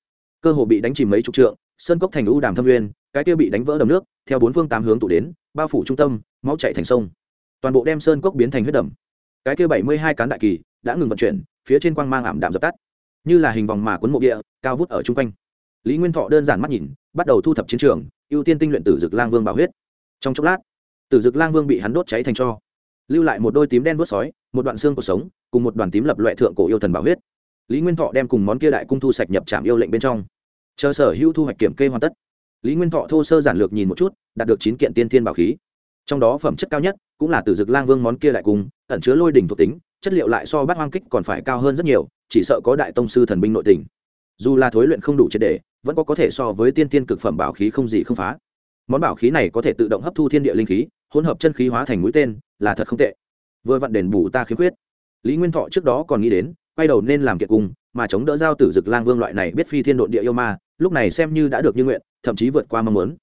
Cơ hồ bị đánh chìm mấy chục trượng, sơn cốc thành u đàm thâm nguyên, cái kia bị đánh vỡ đầm nước, theo bốn phương tám hướng tụ đến, bao phủ trung tâm, máu chạy thành sông. Toàn bộ đem sơn cốc biến thành huyết đầm. Cái kia bảy mươi hai cán đại kỳ đã ngừng vận chuyển, phía trên quang mang ảm đạm dập tắt như là hình vòng mà quấn mộ địa, cao vút ở chung quanh. Lý nguyên thọ đơn giản mắt nhìn, bắt đầu thu thập chiến trường, ưu tiên tinh luyện tử dực lang vương bảo huyết. Trong chốc lát, tử dực lang vương bị hắn đốt cháy thành cho. Lưu lại một đôi tím đen vớt sói, một đoạn xương cuộc sống, cùng một đoàn tím lập loại thượng cổ yêu thần bảo huyết. Lý nguyên thọ đem cùng món kia đại cung thu sạch nhập trạm yêu lệnh bên trong. Chờ sở hữu thu hoạch kiểm kê hoàn tất, lý nguyên thọ thô sơ giản lược nhìn một chút, đạt được chín kiện tiên thiên bảo khí. Trong đó phẩm chất cao nhất cũng là từ dực lang vương món kia đại cung, ẩn chứa lôi đỉnh thuộc tính chất liệu lại so bát hoang kích còn phải cao hơn rất nhiều, chỉ sợ có đại tông sư thần binh nội tình. Dù là thối luyện không đủ triệt đề vẫn có có thể so với tiên tiên cực phẩm bảo khí không gì không phá. Món bảo khí này có thể tự động hấp thu thiên địa linh khí, hỗn hợp chân khí hóa thành mũi tên, là thật không tệ. Vừa vặn đền bù ta khiếm khuyết. Lý nguyên thọ trước đó còn nghĩ đến, quay đầu nên làm kiệt cung, mà chống đỡ giao tử dực lang vương loại này biết phi thiên độn địa yêu ma, lúc này xem như đã được như nguyện, thậm chí vượt qua mong muốn.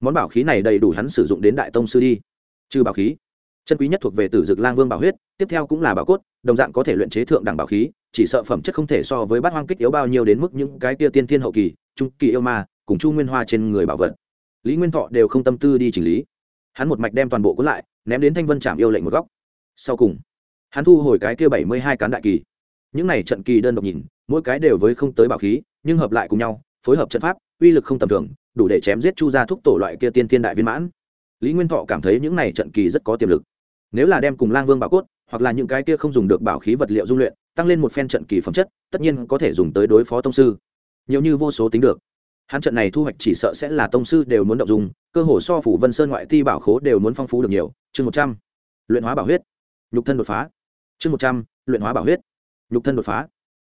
Món bảo khí này đầy đủ hắn sử dụng đến đại tông sư đi. Trừ bảo khí chân quý nhất thuộc về tử dực lang vương bảo huyết, tiếp theo cũng là bảo cốt, đồng dạng có thể luyện chế thượng đẳng bảo khí, chỉ sợ phẩm chất không thể so với bát hoang kích yếu bao nhiêu đến mức những cái kia tiên thiên hậu kỳ, trung kỳ yêu ma, cùng chu nguyên hoa trên người bảo vật. Lý nguyên thọ đều không tâm tư đi chỉnh lý. Hắn một mạch đem toàn bộ cuốn lại, ném đến thanh vân trạm yêu lệnh một góc. Sau cùng, hắn thu hồi cái kia bảy mươi hai cán đại kỳ. Những này trận kỳ đơn độc nhìn, mỗi cái đều với không tới bảo khí, nhưng hợp lại cùng nhau, phối hợp trận pháp, uy lực không tầm thường, đủ để chém giết chu gia thúc tổ loại kia tiên thiên đại viên mãn lý nguyên thọ cảm thấy những này trận kỳ rất có tiềm lực. Nếu là đem cùng lang vương bảo cốt, hoặc là những cái kia không dùng được bảo khí vật liệu dung luyện, tăng lên một phen trận kỳ phẩm chất, tất nhiên có thể dùng tới đối phó tông sư. Nhiều như vô số tính được. Hắn trận này thu hoạch chỉ sợ sẽ là tông sư đều muốn động dùng, cơ hồ so phủ vân sơn ngoại ti bảo khố đều muốn phong phú được nhiều. Chương một trăm. Luyện hóa bảo huyết. Nhục thân đột phá. Chương một trăm. Luyện hóa bảo huyết. Nhục thân đột phá.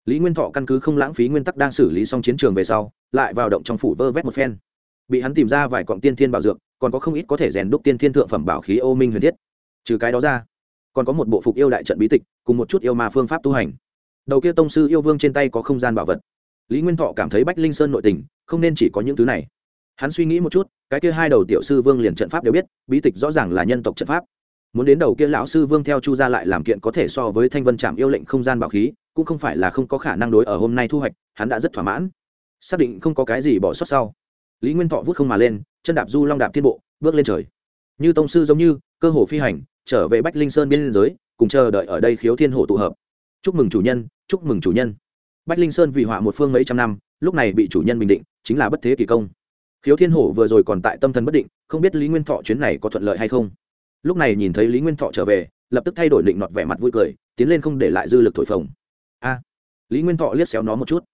Lý nguyên thọ căn cứ không lãng phí nguyên tắc đang xử lý xong chiến trường về sau, lại vào động trong phủ vơ vét một phen. Bị hắn tìm ra vài cọng tiên thiên bảo dược còn có không ít có thể rèn đúc tiên thiên thượng phẩm bảo khí ô minh huyền thiết. Trừ cái đó ra, còn có một bộ phục yêu đại trận bí tịch, cùng một chút yêu ma phương pháp tu hành. Đầu kia tông sư yêu vương trên tay có không gian bảo vật. Lý nguyên thọ cảm thấy bách linh sơn nội tình, không nên chỉ có những thứ này. Hắn suy nghĩ một chút, cái kia hai đầu tiểu sư vương liền trận pháp đều biết, bí tịch rõ ràng là nhân tộc trận pháp. Muốn đến đầu kia lão sư vương theo chu gia lại làm kiện có thể so với thanh vân trạm yêu lệnh không gian bảo khí, cũng không phải là không có khả năng đối ở hôm nay thu hoạch, hắn đã rất thỏa mãn. Xác định không có cái gì bỏ sót sau, lý nguyên thọ vút không mà lên chân đạp du long đạp thiên bộ, bước lên trời. Như tông sư giống như, cơ hồ phi hành, trở về bách linh sơn biên giới, cùng chờ đợi ở đây khiếu thiên hồ tụ hợp. Chúc mừng chủ nhân, chúc mừng chủ nhân. Bách linh sơn vì họa một phương mấy trăm năm, lúc này bị chủ nhân bình định, chính là bất thế kỳ công. Khiếu thiên hổ vừa rồi còn tại tâm thần bất định, không biết lý nguyên thọ chuyến này có thuận lợi hay không. Lúc này nhìn thấy lý nguyên thọ trở về, lập tức thay đổi định nọt vẻ mặt vui cười, tiến lên không để lại dư lực thổi phồng. A, lý nguyên thọ liếc xéo nó một chút.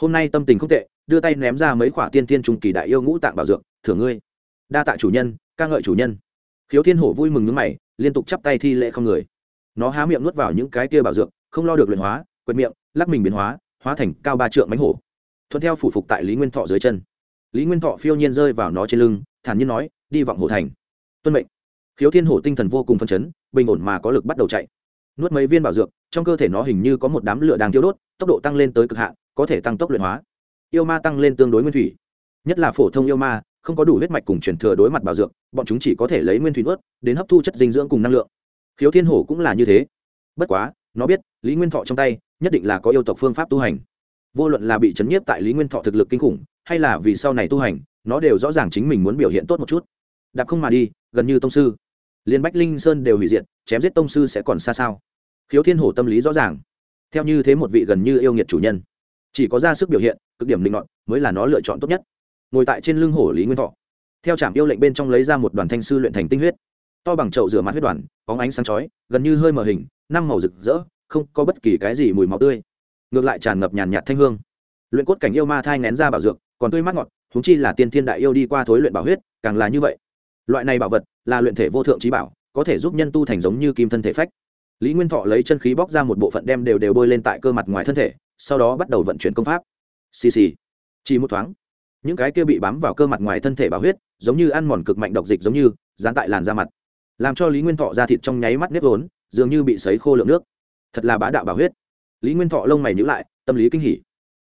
Hôm nay tâm tình không tệ đưa tay ném ra mấy khoả tiên tiên trung kỳ đại yêu ngũ tạng bảo dược, thưởng ngươi, đa tạ chủ nhân, ca ngợi chủ nhân. Khiếu thiên hổ vui mừng nước mày, liên tục chắp tay thi lễ không người. Nó há miệng nuốt vào những cái kia bảo dược, không lo được luyện hóa, quệt miệng, lắc mình biến hóa hóa thành cao ba trượng mánh hổ. Thuận theo phủ phục tại lý nguyên thọ dưới chân. Lý nguyên thọ phiêu nhiên rơi vào nó trên lưng, thản nhiên nói, đi vọng hổ thành. Tuân mệnh. Khiếu thiên hổ tinh thần vô cùng phân chấn, bình ổn mà có lực bắt đầu chạy. Nuốt mấy viên bảo dược, trong cơ thể nó hình như có một đám lửa đang thiêu đốt, tốc độ tăng lên tới cực hạn, có thể tăng tốc luyện hóa yêu ma tăng lên tương đối nguyên thủy. Nhất là phổ thông yêu ma, không có đủ huyết mạch cùng truyền thừa đối mặt bảo dược, bọn chúng chỉ có thể lấy nguyên thủy nuốt, đến hấp thu chất dinh dưỡng cùng năng lượng. Khiếu thiên hổ cũng là như thế. Bất quá, nó biết, lý nguyên thọ trong tay, nhất định là có yêu tộc phương pháp tu hành. Vô luận là bị chấn nhiếp tại lý nguyên thọ thực lực kinh khủng, hay là vì sau này tu hành, nó đều rõ ràng chính mình muốn biểu hiện tốt một chút. Đạp không mà đi, gần như tông sư. Liên bách linh sơn đều hủy diệt, chém giết tông sư sẽ còn xa sao? Khiếu thiên hổ tâm lý rõ ràng. Theo như thế một vị gần như yêu nghiệt chủ nhân chỉ có ra sức biểu hiện, cực điểm linh ngọn, mới là nó lựa chọn tốt nhất. Ngồi tại trên lưng hổ lý nguyên thọ. Theo trạm yêu lệnh bên trong lấy ra một đoàn thanh sư luyện thành tinh huyết. To bằng chậu rửa mặt huyết đoàn bóng ánh sáng chói, gần như hơi mờ hình, năm màu rực rỡ, không có bất kỳ cái gì mùi máu tươi. Ngược lại tràn ngập nhàn nhạt thanh hương. Luyện cốt cảnh yêu ma thai ngén ra bảo dược, còn tươi mát ngọt húng chi là tiên thiên đại yêu đi qua thối luyện bảo huyết, càng là như vậy. Loại này bảo vật, là luyện thể vô thượng trí bảo, có thể giúp nhân tu thành giống như kim thân thể phách. Lý nguyên thọ lấy chân khí bóc ra một bộ phận đem đều đều bôi lên tại cơ mặt ngoài thân thể sau đó bắt đầu vận chuyển công pháp. Xì xì. Chỉ một thoáng, những cái kia bị bám vào cơ mặt ngoài thân thể bảo huyết, giống như ăn mòn cực mạnh độc dịch giống như, dán tại làn da mặt. Làm cho lý nguyên thọ ra thịt trong nháy mắt nếp vốn, dường như bị sấy khô lượng nước. Thật là bá đạo bảo huyết. Lý nguyên thọ lông mày nhữ lại, tâm lý kinh hỉ.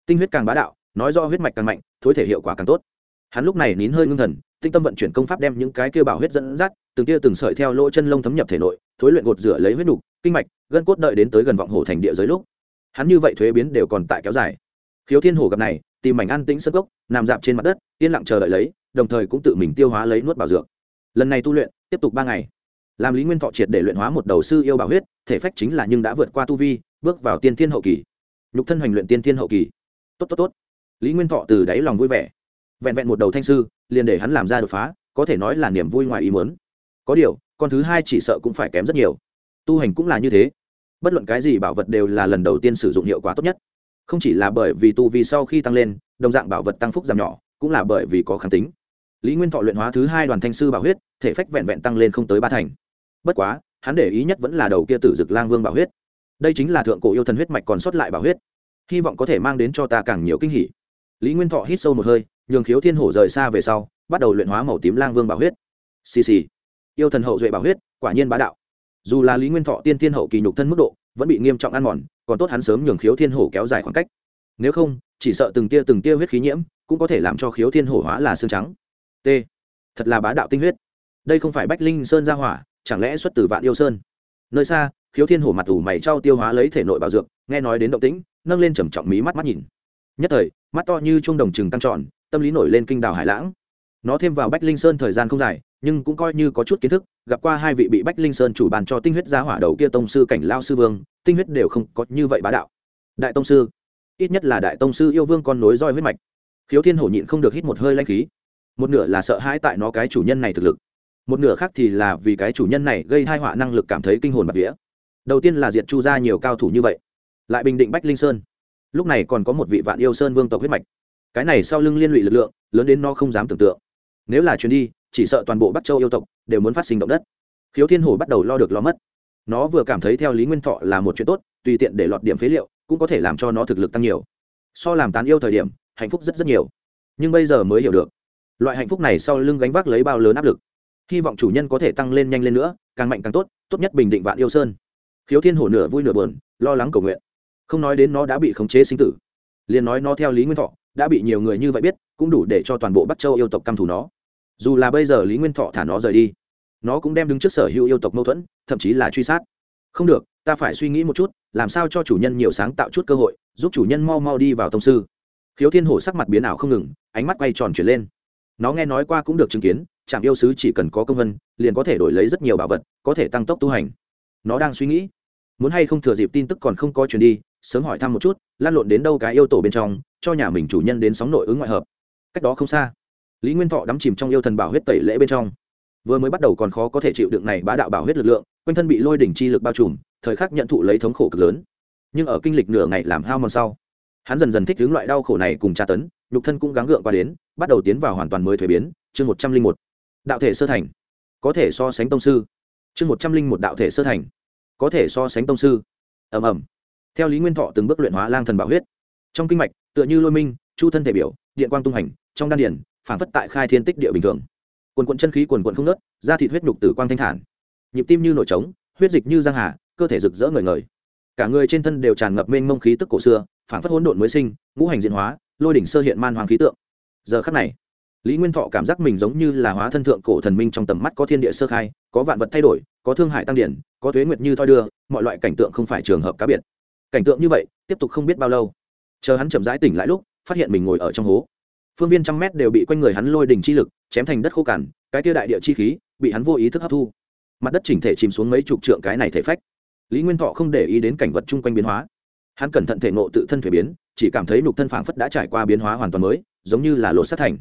Tinh huyết càng bá đạo, nói do huyết mạch càng mạnh, thối thể hiệu quả càng tốt. Hắn lúc này nín hơi ngưng thần, tinh tâm vận chuyển công pháp đem những cái kia bảo huyết dẫn dắt, từng tia từng sợi theo lỗ chân lông thấm nhập thể nội, thối luyện gột rửa lấy huyết nục, kinh mạch, gân cốt đợi đến tới gần vọng hồ thành địa giới lúc hắn như vậy thuế biến đều còn tại kéo dài. Khiếu thiên hổ gặp này, tìm mảnh an tĩnh sơ cốc, nằm dạp trên mặt đất, yên lặng chờ đợi lấy, đồng thời cũng tự mình tiêu hóa lấy nuốt bảo dược. Lần này tu luyện, tiếp tục ba ngày. Làm lý nguyên thọ triệt để luyện hóa một đầu sư yêu bảo huyết, thể phách chính là nhưng đã vượt qua tu vi, bước vào tiên thiên hậu kỳ. Nhục thân hoành luyện tiên thiên hậu kỳ. Tốt tốt tốt. Lý nguyên thọ từ đáy lòng vui vẻ. Vẹn vẹn một đầu thanh sư, liền để hắn làm ra đột phá, có thể nói là niềm vui ngoài ý muốn. Có điều, con thứ hai chỉ sợ cũng phải kém rất nhiều. Tu hành cũng là như thế bất luận cái gì bảo vật đều là lần đầu tiên sử dụng hiệu quả tốt nhất. Không chỉ là bởi vì tu vi sau khi tăng lên, đồng dạng bảo vật tăng phúc giảm nhỏ, cũng là bởi vì có kháng tính. Lý nguyên thọ luyện hóa thứ hai đoàn thanh sư bảo huyết, thể phách vẹn vẹn tăng lên không tới ba thành. Bất quá, hắn để ý nhất vẫn là đầu kia tử dực lang vương bảo huyết. Đây chính là thượng cổ yêu thần huyết mạch còn sót lại bảo huyết. Hy vọng có thể mang đến cho ta càng nhiều kinh hỉ. Lý nguyên thọ hít sâu một hơi, nhường khiếu thiên hổ rời xa về sau, bắt đầu luyện hóa màu tím lang vương bảo huyết. Xì xì. Yêu thần hậu duệ bảo huyết, quả nhiên bá đạo dù là lý nguyên thọ tiên thiên hậu kỳ nhục thân mức độ, vẫn bị nghiêm trọng ăn mòn, còn tốt hắn sớm nhường khiếu thiên hổ kéo dài khoảng cách. Nếu không, chỉ sợ từng tia từng tia huyết khí nhiễm, cũng có thể làm cho khiếu thiên hổ hóa là xương trắng. T. Thật là bá đạo tinh huyết. Đây không phải bách linh sơn ra hỏa, chẳng lẽ xuất từ vạn yêu sơn? Nơi xa, khiếu thiên hổ mặt ủ mày trao tiêu hóa lấy thể nội bảo dược, nghe nói đến động tĩnh, nâng lên trầm trọng mí mắt mắt nhìn. Nhất thời, mắt to như chuông đồng chừng tăng tròn tâm lý nổi lên kinh đào hải lãng. Nó thêm vào bách linh sơn thời gian không dài nhưng cũng coi như có chút kiến thức, gặp qua hai vị bị bách linh sơn chủ bàn cho tinh huyết giá hỏa đầu kia tông sư cảnh lao sư vương, tinh huyết đều không có như vậy bá đạo. Đại tông sư, ít nhất là đại tông sư yêu vương con nối roi huyết mạch. Khiếu thiên hổ nhịn không được hít một hơi lanh khí. Một nửa là sợ hãi tại nó cái chủ nhân này thực lực. Một nửa khác thì là vì cái chủ nhân này gây hai họa năng lực cảm thấy kinh hồn bạc vía. Đầu tiên là diệt chu ra nhiều cao thủ như vậy, lại bình định bách linh sơn. Lúc này còn có một vị vạn yêu sơn vương tộc huyết mạch. Cái này sau lưng liên lụy lực lượng, lớn đến nó không dám tưởng tượng. Nếu là chuyến đi chỉ sợ toàn bộ bắc châu yêu tộc đều muốn phát sinh động đất. Khiếu thiên hồ bắt đầu lo được lo mất. Nó vừa cảm thấy theo lý nguyên thọ là một chuyện tốt, tùy tiện để lọt điểm phế liệu cũng có thể làm cho nó thực lực tăng nhiều. So làm tán yêu thời điểm, hạnh phúc rất rất nhiều. Nhưng bây giờ mới hiểu được, loại hạnh phúc này sau lưng gánh vác lấy bao lớn áp lực. Hy vọng chủ nhân có thể tăng lên nhanh lên nữa, càng mạnh càng tốt tốt nhất bình định vạn yêu sơn. Khiếu thiên hổ nửa vui nửa buồn, lo lắng cầu nguyện. Không nói đến nó đã bị khống chế sinh tử, liền nói nó theo lý nguyên thọ, đã bị nhiều người như vậy biết, cũng đủ để cho toàn bộ bắc châu yêu tộc căm thù nó dù là bây giờ lý nguyên thọ thả nó rời đi, nó cũng đem đứng trước sở hữu yêu tộc mâu thuẫn, thậm chí là truy sát. Không được, ta phải suy nghĩ một chút, làm sao cho chủ nhân nhiều sáng tạo chút cơ hội, giúp chủ nhân mau mau đi vào tông sư. Khiếu thiên hổ sắc mặt biến ảo không ngừng, ánh mắt quay tròn chuyển lên. Nó nghe nói qua cũng được chứng kiến trạm yêu sứ chỉ cần có công vân, liền có thể đổi lấy rất nhiều bảo vật, có thể tăng tốc tu hành. Nó đang suy nghĩ, muốn hay không thừa dịp tin tức còn không có chuyển đi, sớm hỏi thăm một chút lan lộn đến đâu cái yêu tổ bên trong, cho nhà mình chủ nhân đến sóng nội ứng ngoại hợp. Cách đó không xa lý nguyên thọ đắm chìm trong yêu thần bảo huyết tẩy lễ bên trong. Vừa mới bắt đầu còn khó có thể chịu đựng này bá đạo bảo huyết lực lượng, quanh thân bị lôi đỉnh chi lực bao trùm, thời khắc nhận thụ lấy thống khổ cực lớn. Nhưng ở kinh lịch nửa ngày làm hao mòn sau, hắn dần dần thích hướng loại đau khổ này cùng tra tấn, nhục thân cũng gắng gượng qua đến, bắt đầu tiến vào hoàn toàn mới thuế biến. Chương một trăm linh một, đạo thể sơ thành. Có thể so sánh tông sư. Chương một trăm linh một, đạo thể sơ thành. Có thể so sánh tông sư. Ẩm ẩm theo lý nguyên thọ từng bước luyện hóa lang thần bảo huyết. Trong kinh mạch, tựa như lôi minh, chu thân thể biểu, điện quang tung hành, trong đan điển phản phất tại khai thiên tích địa bình thường. Quần quận chân khí quần quận không nớt da thịt huyết nhục tử quang thanh thản. Nhịp tim như nổi trống, huyết dịch như giang hà, cơ thể rực rỡ ngời ngời. Cả người trên thân đều tràn ngập mênh mông khí tức cổ xưa phản phất hỗn độn mới sinh, ngũ hành diễn hóa, lôi đỉnh sơ hiện man hoàng khí tượng. Giờ khắc này, lý nguyên thọ cảm giác mình giống như là hóa thân thượng cổ thần minh trong tầm mắt có thiên địa sơ khai, có vạn vật thay đổi, có thương hại tăng điển, có thuế nguyệt như thoi đưa, mọi loại cảnh tượng không phải trường hợp cá biệt. Cảnh tượng như vậy, tiếp tục không biết bao lâu. Chờ hắn chậm rãi tỉnh lại lúc, phát hiện mình ngồi ở trong hố phương viên trăm mét đều bị quanh người hắn lôi đỉnh chi lực, chém thành đất khô cằn, cái kia đại địa chi khí bị hắn vô ý thức hấp thu. Mặt đất chỉnh thể chìm xuống mấy chục trượng cái này thể phách. Lý nguyên thọ không để ý đến cảnh vật chung quanh biến hóa. Hắn cẩn thận thể nộ tự thân thể biến, chỉ cảm thấy nhục thân phảng phất đã trải qua biến hóa hoàn toàn mới, giống như là lột sát thành.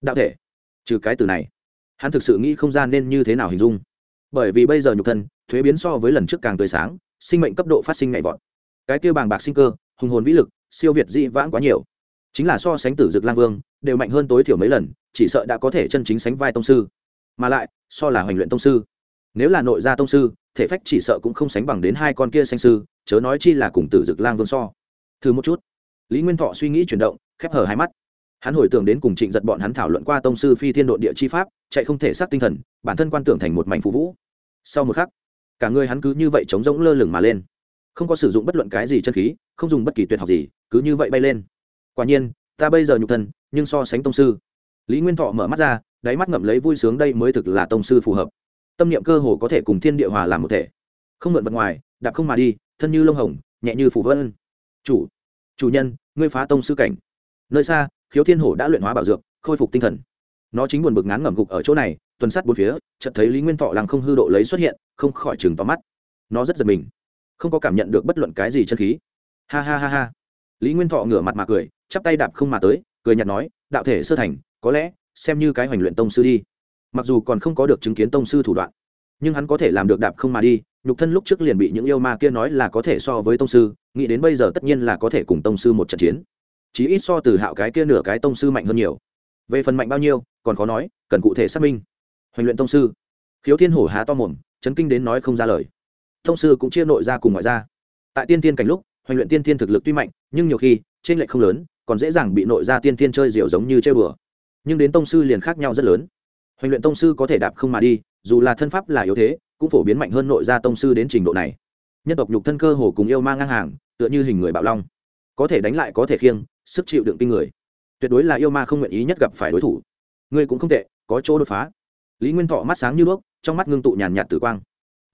Đạo thể. Trừ cái từ này, hắn thực sự nghĩ không gian nên như thế nào hình dung. Bởi vì bây giờ nhục thân, thuế biến so với lần trước càng tươi sáng, sinh mệnh cấp độ phát sinh nhảy vọt. Cái tiêu bàng bạc sinh cơ, hùng hồn vĩ lực, siêu việt dị vãng quá nhiều. Chính là so sánh tử dực lang vương đều mạnh hơn tối thiểu mấy lần, chỉ sợ đã có thể chân chính sánh vai tông sư. Mà lại, so là hoành luyện tông sư. Nếu là nội gia tông sư, thể phách chỉ sợ cũng không sánh bằng đến hai con kia xanh sư, chớ nói chi là cùng tử dực lang vương so. Thử một chút. Lý nguyên thọ suy nghĩ chuyển động, khép hở hai mắt. Hắn hồi tưởng đến cùng trịnh giật bọn hắn thảo luận qua tông sư phi thiên đội địa chi pháp, chạy không thể sát tinh thần, bản thân quan tưởng thành một mảnh phụ vũ. Sau một khắc, cả người hắn cứ như vậy chống rỗng lơ lửng mà lên. Không có sử dụng bất luận cái gì chân khí, không dùng bất kỳ tuyệt học gì, cứ như vậy bay lên. Quả nhiên ta bây giờ nhục thân, nhưng so sánh tông sư. Lý nguyên thọ mở mắt ra, đáy mắt ngậm lấy vui sướng đây mới thực là tông sư phù hợp. Tâm niệm cơ hồ có thể cùng thiên địa hòa làm một thể. Không mượn vật ngoài, đạp không mà đi, thân như lông hồng, nhẹ như phủ vân. Chủ chủ nhân, ngươi phá tông sư cảnh. Nơi xa, khiếu thiên hổ đã luyện hóa bảo dược, khôi phục tinh thần. Nó chính buồn bực ngán ngẩm gục ở chỗ này, tuần sát bốn phía, chợt thấy lý nguyên thọ làng không hư độ lấy xuất hiện, không khỏi chừng tóm mắt. Nó rất giật mình, không có cảm nhận được bất luận cái gì chân khí. Ha ha ha ha lý nguyên thọ ngửa mặt mà cười, chắp tay đạp không mà tới, cười nhạt nói, đạo thể sơ thành, có lẽ, xem như cái hoành luyện tông sư đi. Mặc dù còn không có được chứng kiến tông sư thủ đoạn, nhưng hắn có thể làm được đạp không mà đi, nhục thân lúc trước liền bị những yêu ma kia nói là có thể so với tông sư, nghĩ đến bây giờ tất nhiên là có thể cùng tông sư một trận chiến. Chí ít so từ hạo cái kia nửa cái tông sư mạnh hơn nhiều. Về phần mạnh bao nhiêu, còn khó nói, cần cụ thể xác minh. Hoành luyện tông sư. Khiếu thiên hổ há to mồm, chấn kinh đến nói không ra lời. Tông sư cũng chia nội ra cùng ngoại ra. Tại tiên tiên cảnh lúc hoành luyện tiên tiên thực lực tuy mạnh, nhưng nhiều khi, trên lệch không lớn, còn dễ dàng bị nội ra tiên tiên chơi diều giống như chơi bừa. Nhưng đến tông sư liền khác nhau rất lớn. Hoành luyện tông sư có thể đạp không mà đi, dù là thân pháp là yếu thế, cũng phổ biến mạnh hơn nội gia tông sư đến trình độ này. Nhân tộc nhục thân cơ hồ cùng yêu ma ngang hàng, tựa như hình người bạo long. Có thể đánh lại có thể khiêng, sức chịu đựng tinh người. Tuyệt đối là yêu ma không nguyện ý nhất gặp phải đối thủ. Ngươi cũng không tệ, có chỗ đột phá. Lý nguyên thọ mắt sáng như đuốc, trong mắt ngưng tụ nhàn nhạt tử quang.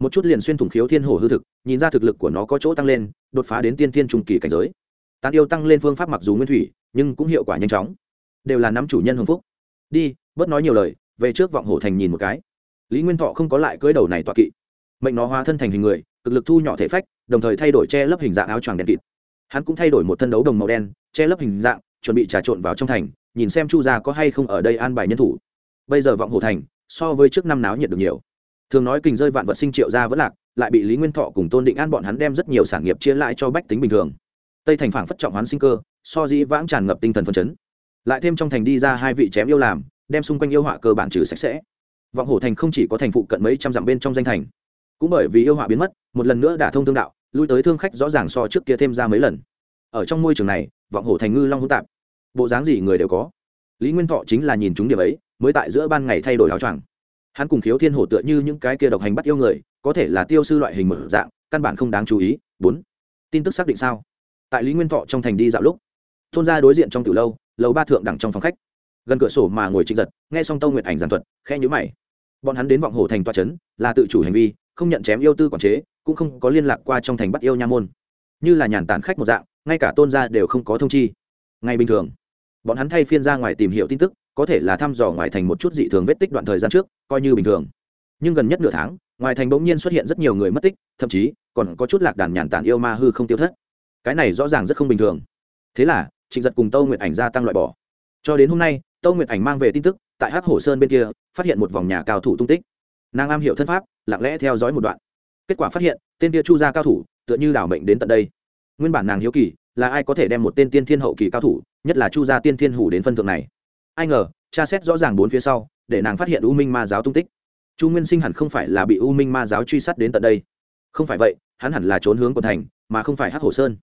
Một chút liền xuyên thủng khiếu thiên hồ hư thực nhìn ra thực lực của nó có chỗ tăng lên, đột phá đến tiên thiên trung kỳ cảnh giới. Tán yêu tăng lên phương pháp mặc dù nguyên thủy, nhưng cũng hiệu quả nhanh chóng. Đều là nắm chủ nhân hưng phúc. Đi, bớt nói nhiều lời, về trước vọng hổ thành nhìn một cái. Lý nguyên thọ không có lại cưới đầu này tọa kỵ. Mệnh nó hóa thân thành hình người, cực lực thu nhỏ thể phách, đồng thời thay đổi che lấp hình dạng áo choàng đen kịt. Hắn cũng thay đổi một thân đấu đồng màu đen, che lấp hình dạng, chuẩn bị trà trộn vào trong thành, nhìn xem chu gia có hay không ở đây an bài nhân thủ. Bây giờ vọng hổ thành, so với trước năm náo nhiệt được nhiều. Thường nói kình rơi vạn vật sinh triệu ra vẫn lạc lại bị lý nguyên thọ cùng tôn định an bọn hắn đem rất nhiều sản nghiệp chia lại cho bách tính bình thường. Tây thành phảng phất trọng hoán sinh cơ, so dĩ vãng tràn ngập tinh thần phân chấn. Lại thêm trong thành đi ra hai vị chém yêu làm, đem xung quanh yêu họa cơ bản trừ sạch sẽ. Vọng hổ thành không chỉ có thành phụ cận mấy trăm dặm bên trong danh thành, cũng bởi vì yêu họa biến mất, một lần nữa đả thông thương đạo, lui tới thương khách rõ ràng so trước kia thêm ra mấy lần. Ở trong môi trường này, vọng hổ thành ngư long hỗn tạp, bộ dáng gì người đều có. Lý nguyên thọ chính là nhìn chúng điểm ấy, mới tại giữa ban ngày thay đổi áo choàng. Hắn cùng khiếu thiên hổ tựa như những cái kia độc hành bắt yêu người có thể là tiêu sư loại hình mở dạng, căn bản không đáng chú ý. Bốn, tin tức xác định sao? Tại lý nguyên thọ trong thành đi dạo lúc, thôn ra đối diện trong từ lâu, lầu ba thượng đẳng trong phòng khách. Gần cửa sổ mà ngồi trịnh giật, nghe xong tâu nguyệt ảnh giản thuật khe nhữ mày. Bọn hắn đến vọng hồ thành toa trấn là tự chủ hành vi, không nhận chém yêu tư quản chế, cũng không có liên lạc qua trong thành bắt yêu nha môn. Như là nhàn tản khách một dạng, ngay cả tôn gia đều không có thông chi. Ngay bình thường, bọn hắn thay phiên ra ngoài tìm hiểu tin tức, có thể là thăm dò ngoài thành một chút dị thường vết tích đoạn thời gian trước, coi như bình thường nhưng gần nhất nửa tháng, ngoài thành bỗng nhiên xuất hiện rất nhiều người mất tích, thậm chí còn có chút lạc đàn nhàn tản yêu ma hư không tiêu thất. Cái này rõ ràng rất không bình thường. Thế là, trịnh giật cùng tâu nguyệt ảnh gia tăng loại bỏ. Cho đến hôm nay, tâu nguyệt ảnh mang về tin tức, tại hắc hổ sơn bên kia, phát hiện một vòng nhà cao thủ tung tích. Nàng am hiểu thân pháp, lặng lẽ theo dõi một đoạn. Kết quả phát hiện, tên kia chu gia cao thủ, tựa như đảo mệnh đến tận đây. Nguyên bản nàng hiếu kỳ, là ai có thể đem một tên tiên thiên hậu kỳ cao thủ, nhất là chu gia tiên thiên hủ đến phân thượng này? Ai ngờ, tra xét rõ ràng bốn phía sau, để nàng phát hiện u minh ma giáo tung tích chu nguyên sinh hẳn không phải là bị u minh ma giáo truy sát đến tận đây. Không phải vậy, hắn hẳn là trốn hướng quận thành, mà không phải hắc hổ sơn.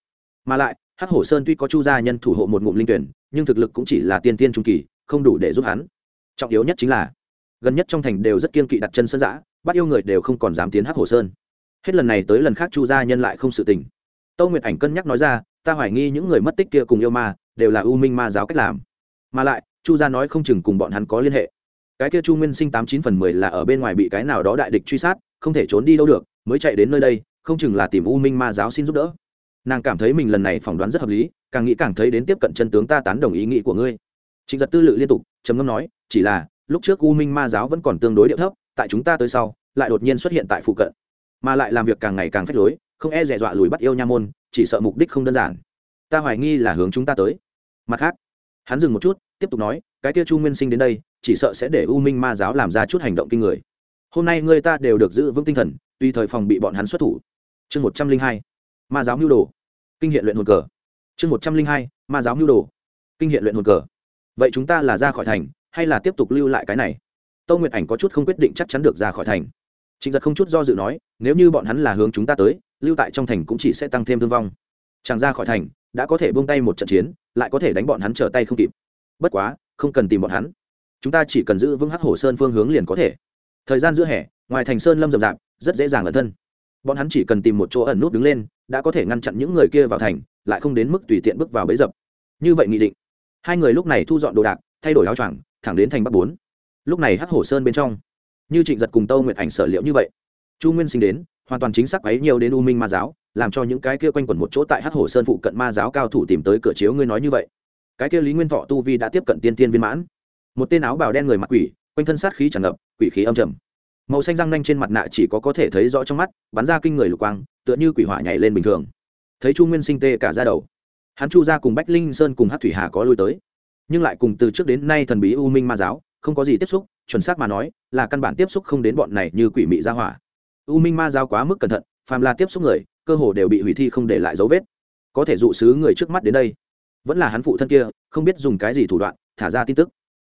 Mà lại, hắc hổ sơn tuy có chu gia nhân thủ hộ một ngụm linh tuyển, nhưng thực lực cũng chỉ là tiên tiên trung kỳ, không đủ để giúp hắn. Trọng yếu nhất chính là, gần nhất trong thành đều rất kiên kỵ đặt chân sơn giã, bắt yêu người đều không còn dám tiến hắc hổ sơn. Hết lần này tới lần khác chu gia nhân lại không sự tình. Tâu nguyệt ảnh cân nhắc nói ra, ta hoài nghi những người mất tích kia cùng yêu ma đều là u minh ma giáo cách làm. Mà lại, chu gia nói không chừng cùng bọn hắn có liên hệ cái kia chu nguyên sinh tám chín phần mười là ở bên ngoài bị cái nào đó đại địch truy sát, không thể trốn đi đâu được, mới chạy đến nơi đây, không chừng là tìm u minh ma giáo xin giúp đỡ. Nàng cảm thấy mình lần này phỏng đoán rất hợp lý, càng nghĩ càng thấy đến tiếp cận chân tướng ta tán đồng ý nghĩ của ngươi. Trịnh giật tư lự liên tục, trầm ngâm nói, chỉ là, lúc trước u minh ma giáo vẫn còn tương đối điệu thấp, tại chúng ta tới sau, lại đột nhiên xuất hiện tại phụ cận, mà lại làm việc càng ngày càng phách lối, không e dè dọa lùi bắt yêu nha môn, chỉ sợ mục đích không đơn giản. Ta hoài nghi là hướng chúng ta tới. Mặt khác, hắn dừng một chút, tiếp tục nói, cái kia chu nguyên sinh đến đây chỉ sợ sẽ để u minh ma giáo làm ra chút hành động kinh người. Hôm nay người ta đều được giữ vững tinh thần tùy thời phòng bị bọn hắn xuất thủ. Chương một trăm linh hai, ma giáo mưu đồ. Kinh hiện luyện hồn cờ. Chương một trăm linh hai, ma giáo mưu đồ. Kinh hiện luyện hồn cờ. Vậy chúng ta là ra khỏi thành, hay là tiếp tục lưu lại cái này? Tâu nguyệt ảnh có chút không quyết định chắc chắn được ra khỏi thành. Trịnh giật không chút do dự nói, nếu như bọn hắn là hướng chúng ta tới, lưu tại trong thành cũng chỉ sẽ tăng thêm thương vong. Chẳng ra khỏi thành, đã có thể buông tay một trận chiến, lại có thể đánh bọn hắn trở tay không kịp. Bất quá, không cần tìm bọn hắn chúng ta chỉ cần giữ vững hắc hồ sơn phương hướng liền có thể. Thời gian giữa hè, ngoài thành sơn lâm rậm rạp, rất dễ dàng ẩn thân. Bọn hắn chỉ cần tìm một chỗ ẩn nút đứng lên, đã có thể ngăn chặn những người kia vào thành, lại không đến mức tùy tiện bước vào bấy dập. Như vậy nghị định. Hai người lúc này thu dọn đồ đạc, thay đổi áo choàng, thẳng đến thành bắc bốn. Lúc này hắc Hổ sơn bên trong. Như trịnh giật cùng tâu nguyệt ảnh sở liệu như vậy. Chu nguyên sinh đến, hoàn toàn chính xác ấy nhiều đến u minh ma giáo, làm cho những cái kia quanh quẩn một chỗ tại hắc Hổ sơn phụ cận ma giáo cao thủ tìm tới cửa chiếu ngươi nói như vậy. Cái kia lý nguyên thọ tu vi đã tiếp cận tiên tiên viên mãn một tên áo bào đen người mặc quỷ, quanh thân sát khí tràn ngập, quỷ khí âm trầm. Màu xanh răng nanh trên mặt nạ chỉ có có thể thấy rõ trong mắt, bắn ra kinh người lục quang, tựa như quỷ hỏa nhảy lên bình thường. Thấy chu nguyên sinh tê cả ra đầu. Hắn chu ra cùng bách linh sơn cùng hát thủy hà có lui tới. Nhưng lại cùng từ trước đến nay thần bí u minh ma giáo, không có gì tiếp xúc, chuẩn xác mà nói, là căn bản tiếp xúc không đến bọn này như quỷ mị ra hỏa. U minh ma giáo quá mức cẩn thận, phàm là tiếp xúc người, cơ hồ đều bị hủy thi không để lại dấu vết. Có thể dụ sứ người trước mắt đến đây. Vẫn là hắn phụ thân kia, không biết dùng cái gì thủ đoạn, thả ra tin tức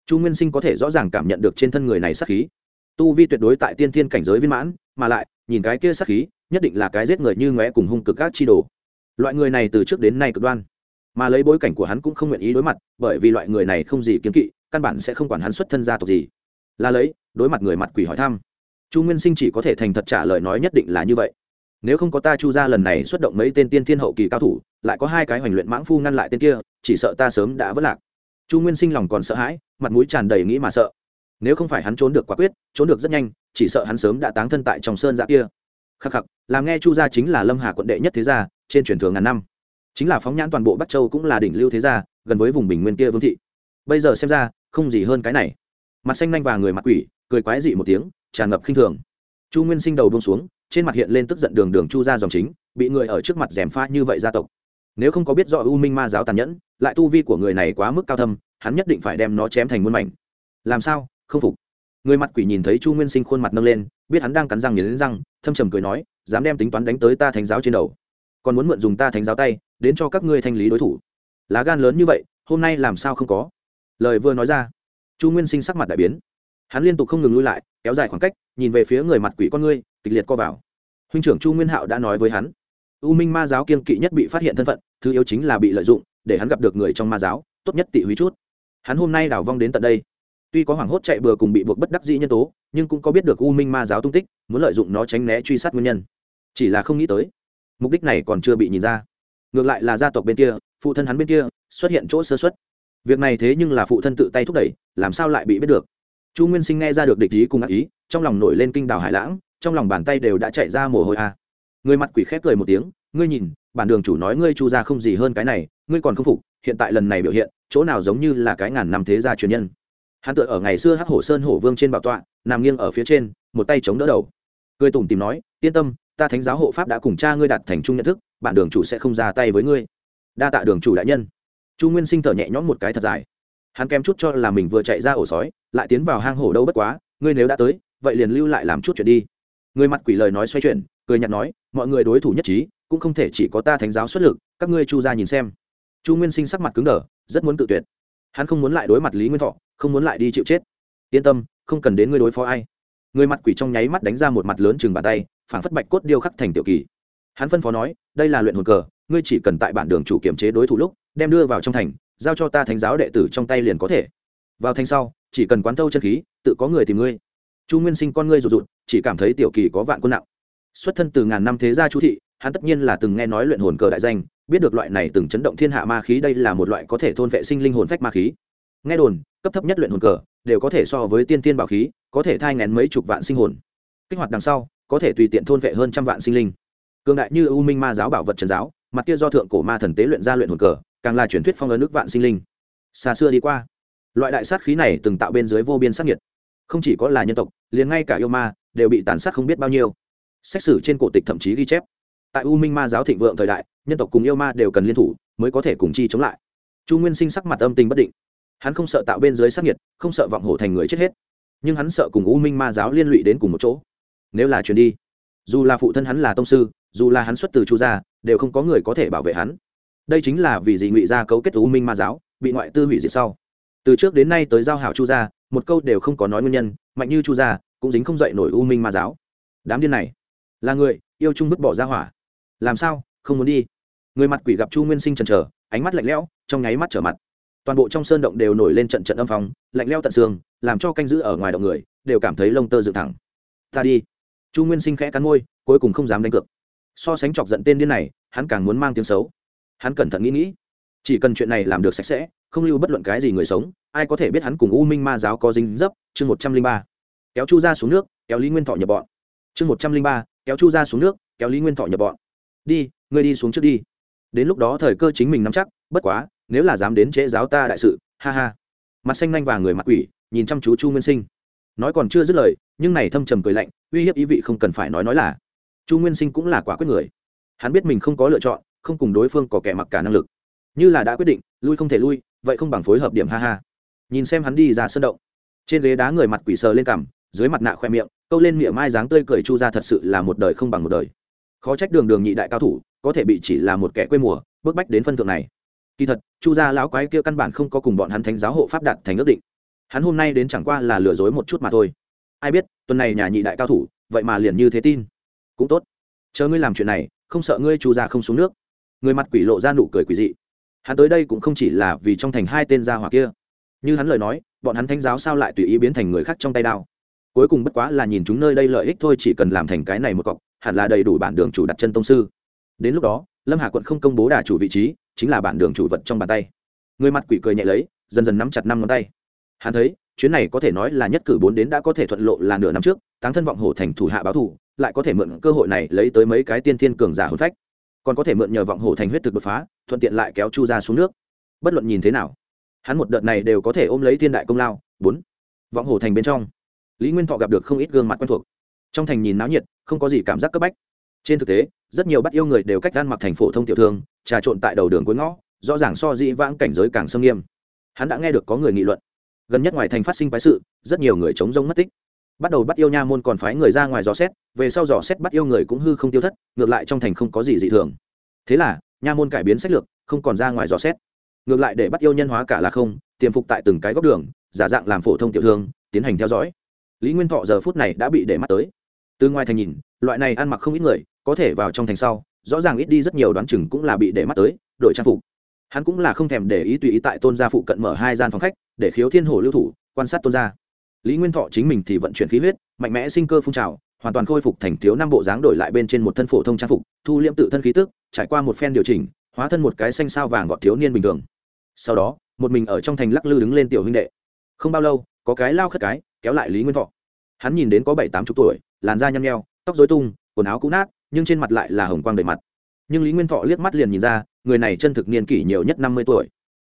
chu nguyên sinh có thể rõ ràng cảm nhận được trên thân người này sát khí. Tu vi tuyệt đối tại tiên thiên cảnh giới viên mãn, mà lại, nhìn cái kia sát khí, nhất định là cái giết người như ngóe cùng hung cực các chi đồ. Loại người này từ trước đến nay cực đoan, mà lấy bối cảnh của hắn cũng không nguyện ý đối mặt, bởi vì loại người này không gì kiếm kỵ, căn bản sẽ không quản hắn xuất thân gia tộc gì. Là lấy, đối mặt người mặt quỷ hỏi thăm. Chu nguyên sinh chỉ có thể thành thật trả lời nói nhất định là như vậy. Nếu không có ta chu ra lần này xuất động mấy tên tiên thiên hậu kỳ cao thủ, lại có hai cái hoành luyện mãng phu ngăn lại tên kia, chỉ sợ ta sớm đã vất lạc chu nguyên sinh lòng còn sợ hãi, mặt mũi tràn đầy nghĩ mà sợ. Nếu không phải hắn trốn được quả quyết, trốn được rất nhanh, chỉ sợ hắn sớm đã táng thân tại trong sơn dạ kia. Khắc khắc, làm nghe chu gia chính là lâm hà quận đệ nhất thế gia, trên truyền thường ngàn năm. Chính là phóng nhãn toàn bộ bắc châu cũng là đỉnh lưu thế gia, gần với vùng bình nguyên kia vương thị. Bây giờ xem ra, không gì hơn cái này. Mặt xanh nanh và người mặt quỷ, cười quái dị một tiếng, tràn ngập khinh thường. Chu nguyên sinh đầu bông xuống, trên mặt hiện lên tức giận đường đường chu ra dòng chính, bị người ở trước mặt gièm pha như vậy gia tộc nếu không có biết rõ u minh ma giáo tàn nhẫn, lại tu vi của người này quá mức cao thâm, hắn nhất định phải đem nó chém thành muôn mảnh. Làm sao? Không phục. Người mặt quỷ nhìn thấy chu nguyên sinh khuôn mặt nâng lên, biết hắn đang cắn răng nghiến răng, thâm trầm cười nói, dám đem tính toán đánh tới ta thánh giáo trên đầu. Còn muốn mượn dùng ta thánh giáo tay, đến cho các ngươi thanh lý đối thủ. Lá gan lớn như vậy, hôm nay làm sao không có? Lời vừa nói ra, chu nguyên sinh sắc mặt đại biến. Hắn liên tục không ngừng lui lại, kéo dài khoảng cách, nhìn về phía người mặt quỷ con ngươi, kịch liệt co vào. Huynh trưởng chu nguyên hạo đã nói với hắn, u minh ma giáo kiên kỵ nhất bị phát hiện thân phận thứ yếu chính là bị lợi dụng, để hắn gặp được người trong ma giáo, tốt nhất tị húy chút. Hắn hôm nay đảo vong đến tận đây. Tuy có hoảng hốt chạy bừa cùng bị buộc bất đắc dĩ nhân tố, nhưng cũng có biết được u minh ma giáo tung tích, muốn lợi dụng nó tránh né truy sát nguyên nhân. Chỉ là không nghĩ tới, mục đích này còn chưa bị nhìn ra. Ngược lại là gia tộc bên kia, phụ thân hắn bên kia, xuất hiện chỗ sơ xuất việc này thế nhưng là phụ thân tự tay thúc đẩy, làm sao lại bị biết được? Chu nguyên sinh nghe ra được địch ý cùng ác ý, trong lòng nổi lên kinh đào hải lãng, trong lòng bàn tay đều đã chạy ra mồ hôi a. Người mặt quỷ khép cười một tiếng, ngươi nhìn bản đường chủ nói ngươi chu ra không gì hơn cái này, ngươi còn không phục, hiện tại lần này biểu hiện, chỗ nào giống như là cái ngàn năm thế gia truyền nhân. Hắn tựa ở ngày xưa hắc hổ sơn hổ vương trên bảo tọa, nằm nghiêng ở phía trên, một tay chống đỡ đầu. Cười tủm tìm nói, yên tâm, ta thánh giáo hộ pháp đã cùng cha ngươi đặt thành chung nhận thức, bản đường chủ sẽ không ra tay với ngươi. Đa tạ đường chủ đại nhân. Chu nguyên sinh thở nhẹ nhõm một cái thật dài. Hắn kém chút cho là mình vừa chạy ra ổ sói, lại tiến vào hang hổ đâu bất quá, ngươi nếu đã tới, vậy liền lưu lại làm chút chuyện đi. Người mặt quỷ lời nói xoay chuyển, cười nhặt nói, mọi người đối thủ nhất trí cũng không thể chỉ có ta thánh giáo xuất lực, các ngươi chu ra nhìn xem. Chu nguyên sinh sắc mặt cứng đờ, rất muốn tự tuyệt. Hắn không muốn lại đối mặt lý nguyên thọ, không muốn lại đi chịu chết. Yên tâm, không cần đến ngươi đối phó ai. Người mặt quỷ trong nháy mắt đánh ra một mặt lớn chừng bàn tay, phảng phất bạch cốt điêu khắc thành tiểu kỳ. Hắn phân phó nói, đây là luyện hồn cờ, ngươi chỉ cần tại bản đường chủ kiểm chế đối thủ lúc, đem đưa vào trong thành, giao cho ta thánh giáo đệ tử trong tay liền có thể. Vào thành sau, chỉ cần quán thâu chân khí, tự có người tìm ngươi. Chu nguyên sinh con ngươi rụt rụt, chỉ cảm thấy tiểu kỳ có vạn quân nặng. Xuất thân từ ngàn năm thế gia chú thị hắn tất nhiên là từng nghe nói luyện hồn cờ đại danh, biết được loại này từng chấn động thiên hạ ma khí đây là một loại có thể thôn vệ sinh linh hồn phách ma khí. Nghe đồn, cấp thấp nhất luyện hồn cờ đều có thể so với tiên tiên bảo khí, có thể thai ngén mấy chục vạn sinh hồn. Kích hoạt đằng sau, có thể tùy tiện thôn vệ hơn trăm vạn sinh linh. Cường đại như u minh ma giáo bảo vật trần giáo, mặt kia do thượng cổ ma thần tế luyện ra luyện hồn cờ, càng là truyền thuyết phong ấn nước vạn sinh linh. Xa xưa đi qua, loại đại sát khí này từng tạo bên dưới vô biên sát nhiệt không chỉ có là nhân tộc, liền ngay cả yêu ma đều bị tàn sát không biết bao nhiêu. Xét xử trên cổ tịch thậm chí ghi chép tại u minh ma giáo thịnh vượng thời đại, nhân tộc cùng yêu ma đều cần liên thủ mới có thể cùng chi chống lại. Chu nguyên sinh sắc mặt âm tình bất định. Hắn không sợ tạo bên dưới sắc nhiệt không sợ vọng hổ thành người chết hết. Nhưng hắn sợ cùng u minh ma giáo liên lụy đến cùng một chỗ. Nếu là chuyển đi, dù là phụ thân hắn là tông sư, dù là hắn xuất từ chu gia, đều không có người có thể bảo vệ hắn. Đây chính là vì gì ngụy gia cấu kết u minh ma giáo, bị ngoại tư hủy diệt sau. Từ trước đến nay tới giao hảo chu gia, một câu đều không có nói nguyên nhân, mạnh như chu gia, cũng dính không dậy nổi u minh ma giáo. Đám điên này, là người yêu chung vứt bỏ ra hỏa làm sao? Không muốn đi. Người mặt quỷ gặp chu nguyên sinh chần chờ, ánh mắt lạnh lẽo, trong nháy mắt trở mặt. Toàn bộ trong sơn động đều nổi lên trận trận âm phóng lạnh leo tận xương, làm cho canh giữ ở ngoài động người, đều cảm thấy lông tơ dựng thẳng. Ta đi. Chu nguyên sinh khẽ cắn môi, cuối cùng không dám đánh cược. So sánh chọc giận tên điên này, hắn càng muốn mang tiếng xấu. Hắn cẩn thận nghĩ nghĩ. Chỉ cần chuyện này làm được sạch sẽ, không lưu bất luận cái gì người sống, ai có thể biết hắn cùng u minh ma giáo có dính dấp? Chương một trăm linh ba. Kéo chu ra xuống nước, kéo lý nguyên thọ nhập bọn. Chương một trăm linh ba. Kéo chu ra xuống nước, kéo lý nguyên thọ nhập bọn đi, ngươi đi xuống trước đi. Đến lúc đó thời cơ chính mình nắm chắc, bất quá, nếu là dám đến trễ giáo ta đại sự, ha ha. Mặt xanh nhanh và người mặt quỷ, nhìn chăm chú chu nguyên sinh. Nói còn chưa dứt lời, nhưng này thâm trầm cười lạnh, uy hiếp ý vị không cần phải nói nói là. Chu nguyên sinh cũng là quả quyết người. Hắn biết mình không có lựa chọn, không cùng đối phương có kẻ mặc cả năng lực. Như là đã quyết định, lui không thể lui, vậy không bằng phối hợp điểm ha ha. Nhìn xem hắn đi ra sân động. Trên ghế đá người mặt quỷ sờ lên cằm, dưới mặt nạ khoe miệng, câu lên miệng mai dáng tươi cười chu ra thật sự là một đời không bằng một đời khó trách đường đường nhị đại cao thủ, có thể bị chỉ là một kẻ quê mùa, bức bách đến phân thượng này. Kỳ thật, chu gia lão quái kia căn bản không có cùng bọn hắn thánh giáo hộ pháp đạt thành ước định. Hắn hôm nay đến chẳng qua là lừa dối một chút mà thôi. Ai biết, tuần này nhà nhị đại cao thủ, vậy mà liền như thế tin. Cũng tốt. Chờ ngươi làm chuyện này, không sợ ngươi chu gia không xuống nước. Người mặt quỷ lộ ra nụ cười quỷ dị. Hắn tới đây cũng không chỉ là vì trong thành hai tên gia hỏa kia. Như hắn lời nói, bọn hắn thánh giáo sao lại tùy ý biến thành người khác trong tay đao. Cuối cùng bất quá là nhìn chúng nơi đây lợi ích thôi, chỉ cần làm thành cái này một cọc hẳn là đầy đủ bản đường chủ đặt chân tông sư. Đến lúc đó, lâm hà quận không công bố đà chủ vị trí, chính là bản đường chủ vật trong bàn tay. Người mặt quỷ cười nhẹ lấy, dần dần nắm chặt năm ngón tay. Hắn thấy, chuyến này có thể nói là nhất cử bốn đến đã có thể thuận lộ là nửa năm trước, táng thân vọng hổ thành thủ hạ báo thủ lại có thể mượn cơ hội này lấy tới mấy cái tiên thiên cường giả hôn phách. Còn có thể mượn nhờ vọng hổ thành huyết thực đột phá, thuận tiện lại kéo chu ra xuống nước. Bất luận nhìn thế nào, hắn một đợt này đều có thể ôm lấy thiên đại công lao. Bốn, vọng hổ thành bên trong. Lý nguyên thọ gặp được không ít gương mặt quen thuộc. Trong thành nhìn náo nhiệt không có gì cảm giác cấp bách. Trên thực tế, rất nhiều bắt yêu người đều cách ăn mặc thành phổ thông tiểu thương, trà trộn tại đầu đường cuối ngõ, rõ ràng so dĩ vãng cảnh giới càng xâm nghiêm. Hắn đã nghe được có người nghị luận. Gần nhất ngoài thành phát sinh quái sự, rất nhiều người chống rông mất tích. Bắt đầu bắt yêu nha môn còn phái người ra ngoài dò xét, về sau dò xét bắt yêu người cũng hư không tiêu thất, ngược lại trong thành không có gì dị thường. Thế là, nha môn cải biến sách lược, không còn ra ngoài dò xét. Ngược lại để bắt yêu nhân hóa cả là không, tiềm phục tại từng cái góc đường, giả dạng làm phổ thông tiểu thương, tiến hành theo dõi. Lý nguyên thọ giờ phút này đã bị để mắt tới từ ngoài thành nhìn, loại này ăn mặc không ít người, có thể vào trong thành sau, rõ ràng ít đi rất nhiều đoán chừng cũng là bị để mắt tới đội trang phục. Hắn cũng là không thèm để ý tùy ý tại tôn gia phụ cận mở hai gian phòng khách, để khiếu thiên hồ lưu thủ, quan sát tôn gia. Lý nguyên thọ chính mình thì vận chuyển khí huyết, mạnh mẽ sinh cơ phun trào, hoàn toàn khôi phục thành thiếu năm bộ dáng đổi lại bên trên một thân phổ thông trang phục, thu liễm tự thân khí tức, trải qua một phen điều chỉnh, hóa thân một cái xanh sao vàng gọt thiếu niên bình thường. Sau đó, một mình ở trong thành lắc lư đứng lên tiểu huynh đệ. Không bao lâu, có cái lao khất cái, kéo lại lý nguyên thọ. Hắn nhìn đến có bảy tám chục tuổi làn da nhăn nheo, tóc dối tung, quần áo cũ nát, nhưng trên mặt lại là hồng quang đầy mặt. Nhưng lý nguyên thọ liếc mắt liền nhìn ra, người này chân thực niên kỷ nhiều nhất năm mươi tuổi.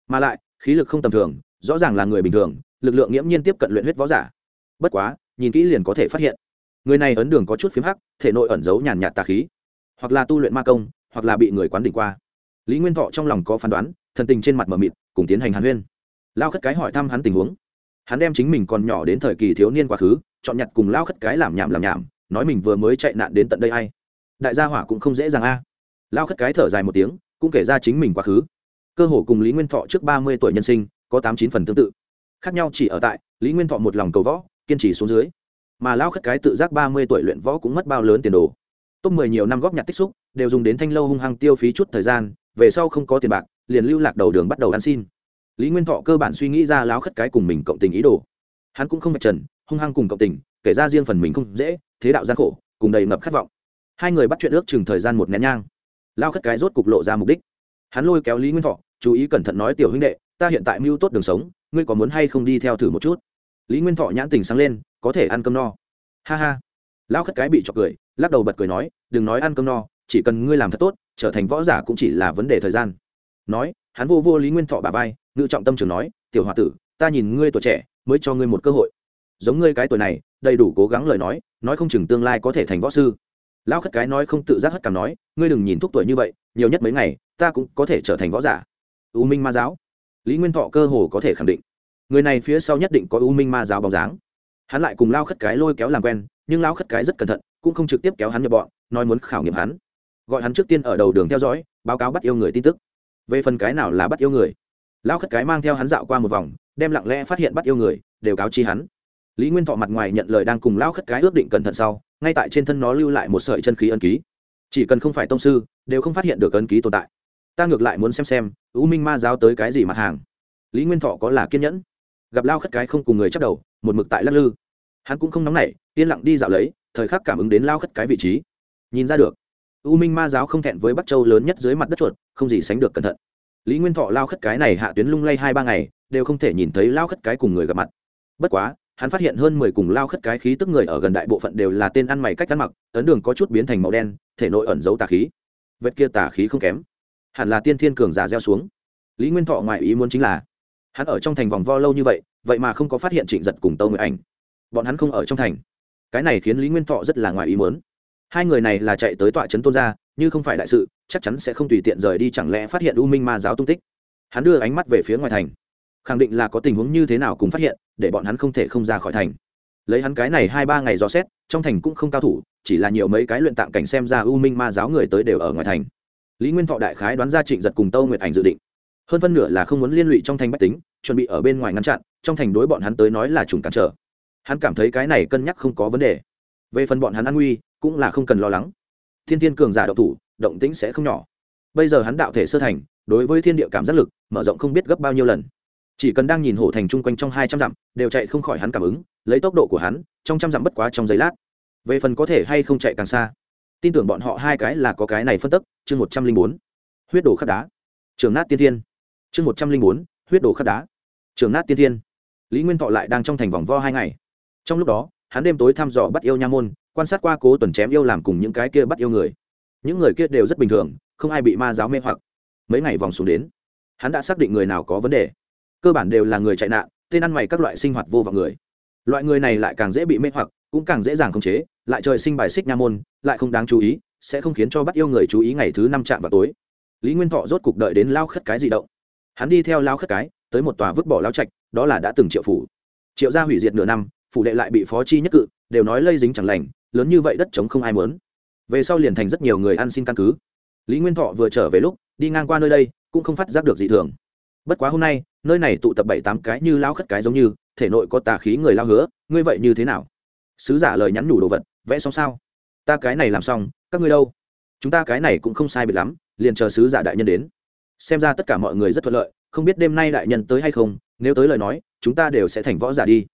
Mà lại, khí lực không tầm thường, rõ ràng là người bình thường, lực lượng nghiễm nhiên tiếp cận luyện huyết võ giả. Bất quá, nhìn kỹ liền có thể phát hiện, người này ấn đường có chút phiếm hắc, thể nội ẩn giấu nhàn nhạt tà khí. Hoặc là tu luyện ma công, hoặc là bị người quán đỉnh qua. Lý nguyên thọ trong lòng có phán đoán, thần tình trên mặt mờ mịt, cùng tiến hành hàn huyên. Lao khất cái hỏi thăm hắn tình huống hắn đem chính mình còn nhỏ đến thời kỳ thiếu niên quá khứ, chọn nhặt cùng lao khất cái làm nhảm làm nhảm, nói mình vừa mới chạy nạn đến tận đây hay đại gia hỏa cũng không dễ dàng a. Lao khất cái thở dài một tiếng, cũng kể ra chính mình quá khứ. Cơ hồ cùng lý nguyên thọ trước ba mươi tuổi nhân sinh, có tám chín phần tương tự. Khác nhau chỉ ở tại, lý nguyên thọ một lòng cầu võ, kiên trì xuống dưới. Mà lao khất cái tự giác ba mươi tuổi luyện võ cũng mất bao lớn tiền đồ. Top mười nhiều năm góp nhặt tích xúc, đều dùng đến thanh lâu hung hăng tiêu phí chút thời gian, về sau không có tiền bạc, liền lưu lạc đầu đường bắt đầu ăn xin lý nguyên thọ cơ bản suy nghĩ ra láo khất cái cùng mình cộng tình ý đồ. Hắn cũng không vạch trần, hung hăng cùng cộng tình, kể ra riêng phần mình không dễ, thế đạo gian khổ, cùng đầy ngập khát vọng. Hai người bắt chuyện ước chừng thời gian một nén nhang. Lao khất cái rốt cục lộ ra mục đích. Hắn lôi kéo lý nguyên thọ, chú ý cẩn thận nói tiểu huynh đệ, ta hiện tại mưu tốt đường sống, ngươi có muốn hay không đi theo thử một chút? Lý nguyên thọ nhãn tình sáng lên, có thể ăn cơm no. Ha ha. Lao khất cái bị trọc cười, lắc đầu bật cười nói, đừng nói ăn cơm no, chỉ cần ngươi làm thật tốt, trở thành võ giả cũng chỉ là vấn đề thời gian. Nói, hắn vô vô lý nguyên thọ bà vai ngự trọng tâm trường nói, tiểu h o a tử, ta nhìn ngươi tuổi trẻ, mới cho ngươi một cơ hội. Giống ngươi cái tuổi này, đầy đủ cố gắng lời nói nói không chừng tương lai có thể thành võ sư. Lao khất cái nói không tự giác hất cảm nói, ngươi đừng nhìn thúc tuổi như vậy, nhiều nhất mấy ngày, ta cũng có thể trở thành võ giả. U minh ma giáo. Lý nguyên thọ cơ hồ có thể khẳng định, người này phía sau nhất định có u minh ma giáo bóng dáng. Hắn lại cùng lao khất cái lôi kéo làm quen, nhưng lao khất cái rất cẩn thận, cũng không trực tiếp kéo hắn nhập bọn, nói muốn khảo nghiệm hắn. Gọi hắn trước tiên ở đầu đường theo dõi, báo cáo bắt yêu người tin tức. Về phần cái nào là bắt yêu người? Lão khất cái mang theo hắn dạo qua một vòng, đem lặng lẽ phát hiện bắt yêu người, đều cáo chi hắn. Lý nguyên thọ mặt ngoài nhận lời đang cùng lão khất cái ước định cẩn thận sau, ngay tại trên thân nó lưu lại một sợi chân khí ân ký. Chỉ cần không phải tông sư, đều không phát hiện được ân ký tồn tại. Ta ngược lại muốn xem xem, u minh ma giáo tới cái gì mặt hàng. Lý nguyên thọ có là kiên nhẫn. Gặp lao khất cái không cùng người chắc đầu, một mực tại lắc lư. Hắn cũng không nóng nảy, yên lặng đi dạo lấy, thời khắc cảm ứng đến lao khất cái vị trí. Nhìn ra được, u minh ma giáo không thẹn với bắc châu lớn nhất dưới mặt đất chuột, không gì sánh được cẩn thận lý nguyên thọ lao khất cái này hạ tuyến lung lay hai ba ngày, đều không thể nhìn thấy lao khất cái cùng người gặp mặt. Bất quá, hắn phát hiện hơn mười cùng lao khất cái khí tức người ở gần đại bộ phận đều là tên ăn mày cách ăn mặc, ấn đường có chút biến thành màu đen, thể nội ẩn giấu tà khí. Vết kia tà khí không kém. Hẳn là tiên thiên cường giả gieo xuống. Lý nguyên thọ ngoại ý muốn chính là, hắn ở trong thành vòng vo lâu như vậy vậy mà không có phát hiện trịnh giật cùng tâu người ảnh. Bọn hắn không ở trong thành. Cái này khiến lý nguyên thọ rất là ngoài ý muốn hai người này là chạy tới tọa trấn tôn gia, như không phải đại sự, chắc chắn sẽ không tùy tiện rời đi, chẳng lẽ phát hiện u minh ma giáo tung tích? Hắn đưa ánh mắt về phía ngoài thành. Khẳng định là có tình huống như thế nào cùng phát hiện, để bọn hắn không thể không ra khỏi thành. Lấy hắn cái này hai ba ngày dò xét, trong thành cũng không cao thủ, chỉ là nhiều mấy cái luyện tạng cảnh xem ra u minh ma giáo người tới đều ở ngoài thành. Lý nguyên thọ đại khái đoán ra trịnh giật cùng tâu nguyệt ảnh dự định. Hơn phân nửa là không muốn liên lụy trong thành bách tính, chuẩn bị ở bên ngoài ngăn chặn, trong thành đối bọn hắn tới nói là trùng cản trở. Hắn cảm thấy cái này cân nhắc không có vấn đề về phần bọn hắn an nguy, cũng là không cần lo lắng. Thiên thiên cường giả động thủ, động tĩnh sẽ không nhỏ. Bây giờ hắn đạo thể sơ thành, đối với thiên địa cảm giác lực, mở rộng không biết gấp bao nhiêu lần. Chỉ cần đang nhìn hổ thành chung quanh trong hai trăm dặm, đều chạy không khỏi hắn cảm ứng, lấy tốc độ của hắn, trong trăm dặm bất quá trong giây lát. Về phần có thể hay không chạy càng xa, tin tưởng bọn họ hai cái là có cái này phân tức, chương một trăm linh bốn, huyết đồ khắc đá. Trường nát tiên thiên. Chương một trăm linh bốn, huyết đồ khắc đá. Trường nát tiên thiên. Lý nguyên thọ lại đang trong thành vòng vo hai ngày. Trong lúc đó hắn đêm tối thăm dò bắt yêu nha môn, quan sát qua cố tuần chém yêu làm cùng những cái kia bắt yêu người. Những người kia đều rất bình thường, không ai bị ma giáo mê hoặc. Mấy ngày vòng xuống đến, hắn đã xác định người nào có vấn đề. Cơ bản đều là người chạy nạn, tên ăn mày các loại sinh hoạt vô vọng người. Loại người này lại càng dễ bị mê hoặc, cũng càng dễ dàng khống chế, lại trời sinh bài xích nha môn, lại không đáng chú ý, sẽ không khiến cho bắt yêu người chú ý ngày thứ năm chạm vào tối. Lý nguyên thọ rốt cục đợi đến lao khất cái di động. Hắn đi theo lao khất cái, tới một tòa vứt bỏ lao trạch, đó là đã từng triệu phủ. Triệu gia hủy diệt nửa năm phủ đệ lại bị phó chi nhất cự, đều nói lây dính chẳng lành, lớn như vậy đất trống không ai muốn. Về sau liền thành rất nhiều người ăn xin căn cứ. Lý nguyên thọ vừa trở về lúc, đi ngang qua nơi đây, cũng không phát giác được dị thường. Bất quá hôm nay, nơi này tụ tập bảy tám cái như lao khất cái giống như, thể nội có tà khí người lao hứa, ngươi vậy như thế nào? Sứ giả lời nhắn nhủ đồ vật, vẽ xong sao? Ta cái này làm xong, các ngươi đâu? Chúng ta cái này cũng không sai biệt lắm, liền chờ sứ giả đại nhân đến. Xem ra tất cả mọi người rất thuận lợi, không biết đêm nay đại nhân tới hay không, nếu tới lời nói, chúng ta đều sẽ thành võ giả đi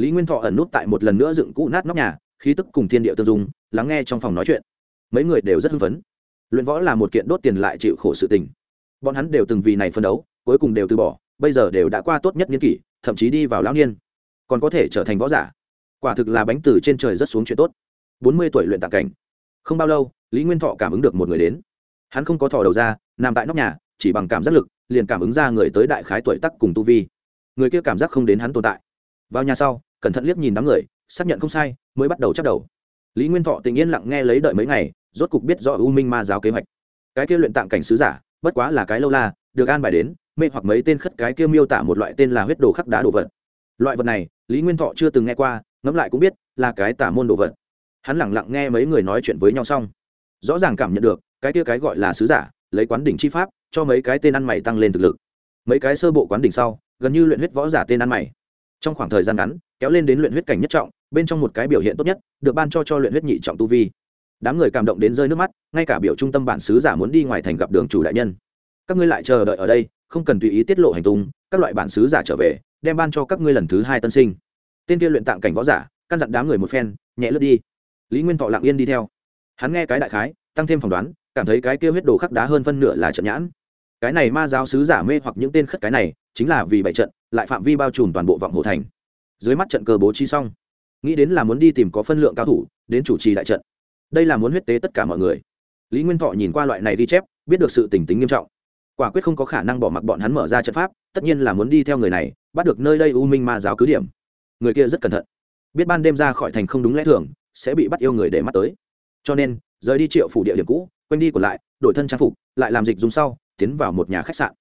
lý nguyên thọ ẩn nút tại một lần nữa dựng cũ nát nóc nhà, khí tức cùng thiên địa tương dung, lắng nghe trong phòng nói chuyện. Mấy người đều rất hưng phấn. Luyện võ là một kiện đốt tiền lại chịu khổ sự tình. Bọn hắn đều từng vì này phân đấu, cuối cùng đều từ bỏ, bây giờ đều đã qua tốt nhất niên kỷ, thậm chí đi vào lão niên. Còn có thể trở thành võ giả. Quả thực là bánh từ trên trời rất xuống chuyện tốt. Bốn mươi tuổi luyện tạc cảnh. Không bao lâu, lý nguyên thọ cảm ứng được một người đến. Hắn không có thò đầu ra, nằm tại nóc nhà, chỉ bằng cảm giác lực, liền cảm ứng ra người tới đại khái tuổi tắc cùng tu vi. Người kia cảm giác không đến hắn tồn tại. Vào nhà sau cẩn thận liếc nhìn đám người, xác nhận không sai, mới bắt đầu chắc đầu. Lý nguyên thọ tình yên lặng nghe lấy đợi mấy ngày, rốt cục biết rõ u minh ma giáo kế hoạch. Cái kia luyện tạng cảnh sứ giả, bất quá là cái lâu la, được an bài đến, mê hoặc mấy tên khất cái kia miêu tả một loại tên là huyết đồ khắc đá đồ vật. Loại vật này, lý nguyên thọ chưa từng nghe qua, ngẫm lại cũng biết, là cái tả môn đồ vật. Hắn lẳng lặng nghe mấy người nói chuyện với nhau xong. Rõ ràng cảm nhận được, cái kia cái gọi là sứ giả, lấy quán đỉnh chi pháp, cho mấy cái tên ăn mày tăng lên thực lực. Mấy cái sơ bộ quán đỉnh sau, gần như luyện huyết võ giả tên ăn mày. Trong khoảng thời gian ngắn kéo lên đến luyện huyết cảnh nhất trọng, bên trong một cái biểu hiện tốt nhất, được ban cho cho luyện huyết nhị trọng tu vi. Đám người cảm động đến rơi nước mắt, ngay cả biểu trung tâm bản sứ giả muốn đi ngoài thành gặp đường chủ đại nhân. Các ngươi lại chờ đợi ở đây, không cần tùy ý tiết lộ hành tung, các loại bản sứ giả trở về, đem ban cho các ngươi lần thứ hai tân sinh. Tên kia luyện tạng cảnh võ giả, căn dặn đám người một phen, nhẹ lướt đi. Lý nguyên thọ lặng yên đi theo. Hắn nghe cái đại khái, tăng thêm phỏng đoán, cảm thấy cái kia huyết đồ khắc đá hơn phân nửa là trận nhãn. Cái này ma giáo sứ giả mê hoặc những tên khất cái này, chính là vì bại trận, lại phạm vi bao trùm toàn bộ vọng hồ thành dưới mắt trận cờ bố trí xong. Nghĩ đến là muốn đi tìm có phân lượng cao thủ, đến chủ trì đại trận. Đây là muốn huyết tế tất cả mọi người. Lý nguyên thọ nhìn qua loại này đi chép, biết được sự tình tính nghiêm trọng. Quả quyết không có khả năng bỏ mặc bọn hắn mở ra trận pháp, tất nhiên là muốn đi theo người này, bắt được nơi đây u minh ma giáo cứ điểm. Người kia rất cẩn thận. Biết ban đêm ra khỏi thành không đúng lẽ thường, sẽ bị bắt yêu người để mắt tới. Cho nên, rời đi triệu phủ địa điểm cũ, quanh đi còn lại, đổi thân trang phục, lại làm dịch dùng sau, tiến vào một nhà khách sạn.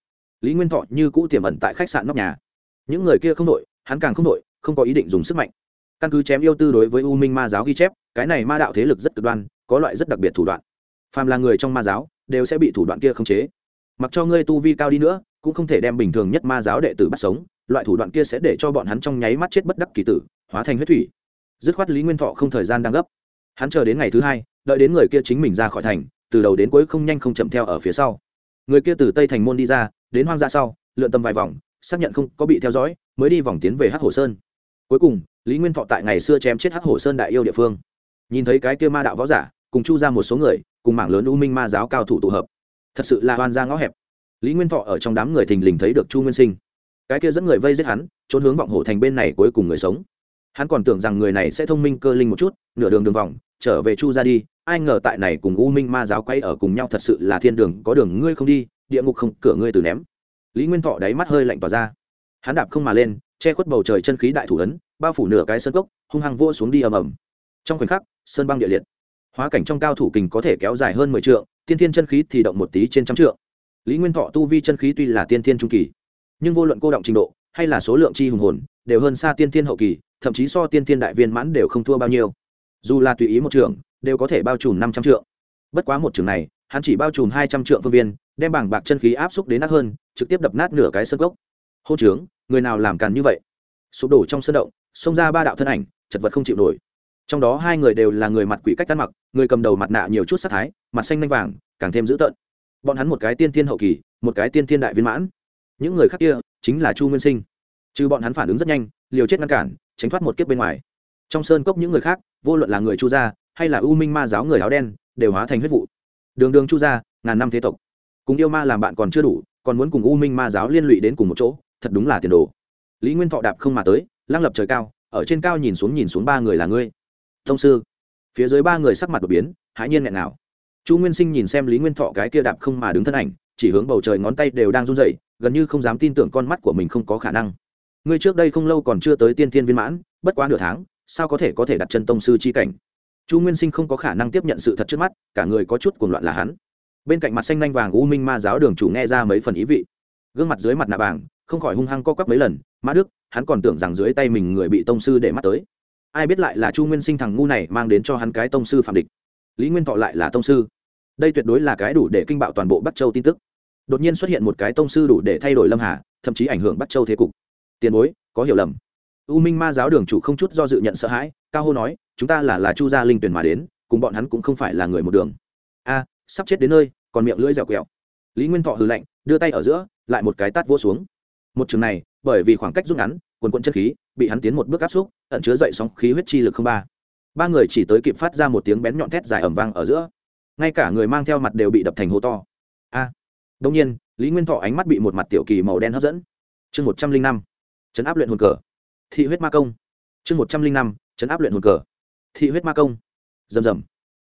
Lý nguyên thọ như cũ tiềm ẩn tại khách sạn nóc nhà. Những người kia không đội, hắn càng không đội không có ý định dùng sức mạnh. Căn cứ chém yêu tư đối với u minh ma giáo ghi chép, cái này ma đạo thế lực rất cực đoan, có loại rất đặc biệt thủ đoạn. Phàm là người trong ma giáo, đều sẽ bị thủ đoạn kia khống chế. Mặc cho ngươi tu vi cao đi nữa, cũng không thể đem bình thường nhất ma giáo đệ tử bắt sống, loại thủ đoạn kia sẽ để cho bọn hắn trong nháy mắt chết bất đắc kỳ tử, hóa thành huyết thủy. Dứt khoát lý nguyên thọ không thời gian đang gấp. Hắn chờ đến ngày thứ hai, đợi đến người kia chính mình ra khỏi thành, từ đầu đến cuối không nhanh không chậm theo ở phía sau. Người kia từ tây thành môn đi ra, đến hoang ra sau, lượn tầm vài vòng, xác nhận không có bị theo dõi, mới đi vòng tiến về hắc hồ sơn cuối cùng, lý nguyên thọ tại ngày xưa chém chết hắc hổ sơn đại yêu địa phương. Nhìn thấy cái kia ma đạo võ giả, cùng chu ra một số người, cùng mảng lớn u minh ma giáo cao thủ tụ hợp. Thật sự là hoan ra ngõ hẹp. Lý nguyên thọ ở trong đám người thình lình thấy được chu nguyên sinh. Cái kia dẫn người vây giết hắn, trốn hướng vọng hổ thành bên này cuối cùng người sống. Hắn còn tưởng rằng người này sẽ thông minh cơ linh một chút, nửa đường đường vòng, trở về chu ra đi, ai ngờ tại này cùng u minh ma giáo quay ở cùng nhau thật sự là thiên đường, có đường ngươi không đi, địa ngục không, cửa ngươi từ ném. Lý nguyên thọ đáy mắt hơi lạnh tỏa ra. Hắn đạp không mà lên che khuất bầu trời chân khí đại thủ ấn, bao phủ nửa cái sân cốc, hung hăng vô xuống đi ầm ầm. Trong khoảnh khắc, sơn băng địa liệt. Hóa cảnh trong cao thủ kình có thể kéo dài hơn mười t tiên thiên chân khí thì động một tí trên trăm trượng. Lý nguyên thọ tu vi chân khí tuy là tiên thiên trung kỳ, nhưng vô luận cô động trình độ hay là số lượng chi hùng hồn đều hơn xa tiên thiên hậu kỳ, thậm chí so tiên thiên đại viên mãn đều không thua bao nhiêu. Dù là tùy ý một trường đều có thể bao trùm năm trăm trượng. Bất quá một trường này, hắn chỉ bao trùm hai trăm trượng phương viên, đem bảng bạc chân khí áp xúc đến nát hơn, trực tiếp đập nát nửa cái sân gốc hô trướng, người nào làm càn như vậy? Sụp đổ trong sân động, xông ra ba đạo thân ảnh, chật vật không chịu nổi. Trong đó hai người đều là người mặt quỷ cách ăn mặc, người cầm đầu mặt nạ nhiều chút sắc thái, mặt xanh nanh vàng, càng thêm dữ tợn. Bọn hắn một cái tiên thiên hậu kỳ, một cái tiên thiên đại viên mãn. Những người khác kia, chính là chu nguyên sinh. Trừ bọn hắn phản ứng rất nhanh, liều chết ngăn cản, tránh thoát một kiếp bên ngoài. Trong sơn cốc những người khác, vô luận là người chu gia, hay là u minh ma giáo người áo đen, đều hóa thành huyết vụ. Đường đường chu gia, ngàn năm thế tộc. Cùng yêu ma làm bạn còn chưa đủ, còn muốn cùng u minh ma giáo liên lụy đến cùng một chỗ thật đúng là tiền đồ. Lý nguyên thọ đạp không mà tới, lăng lập trời cao, ở trên cao nhìn xuống nhìn xuống ba người là ngươi. Thông sư. Phía dưới ba người sắc mặt đột biến, hãi nhiên nghẹn nào chu nguyên sinh nhìn xem lý nguyên thọ cái kia đạp không mà đứng thân ảnh, chỉ hướng bầu trời ngón tay đều đang run rẩy, gần như không dám tin tưởng con mắt của mình không có khả năng. Ngươi trước đây không lâu còn chưa tới tiên thiên viên mãn, bất quá nửa tháng, sao có thể có thể đặt chân tông sư chi cảnh? Chu nguyên sinh không có khả năng tiếp nhận sự thật trước mắt, cả người có chút cuồng loạn là hắn. Bên cạnh mặt xanh lanh vàng u minh ma giáo đường chủ nghe ra mấy phần ý vị. Gương mặt dưới mặt nạ bảng không khỏi hung hăng co quắp mấy lần, mã đức, hắn còn tưởng rằng dưới tay mình người bị tông sư để mắt tới. Ai biết lại là chu nguyên sinh thằng ngu này mang đến cho hắn cái tông sư phạm địch. Lý nguyên thọ lại là tông sư. Đây tuyệt đối là cái đủ để kinh bạo toàn bộ bắc châu tin tức. Đột nhiên xuất hiện một cái tông sư đủ để thay đổi lâm hà, thậm chí ảnh hưởng bắc châu thế cục. Tiền bối, có hiểu lầm. U minh ma giáo đường chủ không chút do dự nhận sợ hãi, cao hô nói, chúng ta là là chu gia linh tuyển mà đến, cùng bọn hắn cũng không phải là người một đường. A, sắp chết đến nơi, còn miệng lưỡi dẻo quẹo. Lý nguyên thọ hừ lạnh, đưa tay ở giữa, lại một cái tát vỗ xuống một trường này, bởi vì khoảng cách rút ngắn, quần quận chân khí, bị hắn tiến một bước áp xúc, ẩn chứa dậy sóng khí huyết chi lực không ba. Ba người chỉ tới kịp phát ra một tiếng bén nhọn thét dài ẩm vang ở giữa. Ngay cả người mang theo mặt đều bị đập thành hố to. A! Đông nhiên, lý nguyên thọ ánh mắt bị một mặt tiểu kỳ màu đen hấp dẫn. Chương một trăm linh năm, chấn áp luyện hồn cờ. Thị huyết ma công. Chương một trăm linh năm, chấn áp luyện hồn cờ. Thị huyết ma công. Rầm rầm.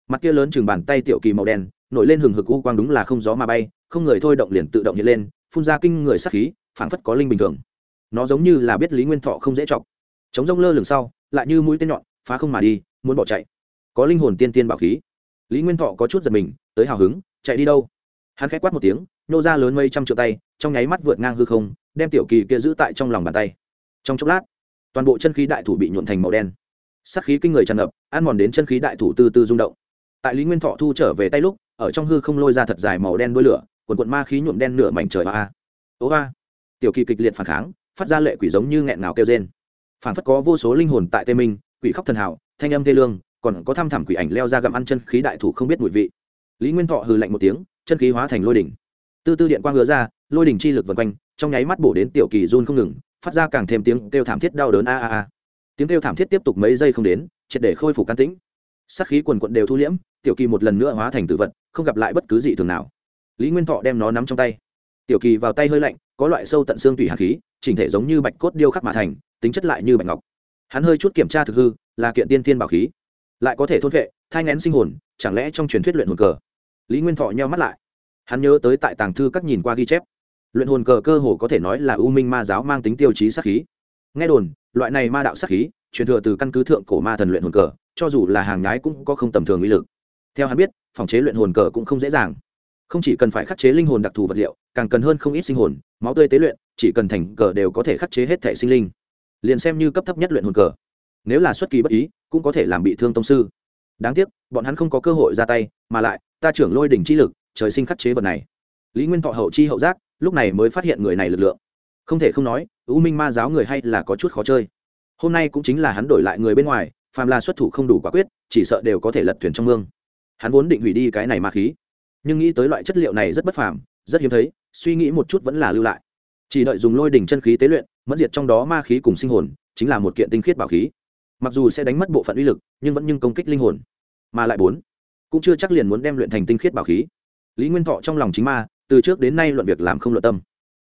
Mặt kia lớn chừng bàn tay tiểu kỳ màu đen, nổi lên hừng hực u quang đúng là không gió mà bay, không người thôi động liền tự động hiện lên, phun ra kinh người sắc khí phảng phất có linh bình thường. Nó giống như là biết lý nguyên thọ không dễ chọc. Chống rông lơ lửng sau, lại như mũi tên nhọn, phá không mà đi, muốn bỏ chạy. Có linh hồn tiên tiên bảo khí. Lý nguyên thọ có chút giật mình, tới hào hứng, chạy đi đâu? Hắn k h á quát một tiếng nhô ra lớn mây trăm triệu tay, trong nháy mắt vượt ngang hư không, đem tiểu kỳ kia giữ tại trong lòng bàn tay. Trong chốc lát, toàn bộ chân khí đại thủ bị nhuộn thành màu đen. Sắc khí kinh người tràn ngập, ăn mòn đến chân khí đại thủ từ từ rung động. Tại lý nguyên thọ thu trở về tay lúc, ở trong hư không lôi ra thật dài màu đen đuôi lửa quần quận ma khí nhuộm đen nửa mảnh trời hoa. Ố hoa! Tiểu kỳ kịch liệt phản kháng, phát ra lệ quỷ giống như nghẹn ngào kêu trên phản phất có vô số linh hồn tại tê minh, quỷ khóc thần hảo thanh âm tê lương, còn có thăm thẳm quỷ ảnh leo ra gặm ăn chân khí đại thủ không biết mùi vị. Lý nguyên thọ hừ lạnh một tiếng, chân khí hóa thành lôi đỉnh. Tư tư điện quang ngứa ra, lôi đỉnh chi lực vần quanh, trong nháy mắt bổ đến tiểu kỳ run không ngừng, phát ra càng thêm tiếng kêu thảm thiết đau đớn a a a. Tiếng kêu thảm thiết tiếp tục mấy giây không đến, triệt để khôi phục can tĩnh. Sắc khí quần quận đều thu liễm, tiểu kỳ một lần nữa hóa thành tử vật, không gặp lại bất cứ gì thường nào. Lý nguyên thọ đem nó nắm trong tay. Tiểu kỳ vào tay hơi lạnh có loại sâu tận xương tủy hạt khí, chỉnh thể giống như bạch cốt điêu khắc mà thành, tính chất lại như bạch ngọc. Hắn hơi chút kiểm tra thực hư, là kiện tiên tiên bảo khí. Lại có thể thôn vệ, thai ngén sinh hồn, chẳng lẽ trong truyền thuyết luyện hồn cờ? Lý nguyên thọ nheo mắt lại. Hắn nhớ tới tại tàng thư các nhìn qua ghi chép. Luyện hồn cờ cơ hồ có thể nói là u minh ma giáo mang tính tiêu chí sát khí. Nghe đồn, loại này ma đạo sát khí, truyền thừa từ căn cứ thượng cổ ma thần luyện hồn cờ, cho dù là hàng nhái cũng có không tầm thường uy lực. Theo hắn biết, phòng chế luyện hồn cờ cũng không dễ dàng. Không chỉ cần phải khắc chế linh hồn đặc thù vật liệu càng cần hơn không ít sinh hồn, máu tươi tế luyện, chỉ cần thành cờ đều có thể khắc chế hết thể sinh linh. Liền xem như cấp thấp nhất luyện hồn cờ. Nếu là xuất kỳ bất ý, cũng có thể làm bị thương tông sư. Đáng tiếc, bọn hắn không có cơ hội ra tay, mà lại, ta trưởng lôi đỉnh chi lực, trời sinh khắc chế vật này. Lý nguyên thọ hậu chi hậu giác, lúc này mới phát hiện người này lực lượng. Không thể không nói ưu minh ma giáo người hay là có chút khó chơi. Hôm nay cũng chính là hắn đổi lại người bên ngoài, phàm là xuất thủ không đủ quả quyết, chỉ sợ đều có thể lật thuyền trong mương. Hắn vốn định hủy đi cái này ma khí, nhưng nghĩ tới loại chất liệu này rất bất phàm, rất hiếm thấy suy nghĩ một chút vẫn là lưu lại. Chỉ đợi dùng lôi đỉnh chân khí tế luyện mất diệt trong đó ma khí cùng sinh hồn, chính là một kiện tinh khiết bảo khí. Mặc dù sẽ đánh mất bộ phận uy lực, nhưng vẫn nhưng công kích linh hồn. Mà lại bốn, cũng chưa chắc liền muốn đem luyện thành tinh khiết bảo khí. Lý nguyên thọ trong lòng chính ma, từ trước đến nay luận việc làm không luận tâm.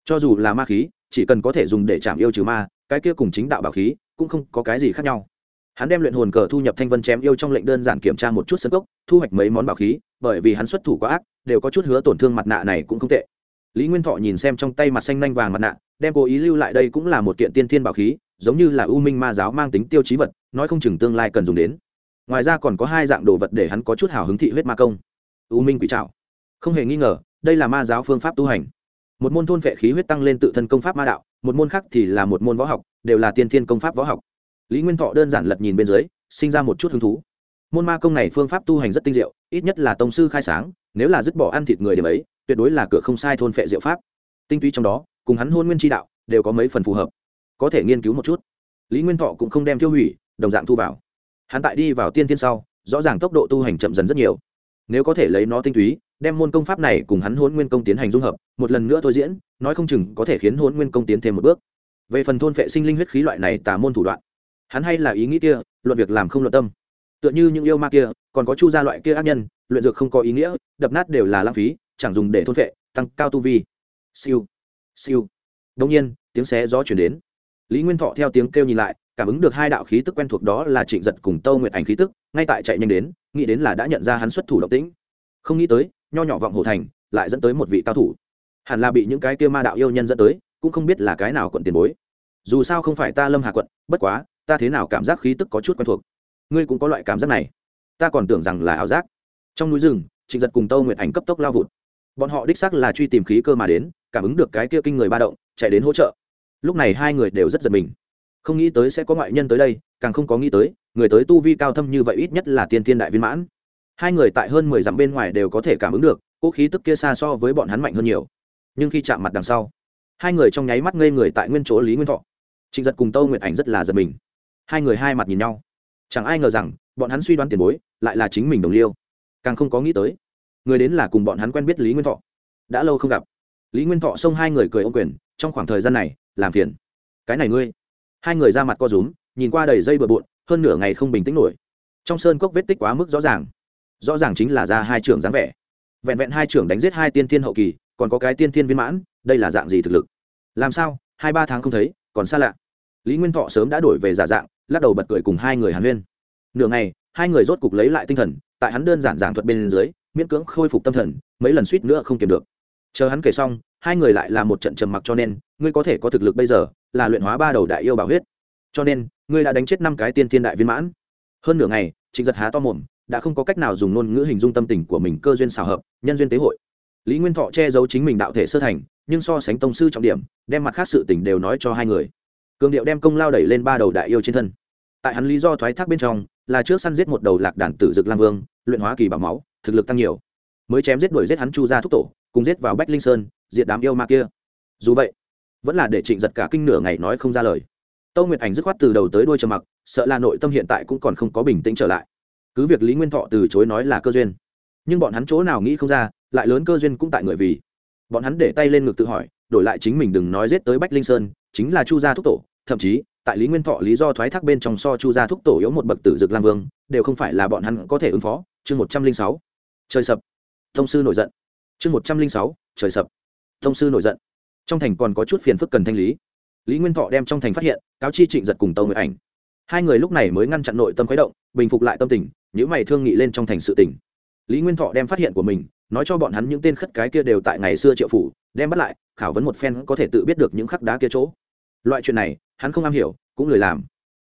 Cho dù là ma khí, chỉ cần có thể dùng để chạm yêu trừ ma, cái kia cùng chính đạo bảo khí, cũng không có cái gì khác nhau. Hắn đem luyện hồn cờ thu nhập thanh vân chém yêu trong lệnh đơn giản kiểm tra một chút sân cốc, thu hoạch mấy món bảo khí, bởi vì hắn xuất thủ quá ác, đều có chút hứa tổn thương mặt nạ này cũng không tệ lý nguyên thọ nhìn xem trong tay mặt xanh nanh vàng mặt nạ, đem cố ý lưu lại đây cũng là một kiện tiên thiên bảo khí, giống như là u minh ma giáo mang tính tiêu chí vật, nói không chừng tương lai cần dùng đến. Ngoài ra còn có hai dạng đồ vật để hắn có chút hào hứng thị huyết ma công. U minh quỷ trạo không hề nghi ngờ, đây là ma giáo phương pháp tu hành. Một môn thôn vệ khí huyết tăng lên tự thân công pháp ma đạo, một môn khác thì là một môn võ học, đều là tiên thiên công pháp võ học. Lý nguyên thọ đơn giản lật nhìn bên dưới, sinh ra một chút hứng thú môn ma công này phương pháp tu hành rất tinh diệu, ít nhất là tông sư khai sáng, nếu là dứt bỏ ăn thịt người điểm ấy, tuyệt đối là cửa không sai thôn phệ diệu pháp. Tinh túy trong đó, cùng hắn hôn nguyên tri đạo, đều có mấy phần phù hợp. Có thể nghiên cứu một chút. Lý nguyên thọ cũng không đem tiêu hủy, đồng dạng thu vào. Hắn tại đi vào tiên tiên sau, rõ ràng tốc độ tu hành chậm dần rất nhiều. Nếu có thể lấy nó tinh túy, đem môn công pháp này cùng hắn hôn nguyên công tiến hành dung hợp, một lần nữa thôi diễn, nói không chừng có thể khiến hôn nguyên công tiến thêm một bước. Về phần thôn phệ sinh linh huyết khí loại này tà môn thủ đoạn, hắn hay là ý nghĩ kia, luận việc làm không luận tâm tựa như những yêu ma kia, còn có chu gia loại kia ác nhân, luyện dược không có ý nghĩa, đập nát đều là lãng phí, chẳng dùng để thôn vệ tăng cao tu vi. Siêu siêu. Đông nhiên, tiếng xé gió chuyển đến. Lý nguyên thọ theo tiếng kêu nhìn lại, cảm ứng được hai đạo khí tức quen thuộc đó là trịnh giật cùng tâu nguyệt ảnh khí tức, ngay tại chạy nhanh đến, nghĩ đến là đã nhận ra hắn xuất thủ độc tĩnh. Không nghĩ tới, nho nhỏ vọng hồ thành, lại dẫn tới một vị cao thủ. Hẳn là bị những cái kia ma đạo yêu nhân dẫn tới, cũng không biết là cái nào quận tiền bối. Dù sao không phải ta lâm hà quận, bất quá, ta thế nào cảm giác khí tức có chút quen thuộc ngươi cũng có loại cảm giác này. Ta còn tưởng rằng là ảo giác. Trong núi rừng, trịnh giật cùng tâu nguyệt ảnh cấp tốc lao vụt. Bọn họ đích xác là truy tìm khí cơ mà đến, cảm ứng được cái kia kinh người ba động, chạy đến hỗ trợ. Lúc này hai người đều rất giật mình. Không nghĩ tới sẽ có ngoại nhân tới đây, càng không có nghĩ tới, người tới tu vi cao thâm như vậy ít nhất là tiên thiên đại viên mãn. Hai người tại hơn mười dặm bên ngoài đều có thể cảm ứng được, cỗ khí tức kia xa so với bọn hắn mạnh hơn nhiều. Nhưng khi chạm mặt đằng sau, hai người trong nháy mắt ngây người tại nguyên chỗ lý nguyên thọ. Trịnh giật cùng tâu nguyệt ảnh rất là giật mình. Hai người hai mặt nhìn nhau chẳng ai ngờ rằng, bọn hắn suy đoán tiền bối lại là chính mình đồng liêu. Càng không có nghĩ tới, người đến là cùng bọn hắn quen biết lý nguyên thọ. Đã lâu không gặp. Lý nguyên thọ xông hai người cười ô quyền, trong khoảng thời gian này, làm phiền. Cái này ngươi. Hai người ra mặt co rúm, nhìn qua đầy dây bừa bộn, hơn nửa ngày không bình tĩnh nổi. Trong sơn cốc vết tích quá mức rõ ràng. Rõ ràng chính là ra hai trưởng dáng vẻ. Vẹn vẹn hai trưởng đánh giết hai tiên thiên hậu kỳ, còn có cái tiên thiên viên mãn, đây là dạng gì thực lực? Làm sao? Hai ba tháng không thấy, còn xa lạ. Lý nguyên thọ sớm đã đổi về giả dạng lắc đầu bật cười cùng hai người hàn huyên. Nửa ngày, hai người rốt cục lấy lại tinh thần, tại hắn đơn giản giảng thuật bên dưới, miễn cưỡng khôi phục tâm thần, mấy lần suýt nữa không kiềm được. Chờ hắn kể xong, hai người lại là một trận trầm mặc cho nên, ngươi có thể có thực lực bây giờ, là luyện hóa ba đầu đại yêu bảo huyết. Cho nên, ngươi đã đánh chết năm cái tiên thiên đại viên mãn. Hơn nửa ngày, trịnh giật há to mồm, đã không có cách nào dùng ngôn ngữ hình dung tâm tình của mình cơ duyên xào hợp, nhân duyên tế hội. Lý nguyên thọ che giấu chính mình đạo thể sơ thành, nhưng so sánh tông sư trọng điểm, đem mặt khác sự tình đều nói cho hai người cường điệu đem công lao đẩy lên ba đầu đại yêu trên thân. Tại hắn lý do thoái thác bên trong, là trước săn giết một đầu lạc đàn tử dực lang vương, luyện hóa kỳ bảo máu, thực lực tăng nhiều. Mới chém giết đuổi giết hắn chu ra thúc tổ, cùng giết vào bách linh sơn, diệt đám yêu ma kia. Dù vậy, vẫn là để trịnh giật cả kinh nửa ngày nói không ra lời. Tâu nguyệt ảnh dứt khoát từ đầu tới đuôi trầm mặc, sợ là nội tâm hiện tại cũng còn không có bình tĩnh trở lại. Cứ việc lý nguyên thọ từ chối nói là cơ duyên, nhưng bọn hắn chỗ nào nghĩ không ra, lại lớn cơ duyên cũng tại người vì. Bọn hắn để tay lên ngực tự hỏi, đổi lại chính mình đừng nói giết tới bách linh sơn chính là chu gia thúc tổ, thậm chí, tại lý nguyên thọ, lý do thoái thác bên trong so chu gia thúc tổ yếu một bậc tử dực lam vương, đều không phải là bọn hắn có thể ứng phó. Chương một trăm linh sáu, trời sập. Thông sư nổi giận. Chương một trăm linh sáu, trời sập. Thông sư nổi giận. Trong thành còn có chút phiền phức cần thanh lý. Lý nguyên thọ đem trong thành phát hiện, cáo chi trịnh giật cùng tâu người ảnh. Hai người lúc này mới ngăn chặn nội tâm khuấy động, bình phục lại tâm tình những mày thương nghị lên trong thành sự tình. Lý nguyên thọ đem phát hiện của mình, nói cho bọn hắn những tên khất cái kia đều tại ngày xưa triệu phủ, đem bắt lại, khảo vấn một phen có thể tự biết được những khắc đá kia chỗ loại chuyện này, hắn không am hiểu, cũng lười làm.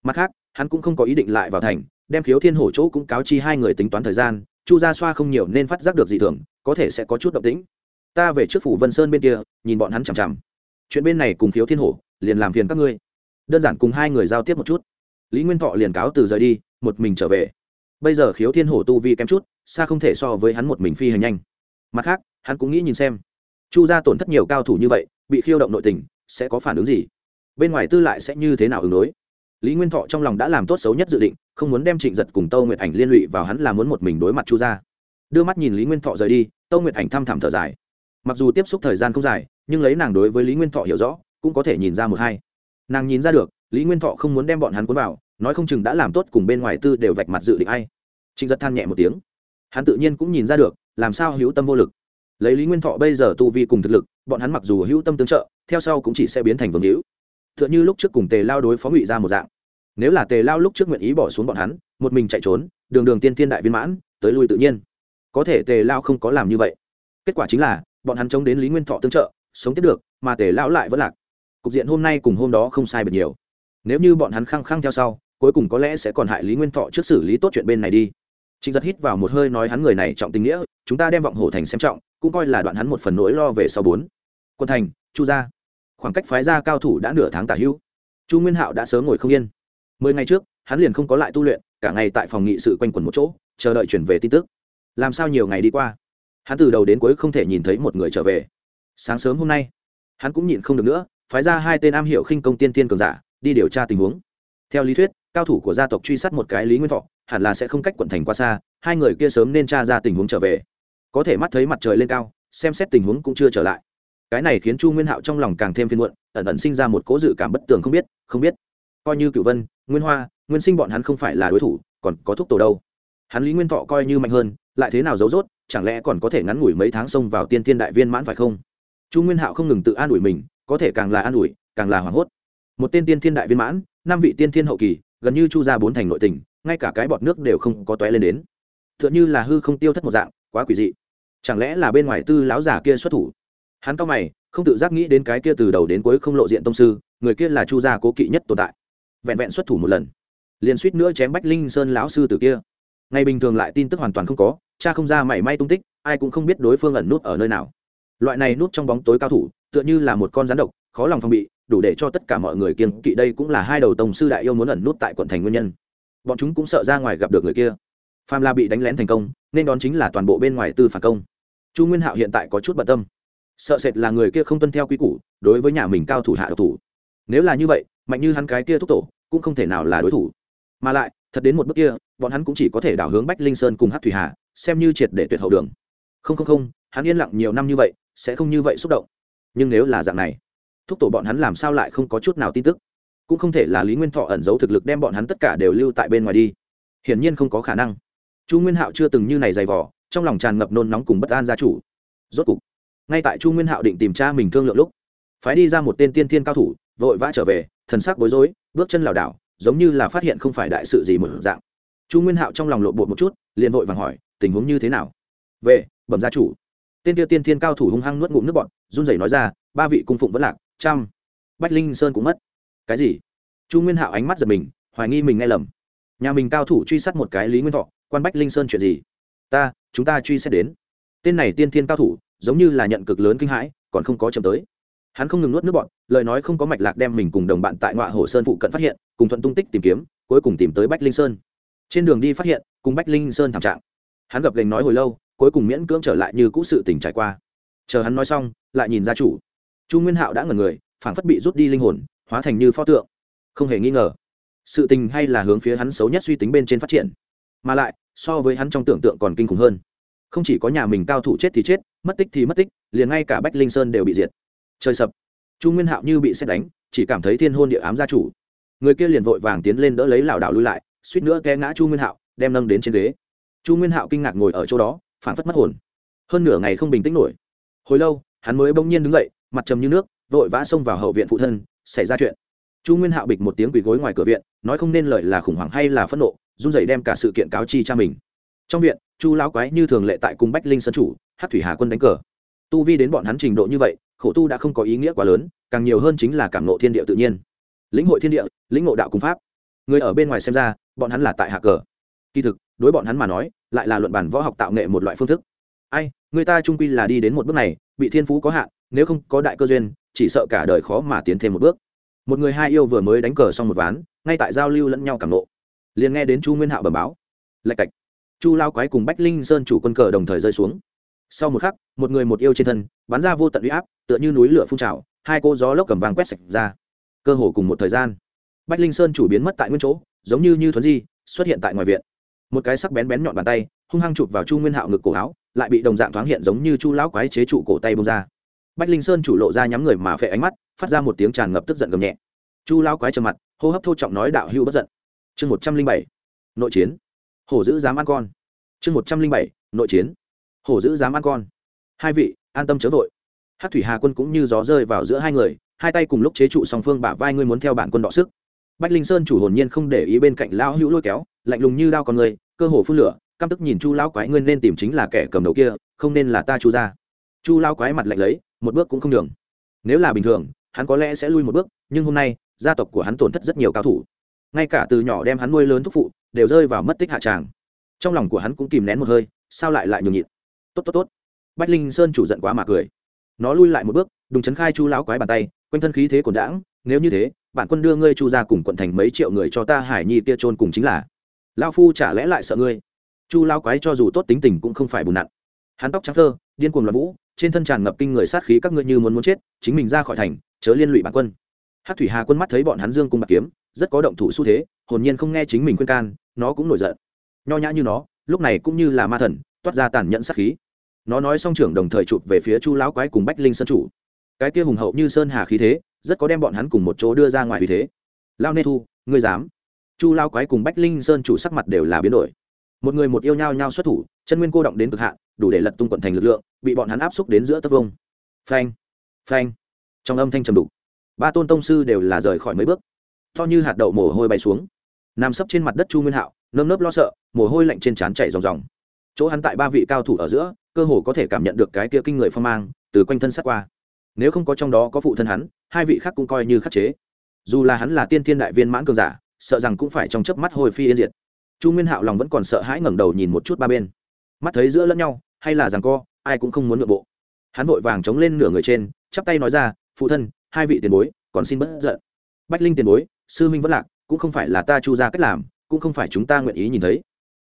Mặt khác, hắn cũng không có ý định lại vào thành, đem khiếu thiên hổ chỗ cũng cáo chi hai người tính toán thời gian, chu gia xoa không nhiều nên phát giác được gì thường, có thể sẽ có chút động tĩnh. Ta về trước phủ vân sơn bên kia, nhìn bọn hắn chằm chằm. Chuyện bên này cùng khiếu thiên hổ, liền làm phiền các ngươi. Đơn giản cùng hai người giao tiếp một chút. Lý nguyên thọ liền cáo từ rời đi, một mình trở về. Bây giờ khiếu thiên hổ tu vi kém chút, xa không thể so với hắn một mình phi hành nhanh. Mặt khác, hắn cũng nghĩ nhìn xem. Chu gia tổn thất nhiều cao thủ như vậy, bị khiêu động nội tình, sẽ có phản ứng gì? Bên ngoài tư lại sẽ như thế nào ứng đối? Lý nguyên thọ trong lòng đã làm tốt xấu nhất dự định, không muốn đem trịnh giật cùng tâu nguyệt ảnh liên lụy vào hắn là muốn một mình đối mặt chu gia. Đưa mắt nhìn lý nguyên thọ rời đi, tâu nguyệt ảnh thăm thẳm thở dài. Mặc dù tiếp xúc thời gian không dài, nhưng lấy nàng đối với lý nguyên thọ hiểu rõ, cũng có thể nhìn ra một hai. Nàng nhìn ra được, lý nguyên thọ không muốn đem bọn hắn cuốn vào, nói không chừng đã làm tốt cùng bên ngoài tư đều vạch mặt dự định ai. Trịnh giật than nhẹ một tiếng. Hắn tự nhiên cũng nhìn ra được, làm sao hữu tâm vô lực. Lấy lý nguyên thọ bây giờ tu vi cùng thực lực, bọn hắn mặc dù hữu tâm tương trợ, theo sau cũng chỉ sẽ biến thành vương hữu tựa như lúc trước cùng tề lao đối phó ngụy ra một dạng. Nếu là tề lao lúc trước nguyện ý bỏ xuống bọn hắn, một mình chạy trốn, đường đường tiên tiên đại viên mãn, tới lui tự nhiên. Có thể tề lao không có làm như vậy. Kết quả chính là, bọn hắn chống đến lý nguyên thọ tương trợ, sống tiếp được, mà tề lao lại vẫn lạc. Cục diện hôm nay cùng hôm đó không sai biệt nhiều. Nếu như bọn hắn khăng khăng theo sau, cuối cùng có lẽ sẽ còn hại lý nguyên thọ trước xử lý tốt chuyện bên này đi. Trịnh giật hít vào một hơi nói hắn người này trọng tình nghĩa, chúng ta đem vọng hổ thành xem trọng, cũng coi là đoạn hắn một phần nỗi lo về sau bốn. Quân thành, chu gia khoảng cách phái gia cao thủ đã nửa tháng tả hữu. Chu nguyên hạo đã sớm ngồi không yên. Mười ngày trước, hắn liền không có lại tu luyện, cả ngày tại phòng nghị sự quanh quẩn một chỗ, chờ đợi chuyển về tin tức. Làm sao nhiều ngày đi qua? Hắn từ đầu đến cuối không thể nhìn thấy một người trở về. Sáng sớm hôm nay, hắn cũng nhịn không được nữa, phái ra hai tên am hiểu khinh công tiên tiên cường giả, đi điều tra tình huống. Theo lý thuyết, cao thủ của gia tộc truy sát một cái lý nguyên thọ, hẳn là sẽ không cách quận thành qua xa, hai người kia sớm nên tra ra tình huống trở về. Có thể mắt thấy mặt trời lên cao, xem xét tình huống cũng chưa trở lại cái này khiến chu nguyên hạo trong lòng càng thêm phiên muộn, ẩn ẩn sinh ra một cố dự cảm bất tường không biết không biết. Coi như cựu vân, nguyên hoa, nguyên sinh bọn hắn không phải là đối thủ, còn có thúc tổ đâu? Hắn lý nguyên thọ coi như mạnh hơn, lại thế nào giấu rốt, chẳng lẽ còn có thể ngắn ngủi mấy tháng xông vào tiên thiên đại viên mãn phải không? Chu nguyên hạo không ngừng tự an ủi mình, có thể càng là an ủi, càng là hoảng hốt. Một tên tiên thiên đại viên mãn, năm vị tiên thiên hậu kỳ, gần như chu ra bốn thành nội tình, ngay cả cái bọt nước đều không có tóe lên đến. T h ư ợ n h ư là hư không tiêu thất một dạng, quá quỷ dị. Chẳng lẽ là bên ngoài tư láo giả kia xuất thủ? Hắn cao mày, không tự giác nghĩ đến cái kia từ đầu đến cuối không lộ diện tông sư, người kia là chu gia cố kỵ nhất tồn tại. Vẹn vẹn xuất thủ một lần, liền suýt nữa chém bách linh sơn lão sư từ kia. Ngày bình thường lại tin tức hoàn toàn không có, cha không ra mảy may tung tích, ai cũng không biết đối phương ẩn nút ở nơi nào. Loại này nút trong bóng tối cao thủ, tựa như là một con rắn độc, khó lòng phòng bị, đủ để cho tất cả mọi người kiên kỵ đây cũng là hai đầu tông sư đại yêu muốn ẩn nút tại quận thành nguyên nhân. Bọn chúng cũng sợ ra ngoài gặp được người kia. Pham la bị đánh lén thành công, nên đón chính là toàn bộ bên ngoài tư phản công. Chu nguyên hạo hiện tại có chút bận tâm sợ sệt là người kia không tuân theo quy củ, đối với nhà mình cao thủ hạ độc thủ. Nếu là như vậy, mạnh như hắn cái kia thúc tổ, cũng không thể nào là đối thủ. Mà lại, thật đến một bước kia, bọn hắn cũng chỉ có thể đảo hướng bách linh sơn cùng hát thủy hà, xem như triệt để tuyệt hậu đường. Không không không, hắn yên lặng nhiều năm như vậy, sẽ không như vậy xúc động. Nhưng nếu là dạng này, thúc tổ bọn hắn làm sao lại không có chút nào tin tức? Cũng không thể là lý nguyên thọ ẩn giấu thực lực đem bọn hắn tất cả đều lưu tại bên ngoài đi. Hiển nhiên không có khả năng. Chu nguyên hạo chưa từng như này dày vỏ trong lòng tràn ngập nôn nóng cùng bất an gia chủ. Rốt cục ngay tại chu nguyên hạo định tìm cha mình thương lượng lúc, phái đi ra một tên tiên thiên cao thủ, vội vã trở về, thần sắc bối rối, bước chân lảo đảo, giống như là phát hiện không phải đại sự gì một dạng. Chu nguyên hạo trong lòng lộn bột một chút, liền vội vàng hỏi, tình huống như thế nào? Về, bẩm gia chủ. Tên kia tiên thiên cao thủ hung hăng nuốt ngụm nước bọn run rẩy nói ra, ba vị cung phụng vẫn lạc, trăm. Bách linh sơn cũng mất. Cái gì? Chu nguyên hạo ánh mắt giật mình, hoài nghi mình nghe lầm. Nhà mình cao thủ truy sát một cái lý nguyên thọ, quan bách linh sơn chuyện gì? Ta, chúng ta truy xét đến. Tên này tiên thiên cao thủ giống như là nhận cực lớn kinh hãi, còn không có chậm tới. Hắn không ngừng nuốt nước bọn lời nói không có mạch lạc đem mình cùng đồng bạn tại ngoại hồ sơn phụ cận phát hiện, cùng thuận tung tích tìm kiếm, cuối cùng tìm tới bách linh sơn. Trên đường đi phát hiện, cùng bách linh sơn thảm trạng. Hắn gặp gành nói hồi lâu, cuối cùng miễn cưỡng trở lại như cũ sự tình trải qua. Chờ hắn nói xong, lại nhìn ra chủ. Chu nguyên hạo đã ngẩn người, phảng phất bị rút đi linh hồn, hóa thành như pho tượng. Không hề nghi ngờ, sự tình hay là hướng phía hắn xấu nhất suy tính bên trên phát triển. Mà lại, so với hắn trong tưởng tượng còn kinh khủng hơn không chỉ có nhà mình cao thủ chết thì chết, mất tích thì mất tích, liền ngay cả bách linh sơn đều bị diệt. Trời sập. Chu nguyên hạo như bị xét đánh, chỉ cảm thấy thiên hôn địa ám gia chủ. Người kia liền vội vàng tiến lên đỡ lấy lảo đảo lui lại, suýt nữa té ngã chu nguyên hạo, đem nâng đến trên ghế. Chu nguyên hạo kinh ngạc ngồi ở chỗ đó, phảng phất mất hồn. Hơn nửa ngày không bình tĩnh nổi. Hồi lâu, hắn mới bỗng nhiên đứng dậy, mặt trầm như nước, vội vã xông vào hậu viện phụ thân, xảy ra chuyện. Chu nguyên hạo bịch một tiếng quỳ gối ngoài cửa viện, nói không nên lợi là khủng hoảng hay là phẫn nộ, run rẩy đem cả sự kiện cáo chi cha mình trong viện, chu lão quái như thường lệ tại cung bách linh sân chủ hát thủy hà quân đánh cờ. Tu vi đến bọn hắn trình độ như vậy, khổ tu đã không có ý nghĩa quá lớn, càng nhiều hơn chính là cảm nộ thiên địa tự nhiên. Lĩnh hội thiên địa, lĩnh ngộ đạo cung pháp. Người ở bên ngoài xem ra, bọn hắn là tại hạ cờ. Kỳ thực, đối bọn hắn mà nói, lại là luận bản võ học tạo nghệ một loại phương thức. Ai, người ta trung quy là đi đến một bước này, bị thiên phú có hạn, nếu không có đại cơ duyên, chỉ sợ cả đời khó mà tiến thêm một bước. Một người hai yêu vừa mới đánh cờ xong một ván, ngay tại giao lưu lẫn nhau cảm nộ liền nghe đến chu nguyên hạo bẩm báo. Lạch cạch chu lao quái cùng bách linh sơn chủ quân cờ đồng thời rơi xuống. Sau một khắc, một người một yêu trên thân, bắn ra vô tận u y áp, tựa như núi lửa phun trào, hai cô gió lốc cầm vàng quét sạch ra. Cơ hồ cùng một thời gian, bách linh sơn chủ biến mất tại nguyên chỗ, giống như như thuấn di, xuất hiện tại ngoài viện. Một cái sắc bén bén nhọn bàn tay, hung hăng chụp vào chu nguyên hạo ngực cổ áo, lại bị đồng dạng thoáng hiện giống như chu lão quái chế trụ cổ tay bông ra. Bách linh sơn chủ lộ ra nhắm người mà phệ ánh mắt, phát ra một tiếng tràn ngập tức giận gầm nhẹ. Chu lão quái trầm mặt, hô hấp thô trọng nói đạo hưu bất giận. Chương một trăm linh bảy, nội chiến hổ dữ dám ăn con. Chương một trăm linh bảy, nội chiến. Hổ dữ dám ăn con. Hai vị, an tâm chớ vội. Hát thủy hà quân cũng như gió rơi vào giữa hai người, hai tay cùng lúc chế trụ song phương bả vai ngươi muốn theo bản quân đọ sức. Bách linh sơn chủ hồn nhiên không để ý bên cạnh lão hữu lôi kéo, lạnh lùng như đao con người, cơ hồ phun lửa, căm tức nhìn chu lão quái ngươi nên tìm chính là kẻ cầm đầu kia, không nên là ta chu ra chu lão quái mặt lạnh lấy, một bước cũng không đường nếu là bình thường, hắn có lẽ sẽ lui một bước, nhưng hôm nay, gia tộc của hắn tổn thất rất nhiều cao thủ. Ngay cả từ nhỏ đem hắn nuôi lớn thúc phụ đều rơi vào mất tích hạ tràng. Trong lòng của hắn cũng kìm nén một hơi, sao lại lại nhường nhịn? Tốt tốt tốt. Bách linh sơn chủ giận quá mà cười. Nó lui lại một bước, đùng chấn khai chu lão quái bàn tay, quanh thân khí thế cổn đãng, nếu như thế bản quân đưa ngươi chu ra cùng quận thành mấy triệu người cho ta hải nhi kia trôn cùng chính là. Lao phu chả lẽ lại sợ ngươi? Chu lao quái cho dù tốt tính tình cũng không phải bùn nặn. Hắn tóc trắng thơ, điên cuồng loạn vũ, trên thân tràn ngập kinh người sát khí các ngươi như muốn muốn chết, chính mình ra khỏi thành, chớ liên lụy bản quân. Hát thủy hà quân mắt thấy bọn hắn dương cung bạc kiếm rất có động thủ xu thế, hồn nhiên không nghe chính mình khuyên can, nó cũng nổi giận. Nho nhã như nó, lúc này cũng như là ma thần, toát ra tàn nhẫn sát khí. Nó nói xong trưởng đồng thời chụp về phía chu lão quái cùng bách linh sơn chủ. Cái kia hùng hậu như sơn hà khí thế, rất có đem bọn hắn cùng một chỗ đưa ra ngoài vì thế. Lao nê thu, ngươi dám? Chu lao quái cùng bách linh sơn chủ sắc mặt đều là biến đổi. Một người một yêu nhau nhau xuất thủ, chân nguyên cô động đến cực hạn, đủ để lật tung quận thành lực lượng, bị bọn hắn áp xúc đến giữa tấp vông. Phanh phanh. Trong âm thanh trầm đục, ba tôn tông sư đều là rời khỏi mấy bước to như hạt đậu mồ hôi bay xuống. Nằm sấp trên mặt đất chu nguyên hạo, nơm nớp lo sợ, mồ hôi lạnh trên trán chảy ròng ròng. Chỗ hắn tại ba vị cao thủ ở giữa, cơ hồ có thể cảm nhận được cái kia kinh người phong mang, từ quanh thân sát qua. Nếu không có trong đó có phụ thân hắn, hai vị khác cũng coi như khắc chế. Dù là hắn là tiên thiên đại viên mãn cường giả, sợ rằng cũng phải trong chớp mắt hồi phi yên diệt. Chu nguyên hạo lòng vẫn còn sợ hãi ngẩng đầu nhìn một chút ba bên. Mắt thấy giữa lẫn nhau, hay là rằng co, ai cũng không muốn nội bộ. Hắn vội vàng chống lên nửa người trên, chắp tay nói ra, phụ thân, hai vị tiền bối, còn xin bất giận. Bách linh tiền bối sư minh vẫn lạc, cũng không phải là ta chu ra cách làm, cũng không phải chúng ta nguyện ý nhìn thấy.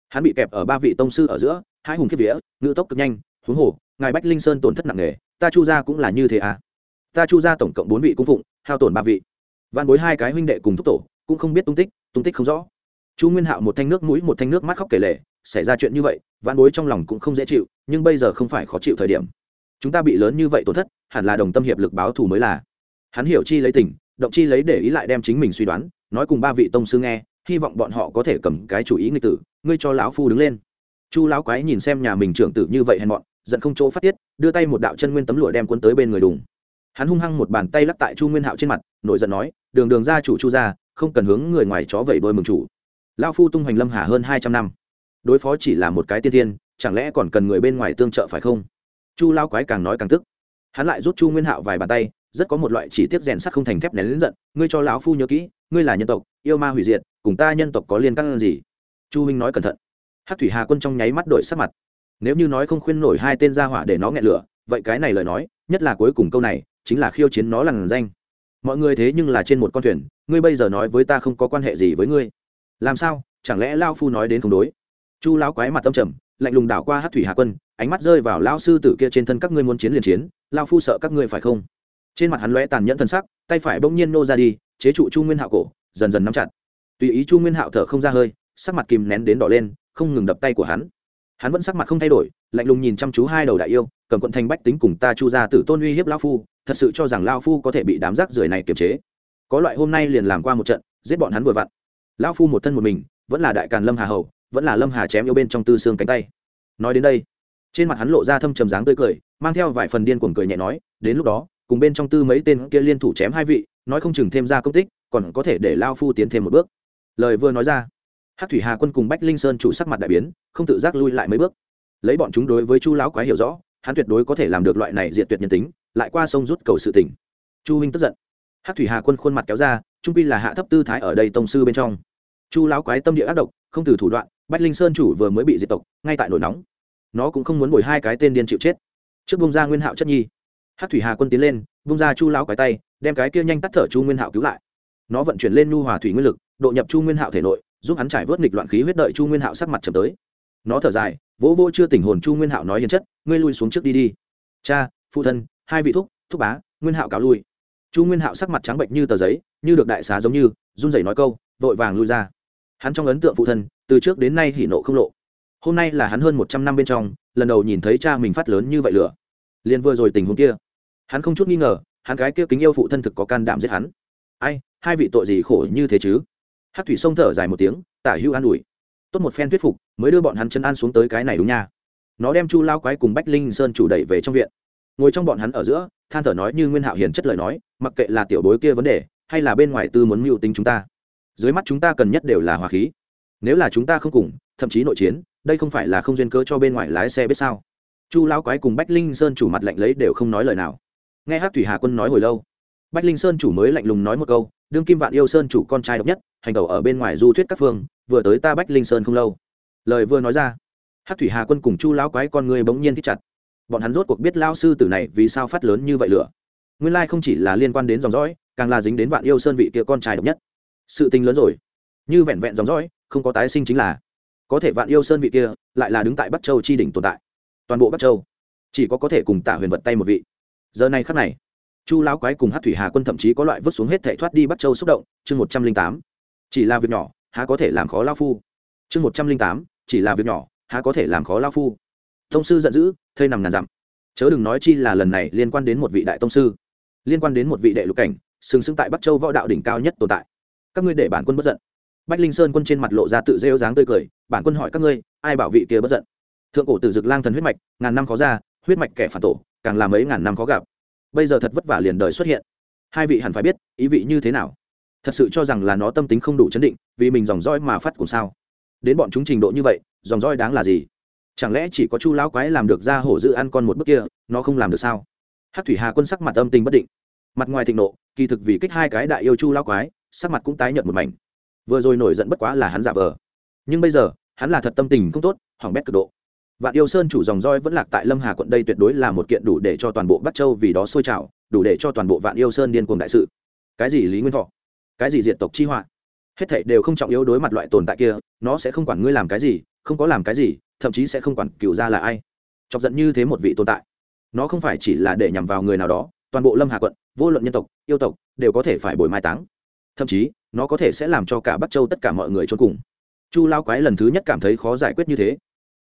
Hắn bị kẹp ở ba vị tông sư ở giữa, hai hùng kiếp vía ngự tốc cực nhanh, huống hồ, ngài bách linh sơn tổn thất nặng nề, ta chu ra cũng là như thế à? Ta chu ra tổng cộng bốn vị cung phụng, hao tổn ba vị. Văn bối hai cái huynh đệ cùng thúc tổ, cũng không biết tung tích tung tích không rõ. Chu nguyên hạo một thanh nước mũi, một thanh nước mắt khóc kể lể, xảy ra chuyện như vậy văn bối trong lòng cũng không dễ chịu, nhưng bây giờ không phải khó chịu thời điểm. Chúng ta bị lớn như vậy tổn thất, hẳn là đồng tâm hiệp lực báo thù mới là. Hắn hiểu chi lấy tình động chi lấy để ý lại đem chính mình suy đoán, nói cùng ba vị tông sư nghe, hy vọng bọn họ có thể cầm cái chủ ý ngươi tử, ngươi cho lão phu đứng lên. Chu lão quái nhìn xem nhà mình trưởng tử như vậy hèn mọn, giận không chỗ phát tiết, đưa tay một đạo chân nguyên tấm lụa đem cuốn tới bên người đùng. Hắn hung hăng một bàn tay lắc tại chu nguyên hạo trên mặt, nổi giận nói, đường đường gia chủ chu gia, không cần hướng người ngoài chó vẩy đôi mừng chủ. Lao phu tung hoành lâm hà hơn hai trăm năm. Đối phó chỉ là một cái tiên tiên chẳng lẽ còn cần người bên ngoài tương trợ phải không? Chu lao quái càng nói càng tức. Hắn lại rút chu nguyên hạo vài bàn tay rất có một loại chỉ tiết rèn sắt không thành thép nén lớn giận. Ngươi cho lão phu nhớ kỹ, ngươi là nhân tộc, yêu ma hủy diệt, cùng ta nhân tộc có liên căn gì? Chu huynh nói cẩn thận. Hát thủy hà quân trong nháy mắt đổi sắc mặt. Nếu như nói không khuyên nổi hai tên gia hỏa để nó nghẹn lửa, vậy cái này lời nói, nhất là cuối cùng câu này, chính là khiêu chiến nó lằn danh. Mọi người thế nhưng là trên một con thuyền, ngươi bây giờ nói với ta không có quan hệ gì với ngươi. Làm sao? Chẳng lẽ lao phu nói đến không đối? Chu lão quái mặt tâm trầm, lạnh lùng đảo qua hát thủy hà quân, ánh mắt rơi vào lao sư tử kia trên thân các ngươi muốn chiến liền chiến lao phu sợ các ngươi phải không? Trên mặt hắn lóe tàn nhẫn thân sắc, tay phải bỗng nhiên nô ra đi, chế trụ chu nguyên hạo cổ, dần dần nắm chặt. Tùy ý chu nguyên hạo thở không ra hơi, sắc mặt kìm nén đến đỏ lên, không ngừng đập tay của hắn. Hắn vẫn sắc mặt không thay đổi, lạnh lùng nhìn chăm chú hai đầu đại yêu, cầm quận thành bách tính cùng ta chu ra tử tôn uy hiếp lao phu, thật sự cho rằng lao phu có thể bị đám rác rưởi này kiềm chế. Có loại hôm nay liền làm qua một trận, giết bọn hắn vừa vặn. Lao phu một thân một mình, vẫn là đại càn lâm hà hầu, vẫn là lâm hà chém yêu bên trong tư xương cánh tay. Nói đến đây, trên mặt hắn lộ ra thâm trầm dáng tươi cười, mang theo vài phần điên cuồng cười nhẹ nói, đến lúc đó cùng bên trong tư mấy tên kia liên thủ chém hai vị, nói không chừng thêm ra công tích, còn có thể để lao phu tiến thêm một bước. Lời vừa nói ra hát thủy hà quân cùng bách linh sơn chủ sắc mặt đại biến, không tự giác lui lại mấy bước. Lấy bọn chúng đối với chu lão quái hiểu rõ, hắn tuyệt đối có thể làm được loại này diện tuyệt nhân tính, lại qua sông rút cầu sự tỉnh chu huynh tức giận. Hát thủy hà quân khuôn mặt kéo ra, trung pi là hạ thấp tư thái ở đây tông sư bên trong. Chu lão quái tâm địa ác độc, không từ thủ đoạn, bách linh sơn chủ vừa mới bị diệt tộc, ngay tại nổi nóng. Nó cũng không muốn bồi hai cái tên điên chịu chết. Trước bông ra nguyên hạo chất nhi hát thủy hà quân tiến lên, vung ra chu lao cái tay, đem cái kia nhanh tắt thở chu nguyên hạo cứu lại. Nó vận chuyển lên nhu hòa thủy nguyên lực, độ nhập chu nguyên hạo thể nội, giúp hắn trải vớt nghịch loạn khí huyết đợi chu nguyên hạo sắc mặt chậm tới. Nó thở dài, vỗ vô chưa tỉnh hồn chu nguyên hạo nói hiền chất, ngươi lui xuống trước đi đi. Cha, phụ thân, hai vị thúc thúc bá, nguyên hạo cáo lui. Chu nguyên hạo sắc mặt trắng bệnh như tờ giấy, như được đại xá giống như, run rẩy nói câu, vội vàng lui ra. Hắn trong ấn tượng phụ thân, từ trước đến nay hỉ nộ không lộ. Hôm nay là hắn hơn một trăm năm bên trong, lần đầu nhìn thấy cha mình phát lớn như vậy lửa. Liền vừa rồi tình huống kia hắn không chút nghi ngờ, hắn cái kia kính yêu phụ thân thực có can đảm giết hắn. Ai, hai vị tội gì khổ như thế chứ? Hát thủy sông thở dài một tiếng, tả hữu an ủi. Tốt một phen thuyết phục, mới đưa bọn hắn chân an xuống tới cái này đúng nha. Nó đem chu lao quái cùng bách linh sơn chủ đẩy về trong viện. Ngồi trong bọn hắn ở giữa, than thở nói như nguyên hạo hiền chất lời nói, mặc kệ là tiểu bối kia vấn đề, hay là bên ngoài tư muốn mưu tính chúng ta, dưới mắt chúng ta cần nhất đều là hòa khí. Nếu là chúng ta không cùng, thậm chí nội chiến, đây không phải là không duyên cớ cho bên ngoài lái xe biết sao? Chu lao quái cùng bách linh sơn chủ mặt lạnh lấy đều không nói lời nào nghe hát thủy hà quân nói hồi lâu, bách linh sơn chủ mới lạnh lùng nói một câu, đương kim vạn yêu sơn chủ con trai độc nhất, hành tẩu ở bên ngoài du thuyết các phương, vừa tới ta bách linh sơn không lâu. Lời vừa nói ra hát thủy hà quân cùng chu lão quái con người bỗng nhiên thích chặt. Bọn hắn rốt cuộc biết lao sư tử này vì sao phát lớn như vậy lửa. Nguyên lai không chỉ là liên quan đến dòng dõi, càng là dính đến vạn yêu sơn vị kia con trai độc nhất. Sự tình lớn rồi. Như vẹn vẹn dòng dõi, không có tái sinh chính là, có thể vạn yêu sơn vị kia lại là đứng tại bắc châu chi đỉnh tồn tại. Toàn bộ bắc châu chỉ có có thể cùng tạ huyền vật tay một vị giờ này khắc này, chu lão quái cùng hát thủy hà quân thậm chí có loại vứt xuống hết thể thoát đi bắt châu xúc động, chương một trăm linh tám. Chỉ là việc nhỏ, há có thể làm khó lao phu. Chương một trăm linh tám, chỉ là việc nhỏ, há có thể làm khó lao phu. Tông sư giận dữ, thây nằm ngàn dặm. Chớ đừng nói chi là lần này liên quan đến một vị đại tông sư. Liên quan đến một vị đệ lục cảnh, sừng sững tại bắc châu võ đạo đỉnh cao nhất tồn tại. Các ngươi để bản quân bất giận. Bách linh sơn quân trên mặt lộ ra tự rêu dáng tươi cười, bản quân hỏi các ngươi, ai bảo vị kia bất giận? Thượng cổ tử dực lang thần huyết mạch, ngàn năm khó ra, huyết mạch kẻ phản tổ càng là mấy ngàn năm khó gặp. Bây giờ thật vất vả liền đời xuất hiện. Hai vị hẳn phải biết, ý vị như thế nào? Thật sự cho rằng là nó tâm tính không đủ chấn định, vì mình dòng roi mà phát cùng sao? Đến bọn chúng trình độ như vậy, dòng roi đáng là gì? Chẳng lẽ chỉ có chu lão quái làm được ra hổ dự ăn con một bước kia, nó không làm được sao? Hát thủy hà quân sắc mặt âm tình bất định. Mặt ngoài thịnh nộ, kỳ thực vì kích hai cái đại yêu chu lão quái, sắc mặt cũng tái nhợt một mảnh. Vừa rồi nổi giận bất quá là hắn giả vờ. Nhưng bây giờ, hắn là thật tâm tình không tốt, hỏng bét cực độ vạn yêu sơn chủ dòng roi vẫn lạc tại lâm hà quận đây tuyệt đối là một kiện đủ để cho toàn bộ bắc châu vì đó sôi trào, đủ để cho toàn bộ vạn yêu sơn điên cuồng đại sự. Cái gì lý nguyên thọ? Cái gì diện tộc chi họa? Hết thảy đều không trọng yếu đối mặt loại tồn tại kia, nó sẽ không quản ngươi làm cái gì, không có làm cái gì, thậm chí sẽ không quản cựu ra là ai. Chọc giận như thế một vị tồn tại, nó không phải chỉ là để nhằm vào người nào đó, toàn bộ lâm hà quận, vô luận nhân tộc, yêu tộc, đều có thể phải bồi mai táng. Thậm chí, nó có thể sẽ làm cho cả bắc châu tất cả mọi người trốn cùng. Chu lao quái lần thứ nhất cảm thấy khó giải quyết như thế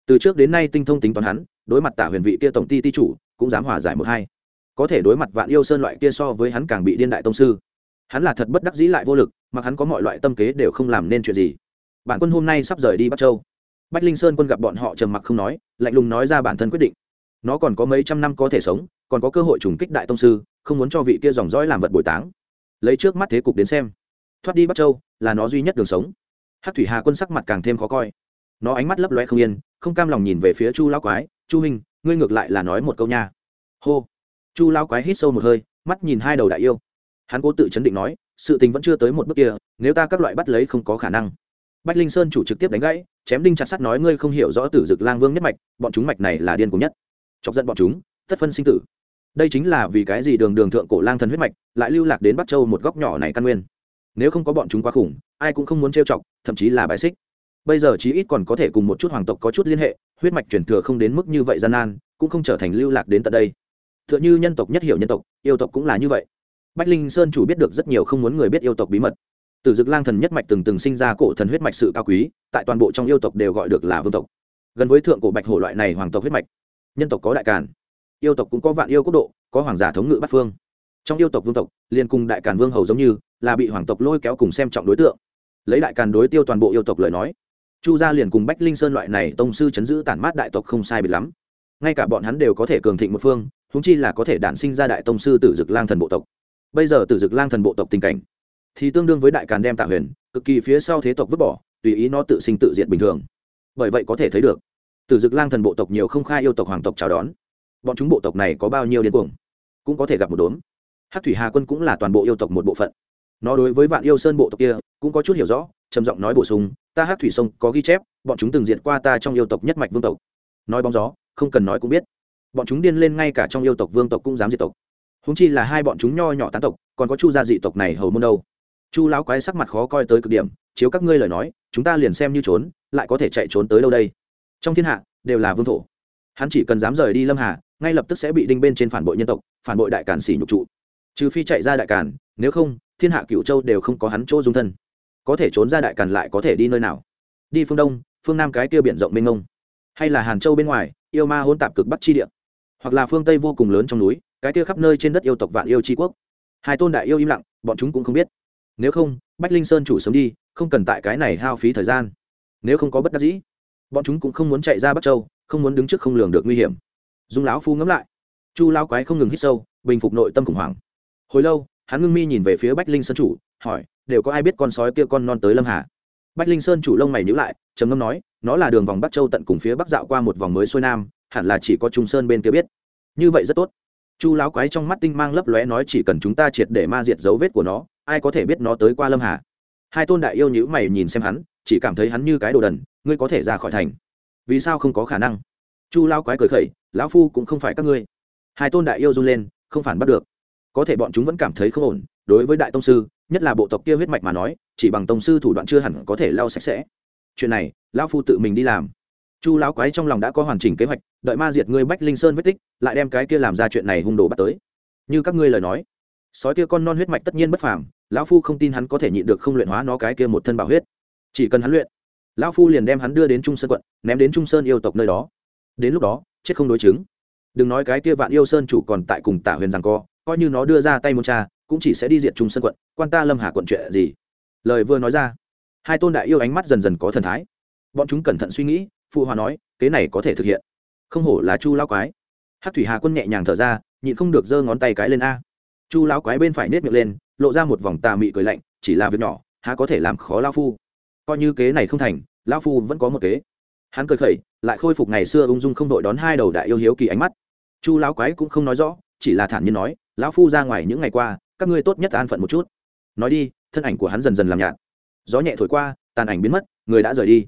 từ trước đến nay tinh thông tính toán hắn, đối mặt tả huyền vị kia tổng ty Ti chủ, cũng dám hòa giải một hai. Có thể đối mặt vạn yêu sơn loại kia so với hắn càng bị điên đại tông sư. Hắn là thật bất đắc dĩ lại vô lực, mặc hắn có mọi loại tâm kế đều không làm nên chuyện gì. Bản quân hôm nay sắp rời đi bắc châu. Bách linh sơn quân gặp bọn họ trầm mặc không nói, lạnh lùng nói ra bản thân quyết định. Nó còn có mấy trăm năm có thể sống, còn có cơ hội trùng kích đại tông sư, không muốn cho vị kia dòng dõi làm vật bồi táng. Lấy trước mắt thế cục đến xem. Thoát đi bắc châu là nó duy nhất đường sống. Hát thủy hà quân sắc mặt càng thêm khó coi. Nó ánh mắt lấp loe không yên không cam lòng nhìn về phía chu lao quái, chu hình ngươi ngược lại là nói một câu nha. Hô. Chu lao quái hít sâu một hơi, mắt nhìn hai đầu đại yêu. Hắn cố tự chấn định nói, sự tình vẫn chưa tới một bước kia, nếu ta các loại bắt lấy không có khả năng. Bách linh sơn chủ trực tiếp đánh gãy, chém đinh chặt sắt nói, ngươi không hiểu rõ tử dực lang vương nhất mạch, bọn chúng mạch này là điên cùng nhất. Chọc giận bọn chúng, tất phân sinh tử. Đây chính là vì cái gì đường đường thượng cổ lang thần huyết mạch lại lưu lạc đến bắc châu một góc nhỏ này căn nguyên. Nếu không có bọn chúng quá khủng, ai cũng không muốn trêu chọc, thậm chí là bài xích bây giờ chí ít còn có thể cùng một chút hoàng tộc có chút liên hệ, huyết mạch truyền thừa không đến mức như vậy gian nan, cũng không trở thành lưu lạc đến tận đây. T h ư ợ n h ư nhân tộc nhất hiểu nhân tộc, yêu tộc cũng là như vậy. Bách linh sơn chủ biết được rất nhiều không muốn người biết yêu tộc bí mật. Từ dực lang thần nhất mạch từng từng sinh ra cổ thần huyết mạch sự cao quý, tại toàn bộ trong yêu tộc đều gọi được là vương tộc. Gần với thượng cổ bạch hổ loại này hoàng tộc huyết mạch, nhân tộc có đại càn, yêu tộc cũng có vạn yêu quốc độ, có hoàng giả thống ngự bát phương. Trong yêu tộc vương tộc, liền cùng đại càn vương hầu giống như, là bị hoàng tộc lôi kéo cùng xem trọng đối tượng. Lấy đại càn đối tiêu toàn bộ yêu tộc lời nói chu gia liền cùng bách linh sơn loại này tông sư chấn giữ tản mát đại tộc không sai biệt lắm. Ngay cả bọn hắn đều có thể cường thịnh một phương húng chi là có thể đản sinh ra đại tông sư tử dực lang thần bộ tộc. Bây giờ tử dực lang thần bộ tộc tình cảnh thì tương đương với đại càn đem tạ huyền, cực kỳ phía sau thế tộc vứt bỏ, tùy ý nó tự sinh tự diện bình thường. Bởi vậy có thể thấy được, tử dực lang thần bộ tộc nhiều không khai yêu tộc hoàng tộc chào đón. Bọn chúng bộ tộc này có bao nhiêu điên cuồng, cũng có thể gặp một đốm. Hát thủy hà quân cũng là toàn bộ yêu tộc một bộ phận. Nó đối với vạn yêu sơn bộ tộc kia cũng có chút hiểu rõ, trầm giọng nói bổ sung ta hát thủy sông có ghi chép, bọn chúng từng diệt qua ta trong yêu tộc nhất mạch vương tộc. Nói bóng gió, không cần nói cũng biết. Bọn chúng điên lên ngay cả trong yêu tộc vương tộc cũng dám diệt tộc. Húng chi là hai bọn chúng nho nhỏ tán tộc, còn có chu gia dị tộc này hầu môn đâu. Chu lão quái sắc mặt khó coi tới cực điểm, chiếu các ngươi lời nói, chúng ta liền xem như trốn, lại có thể chạy trốn tới đâu đây? Trong thiên hạ, đều là vương thổ. Hắn chỉ cần dám rời đi lâm hà, ngay lập tức sẽ bị đinh bên trên phản bội nhân tộc, phản bội đại cản xỉ nhục trụ. Trừ phi chạy ra đại cản nếu không, thiên hạ cựu châu đều không có hắn chỗ dung thân có thể trốn ra đại càn lại có thể đi nơi nào? Đi phương đông, phương nam cái kia biển rộng mênh mông. Hay là hàn châu bên ngoài, yêu ma hôn tạp cực bắc chi địa. Hoặc là phương tây vô cùng lớn trong núi, cái kia khắp nơi trên đất yêu tộc vạn yêu tri quốc. Hai tôn đại yêu im lặng, bọn chúng cũng không biết. Nếu không, bách linh sơn chủ sớm đi, không cần tại cái này hao phí thời gian. Nếu không có bất đắc dĩ, bọn chúng cũng không muốn chạy ra bắc châu, không muốn đứng trước không lường được nguy hiểm. Dung lão phu ngẫm lại. Chu lao quái không ngừng hít sâu, bình phục nội tâm khủng hoảng. Hồi lâu, hắn ngưng mi nhìn về phía bách linh sơn chủ, hỏi đều có ai biết con sói kia con non tới lâm hà. Bách linh sơn chủ lông mày nhữ lại, trầm ngâm nói, nó là đường vòng bắc châu tận cùng phía bắc dạo qua một vòng mới xuôi nam, hẳn là chỉ có trung sơn bên kia biết. Như vậy rất tốt. Chu lão quái trong mắt tinh mang lấp lóe nói, chỉ cần chúng ta triệt để ma diệt dấu vết của nó, ai có thể biết nó tới qua lâm hà? Hai tôn đại yêu nhữ mày nhìn xem hắn, chỉ cảm thấy hắn như cái đồ đần, ngươi có thể ra khỏi thành. Vì sao không có khả năng? Chu lao quái cười khẩy, lão phu cũng không phải các ngươi. Hai tôn đại yêu run lên, không phản bắt được. Có thể bọn chúng vẫn cảm thấy không ổn, đối với đại tông sư nhất là bộ tộc kia huyết mạch mà nói, chỉ bằng tông sư thủ đoạn chưa hẳn có thể lau sạch sẽ. Chuyện này, lão phu tự mình đi làm. Chu lão quái trong lòng đã có hoàn chỉnh kế hoạch, đợi ma diệt ngươi bách linh sơn vết tích, lại đem cái kia làm ra chuyện này hung đồ bắt tới. Như các ngươi lời nói, sói kia con non huyết mạch tất nhiên bất phàm, lão phu không tin hắn có thể nhịn được không luyện hóa nó cái kia một thân bảo huyết. Chỉ cần hắn luyện, lão phu liền đem hắn đưa đến trung sơn quận, ném đến trung sơn yêu tộc nơi đó. Đến lúc đó, chết không đối chứng. Đừng nói cái kia vạn yêu sơn chủ còn tại cùng tả huyền rằng co, coi như nó đưa ra tay môn cha cũng chỉ sẽ đi diệt trung sân quận, quan ta lâm hà quận chuyện gì? Lời vừa nói ra, hai tôn đại yêu ánh mắt dần dần có thần thái. Bọn chúng cẩn thận suy nghĩ, phụ hòa nói, kế này có thể thực hiện. Không hổ là chu lao quái. Hát thủy hà quân nhẹ nhàng thở ra, nhịn không được giơ ngón tay cái lên a. Chu lao quái bên phải nết miệng lên, lộ ra một vòng tà mị cười lạnh, chỉ là việc nhỏ, há có thể làm khó lao phu. Coi như kế này không thành lao phu vẫn có một kế. Hắn cười khẩy, lại khôi phục ngày xưa ung dung không đội đón hai đầu đại yêu hiếu kỳ ánh mắt. Chu lão quái cũng không nói rõ, chỉ là thản nhiên nói, lão phu ra ngoài những ngày qua các ngươi tốt nhất an phận một chút. Nói đi, thân ảnh của hắn dần dần làm nhạt. Gió nhẹ thổi qua, tàn ảnh biến mất, người đã rời đi.